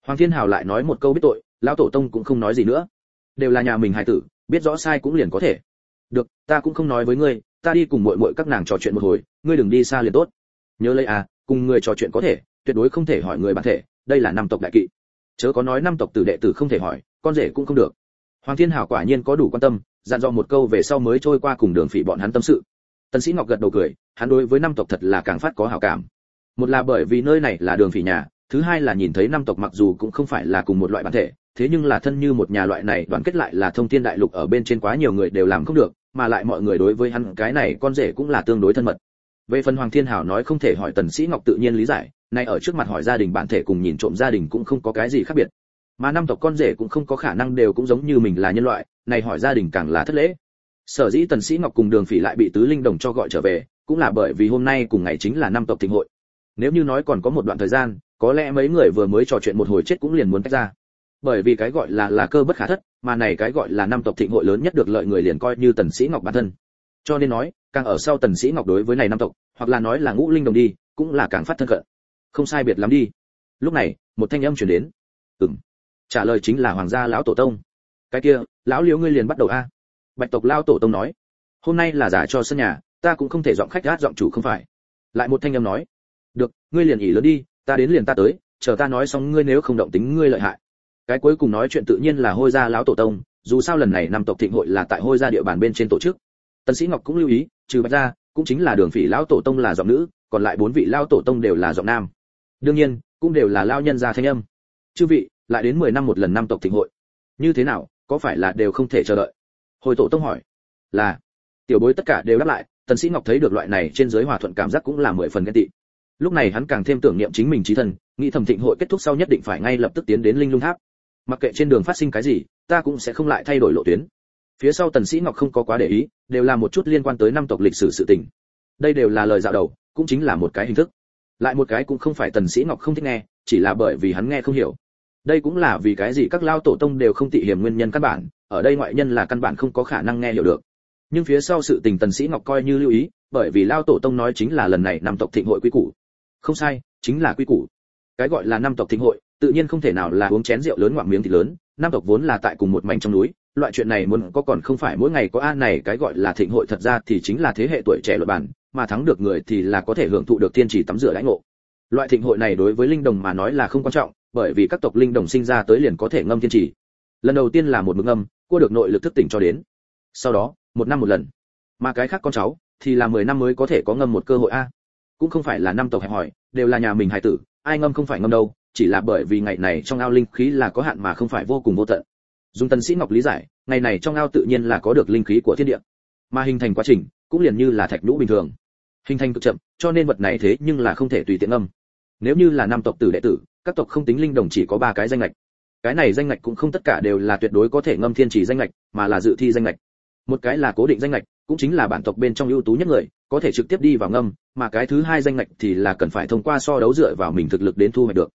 Hoàng thiên hào lại nói một câu biết tội Lão tổ tông cũng không nói gì nữa. Đều là nhà mình hài tử, biết rõ sai cũng liền có thể. Được, ta cũng không nói với ngươi, ta đi cùng muội muội các nàng trò chuyện một hồi, ngươi đừng đi xa liền tốt. Nhớ lấy à cùng người trò chuyện có thể, tuyệt đối không thể hỏi người bản thể, đây là năm tộc đại kỵ. Chớ có nói năm tộc tử đệ tử không thể hỏi, con rể cũng không được. Hoàng thiên hảo quả nhiên có đủ quan tâm, dặn dò một câu về sau mới trôi qua cùng đường phỉ bọn hắn tâm sự. Tần sĩ ngọc gật đầu cười, hắn đối với năm tộc thật là càng phát có hảo cảm. Một là bởi vì nơi này là đường phỉ nhà, thứ hai là nhìn thấy năm tộc mặc dù cũng không phải là cùng một loại bản thể thế nhưng là thân như một nhà loại này, đoàn kết lại là thông thiên đại lục ở bên trên quá nhiều người đều làm không được, mà lại mọi người đối với hắn, cái này con rể cũng là tương đối thân mật. Về phần hoàng thiên hảo nói không thể hỏi tần sĩ ngọc tự nhiên lý giải, nay ở trước mặt hỏi gia đình bản thể cùng nhìn trộm gia đình cũng không có cái gì khác biệt. Mà năm tộc con rể cũng không có khả năng đều cũng giống như mình là nhân loại này hỏi gia đình càng là thất lễ. Sở dĩ tần sĩ ngọc cùng đường phỉ lại bị tứ linh đồng cho gọi trở về, cũng là bởi vì hôm nay cùng ngày chính là năm tộc thịnh hội. Nếu như nói còn có một đoạn thời gian, có lẽ mấy người vừa mới trò chuyện một hồi chết cũng liền muốn tách ra bởi vì cái gọi là là cơ bất khả thất, mà này cái gọi là năm tộc thịnh hội lớn nhất được lợi người liền coi như tần sĩ ngọc bản thân. Cho nên nói, càng ở sau tần sĩ ngọc đối với này năm tộc, hoặc là nói là ngũ linh đồng đi, cũng là càng phát thân cận. Không sai biệt lắm đi. Lúc này, một thanh âm truyền đến. Ừm. Trả lời chính là hoàng gia lão tổ tông. Cái kia, lão liếu ngươi liền bắt đầu a. Bạch tộc lão tổ tông nói. Hôm nay là giả cho sân nhà, ta cũng không thể dọn khách gát dọn chủ không phải. Lại một thanh âm nói. Được, ngươi liền ỉ lớn đi, ta đến liền ta tới, chờ ta nói xong ngươi nếu không động tính ngươi lợi hại cái cuối cùng nói chuyện tự nhiên là hôi gia lão tổ tông, dù sao lần này năm tộc thịnh hội là tại hôi gia địa bàn bên trên tổ chức. Tần sĩ ngọc cũng lưu ý, trừ bạch gia, cũng chính là đường phỉ lão tổ tông là giọng nữ, còn lại bốn vị lão tổ tông đều là giọng nam. Đương nhiên, cũng đều là lão nhân gia thanh âm. Chư vị, lại đến 10 năm một lần năm tộc thịnh hội. Như thế nào, có phải là đều không thể chờ đợi? Hồi tổ tông hỏi. Là. Tiểu bối tất cả đều đáp lại, tần sĩ ngọc thấy được loại này trên dưới hòa thuận cảm giác cũng là mười phần ghen tị. Lúc này hắn càng thêm tưởng niệm chính mình trí thần nghĩ thẩm thịnh hội kết thúc sau nhất định phải ngay lập tức tiến đến linh lung tháp mặc kệ trên đường phát sinh cái gì, ta cũng sẽ không lại thay đổi lộ tuyến. Phía sau tần sĩ ngọc không có quá để ý, đều là một chút liên quan tới năm tộc lịch sử sự tình. Đây đều là lời dạo đầu, cũng chính là một cái hình thức. Lại một cái cũng không phải tần sĩ ngọc không thích nghe, chỉ là bởi vì hắn nghe không hiểu. Đây cũng là vì cái gì các lao tổ tông đều không tị hiểm nguyên nhân căn bản, ở đây ngoại nhân là căn bản không có khả năng nghe hiểu được. Nhưng phía sau sự tình tần sĩ ngọc coi như lưu ý, bởi vì lao tổ tông nói chính là lần này năm tộc thịnh hội quy củ. Không sai, chính là quy củ. Cái gọi là năm tộc thịnh hội tự nhiên không thể nào là uống chén rượu lớn ngoạm miếng thịt lớn Nam tộc vốn là tại cùng một mảnh trong núi, loại chuyện này muốn có còn không phải mỗi ngày có a này cái gọi là thịnh hội thật ra thì chính là thế hệ tuổi trẻ luật bản, mà thắng được người thì là có thể hưởng thụ được tiên chỉ tắm rửa lãnh ngộ. Loại thịnh hội này đối với linh đồng mà nói là không quan trọng, bởi vì các tộc linh đồng sinh ra tới liền có thể ngâm tiên chỉ lần đầu tiên là một mực ngâm, cua được nội lực thức tỉnh cho đến. Sau đó, một năm một lần. Mà cái khác con cháu thì là 10 năm mới có thể có ngâm một cơ hội a. Cũng không phải là năm tộc hẹp hỏi đều là nhà mình hài tử, ai ngâm không phải ngâm đâu chỉ là bởi vì ngày này trong ao linh khí là có hạn mà không phải vô cùng vô tận. Dùng tần sĩ ngọc lý giải, ngày này trong ao tự nhiên là có được linh khí của thiên địa. Mà hình thành quá trình, cũng liền như là thạch nhũ bình thường. Hình thành cực chậm, cho nên vật này thế nhưng là không thể tùy tiện ngâm. Nếu như là năm tộc tử đệ tử, các tộc không tính linh đồng chỉ có ba cái danh lệch cái này danh ngạch cũng không tất cả đều là tuyệt đối có thể ngâm thiên chỉ danh ngạch, mà là dự thi danh ngạch. Một cái là cố định danh ngạch, cũng chính là bản tộc bên trong ưu tú nhất người, có thể trực tiếp đi vào ngâm, mà cái thứ hai danh ngạch thì là cần phải thông qua so đấu dựa vào mình thực lực đến thu hoạch được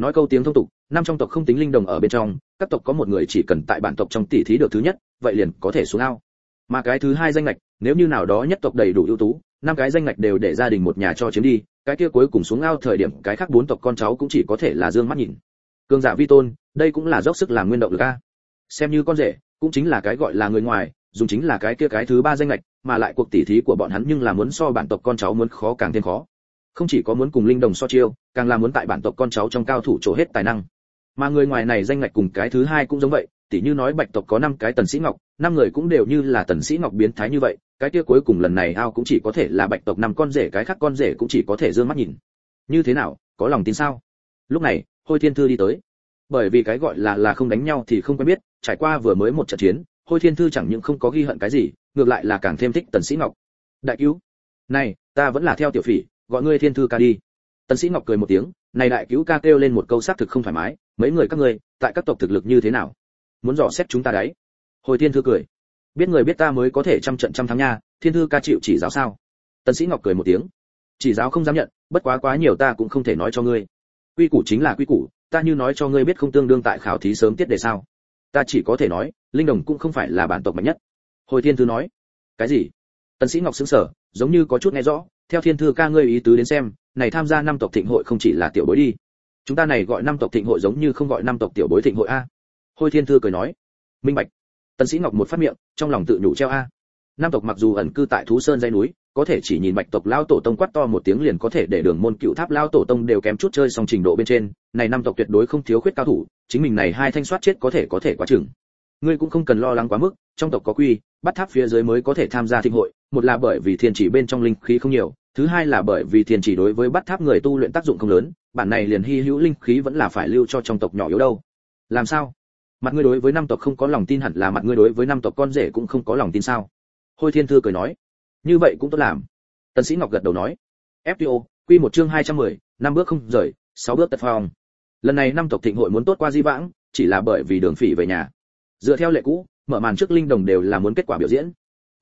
nói câu tiếng thông tục, năm trong tộc không tính linh đồng ở bên trong, các tộc có một người chỉ cần tại bản tộc trong tỷ thí được thứ nhất, vậy liền có thể xuống ao. Mà cái thứ hai danh lệch nếu như nào đó nhất tộc đầy đủ ưu tú, năm cái danh lệch đều để gia đình một nhà cho chiếm đi, cái kia cuối cùng xuống ao thời điểm, cái khác bốn tộc con cháu cũng chỉ có thể là dương mắt nhìn. Cương giả vi tôn, đây cũng là dốc sức làm nguyên động lực a. Xem như con rể, cũng chính là cái gọi là người ngoài, dùng chính là cái kia cái thứ ba danh lệch mà lại cuộc tỷ thí của bọn hắn nhưng là muốn so bản tộc con cháu muốn khó càng thêm khó không chỉ có muốn cùng linh đồng so chiêu, càng là muốn tại bản tộc con cháu trong cao thủ trổ hết tài năng. Mà người ngoài này danh ngạch cùng cái thứ hai cũng giống vậy, tỉ như nói bạch tộc có năm cái tần sĩ ngọc, năm người cũng đều như là tần sĩ ngọc biến thái như vậy, cái kia cuối cùng lần này ao cũng chỉ có thể là bạch tộc năm con rể, cái khác con rể cũng chỉ có thể dương mắt nhìn. Như thế nào, có lòng tin sao? Lúc này, hôi thiên thư đi tới. Bởi vì cái gọi là là không đánh nhau thì không quen biết, trải qua vừa mới một trận chiến, hôi thiên thư chẳng những không có ghi hận cái gì, ngược lại là càng thêm thích tần sĩ ngọc. Đại cứu, này, ta vẫn là theo tiểu phỉ gọi ngươi thiên thư ca đi. Tần sĩ ngọc cười một tiếng, này đại cứu ca kêu lên một câu xác thực không thoải mái, mấy người các ngươi, tại các tộc thực lực như thế nào? Muốn dò xét chúng ta đấy. Hồi thiên thư cười, biết người biết ta mới có thể trăm trận trăm thắng nha, thiên thư ca chịu chỉ giáo sao? Tần sĩ ngọc cười một tiếng, chỉ giáo không dám nhận, bất quá quá nhiều ta cũng không thể nói cho ngươi. Quy củ chính là quy củ, ta như nói cho ngươi biết không tương đương tại khảo thí sớm tiết đề sao? Ta chỉ có thể nói, linh đồng cũng không phải là bản tộc mạnh nhất. Hồi thiên thư nói, cái gì? Tần sĩ ngọc sững sờ, giống như có chút nghe rõ theo thiên thư ca ngươi ý tứ đến xem, này tham gia năm tộc thịnh hội không chỉ là tiểu bối đi. Chúng ta này gọi năm tộc thịnh hội giống như không gọi năm tộc tiểu bối thịnh hội a. Hôi thiên thư cười nói. Minh bạch. Tần sĩ ngọc một phát miệng, trong lòng tự nhủ treo a. Năm tộc mặc dù ẩn cư tại thú sơn dãy núi, có thể chỉ nhìn bạch tộc lao tổ tông quát to một tiếng liền có thể để đường môn cựu tháp lao tổ tông đều kém chút chơi xong trình độ bên trên, này năm tộc tuyệt đối không thiếu khuyết cao thủ, chính mình này hai thanh soát chết có thể có thể quá chừng. Ngươi cũng không cần lo lắng quá mức, trong tộc có quy, bắt tháp phía dưới mới có thể tham gia thịnh hội, một là bởi vì thiên chỉ bên trong linh khí không nhiều thứ hai là bởi vì thiền chỉ đối với bắt tháp người tu luyện tác dụng không lớn bản này liền hy hữu linh khí vẫn là phải lưu cho trong tộc nhỏ yếu đâu. Làm sao? Mặt ngươi đối với năm tộc không có lòng tin hẳn là mặt ngươi đối với năm tộc con rể cũng không có lòng tin sao? Hôi thiên thư cười nói. Như vậy cũng tốt làm. Tần sĩ ngọc gật đầu nói. Fto quy một chương 210, năm bước không rời sáu bước tật phong. Lần này năm tộc thịnh hội muốn tốt qua di vãng chỉ là bởi vì đường phỉ về nhà. Dựa theo lệ cũ mở màn trước linh đồng đều là muốn kết quả biểu diễn.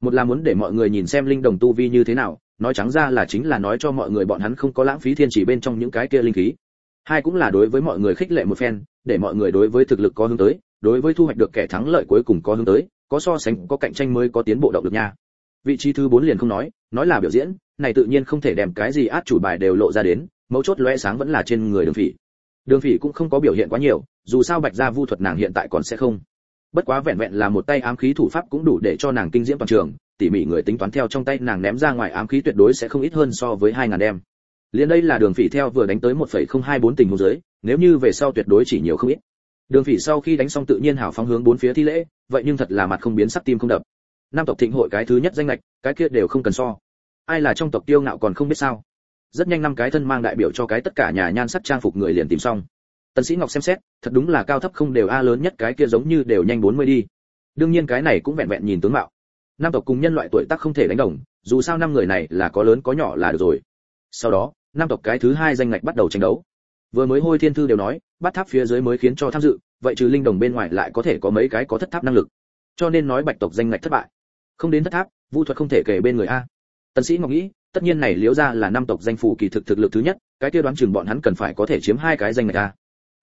Một là muốn để mọi người nhìn xem linh đồng tu vi như thế nào nói trắng ra là chính là nói cho mọi người bọn hắn không có lãng phí thiên chỉ bên trong những cái kia linh khí. Hai cũng là đối với mọi người khích lệ một phen, để mọi người đối với thực lực có hướng tới, đối với thu hoạch được kẻ thắng lợi cuối cùng có hướng tới, có so sánh, có cạnh tranh mới có tiến bộ động lực nha. Vị trí thứ bốn liền không nói nói là biểu diễn, này tự nhiên không thể đem cái gì át chủ bài đều lộ ra đến, mấu chốt lóe sáng vẫn là trên người đường phỉ. Đường phỉ cũng không có biểu hiện quá nhiều, dù sao bạch gia vu thuật nàng hiện tại còn sẽ không. Bất quá vẹn vẹn là một tay ám khí thủ pháp cũng đủ để cho nàng kinh diễm toàn trường tỉ mỉ người tính toán theo trong tay nàng ném ra ngoài ám khí tuyệt đối sẽ không ít hơn so với hai ngàn đem. Liền đây là đường phỉ theo vừa đánh tới 1.024 tình huống dưới, nếu như về sau tuyệt đối chỉ nhiều không ít. Đường phỉ sau khi đánh xong tự nhiên hảo phóng hướng bốn phía thi lễ, vậy nhưng thật là mặt không biến sắc tim không đập. Nam tộc thịnh hội cái thứ nhất danh lệch, cái kia đều không cần so. Ai là trong tộc tiêu ngạo còn không biết sao. Rất nhanh năm cái thân mang đại biểu cho cái tất cả nhà nhan sắc trang phục người liền tìm xong. Tần sĩ ngọc xem xét, thật đúng là cao thấp không đều a lớn nhất cái kia giống như đều nhanh 40 đi. Đương nhiên cái này cũng vẹn vẹn nhìn tướng mạo năm tộc cùng nhân loại tuổi tác không thể đánh đồng, dù sao năm người này là có lớn có nhỏ là được rồi. Sau đó năm tộc cái thứ hai danh ngạch bắt đầu tranh đấu. Vừa mới hôi thiên thư đều nói, bắt tháp phía dưới mới khiến cho tham dự, vậy trừ linh đồng bên ngoài lại có thể có mấy cái có thất tháp năng lực. Cho nên nói bạch tộc danh ngạch thất bại. Không đến thất tháp, vu thuật không thể kể bên người a. Tần sĩ ngọc nghĩ, tất nhiên này liễu ra là năm tộc danh phủ kỳ thực thực lực thứ nhất, cái kia đoán chừng bọn hắn cần phải có thể chiếm hai cái danh ngạch a.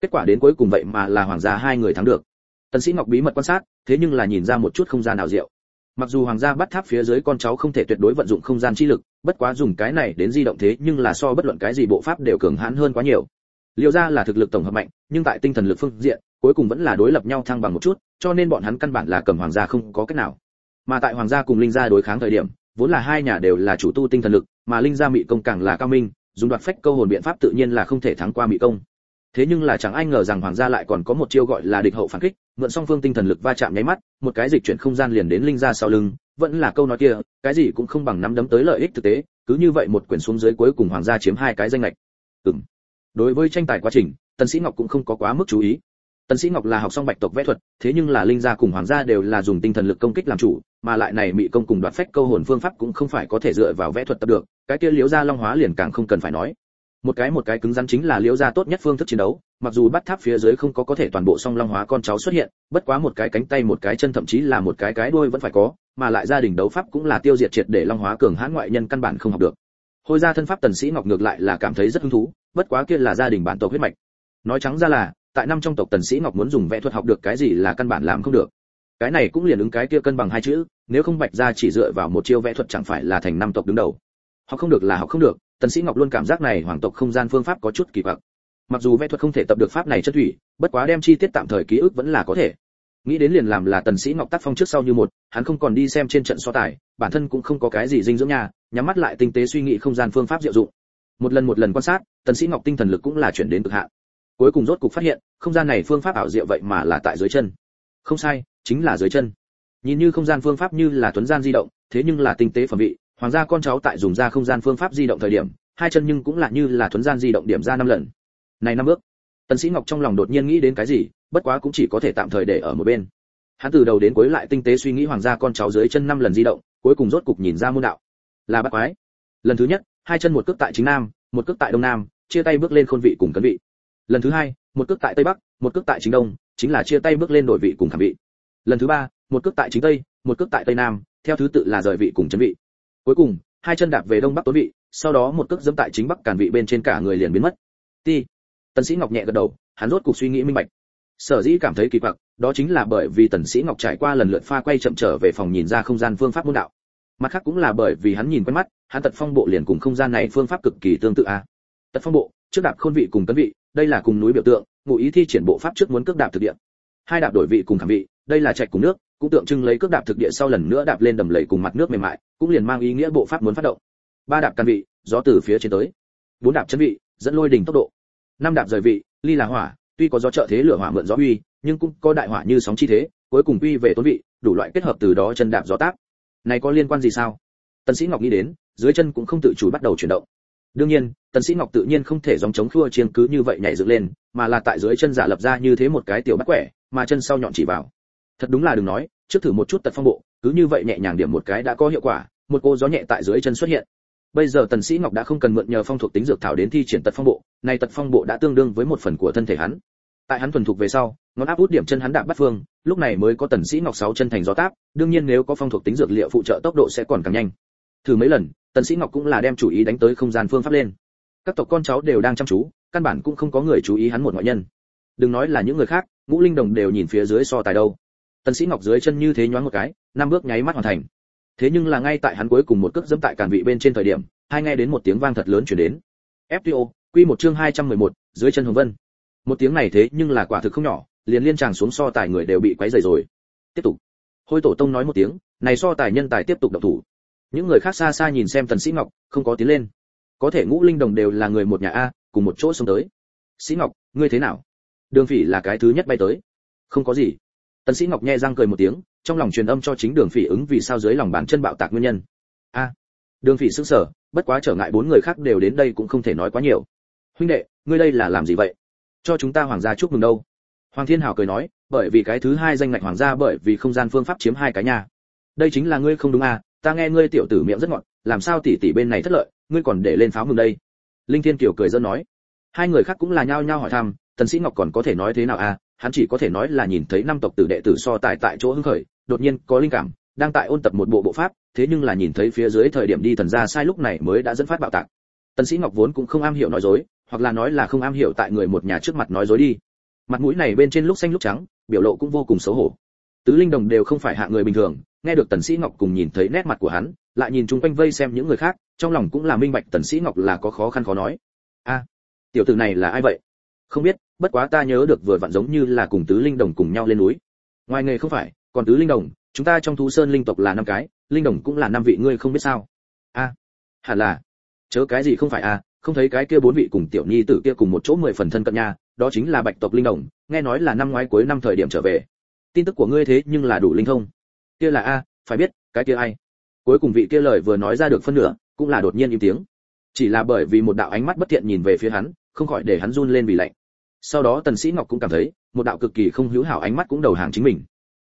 Kết quả đến cuối cùng vậy mà là hoàng gia hai người thắng được. Tần sĩ ngọc bí mật quan sát, thế nhưng là nhìn ra một chút không gian nào diệu mặc dù hoàng gia bắt tháp phía dưới con cháu không thể tuyệt đối vận dụng không gian chi lực, bất quá dùng cái này đến di động thế nhưng là so bất luận cái gì bộ pháp đều cường hãn hơn quá nhiều. Liệu ra là thực lực tổng hợp mạnh, nhưng tại tinh thần lực phương diện, cuối cùng vẫn là đối lập nhau thăng bằng một chút, cho nên bọn hắn căn bản là cầm hoàng gia không có cách nào. Mà tại hoàng gia cùng linh gia đối kháng thời điểm, vốn là hai nhà đều là chủ tu tinh thần lực, mà linh gia mị công càng là cao minh, dùng đoạt phách câu hồn biện pháp tự nhiên là không thể thắng qua mị công. Thế nhưng là chẳng ai ngờ rằng hoàng gia lại còn có một chiêu gọi là địch hậu phản kích mượn song phương tinh thần lực va chạm nháy mắt, một cái dịch chuyển không gian liền đến linh gia sau lưng, vẫn là câu nói kia, cái gì cũng không bằng nắm đấm tới lợi ích thực tế, cứ như vậy một quyển xuống dưới cuối cùng hoàng gia chiếm hai cái danh lệch ừm. Đối với tranh tài quá trình, tần sĩ ngọc cũng không có quá mức chú ý. Tần sĩ ngọc là học xong bạch tộc vẽ thuật, thế nhưng là linh gia cùng hoàng gia đều là dùng tinh thần lực công kích làm chủ, mà lại này mị công cùng đoạt phách câu hồn phương pháp cũng không phải có thể dựa vào vẽ thuật tập được, cái kia liễu gia long hóa liền càng không cần phải nói một cái một cái cứng rắn chính là liễu gia tốt nhất phương thức chiến đấu, mặc dù bắt tháp phía dưới không có có thể toàn bộ song long hóa con cháu xuất hiện, bất quá một cái cánh tay một cái chân thậm chí là một cái cái đuôi vẫn phải có, mà lại gia đình đấu pháp cũng là tiêu diệt triệt để long hóa cường hãn ngoại nhân căn bản không học được. Hồi gia thân pháp tần sĩ ngọc ngược lại là cảm thấy rất hứng thú, bất quá kia là gia đình bản tộc huyết mạch. Nói trắng ra là, tại năm trong tộc tần sĩ ngọc muốn dùng vẽ thuật học được cái gì là căn bản làm không được. Cái này cũng liền ứng cái kia cân bằng hai chữ, nếu không bạch gia chỉ dựa vào một chiêu vẽ thuật chẳng phải là thành năm tộc đứng đầu. Học không được là học không được tần sĩ ngọc luôn cảm giác này hoàng tộc không gian phương pháp có chút kỳ quặc. Mặc dù vẽ thuật không thể tập được pháp này chất thủy, bất quá đem chi tiết tạm thời ký ức vẫn là có thể. Nghĩ đến liền làm là tần sĩ ngọc tác phong trước sau như một, hắn không còn đi xem trên trận so tài, bản thân cũng không có cái gì dinh dưỡng nhà nhắm mắt lại tinh tế suy nghĩ không gian phương pháp diệu dụng. Một lần một lần quan sát, tần sĩ ngọc tinh thần lực cũng là chuyển đến cực hạn. Cuối cùng rốt cục phát hiện, không gian này phương pháp ảo diệu vậy mà là tại dưới chân. Không sai, chính là dưới chân. Nhìn như không gian phương pháp như là tuấn gian di động, thế nhưng là tinh tế phẩm vị hoàng gia con cháu tại dùng ra không gian phương pháp di động thời điểm, hai chân nhưng cũng là như là thuấn gian di động điểm ra năm lần. Này năm bước. Tần sĩ ngọc trong lòng đột nhiên nghĩ đến cái gì, bất quá cũng chỉ có thể tạm thời để ở một bên. Hắn từ đầu đến cuối lại tinh tế suy nghĩ hoàng gia con cháu dưới chân năm lần di động, cuối cùng rốt cục nhìn ra môn đạo. Là bắt quái. Lần thứ nhất, hai chân một cước tại chính nam, một cước tại đông nam, chia tay bước lên khôn vị cùng cấn vị. Lần thứ hai, một cước tại tây bắc, một cước tại chính đông, chính là chia tay bước lên đổi vị cùng khảm vị. Lần thứ ba, một cước tại chính tây, một cước tại tây nam, theo thứ tự là rời vị cùng chấn vị cuối cùng, hai chân đạp về đông bắc tối vị, sau đó một cước dẫm tại chính bắc càn vị bên trên cả người liền biến mất. Ti. Tần sĩ ngọc nhẹ gật đầu, hắn rốt cục suy nghĩ minh bạch. Sở dĩ cảm thấy kỳ quặc, đó chính là bởi vì tần sĩ ngọc trải qua lần lượt pha quay chậm trở về phòng nhìn ra không gian phương pháp môn đạo. Mặt khác cũng là bởi vì hắn nhìn quen mắt, hắn tật phong bộ liền cùng không gian này phương pháp cực kỳ tương tự a. À. tật phong bộ, trước đạp khôn vị cùng tấn vị, đây là cùng núi biểu tượng, ngụ ý thi triển bộ pháp trước muốn cước đạp thực địa. Hai đạp đổi vị cùng khảm vị đây là trạch cùng nước, cũng tượng trưng lấy cước đạp thực địa sau lần nữa đạp lên đầm lầy cùng mặt nước mềm mại, cũng liền mang ý nghĩa bộ pháp muốn phát động. Ba đạp căn vị, gió từ phía trên tới. Bốn đạp chân vị, dẫn lôi đỉnh tốc độ. Năm đạp rời vị, ly là hỏa, tuy có gió trợ thế lửa hỏa mượn gió uy, nhưng cũng có đại hỏa như sóng chi thế, cuối cùng quy về tốn vị, đủ loại kết hợp từ đó chân đạp gió tác này có liên quan gì sao? Tần sĩ ngọc nghĩ đến, dưới chân cũng không tự chủ bắt đầu chuyển động. Đương nhiên, tần sĩ ngọc tự nhiên không thể dòng chống khua chiêng cứ như vậy nhảy dựng lên, mà là tại dưới chân giả lập ra như thế một cái tiểu bắt quẻ, mà chân sau nhọn chỉ vào thật đúng là đừng nói, trước thử một chút tật phong bộ, cứ như vậy nhẹ nhàng điểm một cái đã có hiệu quả, một cô gió nhẹ tại dưới chân xuất hiện. Bây giờ tần sĩ ngọc đã không cần mượn nhờ phong thuộc tính dược thảo đến thi triển tật phong bộ này tật phong bộ đã tương đương với một phần của thân thể hắn. Tại hắn thuần thục về sau, ngón áp út điểm chân hắn đạp bắt phương, lúc này mới có tần sĩ ngọc sáu chân thành gió táp, đương nhiên nếu có phong thuộc tính dược liệu phụ trợ tốc độ sẽ còn càng nhanh. Thử mấy lần, tần sĩ ngọc cũng là đem chủ ý đánh tới không gian phương pháp lên. Các tộc con cháu đều đang chăm chú, căn bản cũng không có người chú ý hắn một ngoại nhân. Đừng nói là những người khác, ngũ linh đồng đều nhìn phía dưới so tài đâu tần sĩ ngọc dưới chân như thế nhoáng một cái năm bước nháy mắt hoàn thành. Thế nhưng là ngay tại hắn cuối cùng một cước dẫm tại càn vị bên trên thời điểm hai nghe đến một tiếng vang thật lớn truyền đến. Fto quy một chương 211, dưới chân hồng vân. Một tiếng này thế nhưng là quả thực không nhỏ liền liên tràng xuống so tài người đều bị quấy rầy rồi. Tiếp tục. Hôi tổ tông nói một tiếng này so tài nhân tài tiếp tục động thủ. Những người khác xa xa nhìn xem tần sĩ ngọc không có tiến lên. Có thể ngũ linh đồng đều là người một nhà a cùng một chỗ xông tới. Sĩ ngọc ngươi thế nào? Đường phỉ là cái thứ nhất bay tới. Không có gì tần sĩ ngọc nhẹ răng cười một tiếng, trong lòng truyền âm cho chính đường phỉ ứng vì sao dưới lòng bàn chân bạo tạc nguyên nhân. A, đường phỉ sững sờ, bất quá trở ngại bốn người khác đều đến đây cũng không thể nói quá nhiều. Huynh đệ, ngươi đây là làm gì vậy? Cho chúng ta hoàng gia chúc mừng đâu. Hoàng thiên hảo cười nói, bởi vì cái thứ hai danh ngạch hoàng gia bởi vì không gian phương pháp chiếm hai cái nhà. Đây chính là ngươi không đúng à ta nghe ngươi tiểu tử miệng rất ngọt, làm sao tỷ tỷ bên này thất lợi, ngươi còn để lên pháo mừng đây. Linh thiên kiều cười dân nói. Hai người khác cũng là nhao nhao hỏi thăm, tần sĩ ngọc còn có thể nói thế nào à hắn chỉ có thể nói là nhìn thấy năm tộc tử đệ tử so tài tại chỗ hưng khởi, đột nhiên có linh cảm, đang tại ôn tập một bộ bộ pháp, thế nhưng là nhìn thấy phía dưới thời điểm đi thần ra sai lúc này mới đã dẫn phát bạo tạc. Tần sĩ ngọc vốn cũng không am hiểu nói dối, hoặc là nói là không am hiểu tại người một nhà trước mặt nói dối đi. Mặt mũi này bên trên lúc xanh lúc trắng, biểu lộ cũng vô cùng xấu hổ. Tứ linh đồng đều không phải hạ người bình thường, nghe được tần sĩ ngọc cùng nhìn thấy nét mặt của hắn, lại nhìn chung quanh vây xem những người khác, trong lòng cũng là minh bạch tần sĩ ngọc là có khó khăn khó nói. A, tiểu tử này là ai vậy? Không biết, bất quá ta nhớ được vừa vặn giống như là cùng tứ linh đồng cùng nhau lên núi. Ngoài nghề không phải, còn tứ linh đồng, chúng ta trong thú sơn linh tộc là năm cái, linh đồng cũng là năm vị, ngươi không biết sao? A, hẳn là. Chớ cái gì không phải a không thấy cái kia bốn vị cùng tiểu nhi tử kia cùng một chỗ mười phần thân cận nhà đó chính là bạch tộc linh đồng, nghe nói là năm ngoái cuối năm thời điểm trở về. Tin tức của ngươi thế nhưng là đủ linh thông. Kia là a, phải biết, cái kia ai? Cuối cùng vị kia lời vừa nói ra được phân nửa, cũng là đột nhiên im tiếng. Chỉ là bởi vì một đạo ánh mắt bất thiện nhìn về phía hắn không khỏi để hắn run lên vì lạnh. Sau đó tần sĩ ngọc cũng cảm thấy, một đạo cực kỳ không hữu hảo ánh mắt cũng đầu hàng chính mình.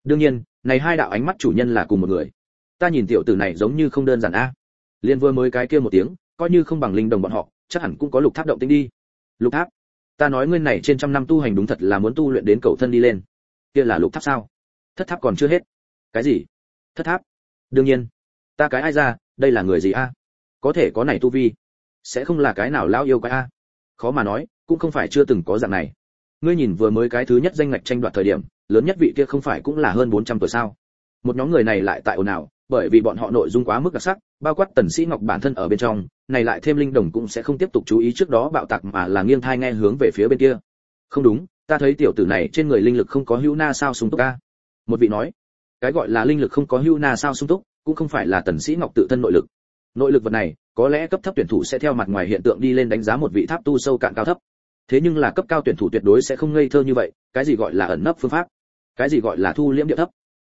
Đương nhiên, này hai đạo ánh mắt chủ nhân là cùng một người. Ta nhìn tiểu tử này giống như không đơn giản a. Liên vừa mới cái kia một tiếng, coi như không bằng linh đồng bọn họ, chắc hẳn cũng có lục tháp động tĩnh đi. Lục tháp? Ta nói ngươi này trên trăm năm tu hành đúng thật là muốn tu luyện đến cầu thân đi lên. Kia là lục tháp sao? Thất tháp còn chưa hết. Cái gì? Thất tháp? Đương nhiên. Ta cái ai ra? Đây là người gì a? Có thể có này tu vi. Sẽ không là cái nào lão yêu cái a? Khó mà nói, cũng không phải chưa từng có dạng này. Ngươi nhìn vừa mới cái thứ nhất danh ngạch tranh đoạt thời điểm, lớn nhất vị kia không phải cũng là hơn 400 tuổi sao? Một nhóm người này lại tại ồn ào, bởi vì bọn họ nội dung quá mức đặc sắc, bao quát tần sĩ ngọc bản thân ở bên trong, này lại thêm linh đồng cũng sẽ không tiếp tục chú ý trước đó bạo tạc mà là nghiêng thai nghe hướng về phía bên kia. Không đúng, ta thấy tiểu tử này trên người linh lực không có hữu na sao sung túc ca một vị nói, cái gọi là linh lực không có hữu na sao sung túc, cũng không phải là tần sĩ ngọc tự thân nội lực nội lực vật này, có lẽ cấp thấp tuyển thủ sẽ theo mặt ngoài hiện tượng đi lên đánh giá một vị tháp tu sâu cạn cao thấp. Thế nhưng là cấp cao tuyển thủ tuyệt đối sẽ không ngây thơ như vậy, cái gì gọi là ẩn nấp phương pháp? Cái gì gọi là thu liễm địa thấp?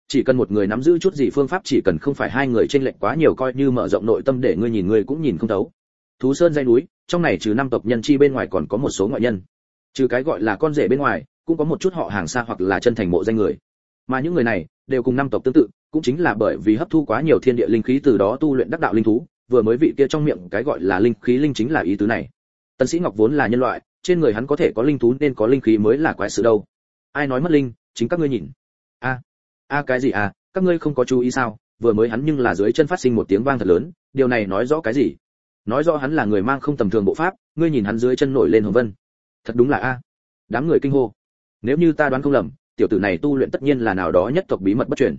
Chỉ cần một người nắm giữ chút gì phương pháp, chỉ cần không phải hai người trên lệnh quá nhiều coi như mở rộng nội tâm để ngươi nhìn ngươi cũng nhìn không thấu. Thú sơn dây núi, trong này trừ năm tộc nhân chi bên ngoài còn có một số ngoại nhân. Trừ cái gọi là con rể bên ngoài, cũng có một chút họ hàng xa hoặc là chân thành mộ danh người. Mà những người này, đều cùng năm tộc tương tự, cũng chính là bởi vì hấp thu quá nhiều thiên địa linh khí từ đó tu luyện đắc đạo linh thú vừa mới vị kia trong miệng cái gọi là linh khí linh chính là ý tứ này. Tân sĩ ngọc vốn là nhân loại, trên người hắn có thể có linh thú nên có linh khí mới là quái sự đâu. Ai nói mất linh, chính các ngươi nhìn. A a cái gì à các ngươi không có chú ý sao? Vừa mới hắn nhưng là dưới chân phát sinh một tiếng vang thật lớn, điều này nói rõ cái gì? Nói rõ hắn là người mang không tầm thường bộ pháp, ngươi nhìn hắn dưới chân nổi lên hồng vân. Thật đúng là a. Đám người kinh hô. Nếu như ta đoán không lầm, tiểu tử này tu luyện tất nhiên là nào đó nhất tộc bí mật bất truyền.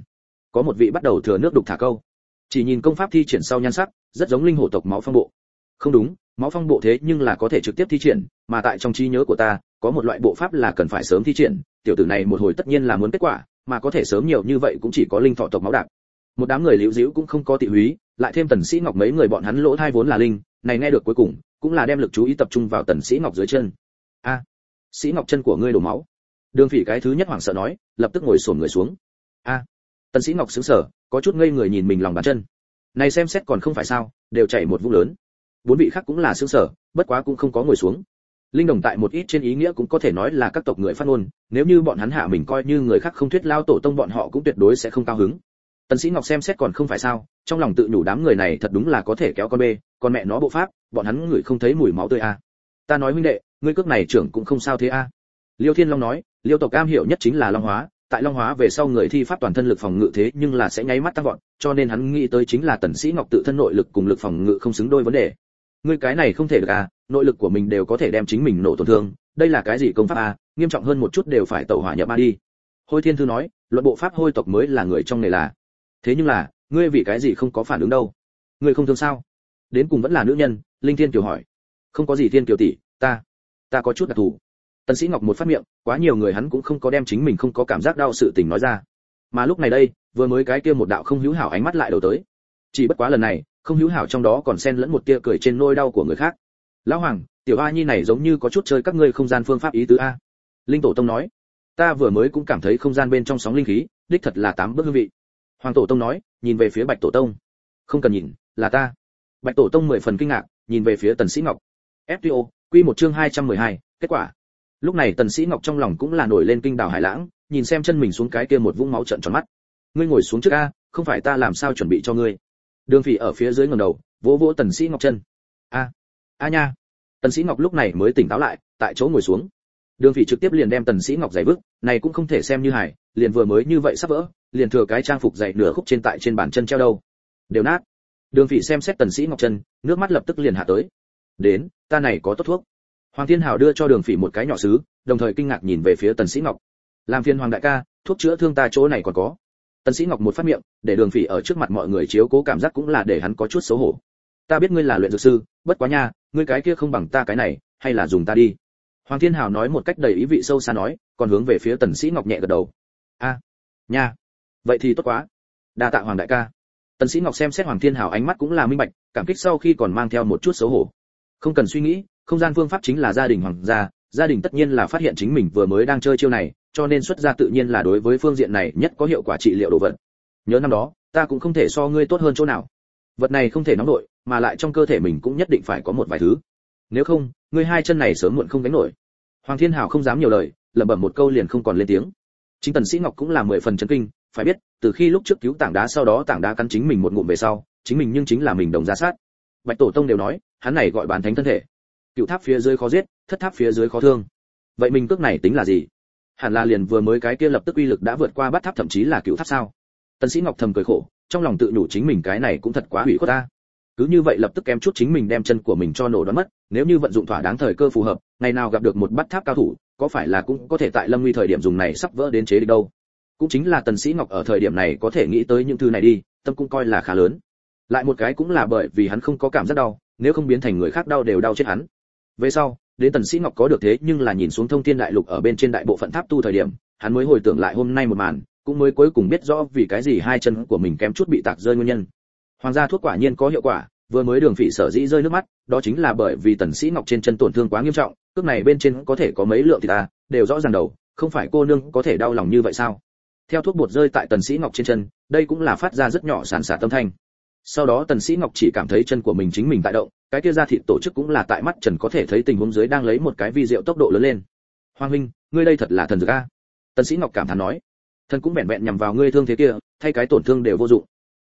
Có một vị bắt đầu thừa nước đục thả câu chỉ nhìn công pháp thi triển sau nhan sắc, rất giống linh hổ tộc máu phong bộ. Không đúng, máu phong bộ thế nhưng là có thể trực tiếp thi triển, mà tại trong trí nhớ của ta, có một loại bộ pháp là cần phải sớm thi triển, tiểu tử này một hồi tất nhiên là muốn kết quả, mà có thể sớm nhiều như vậy cũng chỉ có linh thọ tộc máu đạp. Một đám người liễu diễu cũng không có tị húy, lại thêm tần sĩ ngọc mấy người bọn hắn lỗ thai vốn là linh, này nghe được cuối cùng, cũng là đem lực chú ý tập trung vào tần sĩ ngọc dưới chân. A, sĩ ngọc chân của ngươi đổ máu. Đường phỉ cái thứ nhất hoảng sợ nói, lập tức ngồi sồn người xuống. A tần sĩ ngọc sững sờ có chút ngây người nhìn mình lòng bàn chân này xem xét còn không phải sao, đều chảy một vũng lớn bốn vị khác cũng là sững sờ bất quá cũng không có ngồi xuống linh đồng tại một ít trên ý nghĩa cũng có thể nói là các tộc người phát ngôn, nếu như bọn hắn hạ mình coi như người khác không thuyết lao tổ tông bọn họ cũng tuyệt đối sẽ không cao hứng tần sĩ ngọc xem xét còn không phải sao, trong lòng tự nhủ đám người này thật đúng là có thể kéo con bê con mẹ nó bộ pháp, bọn hắn người không thấy mùi máu tươi a à. ta nói huynh đệ, ngươi cước này trưởng cũng không sao thế a à. liêu thiên long nói, liêu tộc cam hiểu nhất chính là long hóa tại long hóa về sau người thi pháp toàn thân lực phòng ngự thế nhưng là sẽ nháy mắt tăng vọt, cho nên hắn nghĩ tới chính là tần sĩ ngọc tự thân nội lực cùng lực phòng ngự không xứng đôi vấn đề. Ngươi cái này không thể được à nội lực của mình đều có thể đem chính mình nổ tổn thương, đây là cái gì công pháp à nghiêm trọng hơn một chút đều phải tẩu hỏa nhập ma đi. Hôi thiên thư nói, luận bộ pháp hôi tộc mới là người trong này là. Thế nhưng là, ngươi vì cái gì không có phản ứng đâu? Ngươi không thương sao? Đến cùng vẫn là nữ nhân, linh thiên kiều hỏi. Không có gì thiên kiều tỷ, ta ta có chút đặc thù tần sĩ ngọc một phát miệng quá nhiều người hắn cũng không có đem chính mình không có cảm giác đau sự tình nói ra. Mà lúc này đây vừa mới cái kia một đạo không hữu hảo ánh mắt lại đầu tới. Chỉ bất quá lần này không hữu hảo trong đó còn xen lẫn một tia cười trên nỗi đau của người khác. Lão hoàng tiểu a nhi này giống như có chút chơi các ngươi không gian phương pháp ý tứ a. Linh tổ tông nói ta vừa mới cũng cảm thấy không gian bên trong sóng linh khí đích thật là tám bước hương vị. Hoàng tổ tông nói nhìn về phía bạch tổ tông. Không cần nhìn là ta. Bạch tổ tông mười phần kinh ngạc nhìn về phía tần sĩ ngọc. Fto quy một chương 212, kết quả lúc này tần sĩ ngọc trong lòng cũng là nổi lên kinh đảo hải lãng, nhìn xem chân mình xuống cái kia một vũng máu trận tròn mắt. Ngươi ngồi xuống trước a, không phải ta làm sao chuẩn bị cho ngươi. Đường phỉ ở phía dưới ngẩng đầu, vỗ vỗ tần sĩ ngọc chân. A a nha. Tần sĩ ngọc lúc này mới tỉnh táo lại, tại chỗ ngồi xuống. Đường phỉ trực tiếp liền đem tần sĩ ngọc giày vứt, này cũng không thể xem như hài, liền vừa mới như vậy sắp vỡ, liền thừa cái trang phục dày nửa khúc trên tại trên bàn chân treo đâu. Đều nát. Đường phỉ xem xét tần sĩ ngọc chân, nước mắt lập tức liền hạ tới. Đến, ta này có tốt thuốc hoàng thiên hào đưa cho đường phỉ một cái nhỏ sứ đồng thời kinh ngạc nhìn về phía tần sĩ ngọc. Làm phiền hoàng đại ca, thuốc chữa thương ta chỗ này còn có. Tần sĩ ngọc một phát miệng, để đường phỉ ở trước mặt mọi người chiếu cố cảm giác cũng là để hắn có chút xấu hổ. Ta biết ngươi là luyện dược sư, bất quá nha, ngươi cái kia không bằng ta cái này, hay là dùng ta đi. Hoàng thiên hào nói một cách đầy ý vị sâu xa nói, còn hướng về phía tần sĩ ngọc nhẹ gật đầu. A, nha, vậy thì tốt quá. Đa tạ hoàng đại ca. Tần sĩ ngọc xem xét hoàng thiên hào ánh mắt cũng là minh bạch, cảm kích sau khi còn mang theo một chút xấu hổ. Không cần suy nghĩ không gian phương pháp chính là gia đình hoàng gia gia đình tất nhiên là phát hiện chính mình vừa mới đang chơi chiêu này, cho nên xuất ra tự nhiên là đối với phương diện này nhất có hiệu quả trị liệu đồ vật. Nhớ năm đó, ta cũng không thể so ngươi tốt hơn chỗ nào. Vật này không thể nóng nổi, mà lại trong cơ thể mình cũng nhất định phải có một vài thứ. Nếu không, ngươi hai chân này sớm muộn không gánh nổi. Hoàng thiên hào không dám nhiều lời, lẩm bẩm một câu liền không còn lên tiếng. Chính tần sĩ ngọc cũng là mười phần chấn kinh, phải biết, từ khi lúc trước cứu tảng đá sau đó tảng đá cắn chính mình một ngụm về sau, chính mình nhưng chính là mình đồng ra sát. Bạch tổ tông đều nói, hắn này gọi bán thánh thân thể cựu tháp phía dưới khó giết, thất tháp phía dưới khó thương. Vậy mình cước này tính là gì? Hẳn là liền vừa mới cái kia lập tức uy lực đã vượt qua bát tháp thậm chí là cựu tháp sao? Tần sĩ ngọc thầm cười khổ, trong lòng tự nhủ chính mình cái này cũng thật quá hủy khuất ta. Cứ như vậy lập tức kém chút chính mình đem chân của mình cho nổ đoán mất, nếu như vận dụng thỏa đáng thời cơ phù hợp, ngày nào gặp được một bắt tháp cao thủ, có phải là cũng có thể tại lâm nguy thời điểm dùng này sắp vỡ đến chế được đâu? Cũng chính là tần sĩ ngọc ở thời điểm này có thể nghĩ tới những thứ này đi, tâm cũng coi là khá lớn. Lại một cái cũng là bởi vì hắn không có cảm giác đau, nếu không biến thành người khác đau đều đau chết hắn về sau, đến tần sĩ ngọc có được thế nhưng là nhìn xuống thông thiên đại lục ở bên trên đại bộ phận tháp tu thời điểm, hắn mới hồi tưởng lại hôm nay một màn, cũng mới cuối cùng biết rõ vì cái gì hai chân của mình kém chút bị tạc rơi nguyên nhân. Hoàng gia thuốc quả nhiên có hiệu quả, vừa mới đường phỉ sở dĩ rơi nước mắt, đó chính là bởi vì tần sĩ ngọc trên chân tổn thương quá nghiêm trọng, cước này bên trên có thể có mấy lượng thì ta, đều rõ ràng đầu, không phải cô nương có thể đau lòng như vậy sao? Theo thuốc bột rơi tại tần sĩ ngọc trên chân, đây cũng là phát ra rất nhỏ sản xả tâm thanh. Sau đó tần sĩ ngọc chỉ cảm thấy chân của mình chính mình tại động cái kia ra thịt tổ chức cũng là tại mắt trần có thể thấy tình huống dưới đang lấy một cái vi diệu tốc độ lớn lên. Hoàng huynh, ngươi đây thật là thần dược a. Tần sĩ ngọc cảm thán nói. Thần cũng vẹn vẹn nhằm vào ngươi thương thế kia, thay cái tổn thương đều vô dụng.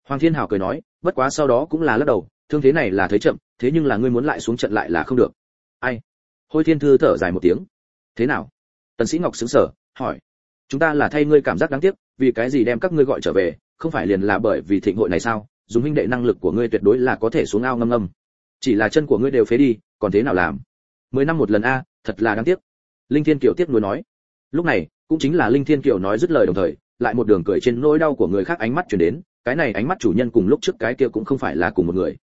Hoàng thiên hào cười nói, bất quá sau đó cũng là lắc đầu, thương thế này là thấy chậm, thế nhưng là ngươi muốn lại xuống trận lại là không được. Ai? Hôi thiên thư thở dài một tiếng. Thế nào? Tần sĩ ngọc sững sờ, hỏi. Chúng ta là thay ngươi cảm giác đáng tiếc, vì cái gì đem các ngươi gọi trở về, không phải liền là bởi vì thịnh hội này sao? Dùng huynh đệ năng lực của ngươi tuyệt đối là có thể xuống ao ngâm ngâm chỉ là chân của ngươi đều phế đi, còn thế nào làm? Mười năm một lần a, thật là đáng tiếc. Linh thiên kiều tiếp nuối nói. Lúc này, cũng chính là linh thiên kiều nói dứt lời đồng thời, lại một đường cười trên nỗi đau của người khác ánh mắt chuyển đến, cái này ánh mắt chủ nhân cùng lúc trước cái kia cũng không phải là cùng một người.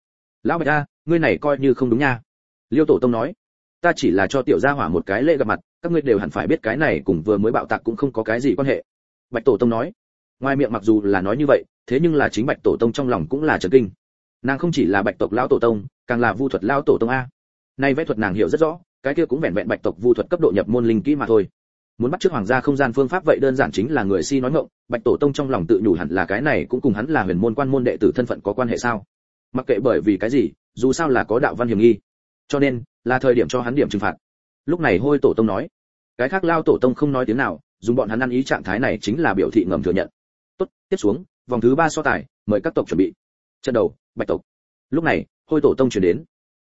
Lão bạch a, ngươi này coi như không đúng nha. Liêu tổ tông nói. Ta chỉ là cho tiểu gia hỏa một cái lễ gặp mặt, các ngươi đều hẳn phải biết cái này cùng vừa mới bạo tạc cũng không có cái gì quan hệ. Bạch tổ tông nói. Ngoài miệng mặc dù là nói như vậy, thế nhưng là chính bạch tổ tông trong lòng cũng là chấn kinh nàng không chỉ là bạch tộc lão tổ tông, càng là vu thuật lão tổ tông a. Nay vẽ thuật nàng hiểu rất rõ, cái kia cũng vẹn vẹn bạch tộc vu thuật cấp độ nhập môn linh kỹ mà thôi. Muốn bắt trước hoàng gia không gian phương pháp vậy đơn giản chính là người si nói ngọng, bạch tổ tông trong lòng tự nhủ hẳn là cái này cũng cùng hắn là huyền môn quan môn đệ tử thân phận có quan hệ sao? Mặc kệ bởi vì cái gì, dù sao là có đạo văn hiểm nghi. Cho nên, là thời điểm cho hắn điểm trừng phạt. Lúc này hôi tổ tông nói, cái khác lao tổ tông không nói tiếng nào, dùng bọn hắn ăn ý trạng thái này chính là biểu thị ngầm thừa nhận. Tốt, tiếp xuống, vòng thứ ba so tài, mời các tộc chuẩn bị. Trận đầu bạch tộc. Lúc này, hôi tổ tông chuyển đến.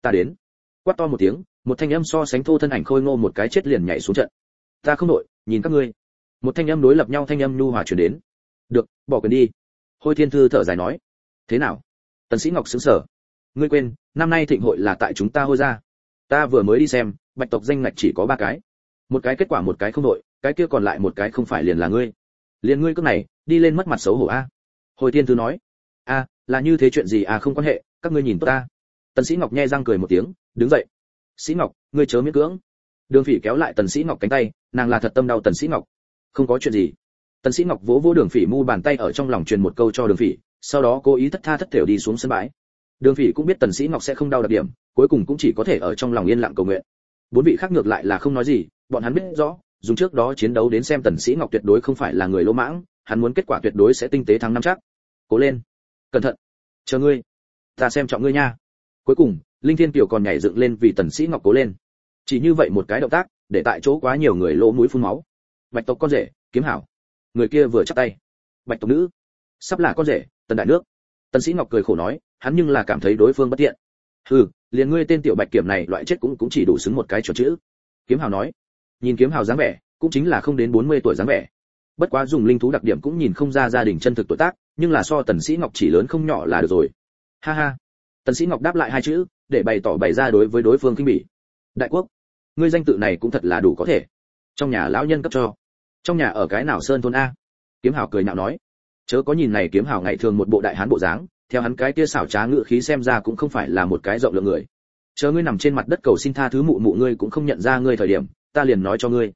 Ta đến. Quát to một tiếng, một thanh âm so sánh thô thân ảnh khôi ngô một cái chết liền nhảy xuống trận. Ta không nội nhìn các ngươi. Một thanh âm đối lập nhau thanh âm nhu hòa chuyển đến. Được, bỏ quyền đi. Hôi thiên thư thở dài nói. Thế nào? Tần sĩ ngọc sững sờ. Ngươi quên, năm nay thịnh hội là tại chúng ta hôi ra. Ta vừa mới đi xem, bạch tộc danh ngạch chỉ có ba cái. Một cái kết quả một cái không đội, cái kia còn lại một cái không phải liền là ngươi. Liền ngươi cước này, đi lên mất mặt xấu hổ a. Hồi tiên thư nói. A là như thế chuyện gì à không quan hệ, các ngươi nhìn tốt ta. Tần sĩ ngọc nhe răng cười một tiếng, đứng dậy. Sĩ ngọc, ngươi chớ miễn cưỡng. Đường phỉ kéo lại tần sĩ ngọc cánh tay, nàng là thật tâm đau tần sĩ ngọc. Không có chuyện gì. Tần sĩ ngọc vỗ vỗ đường phỉ mu bàn tay ở trong lòng truyền một câu cho đường phỉ, sau đó cố ý thất tha thất thểu đi xuống sân bãi. Đường phỉ cũng biết tần sĩ ngọc sẽ không đau đặc điểm, cuối cùng cũng chỉ có thể ở trong lòng yên lặng cầu nguyện. Bốn vị khác ngược lại là không nói gì, bọn hắn biết rõ, dùng trước đó chiến đấu đến xem tần sĩ ngọc tuyệt đối không phải là người lỗ mãng, hắn muốn kết quả tuyệt đối sẽ tinh tế thắng năm chắc. Cố lên cẩn thận. Chờ ngươi. Ta xem trọng ngươi nha. Cuối cùng, linh thiên tiểu còn nhảy dựng lên vì tần sĩ ngọc cố lên. Chỉ như vậy một cái động tác, để tại chỗ quá nhiều người lỗ mũi phun máu. Bạch tộc con rể, kiếm hảo. Người kia vừa chắp tay. Bạch tộc nữ. Sắp là con rể, tần đại nước. Tần sĩ ngọc cười khổ nói, hắn nhưng là cảm thấy đối phương bất tiện. Hừ, liền ngươi tên tiểu bạch kiểm này, loại chết cũng cũng chỉ đủ xứng một cái chuẩn chữ. Kiếm hào nói. Nhìn kiếm hào dáng vẻ, cũng chính là không đến 40 tuổi dáng vẻ. Bất quá dùng linh thú đặc điểm cũng nhìn không ra gia đình chân thực tuổi tác nhưng là so tần sĩ ngọc chỉ lớn không nhỏ là được rồi. Ha ha. Tần sĩ ngọc đáp lại hai chữ để bày tỏ bày ra đối với đối phương kinh bỉ. Đại quốc ngươi danh tự này cũng thật là đủ có thể. Trong nhà lão nhân cấp cho. Trong nhà ở cái nào sơn thôn a? Kiếm hào cười nhạo nói. Chớ có nhìn này kiếm hào ngày thường một bộ đại hán bộ dáng theo hắn cái kia xảo trá ngựa khí xem ra cũng không phải là một cái rộng lượng người. Chớ ngươi nằm trên mặt đất cầu xin tha thứ mụ mụ ngươi cũng không nhận ra ngươi thời điểm ta liền nói cho ngươi.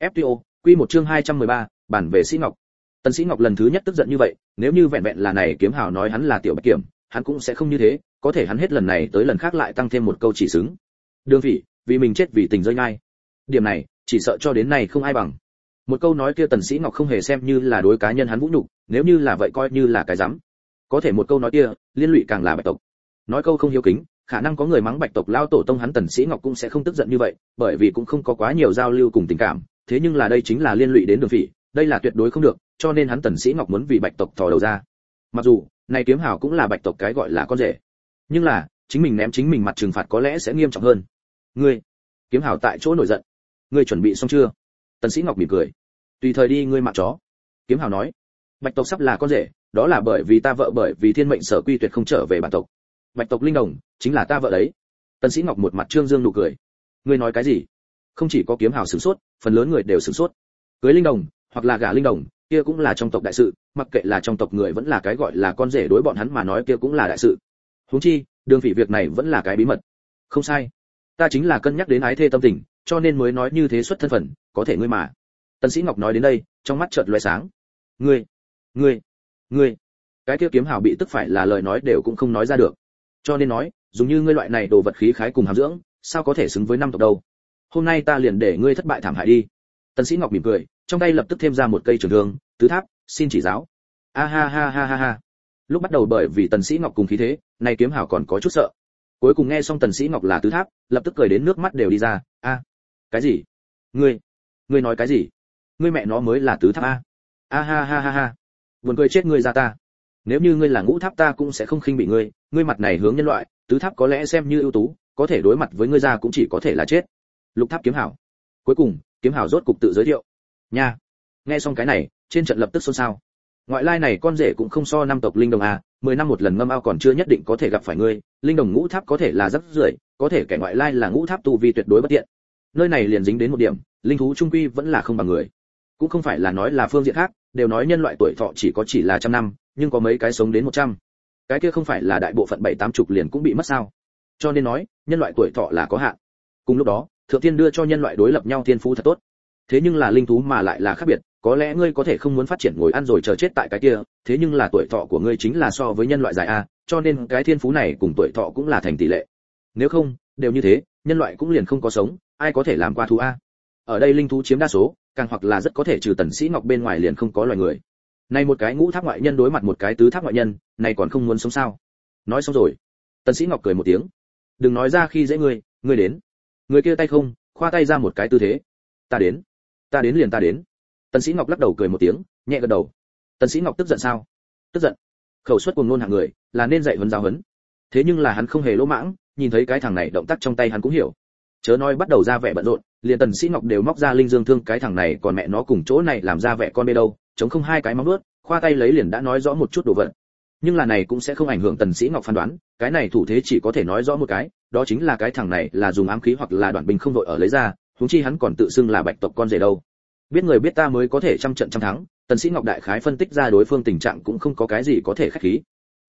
Fto quy một chương 213, bản về sĩ ngọc tần sĩ ngọc lần thứ nhất tức giận như vậy, nếu như vẹn vẹn là này kiếm hào nói hắn là tiểu bạch kiểm, hắn cũng sẽ không như thế, có thể hắn hết lần này tới lần khác lại tăng thêm một câu chỉ xứng. Đường vị vì mình chết vì tình rơi ngay điểm này, chỉ sợ cho đến nay không ai bằng. Một câu nói kia tần sĩ ngọc không hề xem như là đối cá nhân hắn vũ nhục, nếu như là vậy coi như là cái dám có thể một câu nói kia, liên lụy càng là bạch tộc. Nói câu không hiếu kính, khả năng có người mắng bạch tộc lao tổ tông hắn tần sĩ ngọc cũng sẽ không tức giận như vậy, bởi vì cũng không có quá nhiều giao lưu cùng tình cảm. Thế nhưng là đây chính là liên lụy đến đường phỉ, đây là tuyệt đối không được cho nên hắn tần sĩ ngọc muốn vì bạch tộc thò đầu ra. Mặc dù, này kiếm hào cũng là bạch tộc cái gọi là con rể. Nhưng là, chính mình ném chính mình mặt trừng phạt có lẽ sẽ nghiêm trọng hơn. Ngươi, kiếm hào tại chỗ nổi giận. Ngươi chuẩn bị xong chưa? Tần sĩ ngọc mỉm cười. Tùy thời đi, ngươi mạng chó. Kiếm hào nói. Bạch tộc sắp là con rể, đó là bởi vì ta vợ bởi vì thiên mệnh sở quy tuyệt không trở về bản tộc. Bạch tộc linh đồng, chính là ta vợ đấy. Tần sĩ ngọc một mặt trương dương nụ cười. Ngươi nói cái gì? Không chỉ có kiếm hào sửng sốt, phần lớn người đều sửng sốt. Cưới linh đồng, hoặc là gả linh đồng kia cũng là trong tộc đại sự, mặc kệ là trong tộc người vẫn là cái gọi là con rể đối bọn hắn mà nói kia cũng là đại sự. Huống chi, đường phỉ việc này vẫn là cái bí mật. Không sai. Ta chính là cân nhắc đến ái thê tâm tình, cho nên mới nói như thế xuất thân phận, có thể ngươi mà. Tần sĩ ngọc nói đến đây, trong mắt chợt lóe sáng. Ngươi ngươi ngươi. Cái kia kiếm hào bị tức phải là lời nói đều cũng không nói ra được. Cho nên nói, dùng như ngươi loại này đồ vật khí khái cùng hàm dưỡng, sao có thể xứng với năm tộc đâu? Hôm nay ta liền để ngươi thất bại thảm hại đi tần sĩ ngọc mỉm cười, trong tay lập tức thêm ra một cây trường thương, tứ tháp, xin chỉ giáo. A ha ha ha ha ha. Lúc bắt đầu bởi vì tần sĩ ngọc cùng khí thế, nay kiếm Hảo còn có chút sợ. Cuối cùng nghe xong tần sĩ ngọc là tứ tháp, lập tức cười đến nước mắt đều đi ra. A, cái gì? Ngươi ngươi nói cái gì? Ngươi mẹ nó mới là tứ tháp a. A ha ha ha ha. Buồn cười chết ngươi ra ta. Nếu như ngươi là ngũ tháp ta cũng sẽ không khinh bị ngươi. Ngươi mặt này hướng nhân loại, tứ tháp có lẽ xem như ưu tú, có thể đối mặt với ngươi ra cũng chỉ có thể là chết. Lục tháp kiếm hảo. Cuối cùng kiếm hào rốt cục tự giới thiệu. Nha. Nghe xong cái này, trên trận lập tức xôn xao. Ngoại lai này con rể cũng không so năm tộc linh đồng à mười năm một lần ngâm ao còn chưa nhất định có thể gặp phải ngươi, linh đồng ngũ tháp có thể là rất rưởi, có thể kẻ ngoại lai là ngũ tháp tu vi tuyệt đối bất tiện. Nơi này liền dính đến một điểm, linh thú trung quy vẫn là không bằng người. Cũng không phải là nói là phương diện khác, đều nói nhân loại tuổi thọ chỉ có chỉ là trăm năm, nhưng có mấy cái sống đến một trăm. Cái kia không phải là đại bộ phận bảy tám chục liền cũng bị mất sao. Cho nên nói, nhân loại tuổi thọ là có hạn. Cùng lúc đó thượng tiên đưa cho nhân loại đối lập nhau thiên phú thật tốt. Thế nhưng là linh thú mà lại là khác biệt, có lẽ ngươi có thể không muốn phát triển ngồi ăn rồi chờ chết tại cái kia, thế nhưng là tuổi thọ của ngươi chính là so với nhân loại dài a, cho nên cái thiên phú này cùng tuổi thọ cũng là thành tỷ lệ. Nếu không, đều như thế, nhân loại cũng liền không có sống, ai có thể làm qua thú a? Ở đây linh thú chiếm đa số, càng hoặc là rất có thể trừ tần sĩ ngọc bên ngoài liền không có loài người. Này một cái ngũ tháp ngoại nhân đối mặt một cái tứ tháp ngoại nhân này còn không muốn sống sao? Nói xong rồi, tần sĩ ngọc cười một tiếng. Đừng nói ra khi dễ ngươi ngươi đến người kia tay không, khoa tay ra một cái tư thế. Ta đến. Ta đến liền ta đến. Tần sĩ ngọc lắc đầu cười một tiếng, nhẹ gật đầu. Tần sĩ ngọc tức giận sao? Tức giận. Khẩu suất cuồng ngôn hạng người, là nên dạy huấn giáo huấn. Thế nhưng là hắn không hề lỗ mãng, nhìn thấy cái thằng này động tác trong tay hắn cũng hiểu. Chớ nói bắt đầu ra vẻ bận rộn, liền tần sĩ ngọc đều móc ra linh dương thương, cái thằng này còn mẹ nó cùng chỗ này làm ra vẻ con bê đâu, chống không hai cái móng nuốt khoa tay lấy liền đã nói rõ một chút đồ vật. Nhưng là này cũng sẽ không ảnh hưởng tần sĩ ngọc phán đoán, cái này thủ thế chỉ có thể nói rõ một cái đó chính là cái thằng này là dùng ám khí hoặc là đoạn binh không đội ở lấy ra, huống chi hắn còn tự xưng là bạch tộc con rể đâu. Biết người biết ta mới có thể trăm trận trăm thắng, tần sĩ ngọc đại khái phân tích ra đối phương tình trạng cũng không có cái gì có thể khách khí.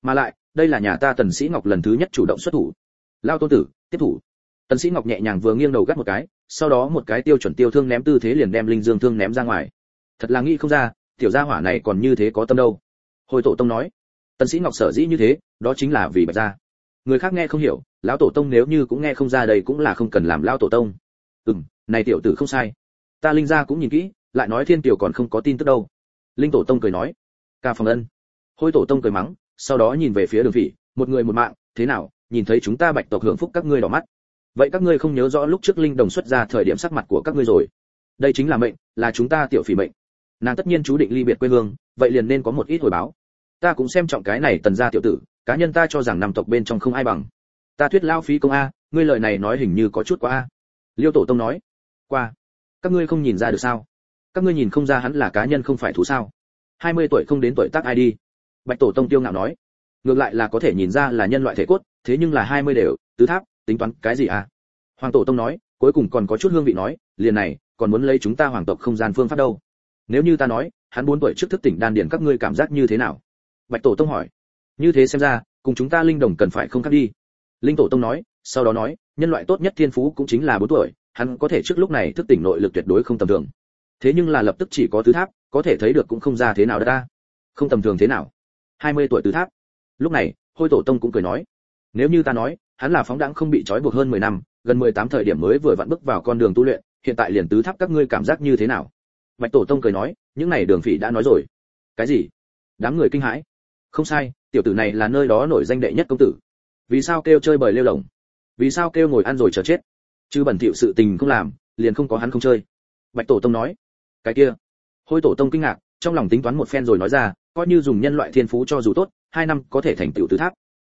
Mà lại, đây là nhà ta tần sĩ ngọc lần thứ nhất chủ động xuất thủ. Lao tôn tử, tiếp thủ. Tần sĩ ngọc nhẹ nhàng vừa nghiêng đầu gắt một cái, sau đó một cái tiêu chuẩn tiêu thương ném tư thế liền đem linh dương thương ném ra ngoài. Thật là nghĩ không ra, tiểu gia hỏa này còn như thế có tâm đâu. Hồi tổ tông nói, tần sĩ ngọc sở dĩ như thế, đó chính là vì bạch gia người khác nghe không hiểu, lão tổ tông nếu như cũng nghe không ra đây cũng là không cần làm lão tổ tông. Ừm, này tiểu tử không sai. Ta linh gia cũng nhìn kỹ, lại nói thiên tiểu còn không có tin tức đâu. Linh tổ tông cười nói. Ca phòng ân. Hôi tổ tông cười mắng, sau đó nhìn về phía đường phỉ, một người một mạng, thế nào, nhìn thấy chúng ta bạch tộc hưởng phúc các ngươi đỏ mắt. Vậy các ngươi không nhớ rõ lúc trước linh đồng xuất ra thời điểm sắc mặt của các ngươi rồi. Đây chính là mệnh, là chúng ta tiểu phỉ mệnh. Nàng tất nhiên chú định ly biệt quê hương, vậy liền nên có một ít hồi báo. Ta cũng xem trọng cái này tần gia tiểu tử cá nhân ta cho rằng năm tộc bên trong không ai bằng. Ta thuyết lao phí công a, ngươi lời này nói hình như có chút quá a. Liêu tổ tông nói, qua, các ngươi không nhìn ra được sao? Các ngươi nhìn không ra hắn là cá nhân không phải thú sao? Hai mươi tuổi không đến tuổi tác ai đi? Bạch tổ tông tiêu ngạo nói, ngược lại là có thể nhìn ra là nhân loại thể cốt, thế nhưng là hai mươi đều, tứ tháp, tính toán cái gì à hoàng tổ tông nói, cuối cùng còn có chút hương vị nói, liền này, còn muốn lấy chúng ta hoàng tộc không gian phương pháp đâu? Nếu như ta nói, hắn bốn tuổi trước thức tỉnh đan điển các ngươi cảm giác như thế nào? Bạch tổ tông hỏi như thế xem ra, cùng chúng ta linh đồng cần phải không khác đi. Linh tổ tông nói, sau đó nói, nhân loại tốt nhất thiên phú cũng chính là bốn tuổi, hắn có thể trước lúc này thức tỉnh nội lực tuyệt đối không tầm thường. Thế nhưng là lập tức chỉ có tứ tháp, có thể thấy được cũng không ra thế nào ta. Không tầm thường thế nào. Hai mươi tuổi tứ tháp. Lúc này, hôi tổ tông cũng cười nói, nếu như ta nói, hắn là phóng đãng không bị trói buộc hơn mười năm, gần mười tám thời điểm mới vừa vặn bước vào con đường tu luyện, hiện tại liền tứ tháp các ngươi cảm giác như thế nào? Bạch tổ tông cười nói, những này đường phỉ đã nói rồi. Cái gì? Đám người kinh hãi. Không sai tiểu tử này là nơi đó nổi danh đệ nhất công tử. Vì sao kêu chơi bời lêu lồng vì sao kêu ngồi ăn rồi chờ chết? Chứ bẩn thỉu sự tình không làm, liền không có hắn không chơi. Bạch tổ tông nói. Cái kia. Hôi tổ tông kinh ngạc, trong lòng tính toán một phen rồi nói ra, coi như dùng nhân loại thiên phú cho dù tốt, hai năm có thể thành tiểu tứ tháp.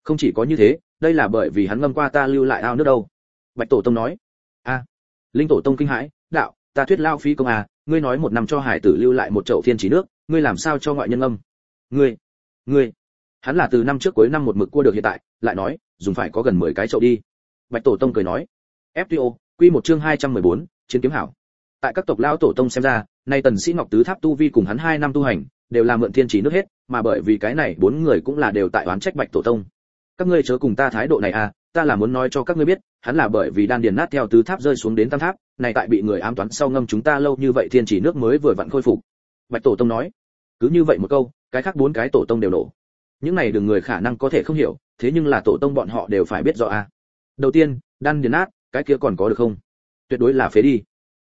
Không chỉ có như thế, đây là bởi vì hắn ngâm qua ta lưu lại ao nước đâu. Bạch tổ tông nói. A. Linh tổ tông kinh hãi, đạo, ta thuyết lao phí công à ngươi nói một năm cho hải tử lưu lại một chậu thiên chỉ nước, ngươi làm sao cho ngoại nhân âm ngươi ngươi hắn là từ năm trước cuối năm một mực cua được hiện tại lại nói dùng phải có gần 10 cái chậu đi. Bạch tổ tông cười nói fto quy một chương 214, chiến kiếm hảo. Tại các tộc lão tổ tông xem ra nay tần sĩ ngọc tứ tháp tu vi cùng hắn hai năm tu hành đều là mượn thiên chỉ nước hết mà bởi vì cái này bốn người cũng là đều tại oán trách bạch tổ tông. Các ngươi chớ cùng ta thái độ này à ta là muốn nói cho các ngươi biết hắn là bởi vì đan điền nát theo tứ tháp rơi xuống đến tam tháp này tại bị người ám toán sau ngâm chúng ta lâu như vậy thiên chỉ nước mới vừa vặn khôi phục. Bạch tổ tông nói cứ như vậy một câu cái khác bốn cái tổ tông đều nổ những này đừng người khả năng có thể không hiểu, thế nhưng là tổ tông bọn họ đều phải biết rõ à. Đầu tiên, đan điền nát, cái kia còn có được không? Tuyệt đối là phế đi.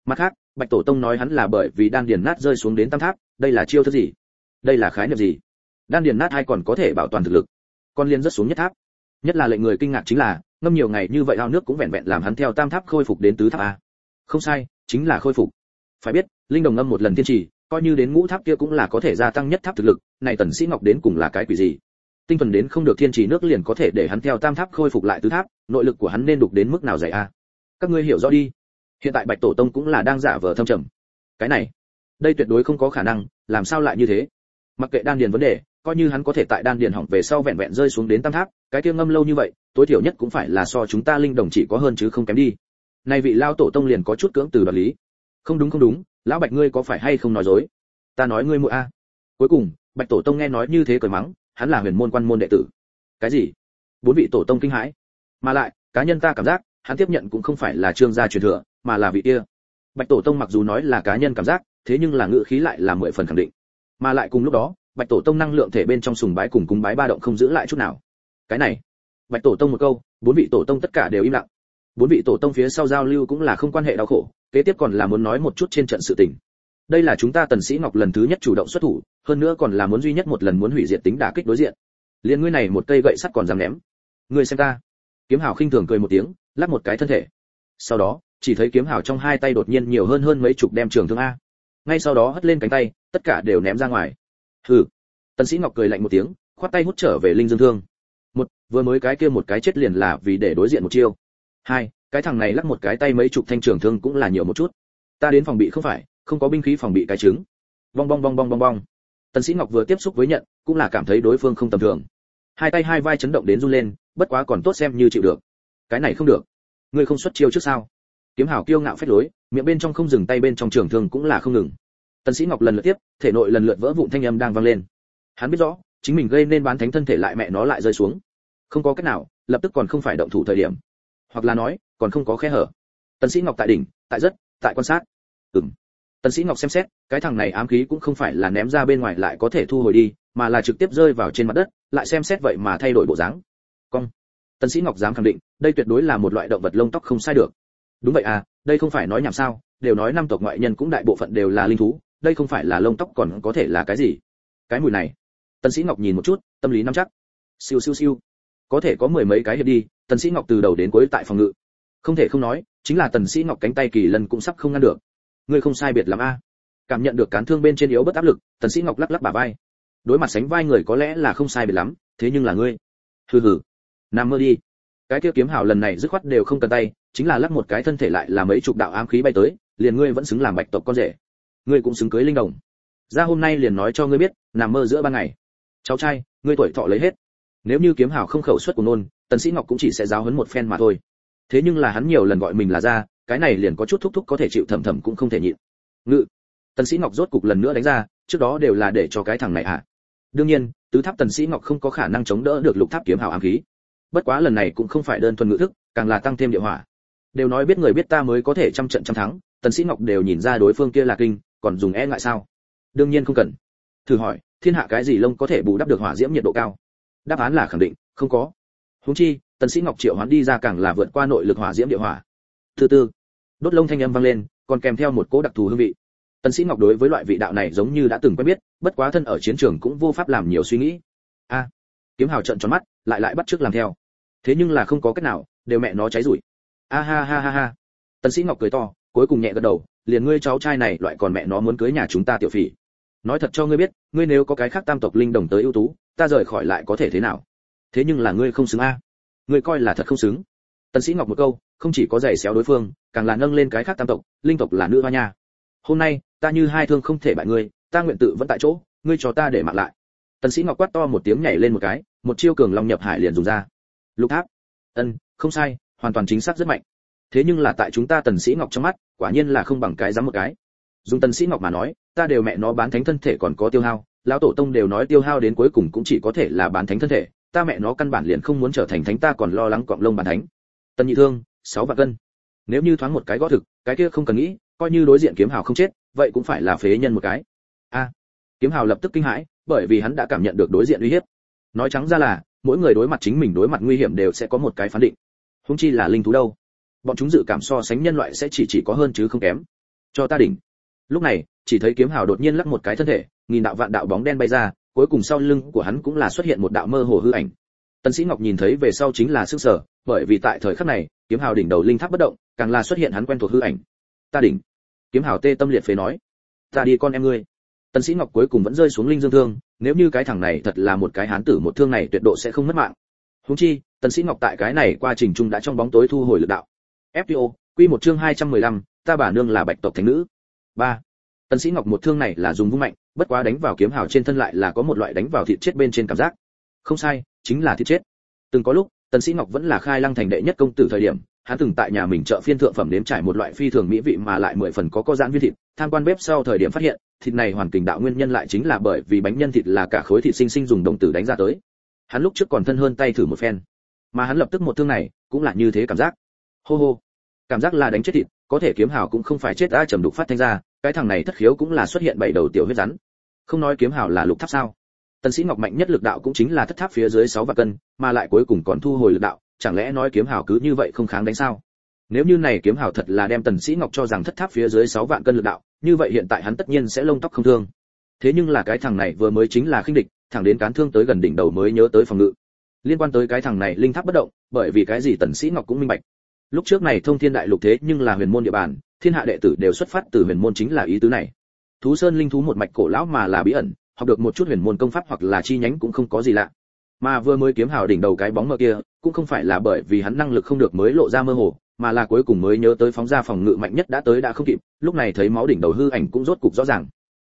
Mặt khác, bạch tổ tông nói hắn là bởi vì đan điền nát rơi xuống đến tam tháp, đây là chiêu thức gì? Đây là khái niệm gì? Đan điền nát hay còn có thể bảo toàn thực lực? Con liên rất xuống nhất tháp. Nhất là lệnh người kinh ngạc chính là, ngâm nhiều ngày như vậy ao nước cũng vẹn vẹn làm hắn theo tam tháp khôi phục đến tứ tháp a. Không sai, chính là khôi phục. Phải biết, linh đồng ngâm một lần tiên trì, coi như đến ngũ tháp kia cũng là có thể gia tăng nhất tháp thực lực này tần sĩ ngọc đến cùng là cái quỷ gì? Tinh thần đến không được thiên trì nước liền có thể để hắn theo tam tháp khôi phục lại tứ tháp, nội lực của hắn nên đục đến mức nào dày a các ngươi hiểu rõ đi. Hiện tại bạch tổ tông cũng là đang giả vờ thâm trầm. Cái này, đây tuyệt đối không có khả năng, làm sao lại như thế? Mặc kệ đan điền vấn đề, coi như hắn có thể tại đan điền hỏng về sau vẹn vẹn rơi xuống đến tam tháp, cái kia ngâm lâu như vậy, tối thiểu nhất cũng phải là so chúng ta linh đồng chỉ có hơn chứ không kém đi. Này vị lao tổ tông liền có chút cưỡng từ đoạt lý. Không đúng không đúng, lão bạch ngươi có phải hay không nói dối? Ta nói ngươi muội a. Cuối cùng bạch tổ tông nghe nói như thế cười mắng, hắn là huyền môn quan môn đệ tử. Cái gì? Bốn vị tổ tông kinh hãi. Mà lại, cá nhân ta cảm giác, hắn tiếp nhận cũng không phải là trương gia truyền thừa, mà là vị kia. Bạch tổ tông mặc dù nói là cá nhân cảm giác, thế nhưng là ngữ khí lại là mười phần khẳng định. Mà lại cùng lúc đó, bạch tổ tông năng lượng thể bên trong sùng bái cùng cúng bái ba động không giữ lại chút nào. Cái này, bạch tổ tông một câu, bốn vị tổ tông tất cả đều im lặng. Bốn vị tổ tông phía sau giao lưu cũng là không quan hệ đau khổ, kế tiếp còn là muốn nói một chút trên trận sự tình đây là chúng ta tần sĩ ngọc lần thứ nhất chủ động xuất thủ, hơn nữa còn là muốn duy nhất một lần muốn hủy diệt tính đả kích đối diện. Liền ngươi này một cây gậy sắt còn dám ném. Ngươi xem ta. Kiếm hào khinh thường cười một tiếng, lắc một cái thân thể. Sau đó, chỉ thấy kiếm hào trong hai tay đột nhiên nhiều hơn hơn mấy chục đem trường thương a. Ngay sau đó hất lên cánh tay, tất cả đều ném ra ngoài. Hừ. Tần sĩ ngọc cười lạnh một tiếng, khoát tay hút trở về linh dương thương. Một, vừa mới cái kia một cái chết liền là vì để đối diện một chiêu. Hai, cái thằng này lắc một cái tay mấy chục thanh trường thương cũng là nhiều một chút. Ta đến phòng bị không phải không có binh khí phòng bị cái trứng. Bong bong bong bong bong bong. Tần sĩ ngọc vừa tiếp xúc với nhận, cũng là cảm thấy đối phương không tầm thường. Hai tay hai vai chấn động đến run lên, bất quá còn tốt xem như chịu được. Cái này không được. Ngươi không xuất chiêu trước sao? Kiếm hảo kiêu ngạo phách lối, miệng bên trong không dừng, tay bên trong trường thương cũng là không ngừng. Tần sĩ ngọc lần lượt tiếp, thể nội lần lượt vỡ vụn thanh âm đang vang lên. Hắn biết rõ, chính mình gây nên bán thánh thân thể lại mẹ nó lại rơi xuống. Không có cách nào, lập tức còn không phải động thủ thời điểm. Hoặc là nói, còn không có khe hở. Tần sĩ ngọc tại đỉnh, tại rất, tại quan sát. Ừm tần sĩ ngọc xem xét, cái thằng này ám khí cũng không phải là ném ra bên ngoài lại có thể thu hồi đi, mà là trực tiếp rơi vào trên mặt đất, lại xem xét vậy mà thay đổi bộ dáng. Cong. Tần sĩ ngọc dám khẳng định, đây tuyệt đối là một loại động vật lông tóc không sai được. Đúng vậy à đây không phải nói nhảm sao, đều nói năm tộc ngoại nhân cũng đại bộ phận đều là linh thú, đây không phải là lông tóc còn có thể là cái gì. Cái mùi này. Tần sĩ ngọc nhìn một chút, tâm lý nắm chắc. Siêu siêu siêu. Có thể có mười mấy cái hiệp đi, tần sĩ ngọc từ đầu đến cuối tại phòng ngự. Không thể không nói, chính là tần sĩ ngọc cánh tay kỳ lần cũng sắp không ngăn được ngươi không sai biệt lắm a. Cảm nhận được cán thương bên trên yếu bất áp lực, tần sĩ ngọc lắc lắc bả vai. Đối mặt sánh vai người có lẽ là không sai biệt lắm, thế nhưng là ngươi. Hừ hừ. Nằm mơ đi. Cái kia kiếm hảo lần này dứt khoát đều không cần tay, chính là lắc một cái thân thể lại là mấy chục đạo ám khí bay tới, liền ngươi vẫn xứng làm bạch tộc con rể. Ngươi cũng xứng cưới linh đồng. Ra hôm nay liền nói cho ngươi biết, nằm mơ giữa ban ngày. Cháu trai, ngươi tuổi thọ lấy hết. Nếu như kiếm hảo không khẩu suất của nôn, tần sĩ ngọc cũng chỉ sẽ giáo huấn một phen mà thôi. Thế nhưng là hắn nhiều lần gọi mình là ra cái này liền có chút thúc thúc có thể chịu thầm thầm cũng không thể nhịn. Ngự. Tần sĩ ngọc rốt cục lần nữa đánh ra, trước đó đều là để cho cái thằng này à đương nhiên, tứ tháp tần sĩ ngọc không có khả năng chống đỡ được lục tháp kiếm hào ám khí. Bất quá lần này cũng không phải đơn thuần ngự thức, càng là tăng thêm địa hỏa. Đều nói biết người biết ta mới có thể trăm trận trăm thắng, tần sĩ ngọc đều nhìn ra đối phương kia là kinh, còn dùng e ngại sao? Đương nhiên không cần. Thử hỏi, thiên hạ cái gì lông có thể bù đắp được hỏa diễm nhiệt độ cao? Đáp án là khẳng định, không có. Huống chi, tần sĩ ngọc triệu hoán đi ra càng là vượt qua nội lực hỏa diễm địa hỏa thứ tư. Đốt lông thanh âm vang lên, còn kèm theo một cỗ đặc thù hương vị. Tần sĩ ngọc đối với loại vị đạo này giống như đã từng quen biết, bất quá thân ở chiến trường cũng vô pháp làm nhiều suy nghĩ. A, kiếm hào trợn tròn mắt, lại lại bắt trước làm theo. Thế nhưng là không có cách nào, đều mẹ nó cháy rủi a ha ha ha ha. Tần sĩ ngọc cười to, cuối cùng nhẹ gật đầu, liền ngươi cháu trai này loại còn mẹ nó muốn cưới nhà chúng ta tiểu phỉ. Nói thật cho ngươi biết, ngươi nếu có cái khác tam tộc linh đồng tới ưu tú, ta rời khỏi lại có thể thế nào? Thế nhưng là ngươi không xứng a. Ngươi coi là thật không xứng. Tần sĩ ngọc một câu không chỉ có giày xéo đối phương, càng là nâng lên cái khác tam tộc, linh tộc là nữ hoa nha. Hôm nay, ta như hai thương không thể bại ngươi, ta nguyện tự vẫn tại chỗ, ngươi cho ta để mặc lại. Tần sĩ ngọc quát to một tiếng nhảy lên một cái, một chiêu cường long nhập hải liền dùng ra. Lục tháp. Ân, không sai, hoàn toàn chính xác rất mạnh. Thế nhưng là tại chúng ta tần sĩ ngọc trong mắt, quả nhiên là không bằng cái dám một cái. Dùng tần sĩ ngọc mà nói, ta đều mẹ nó bán thánh thân thể còn có tiêu hao, lão tổ tông đều nói tiêu hao đến cuối cùng cũng chỉ có thể là bán thánh thân thể, ta mẹ nó căn bản liền không muốn trở thành thánh, ta còn lo lắng cọp lông bán thánh. Tần nhị thương sáu vạn cân. Nếu như thoáng một cái gõ thực, cái kia không cần nghĩ, coi như đối diện kiếm hào không chết, vậy cũng phải là phế nhân một cái. A. Kiếm hào lập tức kinh hãi, bởi vì hắn đã cảm nhận được đối diện uy hiếp. Nói trắng ra là, mỗi người đối mặt chính mình đối mặt nguy hiểm đều sẽ có một cái phán định. Không chi là linh thú đâu? Bọn chúng dự cảm so sánh nhân loại sẽ chỉ chỉ có hơn chứ không kém. Cho ta đỉnh. Lúc này, chỉ thấy kiếm hào đột nhiên lắc một cái thân thể, nghìn đạo vạn đạo bóng đen bay ra, cuối cùng sau lưng của hắn cũng là xuất hiện một đạo mơ hồ hư ảnh. Tần sĩ ngọc nhìn thấy về sau chính là sức sở, bởi vì tại thời khắc này kiếm hào đỉnh đầu linh tháp bất động càng là xuất hiện hắn quen thuộc hư ảnh. Ta đỉnh. Kiếm hào tê tâm liệt phế nói. Ta đi con em ngươi. Tần sĩ ngọc cuối cùng vẫn rơi xuống linh dương thương nếu như cái thằng này thật là một cái hán tử một thương này tuyệt độ sẽ không mất mạng. Huống chi tần sĩ ngọc tại cái này qua trình trung đã trong bóng tối thu hồi lực đạo. Fto quy một chương 215, ta bà nương là bạch tộc thánh nữ. Ba. Tần sĩ ngọc một thương này là dùng vung mạnh bất quá đánh vào kiếm hào trên thân lại là có một loại đánh vào thịt chết bên trên cảm giác. Không sai chính là thịt chết. Từng có lúc tần sĩ ngọc vẫn là khai lăng thành đệ nhất công tử thời điểm, hắn từng tại nhà mình chợ phiên thượng phẩm nếm trải một loại phi thường mỹ vị mà lại mười phần có có giãn viên thịt. Tham quan bếp sau thời điểm phát hiện, thịt này hoàn tình đạo nguyên nhân lại chính là bởi vì bánh nhân thịt là cả khối thịt sinh sinh dùng đồng tử đánh ra tới. Hắn lúc trước còn thân hơn tay thử một phen, mà hắn lập tức một thương này cũng là như thế cảm giác. Hô hô, cảm giác là đánh chết thịt, có thể kiếm hào cũng không phải chết ai trầm đục phát thanh ra, cái thằng này thất khiếu cũng là xuất hiện bảy đầu tiểu huyết rắn. Không nói kiếm hào là lục tháp sao? Tần sĩ ngọc mạnh nhất lực đạo cũng chính là thất tháp phía dưới 6 vạn cân, mà lại cuối cùng còn thu hồi lực đạo, chẳng lẽ nói kiếm hào cứ như vậy không kháng đánh sao? Nếu như này kiếm hào thật là đem tần sĩ ngọc cho rằng thất tháp phía dưới 6 vạn cân lực đạo, như vậy hiện tại hắn tất nhiên sẽ lông tóc không thương. Thế nhưng là cái thằng này vừa mới chính là khinh địch, thẳng đến cán thương tới gần đỉnh đầu mới nhớ tới phòng ngự. Liên quan tới cái thằng này linh tháp bất động, bởi vì cái gì tần sĩ ngọc cũng minh bạch. Lúc trước này thông thiên đại lục thế nhưng là huyền môn địa bàn, thiên hạ đệ tử đều xuất phát từ huyền môn chính là ý tứ này. Thú sơn linh thú một mạch cổ lão mà là bí ẩn học được một chút huyền môn công pháp hoặc là chi nhánh cũng không có gì lạ. Mà vừa mới kiếm hào đỉnh đầu cái bóng mờ kia cũng không phải là bởi vì hắn năng lực không được mới lộ ra mơ hồ mà là cuối cùng mới nhớ tới phóng ra phòng ngự mạnh nhất đã tới đã không kịp lúc này thấy máu đỉnh đầu hư ảnh cũng rốt cục rõ ràng.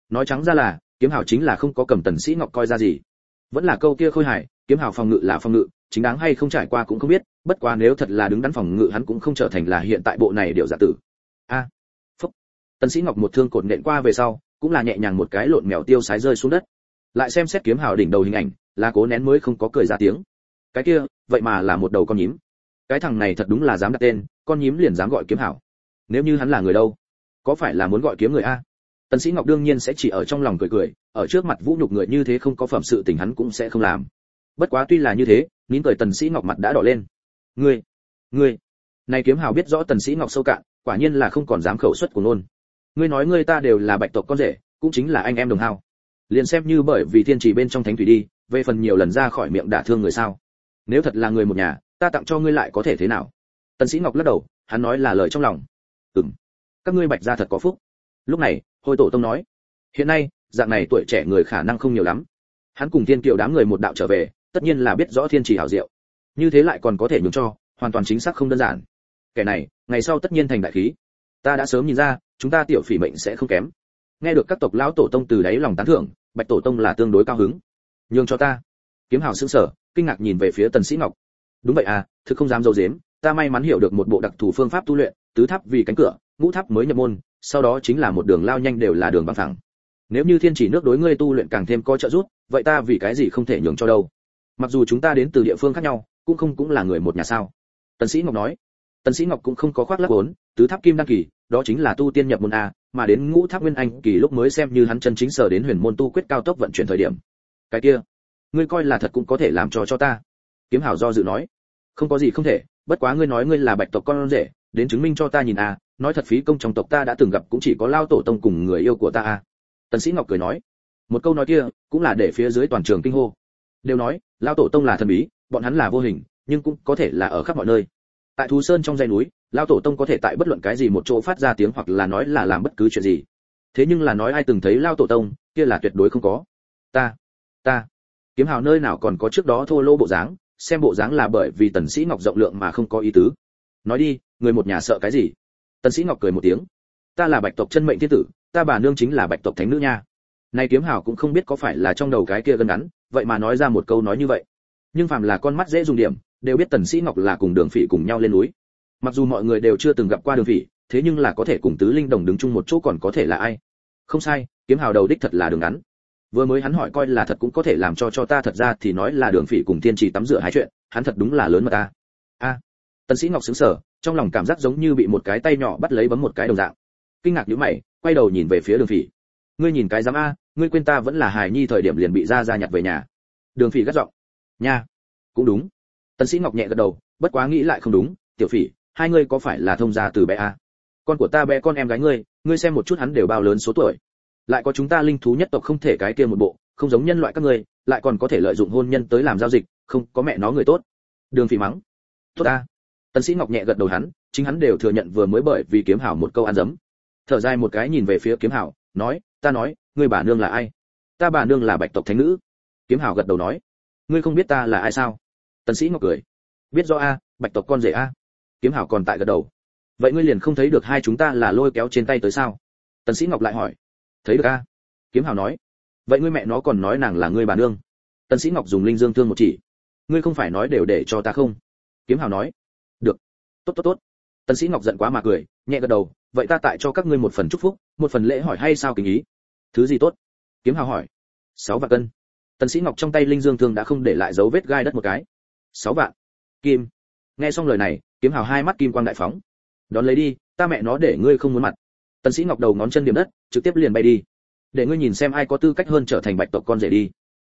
Nói trắng ra là kiếm hào chính là không có cầm tần sĩ ngọc coi ra gì. Vẫn là câu kia khôi hài kiếm hào phòng ngự là phòng ngự chính đáng hay không trải qua cũng không biết bất quá nếu thật là đứng đắn phòng ngự hắn cũng không trở thành là hiện tại bộ này điều giả tử. A à, phúc. Tần sĩ ngọc một thương cột nện qua về sau cũng là nhẹ nhàng một cái lộn mèo tiêu sái rơi xuống đất. Lại xem xét kiếm hào đỉnh đầu hình ảnh, là cố nén mới không có cười ra tiếng. Cái kia, vậy mà là một đầu con nhím. Cái thằng này thật đúng là dám đặt tên, con nhím liền dám gọi kiếm hảo nếu như hắn là người đâu, có phải là muốn gọi kiếm người a? Tần sĩ ngọc đương nhiên sẽ chỉ ở trong lòng cười cười, ở trước mặt vũ nhục người như thế không có phẩm sự tình hắn cũng sẽ không làm. Bất quá tuy là như thế, nín cười tần sĩ ngọc mặt đã đỏ lên. Ngươi ngươi, này kiếm hào biết rõ tần sĩ ngọc sâu cạn, quả nhiên là không còn dám khẩu xuất của nôn ngươi nói ngươi ta đều là bạch tộc con rể, cũng chính là anh em đồng hào liền xem như bởi vì thiên trì bên trong thánh thủy đi, về phần nhiều lần ra khỏi miệng đả thương người sao. Nếu thật là người một nhà, ta tặng cho ngươi lại có thể thế nào? Tần sĩ ngọc lắc đầu, hắn nói là lời trong lòng. Ừm. Các ngươi bạch gia thật có phúc. Lúc này, hồi tổ tông nói, hiện nay, dạng này tuổi trẻ người khả năng không nhiều lắm. Hắn cùng thiên kiều đám người một đạo trở về, tất nhiên là biết rõ thiên trì hảo diệu. Như thế lại còn có thể nhường cho, hoàn toàn chính xác không đơn giản. Kẻ này, ngày sau tất nhiên thành đại khí. Ta đã sớm nhìn ra chúng ta tiểu phỉ mệnh sẽ không kém. Nghe được các tộc lão tổ tông từ đáy lòng tán thưởng, bạch tổ tông là tương đối cao hứng. Nhường cho ta. Kiếm hào sững sờ, kinh ngạc nhìn về phía tần sĩ ngọc. Đúng vậy à thực không dám dâu dếm, ta may mắn hiểu được một bộ đặc thù phương pháp tu luyện, tứ tháp vì cánh cửa, ngũ tháp mới nhập môn, sau đó chính là một đường lao nhanh đều là đường bằng phẳng. Nếu như thiên chỉ nước đối ngươi tu luyện càng thêm có trợ giúp, vậy ta vì cái gì không thể nhường cho đâu? Mặc dù chúng ta đến từ địa phương khác nhau, cũng không cũng là người một nhà sao? Tần sĩ ngọc nói. Tần sĩ ngọc cũng không có khoác lác vốn, tứ tháp kim đăng kỳ đó chính là tu tiên nhập môn a, mà đến ngũ tháp nguyên anh kỳ lúc mới xem như hắn chân chính sở đến huyền môn tu quyết cao tốc vận chuyển thời điểm. Cái kia, ngươi coi là thật cũng có thể làm cho cho ta. Kiếm hảo do dự nói. Không có gì không thể, bất quá ngươi nói ngươi là bạch tộc con rể, đến chứng minh cho ta nhìn a, nói thật phí công trong tộc ta đã từng gặp cũng chỉ có lao tổ tông cùng người yêu của ta a. Tần sĩ ngọc cười nói. Một câu nói kia cũng là để phía dưới toàn trường kinh hô. Đều nói, lao tổ tông là thần bí, bọn hắn là vô hình, nhưng cũng có thể là ở khắp mọi nơi. Tại thú sơn trong dãy núi lao tổ tông có thể tại bất luận cái gì một chỗ phát ra tiếng hoặc là nói là làm bất cứ chuyện gì. Thế nhưng là nói ai từng thấy lao tổ tông, kia là tuyệt đối không có. Ta ta. Kiếm hào nơi nào còn có trước đó thô lỗ bộ dáng, xem bộ dáng là bởi vì tần sĩ ngọc rộng lượng mà không có ý tứ. Nói đi, người một nhà sợ cái gì? Tần sĩ ngọc cười một tiếng. Ta là bạch tộc chân mệnh thiên tử, ta bà nương chính là bạch tộc thánh nữ nha. Này kiếm hào cũng không biết có phải là trong đầu cái kia gần ngắn, vậy mà nói ra một câu nói như vậy. Nhưng phàm là con mắt dễ dùng điểm, đều biết tần sĩ ngọc là cùng đường phỉ cùng nhau lên núi mặc dù mọi người đều chưa từng gặp qua đường phỉ, thế nhưng là có thể cùng tứ linh đồng đứng chung một chỗ còn có thể là ai? Không sai, kiếm hào đầu đích thật là đường ngắn. Vừa mới hắn hỏi coi là thật cũng có thể làm cho cho ta thật ra thì nói là đường phỉ cùng thiên trì tắm rửa hai chuyện, hắn thật đúng là lớn mà ta. A. Tân sĩ ngọc sững sờ, trong lòng cảm giác giống như bị một cái tay nhỏ bắt lấy bấm một cái đồng dạng. Kinh ngạc nhíu mày, quay đầu nhìn về phía đường phỉ. Ngươi nhìn cái dám a, ngươi quên ta vẫn là hài nhi thời điểm liền bị ra ra nhặt về nhà. Đường phỉ gắt giọng. Nha. Cũng đúng. Tân sĩ ngọc nhẹ gật đầu, bất quá nghĩ lại không đúng, tiểu phỉ hai ngươi có phải là thông gia từ bé a con của ta bé, con em gái ngươi ngươi xem một chút hắn đều bao lớn số tuổi. Lại có chúng ta linh thú nhất tộc không thể cái kia một bộ, không giống nhân loại các ngươi, lại còn có thể lợi dụng hôn nhân tới làm giao dịch, không, có mẹ nó người tốt. Đường phỉ mắng. Tốt ta. Tần sĩ ngọc nhẹ gật đầu hắn, chính hắn đều thừa nhận vừa mới bởi vì kiếm hảo một câu ăn dấm. Thở dài một cái nhìn về phía kiếm hảo, nói, ta nói, ngươi bà nương là ai? Ta bà nương là bạch tộc thánh nữ. Kiếm hảo gật đầu nói, ngươi không biết ta là ai sao? Tần sĩ ngọc cười, biết rõ a, bạch tộc con rể a kiếm hảo còn tại gật đầu. Vậy ngươi liền không thấy được hai chúng ta là lôi kéo trên tay tới sao? Tần sĩ ngọc lại hỏi. Thấy được a? Kiếm hảo nói. Vậy ngươi mẹ nó còn nói nàng là ngươi bà nương. Tần sĩ ngọc dùng linh dương thương một chỉ. Ngươi không phải nói đều để cho ta không? Kiếm hảo nói. Được. Tốt tốt tốt. Tần sĩ ngọc giận quá mà cười, nhẹ gật đầu. Vậy ta tại cho các ngươi một phần chúc phúc, một phần lễ hỏi hay sao kính ý? Thứ gì tốt? Kiếm hảo hỏi. Sáu vạn cân. Tần sĩ ngọc trong tay linh dương thương đã không để lại dấu vết gai đất một cái. Sáu vạn. Kim. Nghe xong lời này kiếm hào hai mắt kim quang đại phóng. Đón lấy đi, ta mẹ nó để ngươi không muốn mặt. Tần sĩ ngọc đầu ngón chân điểm đất, trực tiếp liền bay đi. Để ngươi nhìn xem ai có tư cách hơn trở thành bạch tộc con rể đi.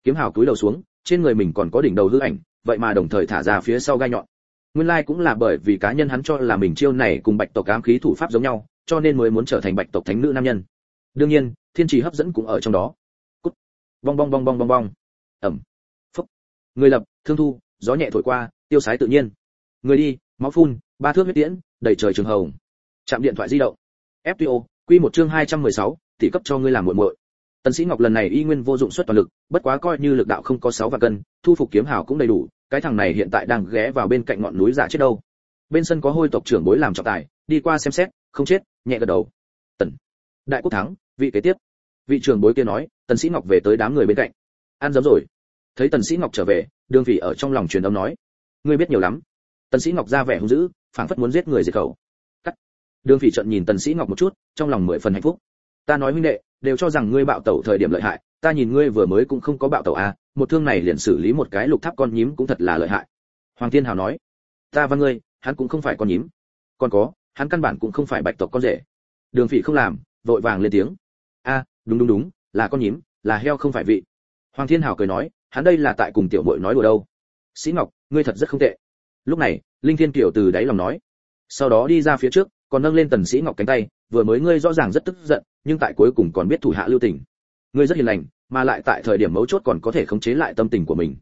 Kiếm hào cúi đầu xuống, trên người mình còn có đỉnh đầu hư ảnh, vậy mà đồng thời thả ra phía sau gai nhọn. Nguyên lai like cũng là bởi vì cá nhân hắn cho là mình chiêu này cùng bạch tộc ám khí thủ pháp giống nhau, cho nên mới muốn trở thành bạch tộc thánh nữ nam nhân. Đương nhiên, thiên trì hấp dẫn cũng ở trong đó. Cút. Bong bong bong bong bong bong. Ẩm. Phúc. Người lập, thương thu, gió nhẹ thổi qua, tiêu sái tự nhiên. Người đi máu phun ba thước huyết tiễn đầy trời trường hồng. Chạm điện thoại di động. Fto quy một chương 216, tỷ cấp cho ngươi làm muội muội. Tần sĩ ngọc lần này y nguyên vô dụng suất toàn lực bất quá coi như lực đạo không có 6 vạn cân thu phục kiếm hào cũng đầy đủ cái thằng này hiện tại đang ghé vào bên cạnh ngọn núi giả chết đâu. Bên sân có hôi tộc trưởng bối làm trọng tài đi qua xem xét không chết nhẹ gật đầu. Tần. Đại quốc thắng vị kế tiếp. Vị trưởng bối kia nói tần sĩ ngọc về tới đám người bên cạnh. Ăn dấm rồi. Thấy tần sĩ ngọc trở về đường vị ở trong lòng truyền âm nói. Ngươi biết nhiều lắm tần sĩ ngọc ra vẻ hung dữ, phảng phất muốn giết người diệt khẩu. Cắt. Đường Phỉ trận nhìn tần sĩ ngọc một chút, trong lòng mười phần hạnh phúc. Ta nói huynh đệ, đều cho rằng ngươi bạo tẩu thời điểm lợi hại, ta nhìn ngươi vừa mới cũng không có bạo tẩu à một thương này liền xử lý một cái lục tháp con nhím cũng thật là lợi hại. Hoàng thiên hào nói, ta và ngươi, hắn cũng không phải con nhím. Còn có, hắn căn bản cũng không phải bạch tộc con rể. Đường phỉ không làm, vội vàng lên tiếng. A, đúng đúng đúng, là con nhím, là heo không phải vị. Hoàng thiên hào cười nói, hắn đây là tại cùng tiểu muội nói đùa đâu. Sĩ ngọc, ngươi thật rất không tệ lúc này, linh thiên kiều từ đáy lòng nói, sau đó đi ra phía trước, còn nâng lên tần sĩ ngọc cánh tay, vừa mới ngươi rõ ràng rất tức giận, nhưng tại cuối cùng còn biết thủ hạ lưu tình. Ngươi rất hiền lành, mà lại tại thời điểm mấu chốt còn có thể khống chế lại tâm tình của mình.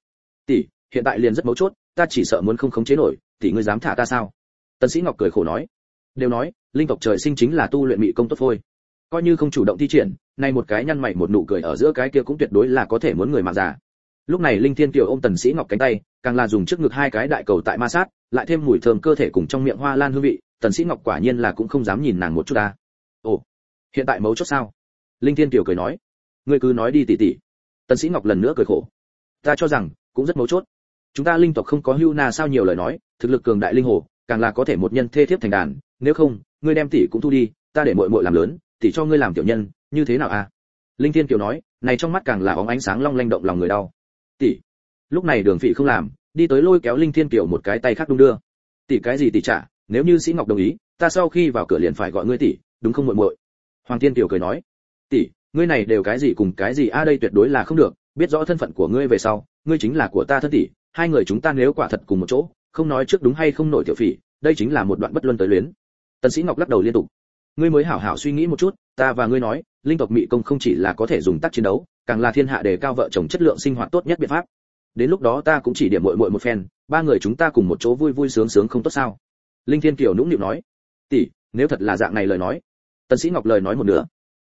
Tỷ, hiện tại liền rất mấu chốt, ta chỉ sợ muốn không khống chế nổi, tỷ ngươi dám thả ta sao? Tần sĩ ngọc cười khổ nói, đều nói, linh tộc trời sinh chính là tu luyện mỹ công tốt phôi. Coi như không chủ động thi triển, nay một cái nhăn mày một nụ cười ở giữa cái kia cũng tuyệt đối là có thể muốn người mà già lúc này linh thiên kiều ôm tần sĩ ngọc cánh tay, càng là dùng trước ngực hai cái đại cầu tại ma sát, lại thêm mùi thơm cơ thể cùng trong miệng hoa lan hương vị, tần sĩ ngọc quả nhiên là cũng không dám nhìn nàng một chút ta. Ồ, hiện tại mấu chốt sao? Linh thiên kiều cười nói. Ngươi cứ nói đi tỷ tỷ tần sĩ ngọc lần nữa cười khổ. Ta cho rằng, cũng rất mấu chốt. Chúng ta linh tộc không có hưu na sao nhiều lời nói, thực lực cường đại linh hồ, càng là có thể một nhân thê thiếp thành đàn, nếu không, ngươi đem tỷ cũng thu đi, ta để muội muội làm lớn tỷ cho ngươi làm tiểu nhân, như thế nào a linh thiên kiều nói, này trong mắt càng là óng ánh sáng long lanh động lòng người đau tỷ. Lúc này đường phỉ không làm, đi tới lôi kéo linh thiên kiều một cái tay khác đung đưa. Tỷ cái gì tỷ trả, nếu như sĩ ngọc đồng ý, ta sau khi vào cửa liền phải gọi ngươi tỷ, đúng không muội muội? Hoàng thiên kiều cười nói. Tỷ, ngươi này đều cái gì cùng cái gì, a, đây tuyệt đối là không được, biết rõ thân phận của ngươi về sau, ngươi chính là của ta thân tỷ, hai người chúng ta nếu quả thật cùng một chỗ, không nói trước đúng hay không nổi tiểu phỉ, đây chính là một đoạn bất luân tới luyến. Tần sĩ ngọc lắc đầu liên tục. Ngươi mới hảo hảo suy nghĩ một chút, ta và ngươi nói, linh tộc mị công không chỉ là có thể dùng tác chiến đấu càng là thiên hạ đề cao vợ chồng chất lượng sinh hoạt tốt nhất biện pháp. Đến lúc đó ta cũng chỉ điểm muội muội một phen, ba người chúng ta cùng một chỗ vui vui sướng sướng không tốt sao? Linh thiên kiều nũng nịu nói. Tỷ, nếu thật là dạng này lời nói. Tần sĩ ngọc lời nói một nửa.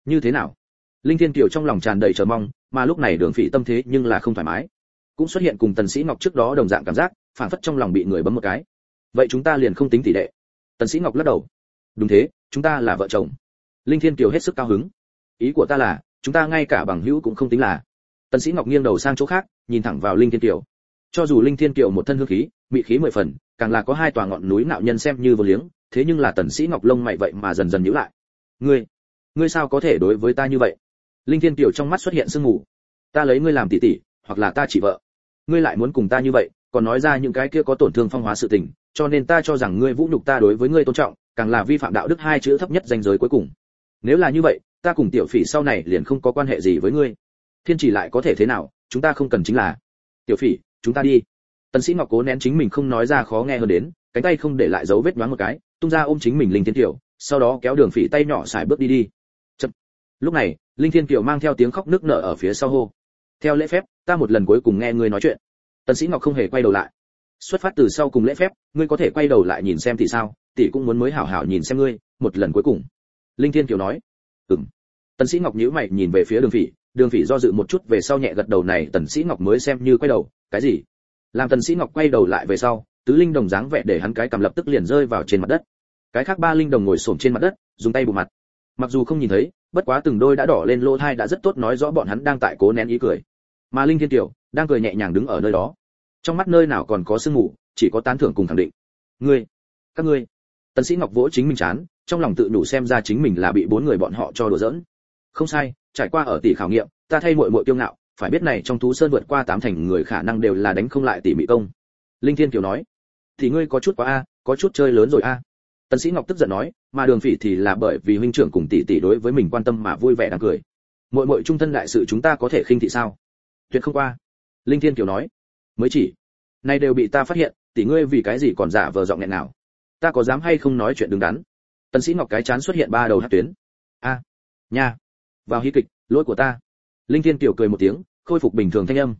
Như thế nào? Linh thiên kiều trong lòng tràn đầy chờ mong, mà lúc này đường phỉ tâm thế nhưng là không thoải mái. Cũng xuất hiện cùng tần sĩ ngọc trước đó đồng dạng cảm giác, phản phất trong lòng bị người bấm một cái. Vậy chúng ta liền không tính tỷ lệ. Tần sĩ ngọc lắc đầu. Đúng thế, chúng ta là vợ chồng. Linh thiên kiều hết sức cao hứng. Ý của ta là chúng ta ngay cả bằng hữu cũng không tính là. Tần sĩ ngọc nghiêng đầu sang chỗ khác, nhìn thẳng vào linh thiên kiều. Cho dù linh thiên kiều một thân hương khí, mị khí mười phần, càng là có hai tòa ngọn núi nạo nhân xem như vô liếng, thế nhưng là tần sĩ ngọc lông mày vậy mà dần dần nhíu lại. Ngươi ngươi sao có thể đối với ta như vậy? Linh thiên kiều trong mắt xuất hiện sương mù. Ta lấy ngươi làm tỷ tỷ, hoặc là ta chỉ vợ. Ngươi lại muốn cùng ta như vậy, còn nói ra những cái kia có tổn thương phong hóa sự tình, cho nên ta cho rằng ngươi vũ nhục ta đối với ngươi tôn trọng, càng là vi phạm đạo đức hai chữ thấp nhất danh giới cuối cùng. Nếu là như vậy ta cùng tiểu phỉ sau này liền không có quan hệ gì với ngươi. Thiên chỉ lại có thể thế nào, chúng ta không cần chính là. Tiểu phỉ, chúng ta đi. Tần sĩ ngọc cố nén chính mình không nói ra khó nghe hơn đến, cánh tay không để lại dấu vết đoán một cái, tung ra ôm chính mình linh thiên tiểu sau đó kéo đường phỉ tay nhỏ xài bước đi đi. Chậm. lúc này, linh thiên tiểu mang theo tiếng khóc nức nở ở phía sau hô. Theo lễ phép, ta một lần cuối cùng nghe ngươi nói chuyện. Tần sĩ ngọc không hề quay đầu lại. Xuất phát từ sau cùng lễ phép, ngươi có thể quay đầu lại nhìn xem thì sao, tỷ cũng muốn mới hảo hảo nhìn xem ngươi, một lần cuối cùng. Linh thiên tiểu nói. Ừm tần sĩ ngọc nhíu mày nhìn về phía đường phỉ đường phỉ do dự một chút về sau nhẹ gật đầu này, tần sĩ ngọc mới xem như quay đầu, cái gì? Làm tần sĩ ngọc quay đầu lại về sau, tứ linh đồng dáng vẻ để hắn cái cầm lập tức liền rơi vào trên mặt đất. Cái khác ba linh đồng ngồi xổm trên mặt đất, dùng tay bùm mặt. Mặc dù không nhìn thấy, bất quá từng đôi đã đỏ lên lỗ thai đã rất tốt nói rõ bọn hắn đang tại cố nén ý cười. Mà linh thiên tiểu đang cười nhẹ nhàng đứng ở nơi đó. Trong mắt nơi nào còn có sương mù, chỉ có tán thưởng cùng khẳng định. Ngươi, các ngươi. Tần sĩ ngọc vỗ chính mình chán, trong lòng tự đủ xem ra chính mình là bị bốn người bọn họ cho đùa giỡn không sai, trải qua ở tỷ khảo nghiệm, ta thay muội muội kiêu ngạo, phải biết này trong thú sơn vượt qua tám thành người khả năng đều là đánh không lại tỷ mỹ công. Linh thiên kiều nói, thì ngươi có chút quá a, có chút chơi lớn rồi a. Tần sĩ ngọc tức giận nói, mà đường phỉ thì là bởi vì huynh trưởng cùng tỷ tỷ đối với mình quan tâm mà vui vẻ đang cười. Muội muội trung thân đại sự chúng ta có thể khinh thị sao? Tuyệt không qua. Linh thiên kiều nói, mới chỉ, nay đều bị ta phát hiện, tỷ ngươi vì cái gì còn giả vờ giọng nghẹn nào? Ta có dám hay không nói chuyện đứng đắn? Tần sĩ ngọc cái chán xuất hiện ba đầu hất tuyến. A, nha vào hí kịch, lỗi của ta. Linh thiên kiều cười một tiếng, khôi phục bình thường thanh âm.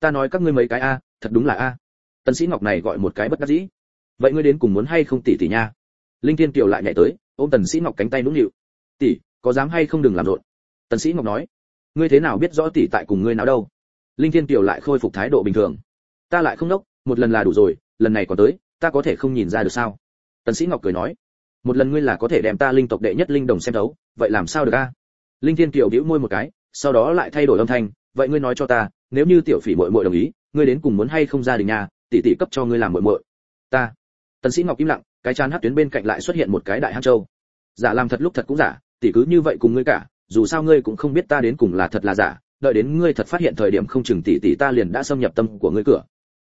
Ta nói các ngươi mấy cái a, thật đúng là a. Tần sĩ ngọc này gọi một cái bất đắc dĩ. Vậy ngươi đến cùng muốn hay không tỷ tỷ nha? Linh thiên kiều lại nhảy tới, ôm tần sĩ ngọc cánh tay nũng nịu. Tỷ có dám hay không đừng làm rộn? Tần sĩ ngọc nói. Ngươi thế nào biết rõ tỷ tại cùng ngươi nào đâu? Linh thiên kiều lại khôi phục thái độ bình thường. Ta lại không nốc một lần là đủ rồi, lần này còn tới, ta có thể không nhìn ra được sao? Tần sĩ ngọc cười nói. Một lần ngươi là có thể đem ta linh tộc đệ nhất linh đồng xem đấu vậy làm sao được a? Linh thiên kiều bĩu môi một cái, sau đó lại thay đổi âm thanh, vậy ngươi nói cho ta, nếu như tiểu phỉ muội muội đồng ý, ngươi đến cùng muốn hay không ra đình nhà, tỷ tỷ cấp cho ngươi làm muội muội? Ta. Tần sĩ ngọc im lặng, cái chán hắt tuyến bên cạnh lại xuất hiện một cái đại hang châu. Giả làm thật lúc thật cũng giả, tỷ cứ như vậy cùng ngươi cả, dù sao ngươi cũng không biết ta đến cùng là thật là giả, đợi đến ngươi thật phát hiện thời điểm không chừng tỷ tỷ ta liền đã xâm nhập tâm của ngươi cửa.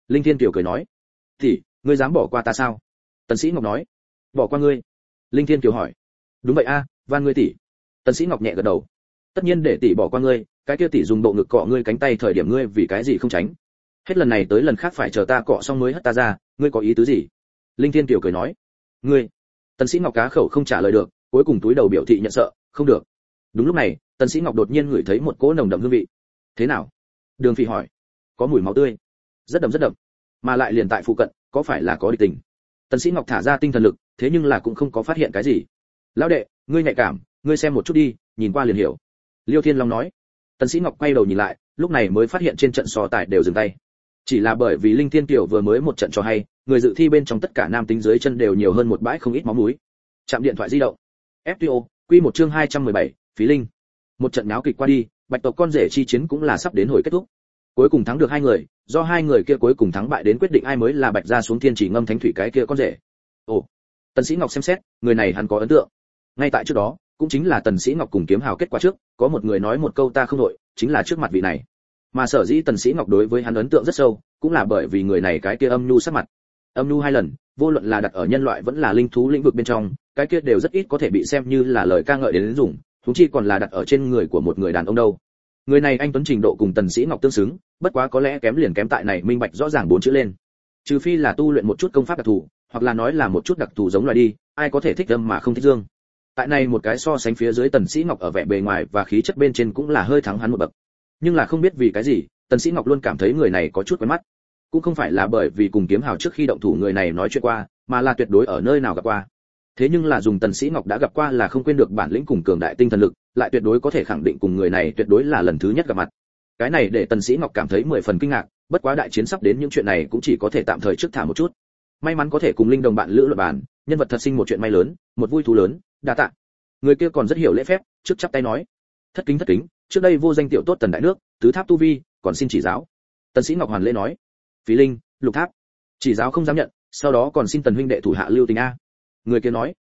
Linh thiên kiều cười nói. Tỷ, ngươi dám bỏ qua ta sao? Tần sĩ ngọc nói. Bỏ qua ngươi? Linh thiên kiều hỏi. Đúng vậy a, van ngươi tỷ tần sĩ ngọc nhẹ gật đầu. Tất nhiên để tỷ bỏ qua ngươi, cái kia tỷ dùng bộ ngực cọ ngươi cánh tay thời điểm ngươi vì cái gì không tránh? Hết lần này tới lần khác phải chờ ta cọ xong mới hất ta ra, ngươi có ý tứ gì? Linh thiên kiều cười nói. Ngươi. Tần sĩ ngọc cá khẩu không trả lời được, cuối cùng túi đầu biểu thị nhận sợ, không được. Đúng lúc này, tần sĩ ngọc đột nhiên ngửi thấy một cỗ nồng đậm hương vị. Thế nào? Đường phi hỏi. Có mùi máu tươi. Rất đậm rất đậm. Mà lại liền tại phụ cận, có phải là có địch tình? Tần sĩ ngọc thả ra tinh thần lực, thế nhưng là cũng không có phát hiện cái gì. Lão đệ, ngươi nhạy cảm ngươi xem một chút đi nhìn qua liền hiểu. Liêu thiên long nói. Tần sĩ ngọc quay đầu nhìn lại lúc này mới phát hiện trên trận so tài đều dừng tay. Chỉ là bởi vì linh thiên tiểu vừa mới một trận cho hay người dự thi bên trong tất cả nam tính dưới chân đều nhiều hơn một bãi không ít máu mũi. Chạm điện thoại di động. Fto quy một chương 217, phí linh. Một trận náo kịch qua đi bạch tộc con rể chi chiến cũng là sắp đến hồi kết thúc. Cuối cùng thắng được hai người do hai người kia cuối cùng thắng bại đến quyết định ai mới là bạch gia xuống thiên chỉ ngâm thánh thủy cái kia con rể. Ồ. Tần sĩ ngọc xem xét người này hắn có ấn tượng. Ngay tại trước đó cũng chính là tần sĩ ngọc cùng kiếm hào kết quả trước, có một người nói một câu ta không đội chính là trước mặt vị này. Mà sở dĩ tần sĩ ngọc đối với hắn ấn tượng rất sâu, cũng là bởi vì người này cái kia âm nhu sắc mặt. Âm nhu hai lần, vô luận là đặt ở nhân loại vẫn là linh thú lĩnh vực bên trong, cái kia đều rất ít có thể bị xem như là lời ca ngợi đến dùng chúng chi còn là đặt ở trên người của một người đàn ông đâu. Người này anh tuấn trình độ cùng tần sĩ ngọc tương xứng, bất quá có lẽ kém liền kém tại này minh bạch rõ ràng bốn chữ lên. Trừ phi là tu luyện một chút công pháp đặc thù, hoặc là nói là một chút đặc thù giống loài đi, ai có thể thích âm mà không thích dương tại này một cái so sánh phía dưới tần sĩ ngọc ở vẻ bề ngoài và khí chất bên trên cũng là hơi thắng hắn một bậc. Nhưng là không biết vì cái gì, tần sĩ ngọc luôn cảm thấy người này có chút quen mắt. Cũng không phải là bởi vì cùng kiếm hào trước khi động thủ người này nói chuyện qua, mà là tuyệt đối ở nơi nào gặp qua. Thế nhưng là dùng tần sĩ ngọc đã gặp qua là không quên được bản lĩnh cùng cường đại tinh thần lực, lại tuyệt đối có thể khẳng định cùng người này tuyệt đối là lần thứ nhất gặp mặt. Cái này để tần sĩ ngọc cảm thấy mười phần kinh ngạc, bất quá đại chiến sắp đến những chuyện này cũng chỉ có thể tạm thời trước thả một chút. May mắn có thể cùng linh đồng bạn lữ luận bàn, nhân vật thật sinh một chuyện may lớn, một vui thú lớn đa tạ. Người kia còn rất hiểu lễ phép, trước chắp tay nói. Thất kính thất kính, trước đây vô danh tiểu tốt tần đại nước, tứ tháp tu vi, còn xin chỉ giáo. Tần sĩ ngọc hoàn lễ nói. Phí linh, lục tháp. Chỉ giáo không dám nhận, sau đó còn xin tần huynh đệ thủ hạ lưu tình a. Người kia nói.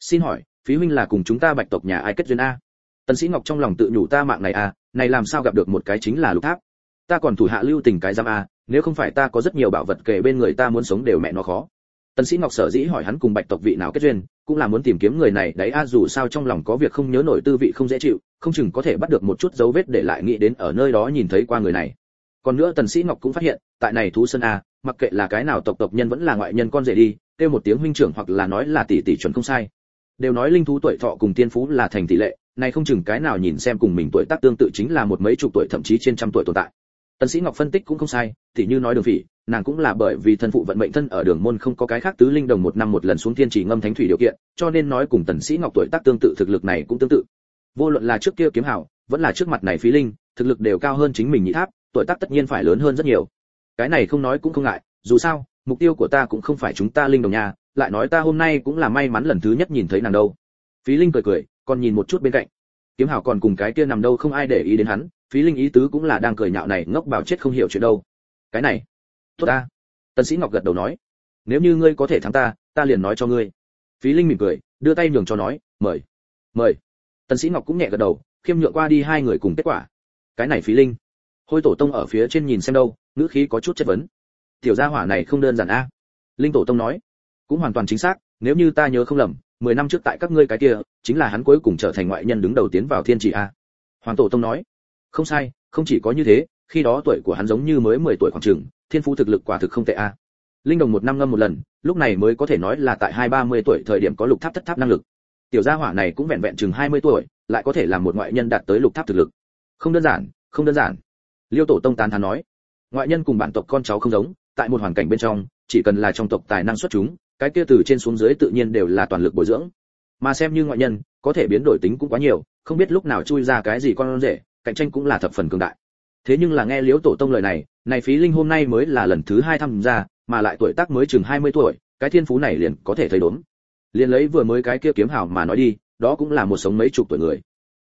Xin hỏi, phí huynh là cùng chúng ta bạch tộc nhà ai kết duyên a? Tần sĩ ngọc trong lòng tự nhủ ta mạng này a, này làm sao gặp được một cái chính là lục tháp? Ta còn thủ hạ lưu tình cái giam a, nếu không phải ta có rất nhiều bảo vật kể bên người ta muốn sống đều mẹ nó khó. Tần sĩ ngọc sở dĩ hỏi hắn cùng bạch tộc vị nào kết duyên cũng là muốn tìm kiếm người này, đấy, a, dù sao trong lòng có việc không nhớ nổi tư vị không dễ chịu, không chừng có thể bắt được một chút dấu vết để lại nghĩ đến ở nơi đó nhìn thấy qua người này. Còn nữa tần sĩ ngọc cũng phát hiện, tại này thú sơn a, mặc kệ là cái nào tộc tộc nhân vẫn là ngoại nhân con rể đi, kêu một tiếng huynh trưởng hoặc là nói là tỷ tỷ chuẩn không sai. Đều nói linh thú tuổi thọ cùng tiên phú là thành tỷ lệ, này không chừng cái nào nhìn xem cùng mình tuổi tác tương tự chính là một mấy chục tuổi thậm chí trên trăm tuổi tồn tại. Tần sĩ ngọc phân tích cũng không sai tỷ như nói đường phỉ nàng cũng là bởi vì thân phụ vận mệnh thân ở đường môn không có cái khác tứ linh đồng một năm một lần xuống thiên chỉ ngâm thánh thủy điều kiện, cho nên nói cùng tần sĩ ngọc tuổi tác tương tự, thực lực này cũng tương tự. Vô luận là trước kia kiếm hảo, vẫn là trước mặt này phí linh, thực lực đều cao hơn chính mình nhị tháp, tuổi tác tất nhiên phải lớn hơn rất nhiều. Cái này không nói cũng không ngại, dù sao, mục tiêu của ta cũng không phải chúng ta linh đồng nhà, lại nói ta hôm nay cũng là may mắn lần thứ nhất nhìn thấy nàng đâu. Phí linh cười cười, còn nhìn một chút bên cạnh. Kiếm hảo còn cùng cái kia nằm đâu không ai để ý đến hắn, phí linh ý tứ cũng là đang cười nhạo này, ngốc bảo chết không hiểu chuyện đâu. Cái này tốt ta. Tần sĩ ngọc gật đầu nói, nếu như ngươi có thể thắng ta ta liền nói cho ngươi. Phí linh mỉm cười, đưa tay nhường cho nói, mời mời. Tần sĩ ngọc cũng nhẹ gật đầu, khiêm nhượng qua đi hai người cùng kết quả. Cái này phí linh. Hôi tổ tông ở phía trên nhìn xem đâu, ngữ khí có chút chất vấn. Tiểu gia hỏa này không đơn giản a. Linh tổ tông nói, cũng hoàn toàn chính xác, nếu như ta nhớ không lầm, mười năm trước tại các ngươi cái kia, chính là hắn cuối cùng trở thành ngoại nhân đứng đầu tiến vào thiên chỉ a. Hoàng tổ tông nói, không sai, không chỉ có như thế, khi đó tuổi của hắn giống như mới 10 tuổi khoảng chừng thiên phú thực lực quả thực không tệ a. Linh đồng một năm ngâm một lần, lúc này mới có thể nói là tại hai ba mươi tuổi thời điểm có lục tháp thất tháp năng lực. Tiểu gia hỏa này cũng vẹn vẹn chừng 20 tuổi, lại có thể làm một ngoại nhân đạt tới lục tháp thực lực. Không đơn giản, không đơn giản. Liêu tổ tông tán thán nói, ngoại nhân cùng bản tộc con cháu không giống, tại một hoàn cảnh bên trong, chỉ cần là trong tộc tài năng xuất chúng, cái kia từ trên xuống dưới tự nhiên đều là toàn lực bồi dưỡng. Mà xem như ngoại nhân, có thể biến đổi tính cũng quá nhiều, không biết lúc nào chui ra cái gì con rể, cạnh tranh cũng là thập phần cường đại. Thế nhưng là nghe Liêu tổ tông lời này này phí linh hôm nay mới là lần thứ hai tham gia, mà lại tuổi tác mới chừng 20 tuổi, cái thiên phú này liền có thể thấy đốn. Liền lấy vừa mới cái kia kiếm hảo mà nói đi, đó cũng là một sống mấy chục tuổi người.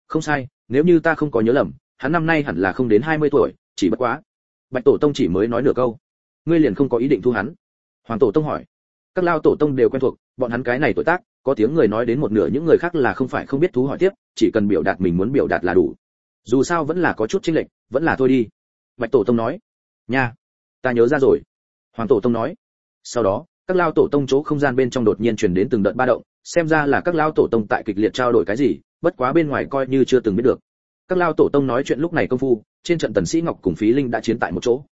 Không sai, nếu như ta không có nhớ lầm, hắn năm nay hẳn là không đến 20 tuổi, chỉ bất quá. Bạch tổ tông chỉ mới nói nửa câu. Ngươi liền không có ý định thu hắn. Hoàng tổ tông hỏi. Các lao tổ tông đều quen thuộc, bọn hắn cái này tuổi tác, có tiếng người nói đến một nửa những người khác là không phải không biết thú hỏi tiếp, chỉ cần biểu đạt mình muốn biểu đạt là đủ. Dù sao vẫn là có chút chênh lệch, vẫn là thôi đi. Bạch tổ tông nói nha, ta nhớ ra rồi. Hoàng tổ tông nói. Sau đó, các lao tổ tông chỗ không gian bên trong đột nhiên truyền đến từng đợt ba động, xem ra là các lao tổ tông tại kịch liệt trao đổi cái gì, bất quá bên ngoài coi như chưa từng biết được. Các lao tổ tông nói chuyện lúc này công phu, trên trận tần sĩ ngọc cùng phí linh đã chiến tại một chỗ.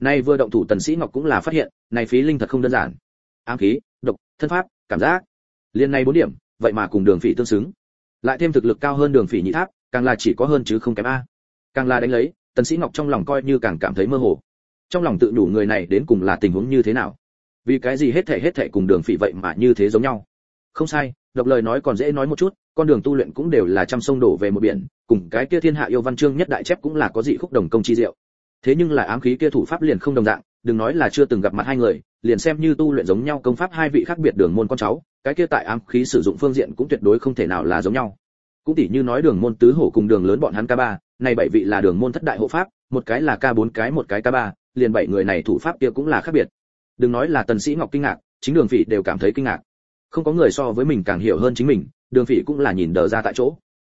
Nay vừa động thủ tần sĩ ngọc cũng là phát hiện, này phí linh thật không đơn giản. Ám khí, độc, thân pháp, cảm giác. Liên này bốn điểm, vậy mà cùng đường phỉ tương xứng. Lại thêm thực lực cao hơn đường phỉ nhị tháp, càng là chỉ có hơn chứ không kém a. Càng là đánh lấy, tần sĩ ngọc trong lòng coi như càng cảm thấy mơ hồ trong lòng tự đủ người này đến cùng là tình huống như thế nào. Vì cái gì hết thể hết thể cùng đường phỉ vậy mà như thế giống nhau? Không sai, độc lời nói còn dễ nói một chút, con đường tu luyện cũng đều là trăm sông đổ về một biển, cùng cái kia thiên hạ yêu văn chương nhất đại chép cũng là có dị khúc đồng công chi diệu. Thế nhưng là ám khí kia thủ pháp liền không đồng dạng, đừng nói là chưa từng gặp mặt hai người, liền xem như tu luyện giống nhau công pháp hai vị khác biệt đường môn con cháu, cái kia tại ám khí sử dụng phương diện cũng tuyệt đối không thể nào là giống nhau. Cũng tỉ như nói đường môn tứ hổ cùng đường lớn bọn hắn k ba, này bảy vị là đường môn thất đại hộ pháp, một cái là k bốn cái, một cái k ba liền bảy người này thủ pháp kia cũng là khác biệt. Đừng nói là tần sĩ ngọc kinh ngạc, chính đường phỉ đều cảm thấy kinh ngạc. Không có người so với mình càng hiểu hơn chính mình, đường phỉ cũng là nhìn đờ ra tại chỗ.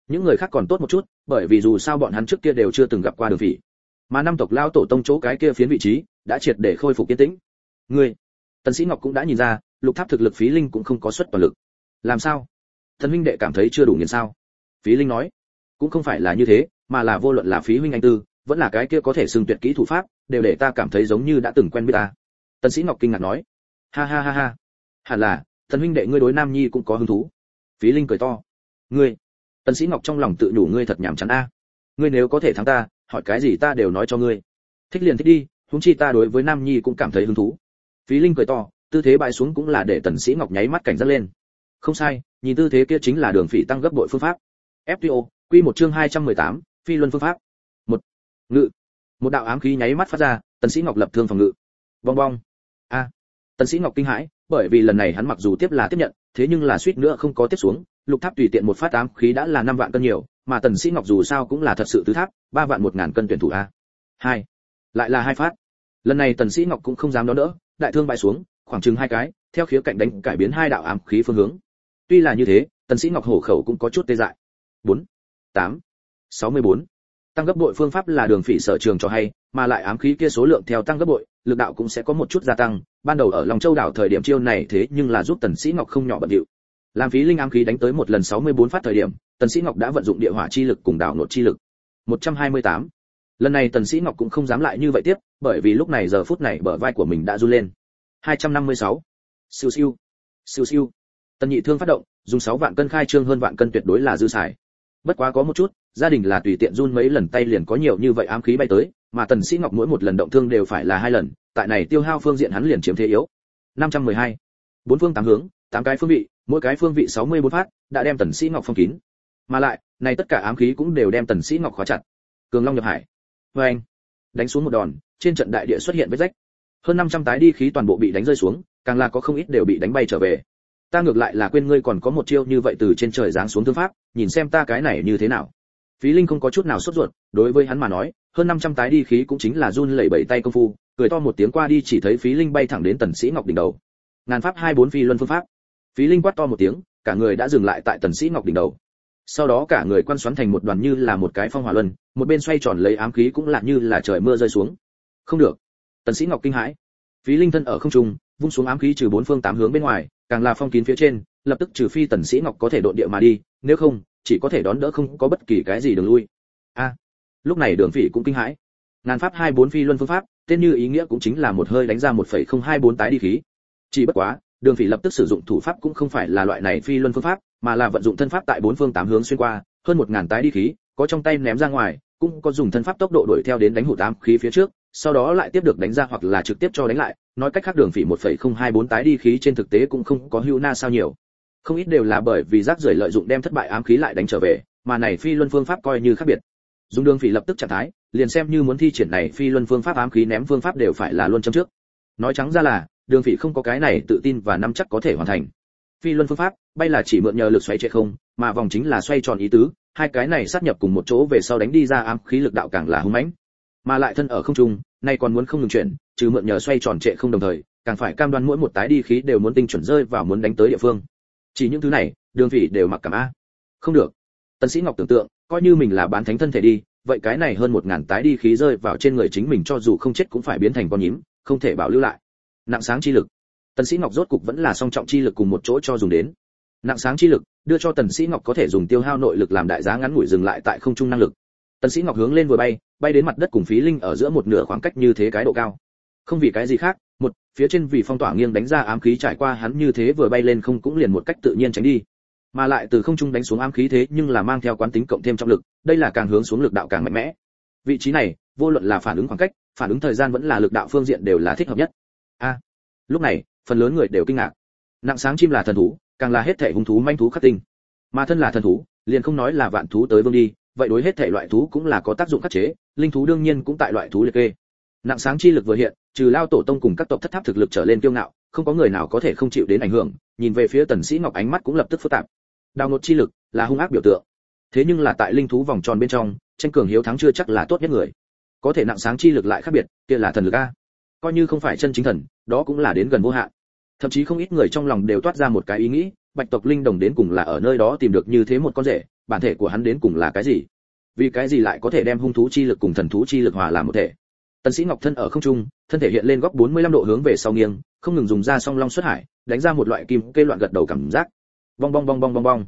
Những người khác còn tốt một chút, bởi vì dù sao bọn hắn trước kia đều chưa từng gặp qua đường phỉ. Mà năm tộc lao tổ tông chỗ cái kia phiến vị trí, đã triệt để khôi phục kiên tĩnh. Ngươi, tần sĩ ngọc cũng đã nhìn ra, lục tháp thực lực phí linh cũng không có xuất toàn lực. Làm sao? Thần huynh đệ cảm thấy chưa đủ nghiền sao? Phí linh nói, cũng không phải là như thế, mà là vô luận là phí huynh anh tư vẫn là cái kia có thể xưng tuyệt kỹ thủ pháp đều để ta cảm thấy giống như đã từng quen biết ta. Tần sĩ ngọc kinh ngạc nói. Ha ha ha ha. Hẳn là thần huynh đệ ngươi đối nam nhi cũng có hứng thú. Phí linh cười to. Ngươi tần sĩ ngọc trong lòng tự đủ ngươi thật nhảm chán a. Ngươi nếu có thể thắng ta hỏi cái gì ta đều nói cho ngươi. Thích liền thích đi huống chi ta đối với nam nhi cũng cảm thấy hứng thú. Phí linh cười to tư thế bại xuống cũng là để tần sĩ ngọc nháy mắt cảnh giác lên. Không sai nhìn tư thế kia chính là đường phỉ tăng gấp bội phương pháp. Fto quy một chương 218, phi luân phương pháp ngự. Một đạo ám khí nháy mắt phát ra, tần sĩ ngọc lập thương phòng ngự. Bong bong. A. Tần sĩ ngọc kinh hãi, bởi vì lần này hắn mặc dù tiếp là tiếp nhận, thế nhưng là suýt nữa không có tiếp xuống. Lục tháp tùy tiện một phát ám khí đã là năm vạn cân nhiều, mà tần sĩ ngọc dù sao cũng là thật sự tứ tháp, ba vạn một ngàn cân tuyển thủ a. Hai. Lại là hai phát. Lần này tần sĩ ngọc cũng không dám đón đỡ, đại thương bại xuống, khoảng chừng hai cái, theo khía cạnh đánh cải biến hai đạo ám khí phương hướng. Tuy là như thế, tần sĩ ngọc hổ khẩu cũng có chút tê dại. Bốn. Tám. Sáu mươi bốn tăng gấp bội phương pháp là đường phỉ sở trường cho hay, mà lại ám khí kia số lượng theo tăng gấp bội, lực đạo cũng sẽ có một chút gia tăng. Ban đầu ở lòng châu đảo thời điểm chiêu này thế nhưng là giúp tần sĩ ngọc không nhỏ bận điệu. Làm phí linh ám khí đánh tới một lần 64 phát thời điểm, tần sĩ ngọc đã vận dụng địa hỏa chi lực cùng đảo nội chi lực. 128. lần này tần sĩ ngọc cũng không dám lại như vậy tiếp, bởi vì lúc này giờ phút này bờ vai của mình đã run lên. 256. siêu siêu. Siêu siêu. Tần nhị thương phát động, dùng 6 vạn cân khai trương hơn vạn cân tuyệt đối là dư xài. Bất quá có một chút gia đình là tùy tiện run mấy lần tay liền có nhiều như vậy ám khí bay tới, mà tần sĩ ngọc mỗi một lần động thương đều phải là hai lần, tại này tiêu hao phương diện hắn liền chiếm thế yếu. 512. bốn phương tám hướng, tám cái phương vị, mỗi cái phương vị 64 phát, đã đem tần sĩ ngọc phong kín. Mà lại, này tất cả ám khí cũng đều đem tần sĩ ngọc khóa chặt. Cường long nhập hải. Với anh, đánh xuống một đòn, trên trận đại địa xuất hiện vết rách. Hơn 500 tái đi khí toàn bộ bị đánh rơi xuống, càng là có không ít đều bị đánh bay trở về. Ta ngược lại là quên ngươi còn có một chiêu như vậy từ trên trời giáng xuống thương pháp, nhìn xem ta cái này như thế nào phí linh không có chút nào sốt ruột, đối với hắn mà nói, hơn 500 tái đi khí cũng chính là run lẩy bẩy tay công phu, cười to một tiếng qua đi chỉ thấy phí linh bay thẳng đến tần sĩ ngọc đỉnh đầu. Ngàn pháp hai bốn phi luân phương pháp. Phí linh quát to một tiếng, cả người đã dừng lại tại tần sĩ ngọc đỉnh đầu. Sau đó cả người quan xoắn thành một đoàn như là một cái phong hỏa luân, một bên xoay tròn lấy ám khí cũng là như là trời mưa rơi xuống. Không được. Tần sĩ ngọc kinh hãi. Phí linh thân ở không trung, vung xuống ám khí trừ bốn phương tám hướng bên ngoài, càng là phong kín phía trên, lập tức trừ phi tần sĩ ngọc có thể đột địa mà đi, nếu không chỉ có thể đón đỡ không có bất kỳ cái gì đường lui. A, lúc này đường phỉ cũng kinh hãi. Ngàn pháp hai bốn phi luân phương pháp, tên như ý nghĩa cũng chính là một hơi đánh ra một phẩy không hai bốn tái đi khí. Chỉ bất quá, đường phỉ lập tức sử dụng thủ pháp cũng không phải là loại này phi luân phương pháp, mà là vận dụng thân pháp tại bốn phương tám hướng xuyên qua, hơn một ngàn tái đi khí, có trong tay ném ra ngoài, cũng có dùng thân pháp tốc độ đuổi theo đến đánh hụt tám khí phía trước, sau đó lại tiếp được đánh ra hoặc là trực tiếp cho đánh lại, nói cách khác đường phỉ 1.024 tái đi khí trên thực tế cũng không có hữu na sao nhiều không ít đều là bởi vì rác rưởi lợi dụng đem thất bại ám khí lại đánh trở về, mà này phi luân phương pháp coi như khác biệt. Dùng đường phỉ lập tức trạng thái, liền xem như muốn thi triển này phi luân phương pháp ám khí ném phương pháp đều phải là luôn châm trước. Nói trắng ra là, đường phỉ không có cái này tự tin và nắm chắc có thể hoàn thành. Phi luân phương pháp, bay là chỉ mượn nhờ lực xoáy chạy không, mà vòng chính là xoay tròn ý tứ, hai cái này sát nhập cùng một chỗ về sau đánh đi ra ám khí lực đạo càng là hung mãnh. Mà lại thân ở không trung, nay còn muốn không ngừng chuyển, trừ mượn nhờ xoay tròn trệ không đồng thời, càng phải cam đoan mỗi một tái đi khí đều muốn tinh chuẩn rơi vào muốn đánh tới địa phương chỉ những thứ này, đường vị đều mặc cảm a. Không được. Tần sĩ ngọc tưởng tượng, coi như mình là bán thánh thân thể đi, vậy cái này hơn một ngàn tái đi khí rơi vào trên người chính mình cho dù không chết cũng phải biến thành con nhím, không thể bảo lưu lại. Nặng sáng chi lực. Tần sĩ ngọc rốt cục vẫn là song trọng chi lực cùng một chỗ cho dùng đến. Nặng sáng chi lực, đưa cho tần sĩ ngọc có thể dùng tiêu hao nội lực làm đại giá ngắn ngủi dừng lại tại không trung năng lực. Tần sĩ ngọc hướng lên vừa bay bay đến mặt đất cùng phí linh ở giữa một nửa khoảng cách như thế cái độ cao không vì cái gì khác, một, phía trên vì phong tỏa nghiêng đánh ra ám khí trải qua hắn như thế vừa bay lên không cũng liền một cách tự nhiên tránh đi. Mà lại từ không trung đánh xuống ám khí thế nhưng là mang theo quán tính cộng thêm trọng lực, đây là càng hướng xuống lực đạo càng mạnh mẽ. Vị trí này, vô luận là phản ứng khoảng cách, phản ứng thời gian vẫn là lực đạo phương diện đều là thích hợp nhất. A, lúc này, phần lớn người đều kinh ngạc. Nặng sáng chim là thần thú, càng là hết thể hung thú manh thú khắc tinh. Mà thân là thần thú, liền không nói là vạn thú tới vương đi, vậy đối hết thể loại thú cũng là có tác dụng khắc chế, linh thú đương nhiên cũng tại loại thú liệt kê nặng sáng chi lực vừa hiện, trừ lao tổ tông cùng các tộc thất tháp thực lực trở lên kiêu ngạo, không có người nào có thể không chịu đến ảnh hưởng, nhìn về phía tần sĩ ngọc ánh mắt cũng lập tức phức tạp. Đào nột chi lực là hung ác biểu tượng. Thế nhưng là tại linh thú vòng tròn bên trong, tranh cường hiếu thắng chưa chắc là tốt nhất người. Có thể nặng sáng chi lực lại khác biệt, kia là thần lực a. Coi như không phải chân chính thần, đó cũng là đến gần vô hạn. Thậm chí không ít người trong lòng đều toát ra một cái ý nghĩ, bạch tộc linh đồng đến cùng là ở nơi đó tìm được như thế một con rể, bản thể của hắn đến cùng là cái gì? Vì cái gì lại có thể đem hung thú chi lực cùng thần thú chi lực hòa làm một thể? Tần sĩ ngọc thân ở không trung, thân thể hiện lên góc 45 độ hướng về sau nghiêng, không ngừng dùng ra song long xuất hải, đánh ra một loại kim kê loạn gật đầu cảm giác. Bong bong bong bong bong bong.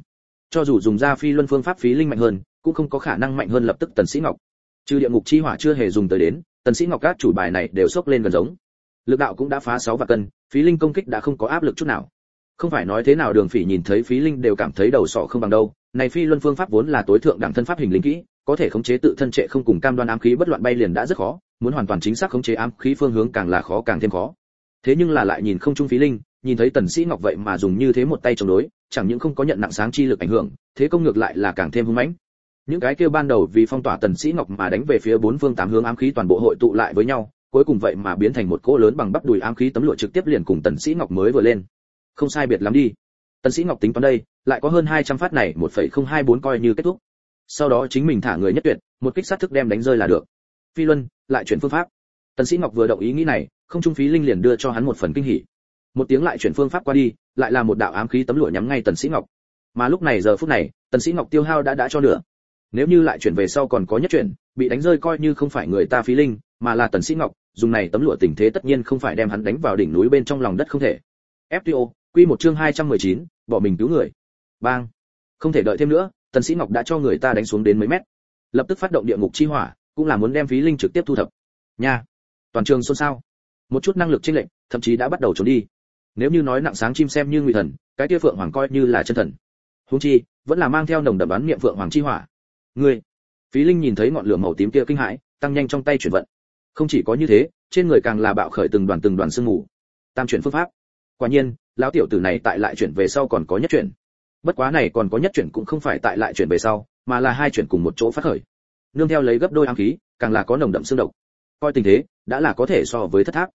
Cho dù dùng ra phi luân phương pháp phí linh mạnh hơn, cũng không có khả năng mạnh hơn lập tức tần sĩ ngọc. Trừ địa ngục chi hỏa chưa hề dùng tới đến, tần sĩ ngọc các chủ bài này đều sốc lên gần giống. Lực đạo cũng đã phá 6 và cân, phí linh công kích đã không có áp lực chút nào. Không phải nói thế nào đường phỉ nhìn thấy phí linh đều cảm thấy đầu sọ không bằng đâu, này phi luân phương pháp vốn là tối thượng đẳng thân pháp hình linh kỹ có thể khống chế tự thân trệ không cùng cam đoan ám khí bất loạn bay liền đã rất khó, muốn hoàn toàn chính xác khống chế ám khí phương hướng càng là khó càng thêm khó. Thế nhưng là lại nhìn không trung phí linh, nhìn thấy tần sĩ ngọc vậy mà dùng như thế một tay chống đối, chẳng những không có nhận nặng sáng chi lực ảnh hưởng, thế công ngược lại là càng thêm hung mãnh. Những cái kia ban đầu vì phong tỏa tần sĩ ngọc mà đánh về phía bốn phương tám hướng ám khí toàn bộ hội tụ lại với nhau, cuối cùng vậy mà biến thành một cỗ lớn bằng bắp đùi ám khí tấm lụa trực tiếp liền cùng tần sĩ ngọc mới vừa lên. Không sai biệt lắm đi. Tần sĩ ngọc tính toán đây, lại có hơn 200 phát này 1.024 coi như kết thúc sau đó chính mình thả người nhất tuyệt một kích sát thức đem đánh rơi là được. Phi luân lại chuyển phương pháp. Tần sĩ ngọc vừa động ý nghĩ này không trung phí linh liền đưa cho hắn một phần kinh hỉ. Một tiếng lại chuyển phương pháp qua đi lại là một đạo ám khí tấm lụa nhắm ngay tần sĩ ngọc. Mà lúc này giờ phút này tần sĩ ngọc tiêu hao đã đã cho nửa. Nếu như lại chuyển về sau còn có nhất chuyển bị đánh rơi coi như không phải người ta phí linh mà là tần sĩ ngọc dùng này tấm lụa tình thế tất nhiên không phải đem hắn đánh vào đỉnh núi bên trong lòng đất không thể. Fto quy một chương 219, bỏ mình cứu người. Bang. Không thể đợi thêm nữa tần sĩ ngọc đã cho người ta đánh xuống đến mấy mét. Lập tức phát động địa ngục chi hỏa, cũng là muốn đem phí linh trực tiếp thu thập. Nha! Toàn trường xôn xao. Một chút năng lực chênh lệnh thậm chí đã bắt đầu trốn đi. Nếu như nói nặng sáng chim xem như ngụy thần, cái kia phượng hoàng coi như là chân thần. Huống chi, vẫn là mang theo nồng đậm bán niệm phượng hoàng chi hỏa. Ngươi! Phí linh nhìn thấy ngọn lửa màu tím kia kinh hãi, tăng nhanh trong tay chuyển vận. Không chỉ có như thế, trên người càng là bạo khởi từng đoàn từng đoàn sương mù. Tam chuyển phương pháp. Quả nhiên, lão tiểu tử này tại lại chuyển về sau còn có nhất chuyển bất quá này còn có nhất chuyển cũng không phải tại lại chuyển về sau, mà là hai chuyển cùng một chỗ phát khởi. Nương theo lấy gấp đôi ám khí, càng là có nồng đậm xương độc. Coi tình thế, đã là có thể so với thất tháp.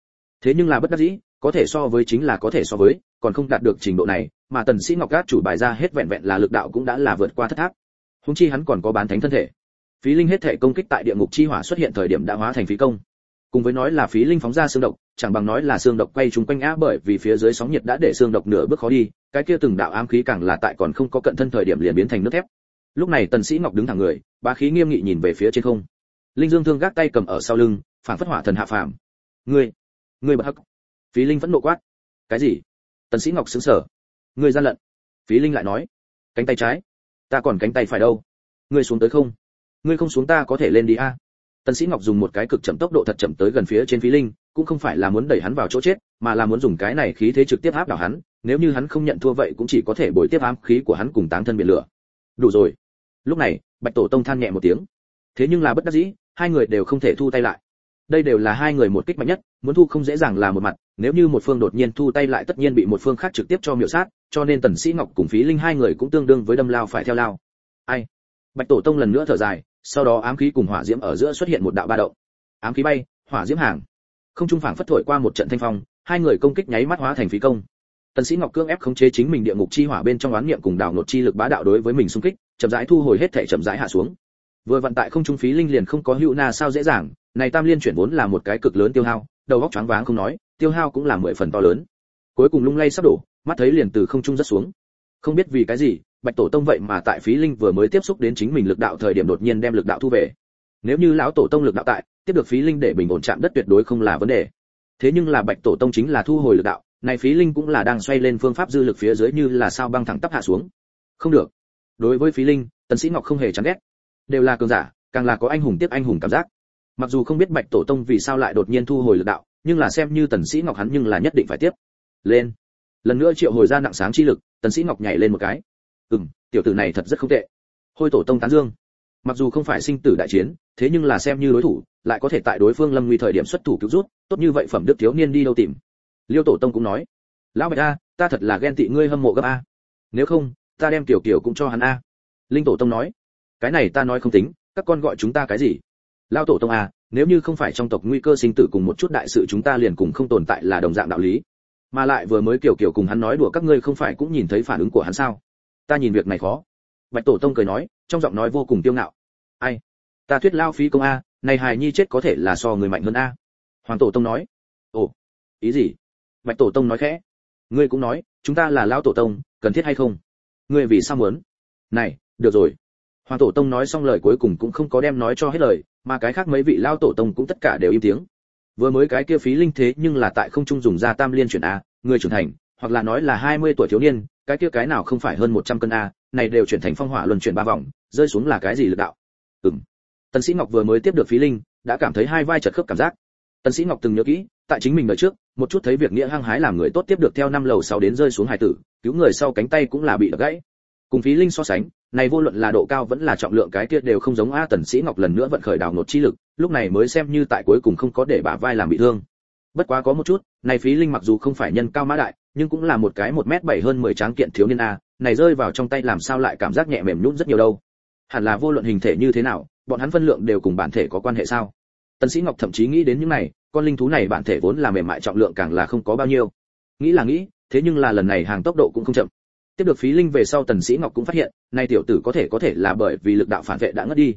Thế nhưng là bất đắc dĩ, có thể so với chính là có thể so với, còn không đạt được trình độ này, mà tần sĩ ngọc cát chủ bài ra hết vẹn vẹn là lực đạo cũng đã là vượt qua thất tháp. Húng chi hắn còn có bán thánh thân thể. Phí linh hết thể công kích tại địa ngục chi hỏa xuất hiện thời điểm đã hóa thành phí công. Cùng với nói là phí linh phóng ra xương độc, chẳng bằng nói là xương độc quay chúng quanh á bởi vì phía dưới sóng nhiệt đã để xương độc nửa bước khó đi cái kia từng đạo ám khí càng là tại còn không có cận thân thời điểm liền biến thành nước thép. Lúc này tần sĩ ngọc đứng thẳng người, bá khí nghiêm nghị nhìn về phía trên không. Linh dương thương gác tay cầm ở sau lưng, phản phất hỏa thần hạ phàm. Ngươi ngươi bật hắc. Phí linh vẫn nộ quát. Cái gì? Tần sĩ ngọc sững sờ. Ngươi gian lận. Phí linh lại nói. Cánh tay trái. Ta còn cánh tay phải đâu? Ngươi xuống tới không? Ngươi không xuống ta có thể lên đi a. Tần sĩ ngọc dùng một cái cực chậm tốc độ thật chậm tới gần phía trên phí linh, cũng không phải là muốn đẩy hắn vào chỗ chết, mà là muốn dùng cái này khí thế trực tiếp áp đảo hắn nếu như hắn không nhận thua vậy cũng chỉ có thể bồi tiếp ám khí của hắn cùng táng thân biển lửa. Đủ rồi. Lúc này, bạch tổ tông than nhẹ một tiếng. Thế nhưng là bất đắc dĩ, hai người đều không thể thu tay lại. Đây đều là hai người một kích mạnh nhất, muốn thu không dễ dàng là một mặt, nếu như một phương đột nhiên thu tay lại tất nhiên bị một phương khác trực tiếp cho miểu sát, cho nên tần sĩ ngọc cùng phí linh hai người cũng tương đương với đâm lao phải theo lao. Ai? Bạch tổ tông lần nữa thở dài, sau đó ám khí cùng hỏa diễm ở giữa xuất hiện một đạo ba động. Ám khí bay, hỏa diễm hàng. Không trung phảng phất thổi qua một trận thanh phong, hai người công kích nháy mắt hóa thành phí công tần sĩ ngọc cương ép khống chế chính mình địa ngục chi hỏa bên trong oán niệm cùng đảo nột chi lực bá đạo đối với mình xung kích, chậm rãi thu hồi hết thể chậm rãi hạ xuống. Vừa vận tại không trung phí linh liền không có hữu na sao dễ dàng, này tam liên chuyển vốn là một cái cực lớn tiêu hao, đầu óc choáng váng không nói, tiêu hao cũng là mười phần to lớn. Cuối cùng lung lay sắp đổ, mắt thấy liền từ không trung rất xuống. Không biết vì cái gì, bạch tổ tông vậy mà tại phí linh vừa mới tiếp xúc đến chính mình lực đạo thời điểm đột nhiên đem lực đạo thu về. Nếu như lão tổ tông lực đạo tại, tiếp được phí linh để bình ổn chạm đất tuyệt đối không là vấn đề. Thế nhưng là bạch tổ tông chính là thu hồi lực đạo này phí linh cũng là đang xoay lên phương pháp dư lực phía dưới như là sao băng thẳng tắp hạ xuống. Không được. Đối với phí linh, tần sĩ ngọc không hề chán ghét. Đều là cường giả, càng là có anh hùng tiếp anh hùng cảm giác. Mặc dù không biết bạch tổ tông vì sao lại đột nhiên thu hồi lực đạo, nhưng là xem như tần sĩ ngọc hắn nhưng là nhất định phải tiếp. Lên. Lần nữa triệu hồi ra nặng sáng chi lực, tần sĩ ngọc nhảy lên một cái. Ừm, tiểu tử này thật rất không tệ. Hôi tổ tông tán dương. Mặc dù không phải sinh tử đại chiến, thế nhưng là xem như đối thủ, lại có thể tại đối phương lâm nguy thời điểm xuất thủ cứu rút, tốt như vậy phẩm đức thiếu niên đi đâu tìm liêu tổ tông cũng nói, lão bạch a, ta thật là ghen tị ngươi hâm mộ gấp a. Nếu không, ta đem tiểu kiều cũng cho hắn a. Linh tổ tông nói, cái này ta nói không tính, các con gọi chúng ta cái gì? Lao tổ tông a, nếu như không phải trong tộc nguy cơ sinh tử cùng một chút đại sự chúng ta liền cùng không tồn tại là đồng dạng đạo lý. Mà lại vừa mới kiểu kiểu cùng hắn nói đùa các ngươi không phải cũng nhìn thấy phản ứng của hắn sao? Ta nhìn việc này khó. Bạch tổ tông cười nói, trong giọng nói vô cùng tiêu ngạo, ai? Ta thuyết lao phí công a, này hài nhi chết có thể là so người mạnh hơn a. Hoàng tổ tông nói, ồ, ý gì? Bạch tổ tông nói khẽ. Ngươi cũng nói, chúng ta là lao tổ tông, cần thiết hay không? Ngươi vì sao muốn? Này, được rồi. Hoàng tổ tông nói xong lời cuối cùng cũng không có đem nói cho hết lời, mà cái khác mấy vị lao tổ tông cũng tất cả đều im tiếng. Vừa mới cái kia phí linh thế nhưng là tại không trung dùng ra tam liên chuyển a, người trưởng thành, hoặc là nói là 20 tuổi thiếu niên, cái kia cái nào không phải hơn 100 cân a, này đều chuyển thành phong hỏa luân chuyển ba vòng, rơi xuống là cái gì lực đạo? Ừm. Tần sĩ ngọc vừa mới tiếp được phí linh, đã cảm thấy hai vai chật khớp cảm giác. Tần sĩ ngọc từng nhớ kỹ tại chính mình đời trước, một chút thấy việc nghĩa hăng hái làm người tốt tiếp được theo năm lầu sáu đến rơi xuống hải tử, cứu người sau cánh tay cũng là bị đập gãy. Cùng phí linh so sánh, này vô luận là độ cao vẫn là trọng lượng cái kia đều không giống a tần sĩ ngọc lần nữa vận khởi đào nột chi lực, lúc này mới xem như tại cuối cùng không có để bả vai làm bị thương. Bất quá có một chút, này phí linh mặc dù không phải nhân cao mã đại, nhưng cũng là một cái một mét bảy hơn mười tráng kiện thiếu niên a, này rơi vào trong tay làm sao lại cảm giác nhẹ mềm nhũn rất nhiều đâu. Hẳn là vô luận hình thể như thế nào, bọn hắn phân lượng đều cùng bản thể có quan hệ sao? Tần sĩ ngọc thậm chí nghĩ đến những này con linh thú này bản thể vốn là mềm mại trọng lượng càng là không có bao nhiêu. Nghĩ là nghĩ, thế nhưng là lần này hàng tốc độ cũng không chậm. Tiếp được phí linh về sau tần sĩ ngọc cũng phát hiện, nay tiểu tử có thể có thể là bởi vì lực đạo phản vệ đã ngất đi.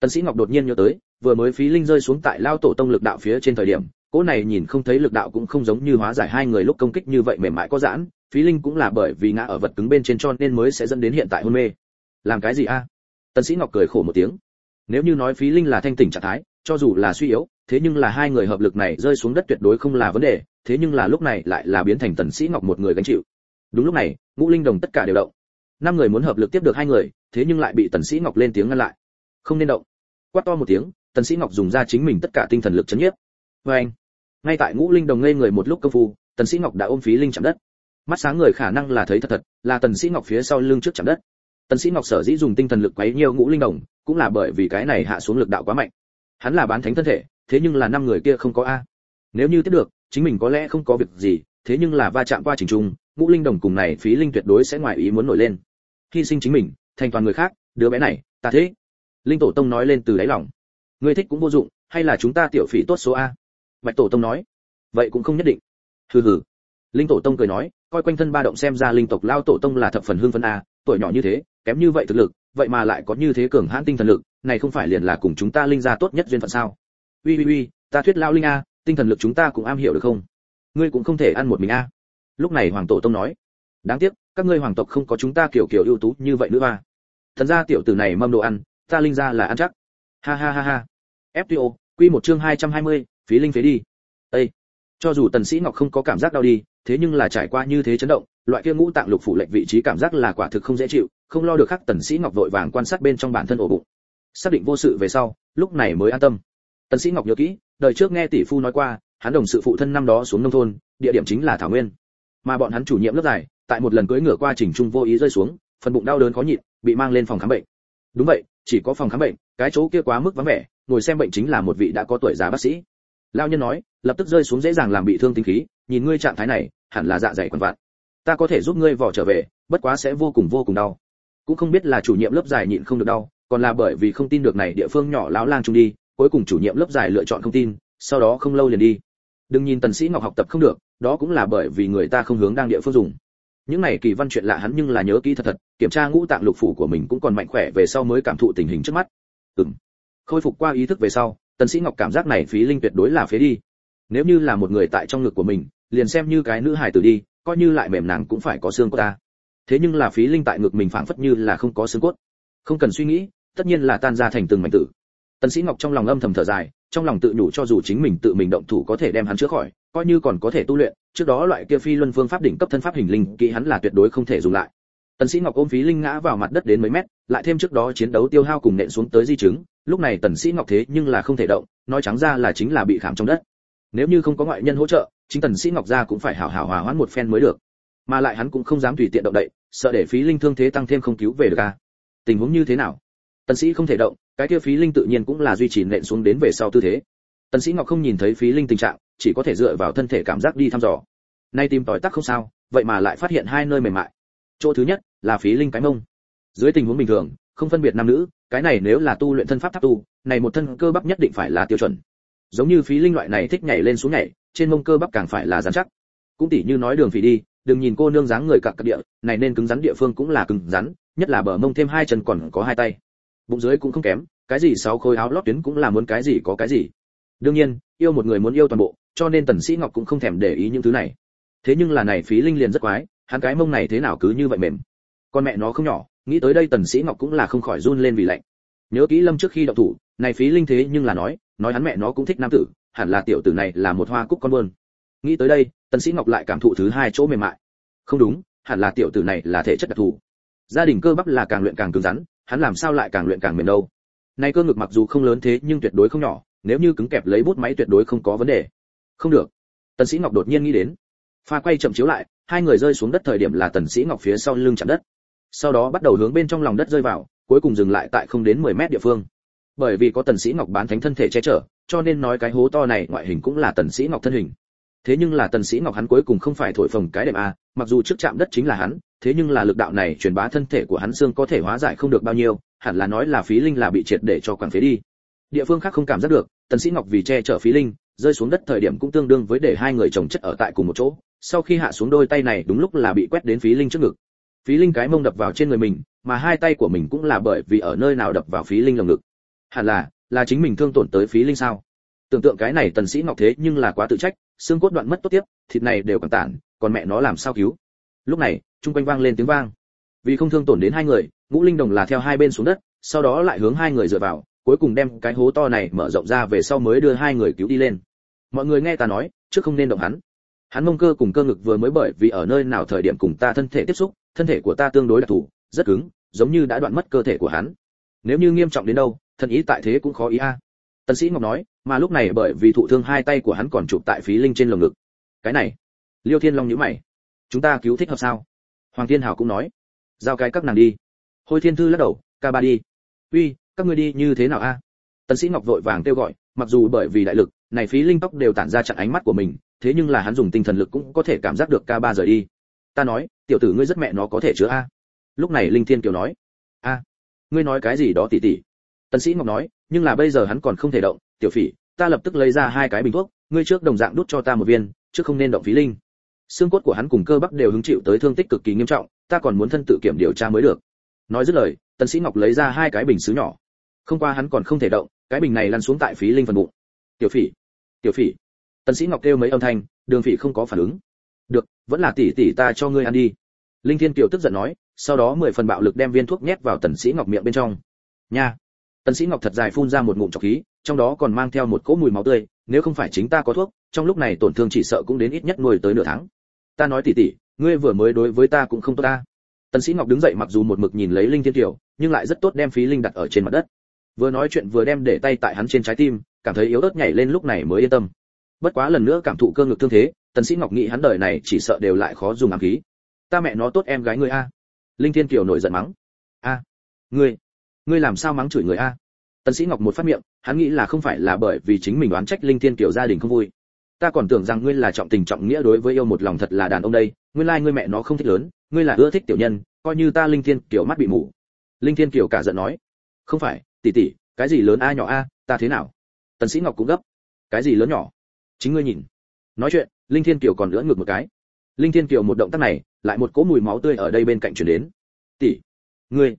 Tần sĩ ngọc đột nhiên nhớ tới, vừa mới phí linh rơi xuống tại lao tổ tông lực đạo phía trên thời điểm cỗ này nhìn không thấy lực đạo cũng không giống như hóa giải hai người lúc công kích như vậy mềm mại có giãn, phí linh cũng là bởi vì ngã ở vật cứng bên trên tròn nên mới sẽ dẫn đến hiện tại hôn mê. Làm cái gì a? Tần sĩ ngọc cười khổ một tiếng. Nếu như nói phí linh là thanh tỉnh trạng thái, cho dù là suy yếu thế nhưng là hai người hợp lực này rơi xuống đất tuyệt đối không là vấn đề, thế nhưng là lúc này lại là biến thành tần sĩ ngọc một người gánh chịu. Đúng lúc này, ngũ linh đồng tất cả đều động. Năm người muốn hợp lực tiếp được hai người, thế nhưng lại bị tần sĩ ngọc lên tiếng ngăn lại. Không nên động. Quát to một tiếng, tần sĩ ngọc dùng ra chính mình tất cả tinh thần lực chấn nhiếp. Với anh, ngay tại ngũ linh đồng ngây người một lúc công phu, tần sĩ ngọc đã ôm phí linh chạm đất. Mắt sáng người khả năng là thấy thật thật, là tần sĩ ngọc phía sau lưng trước chạm đất. Tần sĩ ngọc sở dĩ dùng tinh thần lực quấy nhiều ngũ linh đồng, cũng là bởi vì cái này hạ xuống lực đạo quá mạnh. Hắn là bán thánh thân thể thế nhưng là năm người kia không có a. Nếu như tiếp được, chính mình có lẽ không có việc gì, thế nhưng là va chạm qua trình trung, ngũ linh đồng cùng này phí linh tuyệt đối sẽ ngoài ý muốn nổi lên. Hy sinh chính mình, thành toàn người khác, đứa bé này, ta thế. Linh tổ tông nói lên từ đáy lòng. Ngươi thích cũng vô dụng, hay là chúng ta tiểu phỉ tốt số a? Bạch tổ tông nói. Vậy cũng không nhất định. Hừ hừ. Linh tổ tông cười nói, coi quanh thân ba động xem ra linh tộc lao tổ tông là thập phần hương phấn a, tuổi nhỏ như thế, kém như vậy thực lực, vậy mà lại có như thế cường hãn tinh thần lực, này không phải liền là cùng chúng ta linh gia tốt nhất duyên phận sao? Uy uy uy ta thuyết lao linh a tinh thần lực chúng ta cũng am hiểu được không? Ngươi cũng không thể ăn một mình a. Lúc này hoàng tổ tông nói đáng tiếc các ngươi hoàng tộc không có chúng ta kiểu kiểu ưu tú như vậy nữa à. a thần gia tiểu tử này mâm đồ ăn ta linh gia là ăn chắc. Ha ha ha ha. Fto quy một chương 220, phí linh phế đi. Ê! cho dù tần sĩ ngọc không có cảm giác đau đi thế nhưng là trải qua như thế chấn động loại kia ngũ tạng lục phủ lệnh vị trí cảm giác là quả thực không dễ chịu không lo được khắc tần sĩ ngọc vội vàng quan sát bên trong bản thân ổ bụng. Xác định vô sự về sau lúc này mới an tâm tần sĩ ngọc nhớ kỹ, đời trước nghe tỷ phu nói qua, hắn đồng sự phụ thân năm đó xuống nông thôn, địa điểm chính là thảo nguyên. Mà bọn hắn chủ nhiệm lớp dài, tại một lần cưỡi ngựa qua trình trung vô ý rơi xuống, phần bụng đau đớn khó nhịn, bị mang lên phòng khám bệnh. Đúng vậy, chỉ có phòng khám bệnh, cái chỗ kia quá mức vắng vẻ, ngồi xem bệnh chính là một vị đã có tuổi già bác sĩ. Lao nhân nói, lập tức rơi xuống dễ dàng làm bị thương tinh khí, nhìn ngươi trạng thái này, hẳn là dạ dày quằn vặn. ta có thể giúp ngươi vò trở về, bất quá sẽ vô cùng vô cùng đau. Cũng không biết là chủ nhiệm lớp dài nhịn không được đau, còn là bởi vì không tin được này địa phương nhỏ lão lang trung đi cuối cùng chủ nhiệm lớp dài lựa chọn không tin, sau đó không lâu liền đi. Đừng nhìn tần sĩ ngọc học tập không được, đó cũng là bởi vì người ta không hướng đang địa phương dùng. Những này kỳ văn chuyện lạ hắn nhưng là nhớ kỹ thật thật, kiểm tra ngũ tạng lục phủ của mình cũng còn mạnh khỏe về sau mới cảm thụ tình hình trước mắt. Ừm. Khôi phục qua ý thức về sau, tần sĩ ngọc cảm giác này phí linh tuyệt đối là phế đi. Nếu như là một người tại trong ngực của mình, liền xem như cái nữ hài tử đi, coi như lại mềm nàng cũng phải có xương cốt ta. Thế nhưng là phí linh tại ngực mình phảng phất như là không có xương cốt. Không cần suy nghĩ, tất nhiên là tan ra thành từng mảnh tử tần sĩ ngọc trong lòng âm thầm thở dài, trong lòng tự nhủ cho dù chính mình tự mình động thủ có thể đem hắn chữa khỏi, coi như còn có thể tu luyện, trước đó loại kia phi luân phương pháp đỉnh cấp thân pháp hình linh kỹ hắn là tuyệt đối không thể dùng lại. Tần sĩ ngọc ôm phí linh ngã vào mặt đất đến mấy mét, lại thêm trước đó chiến đấu tiêu hao cùng nện xuống tới di chứng, lúc này tần sĩ ngọc thế nhưng là không thể động, nói trắng ra là chính là bị khảm trong đất. Nếu như không có ngoại nhân hỗ trợ, chính tần sĩ ngọc gia cũng phải hảo hảo hòa hoãn một phen mới được. Mà lại hắn cũng không dám tùy tiện động đậy, sợ để phí linh thương thế tăng thêm không cứu về được a. tình huống như thế nào? Tần sĩ không thể động, cái kia phí linh tự nhiên cũng là duy trì nện xuống đến về sau tư thế. Tần sĩ ngọc không nhìn thấy phí linh tình trạng, chỉ có thể dựa vào thân thể cảm giác đi thăm dò. Nay tìm tỏi tắc không sao, vậy mà lại phát hiện hai nơi mềm mại. Chỗ thứ nhất là phí linh cái mông. Dưới tình huống bình thường, không phân biệt nam nữ, cái này nếu là tu luyện thân pháp tháp tu, này một thân cơ bắp nhất định phải là tiêu chuẩn. Giống như phí linh loại này thích nhảy lên xuống nhảy, trên mông cơ bắp càng phải là rắn chắc. Cũng tỉ như nói đường phỉ đi, đừng nhìn cô nương dáng người cặc cặc địa, này nên cứng rắn địa phương cũng là cứng rắn, nhất là bờ mông thêm hai chân còn có hai tay bụng dưới cũng không kém, cái gì sáu khối áo lót tuyến cũng là muốn cái gì có cái gì. Đương nhiên, yêu một người muốn yêu toàn bộ, cho nên tần sĩ ngọc cũng không thèm để ý những thứ này. Thế nhưng là này phí linh liền rất quái, hắn cái mông này thế nào cứ như vậy mềm. Con mẹ nó không nhỏ, nghĩ tới đây tần sĩ ngọc cũng là không khỏi run lên vì lạnh. Nhớ kỹ lâm trước khi động thủ, này phí linh thế nhưng là nói nói hắn mẹ nó cũng thích nam tử, hẳn là tiểu tử này là một hoa cúc con buôn. Nghĩ tới đây, tần sĩ ngọc lại cảm thụ thứ hai chỗ mềm mại. Không đúng, hẳn là tiểu tử này là thể chất đặc thù. Gia đình cơ bắp là càng luyện càng cứng rắn hắn làm sao lại càng luyện càng mềm đâu? Nay cơ ngực mặc dù không lớn thế nhưng tuyệt đối không nhỏ, nếu như cứng kẹp lấy bút máy tuyệt đối không có vấn đề. Không được. Tần sĩ ngọc đột nhiên nghĩ đến. Pha quay chậm chiếu lại, hai người rơi xuống đất thời điểm là tần sĩ ngọc phía sau lưng chạm đất. Sau đó bắt đầu hướng bên trong lòng đất rơi vào, cuối cùng dừng lại tại không đến 10 mét địa phương. Bởi vì có tần sĩ ngọc bán thánh thân thể che chở, cho nên nói cái hố to này ngoại hình cũng là tần sĩ ngọc thân hình thế nhưng là tần sĩ ngọc hắn cuối cùng không phải thổi phồng cái đệm a, mặc dù trước chạm đất chính là hắn, thế nhưng là lực đạo này truyền bá thân thể của hắn xương có thể hóa giải không được bao nhiêu, hẳn là nói là phí linh là bị triệt để cho quản phế đi. Địa phương khác không cảm giác được, tần sĩ ngọc vì che chở phí linh, rơi xuống đất thời điểm cũng tương đương với để hai người chồng chất ở tại cùng một chỗ, sau khi hạ xuống đôi tay này đúng lúc là bị quét đến phí linh trước ngực. Phí linh cái mông đập vào trên người mình, mà hai tay của mình cũng là bởi vì ở nơi nào đập vào phí linh lồng ngực. Hẳn là là chính mình thương tổn tới phí linh sao? Tưởng tượng cái này tần sĩ ngọc thế nhưng là quá tự trách xương cốt đoạn mất tốt tiếp, thịt này đều càng tản, còn mẹ nó làm sao cứu? Lúc này trung quanh vang lên tiếng vang. Vì không thương tổn đến hai người, ngũ linh đồng là theo hai bên xuống đất, sau đó lại hướng hai người dựa vào, cuối cùng đem cái hố to này mở rộng ra về sau mới đưa hai người cứu đi lên. Mọi người nghe ta nói, trước không nên động hắn. Hắn mông cơ cùng cơ ngực vừa mới bởi vì ở nơi nào thời điểm cùng ta thân thể tiếp xúc, thân thể của ta tương đối đặc thù, rất cứng, giống như đã đoạn mất cơ thể của hắn. Nếu như nghiêm trọng đến đâu thân ý tại thế cũng khó ý a tần sĩ ngọc nói, mà lúc này bởi vì thụ thương hai tay của hắn còn chụp tại phí linh trên lồng ngực. Cái này, liêu thiên long nhíu mày. Chúng ta cứu thích hợp sao? Hoàng thiên hảo cũng nói. Giao cái các nàng đi. Hôi thiên thư lắc đầu, ca ba đi. Uy, các ngươi đi như thế nào a? Tần sĩ ngọc vội vàng kêu gọi, mặc dù bởi vì đại lực, này phí linh tóc đều tản ra chặn ánh mắt của mình, thế nhưng là hắn dùng tinh thần lực cũng có thể cảm giác được ca ba rời đi. Ta nói, tiểu tử ngươi rất mẹ nó có thể chứa a. Lúc này linh thiên kiều nói. A, ngươi nói cái gì đó tỷ tỷ tần sĩ ngọc nói nhưng là bây giờ hắn còn không thể động, tiểu phỉ, ta lập tức lấy ra hai cái bình thuốc, ngươi trước đồng dạng đút cho ta một viên trước không nên động phí linh. Xương cốt của hắn cùng cơ bắp đều hứng chịu tới thương tích cực kỳ nghiêm trọng, ta còn muốn thân tự kiểm điều tra mới được. Nói dứt lời, tần sĩ ngọc lấy ra hai cái bình sứ nhỏ. Không qua hắn còn không thể động, cái bình này lăn xuống tại phí linh phần bụng. Tiểu phỉ tiểu phỉ. Tần sĩ ngọc kêu mấy âm thanh, đường phỉ không có phản ứng. Được, vẫn là tỷ tỷ ta cho ngươi ăn đi. Linh thiên kiều tức giận nói, sau đó mười phần bạo lực đem viên thuốc nhét vào tần sĩ ngọc miệng bên trong. Nha tần sĩ ngọc thật dài phun ra một ngụm trọc khí, trong đó còn mang theo một cỗ mùi máu tươi, nếu không phải chính ta có thuốc, trong lúc này tổn thương chỉ sợ cũng đến ít nhất nuôi tới nửa tháng. Ta nói tỷ tỷ ngươi vừa mới đối với ta cũng không tốt ta. Tần sĩ ngọc đứng dậy mặc dù một mực nhìn lấy linh thiên kiều, nhưng lại rất tốt đem phí linh đặt ở trên mặt đất. Vừa nói chuyện vừa đem để tay tại hắn trên trái tim, cảm thấy yếu ớt nhảy lên lúc này mới yên tâm. Bất quá lần nữa cảm thụ cơ ngực thương thế, tần sĩ ngọc nghĩ hắn đời này chỉ sợ đều lại khó dùng ám khí. Ta mẹ nó tốt em gái ngươi a. Linh thiên kiều nổi giận mắng. A, ngươi ngươi làm sao mắng chửi người a? Tần sĩ ngọc một phát miệng, hắn nghĩ là không phải là bởi vì chính mình đoán trách linh thiên kiều gia đình không vui. Ta còn tưởng rằng ngươi là trọng tình trọng nghĩa đối với yêu một lòng thật là đàn ông đây, nguyên lai like ngươi mẹ nó không thích lớn, ngươi là ưa thích tiểu nhân, coi như ta linh thiên kiều mắt bị mù. Linh thiên kiều cả giận nói, không phải, tỷ tỷ, cái gì lớn a nhỏ a, ta thế nào? Tần sĩ ngọc cũng gấp, cái gì lớn nhỏ? Chính ngươi nhìn. Nói chuyện, linh thiên kiều còn lưỡn ngược một cái. Linh thiên kiều một động tác này, lại một cỗ mùi máu tươi ở đây bên cạnh truyền đến. Tỷ, ngươi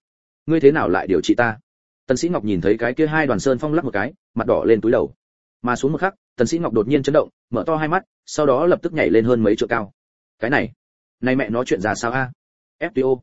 ngươi thế nào lại điều trị ta? Tần sĩ ngọc nhìn thấy cái kia hai đoàn sơn phong lắc một cái, mặt đỏ lên túi đầu. Mà xuống một khắc, tần sĩ ngọc đột nhiên chấn động, mở to hai mắt, sau đó lập tức nhảy lên hơn mấy trượng cao. Cái này này mẹ nói chuyện ra sao a? Fto